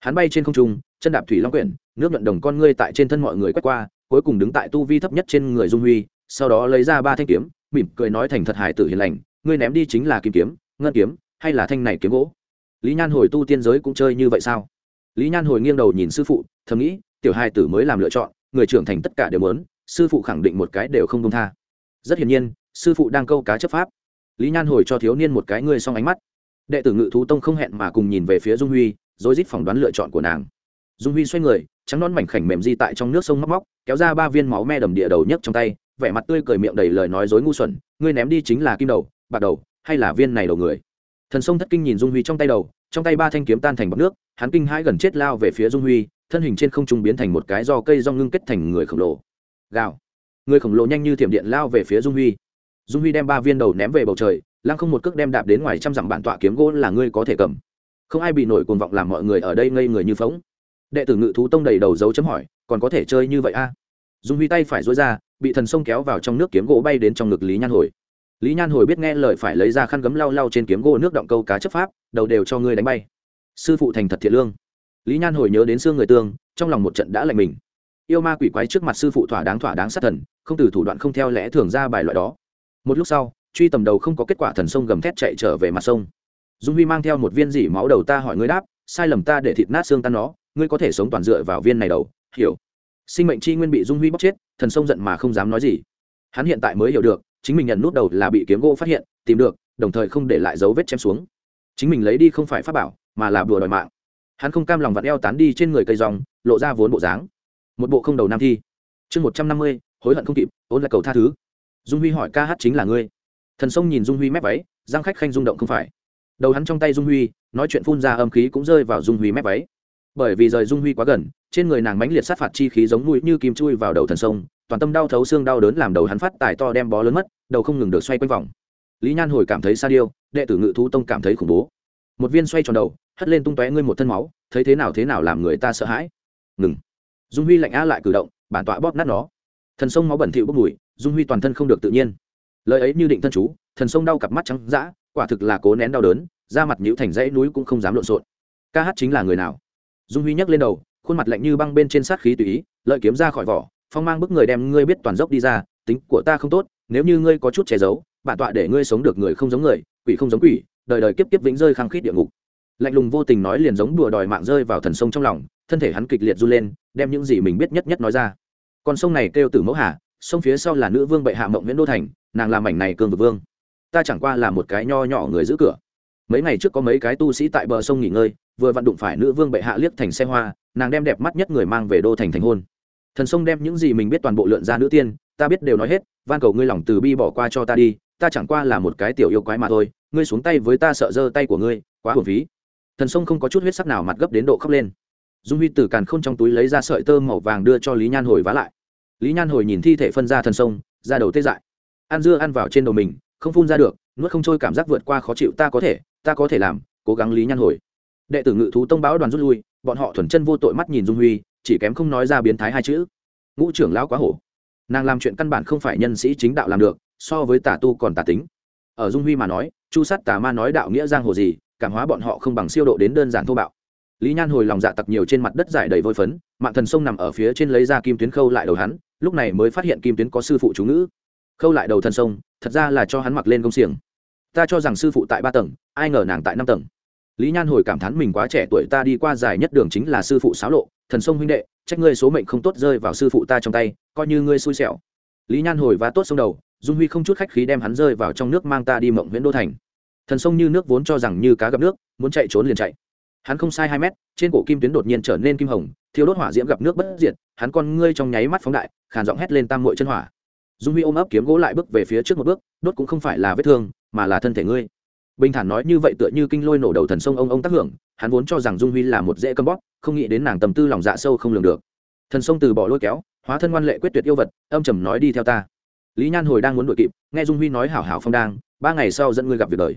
Hắn bay trên không trung, chân đạp thủy long quyển, nước nhuận đồng con ngươi tại trên thân mọi người quét qua, cuối cùng đứng tại tu vi thấp nhất trên người dung huy, sau đó lấy ra ba thanh kiếm, mỉm cười nói thành thật hải tử hiền lành, ngươi ném đi chính là kim kiếm, ngân kiếm, hay là thanh này kiếm gỗ. Lý nhan hồi tu tiên giới cũng chơi như vậy sao? Lý nhan hồi nghiêng đầu nhìn sư phụ, thầm nghĩ, tiểu hai tử mới làm lựa chọn, người trưởng thành tất cả đều muốn, sư phụ khẳng định một cái đều không công tha. Rất hiển nhiên, sư phụ đang câu cá chấp pháp. Lý nhan hồi cho thiếu niên một cái ngươi xong ánh mắt đệ tử ngự thú tông không hẹn mà cùng nhìn về phía dung huy, rồi rít phỏng đoán lựa chọn của nàng. Dung huy xoay người, trắng non mảnh khảnh mềm di tại trong nước sông móc móc, kéo ra ba viên máu me đầm địa đầu nhấc trong tay, vẻ mặt tươi cười miệng đầy lời nói dối ngu xuẩn, ngươi ném đi chính là kim đầu, bạc đầu, hay là viên này đầu người? Thần sông thất kinh nhìn dung huy trong tay đầu, trong tay ba thanh kiếm tan thành bọc nước, hắn kinh hãi gần chết lao về phía dung huy, thân hình trên không trung biến thành một cái do cây do ngưng kết thành người khổng lồ. Gào. Người khổng lồ nhanh như thiểm điện lao về phía dung huy. Dung huy đem ba viên đầu ném về bầu trời lăng không một cước đem đạp đến ngoài trăm dặm bản tọa kiếm gỗ là ngươi có thể cầm. Không ai bị nổi cuồng vọng làm mọi người ở đây ngây người như phóng đệ tử ngự thú tông đầy đầu dấu chấm hỏi, còn có thể chơi như vậy a? Dung huy tay phải dối ra, bị thần sông kéo vào trong nước kiếm gỗ bay đến trong ngực lý nhan hồi. Lý nhan hồi biết nghe lời phải lấy ra khăn gấm lau lau trên kiếm gỗ nước động câu cá chấp pháp, đầu đều cho ngươi đánh bay. Sư phụ thành thật thiện lương. Lý nhan hồi nhớ đến xương người tương, trong lòng một trận đã lạnh mình. Yêu ma quỷ quái trước mặt sư phụ thỏa đáng thỏa đáng sát thần, không từ thủ đoạn không theo lẽ thường ra bài loại đó. Một lúc sau truy tầm đầu không có kết quả thần sông gầm thét chạy trở về mặt sông. Dung huy mang theo một viên dỉ máu đầu ta hỏi ngươi đáp, sai lầm ta để thịt nát xương tan nó, ngươi có thể sống toàn dựa vào viên này đầu. Hiểu. Sinh mệnh chi nguyên bị dung huy bóc chết, thần sông giận mà không dám nói gì. Hắn hiện tại mới hiểu được, chính mình nhận nút đầu là bị kiếm gỗ phát hiện, tìm được, đồng thời không để lại dấu vết chém xuống. Chính mình lấy đi không phải pháp bảo, mà là bùa đòi mạng. Hắn không cam lòng vặt eo tán đi trên người cây dòng lộ ra vốn bộ dáng. Một bộ không đầu nam thi. Chương một trăm năm mươi, hối hận không kịp, ôn lại cầu tha thứ. Dung huy hỏi ca hát chính là ngươi thần sông nhìn dung huy mép váy giang khách khanh rung động không phải. Đầu hắn trong tay dung huy, nói chuyện phun ra âm khí cũng rơi vào dung huy mép váy. Bởi vì rời dung huy quá gần, trên người nàng mãnh liệt sát phạt chi khí giống mũi như kim chui vào đầu thần sông, toàn tâm đau thấu xương đau đớn làm đầu hắn phát tài to đem bó lớn mất, đầu không ngừng được xoay quanh vòng. Lý nhan hồi cảm thấy sa điêu, đệ tử ngự thú tông cảm thấy khủng bố. Một viên xoay tròn đầu, hất lên tung tóe ngươi một thân máu, thấy thế nào thế nào làm người ta sợ hãi. Ngừng. Dung huy lạnh a lại cử động, bản tọa bóp nát nó. Thần sông máu bẩn thỉu bốc mùi, dung huy toàn thân không được tự nhiên lời ấy như định thân chú, thần sông đau cặp mắt trắng dã, quả thực là cố nén đau đớn, da mặt nhũ thành dãy núi cũng không dám lộn xộn. Ca hát chính là người nào? Dung huy nhấc lên đầu, khuôn mặt lạnh như băng bên trên sát khí tùy ý, lợi kiếm ra khỏi vỏ, phong mang bức người đem ngươi biết toàn dốc đi ra, tính của ta không tốt, nếu như ngươi có chút che giấu, bản tọa để ngươi sống được người không giống người, quỷ không giống quỷ, đời đời kiếp kiếp vĩnh rơi khăng khít địa ngục. Lạnh lùng vô tình nói liền giống đùa đòi mạng rơi vào thần sông trong lòng, thân thể hắn kịch liệt run lên, đem những gì mình biết nhất nhất nói ra. Con sông này kêu từ mẫu hà, sông phía sau là nữ vương bệ hạ mộng nguyễn đô thành nàng làm mảnh này cương vực vương. Ta chẳng qua là một cái nho nhỏ người giữ cửa. Mấy ngày trước có mấy cái tu sĩ tại bờ sông nghỉ ngơi, vừa vặn đụng phải nữ vương bệ hạ liếc thành xe hoa, nàng đem đẹp mắt nhất người mang về đô thành thành hôn. Thần sông đem những gì mình biết toàn bộ lượn ra nữ tiên, ta biết đều nói hết, van cầu ngươi lòng từ bi bỏ qua cho ta đi, ta chẳng qua là một cái tiểu yêu quái mà thôi, ngươi xuống tay với ta sợ giơ tay của ngươi, quá hồn phí. Thần sông không có chút huyết sắc nào mặt gấp đến độ khóc lên. Dung huy từ càn k h ô n trong túi lấy ra sợi tơ màu vàng đưa cho lý nhan hồi vá lại. Lý nhan hồi nhìn thi thể phân ra thần sông, ra đầu tê dại ăn dưa ăn vào trên đầu mình, không phun ra được, nuốt không trôi cảm giác vượt qua khó chịu, ta có thể, ta có thể làm, cố gắng lý nhăn hồi. Đệ tử ngự thú tông báo đoàn rút lui, bọn họ thuần chân vô tội mắt nhìn dung huy, chỉ kém không nói ra biến thái hai chữ. Ngũ trưởng lão quá hổ. Nàng làm chuyện căn bản không phải nhân sĩ chính đạo làm được, so với tà tu còn tà tính. Ở dung huy mà nói, chu sát tà ma nói đạo nghĩa giang hồ gì, cảm hóa bọn họ không bằng siêu độ đến đơn giản thô bạo. Lý nhan hồi lòng dạ tặc nhiều trên mặt đất giải đầy vôi phấn mạng thần sông nằm ở phía trên lấy ra kim tuyến khâu lại đầu hắn, lúc này mới phát hiện kim tuyến có sư phụ chú ngữ khâu lại đầu thân sông, thật ra là cho hắn mặc lên công xiềng. Ta cho rằng sư phụ tại ba tầng, ai ngờ nàng tại năm tầng. Lý nhan hồi cảm thán mình quá trẻ tuổi, ta đi qua dài nhất đường chính là sư phụ xáo lộ, thần sông huynh đệ, trách ngươi số mệnh không tốt rơi vào sư phụ ta trong tay, coi như ngươi xui xẻo. Lý nhan hồi và tốt sông đầu, dung huy không chút khách khí đem hắn rơi vào trong nước mang ta đi mộng nguyễn đô thành. Thần sông như nước vốn cho rằng như cá gặp nước, muốn chạy trốn liền chạy. Hắn không sai hai mét, trên cổ kim tuyến đột nhiên trở nên kim hồng thiếu đốt hỏa diễm gặp nước bất diệt, hắn con ngươi trong nháy mắt phóng đại, khàn giọng hét lên tam mội chân hỏa dung huy ôm ấp kiếm gỗ lại bước về phía trước một bước, đốt cũng không phải là vết thương, mà là thân thể ngươi. Bình thản nói như vậy tựa như kinh lôi nổ đầu thần sông ông ông tác hưởng, hắn vốn cho rằng dung huy là một dễ cấm bóp, không nghĩ đến nàng tầm tư lòng dạ sâu không lường được. Thần sông từ bỏ lôi kéo, hóa thân ngoan lệ quyết tuyệt yêu vật, âm trầm nói đi theo ta. Lý nhan hồi đang muốn đuổi kịp, nghe dung huy nói hảo hảo phong đang, ba ngày sau dẫn ngươi gặp việc đời.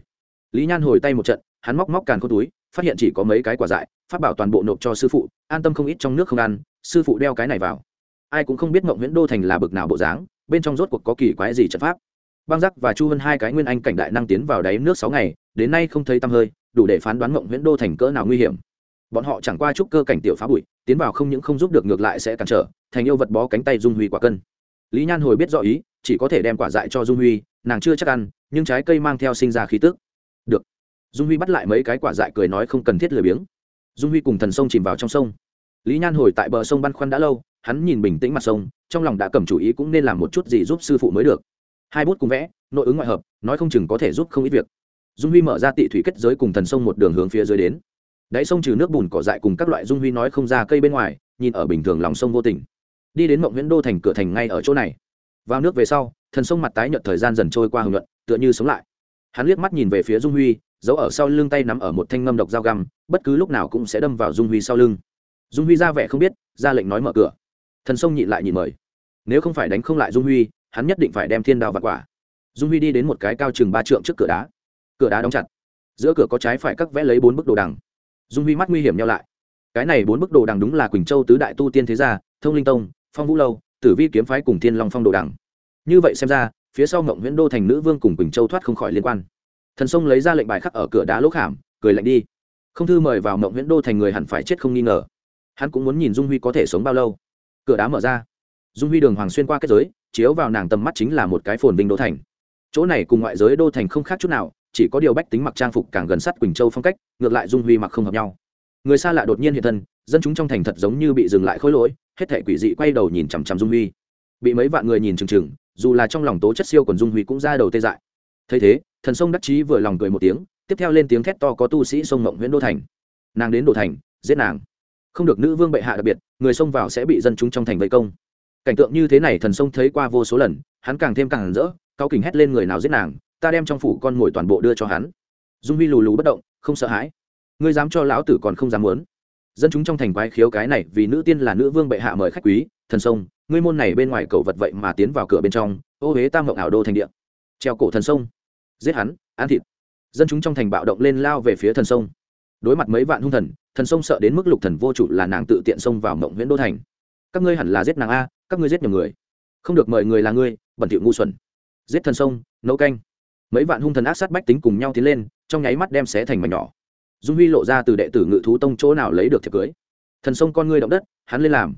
Lý nhan hồi tay một trận, hắn móc móc càn k túi, phát hiện chỉ có mấy cái quả dại, phát bảo toàn bộ nộp cho sư phụ, an tâm không ít trong nước không ăn, sư phụ đeo cái này vào. Ai cũng không biết mộng nguyễn đô thành là bực nào bộ dáng bên trong rốt cuộc có kỳ quái gì trận pháp. Băng giác và chu hơn hai cái nguyên anh cảnh đại năng tiến vào đáy nước sáu ngày, đến nay không thấy tăm hơi, đủ để phán đoán mộng nguyễn đô thành cỡ nào nguy hiểm. Bọn họ chẳng qua chút cơ cảnh tiểu phá bụi, tiến vào không những không giúp được ngược lại sẽ cản trở, thành yêu vật bó cánh tay dung huy quả cân. Lý nhan hồi biết rõ ý, chỉ có thể đem quả dại cho dung huy, nàng chưa chắc ăn, nhưng trái cây mang theo sinh ra khí tức. Được. Dung huy bắt lại mấy cái quả dại cười nói không cần thiết lười biếng. Dung huy cùng thần sông chìm vào trong sông. Lý nhan hồi tại bờ sông băn khoăn đã lâu hắn nhìn bình tĩnh mặt sông, trong lòng đã cầm chủ ý cũng nên làm một chút gì giúp sư phụ mới được. Hai bút cùng vẽ, nội ứng ngoại hợp, nói không chừng có thể giúp không ít việc. Dung huy mở ra tị thủy kết giới cùng thần sông một đường hướng phía dưới đến. Đáy sông trừ nước bùn cỏ dại cùng các loại dung huy nói không ra cây bên ngoài, nhìn ở bình thường lòng sông vô tình. Đi đến mộng nguyễn đô thành cửa thành ngay ở chỗ này. Vào nước về sau, thần sông mặt tái nhợt thời gian dần trôi qua hưởng luận tựa như sống lại. Hắn liếc mắt nhìn về phía dung huy, giấu ở sau lưng tay nắm ở một thanh ngâm độc dao găm, bất cứ lúc nào cũng sẽ đâm vào dung huy sau lưng. Dung huy ra vẻ không biết, ra lệnh nói mở cửa thần sông nhịn lại nhịn mời. Nếu không phải đánh không lại dung huy, hắn nhất định phải đem thiên đao vặt quả. Dung huy đi đến một cái cao chừng ba trượng trước cửa đá. Cửa đá đóng chặt. Giữa cửa có trái phải cắt vẽ lấy bốn bức đồ đằng. Dung huy mắt nguy hiểm nhau lại. Cái này bốn bức đồ đằng đúng là quỳnh châu tứ đại tu tiên thế gia, thông linh tông, phong vũ lâu, tử vi kiếm phái cùng thiên long phong đồ đằng. Như vậy xem ra, phía sau ngộng nguyễn đô thành nữ vương cùng quỳnh châu thoát không khỏi liên quan. Thần sông lấy ra lệnh bài khắc ở cửa đá lỗ khảm, cười lạnh đi. Không thư mời vào ngộng nguyễn đô thành người hẳn phải chết không nghi ngờ. Hắn cũng muốn nhìn dung huy có thể sống bao lâu cửa đá mở ra. Dung huy đường hoàng xuyên qua kết giới, chiếu vào nàng tầm mắt chính là một cái phồn vinh đô thành. Chỗ này cùng ngoại giới đô thành không khác chút nào, chỉ có điều bách tính mặc trang phục càng gần sát quỳnh châu phong cách, ngược lại dung huy mặc không hợp nhau. Người xa lạ đột nhiên hiện thân, dân chúng trong thành thật giống như bị dừng lại khối lỗi, hết thể quỷ dị quay đầu nhìn chằm chằm dung huy. Bị mấy vạn người nhìn chừng chừng, dù là trong lòng tố chất siêu còn dung huy cũng ra đầu tê dại. Thấy thế, thần sông đắc chí vừa lòng cười một tiếng, tiếp theo lên tiếng thét to có tu sĩ sông mộng huyện đô thành. Nàng đến đô thành, giết nàng không được nữ vương bệ hạ đặc biệt, người xông vào sẽ bị dân chúng trong thành vây công. Cảnh tượng như thế này thần sông thấy qua vô số lần, hắn càng thêm càng rỡ cao kình hét lên người nào giết nàng, ta đem trong phủ con mồi toàn bộ đưa cho hắn. Dung huy lù lù bất động, không sợ hãi. Ngươi dám cho lão tử còn không dám muốn. Dân chúng trong thành quái khiếu cái này vì nữ tiên là nữ vương bệ hạ mời khách quý, thần sông ngươi môn này bên ngoài cầu vật vậy mà tiến vào cửa bên trong, ô huế tam mộng ảo đô thành địa. Treo cổ thần sông giết hắn, ăn thịt. Dân chúng trong thành bạo động lên lao về phía thần sông đối mặt mấy vạn hung thần thần sông sợ đến mức lục thần vô chủ là nàng tự tiện xông vào mộng nguyễn đô thành. Các ngươi hẳn là giết nàng a, các ngươi giết nhiều người. Không được mời người là ngươi, bẩn thỉu ngu xuẩn. Giết thần sông, nấu canh. Mấy vạn hung thần ác sát bách tính cùng nhau tiến lên, trong nháy mắt đem xé thành mảnh nhỏ. Dung huy lộ ra từ đệ tử ngự thú tông chỗ nào lấy được thiệp cưới. Thần sông con ngươi động đất, hắn lên làm.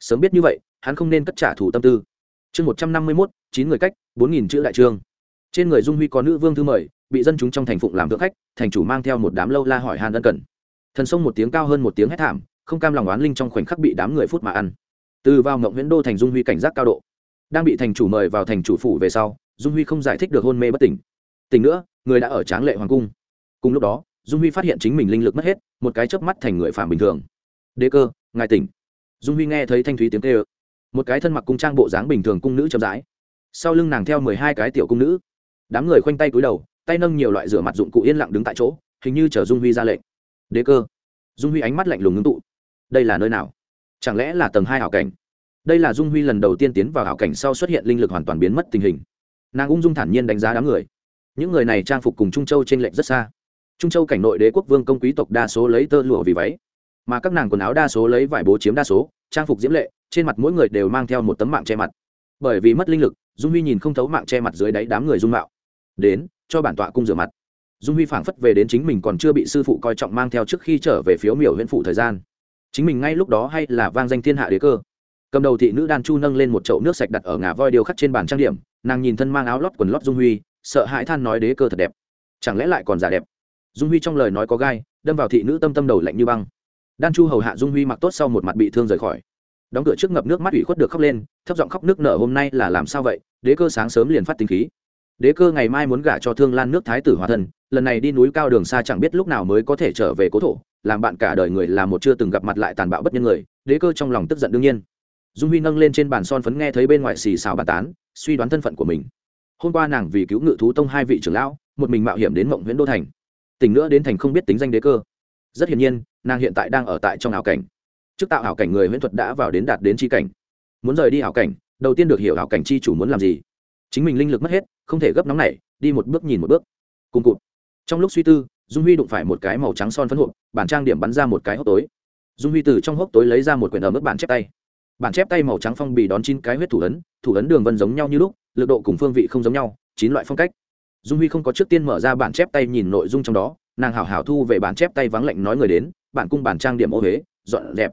Sớm biết như vậy, hắn không nên cất trả thủ tâm tư. Chương một trăm năm mươi mốt, chín người cách, bốn nghìn chữ đại trương trên người dung huy có nữ vương thư mời bị dân chúng trong thành phụng làm thượng khách thành chủ mang theo một đám lâu la hỏi hàn ân cần. Thần sông một tiếng cao hơn một tiếng hét thảm không cam lòng oán linh trong khoảnh khắc bị đám người phút mà ăn. Từ vào ngộng nguyễn đô thành dung huy cảnh giác cao độ. Đang bị thành chủ mời vào thành chủ phủ về sau dung huy không giải thích được hôn mê bất tỉnh. Tỉnh nữa người đã ở tráng lệ hoàng cung. Cùng lúc đó dung huy phát hiện chính mình linh lực mất hết một cái chớp mắt thành người phạm bình thường. Đế cơ ngài tỉnh. Dung huy nghe thấy thanh thúy tiếng kêu, một cái thân mặc cung trang bộ dáng bình thường cung nữ chậm rãi. Sau lưng nàng theo mười hai cái tiểu cung nữ đám người khoanh tay cúi đầu, tay nâng nhiều loại rửa mặt dụng cụ yên lặng đứng tại chỗ, hình như chở dung huy ra lệnh. Đế cơ. Dung huy ánh mắt lạnh lùng ngưng tụ. Đây là nơi nào? Chẳng lẽ là tầng hai hảo cảnh? Đây là dung huy lần đầu tiên tiến vào hảo cảnh sau xuất hiện linh lực hoàn toàn biến mất tình hình. Nàng ung dung thản nhiên đánh giá đám người. Những người này trang phục cùng trung châu t r ê n lệch rất xa. Trung châu cảnh nội đế quốc vương công quý tộc đa số lấy tơ lụa vì váy, mà các nàng quần áo đa số lấy vải bố chiếm đa số, trang phục diễm lệ, trên mặt mỗi người đều mang theo một tấm mạng che mặt. Bởi vì mất linh lực, dung huy nhìn không thấu mạng che mặt dưới đáy đám người dung mạo đến, cho bản tọa cung rửa mặt. Dung huy phảng phất về đến chính mình còn chưa bị sư phụ coi trọng mang theo trước khi trở về phiếu miểu huyện phụ thời gian. Chính mình ngay lúc đó hay là vang danh thiên hạ đế cơ. Cầm đầu thị nữ đan chu nâng lên một chậu nước sạch đặt ở ngà voi điêu khắc trên bàn trang điểm, nàng nhìn thân mang áo lót quần lót dung huy, sợ hãi than nói đế cơ thật đẹp. Chẳng lẽ lại còn giả đẹp? Dung huy trong lời nói có gai, đâm vào thị nữ tâm tâm đầu lạnh như băng. Đan chu hầu hạ dung huy mặc tốt sau một mặt bị thương rời khỏi. Đóng cửa trước ngập nước mắt ủy khuất được khóc lên, thấp giọng khóc nước nở hôm nay là làm sao vậy? Đế cơ sáng sớm liền phát tính khí đế cơ ngày mai muốn gả cho thương lan nước thái tử hòa thân, lần này đi núi cao đường xa chẳng biết lúc nào mới có thể trở về cố thổ, làm bạn cả đời người là một chưa từng gặp mặt lại tàn bạo bất nhân người, đế cơ trong lòng tức giận đương nhiên. Dung huy nâng lên trên bàn son phấn nghe thấy bên ngoài xì xào bàn tán, suy đoán thân phận của mình. Hôm qua nàng vì cứu ngự thú tông hai vị trưởng lão, một mình mạo hiểm đến mộng nguyễn đô thành. Tỉnh nữa đến thành không biết tính danh đế cơ. Rất hiển nhiên, nàng hiện tại đang ở tại trong ảo cảnh. Trước tạo ảo cảnh người huyễn thuật đã vào đến đạt đến chi cảnh. Muốn rời đi ảo cảnh, đầu tiên được hiểu ảo cảnh chi chủ muốn làm gì chính mình linh lực mất hết, không thể gấp nóng này đi một bước nhìn một bước. Cùng cụt. Trong lúc suy tư, dung huy đụng phải một cái màu trắng son phấn hộp, bản trang điểm bắn ra một cái hốc tối. Dung huy từ trong hốc tối lấy ra một quyển ở mức bản chép tay. Bản chép tay màu trắng phong bì đón chín cái huyết thủ ấn thủ ấn đường vân giống nhau như lúc, lực độ cùng phương vị không giống nhau, chín loại phong cách. Dung huy không có trước tiên mở ra bản chép tay nhìn nội dung trong đó, nàng hảo hảo thu về bản chép tay vắng lạnh nói người đến, bản cung bản trang điểm ô huế, dọn dẹp.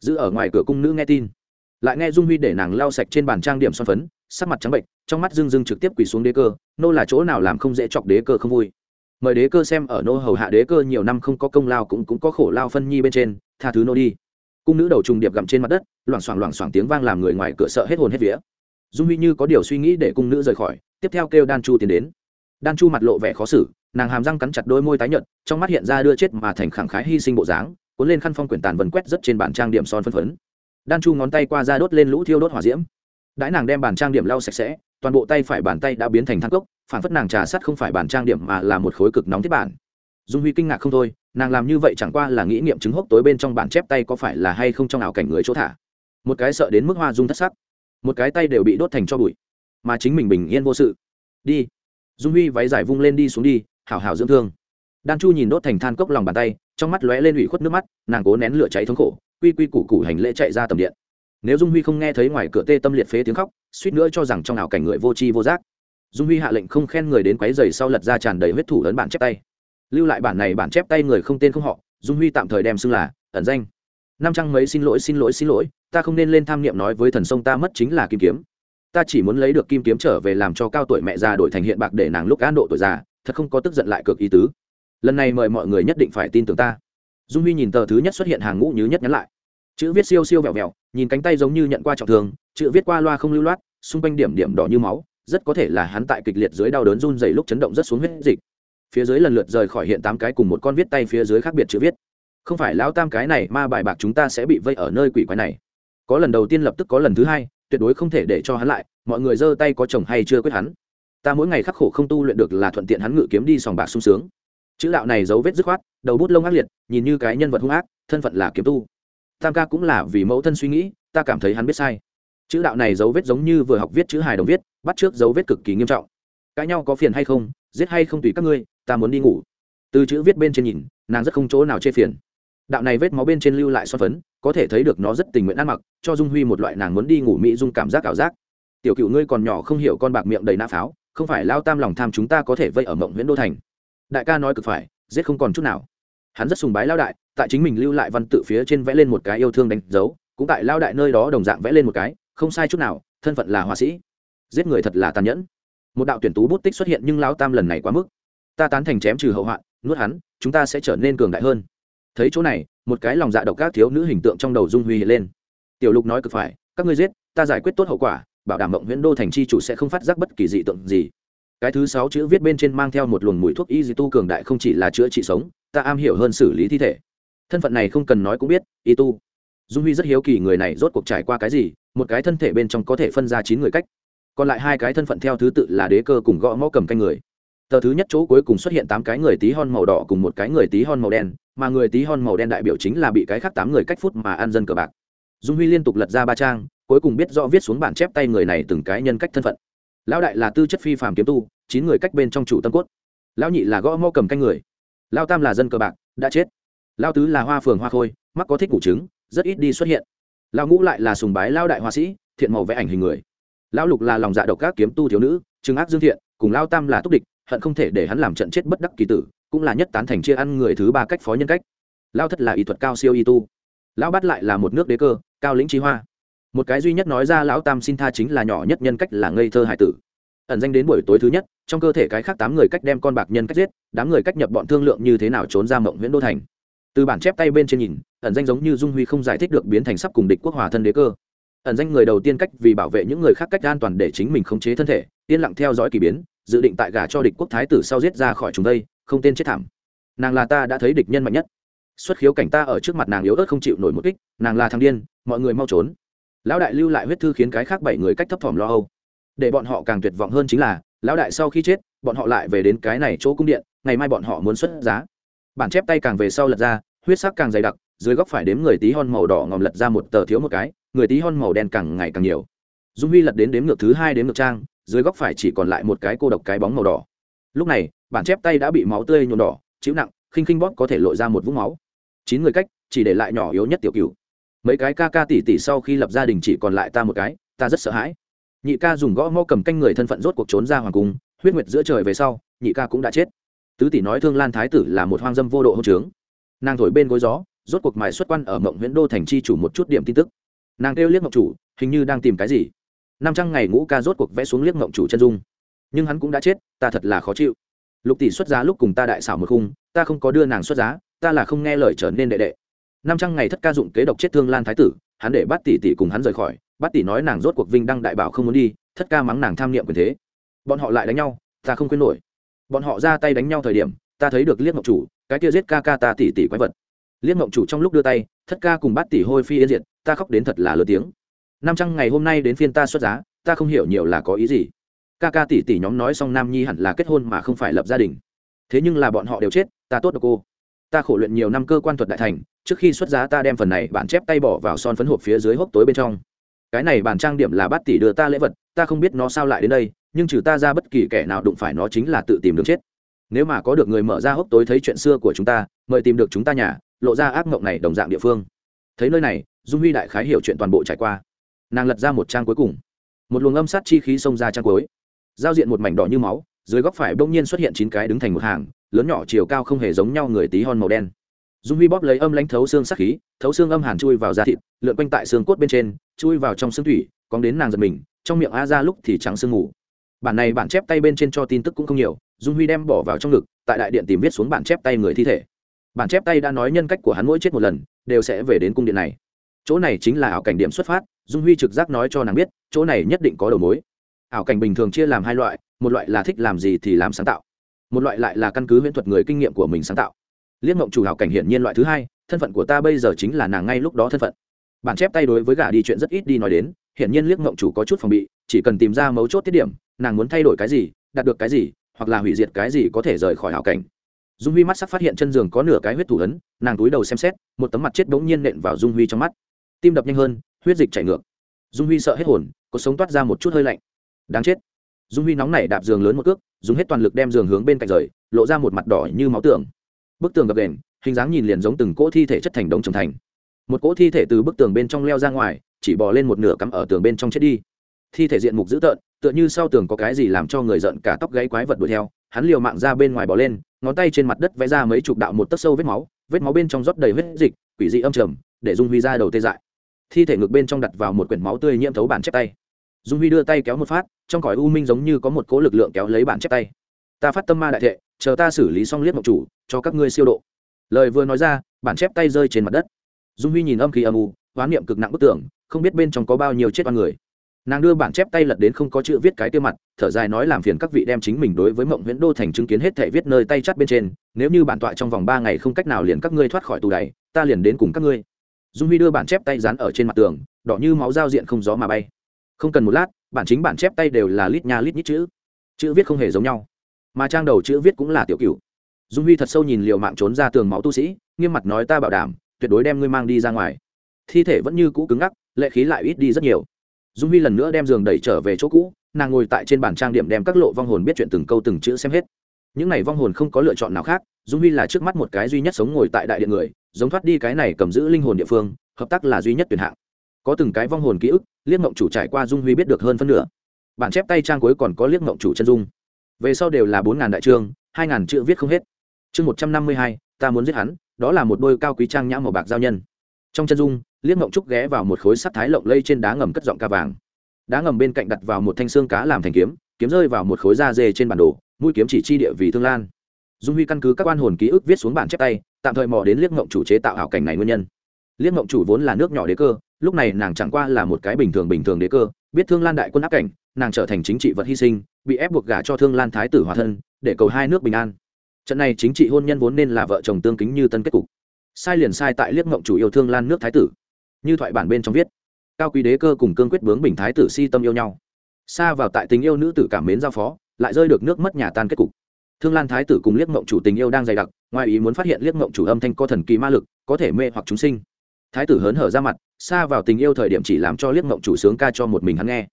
Giữ ở ngoài cửa cung nữ nghe tin. Lại nghe dung huy để nàng lau sạch trên bàn trang điểm son phấn sắc mặt trắng bệnh, trong mắt dưng dưng trực tiếp quỳ xuống đế cơ, nô là chỗ nào làm không dễ chọc đế cơ không vui. Mời đế cơ xem ở nô hầu hạ đế cơ nhiều năm không có công lao cũng cũng có khổ lao phân nhi bên trên, tha thứ nô đi. Cung nữ đầu trùng điệp gặm trên mặt đất, loảng xoảng loảng xoảng tiếng vang làm người ngoài cửa sợ hết hồn hết vía. Dung huy như có điều suy nghĩ để cung nữ rời khỏi, tiếp theo kêu đan chu tiến đến. Đan chu mặt lộ vẻ khó xử, nàng hàm răng cắn chặt đôi môi tái nhợt, trong mắt hiện ra đưa chết mà thành khẳng khái hy sinh bộ dáng, cuốn lên khăn phong quyển tàn vần quét rất trên bàn trang điểm son phân phấn. Đan chu ngón tay qua ra đốt lên lũ thiêu đốt hỏa diễm đãi nàng đem bàn trang điểm lau sạch sẽ, toàn bộ tay phải bàn tay đã biến thành thang cốc, phản phất nàng trà sắt không phải bàn trang điểm mà là một khối cực nóng thiết bản. Dung huy kinh ngạc không thôi, nàng làm như vậy chẳng qua là nghĩ nghiệm chứng hốc tối bên trong bản chép tay có phải là hay không trong ảo cảnh người chỗ thả. Một cái sợ đến mức hoa dung thất sắc, một cái tay đều bị đốt thành cho bụi, mà chính mình bình yên vô sự. Đi. Dung huy váy giải vung lên đi xuống đi, hảo hảo dưỡng thương. Đan chu nhìn đốt thành than cốc lòng bàn tay, trong mắt lóe lên ủy khuất nước mắt, nàng cố nén lửa cháy thống khổ, quy quy củ củ hành lễ chạy ra tầm điện nếu dung huy không nghe thấy ngoài cửa tê tâm liệt phế tiếng khóc, suýt nữa cho rằng trong ảo cảnh người vô tri vô giác. Dung huy hạ lệnh không khen người đến quấy giày sau lật ra tràn đầy huyết thủ ấn bản chép tay. Lưu lại bản này bản chép tay người không tên không họ, dung huy tạm thời đem xưng là ẩn danh. Năm trăng mấy xin lỗi xin lỗi xin lỗi, ta không nên lên tham niệm nói với thần sông ta mất chính là kim kiếm. Ta chỉ muốn lấy được kim kiếm trở về làm cho cao tuổi mẹ già đổi thành hiện bạc để nàng lúc an độ tuổi già, thật không có tức giận lại cực ý tứ. Lần này mời mọi người nhất định phải tin tưởng ta. Dung huy nhìn tờ thứ nhất xuất hiện hàng ngũ như nhất nhắn lại chữ viết siêu siêu vẹo vẹo, nhìn cánh tay giống như nhận qua trọng thương, chữ viết qua loa không lưu loát, xung quanh điểm điểm đỏ như máu, rất có thể là hắn tại kịch liệt dưới đau đớn run dày lúc chấn động rất xuống huyết dịch. Phía dưới lần lượt rời khỏi hiện tám cái cùng một con viết tay phía dưới khác biệt chữ viết. Không phải lão tam cái này ma bài bạc chúng ta sẽ bị vây ở nơi quỷ quái này. Có lần đầu tiên lập tức có lần thứ hai, tuyệt đối không thể để cho hắn lại, mọi người giơ tay có chồng hay chưa quyết hắn. Ta mỗi ngày khắc khổ không tu luyện được là thuận tiện hắn ngự kiếm đi sòng bạc sung sướng. Chữ đạo này dấu vết dứt khoát, đầu bút lông ác liệt, nhìn như cái nhân vật hung ác, thân phận là kiếm tu tam ca cũng là vì mẫu thân suy nghĩ, ta cảm thấy hắn biết sai. Chữ đạo này dấu vết giống như vừa học viết chữ hài đồng viết, bắt trước dấu vết cực kỳ nghiêm trọng. Cãi nhau có phiền hay không, giết hay không tùy các ngươi, ta muốn đi ngủ. Từ chữ viết bên trên nhìn, nàng rất không chỗ nào chê phiền. Đạo này vết máu bên trên lưu lại xoa phấn, có thể thấy được nó rất tình nguyện ăn mặc, cho dung huy một loại nàng muốn đi ngủ mỹ dung cảm giác ảo giác. Tiểu cựu ngươi còn nhỏ không hiểu con bạc miệng đầy nã pháo, không phải lao tam lòng tham chúng ta có thể vây ở mộng nguyễn đô thành. Đại ca nói cực phải, giết không còn chút nào. Hắn rất sùng bái lao đại tại chính mình lưu lại văn tự phía trên vẽ lên một cái yêu thương đánh dấu, cũng tại lao đại nơi đó đồng dạng vẽ lên một cái, không sai chút nào, thân phận là họa sĩ. Giết người thật là tàn nhẫn. Một đạo tuyển tú bút tích xuất hiện nhưng lao tam lần này quá mức. Ta tán thành chém trừ hậu hoạn nuốt hắn, chúng ta sẽ trở nên cường đại hơn. Thấy chỗ này, một cái lòng dạ độc các thiếu nữ hình tượng trong đầu dung huy hiện lên. Tiểu lục nói cực phải, các ngươi giết, ta giải quyết tốt hậu quả, bảo đảm mộng nguyễn đô thành chi chủ sẽ không phát giác bất kỳ dị tượng gì. Cái thứ sáu chữ viết bên trên mang theo một luồng mùi thuốc y dị tu cường đại không chỉ là chữa trị sống, ta am hiểu hơn xử lý thi thể thân phận này không cần nói cũng biết, y tu. Dung huy rất hiếu kỳ người này rốt cuộc trải qua cái gì, một cái thân thể bên trong có thể phân ra chín người cách. Còn lại hai cái thân phận theo thứ tự là đế cơ cùng gõ mõ cầm canh người. Tờ thứ nhất chỗ cuối cùng xuất hiện tám cái người tí hon màu đỏ cùng một cái người tí hon màu đen, mà người tí hon màu đen đại biểu chính là bị cái khác tám người cách phút mà ăn dân cờ bạc. Dung huy liên tục lật ra ba trang, cuối cùng biết rõ viết xuống bản chép tay người này từng cái nhân cách thân phận. Lão đại là tư chất phi phàm kiếm tu, chín người cách bên trong chủ tâm cốt. Lão nhị là gõ mõ cầm canh người. Lao tam là dân cờ bạc, đã chết lao tứ là hoa phường hoa khôi, mắc có thích ngủ trứng, rất ít đi xuất hiện. Lao ngũ lại là sùng bái lao đại hoa sĩ, thiện màu vẽ ảnh hình người. Lão lục là lòng dạ độc các kiếm tu thiếu nữ, trừng ác dương thiện, cùng lao tam là túc địch, hận không thể để hắn làm trận chết bất đắc kỳ tử, cũng là nhất tán thành chia ăn người thứ ba cách phó nhân cách. Lao thất là y thuật cao siêu y tu. Lão bắt lại là một nước đế cơ, cao lĩnh trí hoa. Một cái duy nhất nói ra lão tam xin tha chính là nhỏ nhất nhân cách là ngây thơ hải tử. Ẩn danh đến buổi tối thứ nhất, trong cơ thể cái khác tám người cách đem con bạc nhân cách giết, đám người cách nhập bọn thương lượng như thế nào trốn ra mộng nguyễn đô thành từ bản chép tay bên trên nhìn, ẩn danh giống như dung huy không giải thích được biến thành sắp cùng địch quốc hòa thân đế cơ. Ẩn danh người đầu tiên cách vì bảo vệ những người khác cách an toàn để chính mình khống chế thân thể, yên lặng theo dõi k ỳ biến, dự định tại gà cho địch quốc thái tử sau giết ra khỏi chúng đây, không tên chết thảm. Nàng là ta đã thấy địch nhân mạnh nhất. Xuất khiếu cảnh ta ở trước mặt nàng yếu ớt không chịu nổi một kích, nàng là thằng điên, mọi người mau trốn. Lão đại lưu lại huyết thư khiến cái khác bảy người cách thấp thỏm lo âu. Để bọn họ càng tuyệt vọng hơn chính là, lão đại sau khi chết, bọn họ lại về đến cái này chỗ cung điện, ngày mai bọn họ muốn xuất giá bản chép tay càng về sau lật ra, huyết sắc càng dày đặc, dưới góc phải đếm người tí hon màu đỏ ngòm lật ra một tờ thiếu một cái, người tí hon màu đen càng ngày càng nhiều. Dung huy lật đến đếm ngược thứ hai đếm ngược trang, dưới góc phải chỉ còn lại một cái cô độc cái bóng màu đỏ. Lúc này, bản chép tay đã bị máu tươi nhuộm đỏ, chịu nặng, khinh khinh bóp có thể lội ra một vũng máu. Chín người cách, chỉ để lại nhỏ yếu nhất tiểu cửu. Mấy cái ca ca tỷ tỷ sau khi lập gia đình chỉ còn lại ta một cái, ta rất sợ hãi. Nhị ca dùng gõ mõ cầm canh người thân phận rốt cuộc trốn ra hoàng cung, huyết nguyệt giữa trời về sau, nhị ca cũng đã chết tứ tỷ nói thương lan thái tử là một hoang dâm vô độ hôn trướng. Nàng thổi bên gối gió, rốt cuộc mài xuất quan ở mộng huyện đô thành chi chủ một chút điểm tin tức. Nàng kêu liếc mộng chủ, hình như đang tìm cái gì. Năm trăm ngày ngũ ca rốt cuộc vẽ xuống liếc mộng chủ chân dung. Nhưng hắn cũng đã chết, ta thật là khó chịu. Lục tỷ xuất giá lúc cùng ta đại xảo một khung, ta không có đưa nàng xuất giá, ta là không nghe lời trở nên đệ đệ. Năm trăm ngày thất ca dụng kế độc chết thương lan thái tử, hắn để bắt tỷ tỷ cùng hắn rời khỏi bắt tỷ nói nàng rốt cuộc vinh đăng đại bảo không muốn đi, thất ca mắng nàng tham niệm quyền thế. Bọn họ lại đánh nhau, ta không quên nổi bọn họ ra tay đánh nhau thời điểm, ta thấy được liếc ngọc chủ, cái kia giết ca ca ta tỷ tỉ quái vật. Liếc ngọc chủ trong lúc đưa tay, thất ca cùng bắt tỷ hôi phi yên diệt, ta khóc đến thật là lớn tiếng. Năm trăm ngày hôm nay đến phiên ta xuất giá, ta không hiểu nhiều là có ý gì. Ca ca tỷ tỷ nhóm nói xong nam nhi hẳn là kết hôn mà không phải lập gia đình. Thế nhưng là bọn họ đều chết, ta tốt được cô. Ta khổ luyện nhiều năm cơ quan thuật đại thành, trước khi xuất giá ta đem phần này bản chép tay bỏ vào son phấn hộp phía dưới hốc tối bên trong cái này bàn trang điểm là bát tỷ đưa ta lễ vật, ta không biết nó sao lại đến đây, nhưng trừ ta ra bất kỳ kẻ nào đụng phải nó chính là tự tìm đường chết. Nếu mà có được người mở ra hốc tối thấy chuyện xưa của chúng ta, mời tìm được chúng ta nhà, lộ ra ác mộng này đồng dạng địa phương. Thấy nơi này, dung huy đại khái hiểu chuyện toàn bộ trải qua. Nàng lật ra một trang cuối cùng. Một luồng âm sát chi khí xông ra trang cuối. Giao diện một mảnh đỏ như máu, dưới góc phải bỗng nhiên xuất hiện chín cái đứng thành một hàng, lớn nhỏ chiều cao không hề giống nhau người tí hon màu đen dung huy bóp lấy âm lãnh thấu xương sắc khí, thấu xương âm hàn chui vào da thịt, lượn quanh tại xương cốt bên trên, chui vào trong xương thủy, cóng đến nàng giật mình, trong miệng a ra lúc thì trắng sương ngủ bản này bản chép tay bên trên cho tin tức cũng không nhiều, dung huy đem bỏ vào trong ngực, tại đại điện tìm viết xuống bản chép tay người thi thể. Bản chép tay đã nói nhân cách của hắn mỗi chết một lần, đều sẽ về đến cung điện này. Chỗ này chính là ảo cảnh điểm xuất phát, dung huy trực giác nói cho nàng biết, chỗ này nhất định có đầu mối. Ảo cảnh bình thường chia làm hai loại, một loại là thích làm gì thì làm sáng tạo, một loại lại là căn cứ huyễn thuật người kinh nghiệm của mình sáng tạo liếc mộng chủ ảo cảnh hiển nhiên loại thứ hai, thân phận của ta bây giờ chính là nàng ngay lúc đó thân phận. Bản chép tay đối với gà đi chuyện rất ít đi nói đến, hiển nhiên liếc mộng chủ có chút phòng bị, chỉ cần tìm ra mấu chốt tiết điểm, nàng muốn thay đổi cái gì, đạt được cái gì, hoặc là hủy diệt cái gì có thể rời khỏi hảo cảnh. Dung huy mắt sắc phát hiện chân giường có nửa cái huyết thủ ấn, nàng túi đầu xem xét, một tấm mặt chết bỗng nhiên nện vào dung huy trong mắt. Tim đập nhanh hơn, huyết dịch chảy ngược. Dung huy sợ hết hồn, có sống toát ra một chút hơi lạnh. Đáng chết. Dung huy nóng nảy đạp giường lớn một cước, dùng hết toàn lực đem giường hướng bên cạnh rời, lộ ra một mặt đỏ như máu tưởng bức tường gập đền, hình dáng nhìn liền giống từng cỗ thi thể chất thành đống trồng thành. Một cỗ thi thể từ bức tường bên trong leo ra ngoài, chỉ bò lên một nửa cắm ở tường bên trong chết đi. Thi thể diện mục dữ tợn, tựa như sau tường có cái gì làm cho người giận cả tóc gáy quái vật đuổi theo, hắn liều mạng ra bên ngoài bò lên, ngón tay trên mặt đất vẽ ra mấy chục đạo một tấc sâu vết máu vết máu bên trong rót đầy vết dịch, quỷ dị âm trầm, để dung huy ra đầu tê dại. Thi thể ngực bên trong đặt vào một quyển máu tươi nhiễm thấu bản chép tay. Dung huy đưa tay kéo một phát, trong cõi u minh giống như có một cố lực lượng kéo lấy bản chép tay. Ta phát tâm ma đại thệ, chờ ta xử lý xong liếc mộng chủ cho các ngươi siêu độ. Lời vừa nói ra, bản chép tay rơi trên mặt đất. Dung huy nhìn âm khí âm u hoán niệm cực nặng bức tưởng không biết bên trong có bao nhiêu chết oan người. Nàng đưa bản chép tay lật đến không có chữ viết cái tiêu mặt, thở dài nói làm phiền các vị đem chính mình đối với mộng nguyễn đô thành chứng kiến hết thể viết nơi tay chắt bên trên, nếu như bản tọa trong vòng ba ngày không cách nào liền các ngươi thoát khỏi tù đày, ta liền đến cùng các ngươi. Dung huy đưa bản chép tay dán ở trên mặt tường, đỏ như máu giao diện không gió mà bay. Không cần một lát, bản chính bản chép tay đều là lít nha lít nhít chữ. Chữ viết không hề giống nhau. Mà trang đầu chữ viết cũng là tiểu cựu dung huy thật sâu nhìn liều mạng trốn ra tường máu tu sĩ, nghiêm mặt nói ta bảo đảm, tuyệt đối đem ngươi mang đi ra ngoài. Thi thể vẫn như cũ cứng ngắc, lệ khí lại ít đi rất nhiều. Dung huy lần nữa đem giường đẩy trở về chỗ cũ, nàng ngồi tại trên bàn trang điểm đem các lộ vong hồn biết chuyện từng câu từng chữ xem hết. Những này vong hồn không có lựa chọn nào khác, dung huy là trước mắt một cái duy nhất sống ngồi tại đại điện người, giống thoát đi cái này cầm giữ linh hồn địa phương, hợp tác là duy nhất tuyển hạng. Có từng cái vong hồn ký ức, liếc mộng chủ trải qua dung huy biết được hơn phân nửa. Bản chép tay trang cuối còn có liếc mộng chủ chân dung. Về sau đều là bốn ngàn đại chương hai ngàn chữ viết không hết chương một trăm năm mươi hai, ta muốn giết hắn, đó là một đôi cao quý trang nhã màu bạc giao nhân. Trong chân dung liếc mộng trúc ghé vào một khối sắt thái lộng lây trên đá ngầm cất giọng ca vàng. Đá ngầm bên cạnh đặt vào một thanh xương cá làm thành kiếm kiếm rơi vào một khối da dê trên bản đồ, mũi kiếm chỉ chi địa vì thương lan. Dung huy căn cứ các quan hồn ký ức viết xuống bản chép tay, tạm thời mò đến liếc mộng chủ chế tạo hảo cảnh này nguyên nhân. Liếc mộng chủ vốn là nước nhỏ đế cơ, lúc này nàng chẳng qua là một cái bình thường bình thường đế cơ, biết thương lan đại quân áp cảnh, nàng trở thành chính trị vật hy sinh, bị ép buộc gả cho thương lan thái tử hòa thân, để cầu hai nước bình an trận này chính trị hôn nhân vốn nên là vợ chồng tương kính như tân kết cục. Sai liền sai tại liếc ngộng chủ yêu thương lan nước thái tử. Như thoại bản bên trong viết, cao quý đế cơ cùng cương quyết bướng bình thái tử si tâm yêu nhau. Xa vào tại tình yêu nữ tử cảm mến giao phó, lại rơi được nước mất nhà tan kết cục. Thương lan thái tử cùng liếc mộng chủ tình yêu đang dày đặc, ngoài ý muốn phát hiện liếc mộng chủ âm thanh có thần kỳ ma lực, có thể mê hoặc chúng sinh. Thái tử hớn hở ra mặt xa vào tình yêu thời điểm chỉ làm cho liếc mộng chủ sướng ca cho một mình hắn nghe.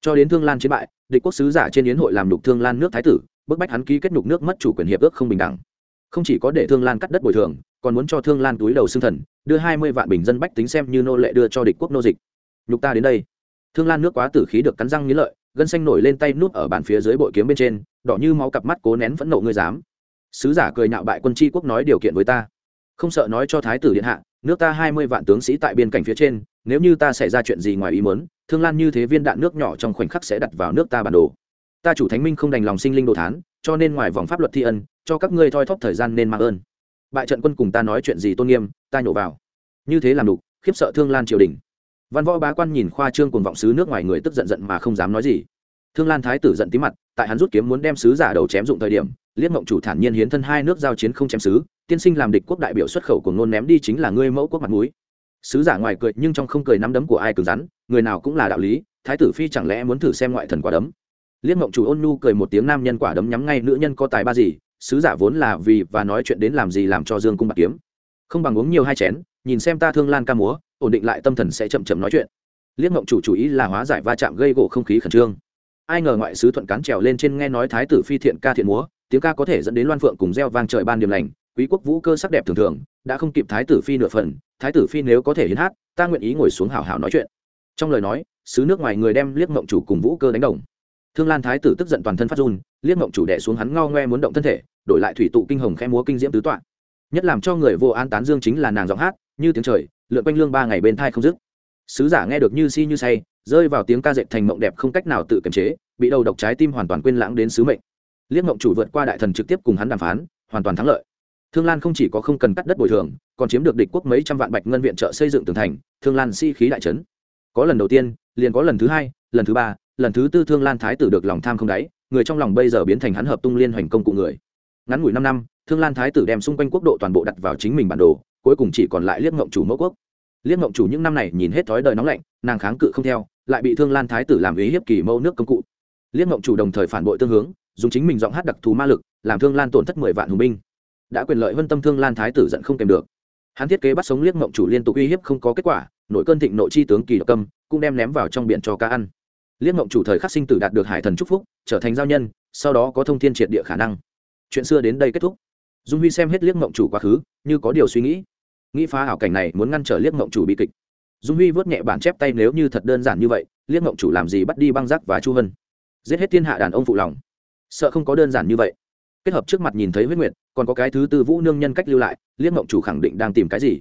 Cho đến thương lan chiến bại, địch quốc sứ giả trên yến hội làm đục thương lan nước thái tử bức bách hắn ký kết nhục nước mất chủ quyền hiệp ước không bình đẳng. Không chỉ có để thương lan cắt đất bồi thường, còn muốn cho thương lan túi đầu xương thần, đưa hai mươi vạn bình dân bách tính xem như nô lệ đưa cho địch quốc nô dịch. Nhục ta đến đây. Thương lan nước quá tử khí được cắn răng nghĩ lợi, gân xanh nổi lên tay nút ở bàn phía dưới bội kiếm bên trên, đỏ như máu cặp mắt cố nén phẫn nộ ngươi dám. Sứ giả cười nhạo bại quân tri quốc nói điều kiện với ta. Không sợ nói cho thái tử điện hạ, nước ta hai mươi vạn tướng sĩ tại biên cảnh phía trên, nếu như ta xảy ra chuyện gì ngoài ý mớn thương lan như thế viên đạn nước nhỏ trong khoảnh khắc sẽ đặt vào nước ta bản đồ ta chủ thánh minh không đành lòng sinh linh đồ thán, cho nên ngoài vòng pháp luật thi ân, cho các ngươi thoi thóp thời gian nên mang ơn. Bại trận quân cùng ta nói chuyện gì tôn nghiêm, ta nhổ vào. Như thế làm đục, khiếp sợ thương lan triều đình. Văn võ bá quan nhìn khoa trương cùng vọng sứ nước ngoài người tức giận giận mà không dám nói gì. Thương lan thái tử giận tí mặt, tại hắn rút kiếm muốn đem sứ giả đầu chém dụng thời điểm liếc mộng chủ thản nhiên hiến thân hai nước giao chiến không chém sứ, tiên sinh làm địch quốc đại biểu xuất khẩu của ngôn ném đi chính là ngươi mẫu quốc mặt mũi. Sứ giả ngoài cười nhưng trong không cười nắm đấm của ai cứng rắn, người nào cũng là đạo lý, thái tử phi chẳng lẽ muốn thử xem ngoại thần quả đấm? Liếc mộng chủ ôn nhu cười một tiếng nam nhân quả đấm nhắm ngay nữ nhân có tài ba gì, sứ giả vốn là vì và nói chuyện đến làm gì làm cho dương cung bạc kiếm. Không bằng uống nhiều hai chén, nhìn xem ta thương lan ca múa, ổn định lại tâm thần sẽ chậm chậm nói chuyện. Liếc mộng chủ chủ ý là hóa giải va chạm gây gỗ không khí khẩn trương. Ai ngờ ngoại sứ thuận cán trèo lên trên nghe nói thái tử phi thiện ca thiện múa, tiếng ca có thể dẫn đến loan phượng cùng gieo vang trời ban điểm lành, quý quốc vũ cơ sắc đẹp thường thường, đã không kịp thái tử phi nửa phần, thái tử phi nếu có thể hiến hát, ta nguyện ý ngồi xuống hào hào nói chuyện. Trong lời nói, sứ nước ngoài người đem liếc mộng chủ cùng vũ cơ đánh đồng thương lan thái tử tức giận toàn thân phát run, liếc mộng chủ đẻ xuống hắn ngao ngoe muốn động thân thể, đổi lại thủy tụ kinh hồng khẽ múa kinh diễm tứ tọa. Nhất làm cho người vô an tán dương chính là nàng giọng hát, như tiếng trời, lượn quanh lương ba ngày bên thai không dứt. Sứ giả nghe được như si như say, rơi vào tiếng ca dệt thành mộng đẹp không cách nào tự kiềm chế, bị đầu độc trái tim hoàn toàn quên lãng đến sứ mệnh. Liếc mộng chủ vượt qua đại thần trực tiếp cùng hắn đàm phán, hoàn toàn thắng lợi. Thương lan không chỉ có không cần cắt đất bồi thường, còn chiếm được địch quốc mấy trăm vạn bạch ngân viện trợ xây dựng tường thành, thương lan si-khí đại trấn có lần đầu tiên, liền có lần thứ hai, lần thứ ba lần thứ tư thương lan thái tử được lòng tham không đáy, người trong lòng bây giờ biến thành hắn hợp tung liên hoành công cụ người. Ngắn ngủi năm năm, thương lan thái tử đem xung quanh quốc độ toàn bộ đặt vào chính mình bản đồ, cuối cùng chỉ còn lại liếc ngộng chủ mẫu quốc. Liếc ngộng chủ những năm này nhìn hết thói đời nóng lạnh, nàng kháng cự không theo, lại bị thương lan thái tử làm ý hiếp kỳ mâu nước công cụ. Liếc ngộng chủ đồng thời phản bội tương hướng, dùng chính mình giọng hát đặc thù ma lực, làm thương lan tổn thất mười vạn hùng binh. Đã quyền lợi vân tâm thương lan thái tử giận không kèm được. Hắn thiết kế bắt sống liếc ngộng chủ liên tục uy hiếp không có kết quả, nội cơn thịnh nội chi tướng kỳ độc câm cũng đem ném vào trong biển cho cá ăn liếc mộng chủ thời khắc sinh tử đạt được hải thần chúc phúc, trở thành giao nhân, sau đó có thông thiên triệt địa khả năng. Chuyện xưa đến đây kết thúc. Dung huy xem hết liếc mộng chủ quá khứ, như có điều suy nghĩ. Nghĩ phá ảo cảnh này muốn ngăn trở liếc mộng chủ bi kịch. Dung huy vớt nhẹ bản chép tay nếu như thật đơn giản như vậy, liếc mộng chủ làm gì bắt đi băng giác và chu vân giết hết thiên hạ đàn ông phụ lòng. Sợ không có đơn giản như vậy. Kết hợp trước mặt nhìn thấy huyết nguyệt, còn có cái thứ tư vũ nương nhân cách lưu lại, liếc mộng chủ khẳng định đang tìm cái gì?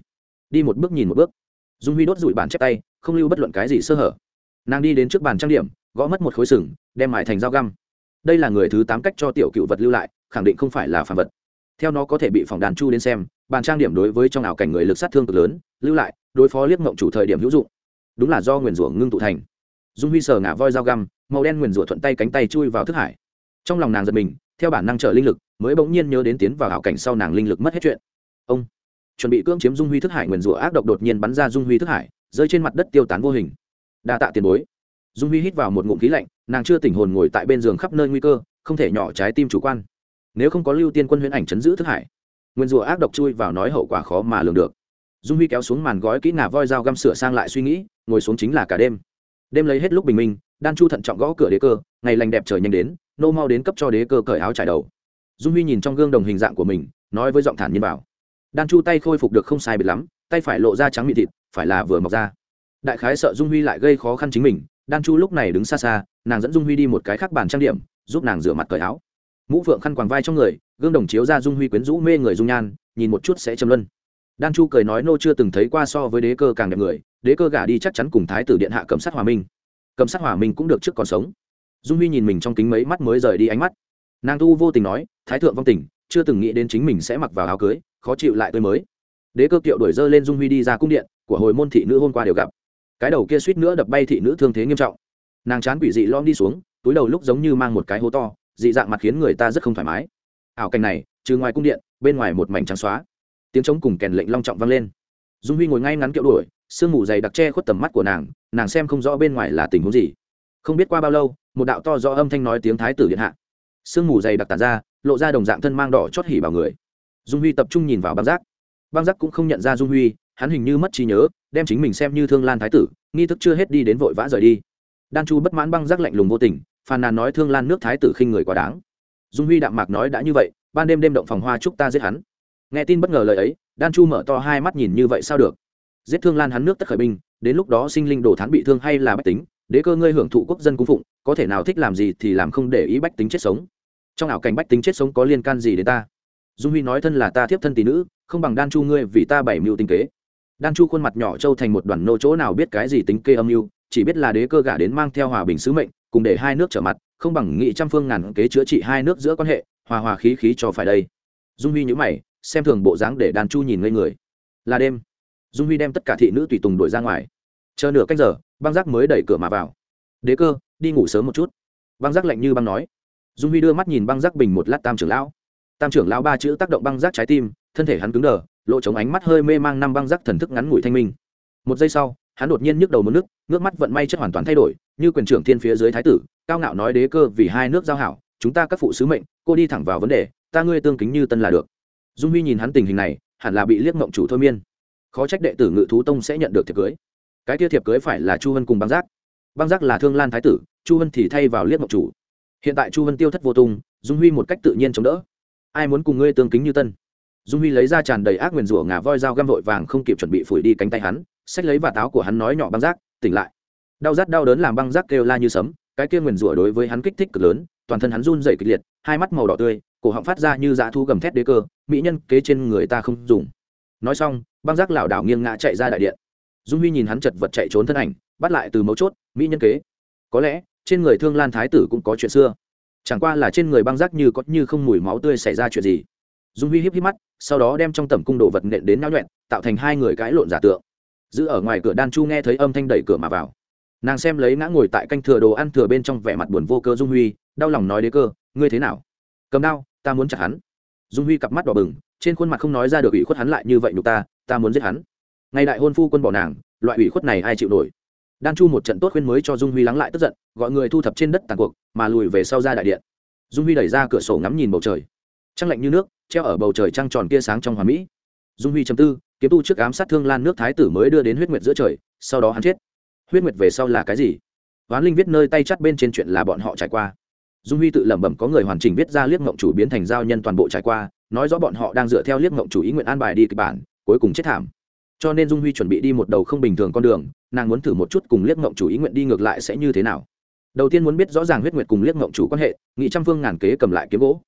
Đi một bước nhìn một bước. Dung huy đốt rụi bản chép tay, không lưu bất luận cái gì sơ hở nàng đi đến trước bàn trang điểm, gõ mất một khối sừng, đem mài thành dao găm. Đây là người thứ tám cách cho tiểu cựu vật lưu lại, khẳng định không phải là phản vật. Theo nó có thể bị phòng đàn chu đến xem, bàn trang điểm đối với trong ảo cảnh người lực sát thương cực lớn, lưu lại, đối phó liếc mộng chủ thời điểm hữu dụng. Đúng là do nguyền rủa ngưng tụ thành. Dung huy sờ ngả voi dao găm, màu đen nguyền rủa thuận tay cánh tay chui vào thức hải. Trong lòng nàng giật mình, theo bản năng trợ linh lực, mới bỗng nhiên nhớ đến tiến vào ảo cảnh sau nàng linh lực mất hết chuyện. Ông, chuẩn bị cưỡng chiếm dung huy thức hải nguyền rủa ác độc đột nhiên bắn ra dung huy thức hải, rơi trên mặt đất tiêu tán vô hình đa tạ tiền bối. Dung huy hít vào một ngụm khí lạnh, nàng chưa tỉnh hồn ngồi tại bên giường khắp nơi nguy cơ, không thể nhỏ trái tim chủ quan. Nếu không có lưu tiên quân huyễn ảnh chấn giữ thức hải, nguyên rùa ác độc chui vào nói hậu quả khó mà lường được. Dung huy kéo xuống màn gói kỹ ngà voi dao găm sửa sang lại suy nghĩ, ngồi xuống chính là cả đêm. Đêm lấy hết lúc bình minh, đan chu thận trọng gõ cửa đế cơ, ngày lành đẹp trời nhanh đến, nô mau đến cấp cho đế cơ cởi áo trải đầu. Dung huy nhìn trong gương đồng hình dạng của mình, nói với giọng thản nhiên bảo. Đan chu tay khôi phục được không sai biệt lắm, tay phải lộ ra trắng mịn thịt, phải là vừa mọc ra đại khái sợ dung huy lại gây khó khăn chính mình, đan chu lúc này đứng xa xa, nàng dẫn dung huy đi một cái khác bàn trang điểm, giúp nàng rửa mặt cởi áo. Mũ phượng khăn quàng vai trong người, gương đồng chiếu ra dung huy quyến rũ mê người dung nhan, nhìn một chút sẽ châm luân. Đan chu cười nói nô chưa từng thấy qua so với đế cơ càng đẹp người, đế cơ gả đi chắc chắn cùng thái tử điện hạ cầm sát hòa minh. Cầm sát hòa minh cũng được trước còn sống. Dung huy nhìn mình trong kính mấy mắt mới rời đi ánh mắt. Nàng tu vô tình nói, thái thượng vong tình, chưa từng nghĩ đến chính mình sẽ mặc vào áo cưới, khó chịu lại tươi mới. Đế cơ kiệu đuổi dơ lên dung huy đi ra cung điện, của hồi môn thị nữ hôm qua đều gặp cái đầu kia suýt nữa đập bay thị nữ thương thế nghiêm trọng. Nàng chán quỷ dị lom đi xuống, túi đầu lúc giống như mang một cái hố to, dị dạng mặt khiến người ta rất không thoải mái. Ảo cảnh này, trừ ngoài cung điện, bên ngoài một mảnh trắng xóa. Tiếng trống cùng kèn lệnh long trọng vang lên. Dung huy ngồi ngay ngắn kiệu đuổi, sương mù dày đặc che khuất tầm mắt của nàng nàng xem không rõ bên ngoài là tình huống gì. Không biết qua bao lâu, một đạo to do âm thanh nói tiếng thái tử điện hạ. Sương mù dày đặc tàn ra, lộ ra đồng dạng thân mang đỏ chót hỉ vào người. Dung huy tập trung nhìn vào băng giác. Băng giác cũng không nhận ra dung huy hắn hình như mất trí nhớ, đem chính mình xem như thương lan thái tử, nghi thức chưa hết đi đến vội vã rời đi. Đan chu bất mãn băng rác lạnh lùng vô tình, phàn nàn nói thương lan nước thái tử khinh người quá đáng. Dung huy đạm mạc nói đã như vậy, ban đêm đêm động phòng hoa chúc ta giết hắn. Nghe tin bất ngờ lời ấy, đan chu mở to hai mắt nhìn như vậy sao được? Giết thương lan hắn nước tất khởi binh, đến lúc đó sinh linh đồ thán bị thương hay là bách tính, đế cơ ngươi hưởng thụ quốc dân cung phụng, có thể nào thích làm gì thì làm không để ý bách tính chết sống. Trong ảo cảnh bách tính chết sống có liên can gì đến ta? Dung huy nói thân là ta thiếp thân tỷ nữ, không bằng đan chu ngươi vì ta bảy mưu tinh kế đan chu khuôn mặt nhỏ trâu thành một đoàn nô chỗ nào biết cái gì tính kê âm mưu, chỉ biết là đế cơ gả đến mang theo hòa bình sứ mệnh, cùng để hai nước trở mặt, không bằng nghị trăm phương ngàn kế chữa trị hai nước giữa quan hệ, hòa hòa khí khí cho phải đây. Dung huy nhữ mày, xem thường bộ dáng để đàn chu nhìn ngây người. Là đêm. Dung huy đem tất cả thị nữ tùy tùng đuổi ra ngoài. Chờ nửa canh giờ, băng giác mới đẩy cửa mà vào. Đế cơ, đi ngủ sớm một chút. Băng giác lạnh như băng nói. Dung huy đưa mắt nhìn băng giác bình một lát tam trưởng lão. Tam trưởng lão ba chữ tác động băng giác trái tim, thân thể hắn cứng đờ lộ trống ánh mắt hơi mê mang năm băng giác thần thức ngắn ngủi thanh minh. Một giây sau, hắn đột nhiên nhức đầu một nước nước mắt vận may chất hoàn toàn thay đổi, như quyền trưởng thiên phía dưới thái tử, cao ngạo nói đế cơ vì hai nước giao hảo, chúng ta các phụ sứ mệnh, cô đi thẳng vào vấn đề, ta ngươi tương kính như tân là được. Dung huy nhìn hắn tình hình này, hẳn là bị liếc mộng chủ thôi miên. Khó trách đệ tử ngự thú tông sẽ nhận được thiệp cưới. Cái kia thiệp cưới phải là chu hân cùng băng giác. Băng giác là thương lan thái tử, chu hân thì thay vào liếc mộng chủ. Hiện tại chu hân tiêu thất vô tung, dung huy một cách tự nhiên chống đỡ. Ai muốn cùng ngươi tương kính như tân? Dung huy lấy ra tràn đầy ác nguyền rủa ngà voi dao găm vội vàng không kịp chuẩn bị phủi đi cánh tay hắn, xách lấy và táo của hắn nói nhỏ băng giác, tỉnh lại. Đau rát đau đớn làm băng giác kêu la như sấm, cái kia nguyền rủa đối với hắn kích thích cực lớn, toàn thân hắn run dày kịch liệt, hai mắt màu đỏ tươi, cổ họng phát ra như dã thu gầm thét đế cơ, mỹ nhân kế trên người ta không dùng. Nói xong, băng giác lảo đảo nghiêng ngã chạy ra đại điện. Dung huy nhìn hắn chật vật chạy trốn thân ảnh, bắt lại từ mấu chốt, mỹ nhân kế. Có lẽ, trên người thương lan thái tử cũng có chuyện xưa. Chẳng qua là trên người băng giác như có như không mùi máu tươi xảy ra chuyện gì dung huy hiếp hiếp mắt, sau đó đem trong tầm cung đồ vật nện đến nhau nhuẹn, tạo thành hai người cãi lộn giả tượng. Giữ ở ngoài cửa đan chu nghe thấy âm thanh đẩy cửa mà vào. Nàng xem lấy ngã ngồi tại canh thừa đồ ăn thừa bên trong vẻ mặt buồn vô cơ dung huy, đau lòng nói đế cơ, ngươi thế nào? Cầm đao, ta muốn chặt hắn. Dung huy cặp mắt đỏ bừng, trên khuôn mặt không nói ra được ủy khuất hắn lại như vậy nhục ta ta muốn giết hắn. Ngày đại hôn phu quân bỏ nàng, loại ủy khuất này ai chịu nổi? Đan chu một trận tốt khuyên mới cho dung huy lắng lại tức giận, gọi người thu thập trên đất tàn cuộc, mà lùi về sau ra đại điện. Dung huy đẩy ra cửa sổ ngắm nhìn bầu trời. Trăng lạnh như nước treo ở bầu trời trăng tròn kia sáng trong hòa mỹ. Dung huy chấm tư, kiếm tu trước ám sát thương lan nước thái tử mới đưa đến huyết nguyệt giữa trời, sau đó hắn chết. Huyết nguyệt về sau là cái gì? Hoán linh viết nơi tay chắt bên trên chuyện là bọn họ trải qua. Dung huy tự lẩm bẩm có người hoàn chỉnh viết ra liếc ngộng chủ biến thành giao nhân toàn bộ trải qua, nói rõ bọn họ đang dựa theo liếc ngộng chủ ý nguyện an bài đi kịch bản, cuối cùng chết thảm. Cho nên dung huy chuẩn bị đi một đầu không bình thường con đường, nàng muốn thử một chút cùng liếc ngộng chủ ý nguyện đi ngược lại sẽ như thế nào. Đầu tiên muốn biết rõ ràng huyết nguyệt cùng liếc ngộng chủ quan hệ, nghị trăm phương ngàn kế cầm lại kiếm gỗ.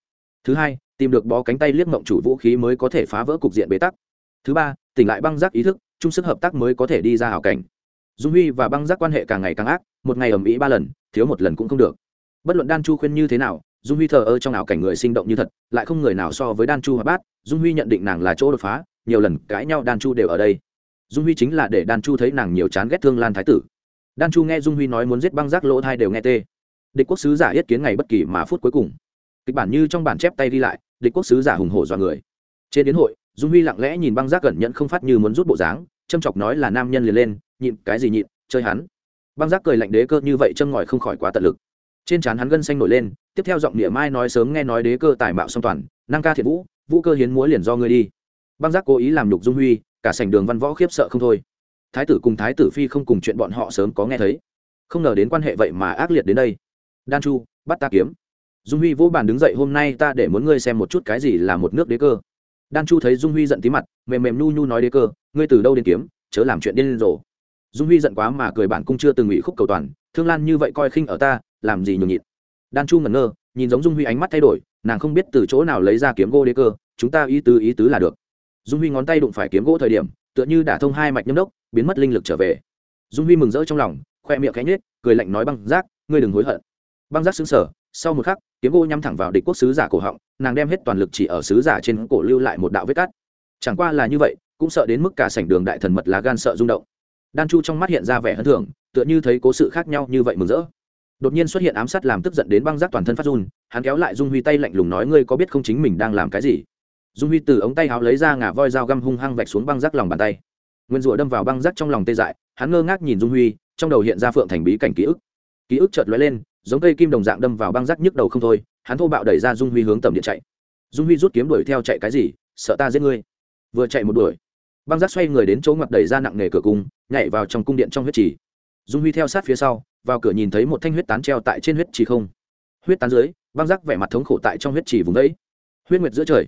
Thứ hai tìm được bó cánh tay liếc mộng chủ vũ khí mới có thể phá vỡ cục diện bế tắc. Thứ ba, tỉnh lại băng giác ý thức, chung sức hợp tác mới có thể đi ra hảo cảnh. Dung huy và băng giác quan hệ càng ngày càng ác, một ngày ầm ĩ ba lần, thiếu một lần cũng không được. Bất luận đan chu khuyên như thế nào, dung huy thờ ơ trong ảo cảnh người sinh động như thật, lại không người nào so với đan chu hoạt bát, dung huy nhận định nàng là chỗ đột phá, nhiều lần cãi nhau đan chu đều ở đây. Dung huy chính là để đan chu thấy nàng nhiều chán ghét thương lan thái tử. Đan chu nghe dung huy nói muốn giết băng giác lỗ thai đều nghe tê. Địch quốc sứ giả yết kiến ngày bất kỳ mà phút cuối cùng. Kịch bản như trong bản chép tay đi lại địch quốc sứ giả hùng hổ dọa người. Trên đến hội, dung huy lặng lẽ nhìn băng giác cẩn nhận không phát như muốn rút bộ dáng, châm chọc nói là nam nhân liền lên, nhịn cái gì nhịn, chơi hắn. Băng giác cười lạnh đế cơ như vậy châm ngòi không khỏi quá tận lực. Trên trán hắn gân xanh nổi lên, tiếp theo giọng địa mai nói sớm nghe nói đế cơ tài mạo song toàn, năng ca thiện vũ vũ cơ hiến múa liền do ngươi đi. Băng giác cố ý làm nhục dung huy, cả sảnh đường văn võ khiếp sợ không thôi. Thái tử cùng thái tử phi không cùng chuyện bọn họ sớm có nghe thấy. Không ngờ đến quan hệ vậy mà ác liệt đến đây. Đan chu, bắt ta kiếm dung huy vỗ bàn đứng dậy, hôm nay ta để muốn ngươi xem một chút cái gì là một nước đế cơ. Đan chu thấy dung huy giận tí mặt, mềm mềm nu nhu nói đế cơ, ngươi từ đâu đến kiếm, chớ làm chuyện điên rồ. Dung huy giận quá mà cười bản cung chưa từng ủy khúc cầu toàn, thương lan như vậy coi khinh ở ta, làm gì nhường nhịn? Đan chu ngẩn ngơ, nhìn giống dung huy ánh mắt thay đổi, nàng không biết từ chỗ nào lấy ra kiếm gỗ đế cơ, chúng ta ý tứ ý tứ là được. Dung huy ngón tay đụng phải kiếm gỗ thời điểm, tựa như đả thông hai mạch nhâm đốc, biến mất linh lực trở về. Dung huy mừng rỡ trong lòng, khoe miệng cánh nết cười lạnh nói băng giác, ngươi đừng hối hận. Băng giác xứng sở sau một khắc, kiếm gỗ nhắm thẳng vào địch quốc sứ giả cổ họng, nàng đem hết toàn lực chỉ ở sứ giả trên cổ lưu lại một đạo vết cắt. Chẳng qua là như vậy, cũng sợ đến mức cả sảnh đường đại thần mật lá gan sợ rung động. Đan chu trong mắt hiện ra vẻ hân thường tựa như thấy cố sự khác nhau như vậy mừng rỡ. Đột nhiên xuất hiện ám sát làm tức giận đến băng giác toàn thân phát run, hắn kéo lại dung huy tay lạnh lùng nói, ngươi có biết không chính mình đang làm cái gì? Dung huy từ ống tay háo lấy ra ngà voi dao găm hung hăng vạch xuống băng rác lòng bàn tay. Nguyên rủa đâm vào băng rác trong lòng tê dại, hắn ngơ ngác nhìn dung huy, trong đầu hiện ra phượng thành bí cảnh ký ức. Ký ức chợt lóe lên giống cây kim đồng dạng đâm vào băng giác nhức đầu không thôi, hắn thô bạo đẩy ra dung huy hướng tầm điện chạy. Dung huy rút kiếm đuổi theo chạy cái gì, sợ ta giết ngươi. Vừa chạy một đuổi, băng giác xoay người đến chỗ ngoặt đẩy ra nặng nghề cửa cung, nhảy vào trong cung điện trong huyết trì. Dung huy theo sát phía sau, vào cửa nhìn thấy một thanh huyết tán treo tại trên huyết trì không. Huyết tán dưới, băng giác vẻ mặt thống khổ tại trong huyết trì vùng đấy huyết nguyệt giữa trời,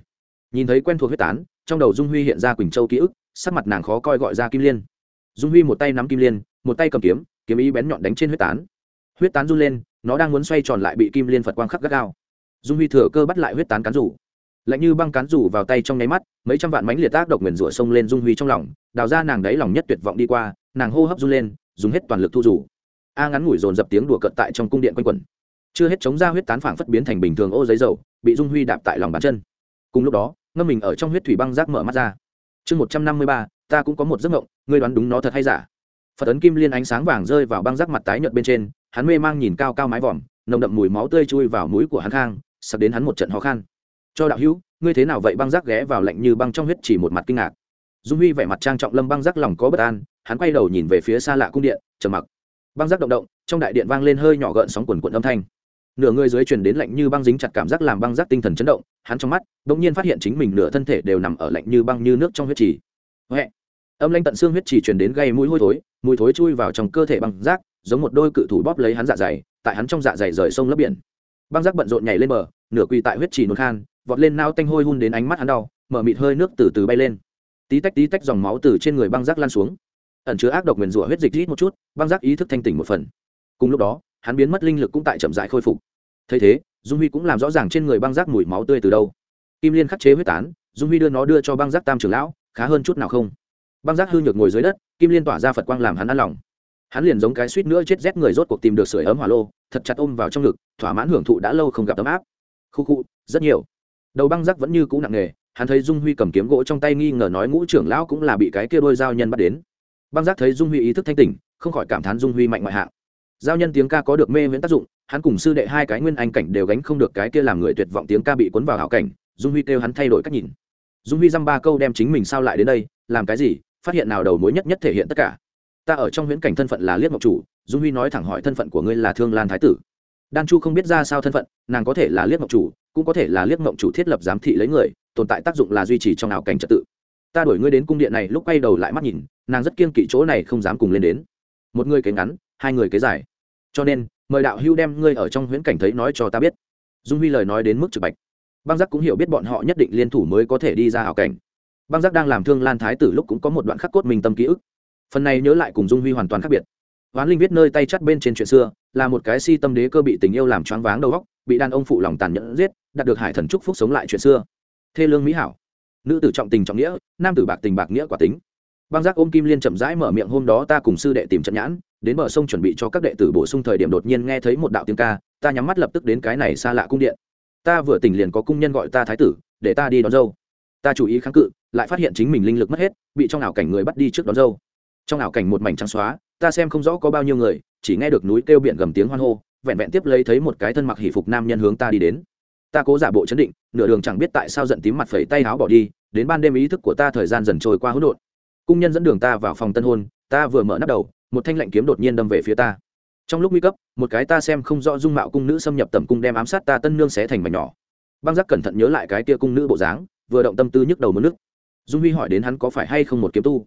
nhìn thấy quen thuộc huyết tán, trong đầu dung huy hiện ra quỳnh châu ký ức, sắc mặt nàng khó coi gọi ra kim liên. Dung huy một tay nắm kim liên, một tay cầm kiếm kiếm ý bén nhọn đánh trên huyết tán. Huyết tán run lên nó đang muốn xoay tròn lại bị kim liên phật quang khắc gắt gao. Dung huy thừa cơ bắt lại huyết tán cán rủ. Lạnh như băng cán rủ vào tay trong nháy mắt, mấy trăm vạn mánh liệt tác độc nguyền rủa sông lên dung huy trong lòng, đào ra nàng đáy lòng nhất tuyệt vọng đi qua, nàng hô hấp run lên, dùng hết toàn lực thu rủ. A ngắn ngủi dồn dập tiếng đùa cợt tại trong cung điện quanh quẩn. Chưa hết chống ra huyết tán phảng phất biến thành bình thường ô giấy dầu, bị dung huy đạp tại lòng bàn chân. Cùng lúc đó, ngâm mình ở trong huyết thủy băng rác mở mắt ra. Chương một trăm năm mươi ba, ta cũng có một giấc mộng, ngươi đoán đúng nó thật hay giả? Phật ấn kim liên ánh sáng vàng rơi vào băng rác mặt tái nhợt bên trên hắn mê mang nhìn cao cao mái vòm, nồng đậm mùi máu tươi chui vào mũi của hắn khang, sắp đến hắn một trận khó khăn cho đạo hữu, ngươi thế nào vậy? Băng rác ghé vào lạnh như băng trong huyết chỉ một mặt kinh ngạc. Dung huy vẻ mặt trang trọng lâm băng rác lòng có bất an, hắn quay đầu nhìn về phía xa lạ cung điện, trầm mặc. Băng rác động động, trong đại điện vang lên hơi nhỏ gợn sóng quần quận âm thanh. Nửa người dưới truyền đến lạnh như băng dính chặt cảm giác làm băng rác tinh thần chấn động, hắn trong mắt đ ỗ n g nhiên phát hiện chính mình nửa thân thể đều nằm ở lạnh như băng như nước trong huyết trì huệ! Âm lanh tận xương huyết trì truyền đến gây mũi hôi thối, mùi thối chui vào trong cơ thể băng rác giống một đôi cự thủ bóp lấy hắn dạ dày, tại hắn trong dạ dày rời sông lấp biển. Băng rác bận rộn nhảy lên bờ, nửa quỳ tại huyết trì nôn khan, vọt lên nao tanh hôi hun đến ánh mắt hắn đau, mở mịt hơi nước từ từ bay lên. Tí tách tí tách dòng máu từ trên người băng rác lan xuống. Ẩn chứa ác độc nguyền rủa huyết dịch rít một chút, băng rác ý thức thanh tỉnh một phần. Cùng lúc đó, hắn biến mất linh lực cũng tại chậm dại khôi phục. Thấy thế, dung huy cũng làm rõ ràng trên người băng rác mùi máu tươi từ đâu. Kim liên khắc chế huyết tán, dung huy đưa nó đưa cho băng rác tam trưởng lão, khá hơn chút nào không? Băng rác hư nhược ngồi dưới đất, kim liên tỏa ra phật quang làm hắn ăn lòng hắn liền giống cái suýt nữa chết rét người rốt cuộc tìm được sưởi ấm hỏa lô, thật chặt ôm vào trong ngực, thỏa mãn hưởng thụ đã lâu không gặp ấm áp. Khu khu, rất nhiều. Đầu băng rắc vẫn như cũ nặng nề, hắn thấy dung huy cầm kiếm gỗ trong tay nghi ngờ nói ngũ trưởng lão cũng là bị cái kia đôi giao nhân bắt đến. Băng giác thấy dung huy ý thức thanh tỉnh, không khỏi cảm thán dung huy mạnh ngoại hạng. Giao nhân tiếng ca có được mê miễn tác dụng, hắn cùng sư đệ hai cái nguyên anh cảnh đều gánh không được cái kia làm người tuyệt vọng tiếng ca bị cuốn vào hảo cảnh, dung huy kêu hắn thay đổi cách nhìn. Dung huy dăm ba câu đem chính mình sao lại đến đây, làm cái gì, phát hiện nào đầu mối nhất nhất thể hiện tất cả ta ở trong huyễn cảnh thân phận là liếc ngọc chủ, dung huy nói thẳng hỏi thân phận của ngươi là thương lan thái tử. Đan chu không biết ra sao thân phận, nàng có thể là liếc ngọc chủ, cũng có thể là liếc ngọc chủ thiết lập giám thị lấy người, tồn tại tác dụng là duy trì trong ảo cảnh trật tự. Ta đổi ngươi đến cung điện này lúc quay đầu lại mắt nhìn, nàng rất kiên kỵ chỗ này không dám cùng lên đến. Một người kế ngắn, hai người kế dài. Cho nên, mời đạo hưu đem ngươi ở trong huyễn cảnh thấy nói cho ta biết. Dung huy lời nói đến mức trực bạch. Băng giác cũng hiểu biết bọn họ nhất định liên thủ mới có thể đi ra hảo cảnh. Băng giác đang làm thương lan thái tử lúc cũng có một đoạn khắc cốt mình tâm ký ức phần này nhớ lại cùng dung huy hoàn toàn khác biệt. Hoán linh viết nơi tay chắt bên trên chuyện xưa, là một cái si tâm đế cơ bị tình yêu làm choáng váng đầu góc bị đàn ông phụ lòng tàn nhẫn giết, đạt được hải thần trúc phúc sống lại chuyện xưa. Thê lương mỹ hảo. Nữ tử trọng tình trọng nghĩa, nam tử bạc tình bạc nghĩa quả tính. Băng giác ôm kim liên chậm rãi mở miệng hôm đó ta cùng sư đệ tìm trận nhãn, đến bờ sông chuẩn bị cho các đệ tử bổ sung thời điểm đột nhiên nghe thấy một đạo tiếng ca, ta nhắm mắt lập tức đến cái này xa lạ cung điện. Ta vừa tỉnh liền có cung nhân gọi ta thái tử, để ta đi đón dâu. Ta chủ ý kháng cự, lại phát hiện chính mình linh lực mất hết, bị trong ảo cảnh người bắt đi trước đón dâu trong ảo cảnh một mảnh trắng xóa, ta xem không rõ có bao nhiêu người, chỉ nghe được núi kêu biển gầm tiếng hoan hô, vẹn vẹn tiếp lấy thấy một cái thân mặc hỷ phục nam nhân hướng ta đi đến. Ta cố giả bộ chấn định, nửa đường chẳng biết tại sao giận tím mặt phẩy tay áo bỏ đi, đến ban đêm ý thức của ta thời gian dần trôi qua hỗn độn. Cung nhân dẫn đường ta vào phòng tân hôn, ta vừa mở nắp đầu, một thanh lạnh kiếm đột nhiên đâm về phía ta. Trong lúc nguy cấp, một cái ta xem không rõ dung mạo cung nữ xâm nhập tầm cung đem ám sát ta tân nương xé thành mảnh nhỏ. Băng giác cẩn thận nhớ lại cái tia cung nữ bộ dáng, vừa động tâm tư nhức đầu mất nước dung huy hỏi đến hắn có phải hay không một kiếm tu?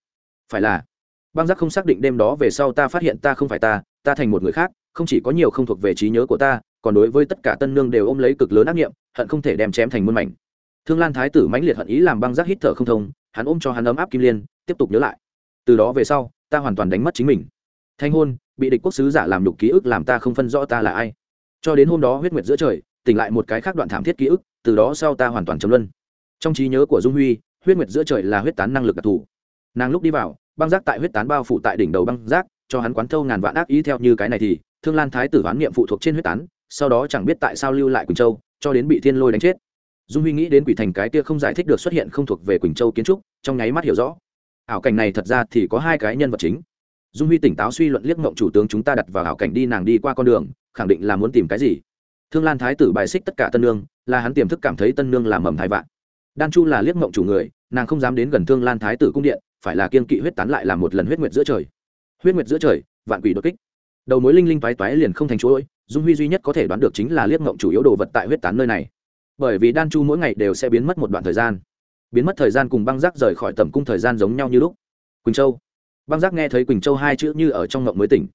Phải là băng giác không xác định đêm đó về sau ta phát hiện ta không phải ta ta thành một người khác, không chỉ có nhiều không thuộc về trí nhớ của ta, còn đối với tất cả tân nương đều ôm lấy cực lớn ác nghiệm, hận không thể đem chém thành muôn mảnh. Thương lan thái tử mãnh liệt hận ý làm băng giác hít thở không thông, hắn ôm cho hắn ấm áp kim liên, tiếp tục nhớ lại. Từ đó về sau, ta hoàn toàn đánh mất chính mình. Thanh hôn, bị địch quốc sứ giả làm đục ký ức làm ta không phân rõ ta là ai. Cho đến hôm đó huyết nguyệt giữa trời, tỉnh lại một cái khác đoạn thảm thiết ký ức, từ đó sau ta hoàn toàn chấm luân. Trong trí nhớ của dung huy, huyết nguyệt giữa trời là huyết tán năng lực đặc thù nàng lúc đi vào, băng giác tại huyết tán bao phủ tại đỉnh đầu băng giác, cho hắn quán thâu ngàn vạn ác ý theo như cái này thì, thương lan thái tử hoán niệm phụ thuộc trên huyết tán, sau đó chẳng biết tại sao lưu lại quỳnh châu, cho đến bị thiên lôi đánh chết. Dung huy nghĩ đến quỷ thành cái kia không giải thích được xuất hiện không thuộc về quỳnh châu kiến trúc, trong nháy mắt hiểu rõ. Ảo cảnh này thật ra thì có hai cái nhân vật chính. Dung huy tỉnh táo suy luận liếc mộng chủ tướng chúng ta đặt vào ảo cảnh đi nàng đi qua con đường, khẳng định là muốn tìm cái gì. Thương lan thái tử bài xích tất cả tân nương, là hắn tiềm thức cảm thấy tân nương làm mầm thai vạn. Đan chu là liếc mộng chủ người, nàng không dám đến gần thương lan thái tử cung điện phải là kiên kỵ huyết tán lại làm một lần huyết nguyệt giữa trời. Huyết nguyệt giữa trời, vạn quỷ đột kích. Đầu mối linh linh toái toái liền không thành chuỗi dung huy duy nhất có thể đoán được chính là liếc ngộng chủ yếu đồ vật tại huyết tán nơi này. Bởi vì đan chu mỗi ngày đều sẽ biến mất một đoạn thời gian. Biến mất thời gian cùng băng giác rời khỏi tầm cung thời gian giống nhau như lúc. Quỳnh châu. Băng giác nghe thấy quỳnh châu hai chữ như ở trong ngộng mới tỉnh.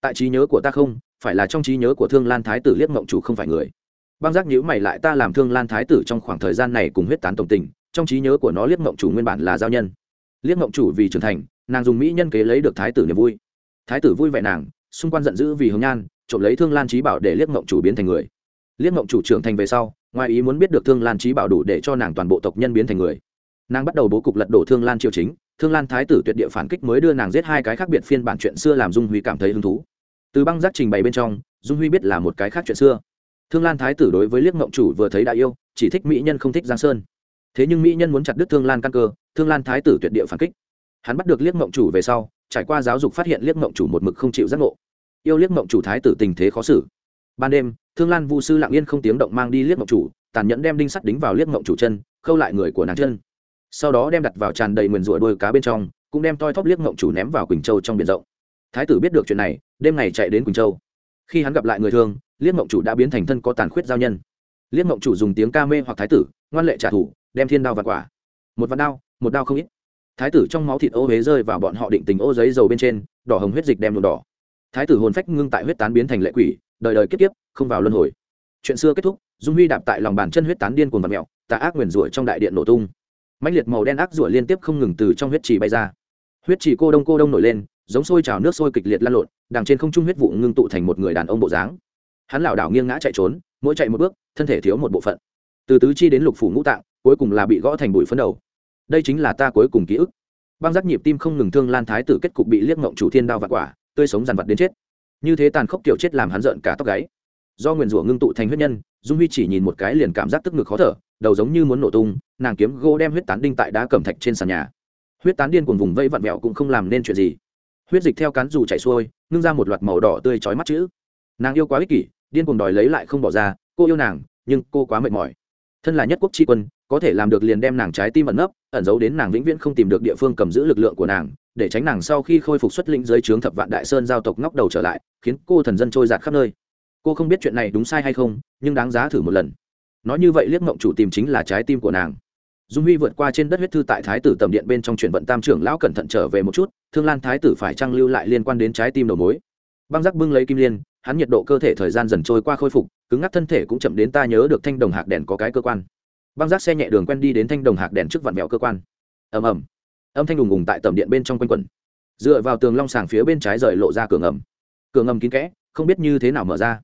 Tại trí nhớ của ta không, phải là trong trí nhớ của thương lan thái tử liếc ngộng chủ không phải người. Băng giác nhữ mày lại ta làm thương lan thái tử trong khoảng thời gian này cùng huyết tán tổng tình, trong trí nhớ của nó liếc ngộng chủ nguyên bản là giao nhân liếc ngộng chủ vì trưởng thành, nàng dùng mỹ nhân kế lấy được thái tử niềm vui. Thái tử vui vẻ nàng, xung quanh giận dữ vì hồng nhan, trộm lấy thương lan trí bảo để liếc ngộng chủ biến thành người. Liếc ngộng chủ trưởng thành về sau, ngoài ý muốn biết được thương lan trí bảo đủ để cho nàng toàn bộ tộc nhân biến thành người. Nàng bắt đầu bố cục lật đổ thương lan triều chính, thương lan thái tử tuyệt địa phản kích mới đưa nàng giết hai cái khác biệt phiên bản chuyện xưa làm dung huy cảm thấy hứng thú. Từ băng giác trình bày bên trong, dung huy biết là một cái khác chuyện xưa. Thương lan thái tử đối với liếc ngộng chủ vừa thấy đã yêu, chỉ thích mỹ nhân không thích giang sơn. Thế nhưng mỹ nhân muốn chặt đứt thương lan căn cơ thương lan thái tử tuyệt địa phản kích. Hắn bắt được liếc mộng chủ về sau, trải qua giáo dục phát hiện liếc mộng chủ một mực không chịu giác ngộ. Yêu liếc mộng chủ thái tử tình thế khó xử. Ban đêm, thương lan vu sư lặng yên không tiếng động mang đi liếc mộng chủ, tàn nhẫn đem đinh sắt đính vào liếc mộng chủ chân, khâu lại người của nàng chân. Sau đó đem đặt vào tràn đầy nguyền rủa đôi cá bên trong, cũng đem toi thóp liếc mộng chủ ném vào quỳnh châu trong biển rộng. Thái tử biết được chuyện này, đêm ngày chạy đến quỳnh châu. Khi hắn gặp lại người thương liếc mộng chủ đã biến thành thân có tàn khuyết giao nhân. Liếc mộng chủ dùng tiếng ca mê hoặc thái tử, ngoan lệ trả thù, đem thiên đao và quả một vạn đao, một đao không ít. Thái tử trong máu thịt ô huế rơi vào bọn họ định tình ô giấy dầu bên trên, đỏ hồng huyết dịch đem nhuộm đỏ. Thái tử hồn phách ngưng tại huyết tán biến thành lệ quỷ, đời đời kiếp kiếp, không vào luân hồi. Chuyện xưa kết thúc, dung huy đạp tại lòng bàn chân huyết tán điên cuồng vật mẹo tà ác nguyền rủa trong đại điện nổ tung. Mãnh liệt màu đen ác rủa liên tiếp không ngừng từ trong huyết trì bay ra. Huyết trì cô đông cô đông nổi lên, giống sôi trào nước sôi kịch liệt lan lộn, đằng trên không trung huyết vụ ngưng tụ thành một người đàn ông bộ dáng. Hắn lảo đảo nghiêng ngã chạy trốn, mỗi chạy một bước, thân thể thiếu một bộ phận từ tứ chi đến lục phủ ngũ tạng, cuối cùng là bị gõ thành bụi phấn đầu. Đây chính là ta cuối cùng ký ức. Băng giác nhịp tim không ngừng thương lan thái tử kết cục bị liếc ngộng chủ thiên đao và quả, tươi sống dằn vặt đến chết. Như thế tàn khốc kiểu chết làm hắn rợn cả tóc gáy. Do nguyền rủa ngưng tụ thành huyết nhân, dung huy chỉ nhìn một cái liền cảm giác tức ngực khó thở, đầu giống như muốn nổ tung, nàng kiếm gỗ đem huyết tán đinh tại đá cẩm thạch trên sàn nhà. Huyết tán điên cuồng vùng vây vặn vẹo cũng không làm nên chuyện gì. Huyết dịch theo cán dù chảy xuôi, ngưng ra một loạt màu đỏ tươi chói mắt chữ. Nàng yêu quá ích kỷ, điên cuồng đòi lấy lại không bỏ ra, cô yêu nàng, nhưng cô quá mệt mỏi thân là nhất quốc tri quân, có thể làm được liền đem nàng trái tim ẩn nấp, ẩn giấu đến nàng vĩnh viễn không tìm được địa phương cầm giữ lực lượng của nàng, để tránh nàng sau khi khôi phục xuất lĩnh dưới trướng thập vạn đại sơn giao tộc ngóc đầu trở lại, khiến cô thần dân trôi giạt khắp nơi. Cô không biết chuyện này đúng sai hay không, nhưng đáng giá thử một lần. Nói như vậy liếc mộng chủ tìm chính là trái tim của nàng. Dung huy vượt qua trên đất huyết thư tại thái tử tầm điện bên trong chuyển vận tam trưởng lão cẩn thận trở về một chút, thương lan thái tử phải trang lưu lại liên quan đến trái tim đầu mối. Băng giác bưng lấy kim liên hắn nhiệt độ cơ thể thời gian dần trôi qua khôi phục, cứng ngắc thân thể cũng chậm đến ta nhớ được thanh đồng hạc đèn có cái cơ quan. Băng giác xe nhẹ đường quen đi đến thanh đồng hạc đèn trước vạn mẹo cơ quan. Ầm ầm. Âm thanh đùng ùng tại tầm điện bên trong quanh quẩn. Dựa vào tường long sàng phía bên trái rời lộ ra cửa ngầm. Cửa ngầm kín kẽ, không biết như thế nào mở ra.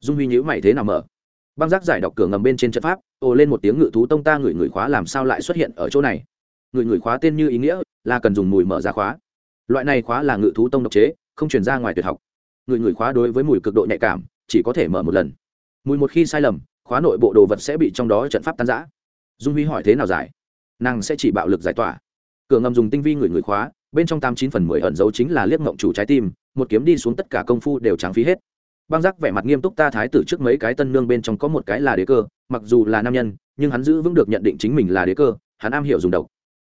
Dung huy nhữ mày thế nào mở? Băng giác giải đọc cửa ngầm bên trên trận pháp, ồ lên một tiếng ngự thú tông ta ngửi ngửi khóa làm sao lại xuất hiện ở chỗ này? Ngửi ngửi khóa tên như ý nghĩa, là cần dùng mùi mở ra khóa. Loại này khóa là ngự thú tông độc chế, không chuyển ra ngoài tuyệt học người người khóa đối với mùi cực độ nhạy cảm, chỉ có thể mở một lần. Mùi một khi sai lầm, khóa nội bộ đồ vật sẽ bị trong đó trận pháp tan giã dung huy hỏi thế nào giải? Nàng sẽ chỉ bạo lực giải tỏa. Cửa ngầm dùng tinh vi người người khóa, bên trong tám chín phần mười ẩn dấu chính là liếc ngộng chủ trái tim, một kiếm đi xuống tất cả công phu đều trắng phí hết. Băng giác vẻ mặt nghiêm túc ta thái tử trước mấy cái tân nương bên trong có một cái là đế cơ, mặc dù là nam nhân, nhưng hắn giữ vững được nhận định chính mình là đế cơ, hắn am hiểu dùng độc.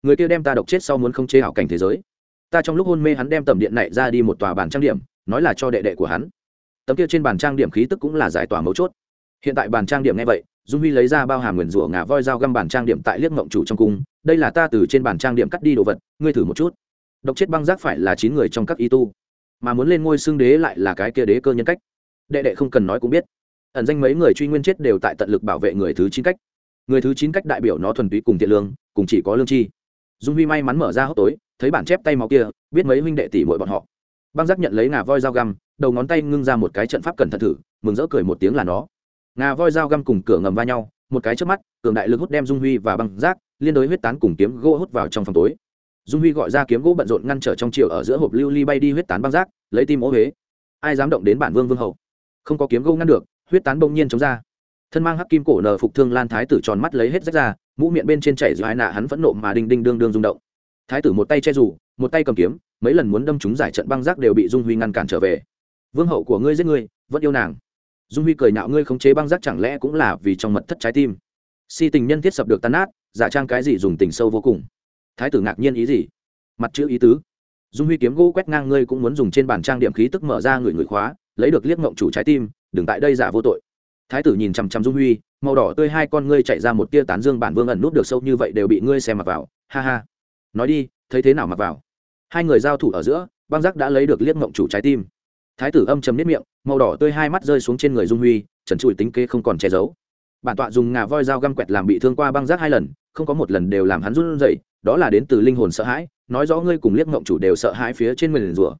Người kia đem ta độc chết sau muốn không chế hảo cảnh thế giới. Ta trong lúc hôn mê hắn đem tầm điện này ra đi một tòa bàn trang điểm nói là cho đệ đệ của hắn. Tấm kia trên bàn trang điểm khí tức cũng là giải tỏa mấu chốt. Hiện tại bàn trang điểm nghe vậy, dung huy lấy ra bao hàm nguyền rủa ngà voi dao găm bàn trang điểm tại liếc mộng chủ trong cung. Đây là ta từ trên bàn trang điểm cắt đi đồ vật, ngươi thử một chút. Độc chết băng giác phải là chín người trong các y tu, mà muốn lên ngôi xương đế lại là cái kia đế cơ nhân cách. Đệ đệ không cần nói cũng biết. Ẩn danh mấy người truy nguyên chết đều tại tận lực bảo vệ người thứ chín cách. Người thứ chín cách đại biểu nó thuần túy cùng thiện lương, cùng chỉ có lương chi dung huy may mắn mở ra hốc tối, thấy bản chép tay máu kia, biết mấy huynh đệ tỷ muội bọn họ băng giác nhận lấy ngà voi dao găm, đầu ngón tay ngưng ra một cái trận pháp cẩn thận thử, mừng rỡ cười một tiếng là nó. Ngà voi dao găm cùng cửa ngầm va nhau, một cái trước mắt, cường đại lực hút đem dung huy và băng giác, liên đối huyết tán cùng kiếm gỗ hút vào trong phòng tối. Dung huy gọi ra kiếm gỗ bận rộn ngăn trở trong chiều ở giữa hộp lưu ly bay đi huyết tán băng giác, lấy tim ố huế. Ai dám động đến bản vương vương hậu không có kiếm gỗ ngăn được, huyết tán bỗng nhiên chống ra. Thân mang hắc kim cổ nở phục thương lan thái tử tròn mắt lấy hết rách ra, mũ miệng bên trên chảy dài nạ hắn phẫn nộ mà đinh đinh đương đương rung động. Thái tử một tay che rủ một tay cầm kiếm mấy lần muốn đâm chúng giải trận băng rác đều bị dung huy ngăn cản trở về. Vương hậu của ngươi giết ngươi, vẫn yêu nàng. Dung huy cười nạo ngươi khống chế băng rác chẳng lẽ cũng là vì trong mật thất trái tim? Si tình nhân thiết sập được tan nát, giả trang cái gì dùng tình sâu vô cùng. Thái tử ngạc nhiên ý gì? Mặt chữ ý tứ. Dung huy kiếm gỗ quét ngang ngươi cũng muốn dùng trên bản trang điểm khí tức mở ra người người khóa, lấy được liếc ngộng chủ trái tim, đừng tại đây giả vô tội. Thái tử nhìn chằm chằm dung huy, màu đỏ tươi hai con ngươi chạy ra một tia tán dương bản vương ẩn nút được sâu như vậy đều bị ngươi xem mặc vào. Ha ha. Nói đi, thấy thế nào mặc vào? Hai người giao thủ ở giữa, băng giác đã lấy được liếc mộng chủ trái tim. Thái tử âm chầm nếp miệng, màu đỏ tươi hai mắt rơi xuống trên người dung huy, trần trụi tính kế không còn che giấu. Bản tọa dùng ngà voi dao găm quẹt làm bị thương qua băng giác hai lần, không có một lần đều làm hắn run rẩy, đó là đến từ linh hồn sợ hãi, nói rõ ngươi cùng liếc mộng chủ đều sợ hãi phía trên mình rùa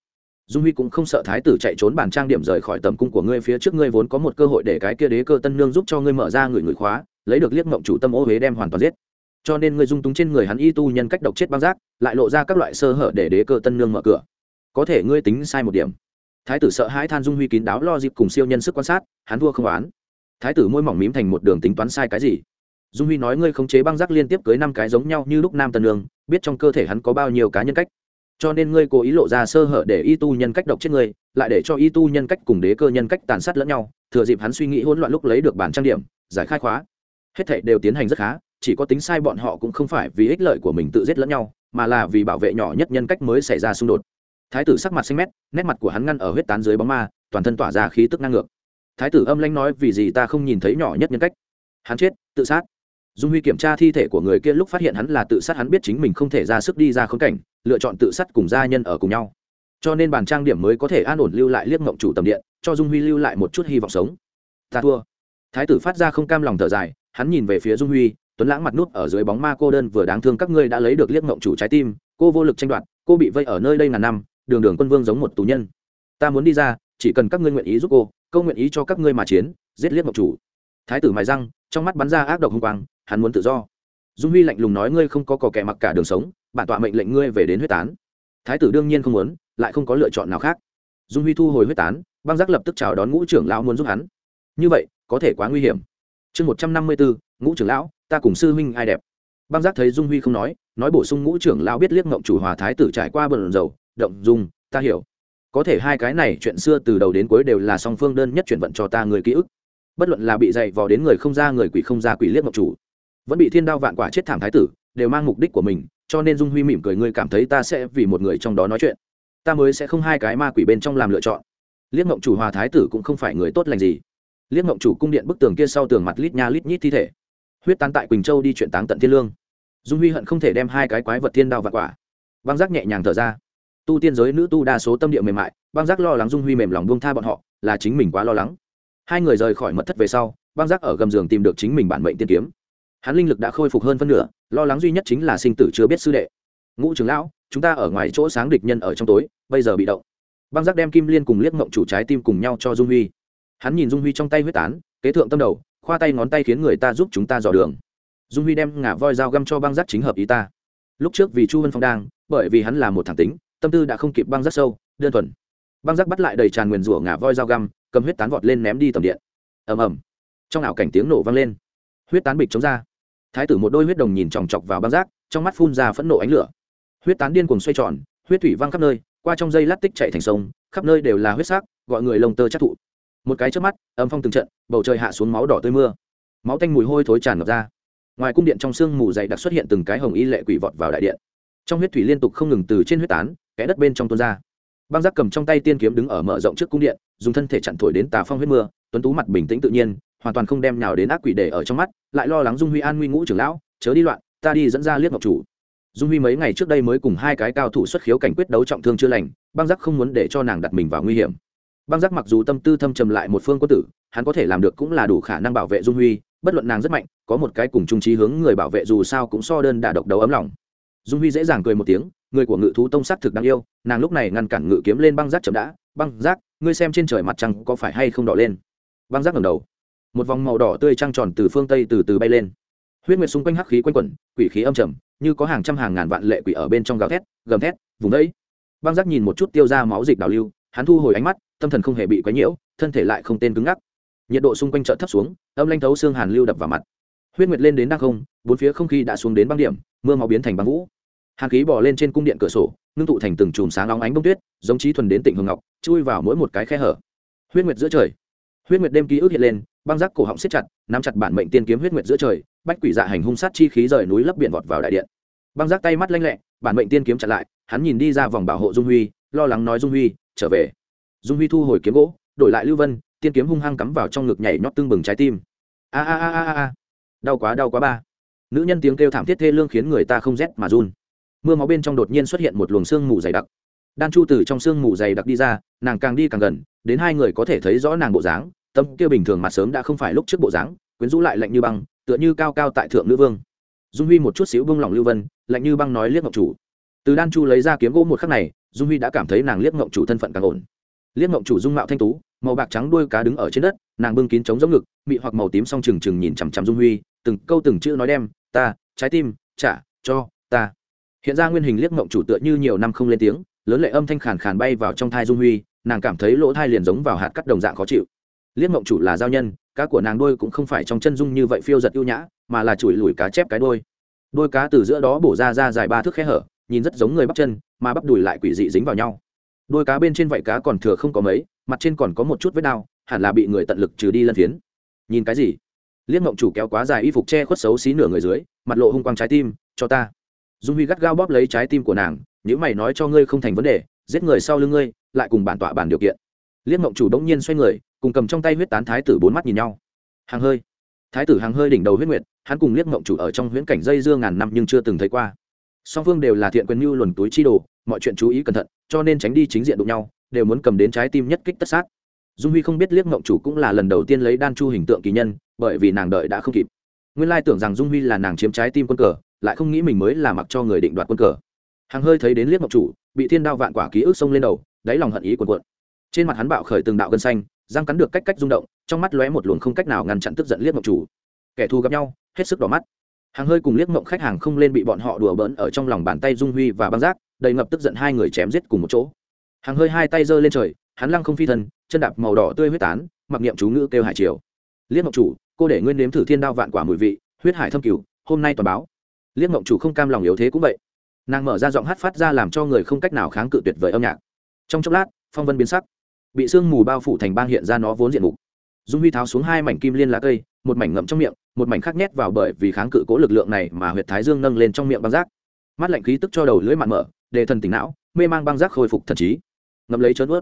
dung huy cũng không sợ thái tử chạy trốn bản trang điểm rời khỏi tầm cung của ngươi phía trước ngươi vốn có một cơ hội để cái kia đế cơ tân nương giúp cho ngươi mở ra người người khóa, lấy được liếc mộng chủ tâm ô huế đem hoàn toàn giết cho nên ngươi dung túng trên người hắn y tu nhân cách độc chết băng giác, lại lộ ra các loại sơ hở để đế cơ tân nương mở cửa. Có thể ngươi tính sai một điểm. Thái tử sợ hãi than dung huy kín đáo lo dịp cùng siêu nhân sức quan sát, hắn thua không oán. Thái tử môi mỏng mím thành một đường tính toán sai cái gì? Dung huy nói ngươi khống chế băng giác liên tiếp cưới năm cái giống nhau như lúc nam tân nương, biết trong cơ thể hắn có bao nhiêu cá nhân cách. Cho nên ngươi cố ý lộ ra sơ hở để y tu nhân cách độc chết ngươi, lại để cho y tu nhân cách cùng đế cơ nhân cách tàn sát lẫn nhau, thừa dịp hắn suy nghĩ hỗn loạn lúc lấy được bản trang điểm, giải khai khóa. Hết thảy đều tiến hành rất khá chỉ có tính sai bọn họ cũng không phải vì ích lợi của mình tự giết lẫn nhau, mà là vì bảo vệ nhỏ nhất nhân cách mới xảy ra xung đột. Thái tử sắc mặt xanh mét, nét mặt của hắn ngăn ở huyết tán dưới bóng ma, toàn thân tỏa ra khí tức năng ngược. Thái tử âm lanh nói vì gì ta không nhìn thấy nhỏ nhất nhân cách? Hắn chết, tự sát. Dung huy kiểm tra thi thể của người kia lúc phát hiện hắn là tự sát, hắn biết chính mình không thể ra sức đi ra khốn cảnh, lựa chọn tự sát cùng gia nhân ở cùng nhau. Cho nên bàn trang điểm mới có thể an ổn lưu lại liếc mộng chủ tầm điện, cho dung huy lưu lại một chút hy vọng sống. Ta thua. Thái tử phát ra không cam lòng thở dài, hắn nhìn về phía dung huy tuấn lãng mặt nút ở dưới bóng ma cô đơn vừa đáng thương các ngươi đã lấy được liếc ngộng chủ trái tim, cô vô lực tranh đoạt, cô bị vây ở nơi đây ngàn năm, đường đường quân vương giống một tù nhân. Ta muốn đi ra, chỉ cần các ngươi nguyện ý giúp cô câu nguyện ý cho các ngươi mà chiến, giết liếc ngộng chủ. Thái tử mài răng, trong mắt bắn ra ác độc hung quang, hắn muốn tự do. Dung huy lạnh lùng nói ngươi không có cò kẻ mặc cả đường sống, bản tọa mệnh lệnh ngươi về đến huyết tán. Thái tử đương nhiên không muốn, lại không có lựa chọn nào khác. Dung huy thu hồi huyết tán, băng giác lập tức chào đón ngũ trưởng lão muốn giúp hắn. Như vậy, có thể quá nguy hiểm. Chương một trăm năm mươi bốn ngũ trưởng lão ta cùng sư huynh ai đẹp? Băng giác thấy dung huy không nói nói bổ sung ngũ trưởng lao biết liếc ngộng chủ hòa thái tử trải qua bờn dầu động dung, ta hiểu. Có thể hai cái này chuyện xưa từ đầu đến cuối đều là song phương đơn nhất chuyển vận cho ta người ký ức. Bất luận là bị dạy vò đến người không ra, người quỷ không ra quỷ liếc ngọc chủ, vẫn bị thiên đao vạn quả chết thảm thái tử, đều mang mục đích của mình, cho nên dung huy mỉm cười, ngươi cảm thấy ta sẽ vì một người trong đó nói chuyện. Ta mới sẽ không hai cái ma quỷ bên trong làm lựa chọn. Liếc ngộng chủ hòa thái tử cũng không phải người tốt lành gì. Liếc ngộng chủ cung điện bức tường kia sau tường mặt lít nha lít nhít thi thể huyết tán tại quỳnh châu đi chuyện táng tận thiên lương dung huy hận không thể đem hai cái quái vật thiên đao vạn quả băng giác nhẹ nhàng thở ra tu tiên giới nữ tu đa số tâm địa mềm mại băng giác lo lắng dung huy mềm lòng buông tha bọn họ là chính mình quá lo lắng hai người rời khỏi mật thất về sau băng giác ở gầm giường tìm được chính mình bản mệnh tiên kiếm hắn linh lực đã khôi phục hơn phân nửa lo lắng duy nhất chính là sinh tử chưa biết sư đệ ngũ trưởng lão chúng ta ở ngoài chỗ sáng địch nhân ở trong tối bây giờ bị động băng giác đem kim liên cùng liếc ngộng chủ trái tim cùng nhau cho dung huy hắn nhìn dung huy trong tay huyết tán kế thượng tâm đầu khoa tay ngón tay khiến người ta giúp chúng ta dò đường. Dung huy đem ngả voi dao găm cho băng giác chính hợp ý ta. Lúc trước vì chu vân phong đang, bởi vì hắn là một thẳng tính, tâm tư đã không kịp băng giác sâu, đơn thuần. Băng giác bắt lại đầy tràn nguyền rủa ngả voi dao găm, cầm huyết tán vọt lên ném đi tầm điện. Ầm ầm. Trong ảo cảnh tiếng nổ vang lên. Huyết tán bịch chống ra. Thái tử một đôi huyết đồng nhìn chòng chọc vào băng giác trong mắt phun ra phẫn nộ ánh lửa. Huyết tán điên cuồng xoay tròn, huyết thủy văng khắp nơi, qua trong dây lát tích chạy thành sông, khắp nơi đều là huyết sắc, gọi người lông tơ chắc thụ một cái trước mắt, âm phong từng trận, bầu trời hạ xuống máu đỏ tươi mưa. Máu tanh mùi hôi thối tràn ngập ra. Ngoài cung điện trong sương mù dày đặc xuất hiện từng cái hồng y lệ quỷ vọt vào đại điện. Trong huyết thủy liên tục không ngừng từ trên huyết tán, kẽ đất bên trong tuôn ra. Băng giác cầm trong tay tiên kiếm đứng ở mở rộng trước cung điện, dùng thân thể chặn thổi đến tà phong huyết mưa, tuấn tú mặt bình tĩnh tự nhiên, hoàn toàn không đem nào đến ác quỷ để ở trong mắt, lại lo lắng dung huy an nguy ngũ trưởng lão, chớ đi loạn, ta đi dẫn ra liếc ngọc chủ. Dung huy mấy ngày trước đây mới cùng hai cái cao thủ xuất khiếu cảnh quyết đấu trọng thương chưa lành, băng giác không muốn để cho nàng đặt mình vào nguy hiểm băng giác mặc dù tâm tư thâm trầm lại một phương quân tử, hắn có thể làm được cũng là đủ khả năng bảo vệ dung huy, bất luận nàng rất mạnh, có một cái cùng trung trí hướng người bảo vệ dù sao cũng so đơn đả độc đấu ấm lòng. Dung huy dễ dàng cười một tiếng, người của ngự thú tông sắc thực đáng yêu, nàng lúc này ngăn cản ngự kiếm lên băng giác chậm đã, băng giác, ngươi xem trên trời mặt trăng có phải hay không đỏ lên? Băng giác ngầm đầu. Một vòng màu đỏ tươi trăng tròn từ phương tây từ từ bay lên. Huyết nguyệt xung quanh hắc khí quanh quẩn, quỷ khí âm trầm, như có hàng trăm hàng ngàn vạn lệ quỷ ở bên trong gào thét, gầm thét, vùng đấy băng giác nhìn một chút tiêu ra máu dịch đào lưu, hắn thu hồi ánh mắt tâm thần không hề bị quấy nhiễu, thân thể lại không tên cứng ngắc. Nhiệt độ xung quanh chợ thấp xuống, âm lanh thấu xương hàn lưu đập vào mặt. Huyết nguyệt lên đến đang không, bốn phía không khí đã xuống đến băng điểm, mưa máu biến thành băng vũ. Hàn khí bỏ lên trên cung điện cửa sổ, ngưng tụ thành từng chùm sáng óng ánh bông tuyết, giống trí thuần đến tỉnh hương ngọc, chui vào mỗi một cái khe hở. Huyết nguyệt giữa trời. Huyết nguyệt đêm ký ức hiện lên, băng giác cổ họng siết chặt, nắm chặt bản mệnh tiên kiếm huyết nguyệt giữa trời, bách quỷ dạ hành hung sát chi khí rời núi lấp biển vọt vào đại điện. Băng giác tay mắt lanh lẹ, bản mệnh tiên kiếm chặn lại, hắn nhìn đi ra vòng bảo hộ dung huy, lo lắng nói dung huy, trở về dung huy thu hồi kiếm gỗ, đổi lại lưu vân, tiên kiếm hung hăng cắm vào trong ngực nhảy nhót tưng bừng trái tim. A a a a a đau quá đau quá ba. Nữ nhân tiếng kêu thảm thiết thê lương khiến người ta không rét mà run. Mưa máu bên trong đột nhiên xuất hiện một luồng sương mù dày đặc. Đan chu từ trong sương mù dày đặc đi ra, nàng càng đi càng gần, đến hai người có thể thấy rõ nàng bộ dáng, tâm kia bình thường mặt sớm đã không phải lúc trước bộ dáng, quyến rũ lại lạnh như băng, tựa như cao cao tại thượng nữ vương. Dung huy một chút xíu bông lỏng lưu vân, lạnh như băng nói liếc ngọc chủ. Từ đan chu lấy ra kiếm gỗ một khắc này, dung huy đã cảm thấy nàng liếc ngọc chủ thân phận càng ổn liếc mộng chủ dung mạo thanh tú, màu bạc trắng đuôi cá đứng ở trên đất, nàng bưng kín trống giống ngực, mị hoặc màu tím song trừng trừng nhìn chằm chằm dung huy, từng câu từng chữ nói đem, ta, trái tim, trả, cho, ta. Hiện ra nguyên hình liếc mộng chủ tựa như nhiều năm không lên tiếng, lớn lệ âm thanh khàn khàn bay vào trong thai dung huy, nàng cảm thấy lỗ thai liền giống vào hạt cắt đồng dạng khó chịu. Liếc mộng chủ là giao nhân, cá của nàng đôi cũng không phải trong chân dung như vậy phiêu giật ưu nhã, mà là chùi lùi cá chép cái đôi đôi cá từ giữa đó bổ ra ra dài ba thước khe hở, nhìn rất giống người bắp chân, mà bắp đùi lại quỷ dị dính vào nhau đôi cá bên trên vảy cá còn thừa không có mấy, mặt trên còn có một chút vết đau, hẳn là bị người tận lực trừ đi lân phiến. Nhìn cái gì? Liếc mộng chủ kéo quá dài y phục che khuất xấu xí nửa người dưới, mặt lộ hung quang trái tim, cho ta. Dung huy gắt gao bóp lấy trái tim của nàng nếu mày nói cho ngươi không thành vấn đề, giết người sau lưng ngươi, lại cùng bản tọa bản điều kiện. Liếc mộng chủ đống nhiên xoay người, cùng cầm trong tay huyết tán thái tử bốn mắt nhìn nhau. Hàng hơi. Thái tử hàng hơi đỉnh đầu huyết nguyệt, hắn cùng liếc mộng chủ ở trong huyễn cảnh dây dưa ngàn năm nhưng chưa từng thấy qua. Song phương đều là thiện quyền mưu luồn túi chi đồ, mọi chuyện chú ý cẩn thận cho nên tránh đi chính diện đụng nhau, đều muốn cầm đến trái tim nhất kích tất sát. Dung huy không biết liếc mộng chủ cũng là lần đầu tiên lấy đan chu hình tượng kỳ nhân, bởi vì nàng đợi đã không kịp. Nguyên lai tưởng rằng dung huy là nàng chiếm trái tim quân cờ, lại không nghĩ mình mới là mặc cho người định đoạt quân cờ. Hàng hơi thấy đến liếc mộng chủ, bị thiên đao vạn quả ký ức xông lên đầu, đáy lòng hận ý cuồn cuộn. Trên mặt hắn bạo khởi từng đạo gân xanh, răng cắn được cách cách rung động, trong mắt lóe một luồng không cách nào ngăn chặn tức giận liếc mộng chủ. Kẻ thù gặp nhau, hết sức đỏ mắt. Hàng hơi cùng liếc mộng khách hàng không lên bị bọn họ đùa bỡn ở trong lòng bàn tay dung huy và băng giác đầy ngập tức giận hai người chém giết cùng một chỗ. Hàng hơi hai tay giơ lên trời, hắn lăng không phi thân chân đạp màu đỏ tươi huyết tán, mặc niệm chú ngữ kêu hải triều. Liếc ngọc chủ, cô để nguyên nếm thử thiên đao vạn quả mùi vị, huyết hải thâm cửu hôm nay toàn báo. Liếc ngọc chủ không cam lòng yếu thế cũng vậy. Nàng mở ra giọng hát phát ra làm cho người không cách nào kháng cự tuyệt vời âm nhạc. Trong chốc lát, phong vân biến sắc. Bị sương mù bao phủ thành bang hiện ra nó vốn diện mục. Dung huy tháo xuống hai mảnh kim liên lá cây, một mảnh ngậm trong miệng, một mảnh khác nhét vào bởi vì kháng cự cố lực lượng này mà huyệt thái dương nâng lên trong miệng băng rác. Mắt lạnh khí tức cho đầu lưỡi mặn mở đề thần tỉnh não mê mang băng rác khôi phục thần trí. Ngậm lấy chớn ướt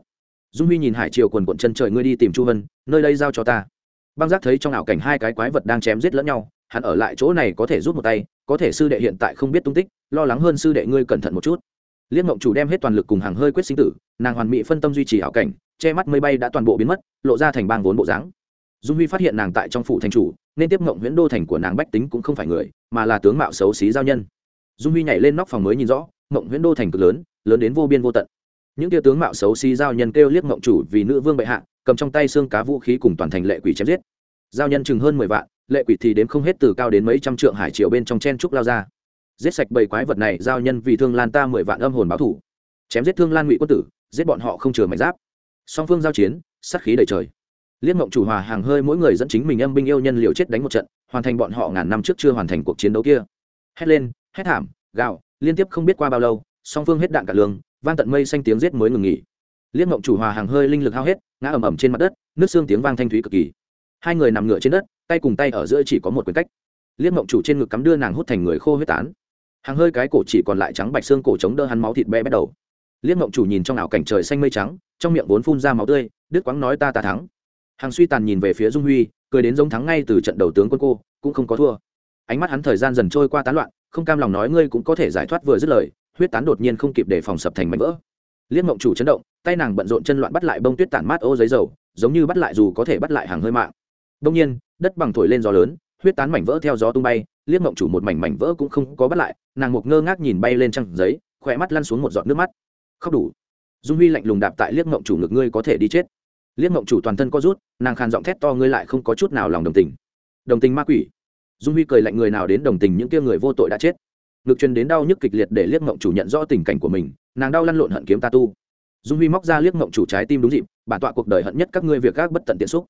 dung huy nhìn hải triều quần quận chân trời ngươi đi tìm chu Hân, nơi đây giao cho ta. Băng giác thấy trong ảo cảnh hai cái quái vật đang chém giết lẫn nhau hắn ở lại chỗ này có thể rút một tay có thể sư đệ hiện tại không biết tung tích lo lắng hơn sư đệ ngươi cẩn thận một chút. Liên mộng chủ đem hết toàn lực cùng hàng hơi quyết sinh tử nàng hoàn mỹ phân tâm duy trì ảo cảnh che mắt mây bay đã toàn bộ biến mất lộ ra thành bang vốn bộ dáng. Dung huy phát hiện nàng tại trong phủ thành chủ nên tiếp mộng nguyễn đô thành của nàng bách tính cũng không phải người mà là tướng mạo xấu xí giao nhân. Dung huy nhảy lên nóc phòng mới nhìn rõ mộng Huyễn đô thành cực lớn lớn đến vô biên vô tận. Những tia tướng mạo xấu xí giao nhân kêu liếc mộng chủ vì nữ vương bệ hạ, cầm trong tay xương cá vũ khí cùng toàn thành lệ quỷ chém giết. Giao nhân chừng hơn mười vạn, lệ quỷ thì đếm không hết từ cao đến mấy trăm trượng hải triều bên trong chen trúc lao ra. Giết sạch bầy quái vật này, giao nhân vì thương lan ta mười vạn âm hồn báo thủ. Chém giết thương lan ngụy quân tử, giết bọn họ không chừa mảnh giáp. Song phương giao chiến, sát khí đầy trời. Liếc mộng chủ hòa hàng hơi mỗi người dẫn chính mình âm binh yêu nhân liều chết đánh một trận, hoàn thành bọn họ ngàn năm trước chưa hoàn thành cuộc chiến đấu kia. Hét lên, hét thảm gạo liên tiếp không biết qua bao lâu, song phương hết đạn cả lương, vang tận mây xanh tiếng giết mới ngừng nghỉ. Liếc mộng chủ hòa hàng hơi linh lực hao hết, ngã ầm ầm trên mặt đất, nước xương tiếng vang thanh thúy cực kỳ. Hai người nằm ngửa trên đất, tay cùng tay ở giữa chỉ có một quyển cách. Liếc mộng chủ trên ngực cắm đưa nàng hút thành người khô huyết tán. Hàng hơi cái cổ chỉ còn lại trắng bạch xương cổ chống đỡ hắn máu thịt be bắt đầu. Liếc mộng chủ nhìn trong ảo cảnh trời xanh mây trắng, trong miệng vốn phun ra máu tươi, đứt quáng nói ta ta thắng. Hàng suy tàn nhìn về phía dung huy, cười đến giống thắng ngay từ trận đầu tướng quân cô, cũng không có thua. Ánh mắt hắn thời gian dần trôi qua tán loạn không cam lòng nói ngươi cũng có thể giải thoát vừa dứt lời, huyết tán đột nhiên không kịp để phòng sập thành mảnh vỡ. Liếc mộng chủ chấn động, tay nàng bận rộn chân loạn bắt lại bông tuyết tản mát ô giấy dầu, giống như bắt lại dù có thể bắt lại hàng hơi mạng. Đông nhiên, đất bằng thổi lên gió lớn, huyết tán mảnh vỡ theo gió tung bay, liếc mộng chủ một mảnh mảnh vỡ cũng không có bắt lại, nàng một ngơ ngác nhìn bay lên trăng giấy, khỏe mắt lăn xuống một giọt nước mắt. Khóc đủ. Dung huy lạnh lùng đạp tại liếc mộng chủ ngực ngươi có thể đi chết. Liếc mộng chủ toàn thân có rút, nàng khàn giọng thét to ngươi lại không có chút nào lòng đồng tình. Đồng tình ma quỷ dung huy cười lạnh người nào đến đồng tình những kia người vô tội đã chết. Ngực truyền đến đau nhức kịch liệt để liếc mộng chủ nhận rõ tình cảnh của mình, nàng đau lăn lộn hận kiếm ta tu. Dung huy móc ra liếc mộng chủ trái tim đúng dịp, bản tọa cuộc đời hận nhất các ngươi việc gác bất tận tiện xúc.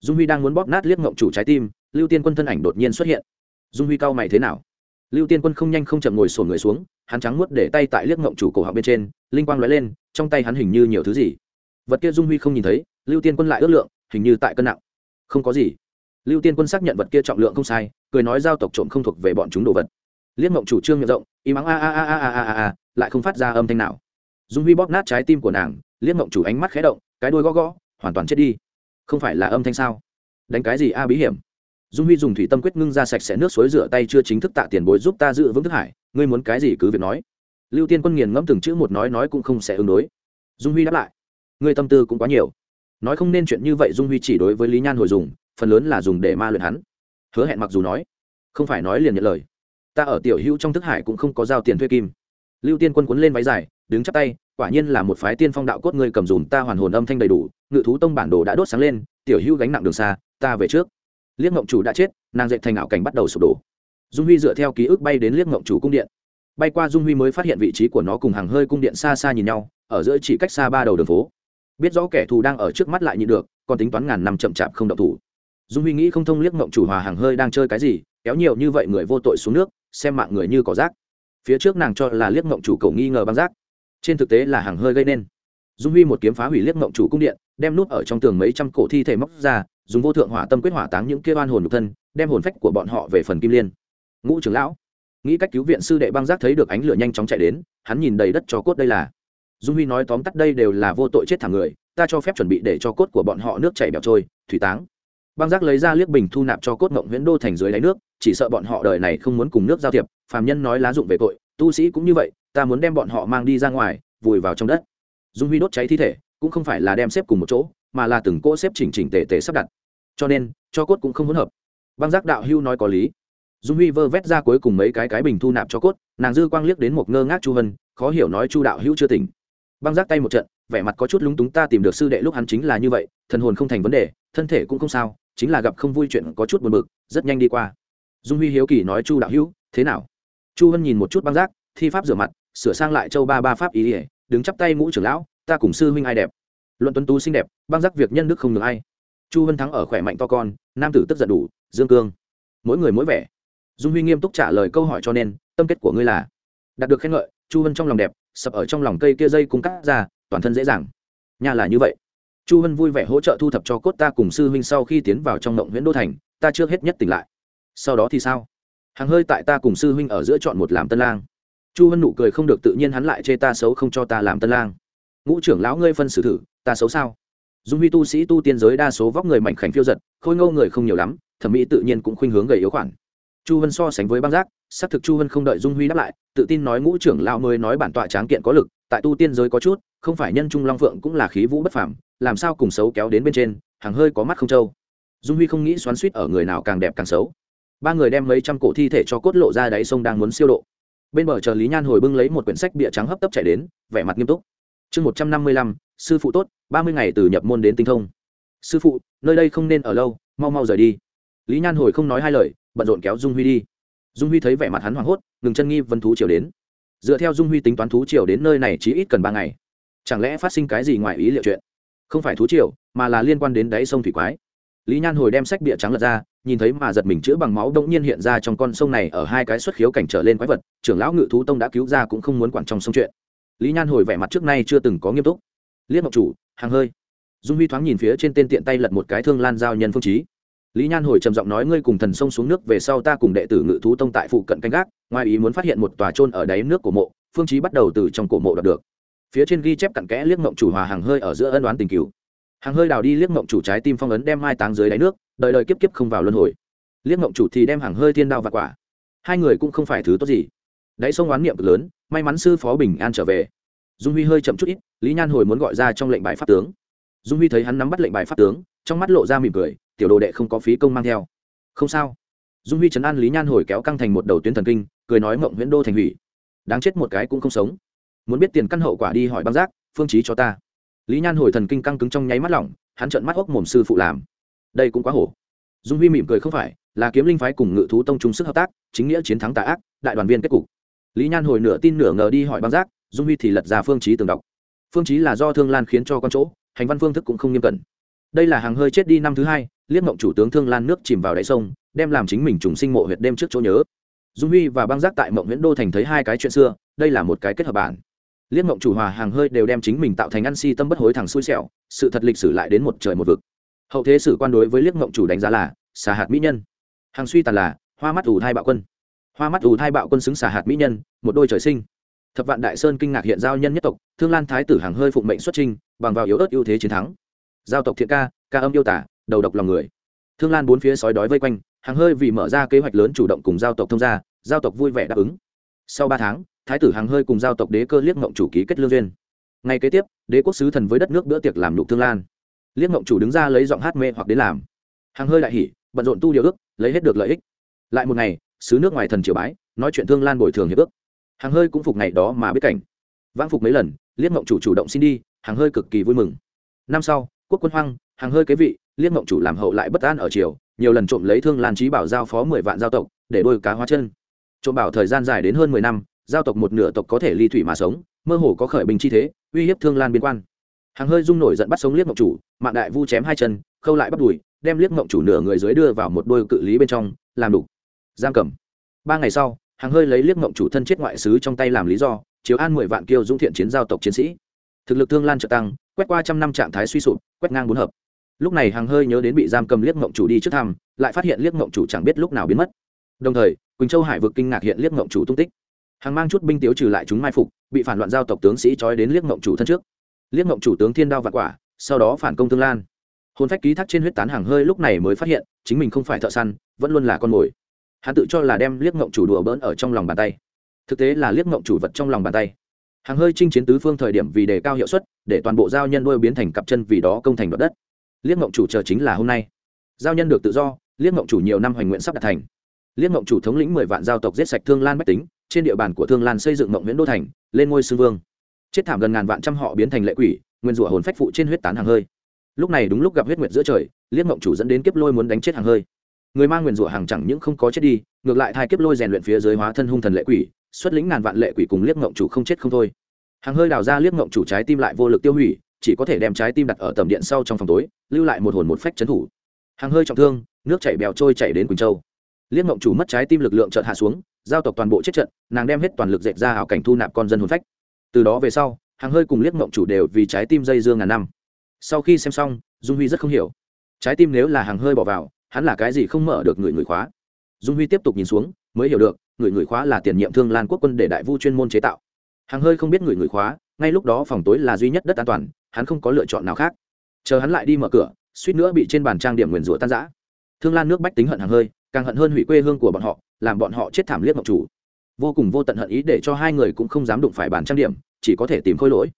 Dung huy đang muốn bóp nát liếc ngộng chủ trái tim, lưu tiên quân thân ảnh đột nhiên xuất hiện. Dung huy cao mày thế nào? Lưu tiên quân không nhanh không chậm ngồi sổ người xuống, hắn trắng muốt để tay tại liếc ngộng chủ cổ họng bên trên, linh quang lóe lên, trong tay hắn hình như nhiều thứ gì. Vật kia dung huy không nhìn thấy, lưu tiên quân lại ước lượng, hình như tại cân nặng. Không có gì lưu tiên quân xác nhận vật kia trọng lượng không sai, cười nói giao tộc trộm không thuộc về bọn chúng đồ vật. Liếc Mộng chủ trương miệng rộng, im ắng a a a a a a a lại không phát ra âm thanh nào. Dung huy bóp nát trái tim của nàng, liếc Mộng chủ ánh mắt khé động, cái đuôi gõ gõ, hoàn toàn chết đi. Không phải là âm thanh sao? Đánh cái gì a bí hiểm? Dung huy dùng thủy tâm quyết ngưng ra sạch sẽ nước suối rửa tay chưa chính thức tạ tiền bối giúp ta giữ vững thức hải, ngươi muốn cái gì cứ việc nói. Lưu tiên quân nghiền ngẫm từng chữ một nói nói cũng không sẽ ứng đối. Dung huy đáp lại, ngươi tâm tư cũng quá nhiều. Nói không nên chuyện như vậy, dung huy chỉ đối với lý nhan hồi dùng phần lớn là dùng để ma luyện hắn. Hứa hẹn mặc dù nói, không phải nói liền nhận lời. Ta ở tiểu hữu trong thức hải cũng không có giao tiền thuê kim. Lưu tiên quân quấn lên váy dài, đứng chắp tay, quả nhiên là một phái tiên phong đạo cốt ngươi cầm dùm ta hoàn hồn âm thanh đầy đủ, ngự thú tông bản đồ đã đốt sáng lên, tiểu hữu gánh nặng đường xa, ta về trước. Liếc ngộng chủ đã chết, nàng dậy thành ảo cảnh bắt đầu sụp đổ. Dung huy dựa theo ký ức bay đến liếc ngộng chủ cung điện. Bay qua dung huy mới phát hiện vị trí của nó cùng hàng hơi cung điện xa xa nhìn nhau, ở giữa chỉ cách xa ba đầu đường phố. Biết rõ kẻ thù đang ở trước mắt lại nhịn được, còn tính toán ngàn năm chậm chạp không động thủ dung huy nghĩ không thông liếc mộng chủ hòa hàng hơi đang chơi cái gì, kéo nhiều như vậy người vô tội xuống nước, xem mạng người như cỏ rác. Phía trước nàng cho là liếc mộng chủ cầu nghi ngờ băng rác. Trên thực tế là hàng hơi gây nên. Dung huy một kiếm phá hủy liếc mộng chủ cung điện, đem nút ở trong tường mấy trăm cổ thi thể móc ra, dùng vô thượng hỏa tâm quyết hỏa táng những kia oan hồn nhục thân, đem hồn phách của bọn họ về phần kim liên. Ngũ trưởng lão, nghĩ cách cứu viện sư đệ băng giác thấy được ánh lửa nhanh chóng chạy đến, hắn nhìn đầy đất cho cốt đây là. Dung huy nói tóm tắt đây đều là vô tội chết thẳng người, ta cho phép chuẩn bị để cho cốt của bọn họ nước chảy bẹo trôi, thủy táng băng giác lấy ra liếc bình thu nạp cho cốt ngộng huyễn đô thành dưới đáy nước, chỉ sợ bọn họ đời này không muốn cùng nước giao thiệp, phàm nhân nói lá dụng về tội, tu sĩ cũng như vậy, ta muốn đem bọn họ mang đi ra ngoài, vùi vào trong đất. Dung huy đốt cháy thi thể, cũng không phải là đem xếp cùng một chỗ, mà là từng cỗ xếp chỉnh chỉnh tề tề sắp đặt. Cho nên, cho cốt cũng không hỗn hợp. Băng giác đạo hưu nói có lý. Dung huy vơ vét ra cuối cùng mấy cái cái bình thu nạp cho cốt, nàng dư quang liếc đến một ngơ ngác chu vân, khó hiểu nói chu đạo hữu chưa tỉnh. Băng giác tay một trận, vẻ mặt có chút lúng túng, ta tìm được sư đệ lúc hắn chính là như vậy, thần hồn không thành vấn đề, thân thể cũng không sao chính là gặp không vui chuyện có chút buồn bực, rất nhanh đi qua. Dung huy hiếu kỳ nói, chu đạo hữu, thế nào? Chu vân nhìn một chút băng giác, thi pháp rửa mặt, sửa sang lại châu ba ba pháp ý ỉa đứng chắp tay ngũ trưởng lão, ta cùng sư huynh ai đẹp? Luận tuấn tú xinh đẹp, băng giác việc nhân đức không được ai. Chu vân thắng ở khỏe mạnh to con, nam tử tức giận đủ, dương cương. Mỗi người mỗi vẻ. Dung huy nghiêm túc trả lời câu hỏi cho nên, tâm kết của ngươi là? Đạt được khen ngợi, chu vân trong lòng đẹp, sập ở trong lòng cây kia dây cung cắt ra, toàn thân dễ dàng. Nhà là như vậy chu Hân vui vẻ hỗ trợ thu thập cho cốt ta cùng sư huynh sau khi tiến vào trong ngộng nguyễn đô thành, ta trước hết nhất tỉnh lại. Sau đó thì sao? Hàng hơi tại ta cùng sư huynh ở giữa chọn một làm tân lang. Chu Hân nụ cười không được tự nhiên hắn lại chê ta xấu không cho ta làm tân lang. Ngũ trưởng lão ngươi phân xử thử, ta xấu sao? Dung huy tu sĩ tu tiên giới đa số vóc người mảnh khảnh phiêu giật, khôi ngâu người không nhiều lắm, thẩm mỹ tự nhiên cũng khuynh hướng gầy yếu khoản. Chu Hân so sánh với băng giác, xác thực chu Hân không đợi dung huy đáp lại, tự tin nói ngũ trưởng lão mới nói bản tọa tráng kiện có lực, tại tu tiên giới có chút, không phải nhân trung long phượng cũng là khí vũ bất phàm làm sao cùng xấu kéo đến bên trên, hàng hơi có mắt không trâu. Dung huy không nghĩ xoắn suýt ở người nào càng đẹp càng xấu. Ba người đem mấy trăm cổ thi thể cho cốt lộ ra đáy sông đang muốn siêu độ. Bên bờ chờ lý nhan hồi bưng lấy một quyển sách bịa trắng hấp tấp chạy đến, vẻ mặt nghiêm túc. Chương một trăm năm mươi lăm, sư phụ tốt, ba mươi ngày từ nhập môn đến tinh thông. Sư phụ, nơi đây không nên ở lâu, mau mau rời đi. Lý nhan hồi không nói hai lời, bận rộn kéo dung huy đi. Dung huy thấy vẻ mặt hắn hoảng hốt, ngừng chân nghi vân thú triều đến. Dựa theo dung huy tính toán thú triều đến nơi này chỉ ít cần ba ngày. Chẳng lẽ phát sinh cái gì ngoài ý liệu chuyện? Không phải thú triều, mà là liên quan đến đáy sông thủy quái. Lý nhan hồi đem sách bịa trắng lật ra, nhìn thấy mà giật mình chữa bằng máu đông nhiên hiện ra trong con sông này ở hai cái xuất khiếu cảnh trở lên quái vật, trưởng lão ngự thú tông đã cứu ra cũng không muốn quản trong sông chuyện. Lý nhan hồi vẻ mặt trước nay chưa từng có nghiêm túc. Liếc mộc chủ, hàng hơi. Dung huy thoáng nhìn phía trên tên tiện tay lật một cái thương lan giao nhân phương trí lý nhan hồi trầm giọng nói, ngươi cùng thần sông xuống nước về sau ta cùng đệ tử ngự thú tông tại phụ cận canh gác, ngoài ý muốn phát hiện một tòa trôn ở đáy nước của mộ, phương trí bắt đầu từ trong cổ mộ đọc được phía trên ghi chép cặn kẽ liếc mộng chủ hòa hàng hơi ở giữa ân đoán tình cứu hàng hơi đào đi liếc mộng chủ trái tim phong ấn đem mai táng dưới đáy nước đợi đợi kiếp kiếp không vào luân hồi. Liếc mộng chủ thì đem hàng hơi thiên đao và quả. Hai người cũng không phải thứ tốt gì. Đáy sông oán niệm cực lớn, may mắn sư phó bình an trở về. Dung huy hơi chậm chút ít, lý nhan hồi muốn gọi ra trong lệnh bài pháp tướng. Dung huy thấy hắn nắm bắt lệnh bài pháp tướng, trong mắt lộ ra mỉm cười, tiểu đồ đệ không có phí công mang theo. Không sao. Dung huy chấn an lý nhan hồi kéo căng thành một đầu tuyến thần kinh, cười nói mộng nguyễn đô thành hủy. Đáng chết một cái cũng không sống muốn biết tiền căn hậu quả đi hỏi băng giác, phương trí cho ta. Lý nhan hồi thần kinh căng cứng trong nháy mắt lỏng, hắn trợn mắt hốc mồm sư phụ làm. Đây cũng quá hổ. Dung huy mỉm cười không phải, là kiếm linh phái cùng ngự thú tông chung sức hợp tác, chính nghĩa chiến thắng tà ác, đại đoàn viên kết cục. Lý nhan hồi nửa tin nửa ngờ đi hỏi băng giác, dung huy thì lật ra phương trí tường đọc. Phương trí là do thương lan khiến cho con chỗ, hành văn phương thức cũng không nghiêm cẩn. Đây là hàng hơi chết đi năm thứ hai liếc mộng chủ tướng thương lan nước chìm vào đáy sông, đem làm chính mình trùng sinh mộ huyệt đêm trước chỗ nhớ. Dung huy và băng giác tại mộng nguyễn đô thành thấy hai cái chuyện xưa, đây là một cái kết hợp bản liếc mộng chủ hòa hàng hơi đều đem chính mình tạo thành ăn si tâm bất hối thẳng xui xẻo, sự thật lịch sử lại đến một trời một vực. Hậu thế sử quan đối với liếc mộng chủ đánh giá là xà hạt mỹ nhân. Hàng suy tàn là hoa mắt ủ thai bạo quân. Hoa mắt ủ thai bạo quân xứng xà hạt mỹ nhân, một đôi trời sinh. Thập vạn đại sơn kinh ngạc hiện giao nhân nhất tộc, thương lan thái tử hàng hơi phụng mệnh xuất trinh bằng vào yếu ớt ưu thế chiến thắng. Giao tộc thiện ca ca âm yêu tả, đầu độc lòng người. Thương lan bốn phía sói đói vây quanh, hàng hơi vì mở ra kế hoạch lớn chủ động cùng giao tộc thông gia, giao tộc vui vẻ đáp ứng. Sau ba tháng thái tử hàng hơi cùng giao tộc đế cơ liếc ngộng chủ ký kết lương duyên. Ngày kế tiếp, đế quốc sứ thần với đất nước bữa tiệc làm nhục thương lan. Liếc ngộng chủ đứng ra lấy giọng hát mê hoặc đến làm. Hàng hơi đại hỉ, bận rộn tu điều ước, lấy hết được lợi ích. Lại một ngày, sứ nước ngoài thần triều bái, nói chuyện thương lan bồi thường hiệp ước. Hàng hơi cũng phục ngày đó mà biết cảnh. Vãng phục mấy lần, liếc ngộng chủ chủ động xin đi hàng hơi cực kỳ vui mừng. Năm sau, quốc quân hoang hàng hơi kế vị, liếc ngộng chủ làm hậu lại bất an ở triều, nhiều lần trộm lấy thương lan trí bảo giao phó mười vạn giao tộc, để đôi cá hóa chân. Trộm bảo thời gian dài đến hơn mười năm giao tộc một nửa tộc có thể ly thủy mà sống, mơ hồ có khởi bình chi thế, uy hiếp thương lan biên quan. Hàng hơi rung nổi giận bắt sống liếc ngộng chủ mạng đại vu chém hai chân, khâu lại bắt đùi, đem liếc ngộng chủ nửa người dưới đưa vào một đôi cự lý bên trong, làm đủ giam cầm. Ba ngày sau, hàng hơi lấy liếc ngộng chủ thân chết ngoại sứ trong tay làm lý do, chiếu an mười vạn kiêu dũng thiện chiến giao tộc chiến sĩ. Thực lực thương lan trợ tăng, quét qua trăm năm trạng thái suy sụp, quét ngang bốn hợp. Lúc này hàng hơi nhớ đến bị giam cầm liếc ngộng chủ đi trước thăm, lại phát hiện liếc ngộng chủ chẳng biết lúc nào biến mất. Đồng thời, quỳnh châu hải vực kinh ngạc hiện liếc ngộng chủ tung tích hàng mang chút binh tiếu trừ lại chúng mai phục, bị phản loạn giao tộc tướng sĩ trói đến liếc mộng chủ thân trước. Liếc mộng chủ tướng thiên đao vạn quả, sau đó phản công thương lan. Hồn phách ký thác trên huyết tán hàng hơi lúc này mới phát hiện, chính mình không phải thợ săn, vẫn luôn là con mồi. Hắn tự cho là đem liếc mộng chủ đùa bỡn ở trong lòng bàn tay. Thực tế là liếc mộng chủ vật trong lòng bàn tay. Hàng hơi chinh chiến tứ phương thời điểm vì đề cao hiệu suất, để toàn bộ giao nhân đôi biến thành cặp chân vì đó công thành đoạt đất. Liếc mộng chủ chờ chính là hôm nay. Giao nhân được tự do, liếc mộng chủ nhiều năm hoành nguyện sắp đạt thành. Liếc mộng chủ thống lĩnh mười vạn giao tộc giết sạch thương lan bách tính trên địa bàn của thương lan xây dựng mộng nguyễn đô thành, lên ngôi sư vương. Chết thảm gần ngàn vạn trăm họ biến thành lệ quỷ, nguyên rủa hồn phách phụ trên huyết tán hàng hơi. Lúc này đúng lúc gặp huyết nguyệt giữa trời, liếc mộng chủ dẫn đến kiếp lôi muốn đánh chết hàng hơi. Người mang nguyền rủa hàng chẳng những không có chết đi, ngược lại thai kiếp lôi rèn luyện phía dưới hóa thân hung thần lệ quỷ, xuất lĩnh ngàn vạn lệ quỷ cùng liếc mộng chủ không chết không thôi. Hàng hơi đào ra liếc mộng chủ trái tim lại vô lực tiêu hủy, chỉ có thể đem trái tim đặt ở tầm điện sau trong phòng tối, lưu lại một hồn một phách trấn thủ. Hàng hơi trọng thương, nước chảy bèo trôi chảy đến quỳnh châu. Liếc mộng chủ mất trái tim lực lượng chợt hạ xuống giao tộc toàn bộ chết trận, nàng đem hết toàn lực dẹp ra ảo cảnh thu nạp con dân hồn phách. Từ đó về sau, hàng hơi cùng liếc mộng chủ đều vì trái tim dây dương ngàn năm. Sau khi xem xong, dung huy rất không hiểu. Trái tim nếu là hàng hơi bỏ vào, hắn là cái gì không mở được người người khóa? Dung huy tiếp tục nhìn xuống, mới hiểu được, người người khóa là tiền nhiệm thương lan quốc quân để đại vu chuyên môn chế tạo. Hàng hơi không biết người người khóa, ngay lúc đó phòng tối là duy nhất đất an toàn, hắn không có lựa chọn nào khác. Chờ hắn lại đi mở cửa, suýt nữa bị trên bàn trang điểm nguyền rủa tan giã thương lan nước bách tính hận hàng hơi, càng hận hơn hủy quê hương của bọn họ làm bọn họ chết thảm liếc ngọc chủ. Vô cùng vô tận hận ý để cho hai người cũng không dám đụng phải bàn trang điểm, chỉ có thể tìm khôi lỗi.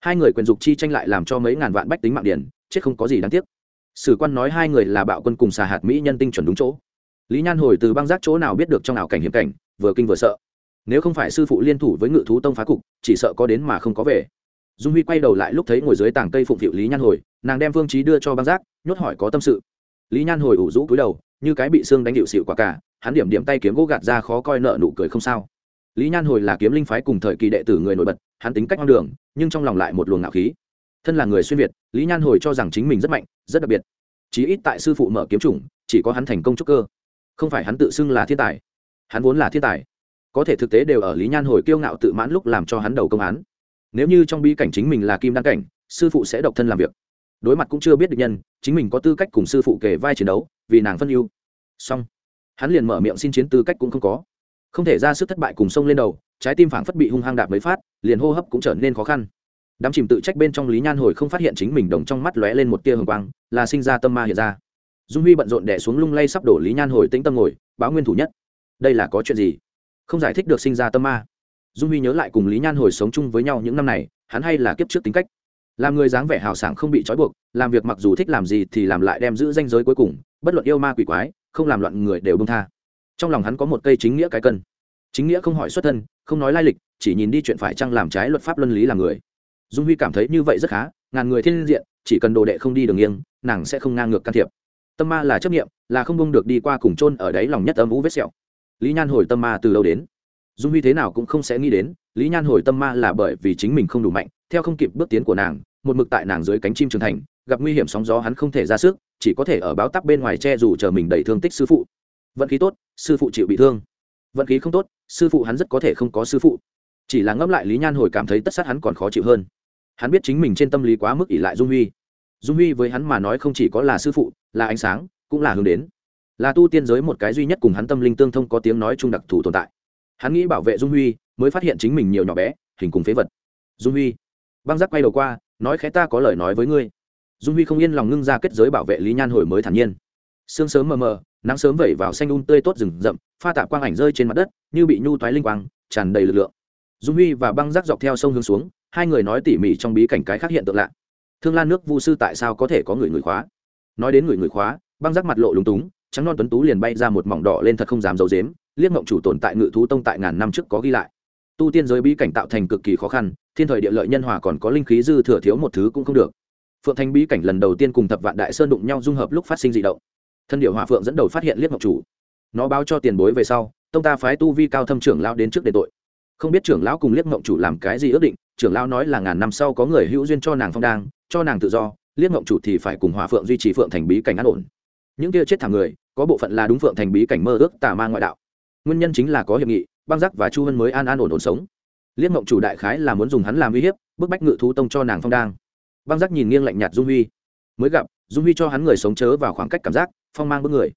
Hai người quyền dục chi tranh lại làm cho mấy ngàn vạn bách tính mạng điển chết không có gì đáng tiếc. Sử quan nói hai người là bạo quân cùng xà hạt mỹ nhân tinh chuẩn đúng chỗ. Lý nhan hồi từ băng giác chỗ nào biết được trong ảo cảnh hiểm cảnh, vừa kinh vừa sợ. Nếu không phải sư phụ liên thủ với ngự thú tông phá cục, chỉ sợ có đến mà không có về. Dung huy quay đầu lại lúc thấy ngồi dưới tảng cây phụng phịu lý nhan hồi, nàng đem phương trí đưa cho băng giác, nhốt hỏi có tâm sự. Lý nhan hồi ủ rũ cúi đầu, như cái bị xương đánh điệu xịu quả cả hắn điểm điểm tay kiếm gỗ gạt ra khó coi nợ nụ cười không sao. Lý nhan hồi là kiếm linh phái cùng thời kỳ đệ tử người nổi bật, hắn tính cách ngang đường, nhưng trong lòng lại một luồng ngạo khí. Thân là người xuyên việt, lý nhan hồi cho rằng chính mình rất mạnh, rất đặc biệt. Chí ít tại sư phụ mở kiếm chủng, chỉ có hắn thành công trúc cơ. Không phải hắn tự xưng là thiên tài. Hắn vốn là thiên tài. Có thể thực tế đều ở lý nhan hồi kiêu ngạo tự mãn lúc làm cho hắn đầu công án. Nếu như trong bi cảnh chính mình là kim đăng cảnh, sư phụ sẽ độc thân làm việc. Đối mặt cũng chưa biết được nhân, chính mình có tư cách cùng sư phụ kể vai chiến đấu, vì nàng phân ưu. Xong hắn liền mở miệng xin chiến tư cách cũng không có. Không thể ra sức thất bại cùng sông lên đầu, trái tim phảng phất bị hung hăng đạp mấy phát, liền hô hấp cũng trở nên khó khăn. Đám chìm tự trách bên trong lý nhan hồi không phát hiện chính mình đồng trong mắt lóe lên một tia hồng quang, là sinh ra tâm ma hiện ra. Dung huy bận rộn đẻ xuống lung lay sắp đổ lý nhan hồi tĩnh tâm ngồi, báo nguyên thủ nhất. Đây là có chuyện gì? Không giải thích được sinh ra tâm ma. Dung huy nhớ lại cùng lý nhan hồi sống chung với nhau những năm này, hắn hay là kiếp trước tính cách. Làm người dáng vẻ hào sảng không bị trói buộc, làm việc mặc dù thích làm gì thì làm lại đem giữ danh giới cuối cùng, bất luận yêu ma quỷ quái không làm loạn người đều bông tha. Trong lòng hắn có một cây chính nghĩa cái cân. Chính nghĩa không hỏi xuất thân, không nói lai lịch, chỉ nhìn đi chuyện phải chăng làm trái luật pháp luân lý làm người. Dung huy cảm thấy như vậy rất khá, ngàn người thiên diện, chỉ cần đồ đệ không đi đường nghiêng, nàng sẽ không ngang ngược can thiệp. Tâm ma là chấp nghiệm là không bông được đi qua cùng chôn ở đáy lòng nhất âm vũ vết sẹo. Lý nhan hồi tâm ma từ lâu đến. Dung huy thế nào cũng không sẽ nghĩ đến, lý nhan hồi tâm ma là bởi vì chính mình không đủ mạnh, theo không kịp bước tiến của nàng, một mực tại nàng dưới cánh chim trưởng thành gặp nguy hiểm sóng gió hắn không thể ra sức, chỉ có thể ở báo tắc bên ngoài che dù chờ mình đầy thương tích sư phụ. Vận khí tốt, sư phụ chịu bị thương. Vận khí không tốt, sư phụ hắn rất có thể không có sư phụ. Chỉ là ngẫm lại lý nhan hồi cảm thấy tất sát hắn còn khó chịu hơn. Hắn biết chính mình trên tâm lý quá mức ỷ lại dung huy. Dung huy với hắn mà nói không chỉ có là sư phụ, là ánh sáng, cũng là hướng đến. Là tu tiên giới một cái duy nhất cùng hắn tâm linh tương thông có tiếng nói chung đặc thù tồn tại. Hắn nghĩ bảo vệ dung huy, mới phát hiện chính mình nhiều nhỏ bé, hình cùng phế vật. Dung huy, băng giác quay đầu qua, nói khẽ ta có lời nói với ngươi dung huy không yên lòng ngưng ra kết giới bảo vệ lý nhan hồi mới thản nhiên. Sương sớm mờ mờ, nắng sớm vẩy vào xanh un tươi tốt rừng rậm, pha tạ quang ảnh rơi trên mặt đất, như bị nhu toái linh quang, tràn đầy lực lượng. Dung huy và băng rác dọc theo sông hướng xuống, hai người nói tỉ mỉ trong bí cảnh cái khác hiện tượng lạ. Thương lan nước vu sư tại sao có thể có người người khóa? Nói đến người người khóa, băng rác mặt lộ lúng túng, trắng non tuấn tú liền bay ra một mỏng đỏ lên thật không dám giấu dếm liếc mộng chủ tồn tại ngự thú tông tại ngàn năm trước có ghi lại. Tu tiên giới bí cảnh tạo thành cực kỳ khó khăn, thiên thời địa lợi nhân hòa còn có linh khí dư thừa thiếu một thứ cũng không được phượng thành bí cảnh lần đầu tiên cùng thập vạn đại sơn đụng nhau dung hợp lúc phát sinh dị động. Thân điệu hòa phượng dẫn đầu phát hiện liếc ngọc chủ. Nó báo cho tiền bối về sau, tông ta phái tu vi cao thâm trưởng lao đến trước đền tội. Không biết trưởng lão cùng liếc mộng chủ làm cái gì ước định, trưởng lão nói là ngàn năm sau có người hữu duyên cho nàng phong đang cho nàng tự do liếc mộng chủ thì phải cùng hòa phượng duy trì phượng thành bí cảnh an ổn. Những kia chết thảm người, có bộ phận là đúng phượng thành bí cảnh mơ ước tà ma ngoại đạo. Nguyên nhân chính là có hiệp nghị, băng giác và chu hân mới an an ổn ổn sống. Liếc mộng chủ đại khái là muốn dùng hắn làm uy hiếp, bức bách ngự thú tông cho nàng phong đang băng giác nhìn nghiêng lạnh nhạt dung huy. Mới gặp, dung huy cho hắn người sống chớ vào khoảng cách cảm giác, phong mang bước người.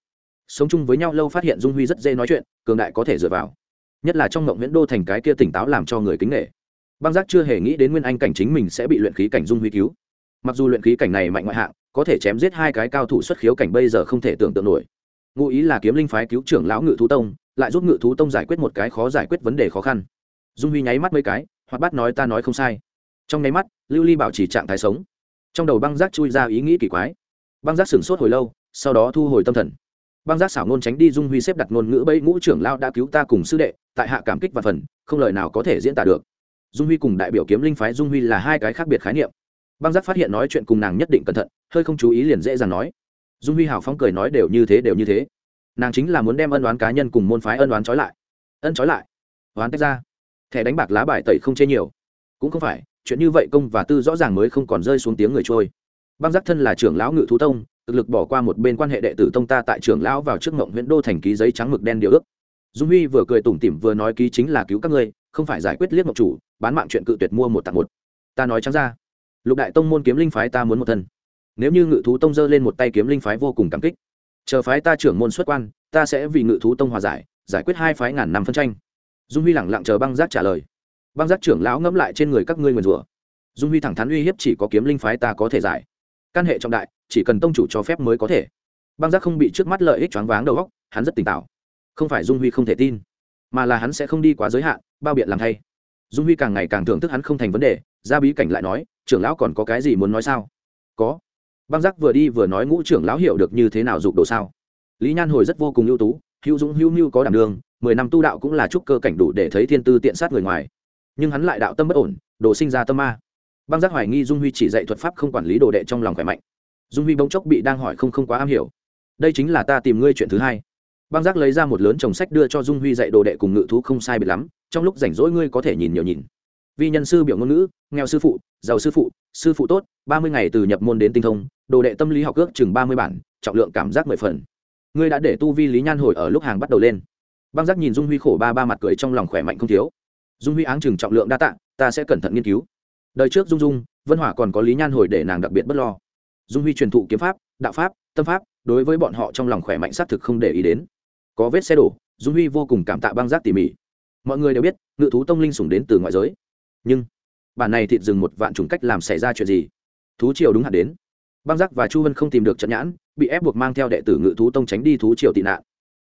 Sống chung với nhau lâu phát hiện dung huy rất dễ nói chuyện, cường đại có thể dựa vào. Nhất là trong mộng nguyễn đô thành cái kia tỉnh táo làm cho người kính nghệ băng giác chưa hề nghĩ đến nguyên anh cảnh chính mình sẽ bị luyện khí cảnh dung huy cứu. Mặc dù luyện khí cảnh này mạnh ngoại hạng, có thể chém giết hai cái cao thủ xuất khiếu cảnh bây giờ không thể tưởng tượng nổi. Ngụ ý là kiếm linh phái cứu trưởng lão ngự thú tông, lại giúp ngự thú tông giải quyết một cái khó giải quyết vấn đề khó khăn. Dung huy nháy mắt mấy cái hoặc bắt nói ta nói không sai. Trong nháy mắt lưu ly bảo trì trạng thái sống. Trong đầu băng giác chui ra ý nghĩ kỳ quái. Băng giác sửng sốt hồi lâu, sau đó thu hồi tâm thần. Băng giác xảo ngôn tránh đi dung huy xếp đặt ngôn ngữ bẫy ngũ trưởng lao đã cứu ta cùng sư đệ, tại hạ cảm kích và phần, không lời nào có thể diễn tả được. Dung huy cùng đại biểu kiếm linh phái dung huy là hai cái khác biệt khái niệm. Băng giác phát hiện nói chuyện cùng nàng nhất định cẩn thận, hơi không chú ý liền dễ dàng nói. Dung huy hào phóng cười nói đều như thế đều như thế. Nàng chính là muốn đem ân đoán cá nhân cùng môn phái ân đoán trói lại. Ân trói lại. Oán tách ra. Thẻ đánh bạc lá bài tẩy không chê nhiều. Cũng không phải chuyện như vậy công và tư rõ ràng mới không còn rơi xuống tiếng người trôi. Băng giác thân là trưởng lão ngự thú tông, thực lực bỏ qua một bên quan hệ đệ tử tông ta tại trưởng lão vào trước mộng huyện đô thành ký giấy trắng mực đen điều ước. Dung huy vừa cười tủm tỉm vừa nói ký chính là cứu các ngươi, không phải giải quyết liếc mộng chủ, bán mạng chuyện cự tuyệt mua một tặng một. Ta nói trắng ra, lục đại tông môn kiếm linh phái ta muốn một thân. Nếu như ngự thú tông giơ lên một tay kiếm linh phái vô cùng cảm kích. Chờ phái ta trưởng môn xuất quan, ta sẽ vì ngự thú tông hòa giải giải quyết hai phái ngàn năm phân tranh. Dung huy lẳng lặng chờ băng giác trả lời băng giác trưởng lão ngẫm lại trên người các ngươi nguyền rủa. Dung huy thẳng thắn uy hiếp chỉ có kiếm linh phái ta có thể giải. Căn hệ trọng đại, chỉ cần tông chủ cho phép mới có thể. Băng giác không bị trước mắt lợi ích choáng váng đầu óc, hắn rất tỉnh táo. Không phải dung huy không thể tin, mà là hắn sẽ không đi quá giới hạn, bao biện làm thay. Dung huy càng ngày càng thưởng thức hắn không thành vấn đề, ra bí cảnh lại nói, trưởng lão còn có cái gì muốn nói sao? Có. Băng giác vừa đi vừa nói ngũ trưởng lão hiểu được như thế nào dục đồ sao. Lý nhan hồi rất vô cùng ưu tú, hữu dũng hữu mưu có đảm đường, mười năm tu đạo cũng là chúc cơ cảnh đủ để thấy thiên tư tiện sát người ngoài nhưng hắn lại đạo tâm bất ổn đồ sinh ra tâm ma. Băng giác hoài nghi dung huy chỉ dạy thuật pháp không quản lý đồ đệ trong lòng khỏe mạnh. Dung huy bỗng chốc bị đang hỏi không không quá am hiểu. Đây chính là ta tìm ngươi chuyện thứ hai. Băng giác lấy ra một lớn chồng sách đưa cho dung huy dạy đồ đệ cùng ngự thú không sai biệt lắm, trong lúc rảnh rỗi ngươi có thể nhìn nhiều nhìn. Vi nhân sư biểu ngôn ngữ, nghèo sư phụ, giàu sư phụ sư phụ tốt, ba mươi ngày từ nhập môn đến tinh thông, đồ đệ tâm lý học ước chừng ba mươi bản, trọng lượng cảm giác mười phần. Ngươi đã để tu vi lý nhan hồi ở lúc hàng bắt đầu lên. Băng giác nhìn dung huy khổ ba ba mặt cười trong lòng khỏe mạnh không thiếu dung huy áng chừng trọng lượng đa tạ, ta sẽ cẩn thận nghiên cứu. Đời trước dung dung, vân hỏa còn có lý nhan hồi để nàng đặc biệt bất lo. Dung huy truyền thụ kiếm pháp, đạo pháp, tâm pháp, đối với bọn họ trong lòng khỏe mạnh xác thực không để ý đến. Có vết xe đổ, dung huy vô cùng cảm tạ băng giác tỉ mỉ. Mọi người đều biết, ngự thú tông linh sủng đến từ ngoại giới. Nhưng, bản này thịt dừng một vạn chủng cách làm xảy ra chuyện gì? Thú triều đúng hạn đến. Băng giác và chu vân không tìm được trận nhãn, bị ép buộc mang theo đệ tử ngự thú tông tránh đi thú triều tị nạn.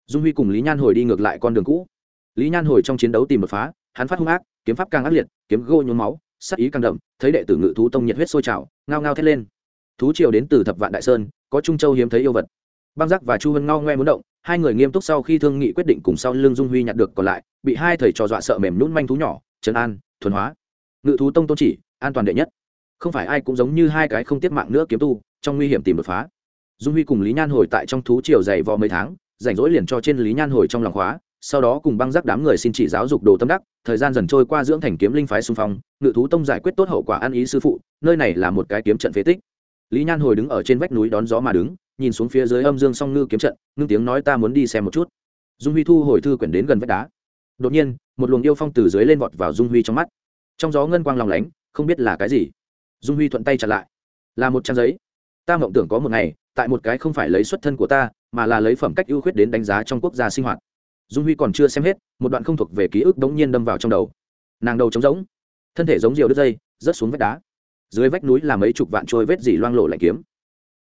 Dung huy cùng lý nhan hồi đi ngược lại con đường cũ. Lý nhan hồi trong chiến đấu tìm đột phá hắn phát hung ác, kiếm pháp càng ác liệt, kiếm gô nhuốm máu sắc ý càng đậm, thấy đệ tử ngự thú tông nhiệt huyết sôi trào, ngao ngao thét lên. Thú triều đến từ thập vạn đại sơn, có trung châu hiếm thấy yêu vật. Băng giác và chu vân ngao ngoe muốn động, hai người nghiêm túc sau khi thương nghị quyết định cùng sau lưng dung huy nhặt được còn lại, bị hai thầy trò dọa sợ mềm nhún manh thú nhỏ, trấn an, thuần hóa. Ngự thú tông tôn chỉ, an toàn đệ nhất. Không phải ai cũng giống như hai cái không tiết mạng nữa kiếm tu, trong nguy hiểm tìm đột phá. Dung huy cùng lý nhan hồi tại trong thú triều dày vò mấy tháng, rảnh rỗi liền cho trên lý nhan hồi trong lòng khóa sau đó cùng băng giác đám người xin chỉ giáo dục đồ tâm đắc, thời gian dần trôi qua dưỡng thành kiếm linh phái xung phong, ngự thú tông giải quyết tốt hậu quả ăn ý sư phụ, nơi này là một cái kiếm trận phế tích. Lý nhan hồi đứng ở trên vách núi đón gió mà đứng, nhìn xuống phía dưới âm dương song ngư kiếm trận, ngưng tiếng nói ta muốn đi xem một chút. Dung huy thu hồi thư quyển đến gần vách đá. Đột nhiên, một luồng yêu phong từ dưới lên vọt vào dung huy trong mắt. Trong gió ngân quang lòng lánh, không biết là cái gì. Dung huy thuận tay chặn lại. Là một trang giấy. Ta mộng tưởng có một ngày, tại một cái không phải lấy xuất thân của ta, mà là lấy phẩm cách ưu khuyết đến đánh giá trong quốc gia sinh hoạt dung huy còn chưa xem hết, một đoạn không thuộc về ký ức đống nhiên đâm vào trong đầu. Nàng đầu trống rỗng, thân thể giống diều đứt dây, rớt xuống vách đá. Dưới vách núi là mấy chục vạn trôi vết dỉ loang lộ lạnh kiếm.